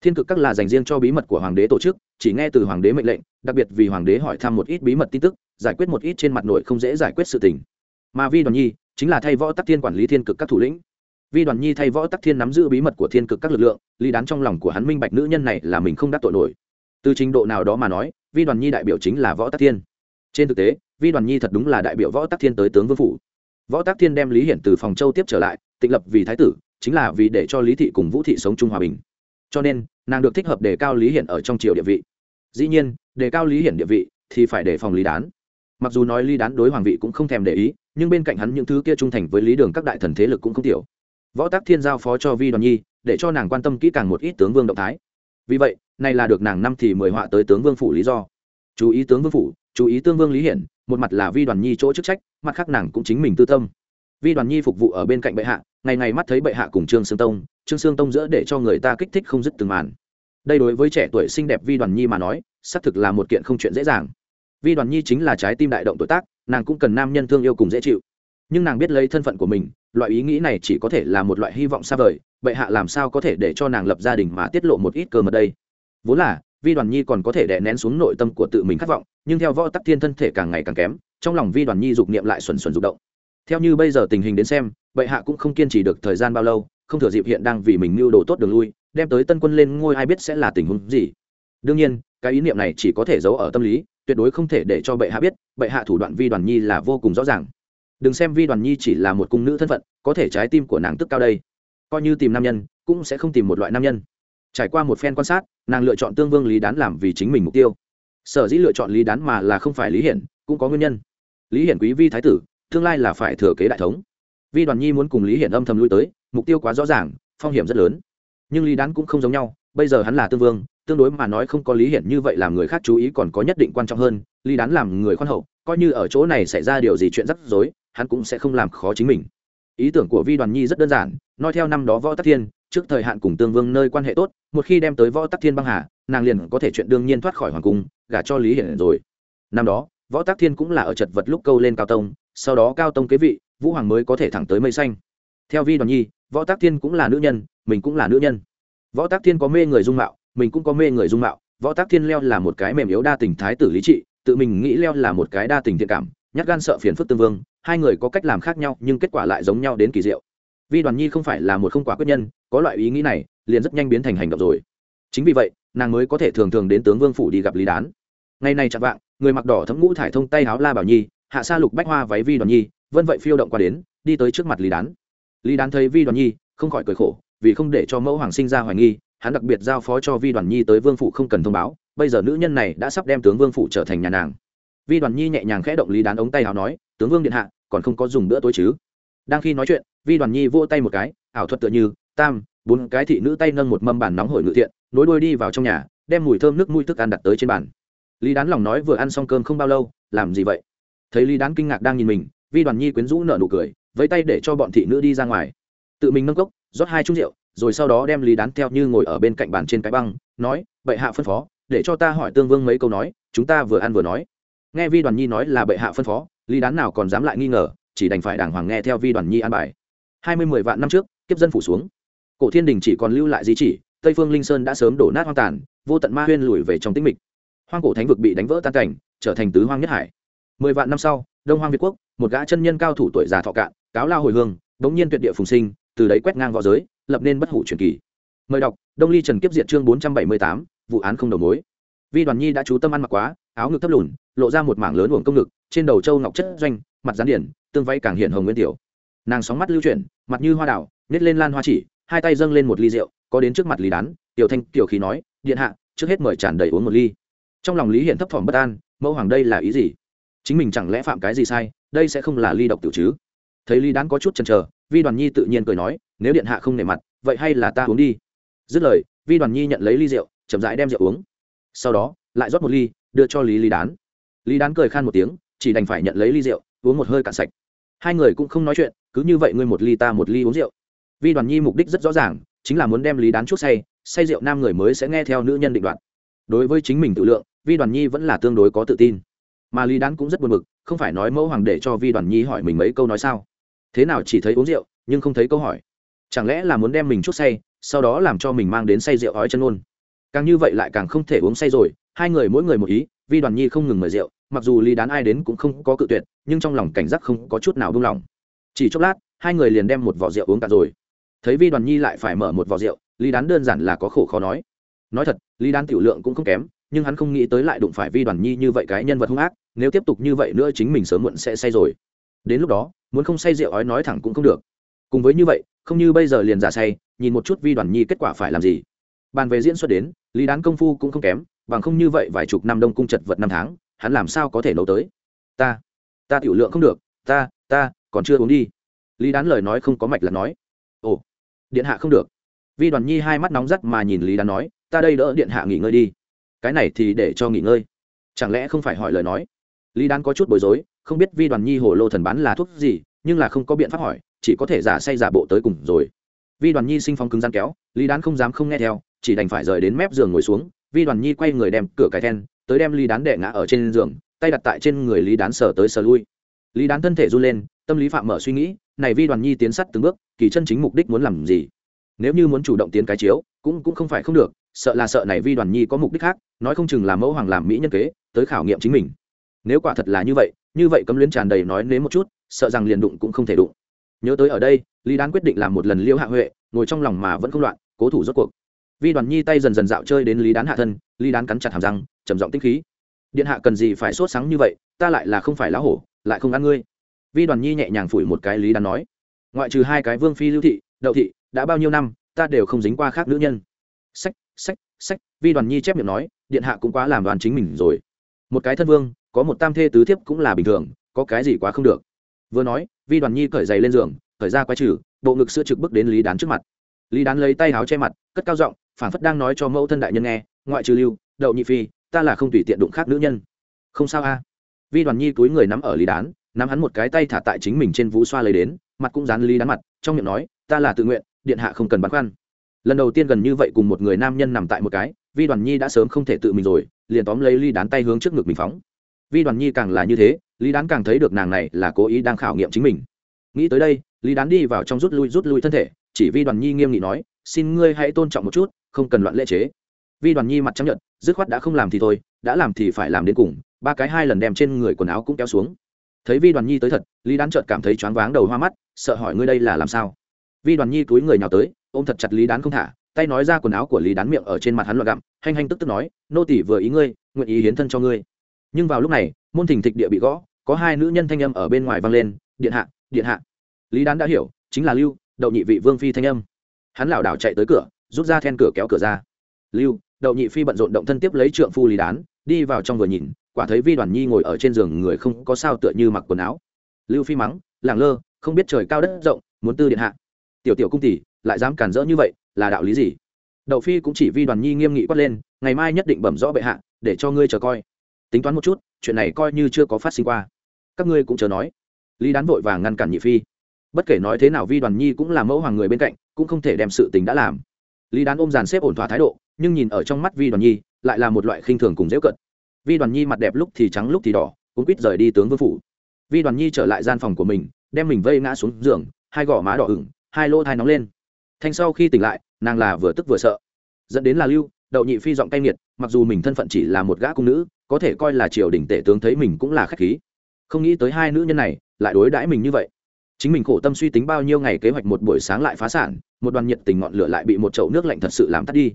Thiên cực các là dành riêng cho bí mật của hoàng đế tổ chức, chỉ nghe từ hoàng đế mệnh lệnh, đặc biệt vì hoàng đế hỏi thăm một ít bí mật tin tức, giải quyết một ít trên mặt nội không dễ giải quyết sự tình. Mà vi đoàn nhi chính là thay võ tắc thiên quản lý thiên cực các thủ lĩnh vi đoàn nhi thay võ tắc thiên nắm giữ bí mật của thiên cực các lực lượng ly đán trong lòng của hắn minh bạch nữ nhân này là mình không đắc tội nổi. Từ trình độ nào đó mà nói, vi đoàn nhi đại biểu chính là võ tắc thiên. Trên thực tế, vi đoàn nhi thật đúng là đại biểu võ tắc thiên tới tướng vương phủ. Võ tắc thiên đem lý hiển từ phòng châu tiếp trở lại, tịnh lập vì thái tử, chính là vì để cho lý thị cùng vũ thị sống chung hòa bình. Cho nên, nàng được thích hợp đề cao lý hiển ở trong triều địa vị. Dĩ nhiên đề cao lý hiển địa vị thì phải đề phòng lý đán. Mặc dù nói lý đán đối hoàng vị cũng không thèm để ý, nhưng bên cạnh hắn những thứ kia trung thành với lý đường các đại thần thế lực cũng không tiểu võ tác thiên giao phó cho vi đoàn nhi, để cho nàng quan tâm kỹ càng một ít tướng vương động thái. Vì vậy, nay là được nàng năm thì mười họa tới tướng vương phủ lý do. Chú ý tướng vương phủ, chú ý tương vương lý hiển, một mặt là vi đoàn nhi chỗ chức trách, mặt khác nàng cũng chính mình tư tâm. Vi đoàn nhi phục vụ ở bên cạnh bệ hạ, ngày ngày mắt thấy bệ hạ cùng trương sương tông, trương sương tông giữa để cho người ta kích thích không dứt từng màn. Đây đối với trẻ tuổi xinh đẹp vi đoàn nhi mà nói, xác thực là một kiện không chuyện dễ dàng. Vi đoàn nhi chính là trái tim đại động tuổi tác, nàng cũng cần nam nhân thương yêu cùng dễ chịu. Nhưng nàng biết lấy thân phận của mình loại ý nghĩ này chỉ có thể là một loại hy vọng xa vời bệ hạ làm sao có thể để cho nàng lập gia đình mà tiết lộ một ít cơ mật đây? Vốn là, vi đoàn nhi còn có thể đè nén xuống nội tâm của tự mình khát vọng, nhưng theo võ tắc thiên thân thể càng ngày càng kém, trong lòng vi đoàn nhi dục niệm lại xuẩn xuẩn dục động. Theo như bây giờ tình hình đến xem bệ hạ cũng không kiên trì được thời gian bao lâu, không thừa dịp hiện đang vì mình mưu đồ tốt đường lui, đem tới tân quân lên ngôi ai biết sẽ là tình huống gì. Đương nhiên, cái ý niệm này chỉ có thể giấu ở tâm lý, tuyệt đối không thể để cho bệ hạ biết, bệ hạ thủ đoạn vi đoàn nhi là vô cùng rõ ràng đừng xem vi đoàn nhi chỉ là một cung nữ thân phận, có thể trái tim của nàng tức cao đây. Coi như tìm nam nhân, cũng sẽ không tìm một loại nam nhân. Trải qua một phen quan sát, nàng lựa chọn tương vương lý đán làm vì chính mình mục tiêu. Sở dĩ lựa chọn lý đán mà là không phải lý hiển, cũng có nguyên nhân. Lý hiển quý vi thái tử, tương lai là phải thừa kế đại thống. Vi đoàn nhi muốn cùng lý hiển âm thầm lui tới, mục tiêu quá rõ ràng, phong hiểm rất lớn. Nhưng lý đán cũng không giống nhau, bây giờ hắn là tương vương, tương đối mà nói không có lý hiển như vậy làm người khác chú ý còn có nhất định quan trọng hơn, lý đán làm người khoan hậu, coi như ở chỗ này xảy ra điều gì chuyện rắc rối hắn cũng sẽ không làm khó chính mình. Ý tưởng của vi đoàn nhi rất đơn giản nói theo năm đó võ tắc thiên, trước thời hạn cùng tương vương nơi quan hệ tốt, một khi đem tới võ tắc thiên băng hà, nàng liền có thể chuyện đương nhiên thoát khỏi hoàng cung, gả cho lý hiển rồi. Năm đó, võ tắc thiên cũng là ở chật vật lúc câu lên cao tông, sau đó cao tông kế vị, vũ hoàng mới có thể thẳng tới mây xanh. Theo vi đoàn nhi, võ tắc thiên cũng là nữ nhân, mình cũng là nữ nhân. Võ tắc thiên có mê người dung mạo, mình cũng có mê người dung mạo. Võ tắc thiên leo là một cái mềm yếu đa tình thái tử lý trị, tự mình nghĩ leo là một cái đa tình thiện cảm nhát gan sợ phiền phức tương vương, hai người có cách làm khác nhau, nhưng kết quả lại giống nhau đến kỳ diệu. Vi đoàn nhi không phải là một không quả quyết nhân, có loại ý nghĩ này, liền rất nhanh biến thành hành động rồi. Chính vì vậy, nàng mới có thể thường thường đến tướng vương phủ đi gặp lý đán. Ngày này chặt vạng, người mặc đỏ thấm ngũ thải thông tay áo la bảo nhi, hạ sa lục bách hoa váy vi đoàn nhi, vân vậy phiêu động qua đến, đi tới trước mặt lý đán. Lý đán thấy vi đoàn nhi, không khỏi cười khổ, vì không để cho mẫu hoàng sinh ra hoài nghi, hắn đặc biệt giao phó cho vi đoàn nhi tới vương phủ không cần thông báo, bây giờ nữ nhân này đã sắp đem tướng vương phủ trở thành nhà nàng vi đoàn nhi nhẹ nhàng khẽ động lý đán ống tay hào nói, tướng vương điện hạ, còn không có dùng bữa tối chứ? Đang khi nói chuyện, vi đoàn nhi vô tay một cái, ảo thuật tựa như, tam, bốn cái thị nữ tay nâng một mâm bàn nóng hổi ngự thiện, nối đuôi đi vào trong nhà, đem mùi thơm nước mùi thức ăn đặt tới trên bàn. Lý đán lòng nói vừa ăn xong cơm không bao lâu, làm gì vậy? Thấy lý đán kinh ngạc đang nhìn mình, vi đoàn nhi quyến rũ nở nụ cười, vẫy tay để cho bọn thị nữ đi ra ngoài. Tự mình nâng cốc, rót hai chung rượu, rồi sau đó đem lý đán theo như ngồi ở bên cạnh bàn trên cái băng, nói, bệ hạ phân phó, để cho ta hỏi tương vương mấy câu nói, chúng ta vừa ăn vừa nói nghe vi đoàn nhi nói là bệ hạ phân phó, lý đán nào còn dám lại nghi ngờ, chỉ đành phải đàng hoàng nghe theo vi đoàn nhi an bài. Hai mươi mười vạn năm trước, kiếp dân phủ xuống. Cổ thiên đình chỉ còn lưu lại di chỉ, tây phương linh sơn đã sớm đổ nát hoang tàn, vô tận ma huyên lùi về trong tĩnh mịch. Hoang cổ thánh vực bị đánh vỡ tan cảnh, trở thành tứ hoang nhất hải. Mười vạn năm sau, đông hoang việt quốc, một gã chân nhân cao thủ tuổi già thọ cạn, cáo lao hồi hương bỗng nhiên tuyệt địa phùng sinh, từ đấy quét ngang v õ giới, lập nên bất hủ truyền kỳ. Mời đọc, đông ly trần kiếp diệt chương bốn trăm bảy mươi tám, vụ án không đầu mối vi đoàn nhi đã chú tâm ăn mặc quá, áo ngực thấp lùn, lộ ra một mảng lớn uổng công ngực, trên đầu châu ngọc chất doanh, mặt gián điển, tương vay càng hiện hồng nguyên tiểu. Nàng sóng mắt lưu chuyển, mặt như hoa đảo nhét lên lan hoa chỉ, hai tay dâng lên một ly rượu, có đến trước mặt lý đán, tiểu thanh, tiểu khí nói, điện hạ, trước hết mời tràn đầy uống một ly. Trong lòng lý hiện thấp thỏm bất an, mẫu hoàng đây là ý gì? Chính mình chẳng lẽ phạm cái gì sai, đây sẽ không là ly độc tiểu chứ? Thấy lý đán có chút chần chờ, vi đoàn nhi tự nhiên cười nói, nếu điện hạ không nể mặt, vậy hay là ta uống đi. Dứt lời, vi đoàn nhi nhận lấy ly rượu, chậm rãi đem rượu uống sau đó, lại rót một ly, đưa cho lý lý đán. Lý đán cười khan một tiếng, chỉ đành phải nhận lấy ly rượu, uống một hơi cạn sạch. Hai người cũng không nói chuyện, cứ như vậy ngươi một ly ta một ly uống rượu. Vi đoàn nhi mục đích rất rõ ràng, chính là muốn đem lý đán chút say say rượu nam người mới sẽ nghe theo nữ nhân định đoạn đối với chính mình tự lượng, vi đoàn nhi vẫn là tương đối có tự tin. Mà lý đán cũng rất buồn bực, không phải nói mẫu hoàng để cho vi đoàn nhi hỏi mình mấy câu nói sao? Thế nào chỉ thấy uống rượu, nhưng không thấy câu hỏi. Chẳng lẽ là muốn đem mình chút say, sau đó làm cho mình mang đến say rượu ói chân ôn? Càng như vậy lại càng không thể uống say rồi, hai người mỗi người một ý, vi đoàn nhi không ngừng mời rượu, mặc dù lý đán ai đến cũng không có cự tuyệt, nhưng trong lòng cảnh giác không có chút nào buông lỏng. Chỉ chốc lát, hai người liền đem một vỏ rượu uống cạn rồi. Thấy vi đoàn nhi lại phải mở một vỏ rượu, lý đán đơn giản là có khổ khó nói. Nói thật, lý đán tiểu lượng cũng không kém, nhưng hắn không nghĩ tới lại đụng phải vi đoàn nhi như vậy cái nhân vật hung ác, nếu tiếp tục như vậy nữa chính mình sớm muộn sẽ say rồi. Đến lúc đó, muốn không say rượu ói nói thẳng cũng không được. Cùng với như vậy, không như bây giờ liền giả say, nhìn một chút vi đoàn nhi kết quả phải làm gì bàn về diễn xuất đến, lý đán công phu cũng không kém, bằng không như vậy vài chục năm đông cung chật vật năm tháng, hắn làm sao có thể nấu tới? Ta ta tiểu lượng không được, ta ta, còn chưa uống đi. Lý đán lời nói không có mạch là nói. Ồ, điện hạ không được. Vi đoàn nhi hai mắt nóng rắt mà nhìn lý đán nói, ta đây đỡ điện hạ nghỉ ngơi đi. Cái này thì để cho nghỉ ngơi. Chẳng lẽ không phải hỏi lời nói? Lý đán có chút bối rối, không biết vi đoàn nhi hồ lô thần bán là thuốc gì, nhưng là không có biện pháp hỏi, chỉ có thể giả say giả bộ tới cùng rồi. Vi đoàn nhi sinh phong cứng rắn kéo, lý đán không dám không nghe theo chỉ đành phải rời đến mép giường ngồi xuống, vi đoàn nhi quay người đem cửa cái then, tới đem lý đán đệ ngã ở trên giường, tay đặt tại trên người lý đán sờ tới sờ lui. Lý đán thân thể run lên, tâm lý phạm mở suy nghĩ, này vi đoàn nhi tiến sắt từng bước, kỳ chân chính mục đích muốn làm gì? Nếu như muốn chủ động tiến cái chiếu, cũng cũng không phải không được, sợ là sợ này vi đoàn nhi có mục đích khác, nói không chừng là mẫu hoàng làm mỹ nhân kế, tới khảo nghiệm chính mình. Nếu quả thật là như vậy như vậy cấm luyến tràn đầy nói nếm một chút, sợ rằng liền đụng cũng không thể đụng. Nhớ tới ở đây, lý đán quyết định làm một lần liêu hạ huệ, ngồi trong lòng mà vẫn không loạn, cố thủ rốt cuộc vi đoàn nhi tay dần dần dạo chơi đến lý đán hạ thân, lý đán cắn chặt hàm răng, trầm giọng tích khí. Điện hạ cần gì phải sốt sáng như vậy, ta lại là không phải lá hổ, lại không ăn ngươi. Vi đoàn nhi nhẹ nhàng phủi một cái lý đán nói. Ngoại trừ hai cái vương phi lưu thị, đậu thị, đã bao nhiêu năm, ta đều không dính qua khác nữ nhân. Sách sách sách, vi đoàn nhi chép miệng nói, điện hạ cũng quá làm đoàn chính mình rồi. Một cái thân vương, có một tam thê tứ thiếp cũng là bình thường, có cái gì quá không được. Vừa nói, vi đoàn nhi cởi giày lên giường, cởi ra quái trừ, bộ ngực sữa trực bước đến lý đán trước mặt. Lý đán lấy tay áo che mặt, cất cao giọng phản phất đang nói cho mẫu thân đại nhân nghe, ngoại trừ lưu, đậu nhị phi, ta là không tùy tiện đụng khác nữ nhân. Không sao a. Vi đoàn nhi túi người nắm ở lý đán, nắm hắn một cái tay thả tại chính mình trên vũ xoa lấy đến, mặt cũng dán lý đán mặt, trong miệng nói, ta là tự nguyện, điện hạ không cần băn khoăn. Lần đầu tiên gần như vậy cùng một người nam nhân nằm tại một cái, vi đoàn nhi đã sớm không thể tự mình rồi, liền tóm lấy ly đán tay hướng trước ngực mình phóng. Vi đoàn nhi càng là như thế, lý đán càng thấy được nàng này là cố ý đang khảo nghiệm chính mình. Nghĩ tới đây, lý đán đi vào trong rút lui rút lui thân thể, chỉ vi đoàn nhi nghiêm nghị nói xin ngươi hãy tôn trọng một chút, không cần loạn lễ chế. Vi đoàn nhi mặt chấp nhận dứt khoát đã không làm thì thôi, đã làm thì phải làm đến cùng, ba cái hai lần đem trên người quần áo cũng kéo xuống. Thấy vi đoàn nhi tới thật, lý đán chợt cảm thấy choáng váng đầu hoa mắt, sợ hỏi ngươi đây là làm sao? Vi đoàn nhi túi người nào tới, ôm thật chặt lý đán không thả, tay nói ra quần áo của lý đán miệng ở trên mặt hắn loạn gặm, hanh hanh tức tức nói, nô tỷ vừa ý ngươi, nguyện ý hiến thân cho ngươi. Nhưng vào lúc này, môn thình thịch địa bị gõ, có hai nữ nhân thanh âm ở bên ngoài vang lên, điện hạ điện hạ. Lý đán đã hiểu, chính là lưu, đậu nhị vị vương phi thanh âm hắn lảo đảo chạy tới cửa, rút ra then cửa kéo cửa ra. Lưu, đậu nhị phi bận rộn động thân tiếp lấy trượng phu lý đán, đi vào trong vừa nhìn, quả thấy vi đoàn nhi ngồi ở trên giường người không có sao tựa như mặc quần áo. Lưu phi mắng làng lơ, không biết trời cao đất rộng, muốn tư điện hạ. Tiểu tiểu cung tỷ, lại dám cản rỡ như vậy, là đạo lý gì? Đậu phi cũng chỉ vi đoàn nhi nghiêm nghị quát lên, ngày mai nhất định bẩm rõ bệ hạ, để cho ngươi chờ coi. Tính toán một chút, chuyện này coi như chưa có phát sinh qua. Các ngươi cũng chờ nói. Lý đán vội vàng ngăn cản nhị phi. Bất kể nói thế nào, vi đoàn nhi cũng là mẫu hoàng người bên cạnh cũng không thể đem sự tình đã làm. Lý đán ôm dàn xếp ổn thỏa thái độ, nhưng nhìn ở trong mắt vi đoàn nhi, lại là một loại khinh thường cùng dễ cận vi đoàn nhi mặt đẹp lúc thì trắng, lúc thì đỏ cũng quýt rời đi tướng vương phủ. Vi đoàn nhi trở lại gian phòng của mình, đem mình vây ngã xuống giường, hai gò má đỏ ửng, hai lỗ thai nóng lên. Thanh sau khi tỉnh lại, nàng là vừa tức vừa sợ. Dẫn đến là lưu, đậu nhị phi giọng cay nghiệt, mặc dù mình thân phận chỉ là một gã cung nữ, có thể coi là triều đình tể tướng thấy mình cũng là khách khí. Không nghĩ tới hai nữ nhân này lại đối đãi mình như vậy. Chính mình khổ tâm suy tính bao nhiêu ngày kế hoạch một buổi sáng lại phá sản một đoàn nhiệt tình ngọn lửa lại bị một chậu nước lạnh thật sự làm tắt đi.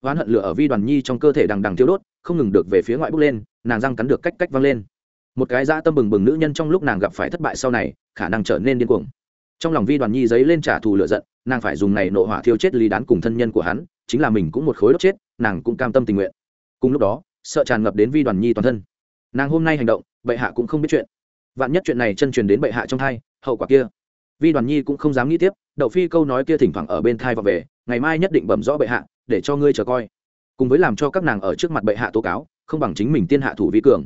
Oán hận lửa ở vi đoàn nhi trong cơ thể đằng đằng thiêu đốt, không ngừng được về phía ngoại bốc lên, nàng răng cắn được cách cách văng lên. Một cái dã tâm bừng bừng nữ nhân trong lúc nàng gặp phải thất bại sau này, khả năng trở nên điên cuồng. Trong lòng vi đoàn nhi giấy lên trả thù lửa giận, nàng phải dùng này nộ hỏa thiêu chết lý đán cùng thân nhân của hắn, chính là mình cũng một khối đốt chết, nàng cũng cam tâm tình nguyện. Cùng lúc đó, sợ tràn ngập đến vi đoàn nhi toàn thân. Nàng hôm nay hành động, bệ hạ cũng không biết chuyện. Vạn nhất chuyện này chân truyền đến bệ hạ trong thai, hậu quả kia vi đoàn nhi cũng không dám nghĩ tiếp, đậu phi câu nói kia thỉnh thoảng ở bên thai và về, ngày mai nhất định bẩm rõ bệ hạ, để cho ngươi chờ coi. Cùng với làm cho các nàng ở trước mặt bệ hạ tố cáo, không bằng chính mình tiên hạ thủ vi cường.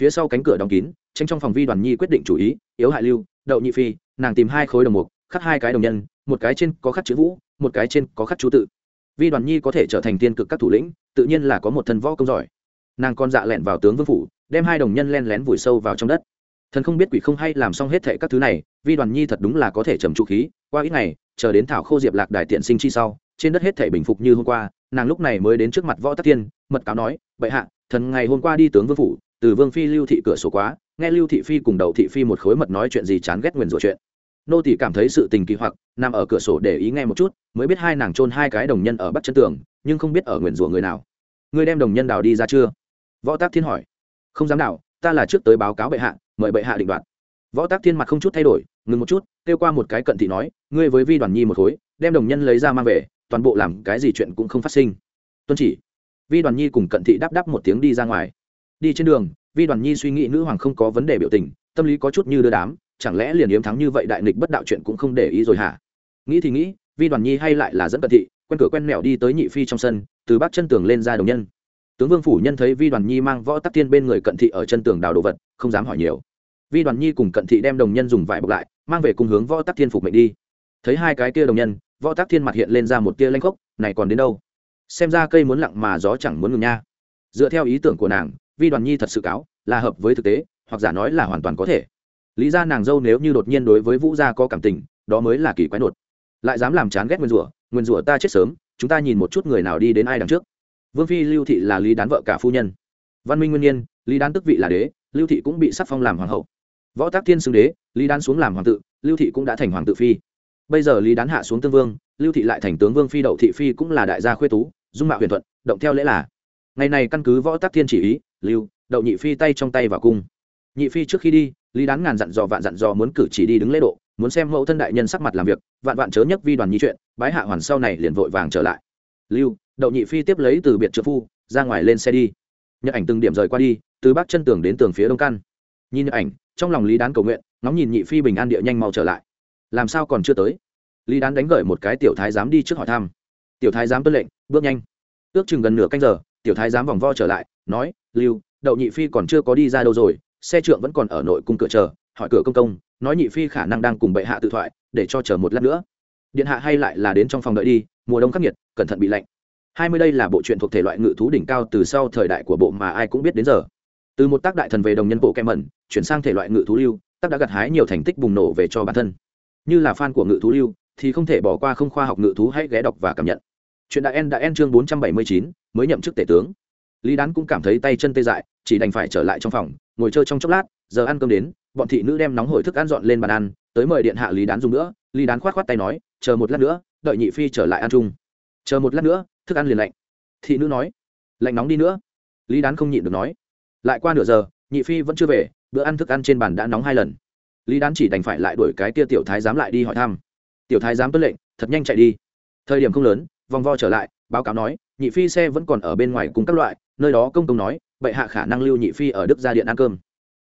Phía sau cánh cửa đóng kín, tranh trong phòng vi đoàn nhi quyết định chủ ý, yếu hại lưu, đậu nhị phi, nàng tìm hai khối đồng mục, khắc hai cái đồng nhân, một cái trên có khắc chữ vũ, một cái trên có khắc chú tự. Vi đoàn nhi có thể trở thành tiên cực các thủ lĩnh, tự nhiên là có một thần võ công giỏi. Nàng con dạ lẹn vào tướng vương phủ, đem hai đồng nhân len lén vùi sâu vào trong đất thần không biết quỷ không hay làm xong hết thệ các thứ này, vi đoàn nhi thật đúng là có thể trầm trụ khí, qua ít ngày, chờ đến thảo khô diệp lạc đài tiện sinh chi sau, trên đất hết thệ bình phục như hôm qua, nàng lúc này mới đến trước mặt võ tắc tiên, mật cáo nói, bệ hạ, thần ngày hôm qua đi tướng vương phủ, từ vương phi lưu thị cửa sổ quá, nghe lưu thị phi cùng đầu thị phi một khối mật nói chuyện gì chán ghét nguyền rủa chuyện. Nô tỷ cảm thấy sự tình kỳ hoặc, nằm ở cửa sổ để ý nghe một chút, mới biết hai nàng chôn hai cái đồng nhân ở bắc chân tường, nhưng không biết ở nguyền rủa người nào. Ngươi đem đồng nhân đào đi ra chưa? Võ tác thiên hỏi. Không dám đào ta là trước tới báo cáo bệ hạ, mời bệ hạ định đoạt. Võ tác thiên mặt không chút thay đổi, ngừng một chút, kêu qua một cái cận thị nói, ngươi với vi đoàn nhi một khối, đem đồng nhân lấy ra mang về, toàn bộ làm cái gì chuyện cũng không phát sinh. Tuân chỉ. Vi đoàn nhi cùng cận thị đáp đáp một tiếng đi ra ngoài. Đi trên đường, vi đoàn nhi suy nghĩ nữ hoàng không có vấn đề biểu tình, tâm lý có chút như đưa đám, chẳng lẽ liền yếm thắng như vậy đại nghịch bất đạo chuyện cũng không để ý rồi hả? Nghĩ thì nghĩ, vi đoàn nhi hay lại là dẫn cận thị, quen cửa quen mẹo đi tới nhị phi trong sân, từ bắc chân tường lên ra đồng nhân tướng vương phủ nhân thấy vi đoàn nhi mang võ tắc tiên bên người cận thị ở chân tường đào đồ vật, không dám hỏi nhiều. Vi đoàn nhi cùng cận thị đem đồng nhân dùng vải bọc lại, mang về cùng hướng võ tắc thiên phục mệnh đi. Thấy hai cái kia đồng nhân, võ tắc thiên mặt hiện lên ra một tia lanh khốc, này còn đến đâu? Xem ra cây muốn lặng mà gió chẳng muốn ngừng nha. Dựa theo ý tưởng của nàng, vi đoàn nhi thật sự cáo, là hợp với thực tế, hoặc giả nói là hoàn toàn có thể. Lý ra nàng dâu nếu như đột nhiên đối với vũ gia có cảm tình, đó mới là kỳ quái đột. Lại dám làm chán ghét nguyên rủa nguyên rủa ta chết sớm, chúng ta nhìn một chút người nào đi đến ai đằng trước vương phi lưu thị là lý đán vợ cả phu nhân. Văn minh nguyên nhiên, lý đán tức vị là đế, lưu thị cũng bị sắc phong làm hoàng hậu. Võ tác thiên xưng đế, lý đán xuống làm hoàng tự, lưu thị cũng đã thành hoàng tự phi. Bây giờ lý đán hạ xuống tương vương, lưu thị lại thành tướng vương phi đậu thị phi cũng là đại gia khuê tú, dung mạo huyền thuận, động theo lễ là. Ngày này căn cứ võ tác thiên chỉ ý, lưu, đậu nhị phi tay trong tay vào cung. Nhị phi trước khi đi, lý đán ngàn dặn dò vạn dặn dò muốn cử chỉ đi đứng lễ độ, muốn xem mẫu thân đại nhân sắc mặt làm việc, vạn vạn chớ nhất vi đoàn nhi chuyện, bái hạ hoàn sau này liền vội vàng trở lại. Lưu đậu nhị phi tiếp lấy từ biệt trợ phu, ra ngoài lên xe đi. Nhật ảnh từng điểm rời qua đi, từ bắc chân tường đến tường phía đông căn. Nhìn nhật ảnh, trong lòng lý đán cầu nguyện, ngóng nhìn nhị phi bình an địa nhanh mau trở lại. Làm sao còn chưa tới? Lý đán đánh gởi một cái tiểu thái giám đi trước hỏi thăm. Tiểu thái giám tuân lệnh, bước nhanh. Ước chừng gần nửa canh giờ, tiểu thái giám vòng vo trở lại, nói, lưu, đậu nhị phi còn chưa có đi ra đâu rồi, xe trượng vẫn còn ở nội cung cửa chờ, hỏi cửa công công, nói nhị phi khả năng đang cùng bệ hạ tự thoại, để cho chờ một lát nữa. Điện hạ hay lại là đến trong phòng đợi đi, mùa đông khắc nghiệt, cẩn thận bị lạnh hai mươi đây là bộ truyện thuộc thể loại ngự thú đỉnh cao từ sau thời đại của bộ mà ai cũng biết đến giờ. Từ một tác đại thần về đồng nhân bộ kem mẩn chuyển sang thể loại ngự thú lưu, tác đã gặt hái nhiều thành tích bùng nổ về cho bản thân. Như là fan của ngự thú lưu, thì không thể bỏ qua không khoa học ngự thú hãy ghé đọc và cảm nhận. Chuyện đại en đã en chương bốn trăm bảy mươi chín, mới nhậm chức tể tướng. Lý đán cũng cảm thấy tay chân tê dại, chỉ đành phải trở lại trong phòng, ngồi chơi trong chốc lát, giờ ăn cơm đến, bọn thị nữ đem nóng hổi thức ăn dọn lên bàn ăn, tới mời điện hạ lý đán dùng nữa. Lý đán khoát khoát tay nói, chờ một lát nữa, đợi nhị phi trở lại ăn chung. Chờ một lát nữa thức ăn liền lạnh. Thị nữ nói, lạnh nóng đi nữa. Lý đán không nhịn được nói, lại qua nửa giờ, nhị phi vẫn chưa về, bữa ăn thức ăn trên bàn đã nóng hai lần. Lý đán chỉ đành phải lại đuổi cái tia tiểu thái giám lại đi hỏi thăm. Tiểu thái giám tuân lệnh, thật nhanh chạy đi. Thời điểm không lớn, vòng vo trở lại, báo cáo nói, nhị phi xe vẫn còn ở bên ngoài cùng các loại, nơi đó công công nói, bệ hạ khả năng lưu nhị phi ở đức gia điện ăn cơm.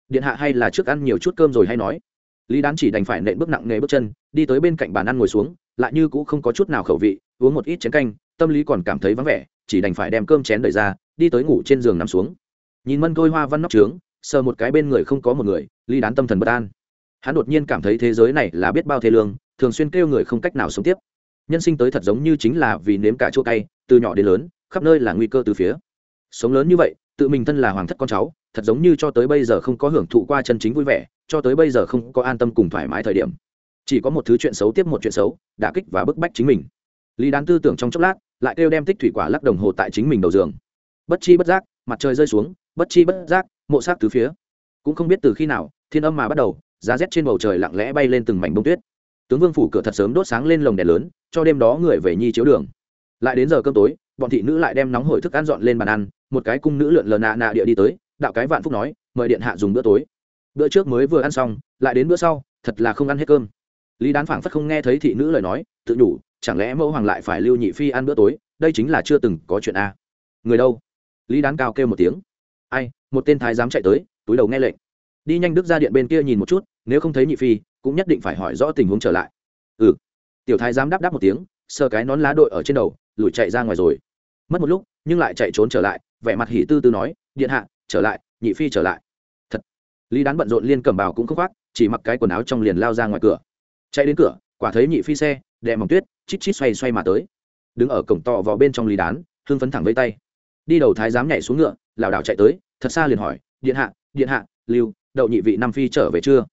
Điện hạ hay là trước ăn nhiều chút cơm rồi hay nói. Lý đán chỉ đành phải nện bước nặng nề bước chân, đi tới bên cạnh bàn ăn ngồi xuống, lại như cũng không có chút nào khẩu vị, uống một ít chén canh tâm lý còn cảm thấy vắng vẻ, chỉ đành phải đem cơm chén đẩy ra, đi tới ngủ trên giường nằm xuống. Nhìn mân côi hoa văn nóc trướng, sờ một cái bên người không có một người, ly đán tâm thần bất an. Hắn đột nhiên cảm thấy thế giới này là biết bao thế lương, thường xuyên kêu người không cách nào sống tiếp. Nhân sinh tới thật giống như chính là vì nếm cả chỗ cay, từ nhỏ đến lớn, khắp nơi là nguy cơ từ phía. Sống lớn như vậy, tự mình thân là hoàng thất con cháu, thật giống như cho tới bây giờ không có hưởng thụ qua chân chính vui vẻ, cho tới bây giờ không có an tâm cùng thoải mái thời điểm. Chỉ có một thứ chuyện xấu tiếp một chuyện xấu, đả kích và bức bách chính mình lý đán tư tưởng trong chốc lát, lại kêu đem tích thủy quả lắc đồng hồ tại chính mình đầu giường. Bất chi bất giác, mặt trời rơi xuống, bất chi bất giác, mộ sát từ phía. Cũng không biết từ khi nào, thiên âm mà bắt đầu, giá rét trên bầu trời lặng lẽ bay lên từng mảnh bông tuyết. Tướng vương phủ cửa thật sớm đốt sáng lên lồng đèn lớn, cho đêm đó người về nhi chiếu đường. Lại đến giờ cơm tối, bọn thị nữ lại đem nóng hổi thức ăn dọn lên bàn ăn, một cái cung nữ lượn lờ nạ nạ địa đi tới, đạo cái vạn phúc nói, mời điện hạ dùng bữa tối. Bữa trước mới vừa ăn xong, lại đến bữa sau, thật là không ăn hết cơm. Lý đán phảng phất không nghe thấy thị nữ lời nói, tự nhủ chẳng lẽ mẫu hoàng lại phải lưu nhị phi ăn bữa tối? Đây chính là chưa từng có chuyện a. Người đâu? Lý đán cao kêu một tiếng. Ai, một tên thái dám chạy tới, túi đầu nghe lệnh. Đi nhanh đức ra điện bên kia nhìn một chút, nếu không thấy nhị phi, cũng nhất định phải hỏi rõ tình huống trở lại. Ừ. Tiểu thái giám đáp đáp một tiếng, sờ cái nón lá đội ở trên đầu, lùi chạy ra ngoài rồi. Mất một lúc, nhưng lại chạy trốn trở lại, vẻ mặt hỉ tư tư nói, điện hạ, trở lại, nhị phi trở lại. Thật. Lý đán bận rộn liên cầm bào cũng không khoác, chỉ mặc cái quần áo trong liền lao ra ngoài cửa. Chạy đến cửa, quả thấy nhị phi xe đè mỏng tuyết, chít chít xoay xoay mà tới. Đứng ở cổng to vào bên trong lý đán, hưng phấn thẳng vây tay. Đi đầu thái giám nhảy xuống ngựa, lảo đảo chạy tới, thật xa liền hỏi, điện hạ điện hạ, lưu, đậu nhị vị Nam phi trở về chưa?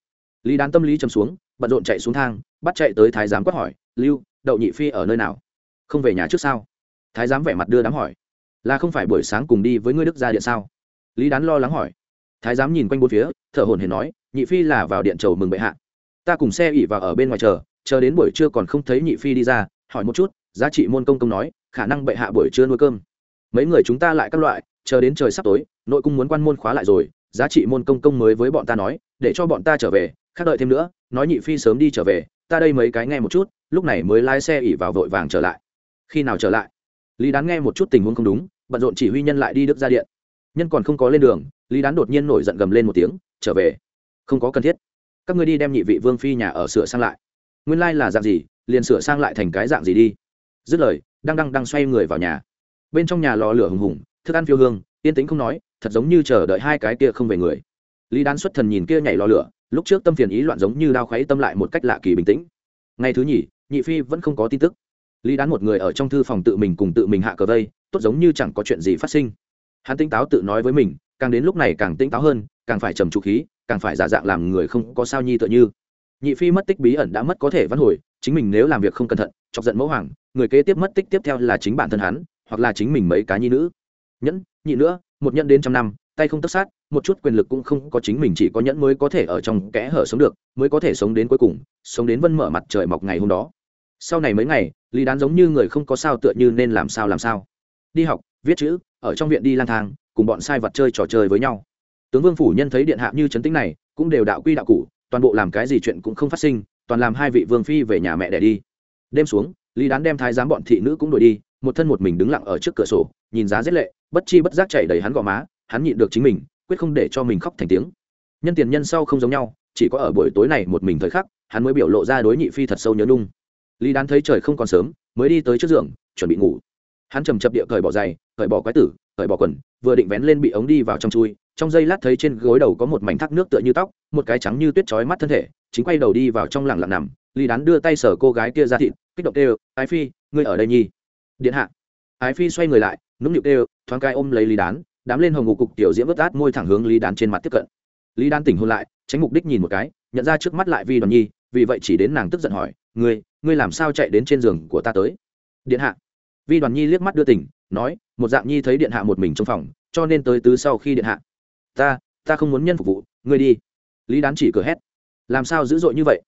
Lý đán tâm lý chầm xuống, bận rộn chạy xuống thang, bắt chạy tới thái giám quát hỏi, lưu, đậu nhị phi ở nơi nào? Không về nhà trước sao? Thái giám vẻ mặt đưa đám hỏi, là không phải buổi sáng cùng đi với ngươi đức ra điện sao? Lý đán lo lắng hỏi. Thái giám nhìn quanh bốn phía, thở hồn hển nói, nhị phi là vào điện chầu mừng bệ hạ. Ta cùng xe ỉ vào ở bên ngoài chờ chờ đến buổi trưa còn không thấy nhị phi đi ra, hỏi một chút, giá trị môn công công nói, khả năng bệ hạ buổi trưa nuôi cơm. Mấy người chúng ta lại các loại, chờ đến trời sắp tối, nội cung muốn quan môn khóa lại rồi, giá trị môn công công mới với bọn ta nói, để cho bọn ta trở về, khác đợi thêm nữa, nói nhị phi sớm đi trở về, ta đây mấy cái nghe một chút, lúc này mới lái xe ỉ vào vội vàng trở lại. Khi nào trở lại? Lý đán nghe một chút tình huống không đúng, bận rộn chỉ huy nhân lại đi đức ra điện. Nhân còn không có lên đường, lý đán đột nhiên nổi giận gầm lên một tiếng, trở về. Không có cần thiết. Các ngươi đi đem nhị vị vương phi nhà ở sửa sang lại nguyên lai là dạng gì, liền sửa sang lại thành cái dạng gì đi. Dứt lời, đang đang đang xoay người vào nhà. Bên trong nhà lò lửa hùng hùng, thức ăn phiêu hương, yên tĩnh không nói, thật giống như chờ đợi hai cái kia không về người. Lý đán xuất thần nhìn kia nhảy lò lửa, lúc trước tâm phiền ý loạn giống như đao khuấy tâm lại một cách lạ kỳ bình tĩnh. Ngày thứ nhì, nhị phi vẫn không có tin tức. Lý đán một người ở trong thư phòng tự mình cùng tự mình hạ cờ vây, tốt giống như chẳng có chuyện gì phát sinh. Hắn tinh táo tự nói với mình, càng đến lúc này càng tinh táo hơn, càng phải trầm trụ khí, càng phải giả dạng làm người không có sao nhi tựa như nhị phi mất tích bí ẩn đã mất có thể văn hồi, chính mình nếu làm việc không cẩn thận, chọc giận mẫu hoàng, người kế tiếp mất tích tiếp theo là chính bản thân hắn, hoặc là chính mình mấy cá nhi nữ. Nhẫn, nhị nữa, một nhẫn đến trăm năm, tay không tất sát, một chút quyền lực cũng không có chính mình chỉ có nhẫn mới có thể ở trong kẽ hở sống được, mới có thể sống đến cuối cùng, sống đến vân mở mặt trời mọc ngày hôm đó. Sau này mấy ngày, lý đán giống như người không có sao tựa như nên làm sao làm sao. Đi học, viết chữ, ở trong viện đi lang thang, cùng bọn sai vật chơi trò chơi với nhau. Tướng vương phủ nhân thấy điện hạ như trấn tĩnh này, cũng đều đạo quy đạo cụ toàn bộ làm cái gì chuyện cũng không phát sinh, toàn làm hai vị vương phi về nhà mẹ để đi. Đêm xuống, lý đán đem thái giám bọn thị nữ cũng đuổi đi, một thân một mình đứng lặng ở trước cửa sổ, nhìn giá rét lệ, bất chi bất giác chảy đầy hắn gò má, hắn nhịn được chính mình, quyết không để cho mình khóc thành tiếng. Nhân tiền nhân sau không giống nhau, chỉ có ở buổi tối này một mình thời khắc, hắn mới biểu lộ ra đối nhị phi thật sâu nhớ nung lý đán thấy trời không còn sớm, mới đi tới trước giường, chuẩn bị ngủ. Hắn chầm chập địa cởi bỏ giày, cởi bỏ quái tử, cởi bỏ quần, vừa định vén lên bị ống đi vào trong chui trong giây lát thấy trên gối đầu có một mảnh thác nước tựa như tóc, một cái trắng như tuyết trói mắt thân thể, chính quay đầu đi vào trong lẳng lặng nằm, lý đán đưa tay sờ cô gái kia ra thịt, kích động đều ái phi, ngươi ở đây nhi. Điện hạ. Ái phi xoay người lại, nũng nịu đều thoáng cai ôm lấy lý đán, đám lên hồng ngục cục tiểu diễm vớt át môi thẳng hướng lý đán trên mặt tiếp cận. Lý đán tỉnh hôn lại, tránh mục đích nhìn một cái, nhận ra trước mắt lại vi đoàn nhi, vì vậy chỉ đến nàng tức giận hỏi, ngươi ngươi làm sao chạy đến trên giường của ta tới? Điện hạ. Vi đoàn nhi liếc mắt đưa tỉnh, nói, một dạng nhi thấy điện hạ một mình trong phòng, cho nên tới tứ sau khi điện hạ ta ta không muốn nhân phục vụ, ngươi đi. Lý đán chỉ cửa hét. Làm sao dữ dội như vậy?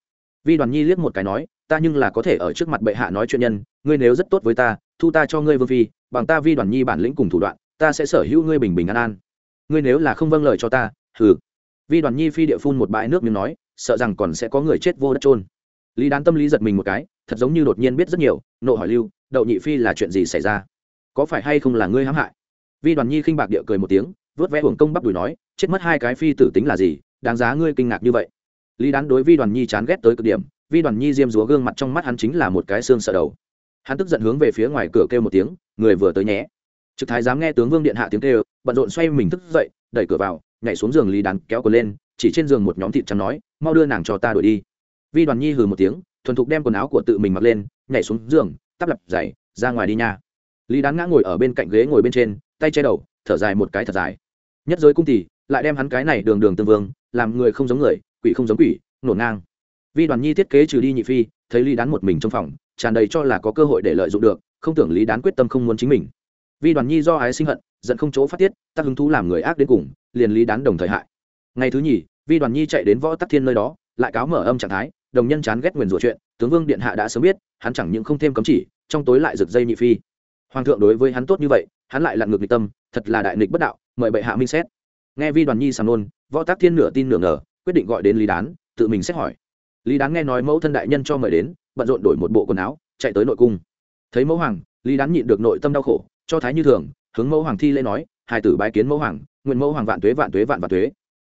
Vi đoàn nhi liếc một cái nói, ta nhưng là có thể ở trước mặt bệ hạ nói chuyện nhân, ngươi nếu rất tốt với ta, thu ta cho ngươi vương phi, bằng ta vi đoàn nhi bản lĩnh cùng thủ đoạn, ta sẽ sở hữu ngươi bình bình an an. Ngươi nếu là không vâng lời cho ta, hừ. Vi đoàn nhi phi địa phun một bãi nước miếng nói, sợ rằng còn sẽ có người chết vô đất trôn lý đán tâm lý giật mình một cái, thật giống như đột nhiên biết rất nhiều, nộ hỏi lưu, đậu nhị phi là chuyện gì xảy ra? Có phải hay không là ngươi hãm hại? Vi đoàn nhi khinh bạc địa cười một tiếng vớt vẽ hưởng công bắp đùi nói, chết mất hai cái phi tử tính là gì, đáng giá ngươi kinh ngạc như vậy. Lý đán đối vi đoàn nhi chán ghét tới cực điểm, vi đoàn nhi diêm rúa gương mặt trong mắt hắn chính là một cái xương sợ đầu. Hắn tức giận hướng về phía ngoài cửa kêu một tiếng, người vừa tới nhé. Trực thái dám nghe tướng vương điện hạ tiếng kêu, bận rộn xoay mình thức dậy, đẩy cửa vào, nhảy xuống giường lý đán kéo cờ lên, chỉ trên giường một nhóm thịt trắng nói, mau đưa nàng cho ta đuổi đi. Vi đoàn nhi hừ một tiếng, thuần thục đem quần áo của tự mình mặc lên, nhảy xuống giường, tắp lập giày, ra ngoài đi nha. Lý đán ngã ngồi ở bên cạnh ghế ngồi bên trên, tay che đầu, thở dài một cái thật dài nhất giới cung tỷ lại đem hắn cái này đường đường tương vương, làm người không giống người, quỷ không giống quỷ, nổ ngang. Vi đoàn nhi thiết kế trừ đi nhị phi, thấy lý đán một mình trong phòng, tràn đầy cho là có cơ hội để lợi dụng được, không tưởng lý đán quyết tâm không muốn chính mình. Vi đoàn nhi do ái sinh hận, giận không chỗ phát tiết, tác hứng thú làm người ác đến cùng, liền lý đán đồng thời hại. Ngày thứ nhì, vi đoàn nhi chạy đến võ tắc thiên nơi đó, lại cáo mở âm trạng thái, đồng nhân chán ghét nguyền rủa chuyện, tướng vương điện hạ đã sớm biết, hắn chẳng những không thêm cấm chỉ, trong tối lại rực dây nhị phi. Hoàng thượng đối với hắn tốt như vậy, hắn lại lặn ngược nghịch tâm, thật là đại nghịch bất đạo mời bệ hạ minh xét. Nghe vi đoàn nhi sàm nôn, võ tác thiên nửa tin nửa ngờ, quyết định gọi đến lý đán, tự mình xét hỏi. Lý đán nghe nói mẫu thân đại nhân cho mời đến, bận rộn đổi một bộ quần áo, chạy tới nội cung. Thấy mẫu hoàng, lý đán nhịn được nội tâm đau khổ, cho thái như thường, hướng mẫu hoàng thi lễ nói hài tử bái kiến mẫu hoàng, nguyện mẫu hoàng vạn tuế vạn tuế, vạn vạn tuế.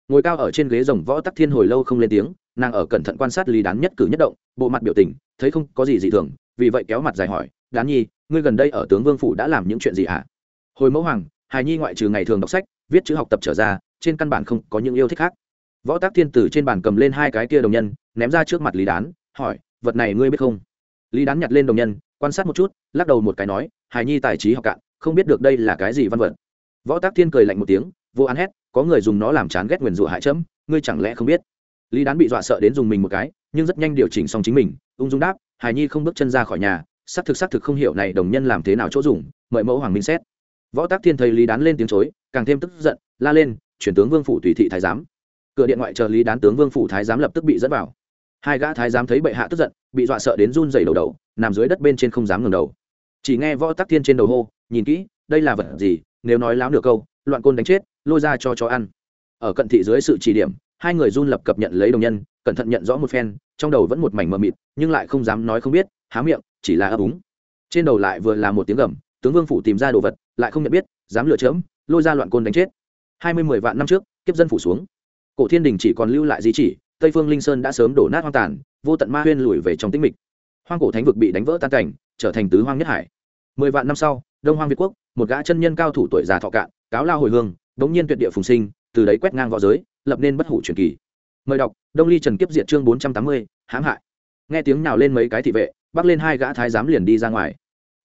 Ngồi cao ở trên ghế rồng võ tắc thiên hồi lâu không lên tiếng, nàng ở cẩn thận quan sát lý đán nhất cử nhất động, bộ mặt biểu tình, thấy không có gì dị thường, vì vậy kéo mặt dài hỏi, đán nhi, ngươi gần đây ở tướng vương phủ đã làm những chuyện gì hả? Hồi mẫu hoàng hài nhi ngoại trừ ngày thường đọc sách, viết chữ học tập trở ra, trên căn bản không có những yêu thích khác. Võ tác thiên tử trên bàn cầm lên hai cái kia đồng nhân, ném ra trước mặt lý đán, hỏi, vật này ngươi biết không? Lý đán nhặt lên đồng nhân, quan sát một chút, lắc đầu một cái nói, hài nhi tài trí học cạn, không biết được đây là cái gì văn vật. Võ tác thiên cười lạnh một tiếng, vô án hét, có người dùng nó làm chán ghét nguyền rủa hại chấm, ngươi chẳng lẽ không biết? Lý đán bị dọa sợ đến dùng mình một cái, nhưng rất nhanh điều chỉnh xong chính mình, ung dung đáp, hài nhi không bước chân ra khỏi nhà, xác thực xác thực không hiểu này đồng nhân làm thế nào chỗ dùng, mời mẫu hoàng minh xét võ tác thiên thấy lý đán lên tiếng chối, càng thêm tức giận, la lên, chuyển tướng vương phủ tùy thị thái giám. Cửa điện ngoại chờ lý đán tướng vương phủ thái giám lập tức bị dẫn vào. Hai gã thái giám thấy bệ hạ tức giận, bị dọa sợ đến run dày đầu đầu, nằm dưới đất bên trên không dám ngừng đầu. Chỉ nghe võ tắc thiên trên đầu hô, nhìn kỹ, đây là vật gì? Nếu nói láo nửa câu, loạn côn đánh chết, lôi ra cho chó ăn. Ở cận thị dưới sự chỉ điểm, hai người run lập cập nhận lấy đồng nhân, cẩn thận nhận rõ một phen, trong đầu vẫn một mảnh mờ mịt, nhưng lại không dám nói không biết, há miệng, chỉ là ấp úng. Trên đầu lại vừa là một tiếng gầm tướng vương phủ tìm ra đồ vật, lại không nhận biết, dám lựa chớm, lôi ra loạn côn đánh chết. Hai mươi mười vạn năm trước, kiếp dân phủ xuống. Cổ thiên đình chỉ còn lưu lại di chỉ, tây phương linh sơn đã sớm đổ nát hoang tàn, vô tận ma huyên lùi về trong tĩnh mịch. Hoang cổ thánh vực bị đánh vỡ tan cảnh, trở thành tứ hoang nhất hải. Mười vạn năm sau, đông hoang việt quốc, một gã chân nhân cao thủ tuổi già thọ cạn, cáo lao hồi hương, đống nhiên tuyệt địa phùng sinh, từ đấy quét ngang v õ giới, lập nên bất hủ truyền kỳ. Mời đọc, đông ly trần kiếp diệt chương bốn trăm tám mươi, hãm hại. Nghe tiếng nào lên mấy cái thị vệ, bắt lên hai gã thái giám liền đi ra ngoài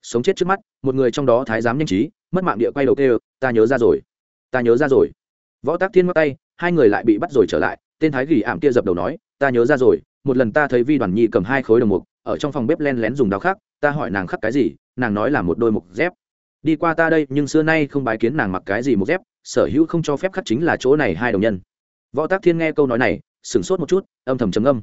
sống chết trước mắt, một người trong đó thái giám nhanh trí, mất mạng địa quay đầu kêu, ta nhớ ra rồi, ta nhớ ra rồi. Võ tác thiên mắc tay, hai người lại bị bắt rồi trở lại, tên thái gỉ ảm kia dập đầu nói, ta nhớ ra rồi, một lần ta thấy vi đoàn nhi cầm hai khối đồng mục, ở trong phòng bếp len lén dùng đao khắc, ta hỏi nàng khắc cái gì, nàng nói là một đôi mục dép. Đi qua ta đây, nhưng xưa nay không bái kiến nàng mặc cái gì mục dép, sở hữu không cho phép khắc chính là chỗ này hai đồng nhân. Võ tác thiên nghe câu nói này, sửng sốt một chút, âm thầm trầm âm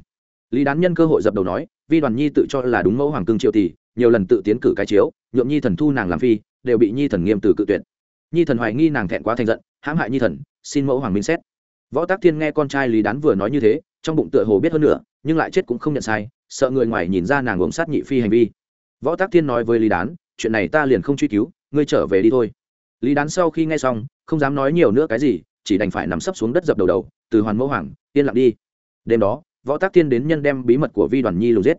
lý đán nhân cơ hội dập đầu nói, vi đoàn nhi tự cho là đúng mẫu hoàng cương triệu thì nhiều lần tự tiến cử cái chiếu, nhuộm nhi thần thu nàng làm phi, đều bị nhi thần nghiêm từ cự tuyệt. Nhi thần hoài nghi nàng thẹn quá thành giận, hãm hại nhi thần, xin mẫu hoàng minh xét. Võ tác thiên nghe con trai lý đán vừa nói như thế, trong bụng tựa hồ biết hơn nữa, nhưng lại chết cũng không nhận sai, sợ người ngoài nhìn ra nàng uống sát nhị phi hành vi. Võ tác thiên nói với lý đán, chuyện này ta liền không truy cứu, ngươi trở về đi thôi. Lý đán sau khi nghe xong, không dám nói nhiều nữa cái gì, chỉ đành phải nằm sấp xuống đất dập đầu đầu, từ hoàn mẫu hoàng, yên lặng đi. Đêm đó, võ tác thiên đến nhân đem bí mật của vi đoàn nhi lùng giết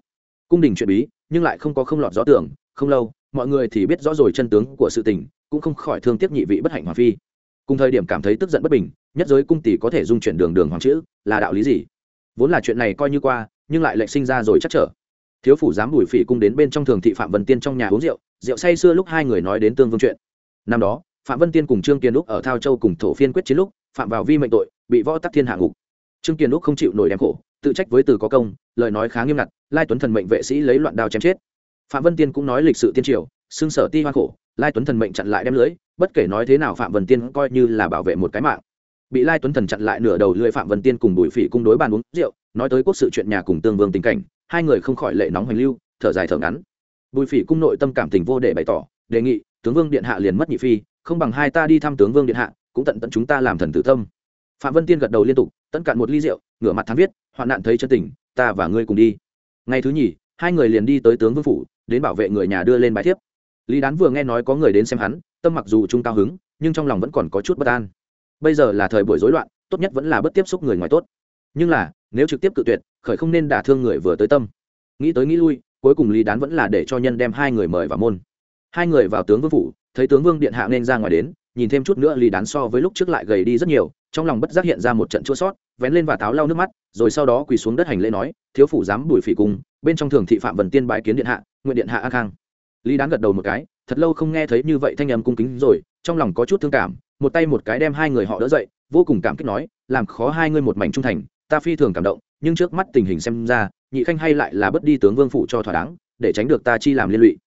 cung đình chuyện bí, nhưng lại không có không lọt gió tưởng, không lâu, mọi người thì biết rõ rồi chân tướng của sự tình, cũng không khỏi thương tiếc nhị vị bất hạnh hoàng phi. Cùng thời điểm cảm thấy tức giận bất bình, nhất giới cung tỷ có thể dung chuyển đường đường hoàng chữ, là đạo lý gì? Vốn là chuyện này coi như qua, nhưng lại lệnh sinh ra rồi chắc trở. Thiếu phủ dám bùi phỉ cung đến bên trong thường thị phạm vân tiên trong nhà uống rượu rượu say xưa lúc hai người nói đến tương vương chuyện. Năm đó, phạm vân tiên cùng trương kiên lúc ở thao châu cùng thổ phiên quyết chiến lúc, phạm vào vi mệnh tội, bị võ tắc thiên hạ ngục. Trương kiên lúc không chịu nổi đem khổ, tự trách với từ có công, lời nói khá nghiêm ngặt lai tuấn thần mệnh vệ sĩ lấy loạn đao chém chết. Phạm vân tiên cũng nói lịch sự tiên triều, xưng sở ti hoa khổ, lai tuấn thần mệnh chặn lại đem lưới, bất kể nói thế nào phạm vân tiên coi như là bảo vệ một cái mạng. Bị lai tuấn thần chặn lại nửa đầu lưỡi phạm vân tiên cùng bùi phỉ cung đối bàn uống rượu, nói tới quốc sự chuyện nhà cùng tương vương tình cảnh, hai người không khỏi lệ nóng hoành lưu, thở dài thở ngắn. Bùi phỉ cung nội tâm cảm tình vô để bày tỏ, đề nghị, tướng vương điện hạ liền mất nhị phi, không bằng hai ta đi thăm tướng vương điện hạ, cũng tận tận chúng ta làm thần tử tâm phạm vân tiên gật đầu liên tục tận cạn một ly rượu, ngửa mặt thắm viết, hoạn nạn thấy chân tình, ta và ngươi cùng đi ngày thứ nhì, hai người liền đi tới tướng vương phủ, đến bảo vệ người nhà đưa lên bài thiếp. Lý đán vừa nghe nói có người đến xem hắn, tâm mặc dù trung cao hứng, nhưng trong lòng vẫn còn có chút bất an. Bây giờ là thời buổi rối loạn, tốt nhất vẫn là bất tiếp xúc người ngoài tốt. Nhưng là, nếu trực tiếp cự tuyệt, khởi không nên đả thương người vừa tới tâm. Nghĩ tới nghĩ lui, cuối cùng lý đán vẫn là để cho nhân đem hai người mời vào môn. Hai người vào tướng vương phủ, thấy tướng vương điện hạ nên ra ngoài đến, nhìn thêm chút nữa lý đán so với lúc trước lại gầy đi rất nhiều, trong lòng bất giác hiện ra một trận chua sót vén lên và táo lau nước mắt, rồi sau đó quỳ xuống đất hành lễ nói, thiếu phủ dám bùi phỉ cung bên trong thường thị phạm vần tiên bái kiến điện hạ, nguyện điện hạ an khang. Lý đán gật đầu một cái, thật lâu không nghe thấy như vậy thanh âm cung kính rồi, trong lòng có chút thương cảm, một tay một cái đem hai người họ đỡ dậy, vô cùng cảm kích nói, làm khó hai ngươi một mảnh trung thành, ta phi thường cảm động, nhưng trước mắt tình hình xem ra, nhị khanh hay lại là bất đi tướng vương phụ cho thỏa đáng, để tránh được ta chi làm liên lụy.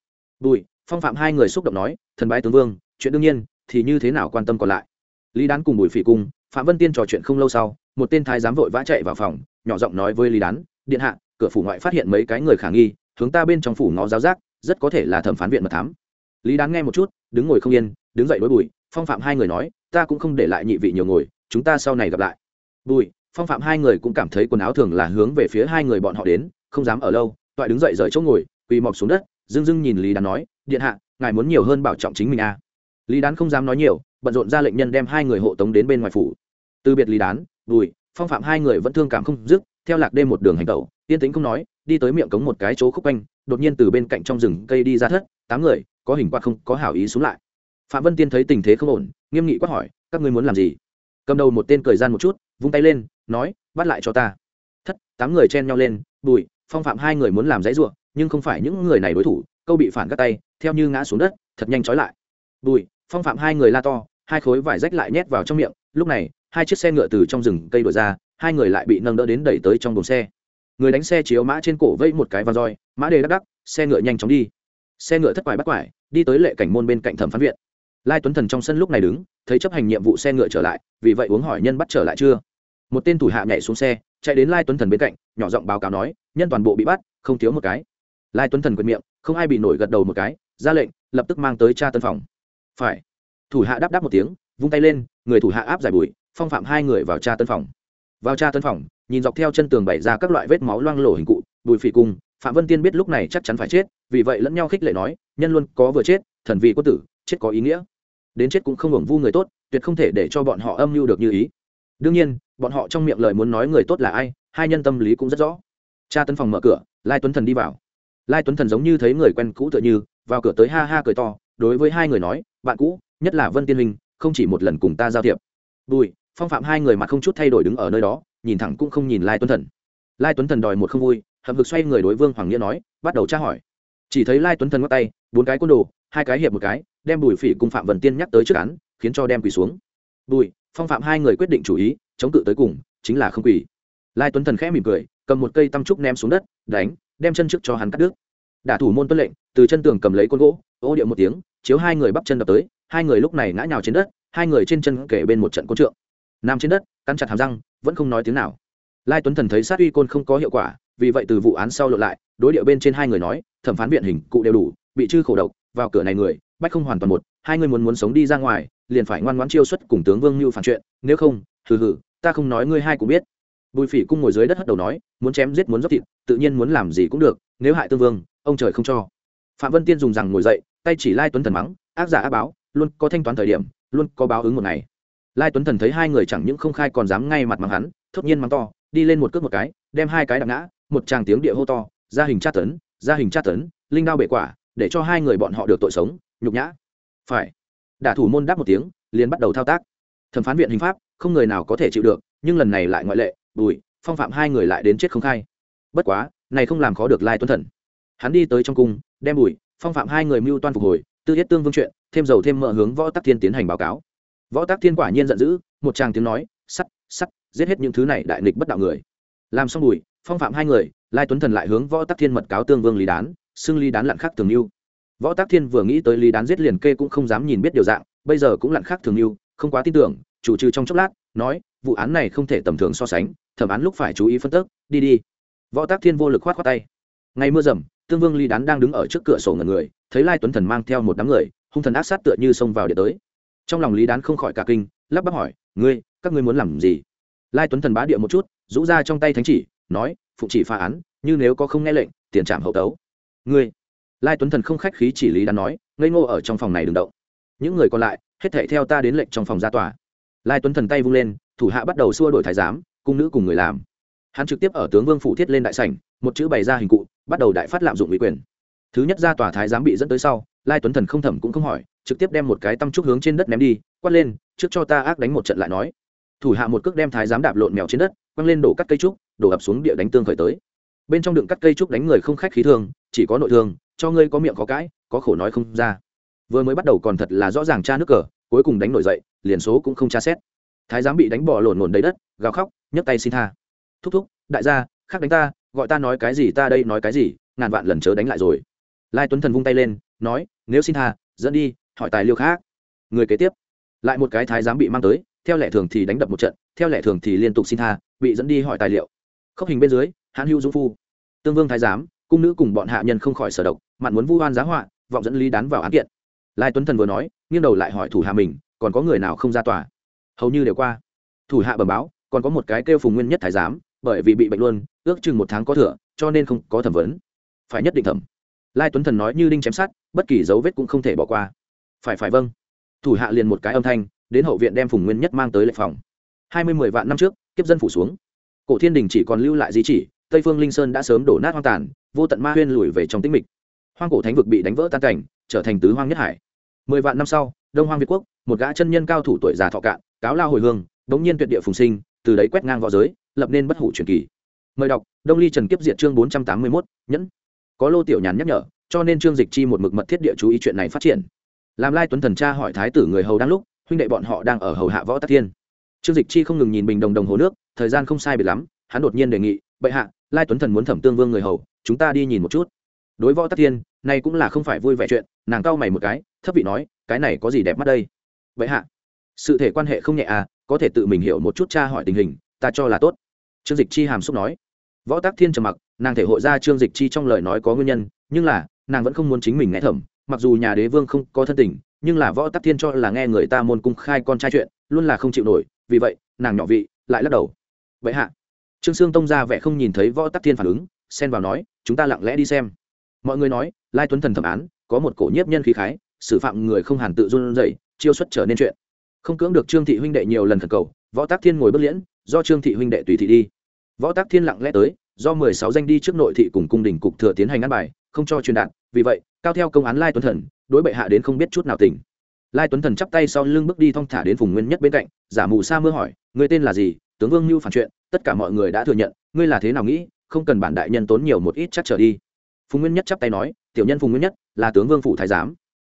Bùi, phong phạm hai người xúc động nói, thần bái tướng vương, chuyện đương nhiên, thì như thế nào quan tâm còn lại? Lý đán cùng bùi phỉ cung phạm vân tiên trò chuyện không lâu sau một tên thái giám vội vã chạy vào phòng, nhỏ giọng nói với lý đán, điện hạ, cửa phủ ngoại phát hiện mấy cái người khả nghi, hướng ta bên trong phủ ngó giáo giác, rất có thể là thẩm phán viện mật thám. Lý đán nghe một chút, đứng ngồi không yên, đứng dậy đối bùi, phong phạm hai người nói, ta cũng không để lại nhị vị nhiều ngồi, chúng ta sau này gặp lại. Bùi, phong phạm hai người cũng cảm thấy quần áo thường là hướng về phía hai người bọn họ đến, không dám ở lâu, toại đứng dậy rời chỗ ngồi, quỳ mọc xuống đất, dưng dưng nhìn lý đán nói, điện hạ, ngài muốn nhiều hơn bảo trọng chính mình à. lý đán không dám nói nhiều, bận rộn ra lệnh nhân đem hai người hộ tống đến bên ngoài phủ. Từ biệt lý đán bùi, phong phạm hai người vẫn thương cảm không dứt, theo lạc đêm một đường hành tẩu, yên tĩnh không nói, đi tới miệng cống một cái chỗ khúc quanh, đột nhiên từ bên cạnh trong rừng cây đi ra thất, tám người, có hình quạt không, có hảo ý xuống lại. Phạm vân tiên thấy tình thế không ổn, nghiêm nghị quát hỏi, các ngươi muốn làm gì? Cầm đầu một tên cười gian một chút, vung tay lên, nói, bắt lại cho ta. Thất, tám người chen nhau lên, bùi, phong phạm hai người muốn làm dãy ruộng, nhưng không phải những người này đối thủ, câu bị phản các tay, theo như ngã xuống đất, thật nhanh trói lại. Bùi, phong phạm hai người la to, hai khối vải rách lại nhét vào trong miệng, lúc này hai chiếc xe ngựa từ trong rừng cây đổi ra, hai người lại bị nâng đỡ đến đẩy tới trong đồn xe. Người đánh xe chiếu mã trên cổ vẫy một cái và roi, mã đề đắc đắc, xe ngựa nhanh chóng đi. Xe ngựa thất quải bắt quải, đi tới lệ cảnh môn bên cạnh thẩm phán viện. Lai tuấn thần trong sân lúc này đứng, thấy chấp hành nhiệm vụ xe ngựa trở lại, vì vậy uống hỏi nhân bắt trở lại chưa? Một tên thủ hạ nhảy xuống xe, chạy đến lai tuấn thần bên cạnh, nhỏ giọng báo cáo nói, nhân toàn bộ bị bắt, không thiếu một cái. Lai tuấn thần quyệt miệng, không ai bị nổi gật đầu một cái, ra lệnh, lập tức mang tới cha tân phòng. Phải. Thủ hạ đáp đáp một tiếng, vung tay lên, người thủ hạ áp giải bụi phong phạm hai người vào cha tân phòng. Vào cha tân phòng, nhìn dọc theo chân tường bày ra các loại vết máu loang lổ hình cụ, bùi phỉ cung phạm vân tiên biết lúc này chắc chắn phải chết, vì vậy lẫn nhau khích lệ nói, nhân luôn có vừa chết, thần vì quân tử, chết có ý nghĩa. Đến chết cũng không hưởng vu người tốt, tuyệt không thể để cho bọn họ âm mưu được như ý. Đương nhiên, bọn họ trong miệng lời muốn nói người tốt là ai, hai nhân tâm lý cũng rất rõ. Cha tân phòng mở cửa, lai tuấn thần đi vào. Lai tuấn thần giống như thấy người quen cũ tựa như, vào cửa tới ha ha cười to, đối với hai người nói, bạn cũ, nhất là vân tiên minh không chỉ một lần cùng ta giao thiệp. Bùi phong phạm hai người mặt không chút thay đổi đứng ở nơi đó, nhìn thẳng cũng không nhìn lai tuấn thần. Lai tuấn thần đòi một không vui, hậm hực xoay người đối vương hoàng nghĩa nói, bắt đầu tra hỏi. Chỉ thấy lai tuấn thần ngắt tay, bốn cái côn đồ, hai cái hiệp một cái, đem bùi phỉ cùng phạm vân tiên nhắc tới trước án, khiến cho đem quỳ xuống. Bùi, phong phạm hai người quyết định chủ ý, chống cự tới cùng, chính là không quỳ. Lai tuấn thần khẽ mỉm cười, cầm một cây tăm trúc ném xuống đất, đánh, đem chân trước cho hắn cắt đứt. Đả thủ môn tuân lệnh, từ chân tường cầm lấy côn gỗ, ô điệu một tiếng, chiếu hai người bắp chân đập tới, hai người lúc này ngã nhào trên đất, hai người trên chân kể bên một trận côn trượng nằm trên đất, cắn chặt hàm răng, vẫn không nói tiếng nào. Lai tuấn thần thấy sát uy côn không có hiệu quả, vì vậy từ vụ án sau lộ lại, đối điệu bên trên hai người nói, thẩm phán viện hình cụ đều đủ, bị chư khổ độc, vào cửa này người, bách không hoàn toàn một, hai người muốn muốn sống đi ra ngoài, liền phải ngoan ngoãn chiêu xuất cùng tướng vương mưu phản chuyện, nếu không, hừ hừ, ta không nói ngươi hai cũng biết. Bùi phỉ cung ngồi dưới đất hất đầu nói, muốn chém giết muốn dốc thịt, tự nhiên muốn làm gì cũng được, nếu hại tương vương, ông trời không cho. Phạm vân tiên dùng rằng ngồi dậy, tay chỉ lai tuấn thần mắng, ác giả ác báo, luôn có thanh toán thời điểm, luôn có báo ứng một ngày lai tuấn thần thấy hai người chẳng những không khai còn dám ngay mặt mắng hắn, thốt nhiên mắng to, đi lên một cước một cái, đem hai cái đặt ngã, một tràng tiếng địa hô to, ra hình tra tấn, ra hình tra tấn, linh đao bệ quả, để cho hai người bọn họ được tội sống, nhục nhã. Phải. Đả thủ môn đáp một tiếng, liền bắt đầu thao tác. Thẩm phán viện hình pháp, không người nào có thể chịu được, nhưng lần này lại ngoại lệ, bùi, phong phạm hai người lại đến chết không khai. Bất quá, này không làm khó được lai tuấn thần. Hắn đi tới trong cung, đem bùi, phong phạm hai người mưu toan phục hồi, tư yết tương vương chuyện, thêm dầu thêm mỡ hướng võ tắc thiên tiến hành báo cáo võ tắc thiên quả nhiên giận dữ, một tràng tiếng nói, sắt sắt, giết hết những thứ này đại nghịch bất đạo người. Làm xong bùi, phong phạm hai người, lai tuấn thần lại hướng võ tắc thiên mật cáo tương vương lý đán, xưng lý đán lặn khác thường lưu võ tắc thiên vừa nghĩ tới lý đán giết liền kê cũng không dám nhìn biết điều dạng, bây giờ cũng lặn khác thường lưu không quá tin tưởng, chủ trừ trong chốc lát, nói, vụ án này không thể tầm thường so sánh, thẩm án lúc phải chú ý phân tức đi đi. Võ tác thiên vô lực khoát khoát tay. Ngày mưa rầm, tương vương Lý đán đang đứng ở trước cửa sổ ngần người, thấy lai tuấn thần mang theo một đám người, hung thần ác sát tựa như xông vào địa tới trong lòng lý đán không khỏi cả kinh, lắp bắp hỏi, ngươi, các ngươi muốn làm gì? Lai tuấn thần bá địa một chút, rũ ra trong tay thánh chỉ, nói phụ chỉ phá án, như nếu có không nghe lệnh, tiền trảm hậu tấu. Ngươi? Lai tuấn thần không khách khí chỉ lý đán nói, ngây ngô ở trong phòng này đừng động. Những người còn lại, hết thảy theo ta đến lệnh trong phòng ra tòa. Lai tuấn thần tay vung lên, thủ hạ bắt đầu xua đổi thái giám, cung nữ cùng người làm. Hắn trực tiếp ở tướng vương phủ thiết lên đại sảnh, một chữ bày ra hình cụ, bắt đầu đại phát lạm dụng ủy quyền. Thứ nhất ra tòa thái giám bị dẫn tới sau, lai tuấn thần không thẩm cũng không hỏi trực tiếp đem một cái tăm trúc hướng trên đất ném đi, quát lên, trước cho ta ác đánh một trận lại nói. Thủ hạ một cước đem thái giám đạp lộn mèo trên đất, quăng lên đổ cắt cây trúc, đổ ập xuống địa đánh tương khởi tới. Bên trong đựng cắt cây trúc đánh người không khách khí thương chỉ có nội thương cho ngươi có miệng có cãi, có khổ nói không ra. Vừa mới bắt đầu còn thật là rõ ràng cha nước cờ, cuối cùng đánh nổi dậy, liền số cũng không tra xét. Thái giám bị đánh bỏ lộn ngổn đầy đất, gào khóc, nhấc tay xin tha. Thúc thúc, đại gia, khác đánh ta, gọi ta nói cái gì ta đây nói cái gì, ngàn vạn lần chớ đánh lại rồi. Lai tuấn thần vung tay lên, nói, nếu xin tha, dẫn đi hỏi tài liêu khác. Người kế tiếp. Lại một cái thái giám bị mang tới, theo lệ thường thì đánh đập một trận, theo lệ thường thì liên tục xin tha, bị dẫn đi hỏi tài liệu. Khốc hình bên dưới hãn hữu dũng phu. Tương vương thái giám, cung nữ cùng bọn hạ nhân không khỏi sở độc mặn muốn vu oan giá họa, vọng dẫn lý đán vào án kiện. Lai tuấn thần vừa nói, nghiêng đầu lại hỏi thủ hạ mình, còn có người nào không ra tòa? Hầu như đều qua. Thủ hạ bẩm báo, còn có một cái kêu phùng nguyên nhất thái giám, bởi vì bị bệnh luôn, ước chừng một tháng có thừa, cho nên không có thẩm vấn. Phải nhất định thẩm. Lai tuấn thần nói như đinh chém sát bất kỳ dấu vết cũng không thể bỏ qua phải phải vâng. Thủ hạ liền một cái âm thanh, đến hậu viện đem phùng nguyên nhất mang tới lệ phòng. Hai mươi mười vạn năm trước, kiếp dân phủ xuống. Cổ thiên đình chỉ còn lưu lại di chỉ, tây phương linh sơn đã sớm đổ nát hoang tàn, vô tận ma huyên lùi về trong tĩnh mịch. Hoang cổ thánh vực bị đánh vỡ tan cảnh, trở thành tứ hoang nhất hải. Mười vạn năm sau, đông hoang việt quốc, một gã chân nhân cao thủ tuổi già thọ cạn, cáo lao hồi hương bỗng nhiên tuyệt địa phùng sinh, từ đấy quét ngang v õ giới, lập nên bất hủ truyền kỳ. Mời đọc, đông ly trần kiếp diệt chương bốn trăm tám mươi mốt, nhẫn. Có lô tiểu nhàn nhắc nhở, cho nên trương dịch chi một mực mật thiết địa chú ý chuyện này phát triển làm lai tuấn thần cha hỏi thái tử người hầu đang lúc, huynh đệ bọn họ đang ở hầu hạ võ tắc thiên. Trương dịch chi không ngừng nhìn bình đồng đồng hồ nước, thời gian không sai biệt lắm, hắn đột nhiên đề nghị, bệ hạ, lai tuấn thần muốn thẩm tương vương người hầu, chúng ta đi nhìn một chút. Đối võ tắc thiên này cũng là không phải vui vẻ chuyện, nàng cau mày một cái, thấp vị nói, cái này có gì đẹp mắt đây? Bệ hạ, sự thể quan hệ không nhẹ à có thể tự mình hiểu một chút cha hỏi tình hình, ta cho là tốt. Trương dịch chi hàm xúc nói. Võ tắc thiên trầm mặc, nàng thể hội ra trương dịch chi trong lời nói có nguyên nhân, nhưng là, nàng vẫn không muốn chính mình nghe thẩm mặc dù nhà đế vương không có thân tình, nhưng là võ tắc thiên cho là nghe người ta môn cung khai con trai chuyện, luôn là không chịu nổi, vì vậy, nàng nhỏ vị, lại lắc đầu. Vậy hạ. Trương sương tông ra vẻ không nhìn thấy võ tắc thiên phản ứng, xen vào nói, chúng ta lặng lẽ đi xem. Mọi người nói, lai tuấn thần thẩm án, có một cổ nhiếp nhân khí khái, xử phạm người không hàn tự run dậy chiêu xuất trở nên chuyện. Không cưỡng được trương thị huynh đệ nhiều lần thần cầu, võ tác thiên ngồi bất liễn, do trương thị huynh đệ tùy thị đi. Võ tác thiên lặng lẽ tới, do mười sáu danh đi trước nội thị cùng cung đình cục thừa tiến hành ăn bài, không cho truyền đạt vì vậy, cao theo công án lai tuấn thần, đối bệ hạ đến không biết chút nào tỉnh lai tuấn thần chắp tay sau lưng bước đi thong thả đến vùng nguyên nhất bên cạnh, giả mù sa mưa hỏi người tên là gì? Tướng vương như phản chuyện, tất cả mọi người đã thừa nhận, ngươi là thế nào nghĩ, không cần bản đại nhân tốn nhiều một ít chắc trở đi. Phùng nguyên nhất chắp tay nói, tiểu nhân phùng nguyên nhất, là tướng vương phủ thái giám.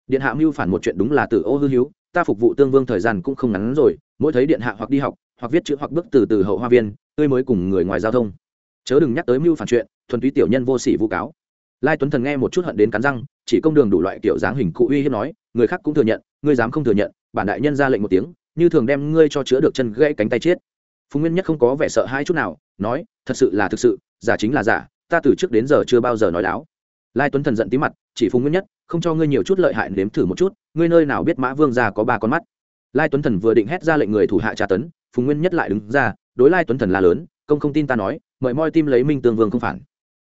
Điện hạ mưu phản một chuyện đúng là từ ô hư hiếu ta phục vụ tương vương thời gian cũng không ngắn rồi, mỗi thấy điện hạ hoặc đi học, hoặc viết chữ hoặc bước từ từ hậu hoa viên, tươi mới cùng người ngoài giao thông. Chớ đừng nhắc tới mưu phản chuyện, thuần túy tiểu nhân vô sỉ vu cáo lai tuấn thần nghe một chút hận đến cắn răng, chỉ công đường đủ loại kiểu dáng hình cụ uy hiếp nói, người khác cũng thừa nhận, ngươi dám không thừa nhận, bản đại nhân ra lệnh một tiếng, như thường đem ngươi cho chữa được chân gãy cánh tay chết. Phùng nguyên nhất không có vẻ sợ hai chút nào, nói, thật sự là thực sự, giả chính là giả, ta từ trước đến giờ chưa bao giờ nói láo. Lai tuấn thần giận tí mặt, chỉ phùng nguyên nhất, không cho ngươi nhiều chút lợi hại, nếm thử một chút, ngươi nơi nào biết mã vương già có ba con mắt. Lai tuấn thần vừa định hét ra lệnh người thủ hạ tra tấn, phùng nguyên nhất lại đứng ra, đối lai tuấn thần là lớn, công không tin ta nói, mời moi tim lấy minh tương vương không phản.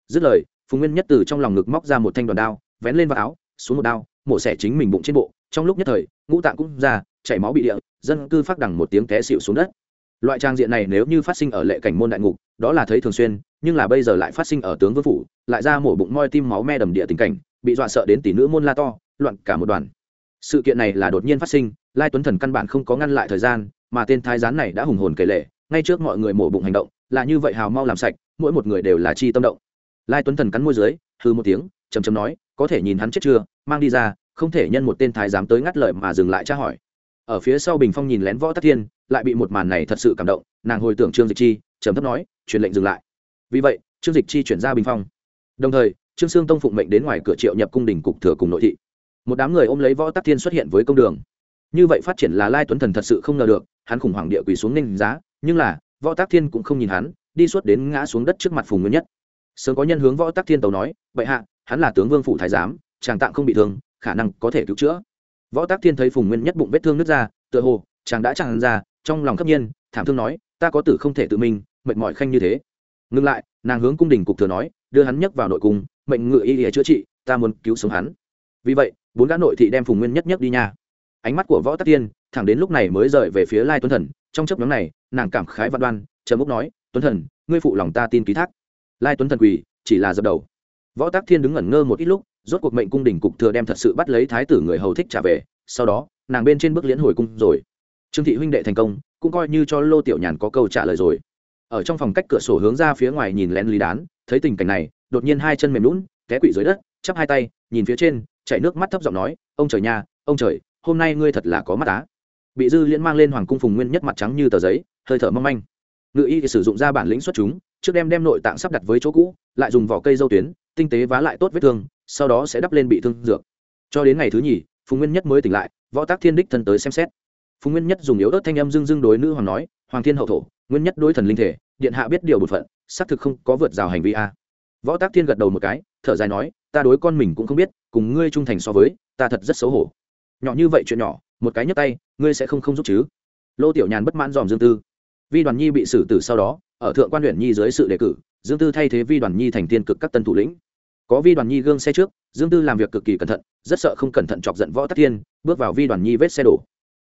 Dứt lời phùng nguyên nhất từ trong lòng ngực móc ra một thanh đoàn đao, vén lên vào áo, xuống một đao, mổ xẻ chính mình bụng trên bộ. Trong lúc nhất thời, ngũ tạng cũng ra, chảy máu bị địa, dân cư phát đằng một tiếng té xịu xuống đất. Loại trang diện này nếu như phát sinh ở lệ cảnh môn đại ngục, đó là thấy thường xuyên, nhưng là bây giờ lại phát sinh ở tướng vương phủ, lại ra mổ bụng moi tim máu me đầm địa tình cảnh, bị dọa sợ đến tỷ nữ môn la to, loạn cả một đoàn. Sự kiện này là đột nhiên phát sinh, lai tuấn thần căn bản không có ngăn lại thời gian, mà tên thái gián này đã hùng hồn kể lệ, ngay trước mọi người mổ bụng hành động, là như vậy hào mau làm sạch, mỗi một người đều là chi tâm động lai tuấn thần cắn môi dưới hư một tiếng chầm chầm nói, có thể nhìn hắn chết chưa? Mang đi ra, không thể nhân một tên thái giám tới ngắt lời mà dừng lại tra hỏi. Ở phía sau bình phong nhìn lén võ tắc thiên, lại bị một màn này thật sự cảm động, nàng hồi tưởng trương dịch chi, trầm thấp nói, truyền lệnh dừng lại. Vì vậy, trương dịch chi chuyển ra bình phong. Đồng thời, trương sương tông phụng mệnh đến ngoài cửa triệu nhập cung đình cục thừa cùng nội thị. Một đám người ôm lấy võ tắc thiên xuất hiện với công đường. Như vậy phát triển là lai tuấn thần thật sự không ngờ được, hắn khủng hoảng địa quỳ xuống ninh giá, nhưng là, võ tắc thiên cũng không nhìn hắn, đi suốt đến ngã xuống đất trước mặt phùng nguyên nhất sớm có nhân hướng võ tắc thiên tàu nói vậy hạ, hắn là tướng vương phủ thái giám, chàng tạng không bị thương, khả năng có thể cứu chữa. Võ tắc thiên thấy phùng nguyên nhất bụng vết thương nứt ra, tựa hồ, chàng đã tràn ra, trong lòng khắc nhiên, thảm thương nói, ta có tử không thể tự mình, mệt mỏi khanh như thế. Ngừng lại, nàng hướng cung đình cục thừa nói, đưa hắn nhấc vào nội cung, mệnh ngự y để chữa trị, ta muốn cứu sống hắn. Vì vậy, bốn gã nội thị đem phùng nguyên nhất nhất đi nha. Ánh mắt của võ tắc tiên thẳng đến lúc này mới rời về phía lai tuấn thần. Trong chấp nhóm này, nàng cảm khái văn đoan, trầm bốc nói, tuấn thần, ngươi phụ lòng ta tin ký thác lai tuấn thần quỳ chỉ là dập đầu. Võ Tác thiên đứng ngẩn ngơ một ít lúc rốt cuộc mệnh cung đình cục thừa đem thật sự bắt lấy thái tử người hầu thích trả về sau đó nàng bên trên bước liễn hồi cung rồi. Trương thị huynh đệ thành công cũng coi như cho lô tiểu nhàn có câu trả lời rồi. Ở trong phòng cách cửa sổ hướng ra phía ngoài nhìn lén lý đán thấy tình cảnh này đột nhiên hai chân mềm lún té quỵ dưới đất chắp hai tay nhìn phía trên chảy nước mắt thấp giọng nói ông trời nhà, ông trời hôm nay ngươi thật là có mắt á. Bị dư liễn mang lên hoàng cung phùng nguyên nhất mặt trắng như tờ giấy hơi thở mong manh. Ngự y thì sử dụng ra bản lĩnh xuất chúng trước đem đem nội tạng sắp đặt với chỗ cũ, lại dùng vỏ cây dâu tuyến, tinh tế vá lại tốt vết thương, sau đó sẽ đắp lên bị thương dược. Cho đến ngày thứ nhì, phùng nguyên nhất mới tỉnh lại, võ tác thiên đích thân tới xem xét. Phùng nguyên nhất dùng yếu ớt thanh âm dưng dưng đối nữ hoàng nói, hoàng thiên hậu thổ, nguyên nhất đối thần linh thể, điện hạ biết điều bột phận, xác thực không có vượt rào hành vi a. Võ tác thiên gật đầu một cái, thở dài nói, ta đối con mình cũng không biết, cùng ngươi trung thành so với, ta thật rất xấu hổ. Nhỏ như vậy chuyện nhỏ, một cái nhấp tay, ngươi sẽ không không giúp chứ? Lô tiểu nhàn bất mãn dòm dương tư vi đoàn nhi bị xử tử sau đó, ở thượng quan huyện nhi dưới sự đề cử, dương tư thay thế vi đoàn nhi thành tiên cực các tân thủ lĩnh. Có vi đoàn nhi gương xe trước, dương tư làm việc cực kỳ cẩn thận, rất sợ không cẩn thận chọc giận võ tắc thiên, bước vào vi đoàn nhi vết xe đổ.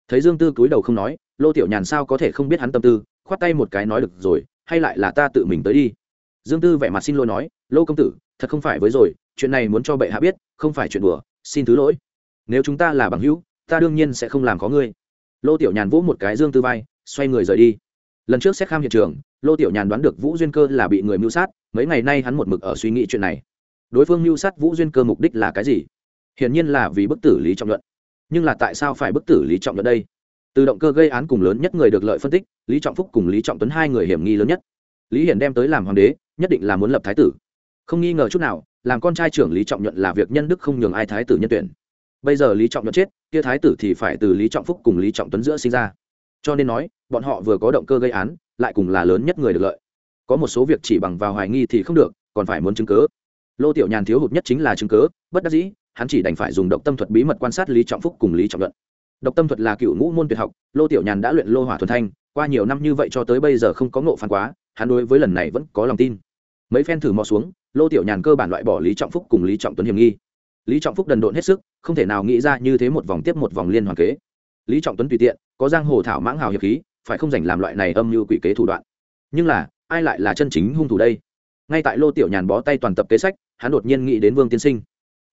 Thấy dương tư cúi đầu không nói, lô tiểu nhàn sao có thể không biết hắn tâm tư, khoát tay một cái nói được rồi, hay lại là ta tự mình tới đi. Dương tư vẻ mặt xin lỗi nói, lô công tử, thật không phải với rồi, chuyện này muốn cho bệ hạ biết, không phải chuyện đùa, xin thứ lỗi. Nếu chúng ta là bằng hữu, ta đương nhiên sẽ không làm có ngươi. Lô tiểu nhàn vỗ một cái dương tư vai, xoay người rời đi lần trước xét khám hiện trường, lô tiểu nhàn đoán được vũ duyên cơ là bị người mưu sát, mấy ngày nay hắn một mực ở suy nghĩ chuyện này. Đối phương mưu sát vũ duyên cơ mục đích là cái gì? Hiển nhiên là vì bức tử lý trọng luận. Nhưng là tại sao phải bức tử lý trọng luận đây? Từ động cơ gây án cùng lớn nhất người được lợi phân tích, lý trọng phúc cùng lý trọng tuấn hai người hiểm nghi lớn nhất. Lý hiển đem tới làm hoàng đế, nhất định là muốn lập thái tử. Không nghi ngờ chút nào, làm con trai trưởng lý trọng nhuận là việc nhân đức không nhường ai thái tử nhân tuyển. Bây giờ lý trọng nhuận chết, kia thái tử thì phải từ lý trọng phúc cùng lý trọng tuấn giữa sinh ra cho nên nói, bọn họ vừa có động cơ gây án, lại cùng là lớn nhất người được lợi. Có một số việc chỉ bằng vào hoài nghi thì không được, còn phải muốn chứng cớ lô tiểu nhàn thiếu hụt nhất chính là chứng cớ bất đắc dĩ, hắn chỉ đành phải dùng độc tâm thuật bí mật quan sát lý trọng phúc cùng lý trọng luận. Độc tâm thuật là cựu ngũ môn tuyệt học, lô tiểu nhàn đã luyện lô hỏa thuần thanh, qua nhiều năm như vậy cho tới bây giờ không có ngộ phản quá, hắn đối với lần này vẫn có lòng tin. Mấy phen thử mò xuống, lô tiểu nhàn cơ bản loại bỏ lý trọng phúc cùng lý trọng tuấn hiểm nghi. Lý trọng phúc đần độn hết sức, không thể nào nghĩ ra như thế một vòng tiếp một vòng liên hoàn kế lý trọng tuấn tùy tiện, có giang hồ thảo mãng hào hiệp khí, phải không dành làm loại này âm như quỷ kế thủ đoạn? Nhưng là, ai lại là chân chính hung thủ đây? Ngay tại lô tiểu nhàn bó tay toàn tập kế sách, hắn đột nhiên nghĩ đến vương tiên sinh.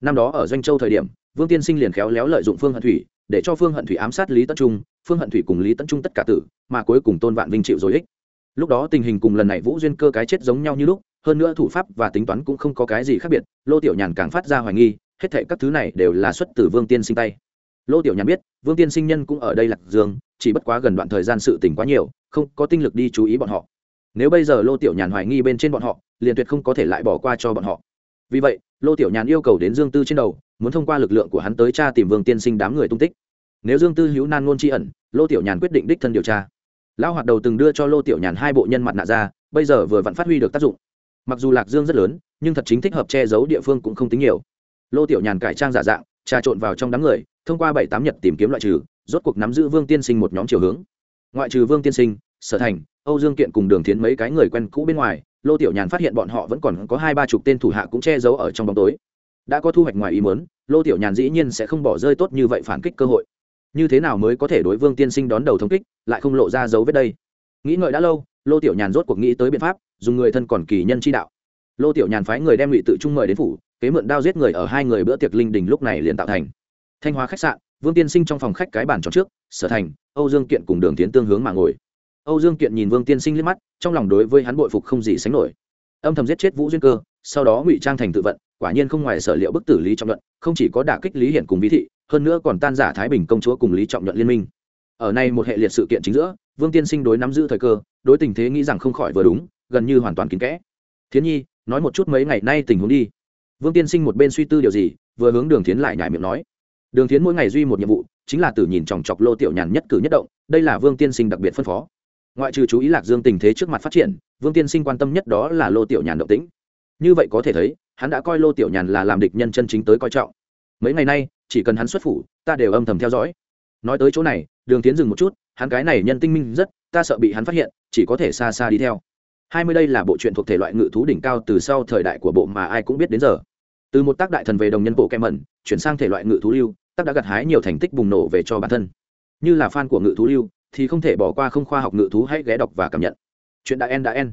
Năm đó ở doanh châu thời điểm, vương tiên sinh liền khéo léo lợi dụng phương hận thủy, để cho phương hận thủy ám sát lý tấn trung, phương hận thủy cùng lý tấn trung tất cả tử, mà cuối cùng tôn vạn vinh chịu rồi ích. Lúc đó tình hình cùng lần này vũ duyên cơ cái chết giống nhau như lúc, hơn nữa thủ pháp và tính toán cũng không có cái gì khác biệt, lô tiểu nhàn càng phát ra hoài nghi, hết thệ các thứ này đều là xuất từ vương tiên sinh tay lô tiểu nhàn biết, vương tiên sinh nhân cũng ở đây lạc dương, chỉ bất quá gần đoạn thời gian sự tỉnh quá nhiều, không có tinh lực đi chú ý bọn họ. Nếu bây giờ lô tiểu nhàn hoài nghi bên trên bọn họ, liền tuyệt không có thể lại bỏ qua cho bọn họ. Vì vậy, lô tiểu nhàn yêu cầu đến dương tư trên đầu, muốn thông qua lực lượng của hắn tới tra tìm vương tiên sinh đám người tung tích. Nếu dương tư hữu nan ngôn tri ẩn, lô tiểu nhàn quyết định đích thân điều tra. Lão hoạt đầu từng đưa cho lô tiểu nhàn hai bộ nhân mặt nạ ra, bây giờ vừa vẫn phát huy được tác dụng. Mặc dù lạc dương rất lớn, nhưng thật chính thích hợp che giấu địa phương cũng không tính nhiều. Lô tiểu nhàn cải trang giả dạng, trà trộn vào trong đám người thông qua bảy tám nhật tìm kiếm loại trừ, rốt cuộc nắm giữ vương tiên sinh một nhóm chiều hướng. Ngoại trừ vương tiên sinh, sở thành, âu dương kiện cùng đường thiến mấy cái người quen cũ bên ngoài, lô tiểu nhàn phát hiện bọn họ vẫn còn có hai ba chục tên thủ hạ cũng che giấu ở trong bóng tối. Đã có thu hoạch ngoài ý muốn, lô tiểu nhàn dĩ nhiên sẽ không bỏ rơi tốt như vậy phản kích cơ hội. Như thế nào mới có thể đối vương tiên sinh đón đầu thống kích, lại không lộ ra dấu vết đây? Nghĩ ngợi đã lâu, lô tiểu nhàn rốt cuộc nghĩ tới biện pháp, dùng người thân còn kỳ nhân chi đạo. Lô tiểu nhàn phái người đem ngụy tự trung mời đến phủ, kế mượn đao giết người ở hai người bữa tiệc linh đình lúc này liền tạo thành thanh hóa khách sạn, vương tiên sinh trong phòng khách cái bàn tròn trước, sở thành, âu dương kiện cùng đường tiến tương hướng mà ngồi. Âu dương kiện nhìn vương tiên sinh liếc mắt, trong lòng đối với hắn bội phục không gì sánh nổi. Âm thầm giết chết vũ duyên cơ, sau đó ngụy trang thành tự vận, quả nhiên không ngoài sở liệu bức tử lý trọng luận không chỉ có đả kích lý hiển cùng bí thị, hơn nữa còn tan giả thái bình công chúa cùng lý trọng nhuận liên minh. Ở nay một hệ liệt sự kiện chính giữa, vương tiên sinh đối nắm giữ thời cơ, đối tình thế nghĩ rằng không khỏi vừa đúng, gần như hoàn toàn kín kẽ. Thiến nhi, nói một chút mấy ngày nay tình huống đi. Vương tiên sinh một bên suy tư điều gì, vừa hướng đường thiến lại nhải miệng nói đường thiến mỗi ngày duy một nhiệm vụ, chính là từ nhìn chòng chọc lô tiểu nhàn nhất cử nhất động, đây là vương tiên sinh đặc biệt phân phó. Ngoại trừ chú ý lạc dương tình thế trước mặt phát triển, vương tiên sinh quan tâm nhất đó là lô tiểu nhàn động tĩnh. Như vậy có thể thấy, hắn đã coi lô tiểu nhàn là làm địch nhân chân chính tới coi trọng. Mấy ngày nay, chỉ cần hắn xuất phủ, ta đều âm thầm theo dõi. Nói tới chỗ này, đường tiến dừng một chút, hắn cái này nhân tinh minh rất, ta sợ bị hắn phát hiện, chỉ có thể xa xa đi theo. Hai mươi đây là bộ truyện thuộc thể loại ngự thú đỉnh cao từ sau thời đại của bộ mà ai cũng biết đến giờ. Từ một tác đại thần về đồng nhân bộ kem mẩn chuyển sang thể loại ngự thú lưu tác đã gặt hái nhiều thành tích bùng nổ về cho bản thân. Như là fan của ngự thú lưu, thì không thể bỏ qua không khoa học ngự thú hãy ghé đọc và cảm nhận. Chuyện đã en đã en